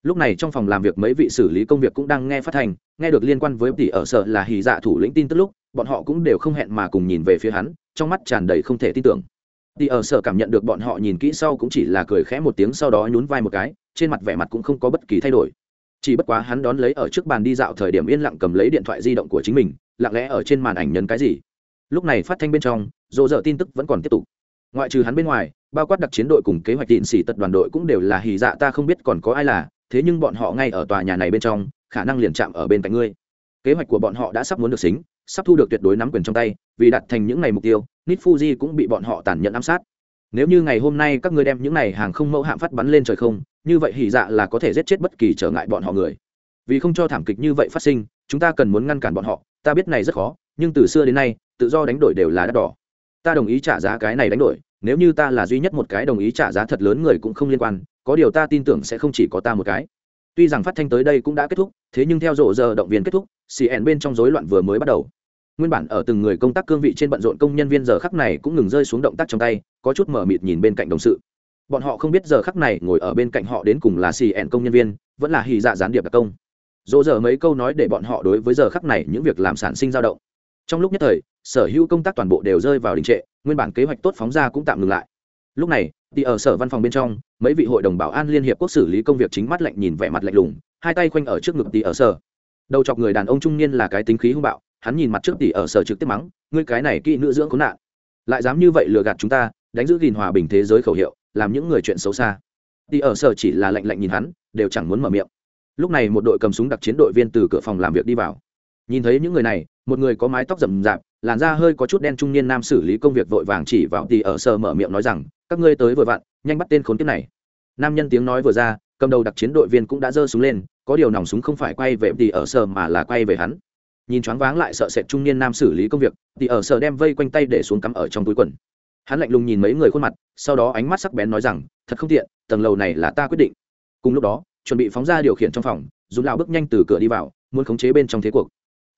Lúc này trong phòng làm việc mấy vị xử lý công việc cũng đang nghe phát thành nghe được liên quan với tỷ ở sở là hì dạ thủ lĩnh tin tức lúc, bọn họ cũng đều không hẹn mà cùng nhìn về phía hắn, trong mắt tràn đầy không thể tin tưởng. Tỷ ở sở cảm nhận được bọn họ nhìn kỹ sau cũng chỉ là cười khẽ một tiếng sau đó nhún vai một cái, trên mặt vẻ mặt cũng không có bất kỳ thay đổi. Chỉ bất quá hắn đón lấy ở trước bàn đi dạo thời điểm yên lặng cầm lấy điện thoại di động của chính mình, lặng lẽ ở trên màn ảnh nhấn cái gì. Lúc này phát thanh bên trong dỗ dở tin tức vẫn còn tiếp tục. Ngoại trừ hắn bên ngoài, bao quát đặc chiến đội cùng kế hoạch tịn xỉ tật đoàn đội cũng đều là hì dạ ta không biết còn có ai là, thế nhưng bọn họ ngay ở tòa nhà này bên trong, khả năng liền chạm ở bên cạnh ngươi. Kế hoạch của bọn họ đã sắp muốn được xính, sắp thu được tuyệt đối nắm quyền trong tay, vì đặt thành những ngày mục tiêu nít fuji cũng bị bọn họ tàn nhẫn ám sát. Nếu như ngày hôm nay các ngươi đem những này hàng không mẫu hạm phát bắn lên trời không, như vậy hỉ dạ là có thể giết chết bất kỳ trở ngại bọn họ người. Vì không cho thảm kịch như vậy phát sinh, chúng ta cần muốn ngăn cản bọn họ, ta biết này rất khó, nhưng từ xưa đến nay, tự do đánh đổi đều là đắt đỏ ta đồng ý trả giá cái này đánh đổi, nếu như ta là duy nhất một cái đồng ý trả giá thật lớn người cũng không liên quan, có điều ta tin tưởng sẽ không chỉ có ta một cái. Tuy rằng phát thanh tới đây cũng đã kết thúc, thế nhưng theo rộ giờ động viên kết thúc cn bên trong rối loạn vừa mới bắt đầu. Nguyên bản ở từng người công tác cương vị trên bận rộn công nhân viên giờ khắc này cũng ngừng rơi xuống động tác trong tay, có chút mở mịt nhìn bên cạnh đồng sự. Bọn họ không biết giờ khắc này ngồi ở bên cạnh họ đến cùng là cn công nhân viên, vẫn là hì dạ gián điệp đặc công. Dỗ giờ mấy câu nói để bọn họ đối với giờ khắc này những việc làm sản sinh dao động. Trong lúc nhất thời sở hữu công tác toàn bộ đều rơi vào đình trệ, nguyên bản kế hoạch tốt phóng ra cũng tạm ngừng lại. Lúc này, thì ở sở văn phòng bên trong, mấy vị hội đồng bảo an liên hiệp quốc xử lý công việc chính mắt lạnh nhìn vẻ mặt lạnh lùng, hai tay khoanh ở trước ngực tỷ ở sở. Đầu chọc người đàn ông trung niên là cái tính khí hung bạo, hắn nhìn mặt trước tỷ ở sở trực tiếp mắng, ngươi cái này kỹ nữ dưỡng khốn nạn. Lại dám như vậy lừa gạt chúng ta, đánh giữ gìn hòa bình thế giới khẩu hiệu, làm những người chuyện xấu xa. Tỷ ở sở chỉ là lạnh lạnh nhìn hắn, đều chẳng muốn mở miệng. Lúc này một đội cầm súng đặc chiến đội viên từ cửa phòng làm việc đi vào. Nhìn thấy những người này một người có mái tóc rậm rạp, làn da hơi có chút đen trung niên nam xử lý công việc vội vàng chỉ vào tỉ ở sờ mở miệng nói rằng, các ngươi tới vừa vặn, nhanh bắt tên khốn kiếp này. Nam nhân tiếng nói vừa ra, cầm đầu đặc chiến đội viên cũng đã giơ súng lên, có điều nòng súng không phải quay về tỉ ở sờ mà là quay về hắn. Nhìn choáng váng lại sợ sệt trung niên nam xử lý công việc tỉ ở sờ đem vây quanh tay để xuống cắm ở trong túi quần. Hắn lạnh lùng nhìn mấy người khuôn mặt, sau đó ánh mắt sắc bén nói rằng, thật không tiện, tầng lầu này là ta quyết định. Cùng lúc đó, chuẩn bị phóng ra điều khiển trong phòng dùng lão bước nhanh từ cửa đi vào, muốn khống chế bên trong thế cuộc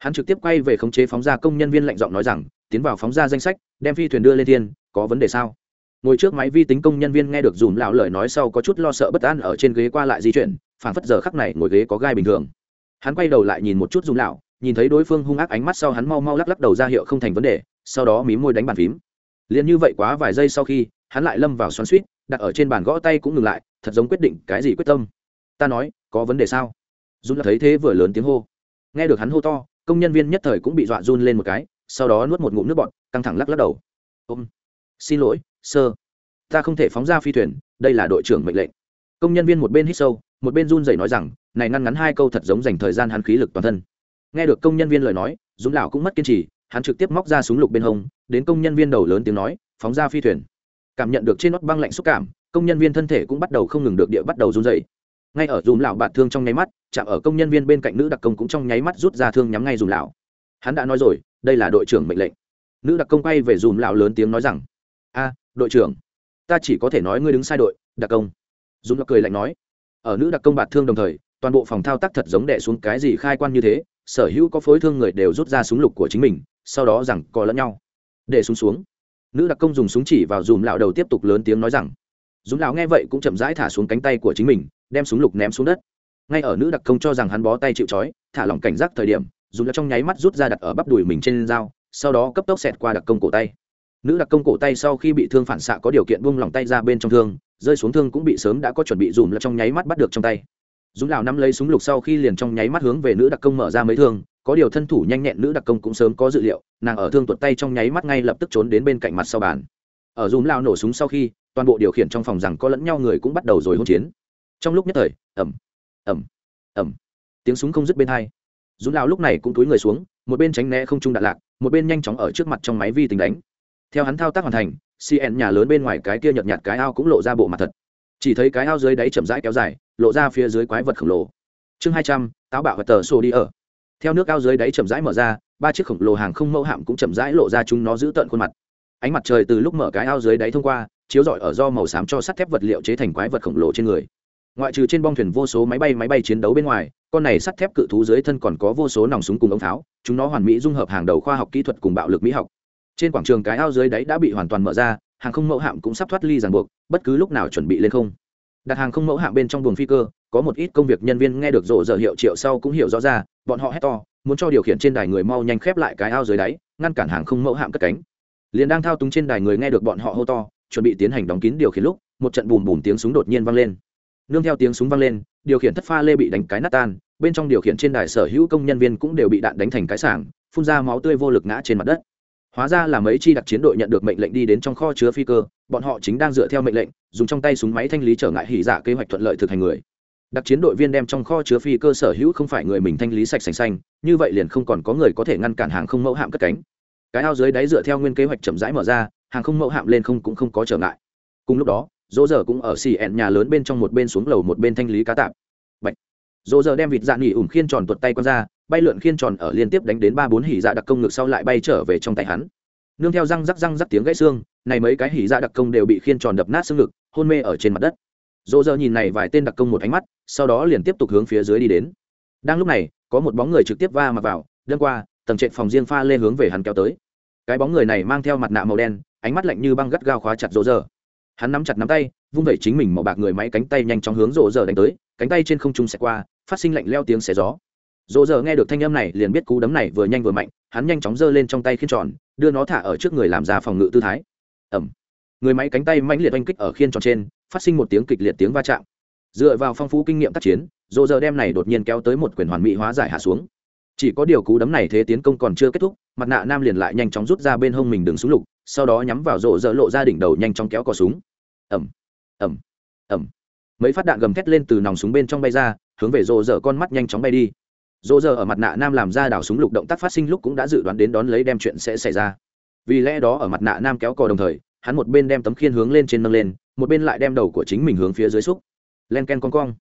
hắn trực tiếp quay về khống chế phóng ra công nhân viên lạnh giọng nói rằng, tiến vào phóng ra danh sách, đem phi thuyền đưa lên thiên, có vấn đề sao? Ngồi trước máy vi tính công nhân viên nghe được dùm lão lời nói sau có chút lo sợ bất an ở trên ghế qua lại di chuyển phản phất giờ khắc này ngồi ghế có gai bình thường. Hắn quay đầu lại nhìn một chút dùm lão, nhìn thấy đối phương hung ác ánh mắt sau hắn mau mau lắc lắc đầu ra hiệu không thành vấn đề, sau đó mí môi đánh bàn phím. Liền như vậy quá vài giây sau khi, hắn lại lâm vào xoắn suýt đặt ở trên bàn gõ tay cũng ngừng lại, thật giống quyết định cái gì quyết tâm. Ta nói, có vấn đề sao? Dùm thấy thế vừa lớn tiếng hô. Nghe được hắn hô to công nhân viên nhất thời cũng bị dọa run lên một cái, sau đó nuốt một ngụm nước bọt, căng thẳng lắc lắc đầu. Ôm. Xin lỗi sơ ta không thể phóng ra phi thuyền, đây là đội trưởng mệnh lệnh. Công nhân viên một bên hít sâu, một bên run rẩy nói rằng, này ngăn ngắn hai câu thật giống dành thời gian hắn khí lực toàn thân. Nghe được công nhân viên lời nói, dũng lão cũng mất kiên trì, hắn trực tiếp móc ra súng lục bên hông, đến công nhân viên đầu lớn tiếng nói, phóng ra phi thuyền. Cảm nhận được trên nót băng lạnh xúc cảm, công nhân viên thân thể cũng bắt đầu không ngừng được địa bắt đầu run rẩy ngay ở dùm lão bạt thương trong nháy mắt, chạm ở công nhân viên bên cạnh nữ đặc công cũng trong nháy mắt rút ra thương nhắm ngay dùm lão. Hắn đã nói rồi, đây là đội trưởng mệnh lệnh. Nữ đặc công quay về dùm lão lớn tiếng nói rằng, a, đội trưởng, ta chỉ có thể nói ngươi đứng sai đội, đặc công. Dùm lão cười lạnh nói. Ở nữ đặc công bạt thương đồng thời, toàn bộ phòng thao tác thật giống đẻ xuống cái gì khai quan như thế, sở hữu có phối thương người đều rút ra súng lục của chính mình, sau đó rằng co lẫn nhau. Để súng xuống. Nữ đặc công dùng súng chỉ vào dùm lão đầu tiếp tục lớn tiếng nói rằng, dùm lão nghe vậy cũng chậm rãi thả xuống cánh tay của chính mình đem súng lục ném xuống đất. Ngay ở nữ đặc công cho rằng hắn bó tay chịu trói, thả lỏng cảnh giác thời điểm dùng trong nháy mắt rút ra đặt ở bắp đùi mình trên dao, sau đó cấp tốc xẹt qua đặc công cổ tay. Nữ đặc công cổ tay sau khi bị thương phản xạ có điều kiện buông lỏng tay ra bên trong thương, rơi xuống thương cũng bị sớm đã có chuẩn bị dùm là trong nháy mắt bắt được trong tay. Dũng lào nắm lấy súng lục sau khi liền trong nháy mắt hướng về nữ đặc công mở ra mấy thương, có điều thân thủ nhanh nhẹn nữ đặc công cũng sớm có dự liệu, nàng ở thương tuột tay trong nháy mắt ngay lập tức trốn đến bên cạnh mặt sau bàn. Ở dùm lao nổ súng sau khi, toàn bộ điều khiển trong phòng rằng có lẫn nhau người cũng bắt đầu rồi hỗn chiến trong lúc nhất thời ẩm ẩm ẩm tiếng súng không dứt bên hai. Dũng lao lúc này cũng túi người xuống, một bên tránh né không trung đạn lạc, một bên nhanh chóng ở trước mặt trong máy vi tính đánh. Theo hắn thao tác hoàn thành cn nhà lớn bên ngoài cái kia nhợt nhạt cái ao cũng lộ ra bộ mặt thật. Chỉ thấy cái ao dưới đáy chậm rãi kéo dài, lộ ra phía dưới quái vật khổng lồ. Chương hai trăm, táo bạo và tờ sổ đi ở. Theo nước ao dưới đáy chậm rãi mở ra, ba chiếc khổng lồ hàng không mẫu hạm cũng chậm rãi lộ ra chúng nó giữ tận khuôn mặt. Ánh mặt trời từ lúc mở cái ao dưới đáy thông qua, chiếu rọi ở do màu xám cho sắt thép vật liệu chế thành quái vật khổng lồ trên người ngoại trừ trên bong thuyền vô số máy bay máy bay chiến đấu bên ngoài, con này sắt thép cự thú dưới thân còn có vô số nòng súng cùng ống tháo, chúng nó hoàn mỹ dung hợp hàng đầu khoa học kỹ thuật cùng bạo lực mỹ học. Trên quảng trường cái ao dưới đáy đã bị hoàn toàn mở ra, hàng không mẫu hạm cũng sắp thoát ly ràng buộc, bất cứ lúc nào chuẩn bị lên không. Đặt hàng không mẫu hạm bên trong buồng phi cơ, có một ít công việc nhân viên nghe được rộ giờ hiệu triệu sau cũng hiểu rõ ra, bọn họ hét to, muốn cho điều khiển trên đài người mau nhanh khép lại cái ao dưới đáy, ngăn cản hàng không mẫu hạm cất cánh. Liền đang thao túng trên đài người nghe được bọn họ hô to, chuẩn bị tiến hành đóng kín điều khiển lúc, một trận bùm bùm tiếng súng đột nhiên vang lên nương theo tiếng súng vang lên, điều khiển thất pha lê bị đánh cái nát tan, bên trong điều khiển trên đài sở hữu công nhân viên cũng đều bị đạn đánh thành cái sảng, phun ra máu tươi vô lực ngã trên mặt đất. Hóa ra là mấy chi đặc chiến đội nhận được mệnh lệnh đi đến trong kho chứa phi cơ, bọn họ chính đang dựa theo mệnh lệnh, dùng trong tay súng máy thanh lý trở ngại hỉ giả kế hoạch thuận lợi thực hành người. Đặc chiến đội viên đem trong kho chứa phi cơ sở hữu không phải người mình thanh lý sạch sành xanh, như vậy liền không còn có người có thể ngăn cản hàng không mẫu hạm cất cánh. Cái ao dưới đáy dựa theo nguyên kế hoạch chậm rãi mở ra, hàng không mẫu hạm lên không cũng không có trở ngại. Cùng lúc đó dỗ dở cũng ở xì ẹn nhà lớn bên trong một bên xuống lầu một bên thanh lý cá tạp. Bạch. dỗ dở đem vịt dạ nghỉ ủng khiên tròn tuột tay q ra, bay lượn khiên tròn ở liên tiếp đánh đến ba bốn hỉ dạ đặc công ngực sau lại bay trở về trong tay hắn. Nương theo răng rắc răng rắc tiếng gãy xương, này mấy cái hỉ dạ đặc công đều bị khiên tròn đập nát xương ngực, hôn mê ở trên mặt đất. Dỗ dở nhìn này vài tên đặc công một ánh mắt, sau đó liền tiếp tục hướng phía dưới đi đến. Đang lúc này, có một bóng người trực tiếp va mặt vào, đâm qua, tầng trệt phòng riêng pha lên hướng về hắn kéo tới. Cái bóng người này mang theo mặt nạ màu đen, ánh mắt lạnh như băng gắt gao khóa chặt dỗ dở hắn nắm chặt nắm tay, vung vẩy chính mình màu bạc người máy cánh tay nhanh chóng hướng rỗ giờ đánh tới, cánh tay trên không trung xẹt qua, phát sinh lạnh leo tiếng xé gió. Rỗ giờ nghe được thanh âm này liền biết cú đấm này vừa nhanh vừa mạnh, hắn nhanh chóng giơ lên trong tay khiên tròn, đưa nó thả ở trước người làm ra phòng ngự tư thái. Ẩm người máy cánh tay mãnh liệt oanh kích ở khiên tròn trên, phát sinh một tiếng kịch liệt tiếng va chạm. Dựa vào phong phú kinh nghiệm tác chiến rỗ giờ đem này đột nhiên kéo tới một quyền hoàn mỹ hóa giải hạ xuống. Chỉ có điều cú đấm này thế tiến công còn chưa kết thúc, mặt nạ nam liền lại nhanh chóng rút ra bên hông mình đường súng lục sau đó nhắm vào rộ rỡ lộ ra đỉnh đầu nhanh chóng kéo cò súng. Ẩm ẩm ẩm mấy phát đạn gầm thét lên từ nòng súng bên trong bay ra, hướng về rộ dở con mắt nhanh chóng bay đi. Rộ dở ở mặt nạ nam làm ra đảo súng lục động tác phát sinh lúc cũng đã dự đoán đến đón lấy đem chuyện sẽ xảy ra. Vì lẽ đó ở mặt nạ nam kéo cò đồng thời, hắn một bên đem tấm khiên hướng lên trên nâng lên, một bên lại đem đầu của chính mình hướng phía dưới xúc. Len ken con cong.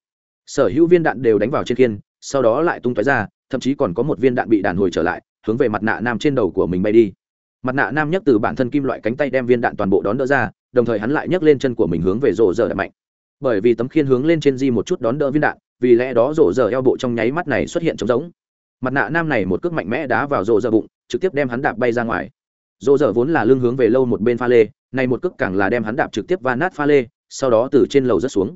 Sở hữu viên đạn đều đánh vào trên khiên, sau đó lại tung tói ra, thậm chí còn có một viên đạn bị đàn hồi trở lại, hướng về mặt nạ nam trên đầu của mình bay đi mặt nạ nam nhấc từ bản thân kim loại cánh tay đem viên đạn toàn bộ đón đỡ ra, đồng thời hắn lại nhấc lên chân của mình hướng về rổ dở đạn mạnh. Bởi vì tấm khiên hướng lên trên di một chút đón đỡ viên đạn, vì lẽ đó rổ dở eo bộ trong nháy mắt này xuất hiện trống giống mặt nạ nam này một cước mạnh mẽ đá vào rổ dở bụng, trực tiếp đem hắn đạp bay ra ngoài. Rổ dở vốn là lưng hướng về lâu một bên pha lê, này một cước càng là đem hắn đạp trực tiếp va nát pha lê, sau đó từ trên lầu rớt xuống.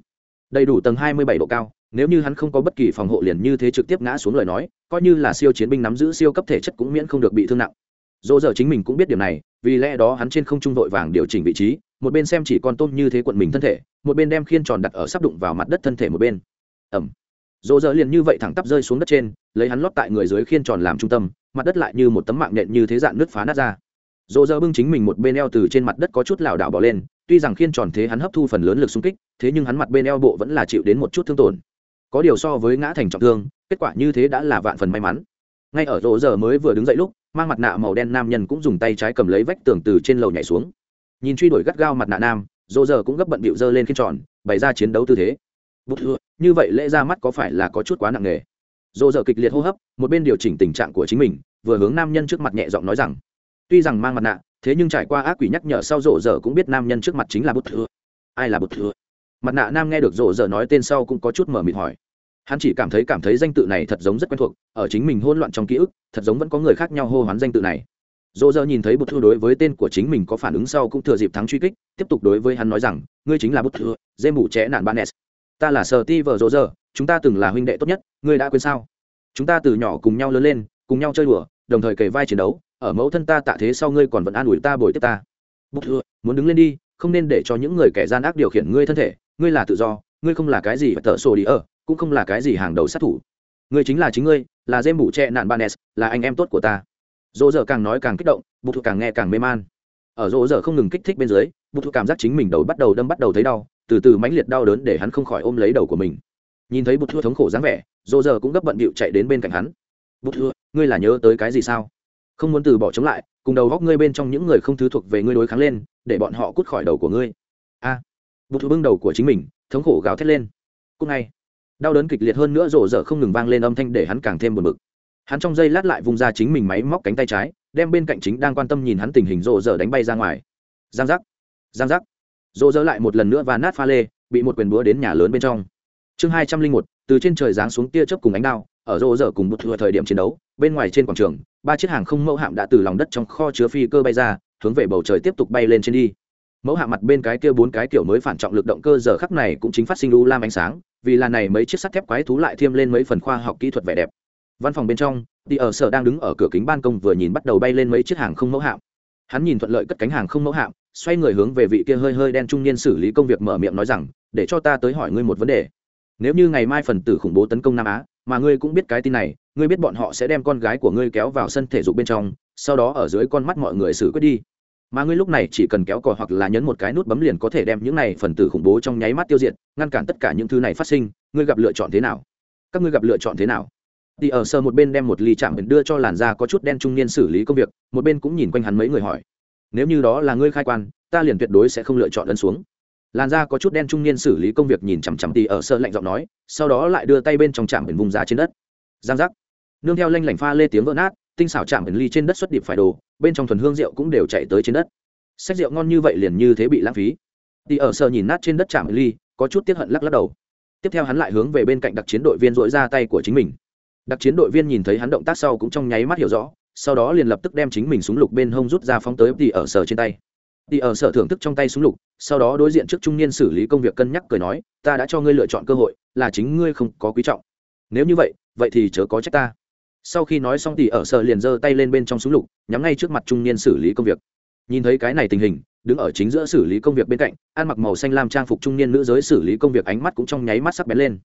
Đầy đủ tầng hai mươi bảy độ cao, nếu như hắn không có bất kỳ phòng hộ liền như thế trực tiếp ngã xuống lời nói, coi như là siêu chiến binh nắm giữ siêu cấp thể chất cũng miễn không được bị thương nặng dỗ dở chính mình cũng biết điểm này, vì lẽ đó hắn trên không trung vội vàng điều chỉnh vị trí, một bên xem chỉ con tôm như thế quận mình thân thể, một bên đem khiên tròn đặt ở sắp đụng vào mặt đất thân thể một bên. Ẩm. Dỗ dở liền như vậy thẳng tắp rơi xuống đất trên, lấy hắn lót tại người dưới khiên tròn làm trung tâm, mặt đất lại như một tấm mạng nện như thế dạng nứt phá nát ra. Dỗ dở bưng chính mình một bên eo từ trên mặt đất có chút lảo đảo bỏ lên, tuy rằng khiên tròn thế hắn hấp thu phần lớn lực xung kích, thế nhưng hắn mặt bên eo bộ vẫn là chịu đến một chút thương tổn. Có điều so với ngã thành trọng thương, kết quả như thế đã là vạn phần may mắn. Ngay ở dỗ dở mới vừa đứng dậy lúc mang mặt nạ màu đen nam nhân cũng dùng tay trái cầm lấy vách tường từ trên lầu nhảy xuống. Nhìn truy đuổi gắt gao mặt nạ nam rỗ giờ cũng gấp bận bịu dơ lên khiên tròn, bày ra chiến đấu tư thế. Bút thưa như vậy lễ ra mắt có phải là có chút quá nặng nề? Rỗ giờ kịch liệt hô hấp, một bên điều chỉnh tình trạng của chính mình, vừa hướng nam nhân trước mặt nhẹ giọng nói rằng, tuy rằng mang mặt nạ, thế nhưng trải qua ác quỷ nhắc nhở sau rỗ giờ cũng biết nam nhân trước mặt chính là bút thưa ai là bút thưa mặt nạ nam nghe được rỗ giờ nói tên sau cũng có chút mở mịt hỏi hắn chỉ cảm thấy cảm thấy danh tự này thật giống rất quen thuộc, ở chính mình hôn loạn trong ký ức, thật giống vẫn có người khác nhau hô hoán danh tự này. Dỗ dơ nhìn thấy Bút thư đối với tên của chính mình có phản ứng sau cũng thừa dịp thắng truy kích, tiếp tục đối với hắn nói rằng, ngươi chính là bút thư, dê mủ trẻ nạn banes ta là sờ ti vợ dỗ dơ, chúng ta từng là huynh đệ tốt nhất, ngươi đã quên sao? Chúng ta từ nhỏ cùng nhau lớn lên, cùng nhau chơi đùa, đồng thời kề vai chiến đấu, ở mẫu thân ta tạ thế sau ngươi còn vẫn an ủi ta bồi tiếp ta. Bút thư, muốn đứng lên đi, không nên để cho những người kẻ gian ác điều khiển ngươi thân thể, ngươi là tự do, ngươi không là cái gì phải tợ sổ đi ở cũng không là cái gì hàng đầu sát thủ. Ngươi chính là chính ngươi là dêm bủ trẻ nạn banes là anh em tốt của ta. Dỗ dở càng nói càng kích động bút thụ càng nghe càng mê man. Ở dỗ dở không ngừng kích thích bên dưới bút thụ cảm giác chính mình đầu bắt đầu đâm bắt đầu thấy đau từ từ mãnh liệt đau đớn để hắn không khỏi ôm lấy đầu của mình. Nhìn thấy bút thụ thống khổ dáng vẻ dỗ dở cũng gấp bận bịu chạy đến bên cạnh hắn. Bút thụ ngươi là nhớ tới cái gì sao? Không muốn từ bỏ chống lại cùng đầu góc ngươi bên trong những người không thứ thuộc về ngươi đối kháng lên để bọn họ cút khỏi đầu của ngươi. A. À, bút thừa bưng đầu của chính mình thống khổ gào thét lên. Cúc ngay đau đớn kịch liệt hơn nữa rổ rỡ không ngừng vang lên âm thanh để hắn càng thêm buồn bực. Hắn trong giây lát lại vung ra chính mình máy móc cánh tay trái, đem bên cạnh chính đang quan tâm nhìn hắn tình hình rộ rỡ đánh bay ra ngoài. Giang giác giang giác. Rộ rỡ lại một lần nữa và nát pha lê, bị một quyền búa đến nhà lớn bên trong. Chương hai trăm linh một, từ trên trời giáng xuống tia chớp cùng ánh đao, ở rộ rỡ cùng một thừa thời điểm chiến đấu, bên ngoài trên quảng trường, ba chiếc hàng không mẫu hạm đã từ lòng đất trong kho chứa phi cơ bay ra, hướng về bầu trời tiếp tục bay lên trên đi. Mẫu hạm mặt bên cái kia bốn cái kiểu mới phản trọng lực động cơ giờ khắc này cũng chính phát sinh u lam ánh sáng vì là này mấy chiếc sắt thép quái thú lại thêm lên mấy phần khoa học kỹ thuật vẻ đẹp. Văn phòng bên trong thì ở sở đang đứng ở cửa kính ban công vừa nhìn bắt đầu bay lên mấy chiếc hàng không mẫu hạm. Hắn nhìn thuận lợi cất cánh hàng không mẫu hạm, xoay người hướng về vị kia hơi hơi đen trung niên xử lý công việc mở miệng nói rằng, để cho ta tới hỏi ngươi một vấn đề. Nếu như ngày mai phần tử khủng bố tấn công nam á, mà ngươi cũng biết cái tin này, ngươi biết bọn họ sẽ đem con gái của ngươi kéo vào sân thể dục bên trong, sau đó ở dưới con mắt mọi người xử quyết đi mà ngươi lúc này chỉ cần kéo cò hoặc là nhấn một cái nút bấm liền có thể đem những này phần tử khủng bố trong nháy mắt tiêu diệt, ngăn cản tất cả những thứ này phát sinh. Ngươi gặp lựa chọn thế nào? Các ngươi gặp lựa chọn thế nào? Thì ở sơ một bên đem một ly chạm đưa cho làn da có chút đen trung niên xử lý công việc, một bên cũng nhìn quanh hắn mấy người hỏi. Nếu như đó là ngươi khai quan, ta liền tuyệt đối sẽ không lựa chọn ấn xuống. Làn da có chút đen trung niên xử lý công việc nhìn chằm chằm thì ở sơ lạnh giọng nói, sau đó lại đưa tay bên trong chạm biển vùng giá trên đất. Giang giác. Nương theo lanh lảnh pha lê tiếng vỡ nát tinh xảo chạm ẩn ly trên đất xuất điệp phải đồ, bên trong thuần hương rượu cũng đều chạy tới trên đất. Sách rượu ngon như vậy liền như thế bị lãng phí. Tì ở sờ nhìn nát trên đất chạm ly, có chút tiếc hận lắc lắc đầu. Tiếp theo hắn lại hướng về bên cạnh đặc chiến đội viên dội ra tay của chính mình. Đặc chiến đội viên nhìn thấy hắn động tác sau cũng trong nháy mắt hiểu rõ, sau đó liền lập tức đem chính mình súng lục bên hông rút ra phóng tới tỉ ở sở trên tay. Tỉ ở sở thưởng thức trong tay súng lục, sau đó đối diện trước trung niên xử lý công việc cân nhắc cười nói, ta đã cho ngươi lựa chọn cơ hội, là chính ngươi không có quý trọng. Nếu như vậy vậy thì chớ có trách ta sau khi nói xong thì ở sở liền giơ tay lên bên trong súng lục, nhắm ngay trước mặt trung niên xử lý công việc. Nhìn thấy cái này tình hình, đứng ở chính giữa xử lý công việc bên cạnh, ăn mặc màu xanh lam trang phục trung niên nữ giới xử lý công việc ánh mắt cũng trong nháy mắt sắc bén lên.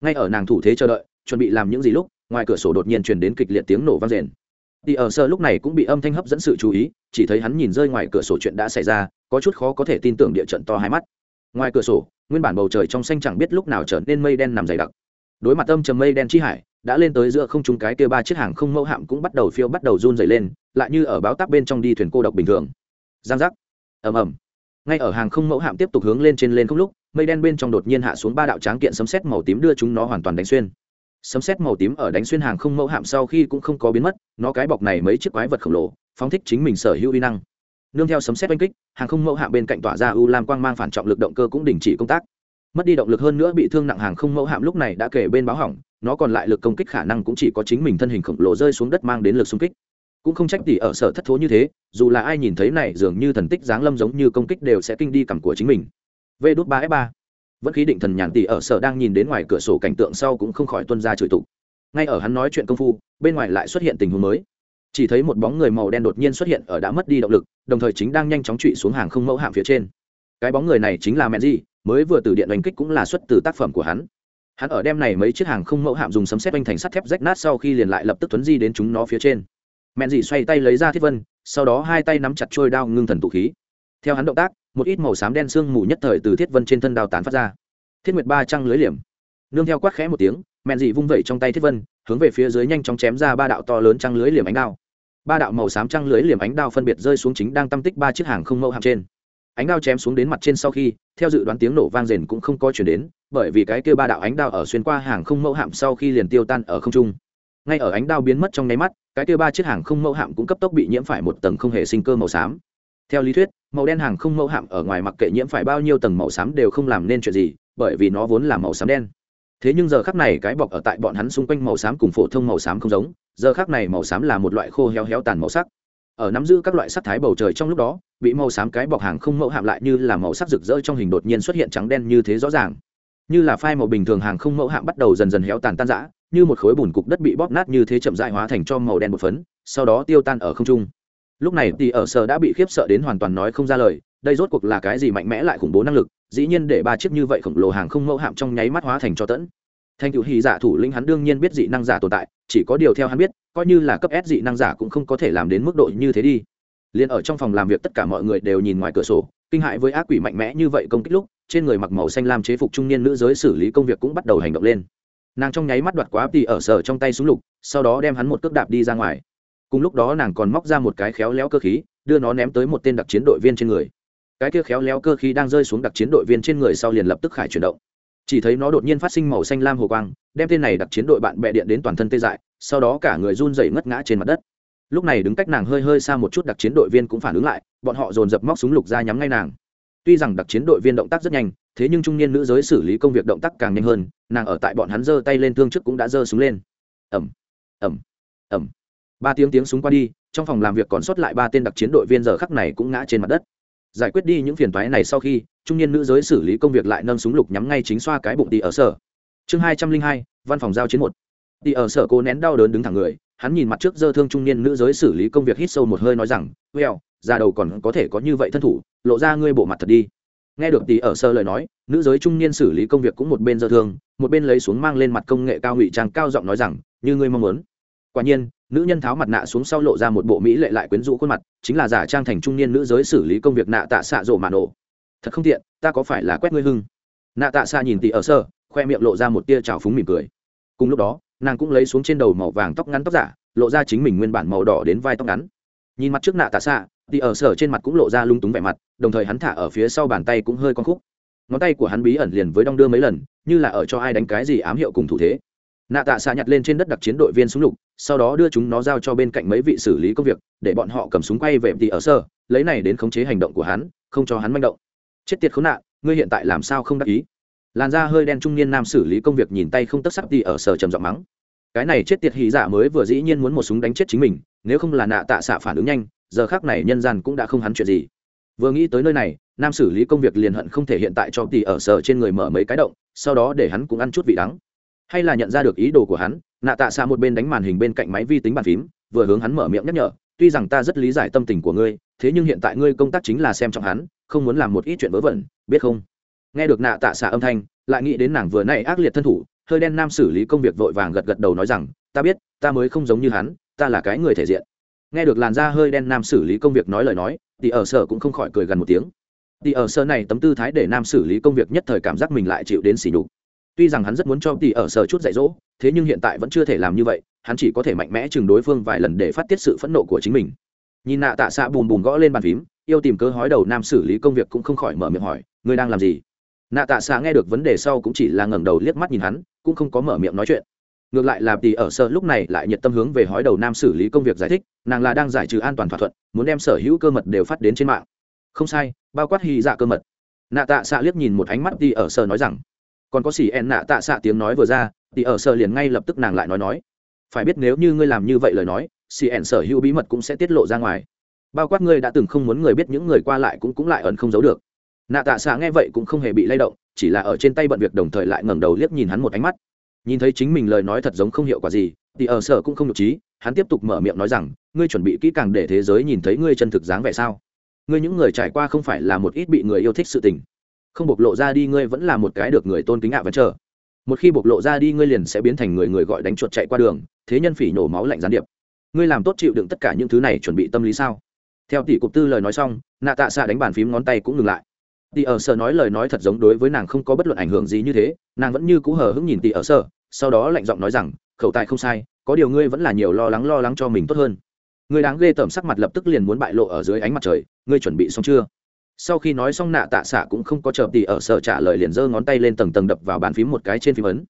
Ngay ở nàng thủ thế chờ đợi, chuẩn bị làm những gì lúc, ngoài cửa sổ đột nhiên truyền đến kịch liệt tiếng nổ vang rền. Thì ở sơ lúc này cũng bị âm thanh hấp dẫn sự chú ý, chỉ thấy hắn nhìn rơi ngoài cửa sổ chuyện đã xảy ra, có chút khó có thể tin tưởng địa trận to hai mắt. Ngoài cửa sổ, nguyên bản bầu trời trong xanh chẳng biết lúc nào trở nên mây đen nằm dày đặc. Đối mặt âm trầm mây đen chi hải đã lên tới giữa không trung cái kia ba chiếc hàng không mẫu hạm cũng bắt đầu phiêu bắt đầu run dày lên, lại như ở báo táp bên trong đi thuyền cô độc bình thường. Giang giác. Ầm ầm. Ngay ở hàng không mẫu hạm tiếp tục hướng lên trên lên không lúc, mây đen bên trong đột nhiên hạ xuống ba đạo tráng kiện sấm sét màu tím đưa chúng nó hoàn toàn đánh xuyên. Sấm sét màu tím ở đánh xuyên hàng không mẫu hạm sau khi cũng không có biến mất, nó cái bọc này mấy chiếc quái vật khổng lồ, phóng thích chính mình sở hữu uy năng. Nương theo sấm sét oanh kích, hàng không mẫu hạm bên cạnh tỏa ra u lam quang mang phản trọng lực động cơ cũng đình chỉ công tác. Mất đi động lực hơn nữa bị thương nặng hàng không mẫu hạm lúc này đã kể bên báo hỏng nó còn lại lực công kích khả năng cũng chỉ có chính mình thân hình khổng lồ rơi xuống đất mang đến lực xung kích. Cũng không trách tỷ ở sở thất thố như thế, dù là ai nhìn thấy này dường như thần tích giáng lâm giống như công kích đều sẽ kinh đi cằm của chính mình. V đốt ba f ba. Vẫn khí định thần nhàn tỷ ở sở đang nhìn đến ngoài cửa sổ cảnh tượng sau cũng không khỏi tuân ra chửi tục. Ngay ở hắn nói chuyện công phu, bên ngoài lại xuất hiện tình huống mới. Chỉ thấy một bóng người màu đen đột nhiên xuất hiện ở đã mất đi động lực, đồng thời chính đang nhanh chóng trụy xuống hàng không mẫu hạm phía trên. Cái bóng người này chính là mẹ gì mới vừa từ điện đánh kích cũng là xuất từ tác phẩm của hắn hắn ở đem này mấy chiếc hàng không mẫu hạm dùng sấm xét oanh thành sắt thép rách nát sau khi liền lại lập tức tuấn di đến chúng nó phía trên. Mẹn dì xoay tay lấy ra thiết vân, sau đó hai tay nắm chặt trôi đao ngưng thần tụ khí. Theo hắn động tác, một ít màu xám đen sương mù nhất thời từ thiết vân trên thân đao tán phát ra. Thiết nguyệt ba trăng lưới liềm. Nương theo quát khẽ một tiếng, mẹn dì vung vẩy trong tay thiết vân, hướng về phía dưới nhanh chóng chém ra ba đạo to lớn trăng lưới liềm ánh đao. Ba đạo màu xám trăng lưới liềm ánh đao phân biệt rơi xuống chính đang tâm tích ba chiếc hàng không mẫu hạm trên ánh đao chém xuống đến mặt trên sau khi, theo dự đoán tiếng nổ vang rền cũng không có chuyển đến, bởi vì cái kia ba đạo ánh đao ở xuyên qua hàng không mẫu hạm sau khi liền tiêu tan ở không trung. Ngay ở ánh đao biến mất trong nháy mắt, cái kia ba chiếc hàng không mẫu hạm cũng cấp tốc bị nhiễm phải một tầng không hề sinh cơ màu xám. Theo lý thuyết, màu đen hàng không mẫu hạm ở ngoài mặc kệ nhiễm phải bao nhiêu tầng màu xám đều không làm nên chuyện gì, bởi vì nó vốn là màu xám đen. Thế nhưng giờ khắc này cái bọc ở tại bọn hắn xung quanh màu xám cùng phổ thông màu xám không giống, giờ khắc này màu xám là một loại khô héo héo tàn màu sắc ở nắm giữ các loại sắc thái bầu trời trong lúc đó, bị màu xám cái bọc hàng không mẫu hạm lại như là màu sắc rực rỡ trong hình đột nhiên xuất hiện trắng đen như thế rõ ràng. Như là phai màu bình thường hàng không mẫu hạm bắt đầu dần dần héo tàn tan rã, như một khối bùn cục đất bị bóp nát như thế chậm dại hóa thành cho màu đen một phấn, sau đó tiêu tan ở không trung. Lúc này thì ở sở đã bị khiếp sợ đến hoàn toàn nói không ra lời, đây rốt cuộc là cái gì mạnh mẽ lại khủng bố năng lực, dĩ nhiên để ba chiếc như vậy khổng lồ hàng không mẫu hạm trong nháy mắt hóa thành cho tẫn thành cựu hy giả thủ lĩnh hắn đương nhiên biết dị năng giả tồn tại, chỉ có điều theo hắn biết, coi như là cấp s dị năng giả cũng không có thể làm đến mức độ như thế đi. Liền ở trong phòng làm việc tất cả mọi người đều nhìn ngoài cửa sổ, kinh hại với ác quỷ mạnh mẽ như vậy công kích lúc, trên người mặc màu xanh lam chế phục trung niên nữ giới xử lý công việc cũng bắt đầu hành động lên. Nàng trong nháy mắt đoạt quá tì ở sở trong tay súng lục, sau đó đem hắn một cước đạp đi ra ngoài. Cùng lúc đó nàng còn móc ra một cái khéo léo cơ khí, đưa nó ném tới một tên đặc chiến đội viên trên người. Cái kia khéo léo cơ khí đang rơi xuống đặc chiến đội viên trên người sau liền lập tức khải chuyển động chỉ thấy nó đột nhiên phát sinh màu xanh lam hồ quang, đem tên này đặc chiến đội bạn bè điện đến toàn thân tê dại, sau đó cả người run rẩy ngất ngã trên mặt đất. Lúc này đứng cách nàng hơi hơi xa một chút đặc chiến đội viên cũng phản ứng lại, bọn họ dồn dập móc súng lục ra nhắm ngay nàng. Tuy rằng đặc chiến đội viên động tác rất nhanh, thế nhưng trung niên nữ giới xử lý công việc động tác càng nhanh hơn, nàng ở tại bọn hắn giơ tay lên thương trước cũng đã giơ súng lên. Ẩm ẩm ẩm ba tiếng tiếng súng qua đi, trong phòng làm việc còn sót lại ba tên đặc chiến đội viên giờ khắc này cũng ngã trên mặt đất. Giải quyết đi những phiền toái này sau khi trung niên nữ giới xử lý công việc lại nâng súng lục nhắm ngay chính xoa cái bụng tỷ ở sở. Chương hai trăm linh hai, văn phòng giao chiến một. Tỷ ở sở cố nén đau đớn đứng thẳng người, hắn nhìn mặt trước dơ thương trung niên nữ giới xử lý công việc hít sâu một hơi nói rằng, well ra đầu còn có thể có như vậy thân thủ, lộ ra ngươi bộ mặt thật đi. Nghe được tỷ ở sơ lời nói, nữ giới trung niên xử lý công việc cũng một bên dơ thương, một bên lấy xuống mang lên mặt công nghệ cao ngụy trang cao giọng nói rằng, như ngươi mong muốn. Quả nhiên, nữ nhân tháo mặt nạ xuống sau lộ ra một bộ mỹ lệ lại quyến rũ khuôn mặt, chính là giả trang thành trung niên nữ giới xử lý công việc nạ tạ xạ rộ mạ nổ thật không tiện, ta có phải là quét ngươi hưng? Nạ tạ xa nhìn tỉ ở sơ, khoe miệng lộ ra một tia trào phúng mỉm cười. Cùng lúc đó, nàng cũng lấy xuống trên đầu màu vàng tóc ngắn tóc giả, lộ ra chính mình nguyên bản màu đỏ đến vai tóc ngắn. Nhìn mặt trước nạ tạ xạ thì ở sở trên mặt cũng lộ ra lung túng vẻ mặt, đồng thời hắn thả ở phía sau bàn tay cũng hơi con khúc. Ngón tay của hắn bí ẩn liền với đong đưa mấy lần, như là ở cho ai đánh cái gì ám hiệu cùng thủ thế. Nạ tạ xạ nhặt lên trên đất đặc chiến đội viên súng lục, sau đó đưa chúng nó giao cho bên cạnh mấy vị xử lý công việc, để bọn họ cầm súng quay về thì ở sơ, lấy này đến khống chế hành động của hắn, không cho hắn manh động chết tiệt khốn nạn, ngươi hiện tại làm sao không đắc ý? Làn da hơi đen trung niên nam xử lý công việc nhìn tay không tất sắc đi ở sở trầm giọng mắng. Cái này chết tiệt hỉ giả mới vừa dĩ nhiên muốn một súng đánh chết chính mình, nếu không là nạ tạ xạ phản ứng nhanh, giờ khác này nhân gian cũng đã không hắn chuyện gì. Vừa nghĩ tới nơi này, nam xử lý công việc liền hận không thể hiện tại cho tỷ ở sở trên người mở mấy cái động, sau đó để hắn cũng ăn chút vị đắng. Hay là nhận ra được ý đồ của hắn, nạ tạ xạ một bên đánh màn hình bên cạnh máy vi tính bàn phím, vừa hướng hắn mở miệng nhắc nhở, tuy rằng ta rất lý giải tâm tình của ngươi, thế nhưng hiện tại ngươi công tác chính là xem trọng hắn không muốn làm một ít chuyện vớ vẩn, biết không? Nghe được nạ tạ xạ âm thanh, lại nghĩ đến nàng vừa nay ác liệt thân thủ, hơi đen nam xử lý công việc vội vàng gật gật đầu nói rằng, ta biết, ta mới không giống như hắn, ta là cái người thể diện. Nghe được làn da hơi đen nam xử lý công việc nói lời nói thì ở sở cũng không khỏi cười gần một tiếng. Thì ở sở này tấm tư thái để nam xử lý công việc nhất thời cảm giác mình lại chịu đến xỉ đục tuy rằng hắn rất muốn cho tỷ ở sở chút dạy dỗ, thế nhưng hiện tại vẫn chưa thể làm như vậy, hắn chỉ có thể mạnh mẽ chừng đối phương vài lần để phát tiết sự phẫn nộ của chính mình. Nhìn nạ tạ xạ bùm bùm gõ lên bàn phím yêu tìm cơ hói đầu nam xử lý công việc cũng không khỏi mở miệng hỏi, ngươi đang làm gì? Nạ tạ xạ nghe được vấn đề sau cũng chỉ là ngẩng đầu liếc mắt nhìn hắn, cũng không có mở miệng nói chuyện. Ngược lại là tỷ ở sở lúc này lại nhiệt tâm hướng về hói đầu nam xử lý công việc giải thích, nàng là đang giải trừ an toàn thỏa thuận, muốn đem sở hữu cơ mật đều phát đến trên mạng. Không sai, bao quát hy dạ cơ mật. Nạ tạ xạ liếc nhìn một ánh mắt tỷ ở sở nói rằng, còn có xỉ en nạ tạ xạ tiếng nói vừa ra, tỷ ở sở liền ngay lập tức nàng lại nói nói, phải biết nếu như ngươi làm như vậy lời nói xỉ en sở hữu bí mật cũng sẽ tiết lộ ra ngoài bao quát ngươi đã từng không muốn người biết những người qua lại cũng cũng lại ẩn không giấu được. Nạ tạ xạ nghe vậy cũng không hề bị lay động, chỉ là ở trên tay bận việc đồng thời lại ngẩng đầu liếc nhìn hắn một ánh mắt. Nhìn thấy chính mình lời nói thật giống không hiệu quả gì, thì ở sở cũng không nhục trí, hắn tiếp tục mở miệng nói rằng, ngươi chuẩn bị kỹ càng để thế giới nhìn thấy ngươi chân thực dáng vẻ sao? Ngươi những người trải qua không phải là một ít bị người yêu thích sự tình. Không bộc lộ ra đi ngươi vẫn là một cái được người tôn kính ạ vẫn chờ một khi bộc lộ ra đi ngươi liền sẽ biến thành người người gọi đánh chuột chạy qua đường, thế nhân phỉ nổ máu lạnh gián điệp. Ngươi làm tốt chịu đựng tất cả những thứ này chuẩn bị tâm lý sao? Theo tỷ cục tư lời nói xong, nạ tạ xạ đánh bàn phím ngón tay cũng ngừng lại. Tỷ ở sở nói lời nói thật giống đối với nàng không có bất luận ảnh hưởng gì như thế, nàng vẫn như cũ hờ hững nhìn tỷ ở sở, sau đó lạnh giọng nói rằng, khẩu tài không sai, có điều ngươi vẫn là nhiều lo lắng lo lắng cho mình tốt hơn. Ngươi đáng ghê tởm sắc mặt lập tức liền muốn bại lộ ở dưới ánh mặt trời, ngươi chuẩn bị xong chưa? Sau khi nói xong, nạ tạ xạ cũng không có chờ tỷ ở sở trả lời liền giơ ngón tay lên tầng tầng đập vào bàn phím một cái trên phím ấn.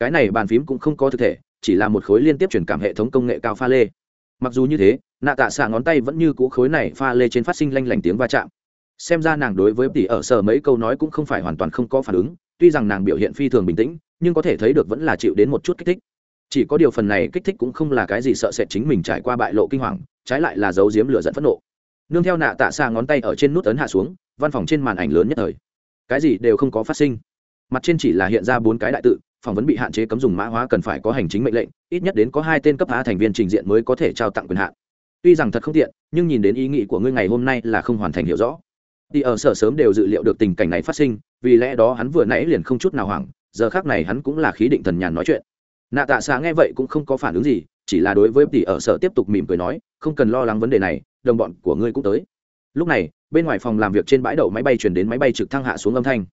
Cái này bàn phím cũng không có thực thể, chỉ là một khối liên tiếp truyền cảm hệ thống công nghệ cao pha lê. Mặc dù như thế nạ tạ xạ ngón tay vẫn như cũ khối này pha lê trên phát sinh lanh lảnh tiếng va chạm. Xem ra nàng đối với tỷ ở sở mấy câu nói cũng không phải hoàn toàn không có phản ứng, tuy rằng nàng biểu hiện phi thường bình tĩnh, nhưng có thể thấy được vẫn là chịu đến một chút kích thích. Chỉ có điều phần này kích thích cũng không là cái gì sợ sệt chính mình trải qua bại lộ kinh hoàng, trái lại là giấu giếm lửa dẫn phẫn nộ. Nương theo nạ tạ xa ngón tay ở trên nút ấn hạ xuống, văn phòng trên màn ảnh lớn nhất thời. Cái gì đều không có phát sinh. Mặt trên chỉ là hiện ra bốn cái đại tự phỏng vấn bị hạn chế cấm dùng mã hóa cần phải có hành chính mệnh lệnh, ít nhất đến có hai tên cấp á thành viên trình diện mới có thể trao tặng quyền hạn tuy rằng thật không tiện, nhưng nhìn đến ý nghĩ của ngươi ngày hôm nay là không hoàn thành hiểu rõ. Đi ở sở sớm đều dự liệu được tình cảnh này phát sinh, vì lẽ đó hắn vừa nãy liền không chút nào hoảng, giờ khác này hắn cũng là khí định thần nhàn nói chuyện. Nạ tạ xạ nghe vậy cũng không có phản ứng gì, chỉ là đối với tỷ ở sở tiếp tục mỉm cười nói, không cần lo lắng vấn đề này, đồng bọn của ngươi cũng tới. Lúc này, bên ngoài phòng làm việc trên bãi đậu máy bay chuyển đến máy bay trực thăng hạ xuống âm thanh.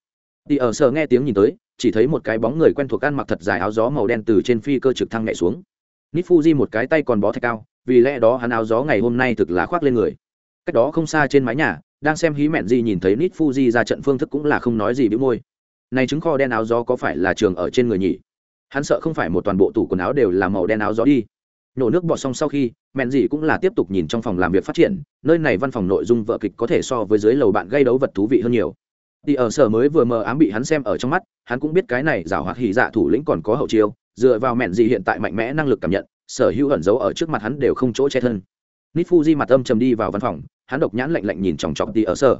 Tỷ ở sở nghe tiếng nhìn tới, chỉ thấy một cái bóng người quen thuộc ăn mặc thật dài áo gió màu đen từ trên phi cơ trực thăng nhảy xuống. Nít fuji một cái tay còn bó thạch cao vì lẽ đó hắn áo gió ngày hôm nay thực là khoác lên người. Cách đó không xa trên mái nhà, đang xem hí mẹn gì nhìn thấy nít fuji ra trận phương thức cũng là không nói gì bĩu môi. Này trứng kho đen áo gió có phải là trường ở trên người nhỉ? Hắn sợ không phải một toàn bộ tủ quần áo đều là màu đen áo gió đi. Nổ nước bọt xong sau khi, mẹn gì cũng là tiếp tục nhìn trong phòng làm việc phát triển, nơi này văn phòng nội dung vợ kịch có thể so với dưới lầu bạn gây đấu vật thú vị hơn nhiều. Đi ở sở mới vừa mờ ám bị hắn xem ở trong mắt, hắn cũng biết cái này giảo hoạt hỉ dạ thủ lĩnh còn có hậu chiêu, dựa vào mẹn gì hiện tại mạnh mẽ năng lực cảm nhận sở hữu ẩn giấu ở trước mặt hắn đều không chỗ che thân. Nít fuji mặt âm trầm đi vào văn phòng, hắn độc nhãn lạnh lạnh nhìn chòng chọc đi ở sở.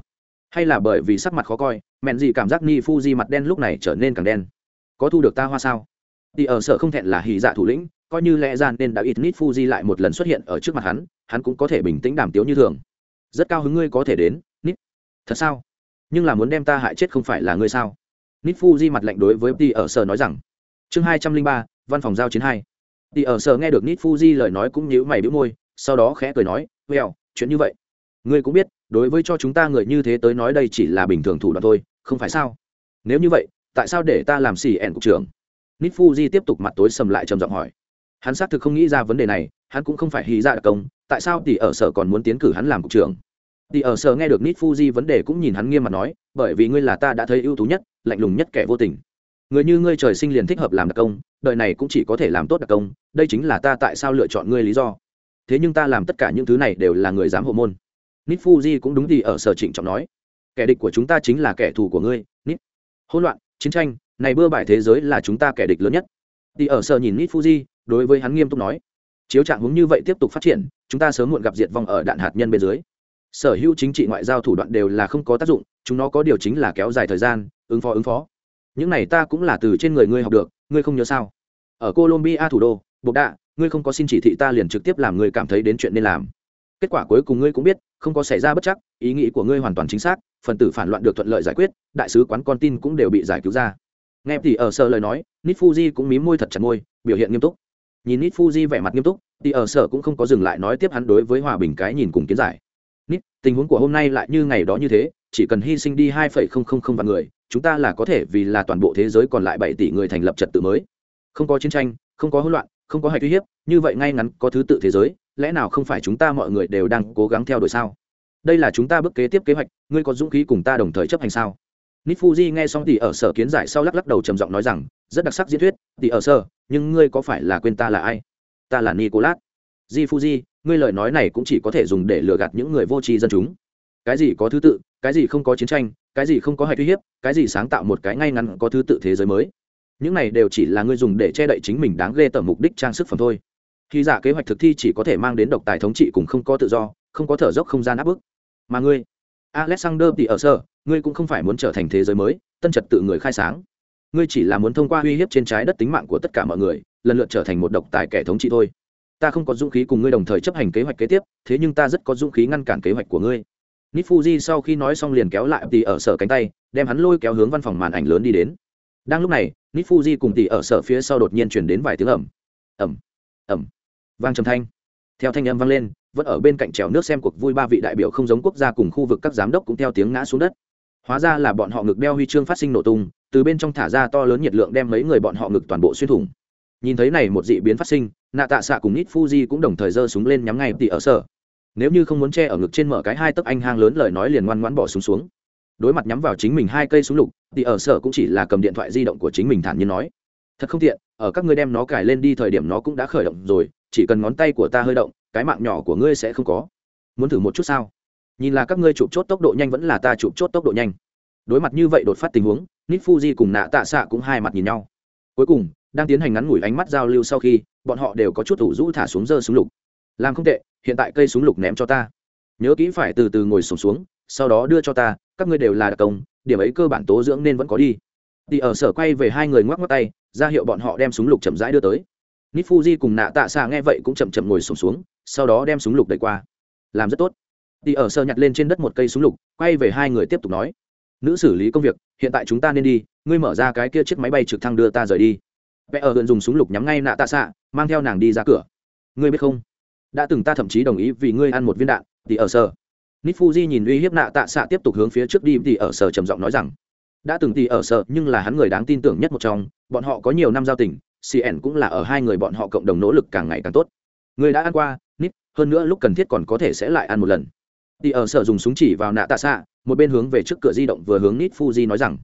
Hay là bởi vì sắc mặt khó coi, mẹn gì cảm giác ni fuji mặt đen lúc này trở nên càng đen. Có thu được ta hoa sao? Đi ở sở không thẹn là hỉ dạ thủ lĩnh, coi như lẽ ra nên đã ít nít fuji lại một lần xuất hiện ở trước mặt hắn hắn cũng có thể bình tĩnh đàm tiếu như thường. Rất cao hứng ngươi có thể đến nít thật sao? Nhưng là muốn đem ta hại chết không phải là ngươi sao? Nít fuji mặt lạnh đối với đi ở sở nói rằng. Chương hai trăm linh ba, văn phòng giao chiến hai. Tỷ ở sở nghe được nít fuji lời nói cũng nhíu mày bĩu môi, sau đó khẽ cười nói, well, chuyện như vậy. Ngươi cũng biết, đối với cho chúng ta người như thế tới nói đây chỉ là bình thường thủ đoạn thôi, không phải sao? Nếu như vậy, tại sao để ta làm xì ẻn cục trưởng? Nít fuji tiếp tục mặt tối sầm lại trầm giọng hỏi. Hắn xác thực không nghĩ ra vấn đề này, hắn cũng không phải hy ra dạ đặc công, tại sao tỷ ở sở còn muốn tiến cử hắn làm cục trưởng? Tỷ ở sở nghe được nít fuji vấn đề cũng nhìn hắn nghiêm mặt nói, bởi vì ngươi là ta đã thấy ưu tú nhất, lạnh lùng nhất kẻ vô tình người như ngươi trời sinh liền thích hợp làm đặc công, đời này cũng chỉ có thể làm tốt đặc công, đây chính là ta tại sao lựa chọn ngươi lý do. Thế nhưng ta làm tất cả những thứ này đều là người dám hộ môn. Nít fuji cũng đúng thì ở sở trịnh trọng nói, kẻ địch của chúng ta chính là kẻ thù của ngươi nít hỗn loạn, chiến tranh, này bưa bại thế giới là chúng ta kẻ địch lớn nhất. Thì ở sở nhìn nít fuji, đối với hắn nghiêm túc nói, chiếu trạng hướng như vậy tiếp tục phát triển, chúng ta sớm muộn gặp diệt vong ở đạn hạt nhân bên dưới. Sở hữu chính trị ngoại giao thủ đoạn đều là không có tác dụng, chúng nó có điều chính là kéo dài thời gian, ứng phó ứng phó những này ta cũng là từ trên người ngươi học được, ngươi không nhớ sao? Ở colombia thủ đô, bộc đạ, ngươi không có xin chỉ thị ta liền trực tiếp làm ngươi cảm thấy đến chuyện nên làm. Kết quả cuối cùng ngươi cũng biết, không có xảy ra bất chắc, ý nghĩ của ngươi hoàn toàn chính xác, phần tử phản loạn được thuận lợi giải quyết, đại sứ quán con tin cũng đều bị giải cứu ra. Nghe thì ở sở lời nói nít fuji cũng mím môi thật chặt môi, biểu hiện nghiêm túc. Nhìn nít fuji vẻ mặt nghiêm túc, thì ở sở cũng không có dừng lại nói tiếp hắn đối với hòa bình cái nhìn cùng kiến giải. Nít tình huống của hôm nay lại như ngày đó như thế, chỉ cần hy sinh đi hai phẩy không không không vạn người chúng ta là có thể vì là toàn bộ thế giới còn lại bảy tỷ người thành lập trật tự mới. Không có chiến tranh, không có hỗn loạn, không có hạch uy hiếp, như vậy ngay ngắn có thứ tự thế giới, lẽ nào không phải chúng ta mọi người đều đang cố gắng theo đuổi sao? Đây là chúng ta bước kế tiếp kế hoạch, ngươi có dũng khí cùng ta đồng thời chấp hành sao? Nít fuji nghe xong thì ở sở kiến giải sau lắc lắc đầu trầm giọng nói rằng, rất đặc sắc diễn thuyết, thì ở sở, nhưng ngươi có phải là quên ta là ai? Ta là nicolas. Di fuji ngươi lời nói này cũng chỉ có thể dùng để lừa gạt những người vô tri dân chúng. Cái gì có thứ tự, cái gì không có chiến tranh cái gì không có hạch uy hiếp, cái gì sáng tạo một cái ngay ngắn có thứ tự thế giới mới. Những này đều chỉ là ngươi dùng để che đậy chính mình đáng ghê tởm mục đích trang sức phẩm thôi. Khi giả kế hoạch thực thi chỉ có thể mang đến độc tài thống trị cùng không có tự do, không có thở dốc không gian áp bức. Mà ngươi, alexander thì ở sơ ngươi cũng không phải muốn trở thành thế giới mới, tân trật tự người khai sáng. Ngươi chỉ là muốn thông qua uy hiếp trên trái đất tính mạng của tất cả mọi người, lần lượt trở thành một độc tài kẻ thống trị thôi. Ta không có dũng khí cùng ngươi đồng thời chấp hành kế hoạch kế tiếp, thế nhưng ta rất có dũng khí ngăn cản kế hoạch của ngươi nít sau khi nói xong liền kéo lại tỷ ở sở cánh tay, đem hắn lôi kéo hướng văn phòng màn ảnh lớn đi đến. Đang lúc này nít cùng tỷ ở sở phía sau đột nhiên chuyển đến vài tiếng ẩm ẩm ẩm vang trầm thanh. Theo thanh âm vang lên, vẫn ở bên cạnh trèo nước xem cuộc vui ba vị đại biểu không giống quốc gia cùng khu vực các giám đốc cũng theo tiếng ngã xuống đất. Hóa ra là bọn họ ngực đeo huy chương phát sinh nổ tung, từ bên trong thả ra to lớn nhiệt lượng đem mấy người bọn họ ngực toàn bộ xuyên thủng. Nhìn thấy này một dị biến phát sinh nạ tạ xạ cùng nít fuji cũng đồng thời giơ súng lên nhắm ngay tỷ ở sở nếu như không muốn che ở ngực trên mở cái hai tấc anh hang lớn lời nói liền ngoan ngoãn bỏ xuống xuống. Đối mặt nhắm vào chính mình hai cây súng lục, thì ở sở cũng chỉ là cầm điện thoại di động của chính mình thản nhiên nói. Thật không tiện, ở các ngươi đem nó cài lên đi thời điểm nó cũng đã khởi động rồi, chỉ cần ngón tay của ta hơi động, cái mạng nhỏ của ngươi sẽ không có. Muốn thử một chút sao? Nhìn là các ngươi chụp chốt tốc độ nhanh vẫn là ta chụp chốt tốc độ nhanh. Đối mặt như vậy đột phát tình huống nít fuji cùng nạ tạ xạ cũng hai mặt nhìn nhau. Cuối cùng, đang tiến hành ngắn ngủi ánh mắt giao lưu sau khi, bọn họ đều có chút ủ rũ thả xuống dơ súng lục làm không tệ hiện tại cây súng lục ném cho ta. Nhớ kỹ phải từ từ ngồi sùng xuống, xuống sau đó đưa cho ta các ngươi đều là đặc công điểm ấy cơ bản tố dưỡng nên vẫn có đi. Thì ở sở quay về hai người ngoắc ngoắc tay ra hiệu bọn họ đem súng lục chậm rãi đưa tới. Nít fuji cùng nạ tạ xạ nghe vậy cũng chậm chậm ngồi sùng xuống, xuống sau đó đem súng lục đẩy qua. Làm rất tốt. Thì ở sở nhặt lên trên đất một cây súng lục quay về hai người tiếp tục nói. Nữ xử lý công việc hiện tại chúng ta nên đi ngươi mở ra cái kia chiếc máy bay trực thăng đưa ta rời đi. Vẽ ở gần dùng súng lục nhắm ngay nạ tạ xạ mang theo nàng đi ra cửa. Ngươi biết không? Đã từng ta thậm chí đồng ý vì ngươi ăn một viên đạn, thì ở sở nít fuji nhìn uy hiếp nạ tạ xạ tiếp tục hướng phía trước đi, thì ở sở trầm giọng nói rằng, đã từng thì ở sở nhưng là hắn người đáng tin tưởng nhất một trong, bọn họ có nhiều năm giao tình cn cũng là ở hai người bọn họ cộng đồng nỗ lực càng ngày càng tốt. Người đã ăn qua nít hơn nữa lúc cần thiết còn có thể sẽ lại ăn một lần. Thì ở sở dùng súng chỉ vào nạ tạ xạ, một bên hướng về trước cửa di động vừa hướng nít fuji nói rằng,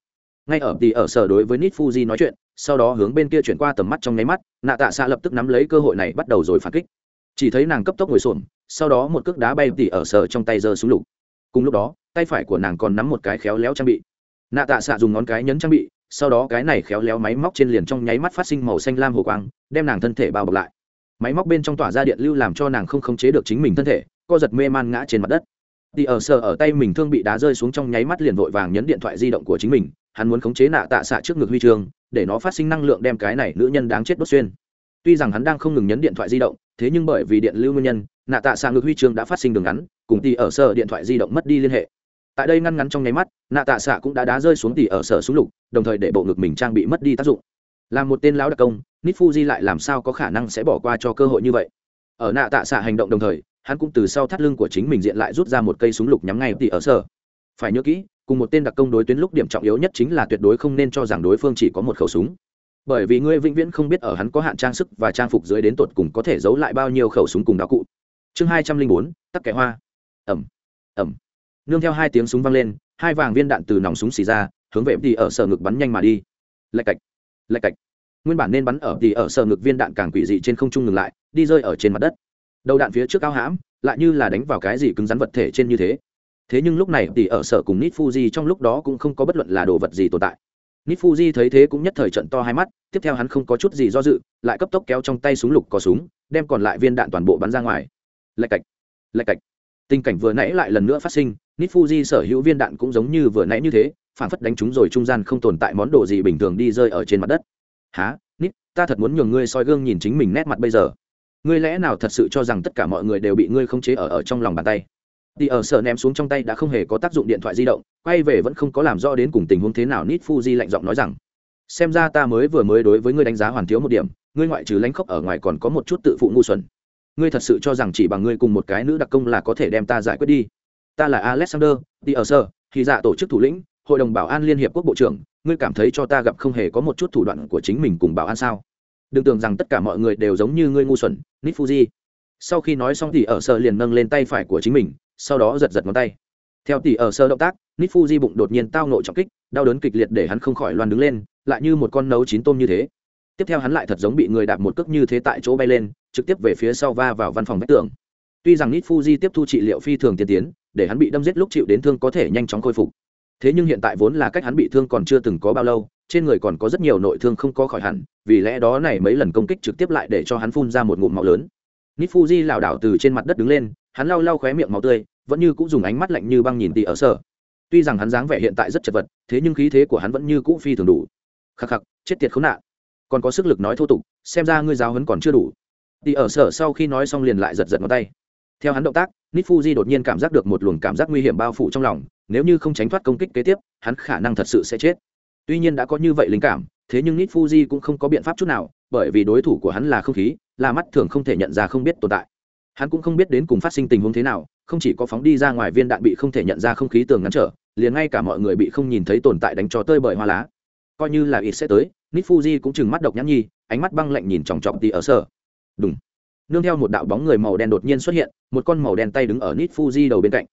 ngay ở thì ở sở đối với nít fuji nói chuyện, sau đó hướng bên kia chuyển qua tầm mắt trong nháy mắt, nạ tạ xạ lập tức nắm lấy cơ hội này bắt đầu rồi phản kích chỉ thấy nàng cấp tốc ngồi xổm, sau đó một cước đá bay tỉ ở sở trong tay giơ xuống lục. Cùng lúc đó, tay phải của nàng còn nắm một cái khéo léo trang bị. Nạ tạ xạ dùng ngón cái nhấn trang bị, sau đó cái này khéo léo máy móc trên liền trong nháy mắt phát sinh màu xanh lam hồ quang, đem nàng thân thể bao bọc lại. Máy móc bên trong tỏa ra điện lưu làm cho nàng không khống chế được chính mình thân thể, co giật mê man ngã trên mặt đất. Thì ở sở ở tay mình thương bị đá rơi xuống trong nháy mắt liền vội vàng nhấn điện thoại di động của chính mình, hắn muốn khống chế nạ tạ xạ trước ngực huy chương, để nó phát sinh năng lượng đem cái này nữ nhân đáng chết đốt xuyên tuy rằng hắn đang không ngừng nhấn điện thoại di động, thế nhưng bởi vì điện lưu nguyên nhân, nạ tạ xạ ngược huy chương đã phát sinh đường ngắn, cùng tỷ ở sở điện thoại di động mất đi liên hệ. Tại đây ngăn ngắn trong nháy mắt, nạ tạ xạ cũng đã đá rơi xuống tỷ ở sở súng lục, đồng thời để bộ ngực mình trang bị mất đi tác dụng. Là một tên lão đặc công nít fuji lại làm sao có khả năng sẽ bỏ qua cho cơ hội như vậy? Ở nạ tạ xạ hành động đồng thời, hắn cũng từ sau thắt lưng của chính mình diện lại rút ra một cây súng lục nhắm ngay tỷ ở sở. Phải nhớ kỹ, cùng một tên đặc công đối tuyến lúc điểm trọng yếu nhất chính là tuyệt đối không nên cho rằng đối phương chỉ có một khẩu súng bởi vì ngươi vĩnh viễn không biết ở hắn có hạn trang sức và trang phục dưới đến tột cùng có thể giấu lại bao nhiêu khẩu súng cùng đạo cụ. Chương hai trăm linh bốn, tắc kẻ hoa. Ẩm ẩm. Nương theo hai tiếng súng vang lên, hai vàng viên đạn từ nòng súng xì ra, hướng về đi ở sở ngực bắn nhanh mà đi. Lạch cạch lạch cạch. Nguyên bản nên bắn ở đi ở sở ngực viên đạn càng quỷ dị trên không trung ngừng lại, đi rơi ở trên mặt đất. Đầu đạn phía trước cao hãm, lại như là đánh vào cái gì cứng rắn vật thể trên như thế. Thế nhưng lúc này thì ở sở cùng nít fuji trong lúc đó cũng không có bất luận là đồ vật gì tồn tại nít fuji thấy thế cũng nhất thời trận to hai mắt, tiếp theo hắn không có chút gì do dự, lại cấp tốc kéo trong tay súng lục có súng, đem còn lại viên đạn toàn bộ bắn ra ngoài. Lạch cạch lạch cạch. Tình cảnh vừa nãy lại lần nữa phát sinh nít fuji sở hữu viên đạn cũng giống như vừa nãy như thế, phản phất đánh chúng rồi trung gian không tồn tại món đồ gì bình thường đi rơi ở trên mặt đất. Há nít, ta thật muốn nhường ngươi soi gương nhìn chính mình nét mặt bây giờ. Ngươi lẽ nào thật sự cho rằng tất cả mọi người đều bị ngươi khống chế ở ở trong lòng bàn tay? Thì ở sở ném xuống trong tay đã không hề có tác dụng điện thoại di động, quay về vẫn không có làm rõ đến cùng tình huống thế nào nít fuji lạnh giọng nói rằng, xem ra ta mới vừa mới đối với ngươi đánh giá hoàn thiếu một điểm, ngươi ngoại trừ lánh khóc ở ngoài còn có một chút tự phụ ngu xuẩn. Ngươi thật sự cho rằng chỉ bằng ngươi cùng một cái nữ đặc công là có thể đem ta giải quyết đi. Ta là alexander đi ở sở khi dạ tổ chức thủ lĩnh, hội đồng bảo an liên hiệp quốc bộ trưởng, ngươi cảm thấy cho ta gặp không hề có một chút thủ đoạn của chính mình cùng bảo an sao? Đừng tưởng rằng tất cả mọi người đều giống như ngươi ngu xuẩn nít fuji sau khi nói xong thì ở sở liền nâng lên tay phải của chính mình sau đó giật giật ngón tay. Theo tỷ ở sơ động tác nít fuji bụng đột nhiên tao nộ trọng kích, đau đớn kịch liệt để hắn không khỏi loan đứng lên, lại như một con nấu chín tôm như thế. Tiếp theo hắn lại thật giống bị người đạp một cước như thế tại chỗ bay lên, trực tiếp về phía sau va vào văn phòng vách tường. Tuy rằng nít fuji tiếp thu trị liệu phi thường tiên tiến, để hắn bị đâm giết lúc chịu đến thương có thể nhanh chóng khôi phục. Thế nhưng hiện tại vốn là cách hắn bị thương còn chưa từng có bao lâu, trên người còn có rất nhiều nội thương không có khỏi hẳn, vì lẽ đó này mấy lần công kích trực tiếp lại để cho hắn phun ra một ngụm máu lớn. Nít fuji lảo đảo từ trên mặt đất đứng lên, hắn lau lau khóe miệng máu tươi vẫn như cũng dùng ánh mắt lạnh như băng nhìn tỉ ở sở. Tuy rằng hắn dáng vẻ hiện tại rất chật vật, thế nhưng khí thế của hắn vẫn như cũ phi thường đủ. Khắc khắc, chết tiệt khốn nạn. Còn có sức lực nói thô tục, xem ra ngươi giáo huấn còn chưa đủ. Tỉ ở sở sau khi nói xong liền lại giật giật ngón tay. Theo hắn động tác nít fuji đột nhiên cảm giác được một luồng cảm giác nguy hiểm bao phủ trong lòng, nếu như không tránh thoát công kích kế tiếp, hắn khả năng thật sự sẽ chết. Tuy nhiên đã có như vậy linh cảm, thế nhưng nít fuji cũng không có biện pháp chút nào, bởi vì đối thủ của hắn là không khí, là mắt thường không thể nhận ra không biết tồn tại. Hắn cũng không biết đến cùng phát sinh tình huống thế nào không chỉ có phóng đi ra ngoài viên đạn bị không thể nhận ra không khí tường ngắn trở, liền ngay cả mọi người bị không nhìn thấy tồn tại đánh cho tơi bởi hoa lá. Coi như là ít sẽ tới nít fuji cũng chừng mắt độc nhãn nhi, ánh mắt băng lạnh nhìn chòng chọc tỉ ở sở. Đúng nương theo một đạo bóng người màu đen đột nhiên xuất hiện, một con màu đen tay đứng ở nít fuji đầu bên cạnh.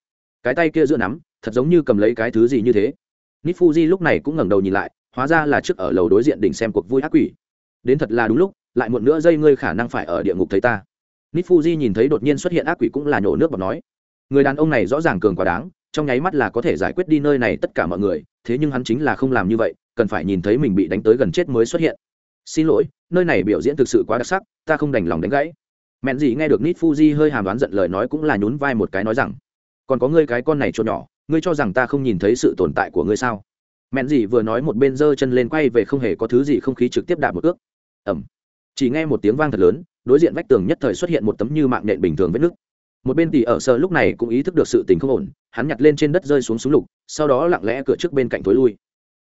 Cái tay kia giữa nắm, thật giống như cầm lấy cái thứ gì như thế. Nít fuji lúc này cũng ngẩng đầu nhìn lại, hóa ra là trước ở lầu đối diện đỉnh xem cuộc vui ác quỷ. Đến thật là đúng lúc, lại muộn nữa dây ngươi khả năng phải ở địa ngục thấy ta. Nít fuji nhìn thấy đột nhiên xuất hiện ác quỷ cũng là nhổ nước và nói người đàn ông này rõ ràng cường quá đáng, trong nháy mắt là có thể giải quyết đi nơi này tất cả mọi người, thế nhưng hắn chính là không làm như vậy, cần phải nhìn thấy mình bị đánh tới gần chết mới xuất hiện. Xin lỗi, nơi này biểu diễn thực sự quá đặc sắc, ta không đành lòng đánh gãy. Mẹn gì nghe được nít fuji hơi hàm đoán giận lời nói cũng là nhún vai một cái nói rằng, còn có ngươi cái con này cho nhỏ, ngươi cho rằng ta không nhìn thấy sự tồn tại của ngươi sao? Mẹn gì vừa nói một bên giơ chân lên quay về không hề có thứ gì không khí trực tiếp đạp một ước ẩm chỉ nghe một tiếng vang thật lớn, đối diện vách tường nhất thời xuất hiện một tấm như mạng nện bình thường vết nứt một bên tỷ ở sở lúc này cũng ý thức được sự tình không ổn, hắn nhặt lên trên đất rơi xuống súng lục, sau đó lặng lẽ cửa trước bên cạnh tối lui.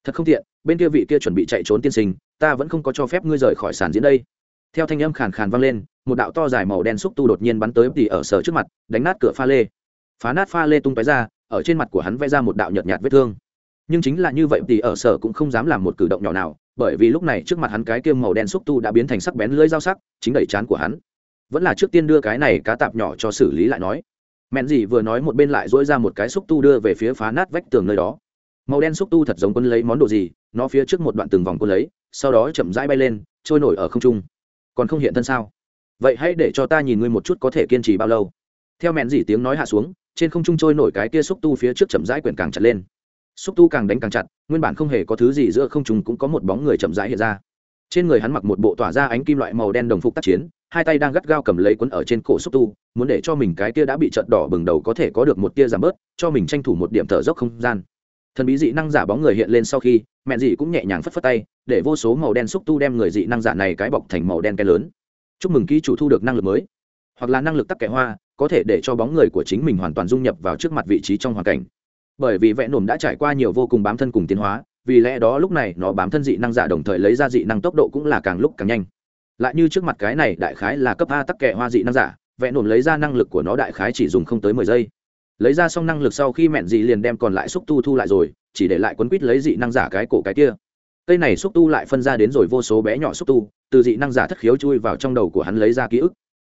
Thật không tiện, bên kia vị kia chuẩn bị chạy trốn tiên sinh, ta vẫn không có cho phép ngươi rời khỏi sàn diễn đây. Theo thanh âm khàn khàn vang lên, một đạo to dài màu đen xúc tu đột nhiên bắn tới tỷ ở sở trước mặt, đánh nát cửa pha lê. Phá nát pha lê tung tói ra, ở trên mặt của hắn vẽ ra một đạo nhợt nhạt vết thương. Nhưng chính là như vậy tỷ ở sở cũng không dám làm một cử động nhỏ nào, bởi vì lúc này trước mặt hắn cái kiêm màu đen xúc tu đã biến thành sắc bén lưỡi dao sắc, chính đẩy chán của hắn vẫn là trước tiên đưa cái này cá tạp nhỏ cho xử lý lại nói. Mẹn gì vừa nói một bên lại dỗi ra một cái xúc tu đưa về phía phá nát vách tường nơi đó. Màu đen xúc tu thật giống quân lấy món đồ gì, nó phía trước một đoạn từng vòng quân lấy, sau đó chậm rãi bay lên, trôi nổi ở không trung. Còn không hiện thân sao? Vậy hãy để cho ta nhìn ngươi một chút có thể kiên trì bao lâu. Theo mẹn dỉ tiếng nói hạ xuống, trên không trung trôi nổi cái kia xúc tu phía trước chậm rãi quyển càng chặt lên. Xúc tu càng đánh càng chặt, nguyên bản không hề có thứ gì giữa không trung cũng có một bóng người chậm rãi hiện ra. Trên người hắn mặc một bộ tỏa ra ánh kim loại màu đen đồng phục tác chiến hai tay đang gắt gao cầm lấy quấn ở trên cổ xúc tu, muốn để cho mình cái kia đã bị trợn đỏ bừng đầu có thể có được một tia giảm bớt, cho mình tranh thủ một điểm thở dốc không gian. Thần bí dị năng giả bóng người hiện lên sau khi, mẹ dị cũng nhẹ nhàng phất phất tay, để vô số màu đen xúc tu đem người dị năng giả này cái bọc thành màu đen cái lớn. Chúc mừng ký chủ thu được năng lực mới. Hoặc là năng lực tắc kẻ hoa, có thể để cho bóng người của chính mình hoàn toàn dung nhập vào trước mặt vị trí trong hoàn cảnh. Bởi vì vẽ nổm đã trải qua nhiều vô cùng bám thân cùng tiến hóa, vì lẽ đó lúc này nó bám thân dị năng giả đồng thời lấy ra dị năng tốc độ cũng là càng lúc càng nhanh lại như trước mặt cái này đại khái là cấp a tắc kẻ hoa dị năng giả, vẽ nổm lấy ra năng lực của nó đại khái chỉ dùng không tới mười giây. Lấy ra xong năng lực sau khi mẹn dị liền đem còn lại xúc tu thu lại rồi, chỉ để lại quấn quýt lấy dị năng giả cái cổ cái kia. Cây này xúc tu lại phân ra đến rồi vô số bé nhỏ xúc tu, từ dị năng giả thất khiếu chui vào trong đầu của hắn lấy ra ký ức.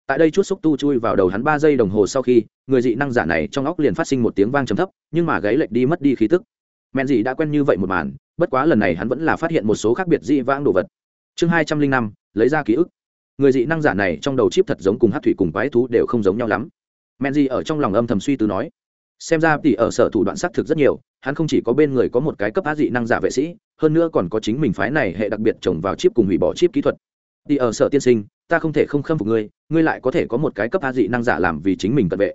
Tại đây chút xúc tu chui vào đầu hắn ba giây đồng hồ sau khi, người dị năng giả này trong óc liền phát sinh một tiếng vang trầm thấp, nhưng mà gáy lệch đi mất đi khí tức. Mẹn dị đã quen như vậy một màn, bất quá lần này hắn vẫn là phát hiện một số khác biệt dị vãng đồ vật chương hai trăm linh năm, lấy ra ký ức. Người dị năng giả này trong đầu chip thật giống cùng hát thủy cùng quái thú đều không giống nhau lắm. Men di ở trong lòng âm thầm suy tư nói, xem ra thì ở sở thủ đoạn xác thực rất nhiều, hắn không chỉ có bên người có một cái cấp á dị năng giả vệ sĩ, hơn nữa còn có chính mình phái này hệ đặc biệt trồng vào chip cùng hủy bỏ chip kỹ thuật. Thì ở sở tiên sinh, ta không thể không khâm phục ngươi ngươi lại có thể có một cái cấp á dị năng giả làm vì chính mình cận vệ.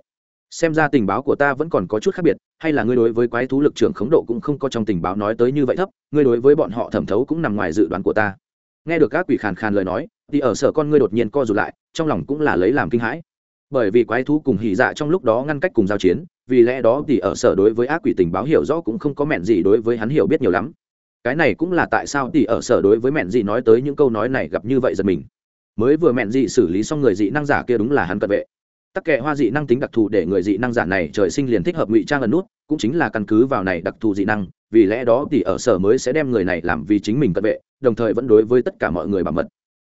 Xem ra tình báo của ta vẫn còn có chút khác biệt, hay là ngươi đối với quái thú lực trưởng khống độ cũng không có trong tình báo nói tới như vậy thấp, ngươi đối với bọn họ thẩm thấu cũng nằm ngoài dự đoán của ta nghe được các quỷ khàn khàn lời nói, thì ở sở con ngươi đột nhiên co rụt lại, trong lòng cũng là lấy làm kinh hãi. Bởi vì quái thú cùng hỉ dạ trong lúc đó ngăn cách cùng giao chiến, vì lẽ đó thì ở sở đối với ác quỷ tình báo hiểu rõ cũng không có mẹn gì đối với hắn hiểu biết nhiều lắm. Cái này cũng là tại sao thì ở sở đối với mẹn gì nói tới những câu nói này gặp như vậy giật mình. Mới vừa mẹn dị xử lý xong người dị năng giả kia đúng là hắn cận vệ. Tắc kệ hoa dị năng tính đặc thù để người dị năng giả này trời sinh liền thích hợp ngụy trang ẩn nút, cũng chính là căn cứ vào này đặc thù dị năng, vì lẽ đó thì ở sở mới sẽ đem người này làm vì chính mình cận vệ đồng thời vẫn đối với tất cả mọi người bảo mật.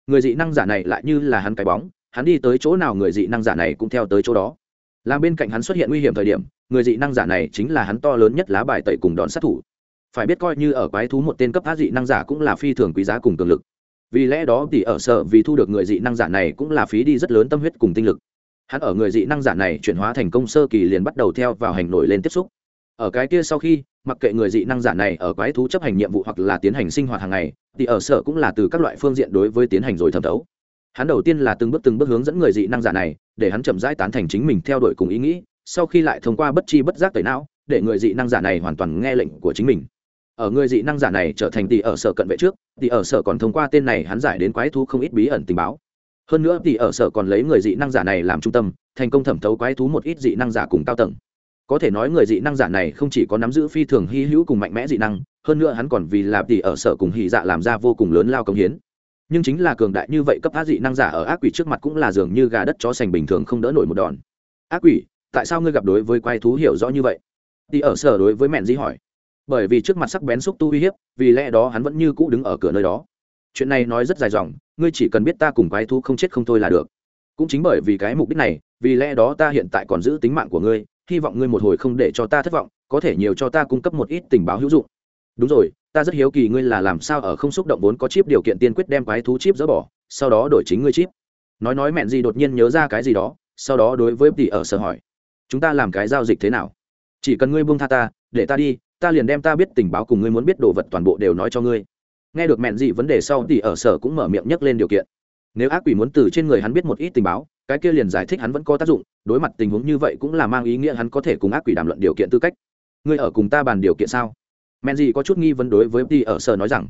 Người dị năng giả này lại như là hắn cái bóng, hắn đi tới chỗ nào người dị năng giả này cũng theo tới chỗ đó. Làm bên cạnh hắn xuất hiện nguy hiểm thời điểm, người dị năng giả này chính là hắn to lớn nhất lá bài tẩy cùng đòn sát thủ. Phải biết coi như ở quái thú một tên cấp á dị năng giả cũng là phi thường quý giá cùng cường lực. Vì lẽ đó thì ở sở vì thu được người dị năng giả này cũng là phí đi rất lớn tâm huyết cùng tinh lực. Hắn ở người dị năng giả này chuyển hóa thành công sơ kỳ liền bắt đầu theo vào hành nổi lên tiếp xúc ở cái kia sau khi, mặc kệ người dị năng giả này ở quái thú chấp hành nhiệm vụ hoặc là tiến hành sinh hoạt hàng ngày, thì ở sở cũng là từ các loại phương diện đối với tiến hành rồi thẩm thấu. Hắn đầu tiên là từng bước từng bước hướng dẫn người dị năng giả này, để hắn chậm rãi tán thành chính mình theo đuổi cùng ý nghĩ, sau khi lại thông qua bất chi bất giác tẩy não, để người dị năng giả này hoàn toàn nghe lệnh của chính mình. Ở người dị năng giả này trở thành tỷ ở sở cận vệ trước, tỷ ở sở còn thông qua tên này hắn giải đến quái thú không ít bí ẩn tình báo. Hơn nữa, tỷ ở sở còn lấy người dị năng giả này làm trung tâm, thành công thẩm thấu quái thú một ít dị năng giả cùng cao tầng có thể nói người dị năng giả này không chỉ có nắm giữ phi thường hy hữu cùng mạnh mẽ dị năng, hơn nữa hắn còn vì lạp tỷ ở sở cùng hỉ dạ làm ra vô cùng lớn lao công hiến. Nhưng chính là cường đại như vậy cấp á dị năng giả ở ác quỷ trước mặt cũng là dường như gà đất chó sành bình thường không đỡ nổi một đòn. Ác quỷ, tại sao ngươi gặp đối với quái thú hiểu rõ như vậy? Tỷ ở sở đối với mẹn dĩ hỏi. Bởi vì trước mặt sắc bén xúc tu uy hiếp, vì lẽ đó hắn vẫn như cũ đứng ở cửa nơi đó. Chuyện này nói rất dài dòng, ngươi chỉ cần biết ta cùng quái thú không chết không thôi là được. Cũng chính bởi vì cái mục đích này, vì lẽ đó ta hiện tại còn giữ tính mạng của ngươi hy vọng ngươi một hồi không để cho ta thất vọng, có thể nhiều cho ta cung cấp một ít tình báo hữu dụng. Đúng rồi, ta rất hiếu kỳ ngươi là làm sao ở không xúc động vốn có chip điều kiện tiên quyết đem quái thú chip dỡ bỏ, sau đó đổi chính ngươi chip. Nói nói mẹn gì đột nhiên nhớ ra cái gì đó, sau đó đối với tỷ ở sở hỏi, chúng ta làm cái giao dịch thế nào? Chỉ cần ngươi buông tha ta, để ta đi, ta liền đem ta biết tình báo cùng ngươi muốn biết đồ vật toàn bộ đều nói cho ngươi. Nghe được mẹn gì vấn đề sau, tỷ ở sở cũng mở miệng nhắc lên điều kiện nếu ác quỷ muốn từ trên người hắn biết một ít tình báo, cái kia liền giải thích hắn vẫn có tác dụng, đối mặt tình huống như vậy cũng là mang ý nghĩa hắn có thể cùng ác quỷ đàm luận điều kiện tư cách. Ngươi ở cùng ta bàn điều kiện sao? Men gì có chút nghi vấn đối với Tỷ ở sở nói rằng.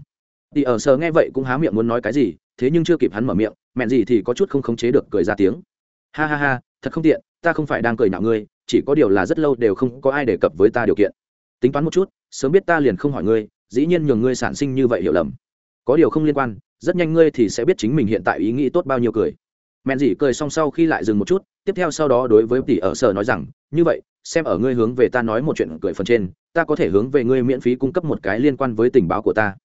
Tỷ ở sở nghe vậy cũng há miệng muốn nói cái gì, thế nhưng chưa kịp hắn mở miệng mẹn gì thì có chút không khống chế được cười ra tiếng. Ha ha ha, thật không tiện, ta không phải đang cười nhạo ngươi, chỉ có điều là rất lâu đều không có ai đề cập với ta điều kiện. Tính toán một chút, sớm biết ta liền không hỏi ngươi, dĩ nhiên nhường ngươi sản sinh như vậy hiểu lầm. Có điều không liên quan rất nhanh ngươi thì sẽ biết chính mình hiện tại ý nghĩ tốt bao nhiêu cười. Mẹn dỉ cười xong sau khi lại dừng một chút, tiếp theo sau đó đối với tỷ ở sở nói rằng, như vậy, xem ở ngươi hướng về ta nói một chuyện cười phần trên, ta có thể hướng về ngươi miễn phí cung cấp một cái liên quan với tình báo của ta.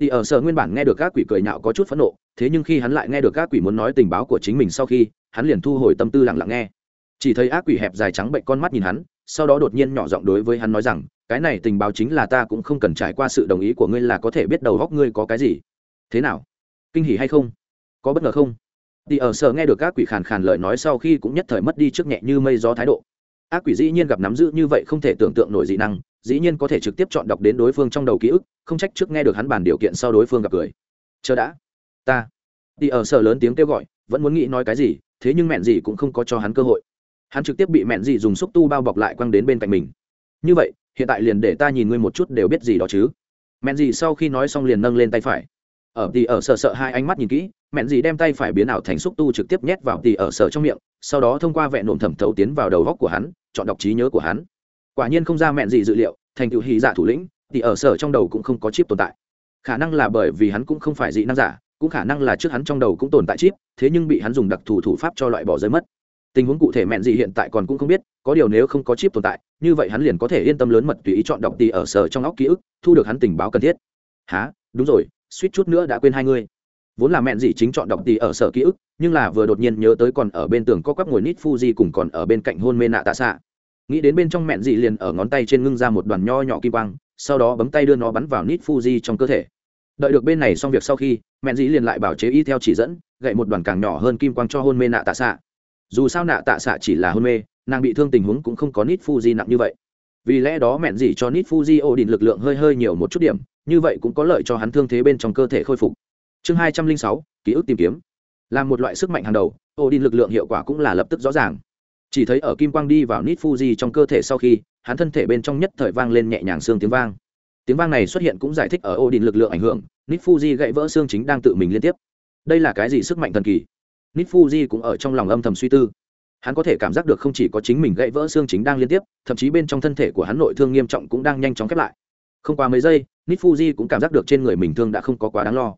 Tỷ ở sở nguyên bản nghe được các quỷ cười nhạo có chút phẫn nộ, thế nhưng khi hắn lại nghe được các quỷ muốn nói tình báo của chính mình sau khi, hắn liền thu hồi tâm tư lặng lặng nghe. Chỉ thấy ác quỷ hẹp dài trắng bệnh con mắt nhìn hắn, sau đó đột nhiên nhỏ giọng đối với hắn nói rằng, cái này tình báo chính là ta cũng không cần trải qua sự đồng ý của ngươi là có thể biết đầu góc ngươi có cái gì. Thế nào? Kinh hỉ hay không? Có bất ngờ không? Thì ở sở nghe được các quỷ khàn khàn lời nói sau khi cũng nhất thời mất đi trước nhẹ như mây gió thái độ. Ác quỷ dĩ nhiên gặp nắm giữ như vậy không thể tưởng tượng nổi dị năng, dĩ nhiên có thể trực tiếp chọn đọc đến đối phương trong đầu ký ức, không trách trước nghe được hắn bàn điều kiện sau đối phương gặp cười. Chờ đã. Ta. Thì ở sở lớn tiếng kêu gọi, vẫn muốn nghĩ nói cái gì, thế nhưng mẹn gì cũng không có cho hắn cơ hội. Hắn trực tiếp bị mẹn gì dùng xúc tu bao bọc lại quăng đến bên cạnh mình. Như vậy, hiện tại liền để ta nhìn ngươi một chút đều biết gì đó chứ. Mẹn gì sau khi nói xong liền nâng lên tay phải ở thì ở sở sợ hai ánh mắt nhìn kỹ, mẹn gì đem tay phải biến ảo thành xúc tu trực tiếp nhét vào thì ở sở trong miệng, sau đó thông qua vẹn nộm thẩm thấu tiến vào đầu góc của hắn, chọn đọc trí nhớ của hắn. Quả nhiên không ra mẹn gì dự liệu, thành tựu hy giả dạ thủ lĩnh, thì ở sở trong đầu cũng không có chip tồn tại. Khả năng là bởi vì hắn cũng không phải dị năng giả, cũng khả năng là trước hắn trong đầu cũng tồn tại chip, thế nhưng bị hắn dùng đặc thù thủ pháp cho loại bỏ rơi mất. Tình huống cụ thể mẹn gì hiện tại còn cũng không biết, có điều nếu không có chip tồn tại, như vậy hắn liền có thể yên tâm lớn mật tùy ý chọn đọc tì ở sở trong óc ký ức, thu được hắn tình báo cần thiết. Há đúng rồi suýt chút nữa đã quên hai người. vốn là mẹn gì chính chọn đọc tì ở sở ký ức, nhưng là vừa đột nhiên nhớ tới còn ở bên tường có quắp ngồi nít fuji cùng còn ở bên cạnh hôn mê nạ tạ xạ. Nghĩ đến bên trong mẹn dị liền ở ngón tay trên ngưng ra một đoàn nho nhỏ kim quang, sau đó bấm tay đưa nó bắn vào nít fuji trong cơ thể. Đợi được bên này xong việc sau khi, mẹn dị liền lại bảo chế y theo chỉ dẫn, gậy một đoàn càng nhỏ hơn kim quang cho hôn mê nạ tạ xạ. Dù sao nạ tạ xạ chỉ là hôn mê, nàng bị thương tình huống cũng không có nít fuji nặng như vậy. Vì lẽ đó mẹn dị cho nít fuji ổ định lực lượng hơi hơi nhiều một chút điểm như vậy cũng có lợi cho hắn thương thế bên trong cơ thể khôi phục. Chương hai trăm linh sáu, ký ức tìm kiếm. Là một loại sức mạnh hàng đầu, Odin lực lượng hiệu quả cũng là lập tức rõ ràng. Chỉ thấy ở kim quang đi vào nít fuji trong cơ thể sau khi, hắn thân thể bên trong nhất thời vang lên nhẹ nhàng xương tiếng vang. Tiếng vang này xuất hiện cũng giải thích ở Odin lực lượng ảnh hưởng nít fuji gãy vỡ xương chính đang tự mình liên tiếp. Đây là cái gì sức mạnh thần kỳ? Nít fuji cũng ở trong lòng âm thầm suy tư. Hắn có thể cảm giác được không chỉ có chính mình gãy vỡ xương chính đang liên tiếp, thậm chí bên trong thân thể của hắn nội thương nghiêm trọng cũng đang nhanh chóng khép lại không qua mấy giây nít fuji cũng cảm giác được trên người mình thương đã không có quá đáng lo.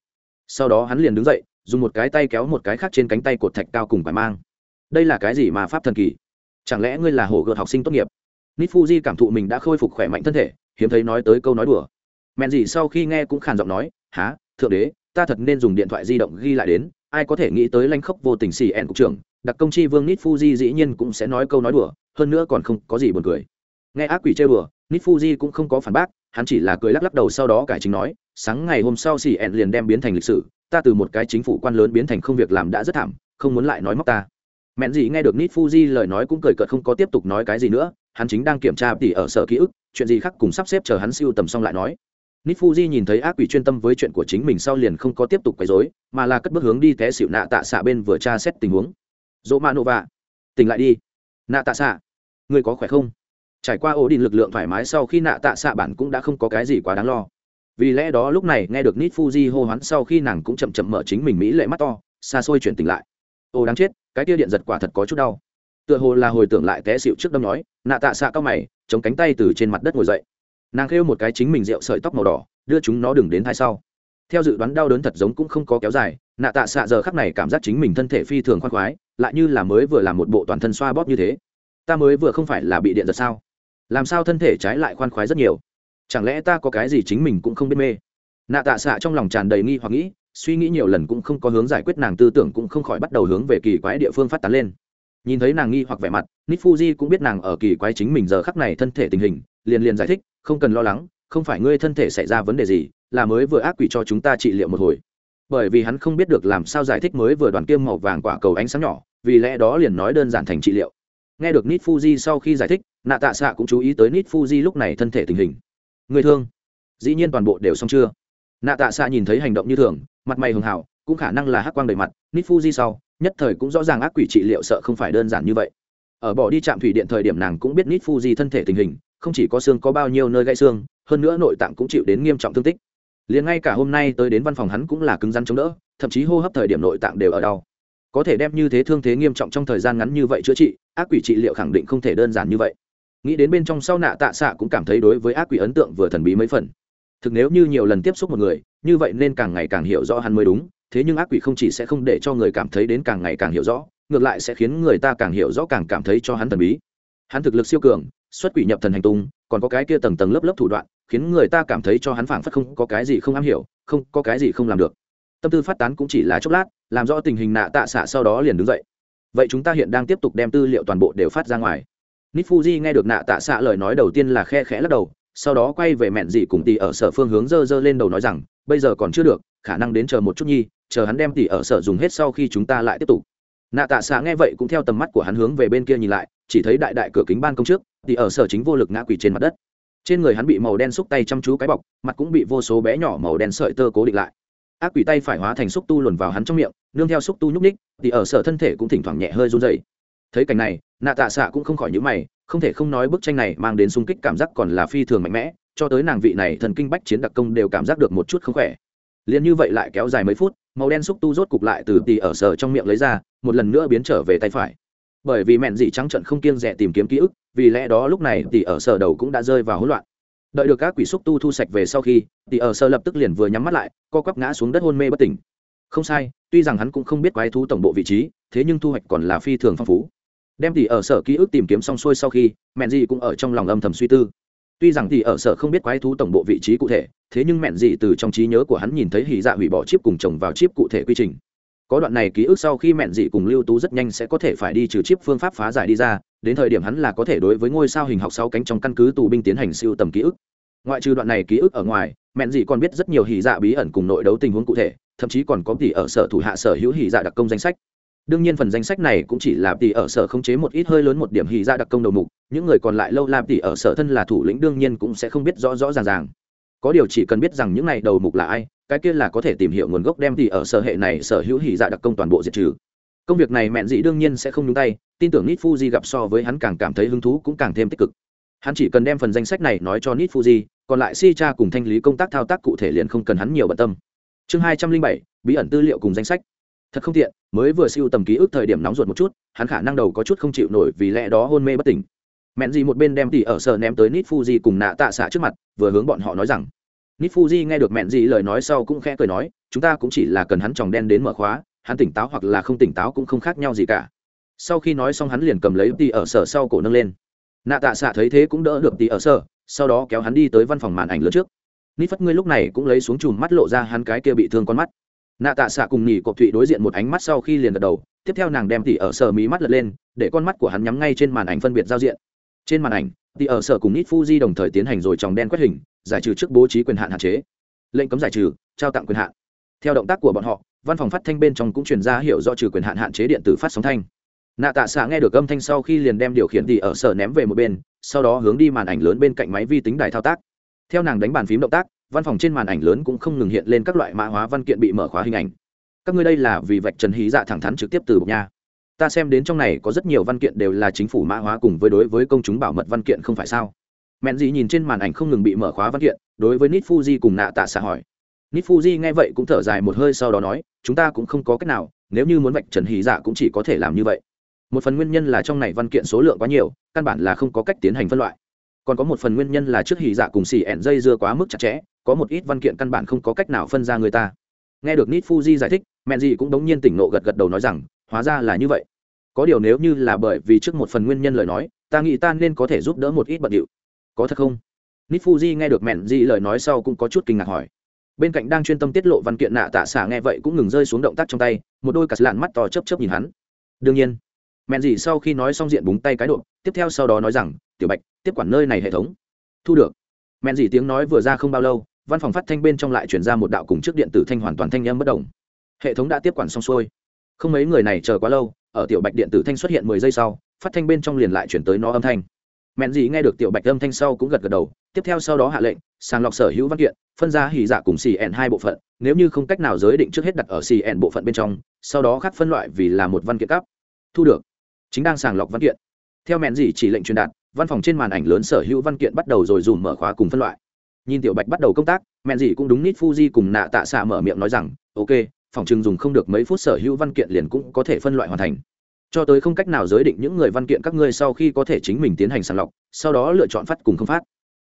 Sau đó hắn liền đứng dậy, dùng một cái tay kéo một cái khác trên cánh tay cột thạch cao cùng phải mang. Đây là cái gì mà pháp thần kỳ? Chẳng lẽ ngươi là hổ gợt học sinh tốt nghiệp? Nít fuji cảm thụ mình đã khôi phục khỏe mạnh thân thể, hiếm thấy nói tới câu nói đùa. Mẹn gì sau khi nghe cũng khàn giọng nói há thượng đế, ta thật nên dùng điện thoại di động ghi lại đến, ai có thể nghĩ tới lanh khốc vô tình xì ẹn cục trưởng, đặc công chi vương nít fuji dĩ nhiên cũng sẽ nói câu nói đùa, hơn nữa còn không có gì buồn cười. Nghe ác quỷ chơi đùa nít fuji cũng không có phản bác hắn chỉ là cười lắc lắc đầu sau đó cải chính nói sáng ngày hôm sau xì ẹn liền đem biến thành lịch sử ta từ một cái chính phủ quan lớn biến thành không việc làm đã rất thảm không muốn lại nói móc ta. Mẹn gì nghe được nít fuji lời nói cũng cười cợt không có tiếp tục nói cái gì nữa hắn chính đang kiểm tra tỉ ở sở ký ức chuyện gì khác cùng sắp xếp chờ hắn siêu tầm xong lại nói. Nít fuji nhìn thấy ác quỷ chuyên tâm với chuyện của chính mình sau liền không có tiếp tục quấy rối mà là cất bước hướng đi té xịu nạ tạ xạ bên vừa tra xét tình huống. Dỗ mạ vạ, tỉnh lại đi. Nạ tạ xạ người có khỏe không? Trải qua ổ đình lực lượng thoải mái sau khi nạ tạ xạ bản cũng đã không có cái gì quá đáng lo. Vì lẽ đó lúc này nghe được nít fuji hô hoán sau khi nàng cũng chậm chậm mở chính mình mỹ lệ mắt to, xa xôi chuyển tỉnh lại. Ô đáng chết, cái tia điện giật quả thật có chút đau. Tựa hồ là hồi tưởng lại té xịu trước đâm nói, nạ tạ xạ cao mày, chống cánh tay từ trên mặt đất ngồi dậy. Nàng kêu một cái chính mình rượu sợi tóc màu đỏ, đưa chúng nó đừng đến thai sau. Theo dự đoán đau đớn thật giống cũng không có kéo dài, nạ tạ xạ giờ khắc này cảm giác chính mình thân thể phi thường khoan khoái, lại như là mới vừa làm một bộ toàn thân xoa bóp như thế. Ta mới vừa không phải là bị điện giật sao? Làm sao thân thể trái lại khoan khoái rất nhiều? Chẳng lẽ ta có cái gì chính mình cũng không biết mê? Nạ tạ xạ trong lòng tràn đầy nghi hoặc nghĩ, suy nghĩ nhiều lần cũng không có hướng giải quyết, nàng tư tưởng cũng không khỏi bắt đầu hướng về kỳ quái địa phương phát tán lên. Nhìn thấy nàng nghi hoặc vẻ mặt nít fuji cũng biết nàng ở kỳ quái chính mình giờ khắc này thân thể tình hình, liền liền giải thích, không cần lo lắng, không phải ngươi thân thể xảy ra vấn đề gì, là mới vừa ác quỷ cho chúng ta trị liệu một hồi. Bởi vì hắn không biết được làm sao giải thích mới vừa đoàn kiêm màu vàng quả cầu ánh sáng nhỏ, vì lẽ đó liền nói đơn giản thành trị liệu nghe được nít fuji sau khi giải thích nạ tạ xạ cũng chú ý tới nít fuji lúc này thân thể tình hình. Người thương. Dĩ nhiên toàn bộ đều xong chưa? Nạ tạ xạ nhìn thấy hành động như thường, mặt mày hường hào cũng khả năng là hắc quang đầy mặt. Nít fuji sau, nhất thời cũng rõ ràng ác quỷ trị liệu sợ không phải đơn giản như vậy. Ở bỏ đi trạm thủy điện thời điểm nàng cũng biết nít fuji thân thể tình hình, không chỉ có xương có bao nhiêu nơi gãy xương, hơn nữa nội tạng cũng chịu đến nghiêm trọng thương tích. Liền ngay cả hôm nay tới đến văn phòng hắn cũng là cứng rắn chống đỡ, thậm chí hô hấp thời điểm nội tạng đều ở đau có thể đem như thế thương thế nghiêm trọng trong thời gian ngắn như vậy chữa trị, ác quỷ trị liệu khẳng định không thể đơn giản như vậy. Nghĩ đến bên trong sau nạ tạ xạ cũng cảm thấy đối với ác quỷ ấn tượng vừa thần bí mấy phần. Thực nếu như nhiều lần tiếp xúc một người, như vậy nên càng ngày càng hiểu rõ hắn mới đúng, thế nhưng ác quỷ không chỉ sẽ không để cho người cảm thấy đến càng ngày càng hiểu rõ, ngược lại sẽ khiến người ta càng hiểu rõ càng cảm thấy cho hắn thần bí. Hắn thực lực siêu cường, xuất quỷ nhập thần hành tung, còn có cái kia tầng tầng lớp lớp thủ đoạn, khiến người ta cảm thấy cho hắn phảng phất không có cái gì không am hiểu, không có cái gì không làm được. Tâm tư phát tán cũng chỉ là chốc lát làm rõ tình hình nạ tạ xạ sau đó liền đứng dậy. Vậy chúng ta hiện đang tiếp tục đem tư liệu toàn bộ đều phát ra ngoài. Nít fuji nghe được nạ tạ xạ lời nói đầu tiên là khe khẽ lắc đầu, sau đó quay về mẹn dị cùng tỷ ở sở phương hướng dơ dơ lên đầu nói rằng, bây giờ còn chưa được, khả năng đến chờ một chút nhi, chờ hắn đem tỷ ở sở dùng hết sau khi chúng ta lại tiếp tục. Nạ tạ xạ nghe vậy cũng theo tầm mắt của hắn hướng về bên kia nhìn lại, chỉ thấy đại đại cửa kính ban công trước tỷ ở sở chính vô lực ngã quỳ trên mặt đất. Trên người hắn bị màu đen xúc tay chăm chú cái bọc, mặt cũng bị vô số bé nhỏ màu đen sợi tơ cố định lại ác quỷ tay phải hóa thành xúc tu luồn vào hắn trong miệng, nương theo xúc tu nhúc ních thì ở sở thân thể cũng thỉnh thoảng nhẹ hơi run dày thấy cảnh này, nạ tạ xạ cũng không khỏi nhữ mày, không thể không nói bức tranh này mang đến sung kích cảm giác còn là phi thường mạnh mẽ, cho tới nàng vị này thần kinh bách chiến đặc công đều cảm giác được một chút không khỏe. Liền như vậy lại kéo dài mấy phút, màu đen xúc tu rốt cục lại từ tì ở sở trong miệng lấy ra, một lần nữa biến trở về tay phải. Bởi vì mẹn dị trắng trận không kiêng rẻ tìm kiếm ký ức, vì lẽ đó lúc này tì ở sở đầu cũng đã rơi vào hỗn loạn đợi được các quỷ xúc tu thu sạch về sau khi, thì ở sở lập tức liền vừa nhắm mắt lại, co quắp ngã xuống đất hôn mê bất tỉnh. Không sai, tuy rằng hắn cũng không biết quái thú tổng bộ vị trí, thế nhưng thu hoạch còn là phi thường phong phú. Đem thì ở sở ký ức tìm kiếm xong xuôi sau khi mẹn dị cũng ở trong lòng âm thầm suy tư. Tuy rằng thì ở sở không biết quái thú tổng bộ vị trí cụ thể, thế nhưng mẹn dị từ trong trí nhớ của hắn nhìn thấy hỉ dạ hủy bỏ chip cùng chồng vào chip cụ thể quy trình có đoạn này ký ức sau khi mẹn dị cùng lưu tú rất nhanh sẽ có thể phải đi trừ chip phương pháp phá giải đi ra, đến thời điểm hắn là có thể đối với ngôi sao hình học sáu cánh trong căn cứ tù binh tiến hành siêu tầm ký ức. Ngoại trừ đoạn này ký ức ở ngoài, mẹn dị còn biết rất nhiều hỉ dạ bí ẩn cùng nội đấu tình huống cụ thể, thậm chí còn có tỷ ở sở thủ hạ sở hữu hỉ dạ đặc công danh sách. Đương nhiên phần danh sách này cũng chỉ là tỷ ở sở không chế một ít hơi lớn một điểm hỉ dạ đặc công đầu mục, những người còn lại lâu làm tỷ ở sở thân là thủ lĩnh đương nhiên cũng sẽ không biết rõ rõ ràng ràng có điều chỉ cần biết rằng những này đầu mục là ai, cái kia là có thể tìm hiểu nguồn gốc đem thì ở sở hệ này sở hữu hỉ dạ đặc công toàn bộ diệt trừ. Công việc này mẹn dị đương nhiên sẽ không nhúng tay, tin tưởng nít fuji gặp so với hắn càng cảm thấy hứng thú cũng càng thêm tích cực. Hắn chỉ cần đem phần danh sách này nói cho nít fuji, còn lại si cha cùng thanh lý công tác thao tác cụ thể liền không cần hắn nhiều bận tâm. Chương hai trăm linh bảy, bí ẩn tư liệu cùng danh sách. Thật không tiện, mới vừa siêu tầm ký ức thời điểm nóng ruột một chút, hắn khả năng đầu có chút không chịu nổi vì lẽ đó hôn mê bất tỉnh mẹn gì một bên đem tỉ ở sở ném tới nít fuji cùng nạ tạ xạ trước mặt, vừa hướng bọn họ nói rằng, nít fuji nghe được mẹn gì lời nói sau cũng khẽ cười nói, chúng ta cũng chỉ là cần hắn tròng đen đến mở khóa, hắn tỉnh táo hoặc là không tỉnh táo cũng không khác nhau gì cả. Sau khi nói xong hắn liền cầm lấy tỉ ở sở sau cổ nâng lên. Nạ tạ xạ thấy thế cũng đỡ được tỉ ở sở, sau đó kéo hắn đi tới văn phòng màn ảnh lớn trước. Nít phất ngươi lúc này cũng lấy xuống chùm mắt lộ ra hắn cái kia bị thương con mắt. Nạ tạ xạ cùng nghỉ cộp thụy đối diện một ánh mắt sau khi liền gật đầu, tiếp theo nàng đem tỉ ở sở mí mắt lật lên, để con mắt của hắn nhắm ngay trên màn ảnh phân biệt giao diện trên màn ảnh tỉ ở sở cùng nít fuji đồng thời tiến hành rồi tròng đen quét hình, giải trừ trước bố trí quyền hạn hạn chế. Lệnh cấm giải trừ, trao tặng quyền hạn. Theo động tác của bọn họ, văn phòng phát thanh bên trong cũng truyền ra hiệu do trừ quyền hạn hạn chế điện tử phát sóng thanh. Nạ tạ xạ nghe được âm thanh sau khi liền đem điều khiển tỉ ở sở ném về một bên, sau đó hướng đi màn ảnh lớn bên cạnh máy vi tính đài thao tác. Theo nàng đánh bàn phím động tác, văn phòng trên màn ảnh lớn cũng không ngừng hiện lên các loại mã hóa văn kiện bị mở khóa hình ảnh. Các ngươi đây là vì vạch trần hí dạ thẳng thắn trực tiếp từ bục nha ta xem đến trong này có rất nhiều văn kiện đều là chính phủ mã hóa cùng với đối với công chúng bảo mật văn kiện không phải sao? Mẹn gì nhìn trên màn ảnh không ngừng bị mở khóa văn kiện, đối với nít fuji cùng nạ tạ xạ hỏi. Nít fuji nghe vậy cũng thở dài một hơi sau đó nói, chúng ta cũng không có cách nào, nếu như muốn vạch trần hì dạ cũng chỉ có thể làm như vậy. Một phần nguyên nhân là trong này văn kiện số lượng quá nhiều, căn bản là không có cách tiến hành phân loại. Còn có một phần nguyên nhân là trước hỉ dạ cùng xì ẻn dây dưa quá mức chặt chẽ, có một ít văn kiện căn bản không có cách nào phân ra người ta. Nghe được nít fuji giải thích, mẹn gì cũng đống nhiên tỉnh nộ gật gật đầu nói rằng hóa ra là như vậy. Có điều nếu như là bởi vì trước một phần nguyên nhân lời nói, ta nghĩ ta nên có thể giúp đỡ một ít bận điệu. Có thật không? Nít fuji nghe được mẹn di lời nói sau cũng có chút kinh ngạc hỏi. Bên cạnh đang chuyên tâm tiết lộ văn kiện nạ tạ xả nghe vậy cũng ngừng rơi xuống động tác trong tay, một đôi cà lạn mắt to chấp chấp nhìn hắn. Đương nhiên, mẹn gì sau khi nói xong diện búng tay cái độ, tiếp theo sau đó nói rằng, tiểu bạch, tiếp quản nơi này hệ thống. Thu được. Mẹn gì tiếng nói vừa ra không bao lâu, văn phòng phát thanh bên trong lại chuyển ra một đạo cùng trước điện tử thanh hoàn toàn thanh em bất đồng hệ thống đã tiếp quản xong xuôi không mấy người này chờ quá lâu, ở tiểu bạch điện tử thanh xuất hiện mười giây sau, phát thanh bên trong liền lại chuyển tới nó âm thanh. Mẹn gì nghe được tiểu bạch âm thanh sau cũng gật gật đầu, tiếp theo sau đó hạ lệnh, sàng lọc sở hữu văn kiện, phân ra hỉ dạ cùng xì ẻn hai bộ phận, nếu như không cách nào giới định trước hết đặt ở xì ẻn bộ phận bên trong, sau đó khác phân loại vì là một văn kiện cấp. Thu được. Chính đang sàng lọc văn kiện. Theo mẹn gì chỉ lệnh truyền đạt, văn phòng trên màn ảnh lớn sở hữu văn kiện bắt đầu rồi dùm mở khóa cùng phân loại. Nhìn tiểu bạch bắt đầu công tác, mẹn gì cũng đúng nít fuji cùng nạ tạ xạ mở miệng nói rằng, ok phòng trưng dùng không được mấy phút sở hữu văn kiện liền cũng có thể phân loại hoàn thành. Cho tới không cách nào giới định những người văn kiện các ngươi sau khi có thể chính mình tiến hành sàng lọc, sau đó lựa chọn phát cùng không phát.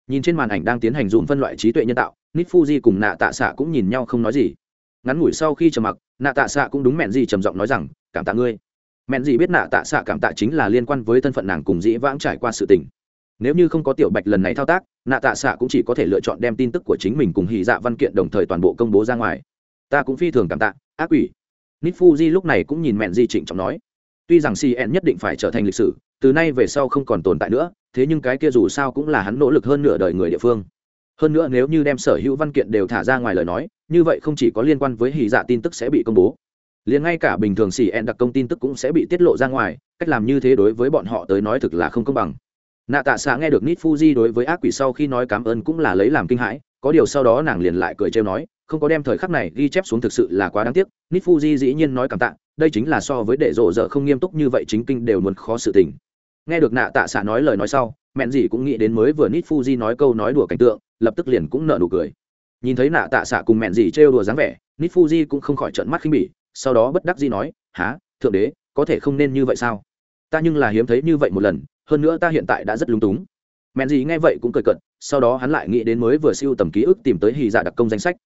Nhìn trên màn ảnh đang tiến hành dùm phân loại trí tuệ nhân tạo nít fuji cùng nạ tạ xạ cũng nhìn nhau không nói gì. Ngắn ngủi sau khi trầm mặc nạ tạ xạ cũng đúng mẹn gì trầm giọng nói rằng, cảm tạ ngươi. Mẹn gì biết nạ tạ xạ cảm tạ chính là liên quan với thân phận nàng cùng dĩ vãng trải qua sự tình. Nếu như không có tiểu bạch lần này thao tác nạ tạ xạ cũng chỉ có thể lựa chọn đem tin tức của chính mình cùng hì dạ văn kiện đồng thời toàn bộ công bố ra ngoài ta cũng phi thường cảm tạ, ác quỷ. Nít fuji lúc này cũng nhìn mẹn di trịnh trọng nói. Tuy rằng cn nhất định phải trở thành lịch sử, từ nay về sau không còn tồn tại nữa, thế nhưng cái kia dù sao cũng là hắn nỗ lực hơn nửa đời người địa phương. Hơn nữa nếu như đem sở hữu văn kiện đều thả ra ngoài lời nói, như vậy không chỉ có liên quan với hì dạ tin tức sẽ bị công bố, liền ngay cả bình thường cn đặc công tin tức cũng sẽ bị tiết lộ ra ngoài, cách làm như thế đối với bọn họ tới nói thực là không công bằng. Nạ tạ xạ nghe được nít fuji đối với ác quỷ sau khi nói cảm ơn cũng là lấy làm kinh hãi, có điều sau đó nàng liền lại cười trêu nói không có đem thời khắc này ghi chép xuống thực sự là quá đáng tiếc nít fuji dĩ nhiên nói cảm tạ, đây chính là so với đệ rộ rợ không nghiêm túc như vậy chính kinh đều muốn khó sự tình. Nghe được nạ tạ xạ nói lời nói sau, mẹn gì cũng nghĩ đến mới vừa nít fuji nói câu nói đùa cảnh tượng, lập tức liền cũng nợ nụ cười. Nhìn thấy nạ tạ xạ cùng mẹn gì trêu đùa dáng vẻ nít fuji cũng không khỏi trợn mắt khinh bỉ, sau đó bất đắc dĩ nói há thượng đế, có thể không nên như vậy sao? Ta nhưng là hiếm thấy như vậy một lần, hơn nữa ta hiện tại đã rất lung túng. Mẹn gì nghe vậy cũng cười cận sau đó hắn lại nghĩ đến mới vừa siêu tầm ký ức tìm tới hì dạ đặc công danh sách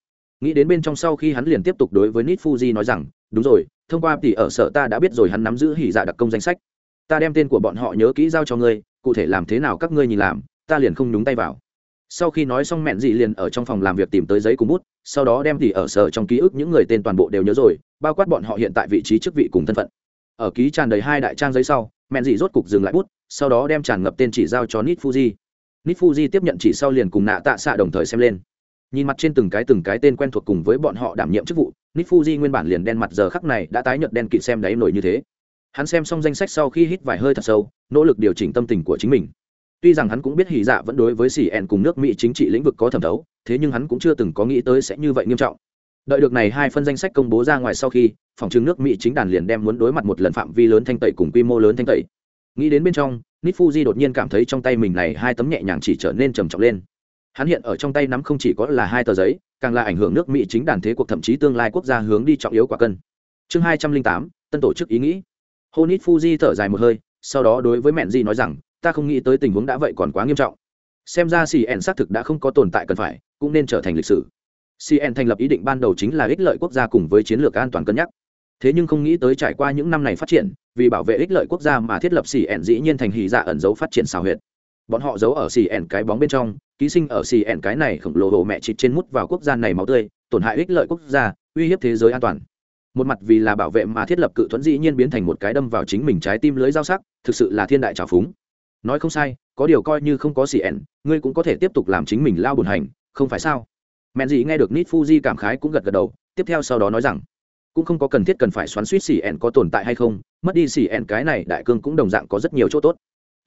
nghĩ đến bên trong sau khi hắn liền tiếp tục đối với nít fuji nói rằng, đúng rồi, thông qua tỷ ở sở ta đã biết rồi hắn nắm giữ hỉ dạ đặc công danh sách. Ta đem tên của bọn họ nhớ kỹ giao cho ngươi, cụ thể làm thế nào các ngươi nhìn làm, ta liền không nhúng tay vào. Sau khi nói xong mẹn dị liền ở trong phòng làm việc tìm tới giấy cùng bút, sau đó đem tỷ ở sở trong ký ức những người tên toàn bộ đều nhớ rồi, bao quát bọn họ hiện tại vị trí chức vị cùng thân phận. Ở ký tràn đầy hai đại trang giấy sau, mẹn dị rốt cục dừng lại bút, sau đó đem tràn ngập tên chỉ giao cho nít fuji nít fuji tiếp nhận chỉ sau liền cùng nạ tạ xạ đồng thời xem lên nhìn mặt trên từng cái từng cái tên quen thuộc cùng với bọn họ đảm nhiệm chức vụ nít fuji nguyên bản liền đen mặt giờ khắc này đã tái nhợt đen kịt xem đáy nổi như thế. Hắn xem xong danh sách sau khi hít vài hơi thật sâu, nỗ lực điều chỉnh tâm tình của chính mình. Tuy rằng hắn cũng biết hỉ dạ vẫn đối với xì ẹn cùng nước mỹ chính trị lĩnh vực có thẩm thấu, thế nhưng hắn cũng chưa từng có nghĩ tới sẽ như vậy nghiêm trọng. Đợi được này hai phân danh sách công bố ra ngoài sau khi, phòng chứng nước mỹ chính đàn liền đem muốn đối mặt một lần phạm vi lớn thanh tẩy cùng quy mô lớn thanh tẩy. Nghĩ đến bên trong nít fuji đột nhiên cảm thấy trong tay mình này hai tấm nhẹ nhàng chỉ trở nên trầm trọng lên hắn hiện ở trong tay nắm không chỉ có là hai tờ giấy, càng là ảnh hưởng nước mỹ chính đàn thế cuộc thậm chí tương lai quốc gia hướng đi trọng yếu quả cân. Chương hai trăm linh tám, tân tổ chức ý nghĩ. Honit fuji thở dài một hơi, sau đó đối với mẹn di nói rằng, ta không nghĩ tới tình huống đã vậy còn quá nghiêm trọng. Xem ra cn xác thực đã không có tồn tại cần phải, cũng nên trở thành lịch sử. Cn thành lập ý định ban đầu chính là ích lợi quốc gia cùng với chiến lược an toàn cân nhắc. Thế nhưng không nghĩ tới trải qua những năm này phát triển, vì bảo vệ ích lợi quốc gia mà thiết lập cn dĩ nhiên thành hì dạ ẩn dấu phát triển xào huyệt. Bọn họ giấu ở cn cái bóng bên trong ký sinh ở cn cái này khổng lồ hồ mẹ chịt trên mút vào quốc gia này máu tươi, tổn hại ích lợi quốc gia, uy hiếp thế giới an toàn. Một mặt vì là bảo vệ mà thiết lập cự thuẫn dĩ nhiên biến thành một cái đâm vào chính mình trái tim lưới dao sắc, thực sự là thiên đại trào phúng. Nói không sai, có điều coi như không có cn ngươi cũng có thể tiếp tục làm chính mình lao bùn hành, không phải sao? Mẹn gì nghe được nít fuji cảm khái cũng gật gật đầu, tiếp theo sau đó nói rằng, cũng không có cần thiết cần phải xoắn suýt cn có tồn tại hay không, mất đi cn cái này đại cương cũng đồng dạng có rất nhiều chỗ tốt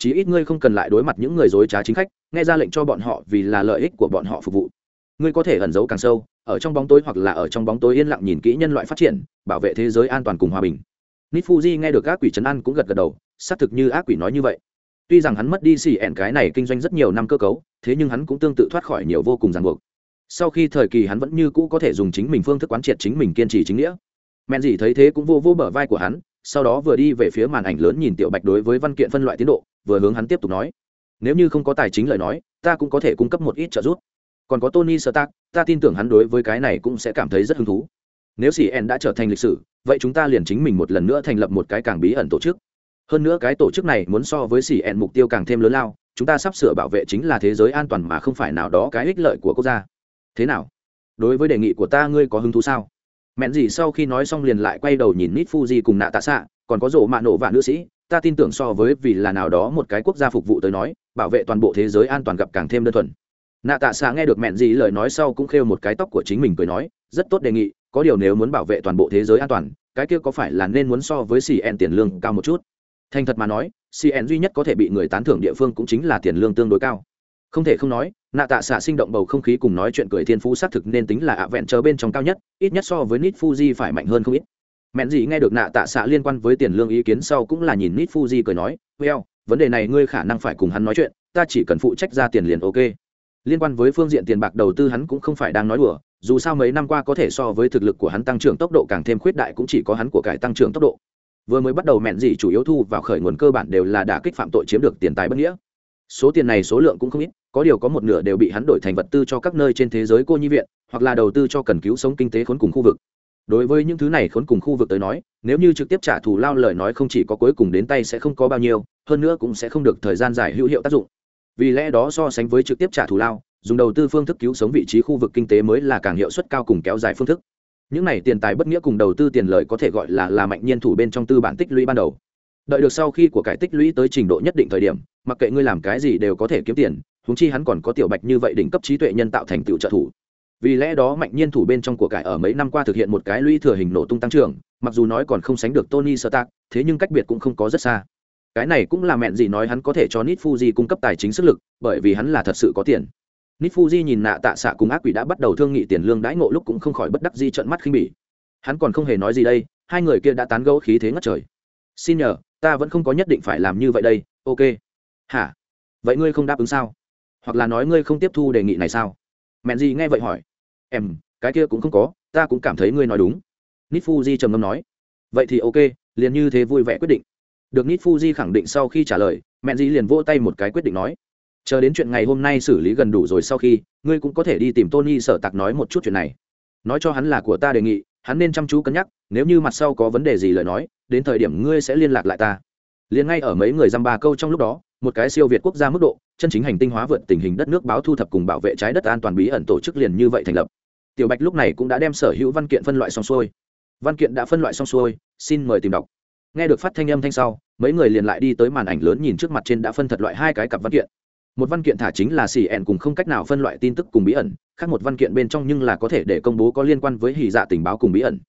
chí ít ngươi không cần lại đối mặt những người dối trá chính khách, nghe ra lệnh cho bọn họ vì là lợi ích của bọn họ phục vụ. Ngươi có thể ẩn giấu càng sâu, ở trong bóng tối hoặc là ở trong bóng tối yên lặng nhìn kỹ nhân loại phát triển, bảo vệ thế giới an toàn cùng hòa bình. Nít fuji nghe được ác quỷ trấn an cũng gật gật đầu, xác thực như ác quỷ nói như vậy. Tuy rằng hắn mất đi xì ẹn cái này kinh doanh rất nhiều năm cơ cấu, thế nhưng hắn cũng tương tự thoát khỏi nhiều vô cùng ràng buộc. Sau khi thời kỳ hắn vẫn như cũ có thể dùng chính mình phương thức quán triệt chính mình kiên trì chính nghĩa. Men gì thấy thế cũng vô vô bờ vai của hắn, sau đó vừa đi về phía màn ảnh lớn nhìn tiểu bạch đối với văn kiện phân loại tiến độ vừa hướng hắn tiếp tục nói, nếu như không có tài chính lời nói, ta cũng có thể cung cấp một ít trợ giúp. Còn có tony stark, ta tin tưởng hắn đối với cái này cũng sẽ cảm thấy rất hứng thú. Nếu cn đã trở thành lịch sử, vậy chúng ta liền chính mình một lần nữa thành lập một cái càng bí ẩn tổ chức. Hơn nữa cái tổ chức này muốn so với cn mục tiêu càng thêm lớn lao, chúng ta sắp sửa bảo vệ chính là thế giới an toàn mà không phải nào đó cái ích lợi của quốc gia. Thế nào? Đối với đề nghị của ta ngươi có hứng thú sao? Mẹn gì sau khi nói xong liền lại quay đầu nhìn nít fuji cùng nạ tạ xạ còn có rổ mạ nổ và nữ sĩ ta tin tưởng so với vì là nào đó một cái quốc gia phục vụ tới nói, bảo vệ toàn bộ thế giới an toàn gặp càng thêm đơn thuần. Nạ tạ xạ nghe được mẹn gì lời nói sau cũng khêu một cái tóc của chính mình cười nói, rất tốt đề nghị, có điều nếu muốn bảo vệ toàn bộ thế giới an toàn, cái kia có phải là nên muốn so với cn tiền lương cao một chút? Thành thật mà nói cn duy nhất có thể bị người tán thưởng địa phương cũng chính là tiền lương tương đối cao. Không thể không nói, nạ tạ xạ sinh động bầu không khí cùng nói chuyện cười thiên phú xác thực nên tính là ạ vẹn chờ bên trong cao nhất, ít nhất so với nít fuji phải mạnh hơn không ít mẹn gì nghe được nạ tạ xạ liên quan với tiền lương ý kiến sau cũng là nhìn nít fuji cười nói, well, vấn đề này ngươi khả năng phải cùng hắn nói chuyện, ta chỉ cần phụ trách ra tiền liền ok. Liên quan với phương diện tiền bạc đầu tư hắn cũng không phải đang nói đùa, dù sao mấy năm qua có thể so với thực lực của hắn tăng trưởng tốc độ càng thêm khuyết đại cũng chỉ có hắn của cải tăng trưởng tốc độ. Vừa mới bắt đầu mẹn gì chủ yếu thu vào khởi nguồn cơ bản đều là đả kích phạm tội chiếm được tiền tài bất nghĩa. Số tiền này số lượng cũng không ít, có điều có một nửa đều bị hắn đổi thành vật tư cho các nơi trên thế giới cô nhi viện, hoặc là đầu tư cho cần cứu sống kinh tế khốn cùng khu vực đối với những thứ này khốn cùng khu vực tới nói, nếu như trực tiếp trả thù lao lời nói không chỉ có cuối cùng đến tay sẽ không có bao nhiêu, hơn nữa cũng sẽ không được thời gian dài hữu hiệu tác dụng. Vì lẽ đó so sánh với trực tiếp trả thù lao, dùng đầu tư phương thức cứu sống vị trí khu vực kinh tế mới là càng hiệu suất cao cùng kéo dài phương thức. Những này tiền tài bất nghĩa cùng đầu tư tiền lời có thể gọi là là mạnh nhiên thủ bên trong tư bản tích lũy ban đầu. Đợi được sau khi của cải tích lũy tới trình độ nhất định thời điểm, mặc kệ ngươi làm cái gì đều có thể kiếm tiền húng chi hắn còn có tiểu bạch như vậy đỉnh cấp trí tuệ nhân tạo thành tựu trợ thủ vì lẽ đó mạnh nhiên thủ bên trong của cải ở mấy năm qua thực hiện một cái lũy thừa hình nổ tung tăng trưởng, mặc dù nói còn không sánh được tony sơ tạc thế nhưng cách biệt cũng không có rất xa. Cái này cũng là mẹn gì nói hắn có thể cho nít fuji cung cấp tài chính sức lực, bởi vì hắn là thật sự có tiền. Nít fuji nhìn nạ tạ xạ cùng ác quỷ đã bắt đầu thương nghị tiền lương đãi ngộ lúc cũng không khỏi bất đắc di trận mắt khinh bỉ. Hắn còn không hề nói gì đây, hai người kia đã tán gẫu khí thế ngất trời. Xin nhờ, ta vẫn không có nhất định phải làm như vậy đây, ok. Hả? Vậy ngươi không đáp ứng sao? Hoặc là nói ngươi không tiếp thu đề nghị này sao? Mẹn gì nghe vậy hỏi em, cái kia cũng không có, ta cũng cảm thấy ngươi nói đúng. Nít fuji trầm ngâm nói. Vậy thì ok, liền như thế vui vẻ quyết định. Được nít fuji khẳng định sau khi trả lời, mẹ dì liền vỗ tay một cái quyết định nói. Chờ đến chuyện ngày hôm nay xử lý gần đủ rồi sau khi, ngươi cũng có thể đi tìm tony sở tặc nói một chút chuyện này. Nói cho hắn là của ta đề nghị, hắn nên chăm chú cân nhắc, nếu như mặt sau có vấn đề gì lời nói, đến thời điểm ngươi sẽ liên lạc lại ta. Liền ngay ở mấy người dăm ba câu trong lúc đó, một cái siêu việt quốc gia mức độ, chân chính hành tinh hóa vượt tình hình đất nước báo thu thập cùng bảo vệ trái đất an toàn bí ẩn tổ chức liền như vậy thành lập tiểu bạch lúc này cũng đã đem sở hữu văn kiện phân loại xong xuôi. Văn kiện đã phân loại xong xuôi, xin mời tìm đọc. Nghe được phát thanh âm thanh sau, mấy người liền lại đi tới màn ảnh lớn nhìn trước mặt trên đã phân thật loại hai cái cặp văn kiện. Một văn kiện thả chính là xì ẹn cùng không cách nào phân loại tin tức cùng bí ẩn, khác một văn kiện bên trong nhưng là có thể để công bố có liên quan với hỉ dạ tình báo cùng bí ẩn.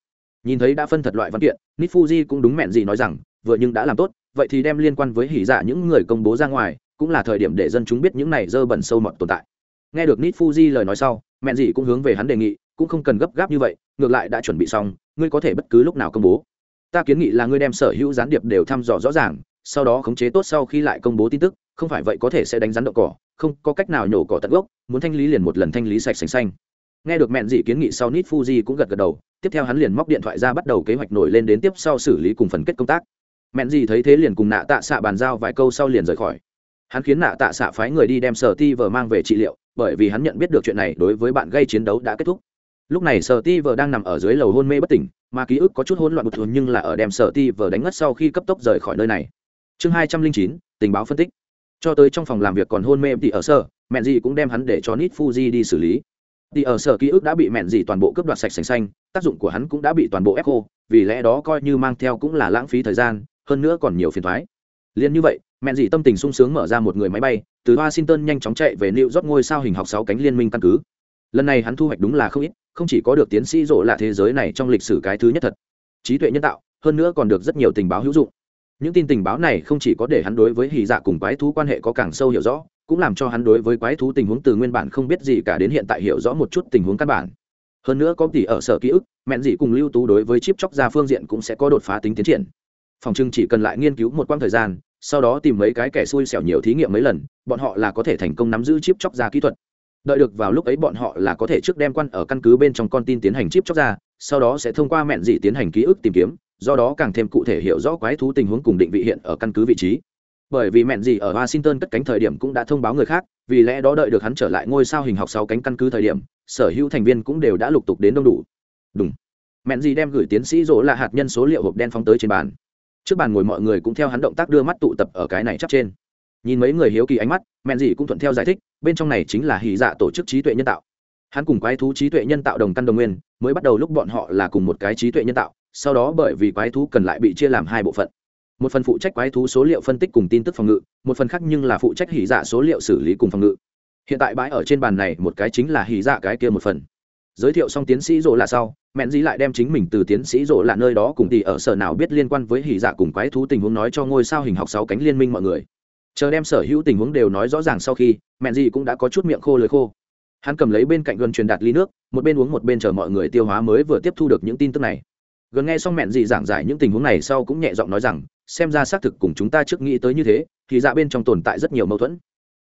Nhìn thấy đã phân thật loại văn kiện nít fuji cũng đúng mẹn gì nói rằng, vừa nhưng đã làm tốt, vậy thì đem liên quan với hỉ dạ những người công bố ra ngoài, cũng là thời điểm để dân chúng biết những này dơ bẩn sâu mọt tồn tại. Nghe được nít fuji lời nói sau mẹn gì cũng hướng về hắn đề nghị, cũng không cần gấp gáp như vậy, ngược lại đã chuẩn bị xong, ngươi có thể bất cứ lúc nào công bố. Ta kiến nghị là ngươi đem sở hữu gián điệp đều thăm dò rõ ràng, sau đó khống chế tốt sau khi lại công bố tin tức, không phải vậy có thể sẽ đánh rắn đậu cỏ, không có cách nào nhổ cỏ tận gốc, muốn thanh lý liền một lần thanh lý sạch sành xanh. Nghe được mẹn dị kiến nghị sau nít fuji cũng gật gật đầu, tiếp theo hắn liền móc điện thoại ra bắt đầu kế hoạch nổi lên đến tiếp sau xử lý cùng phần kết công tác. Mẹn dị thấy thế liền cùng nạ tạ xạ bàn giao vài câu sau liền rời khỏi. Hắn khiến nạ tạ xạ phái người đi đem sở ti vờ mang về trị liệu bởi vì hắn nhận biết được chuyện này đối với bạn gây chiến đấu đã kết thúc. Lúc này sở ti vờ đang nằm ở dưới lầu hôn mê bất tỉnh, mà ký ức có chút hỗn loạn một thường nhưng là ở đem sở ti vờ đánh ngất sau khi cấp tốc rời khỏi nơi này. Chương hai trăm linh chín, tình báo phân tích. Cho tới trong phòng làm việc còn hôn mê thì ở sở, mẹn gì cũng đem hắn để cho nít fuji đi xử lý. Thì ở sở ký ức đã bị mẹn gì toàn bộ cướp đoạt sạch sành xanh, tác dụng của hắn cũng đã bị toàn bộ ép khô vì lẽ đó coi như mang theo cũng là lãng phí thời gian, hơn nữa còn nhiều phiền thoái. Liền như vậy mẹn dị tâm tình sung sướng mở ra một người máy bay, từ washington nhanh chóng chạy về new york ngôi sao hình học sáu cánh liên minh căn cứ. Lần này hắn thu hoạch đúng là không ít, không chỉ có được tiến sĩ rộ là thế giới này trong lịch sử cái thứ nhất thật. Trí tuệ nhân tạo, hơn nữa còn được rất nhiều tình báo hữu dụng. Những tin tình báo này không chỉ có để hắn đối với hì dạ cùng quái thú quan hệ có càng sâu hiểu rõ, cũng làm cho hắn đối với quái thú tình huống từ nguyên bản không biết gì cả đến hiện tại hiểu rõ một chút tình huống căn bản. Hơn nữa có tỷ ở sở ký ức, mẹn dị cùng lưu tú đối với chip chóc ra phương diện cũng sẽ có đột phá tính tiến triển. Phòng trưng chỉ cần lại nghiên cứu một quãng thời gian sau đó tìm mấy cái kẻ xui xẻo nhiều thí nghiệm mấy lần, bọn họ là có thể thành công nắm giữ chip chóc ra kỹ thuật. Đợi được vào lúc ấy bọn họ là có thể trước đem quan ở căn cứ bên trong con tin tiến hành chip chóc ra, sau đó sẽ thông qua mẹn dị tiến hành ký ức tìm kiếm, do đó càng thêm cụ thể hiểu rõ quái thú tình huống cùng định vị hiện ở căn cứ vị trí. Bởi vì mẹn gì ở washington cất cánh thời điểm cũng đã thông báo người khác, vì lẽ đó đợi được hắn trở lại ngôi sao hình học sáu cánh căn cứ thời điểm, sở hữu thành viên cũng đều đã lục tục đến đông đủ. Đúng. Mẹn gì đem gửi tiến sĩ rỗ là hạt nhân số liệu hộp đen phóng tới trên bàn trước bàn ngồi mọi người cũng theo hắn động tác đưa mắt tụ tập ở cái này chắc trên. Nhìn mấy người hiếu kỳ ánh mắt mẹn gì cũng thuận theo giải thích, bên trong này chính là hì dạ tổ chức trí tuệ nhân tạo. Hắn cùng quái thú trí tuệ nhân tạo đồng căn đồng nguyên, mới bắt đầu lúc bọn họ là cùng một cái trí tuệ nhân tạo, sau đó bởi vì quái thú cần lại bị chia làm hai bộ phận. Một phần phụ trách quái thú số liệu phân tích cùng tin tức phòng ngự, một phần khác nhưng là phụ trách hỉ dạ số liệu xử lý cùng phòng ngự. Hiện tại bãi ở trên bàn này, một cái chính là hỉ dạ cái kia một phần. Giới thiệu xong tiến sĩ rộ là sau mẹn dĩ lại đem chính mình từ tiến sĩ rộ là nơi đó cùng tỷ ở sở nào biết liên quan với hỉ dạ cùng quái thú tình huống nói cho ngôi sao hình học sáu cánh liên minh mọi người. Chờ đem sở hữu tình huống đều nói rõ ràng sau khi, mẹn dĩ cũng đã có chút miệng khô lời khô. Hắn cầm lấy bên cạnh gần truyền đạt ly nước, một bên uống một bên chờ mọi người tiêu hóa mới vừa tiếp thu được những tin tức này. Gần nghe xong mẹn dĩ giảng giải những tình huống này sau cũng nhẹ giọng nói rằng, xem ra xác thực cùng chúng ta trước nghĩ tới như thế thì dạ bên trong tồn tại rất nhiều mâu thuẫn.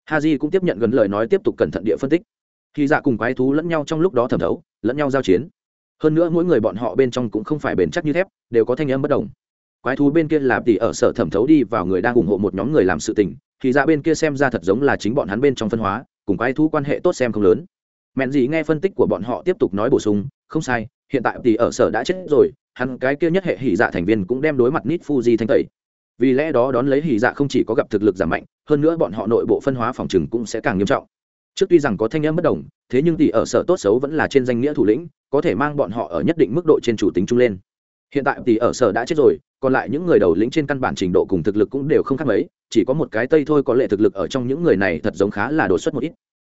Ha di cũng tiếp nhận gần lời nói tiếp tục cẩn thận địa phân tích. Thì dạ cùng quái thú lẫn nhau trong lúc đó thẩm thấu, lẫn nhau giao chiến hơn nữa mỗi người bọn họ bên trong cũng không phải bền chắc như thép, đều có thanh âm bất đồng. Quái thú bên kia là tỷ ở sở thẩm thấu đi vào người đang ủng hộ một nhóm người làm sự tình, thì ra bên kia xem ra thật giống là chính bọn hắn bên trong phân hóa, cùng quái thú quan hệ tốt xem không lớn. Mẹn gì nghe phân tích của bọn họ tiếp tục nói bổ sung, không sai, hiện tại tỷ ở sở đã chết rồi, hắn cái kia nhất hệ hỉ dạ thành viên cũng đem đối mặt nít fuji thanh tẩy. Vì lẽ đó đón lấy hỉ dạ không chỉ có gặp thực lực giảm mạnh, hơn nữa bọn họ nội bộ phân hóa phòng trừng cũng sẽ càng nghiêm trọng. Trước tuy rằng có thanh âm bất đồng thế nhưng tỷ ở sở tốt xấu vẫn là trên danh nghĩa thủ lĩnh, có thể mang bọn họ ở nhất định mức độ trên chủ tính trung lên. Hiện tại tỷ ở sở đã chết rồi, còn lại những người đầu lĩnh trên căn bản trình độ cùng thực lực cũng đều không khác mấy, chỉ có một cái tây thôi có lệ thực lực ở trong những người này thật giống khá là đột xuất một ít.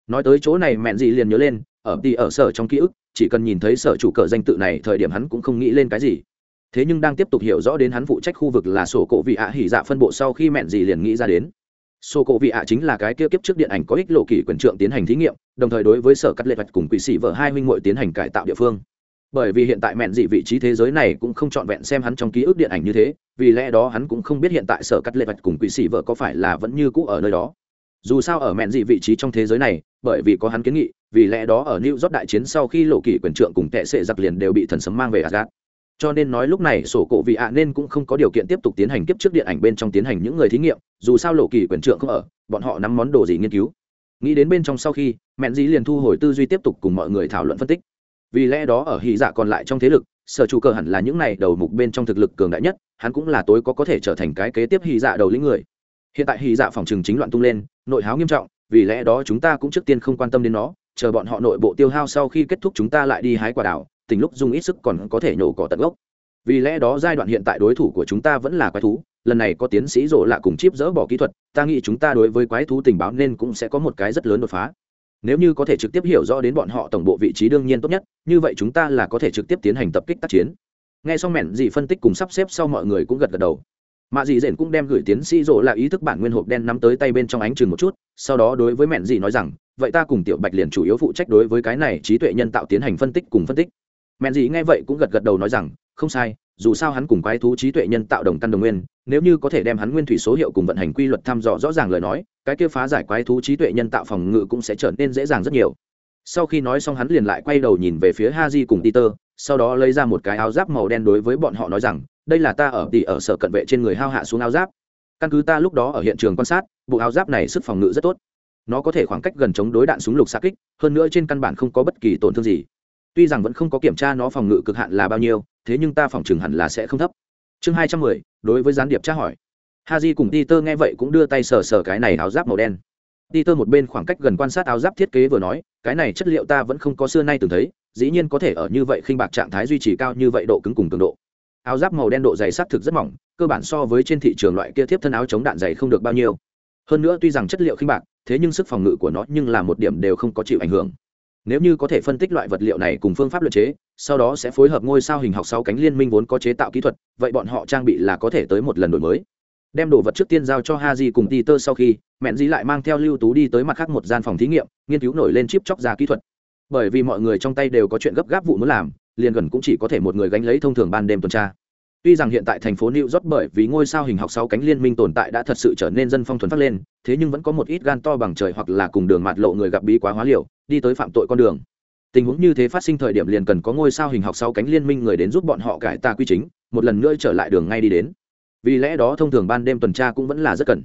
Nói tới chỗ này mẹn gì liền nhớ lên, ở tỷ ở sở trong ký ức, chỉ cần nhìn thấy sở chủ cờ danh tự này thời điểm hắn cũng không nghĩ lên cái gì. Thế nhưng đang tiếp tục hiểu rõ đến hắn phụ trách khu vực là sổ cổ vị ạ hỉ dạ phân bộ sau khi mẹn gì liền nghĩ ra đến sô cổ vị ạ chính là cái kia kiếp trước điện ảnh có ích lộ kỷ quyền trượng tiến hành thí nghiệm, đồng thời đối với sở cắt lệ vạch cùng quỷ sĩ vợ hai huynh muội tiến hành cải tạo địa phương bởi vì hiện tại mẹn dị vị trí thế giới này cũng không trọn vẹn xem hắn trong ký ức điện ảnh như thế, vì lẽ đó hắn cũng không biết hiện tại sở cắt lệ vạch cùng quỷ sĩ vợ có phải là vẫn như cũ ở nơi đó dù sao ở mẹn dị vị trí trong thế giới này, bởi vì có hắn kiến nghị, vì lẽ đó ở New York đại chiến sau khi lộ kỷ quyền trượng cùng tệ sệ giặc liền đều bị thần sấm mang về Asgard. Cho nên nói lúc này sổ cổ vị ạ nên cũng không có điều kiện tiếp tục tiến hành kiếp trước điện ảnh bên trong tiến hành những người thí nghiệm, dù sao lộ kỳ quyền trượng không ở, bọn họ nắm món đồ gì nghiên cứu. Nghĩ đến bên trong sau khi, mẹn Dĩ liền thu hồi tư duy tiếp tục cùng mọi người thảo luận phân tích. Vì lẽ đó ở hy dạ còn lại trong thế lực, sở chủ cờ hẳn là những này đầu mục bên trong thực lực cường đại nhất, hắn cũng là tối có có thể trở thành cái kế tiếp hy dạ đầu lĩnh người. Hiện tại hy dạ phòng trường chính loạn tung lên, nội háo nghiêm trọng, vì lẽ đó chúng ta cũng trước tiên không quan tâm đến nó, chờ bọn họ nội bộ tiêu hao sau khi kết thúc chúng ta lại đi hái quả đảo tình lúc dùng ít sức còn có thể nhổ cỏ tận gốc. Vì lẽ đó giai đoạn hiện tại đối thủ của chúng ta vẫn là quái thú, lần này có tiến sĩ rộ lạ cùng chip dỡ bỏ kỹ thuật, ta nghĩ chúng ta đối với quái thú tình báo nên cũng sẽ có một cái rất lớn đột phá. Nếu như có thể trực tiếp hiểu rõ đến bọn họ tổng bộ vị trí đương nhiên tốt nhất, như vậy chúng ta là có thể trực tiếp tiến hành tập kích tác chiến. Nghe xong mẹn gì phân tích cùng sắp xếp sau mọi người cũng gật gật đầu. Mạ dị dện cũng đem gửi tiến sĩ rộ là ý thức bản nguyên hộp đen nắm tới tay bên trong ánh chừng một chút, sau đó đối với mẹn dị nói rằng, vậy ta cùng tiểu bạch liền chủ yếu phụ trách đối với cái này trí tuệ nhân tạo tiến hành phân tích cùng phân tích mẹn gì nghe vậy cũng gật gật đầu nói rằng, không sai, dù sao hắn cùng quái thú trí tuệ nhân tạo đồng căn đồng nguyên, nếu như có thể đem hắn nguyên thủy số hiệu cùng vận hành quy luật thăm dò rõ ràng lời nói, cái kia phá giải quái thú trí tuệ nhân tạo phòng ngự cũng sẽ trở nên dễ dàng rất nhiều. Sau khi nói xong hắn liền lại quay đầu nhìn về phía ha di cùng peter, sau đó lấy ra một cái áo giáp màu đen đối với bọn họ nói rằng, đây là ta ở tỉ ở sở cận vệ trên người hao hạ xuống áo giáp. Căn cứ ta lúc đó ở hiện trường quan sát, bộ áo giáp này sức phòng ngự rất tốt. Nó có thể khoảng cách gần chống đối đạn súng lục xa kích, hơn nữa trên căn bản không có bất kỳ tổn thương gì tuy rằng vẫn không có kiểm tra nó phòng ngự cực hạn là bao nhiêu, thế nhưng ta phòng chừng hẳn là sẽ không thấp. Chương hai trăm mười, đối với gián điệp tra hỏi. Ha j cùng peter nghe vậy cũng đưa tay sờ sờ cái này áo giáp màu đen. Peter một bên khoảng cách gần quan sát áo giáp thiết kế vừa nói, cái này chất liệu ta vẫn không có xưa nay từng thấy, dĩ nhiên có thể ở như vậy khinh bạc trạng thái duy trì cao như vậy độ cứng cùng cường độ. Áo giáp màu đen độ dày xác thực rất mỏng, cơ bản so với trên thị trường loại kia tiếp thân áo chống đạn dày không được bao nhiêu. Hơn nữa tuy rằng chất liệu khinh bạc, thế nhưng sức phòng ngự của nó nhưng là một điểm đều không có chịu ảnh hưởng nếu như có thể phân tích loại vật liệu này cùng phương pháp luyện chế, sau đó sẽ phối hợp ngôi sao hình học sáu cánh liên minh vốn có chế tạo kỹ thuật, vậy bọn họ trang bị là có thể tới một lần đổi mới. Đem đồ vật trước tiên giao cho ha di cùng ti tơ sau khi, mẹn di lại mang theo lưu tú đi tới mặt khác một gian phòng thí nghiệm, nghiên cứu nổi lên chip chóc ra kỹ thuật. Bởi vì mọi người trong tay đều có chuyện gấp gáp vụ muốn làm, liền gần cũng chỉ có thể một người gánh lấy thông thường ban đêm tuần tra. Tuy rằng hiện tại thành phố New York bởi vì ngôi sao hình học sáu cánh liên minh tồn tại đã thật sự trở nên dân phong thuần phát lên, thế nhưng vẫn có một ít gan to bằng trời hoặc là cùng đường mạt lộ người gặp bí quá hóa liều, đi tới phạm tội con đường. Tình huống như thế phát sinh thời điểm liền cần có ngôi sao hình học sáu cánh liên minh người đến giúp bọn họ cải tà quy chính, một lần nữa trở lại đường ngay đi đến. Vì lẽ đó thông thường ban đêm tuần tra cũng vẫn là rất cần.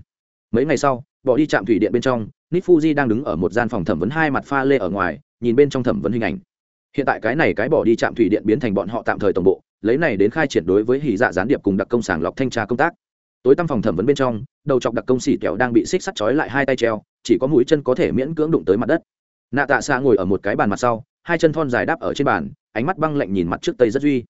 Mấy ngày sau, bỏ đi trạm thủy điện bên trong, Nifuji đang đứng ở một gian phòng thẩm vấn hai mặt pha lê ở ngoài, nhìn bên trong thẩm vấn hình ảnh hiện tại cái này cái bỏ đi trạm thủy điện biến thành bọn họ tạm thời tổng bộ lấy này đến khai triển đối với hỉ dạ gián điệp cùng đặc công sàng lọc thanh tra công tác. Tối tăm phòng thẩm vấn bên trong, đầu chọc đặc công xỉ kẹo đang bị xích sắt trói lại hai tay treo, chỉ có mũi chân có thể miễn cưỡng đụng tới mặt đất. Nạ tạ xa ngồi ở một cái bàn mặt sau, hai chân thon dài đáp ở trên bàn, ánh mắt băng lạnh nhìn mặt trước tây rất duy.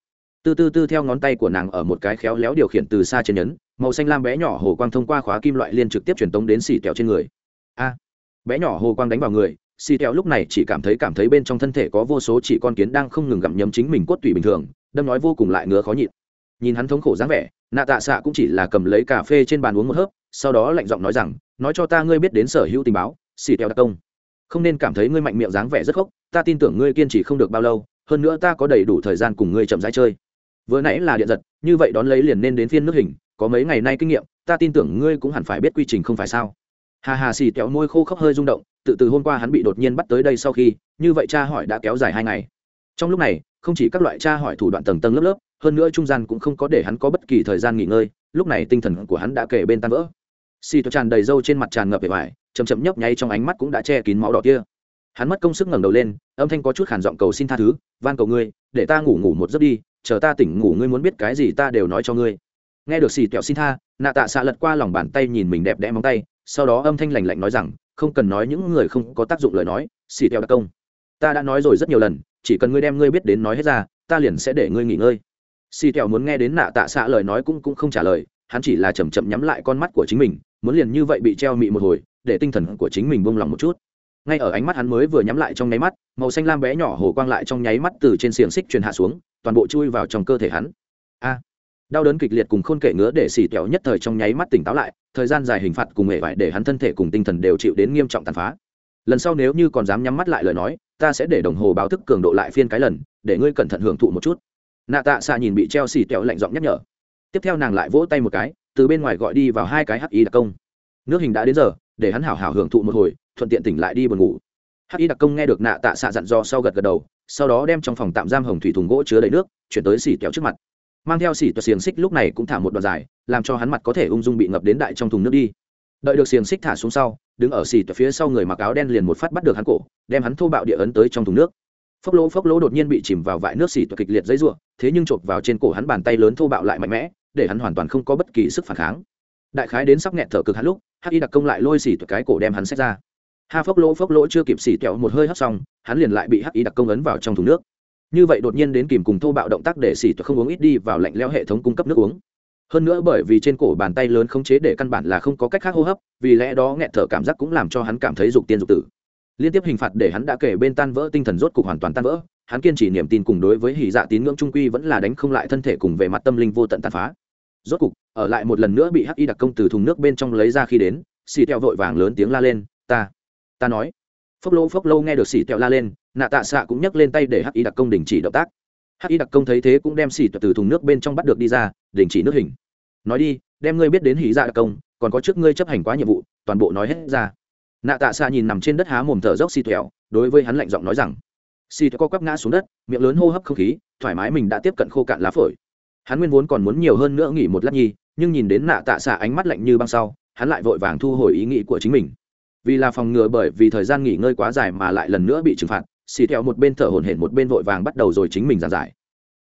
Từ từ từ theo ngón tay của nàng ở một cái khéo léo điều khiển từ xa trên nhấn, màu xanh lam bé nhỏ hồ quang thông qua khóa kim loại liên trực tiếp truyền tống đến xì kẹo trên người. A! Bé nhỏ hồ quang đánh vào người xì kẹo lúc này chỉ cảm thấy cảm thấy bên trong thân thể có vô số chỉ con kiến đang không ngừng gặm nhấm chính mình cốt tủy bình thường đâm nói vô cùng lại ngứa khó nhịn. Nhìn hắn thống khổ dáng vẻ, nạ tạ xạ cũng chỉ là cầm lấy cà phê trên bàn uống một hớp, sau đó lạnh giọng nói rằng, nói cho ta ngươi biết đến sở hữu tình báo, xì theo đặc công. Không nên cảm thấy ngươi mạnh miệng dáng vẻ rất khóc ta tin tưởng ngươi kiên trì không được bao lâu, hơn nữa ta có đầy đủ thời gian cùng ngươi chậm rãi chơi. Vừa nãy là điện giật, như vậy đón lấy liền nên đến phiên nước hình, có mấy ngày nay kinh nghiệm, ta tin tưởng ngươi cũng hẳn phải biết quy trình không phải sao. Hà hà xì kéo môi khô khốc hơi rung động, tự từ hôm qua hắn bị đột nhiên bắt tới đây sau khi, như vậy cha hỏi đã kéo dài hai ngày. Trong lúc này không chỉ các loại tra hỏi thủ đoạn tầng tầng lớp lớp, hơn nữa trung gian cũng không có để hắn có bất kỳ thời gian nghỉ ngơi, lúc này tinh thần của hắn đã kể bên tan vỡ. Xì tràn đầy râu trên mặt tràn ngập bề ngoài chầm chậm nhấp nháy trong ánh mắt cũng đã che kín máu đỏ kia. Hắn mất công sức ngẩng đầu lên, âm thanh có chút khản giọng cầu xin tha thứ, van cầu ngươi, để ta ngủ ngủ một giấc đi, chờ ta tỉnh ngủ ngươi muốn biết cái gì ta đều nói cho ngươi. Nghe được xì kẹo xin tha, nạ tạ xạ lật qua lòng bàn tay nhìn mình đẹp đẽ móng tay, sau đó âm thanh lành lạnh nói rằng, không cần nói những người không có tác dụng lời nói, xì kẹo đặc công. Ta đã nói rồi rất nhiều lần chỉ cần ngươi đem ngươi biết đến nói hết ra, ta liền sẽ để ngươi nghỉ ngơi. Xì kẹo muốn nghe đến nạ tạ xạ lời nói cũng cũng không trả lời, hắn chỉ là chầm chậm nhắm lại con mắt của chính mình, muốn liền như vậy bị treo mị một hồi, để tinh thần của chính mình buông lòng một chút. Ngay ở ánh mắt hắn mới vừa nhắm lại trong nháy mắt, màu xanh lam bé nhỏ hồ quang lại trong nháy mắt từ trên xiềng xích truyền hạ xuống, toàn bộ chui vào trong cơ thể hắn. A! Đau đớn kịch liệt cùng khôn kể ngứa để xì kẹo nhất thời trong nháy mắt tỉnh táo lại, thời gian dài hình phạt cùng hệ vải để hắn thân thể cùng tinh thần đều chịu đến nghiêm trọng tàn phá lần sau nếu như còn dám nhắm mắt lại lời nói, ta sẽ để đồng hồ báo thức cường độ lại phiên cái lần, để ngươi cẩn thận hưởng thụ một chút. Nạ tạ xạ nhìn bị treo xì tẹo lạnh giọng nhắc nhở. Tiếp theo nàng lại vỗ tay một cái, từ bên ngoài gọi đi vào hai cái hắc y đặc công. Nước hình đã đến giờ, để hắn hảo hảo hưởng thụ một hồi, thuận tiện tỉnh lại đi buồn ngủ. Hắc y đặc công nghe được nạ tạ xạ dặn do sau gật gật đầu, sau đó đem trong phòng tạm giam hồng thủy thùng gỗ chứa đầy nước, chuyển tới xì tẹo trước mặt. Mang theo xì tẹo xiềng xích lúc này cũng thả một đoạn dài, làm cho hắn mặt có thể ung dung bị ngập đến đại trong thùng nước đi. Đợi được xiềng xích thả xuống sau đứng ở xì toa phía sau người mặc áo đen liền một phát bắt được hắn cổ, đem hắn thô bạo địa ấn tới trong thùng nước. Phốc lỗ phốc lỗ đột nhiên bị chìm vào vại nước xì toa kịch liệt dãy ruộng thế nhưng chộp vào trên cổ hắn bàn tay lớn thô bạo lại mạnh mẽ, để hắn hoàn toàn không có bất kỳ sức phản kháng. Đại khái đến sắp nghẹn thở cực hắn lúc, hắc y đặc công lại lôi xì toa cái cổ đem hắn xách ra. Ha, phốc lỗ phốc lỗ chưa kịp xì kẹo một hơi hấp xong, hắn liền lại bị hắc y đặc công ấn vào trong thùng nước. Như vậy đột nhiên đến kìm cùng thô bạo động tác để xì toa không uống ít đi vào lạnh leo hệ thống cung cấp nước uống hơn nữa bởi vì trên cổ bàn tay lớn không chế để căn bản là không có cách khác hô hấp, vì lẽ đó nghẹn thở cảm giác cũng làm cho hắn cảm thấy dục tiên dục tử. Liên tiếp hình phạt để hắn đã kể bên tan vỡ tinh thần rốt cục hoàn toàn tan vỡ, hắn kiên trì niềm tin cùng đối với hỉ dạ tín ngưỡng trung quy vẫn là đánh không lại thân thể cùng về mặt tâm linh vô tận tàn phá. Rốt cục, ở lại một lần nữa bị hắc y đặc công từ thùng nước bên trong lấy ra khi đến xì theo vội vàng lớn tiếng la lên, ta ta nói. Phốc lô phốc lô nghe được xì theo la lên, nạ tạ xạ cũng nhấc lên tay để hắc y đặc công đình chỉ động tác. Hắc y đặc công thấy thế cũng đem xì từ thùng nước bên trong bắt được đi ra, đình chỉ nước hình nói đi đem ngươi biết đến hỉ dạ đặc công còn có trước ngươi chấp hành quá nhiệm vụ toàn bộ nói hết ra. Nạ tạ xạ nhìn nằm trên đất há mồm thở dốc xì thẹo đối với hắn lạnh giọng nói rằng xì thẹo co quắp ngã xuống đất miệng lớn hô hấp không khí thoải mái mình đã tiếp cận khô cạn lá phổi. Hắn nguyên vốn còn muốn nhiều hơn nữa nghỉ một lát nhi nhưng nhìn đến nạ tạ xạ ánh mắt lạnh như băng sau hắn lại vội vàng thu hồi ý nghĩ của chính mình. Vì là phòng ngừa bởi vì thời gian nghỉ ngơi quá dài mà lại lần nữa bị trừng phạt xì theo một bên thở hổn hển một bên vội vàng bắt đầu rồi chính mình giảng giải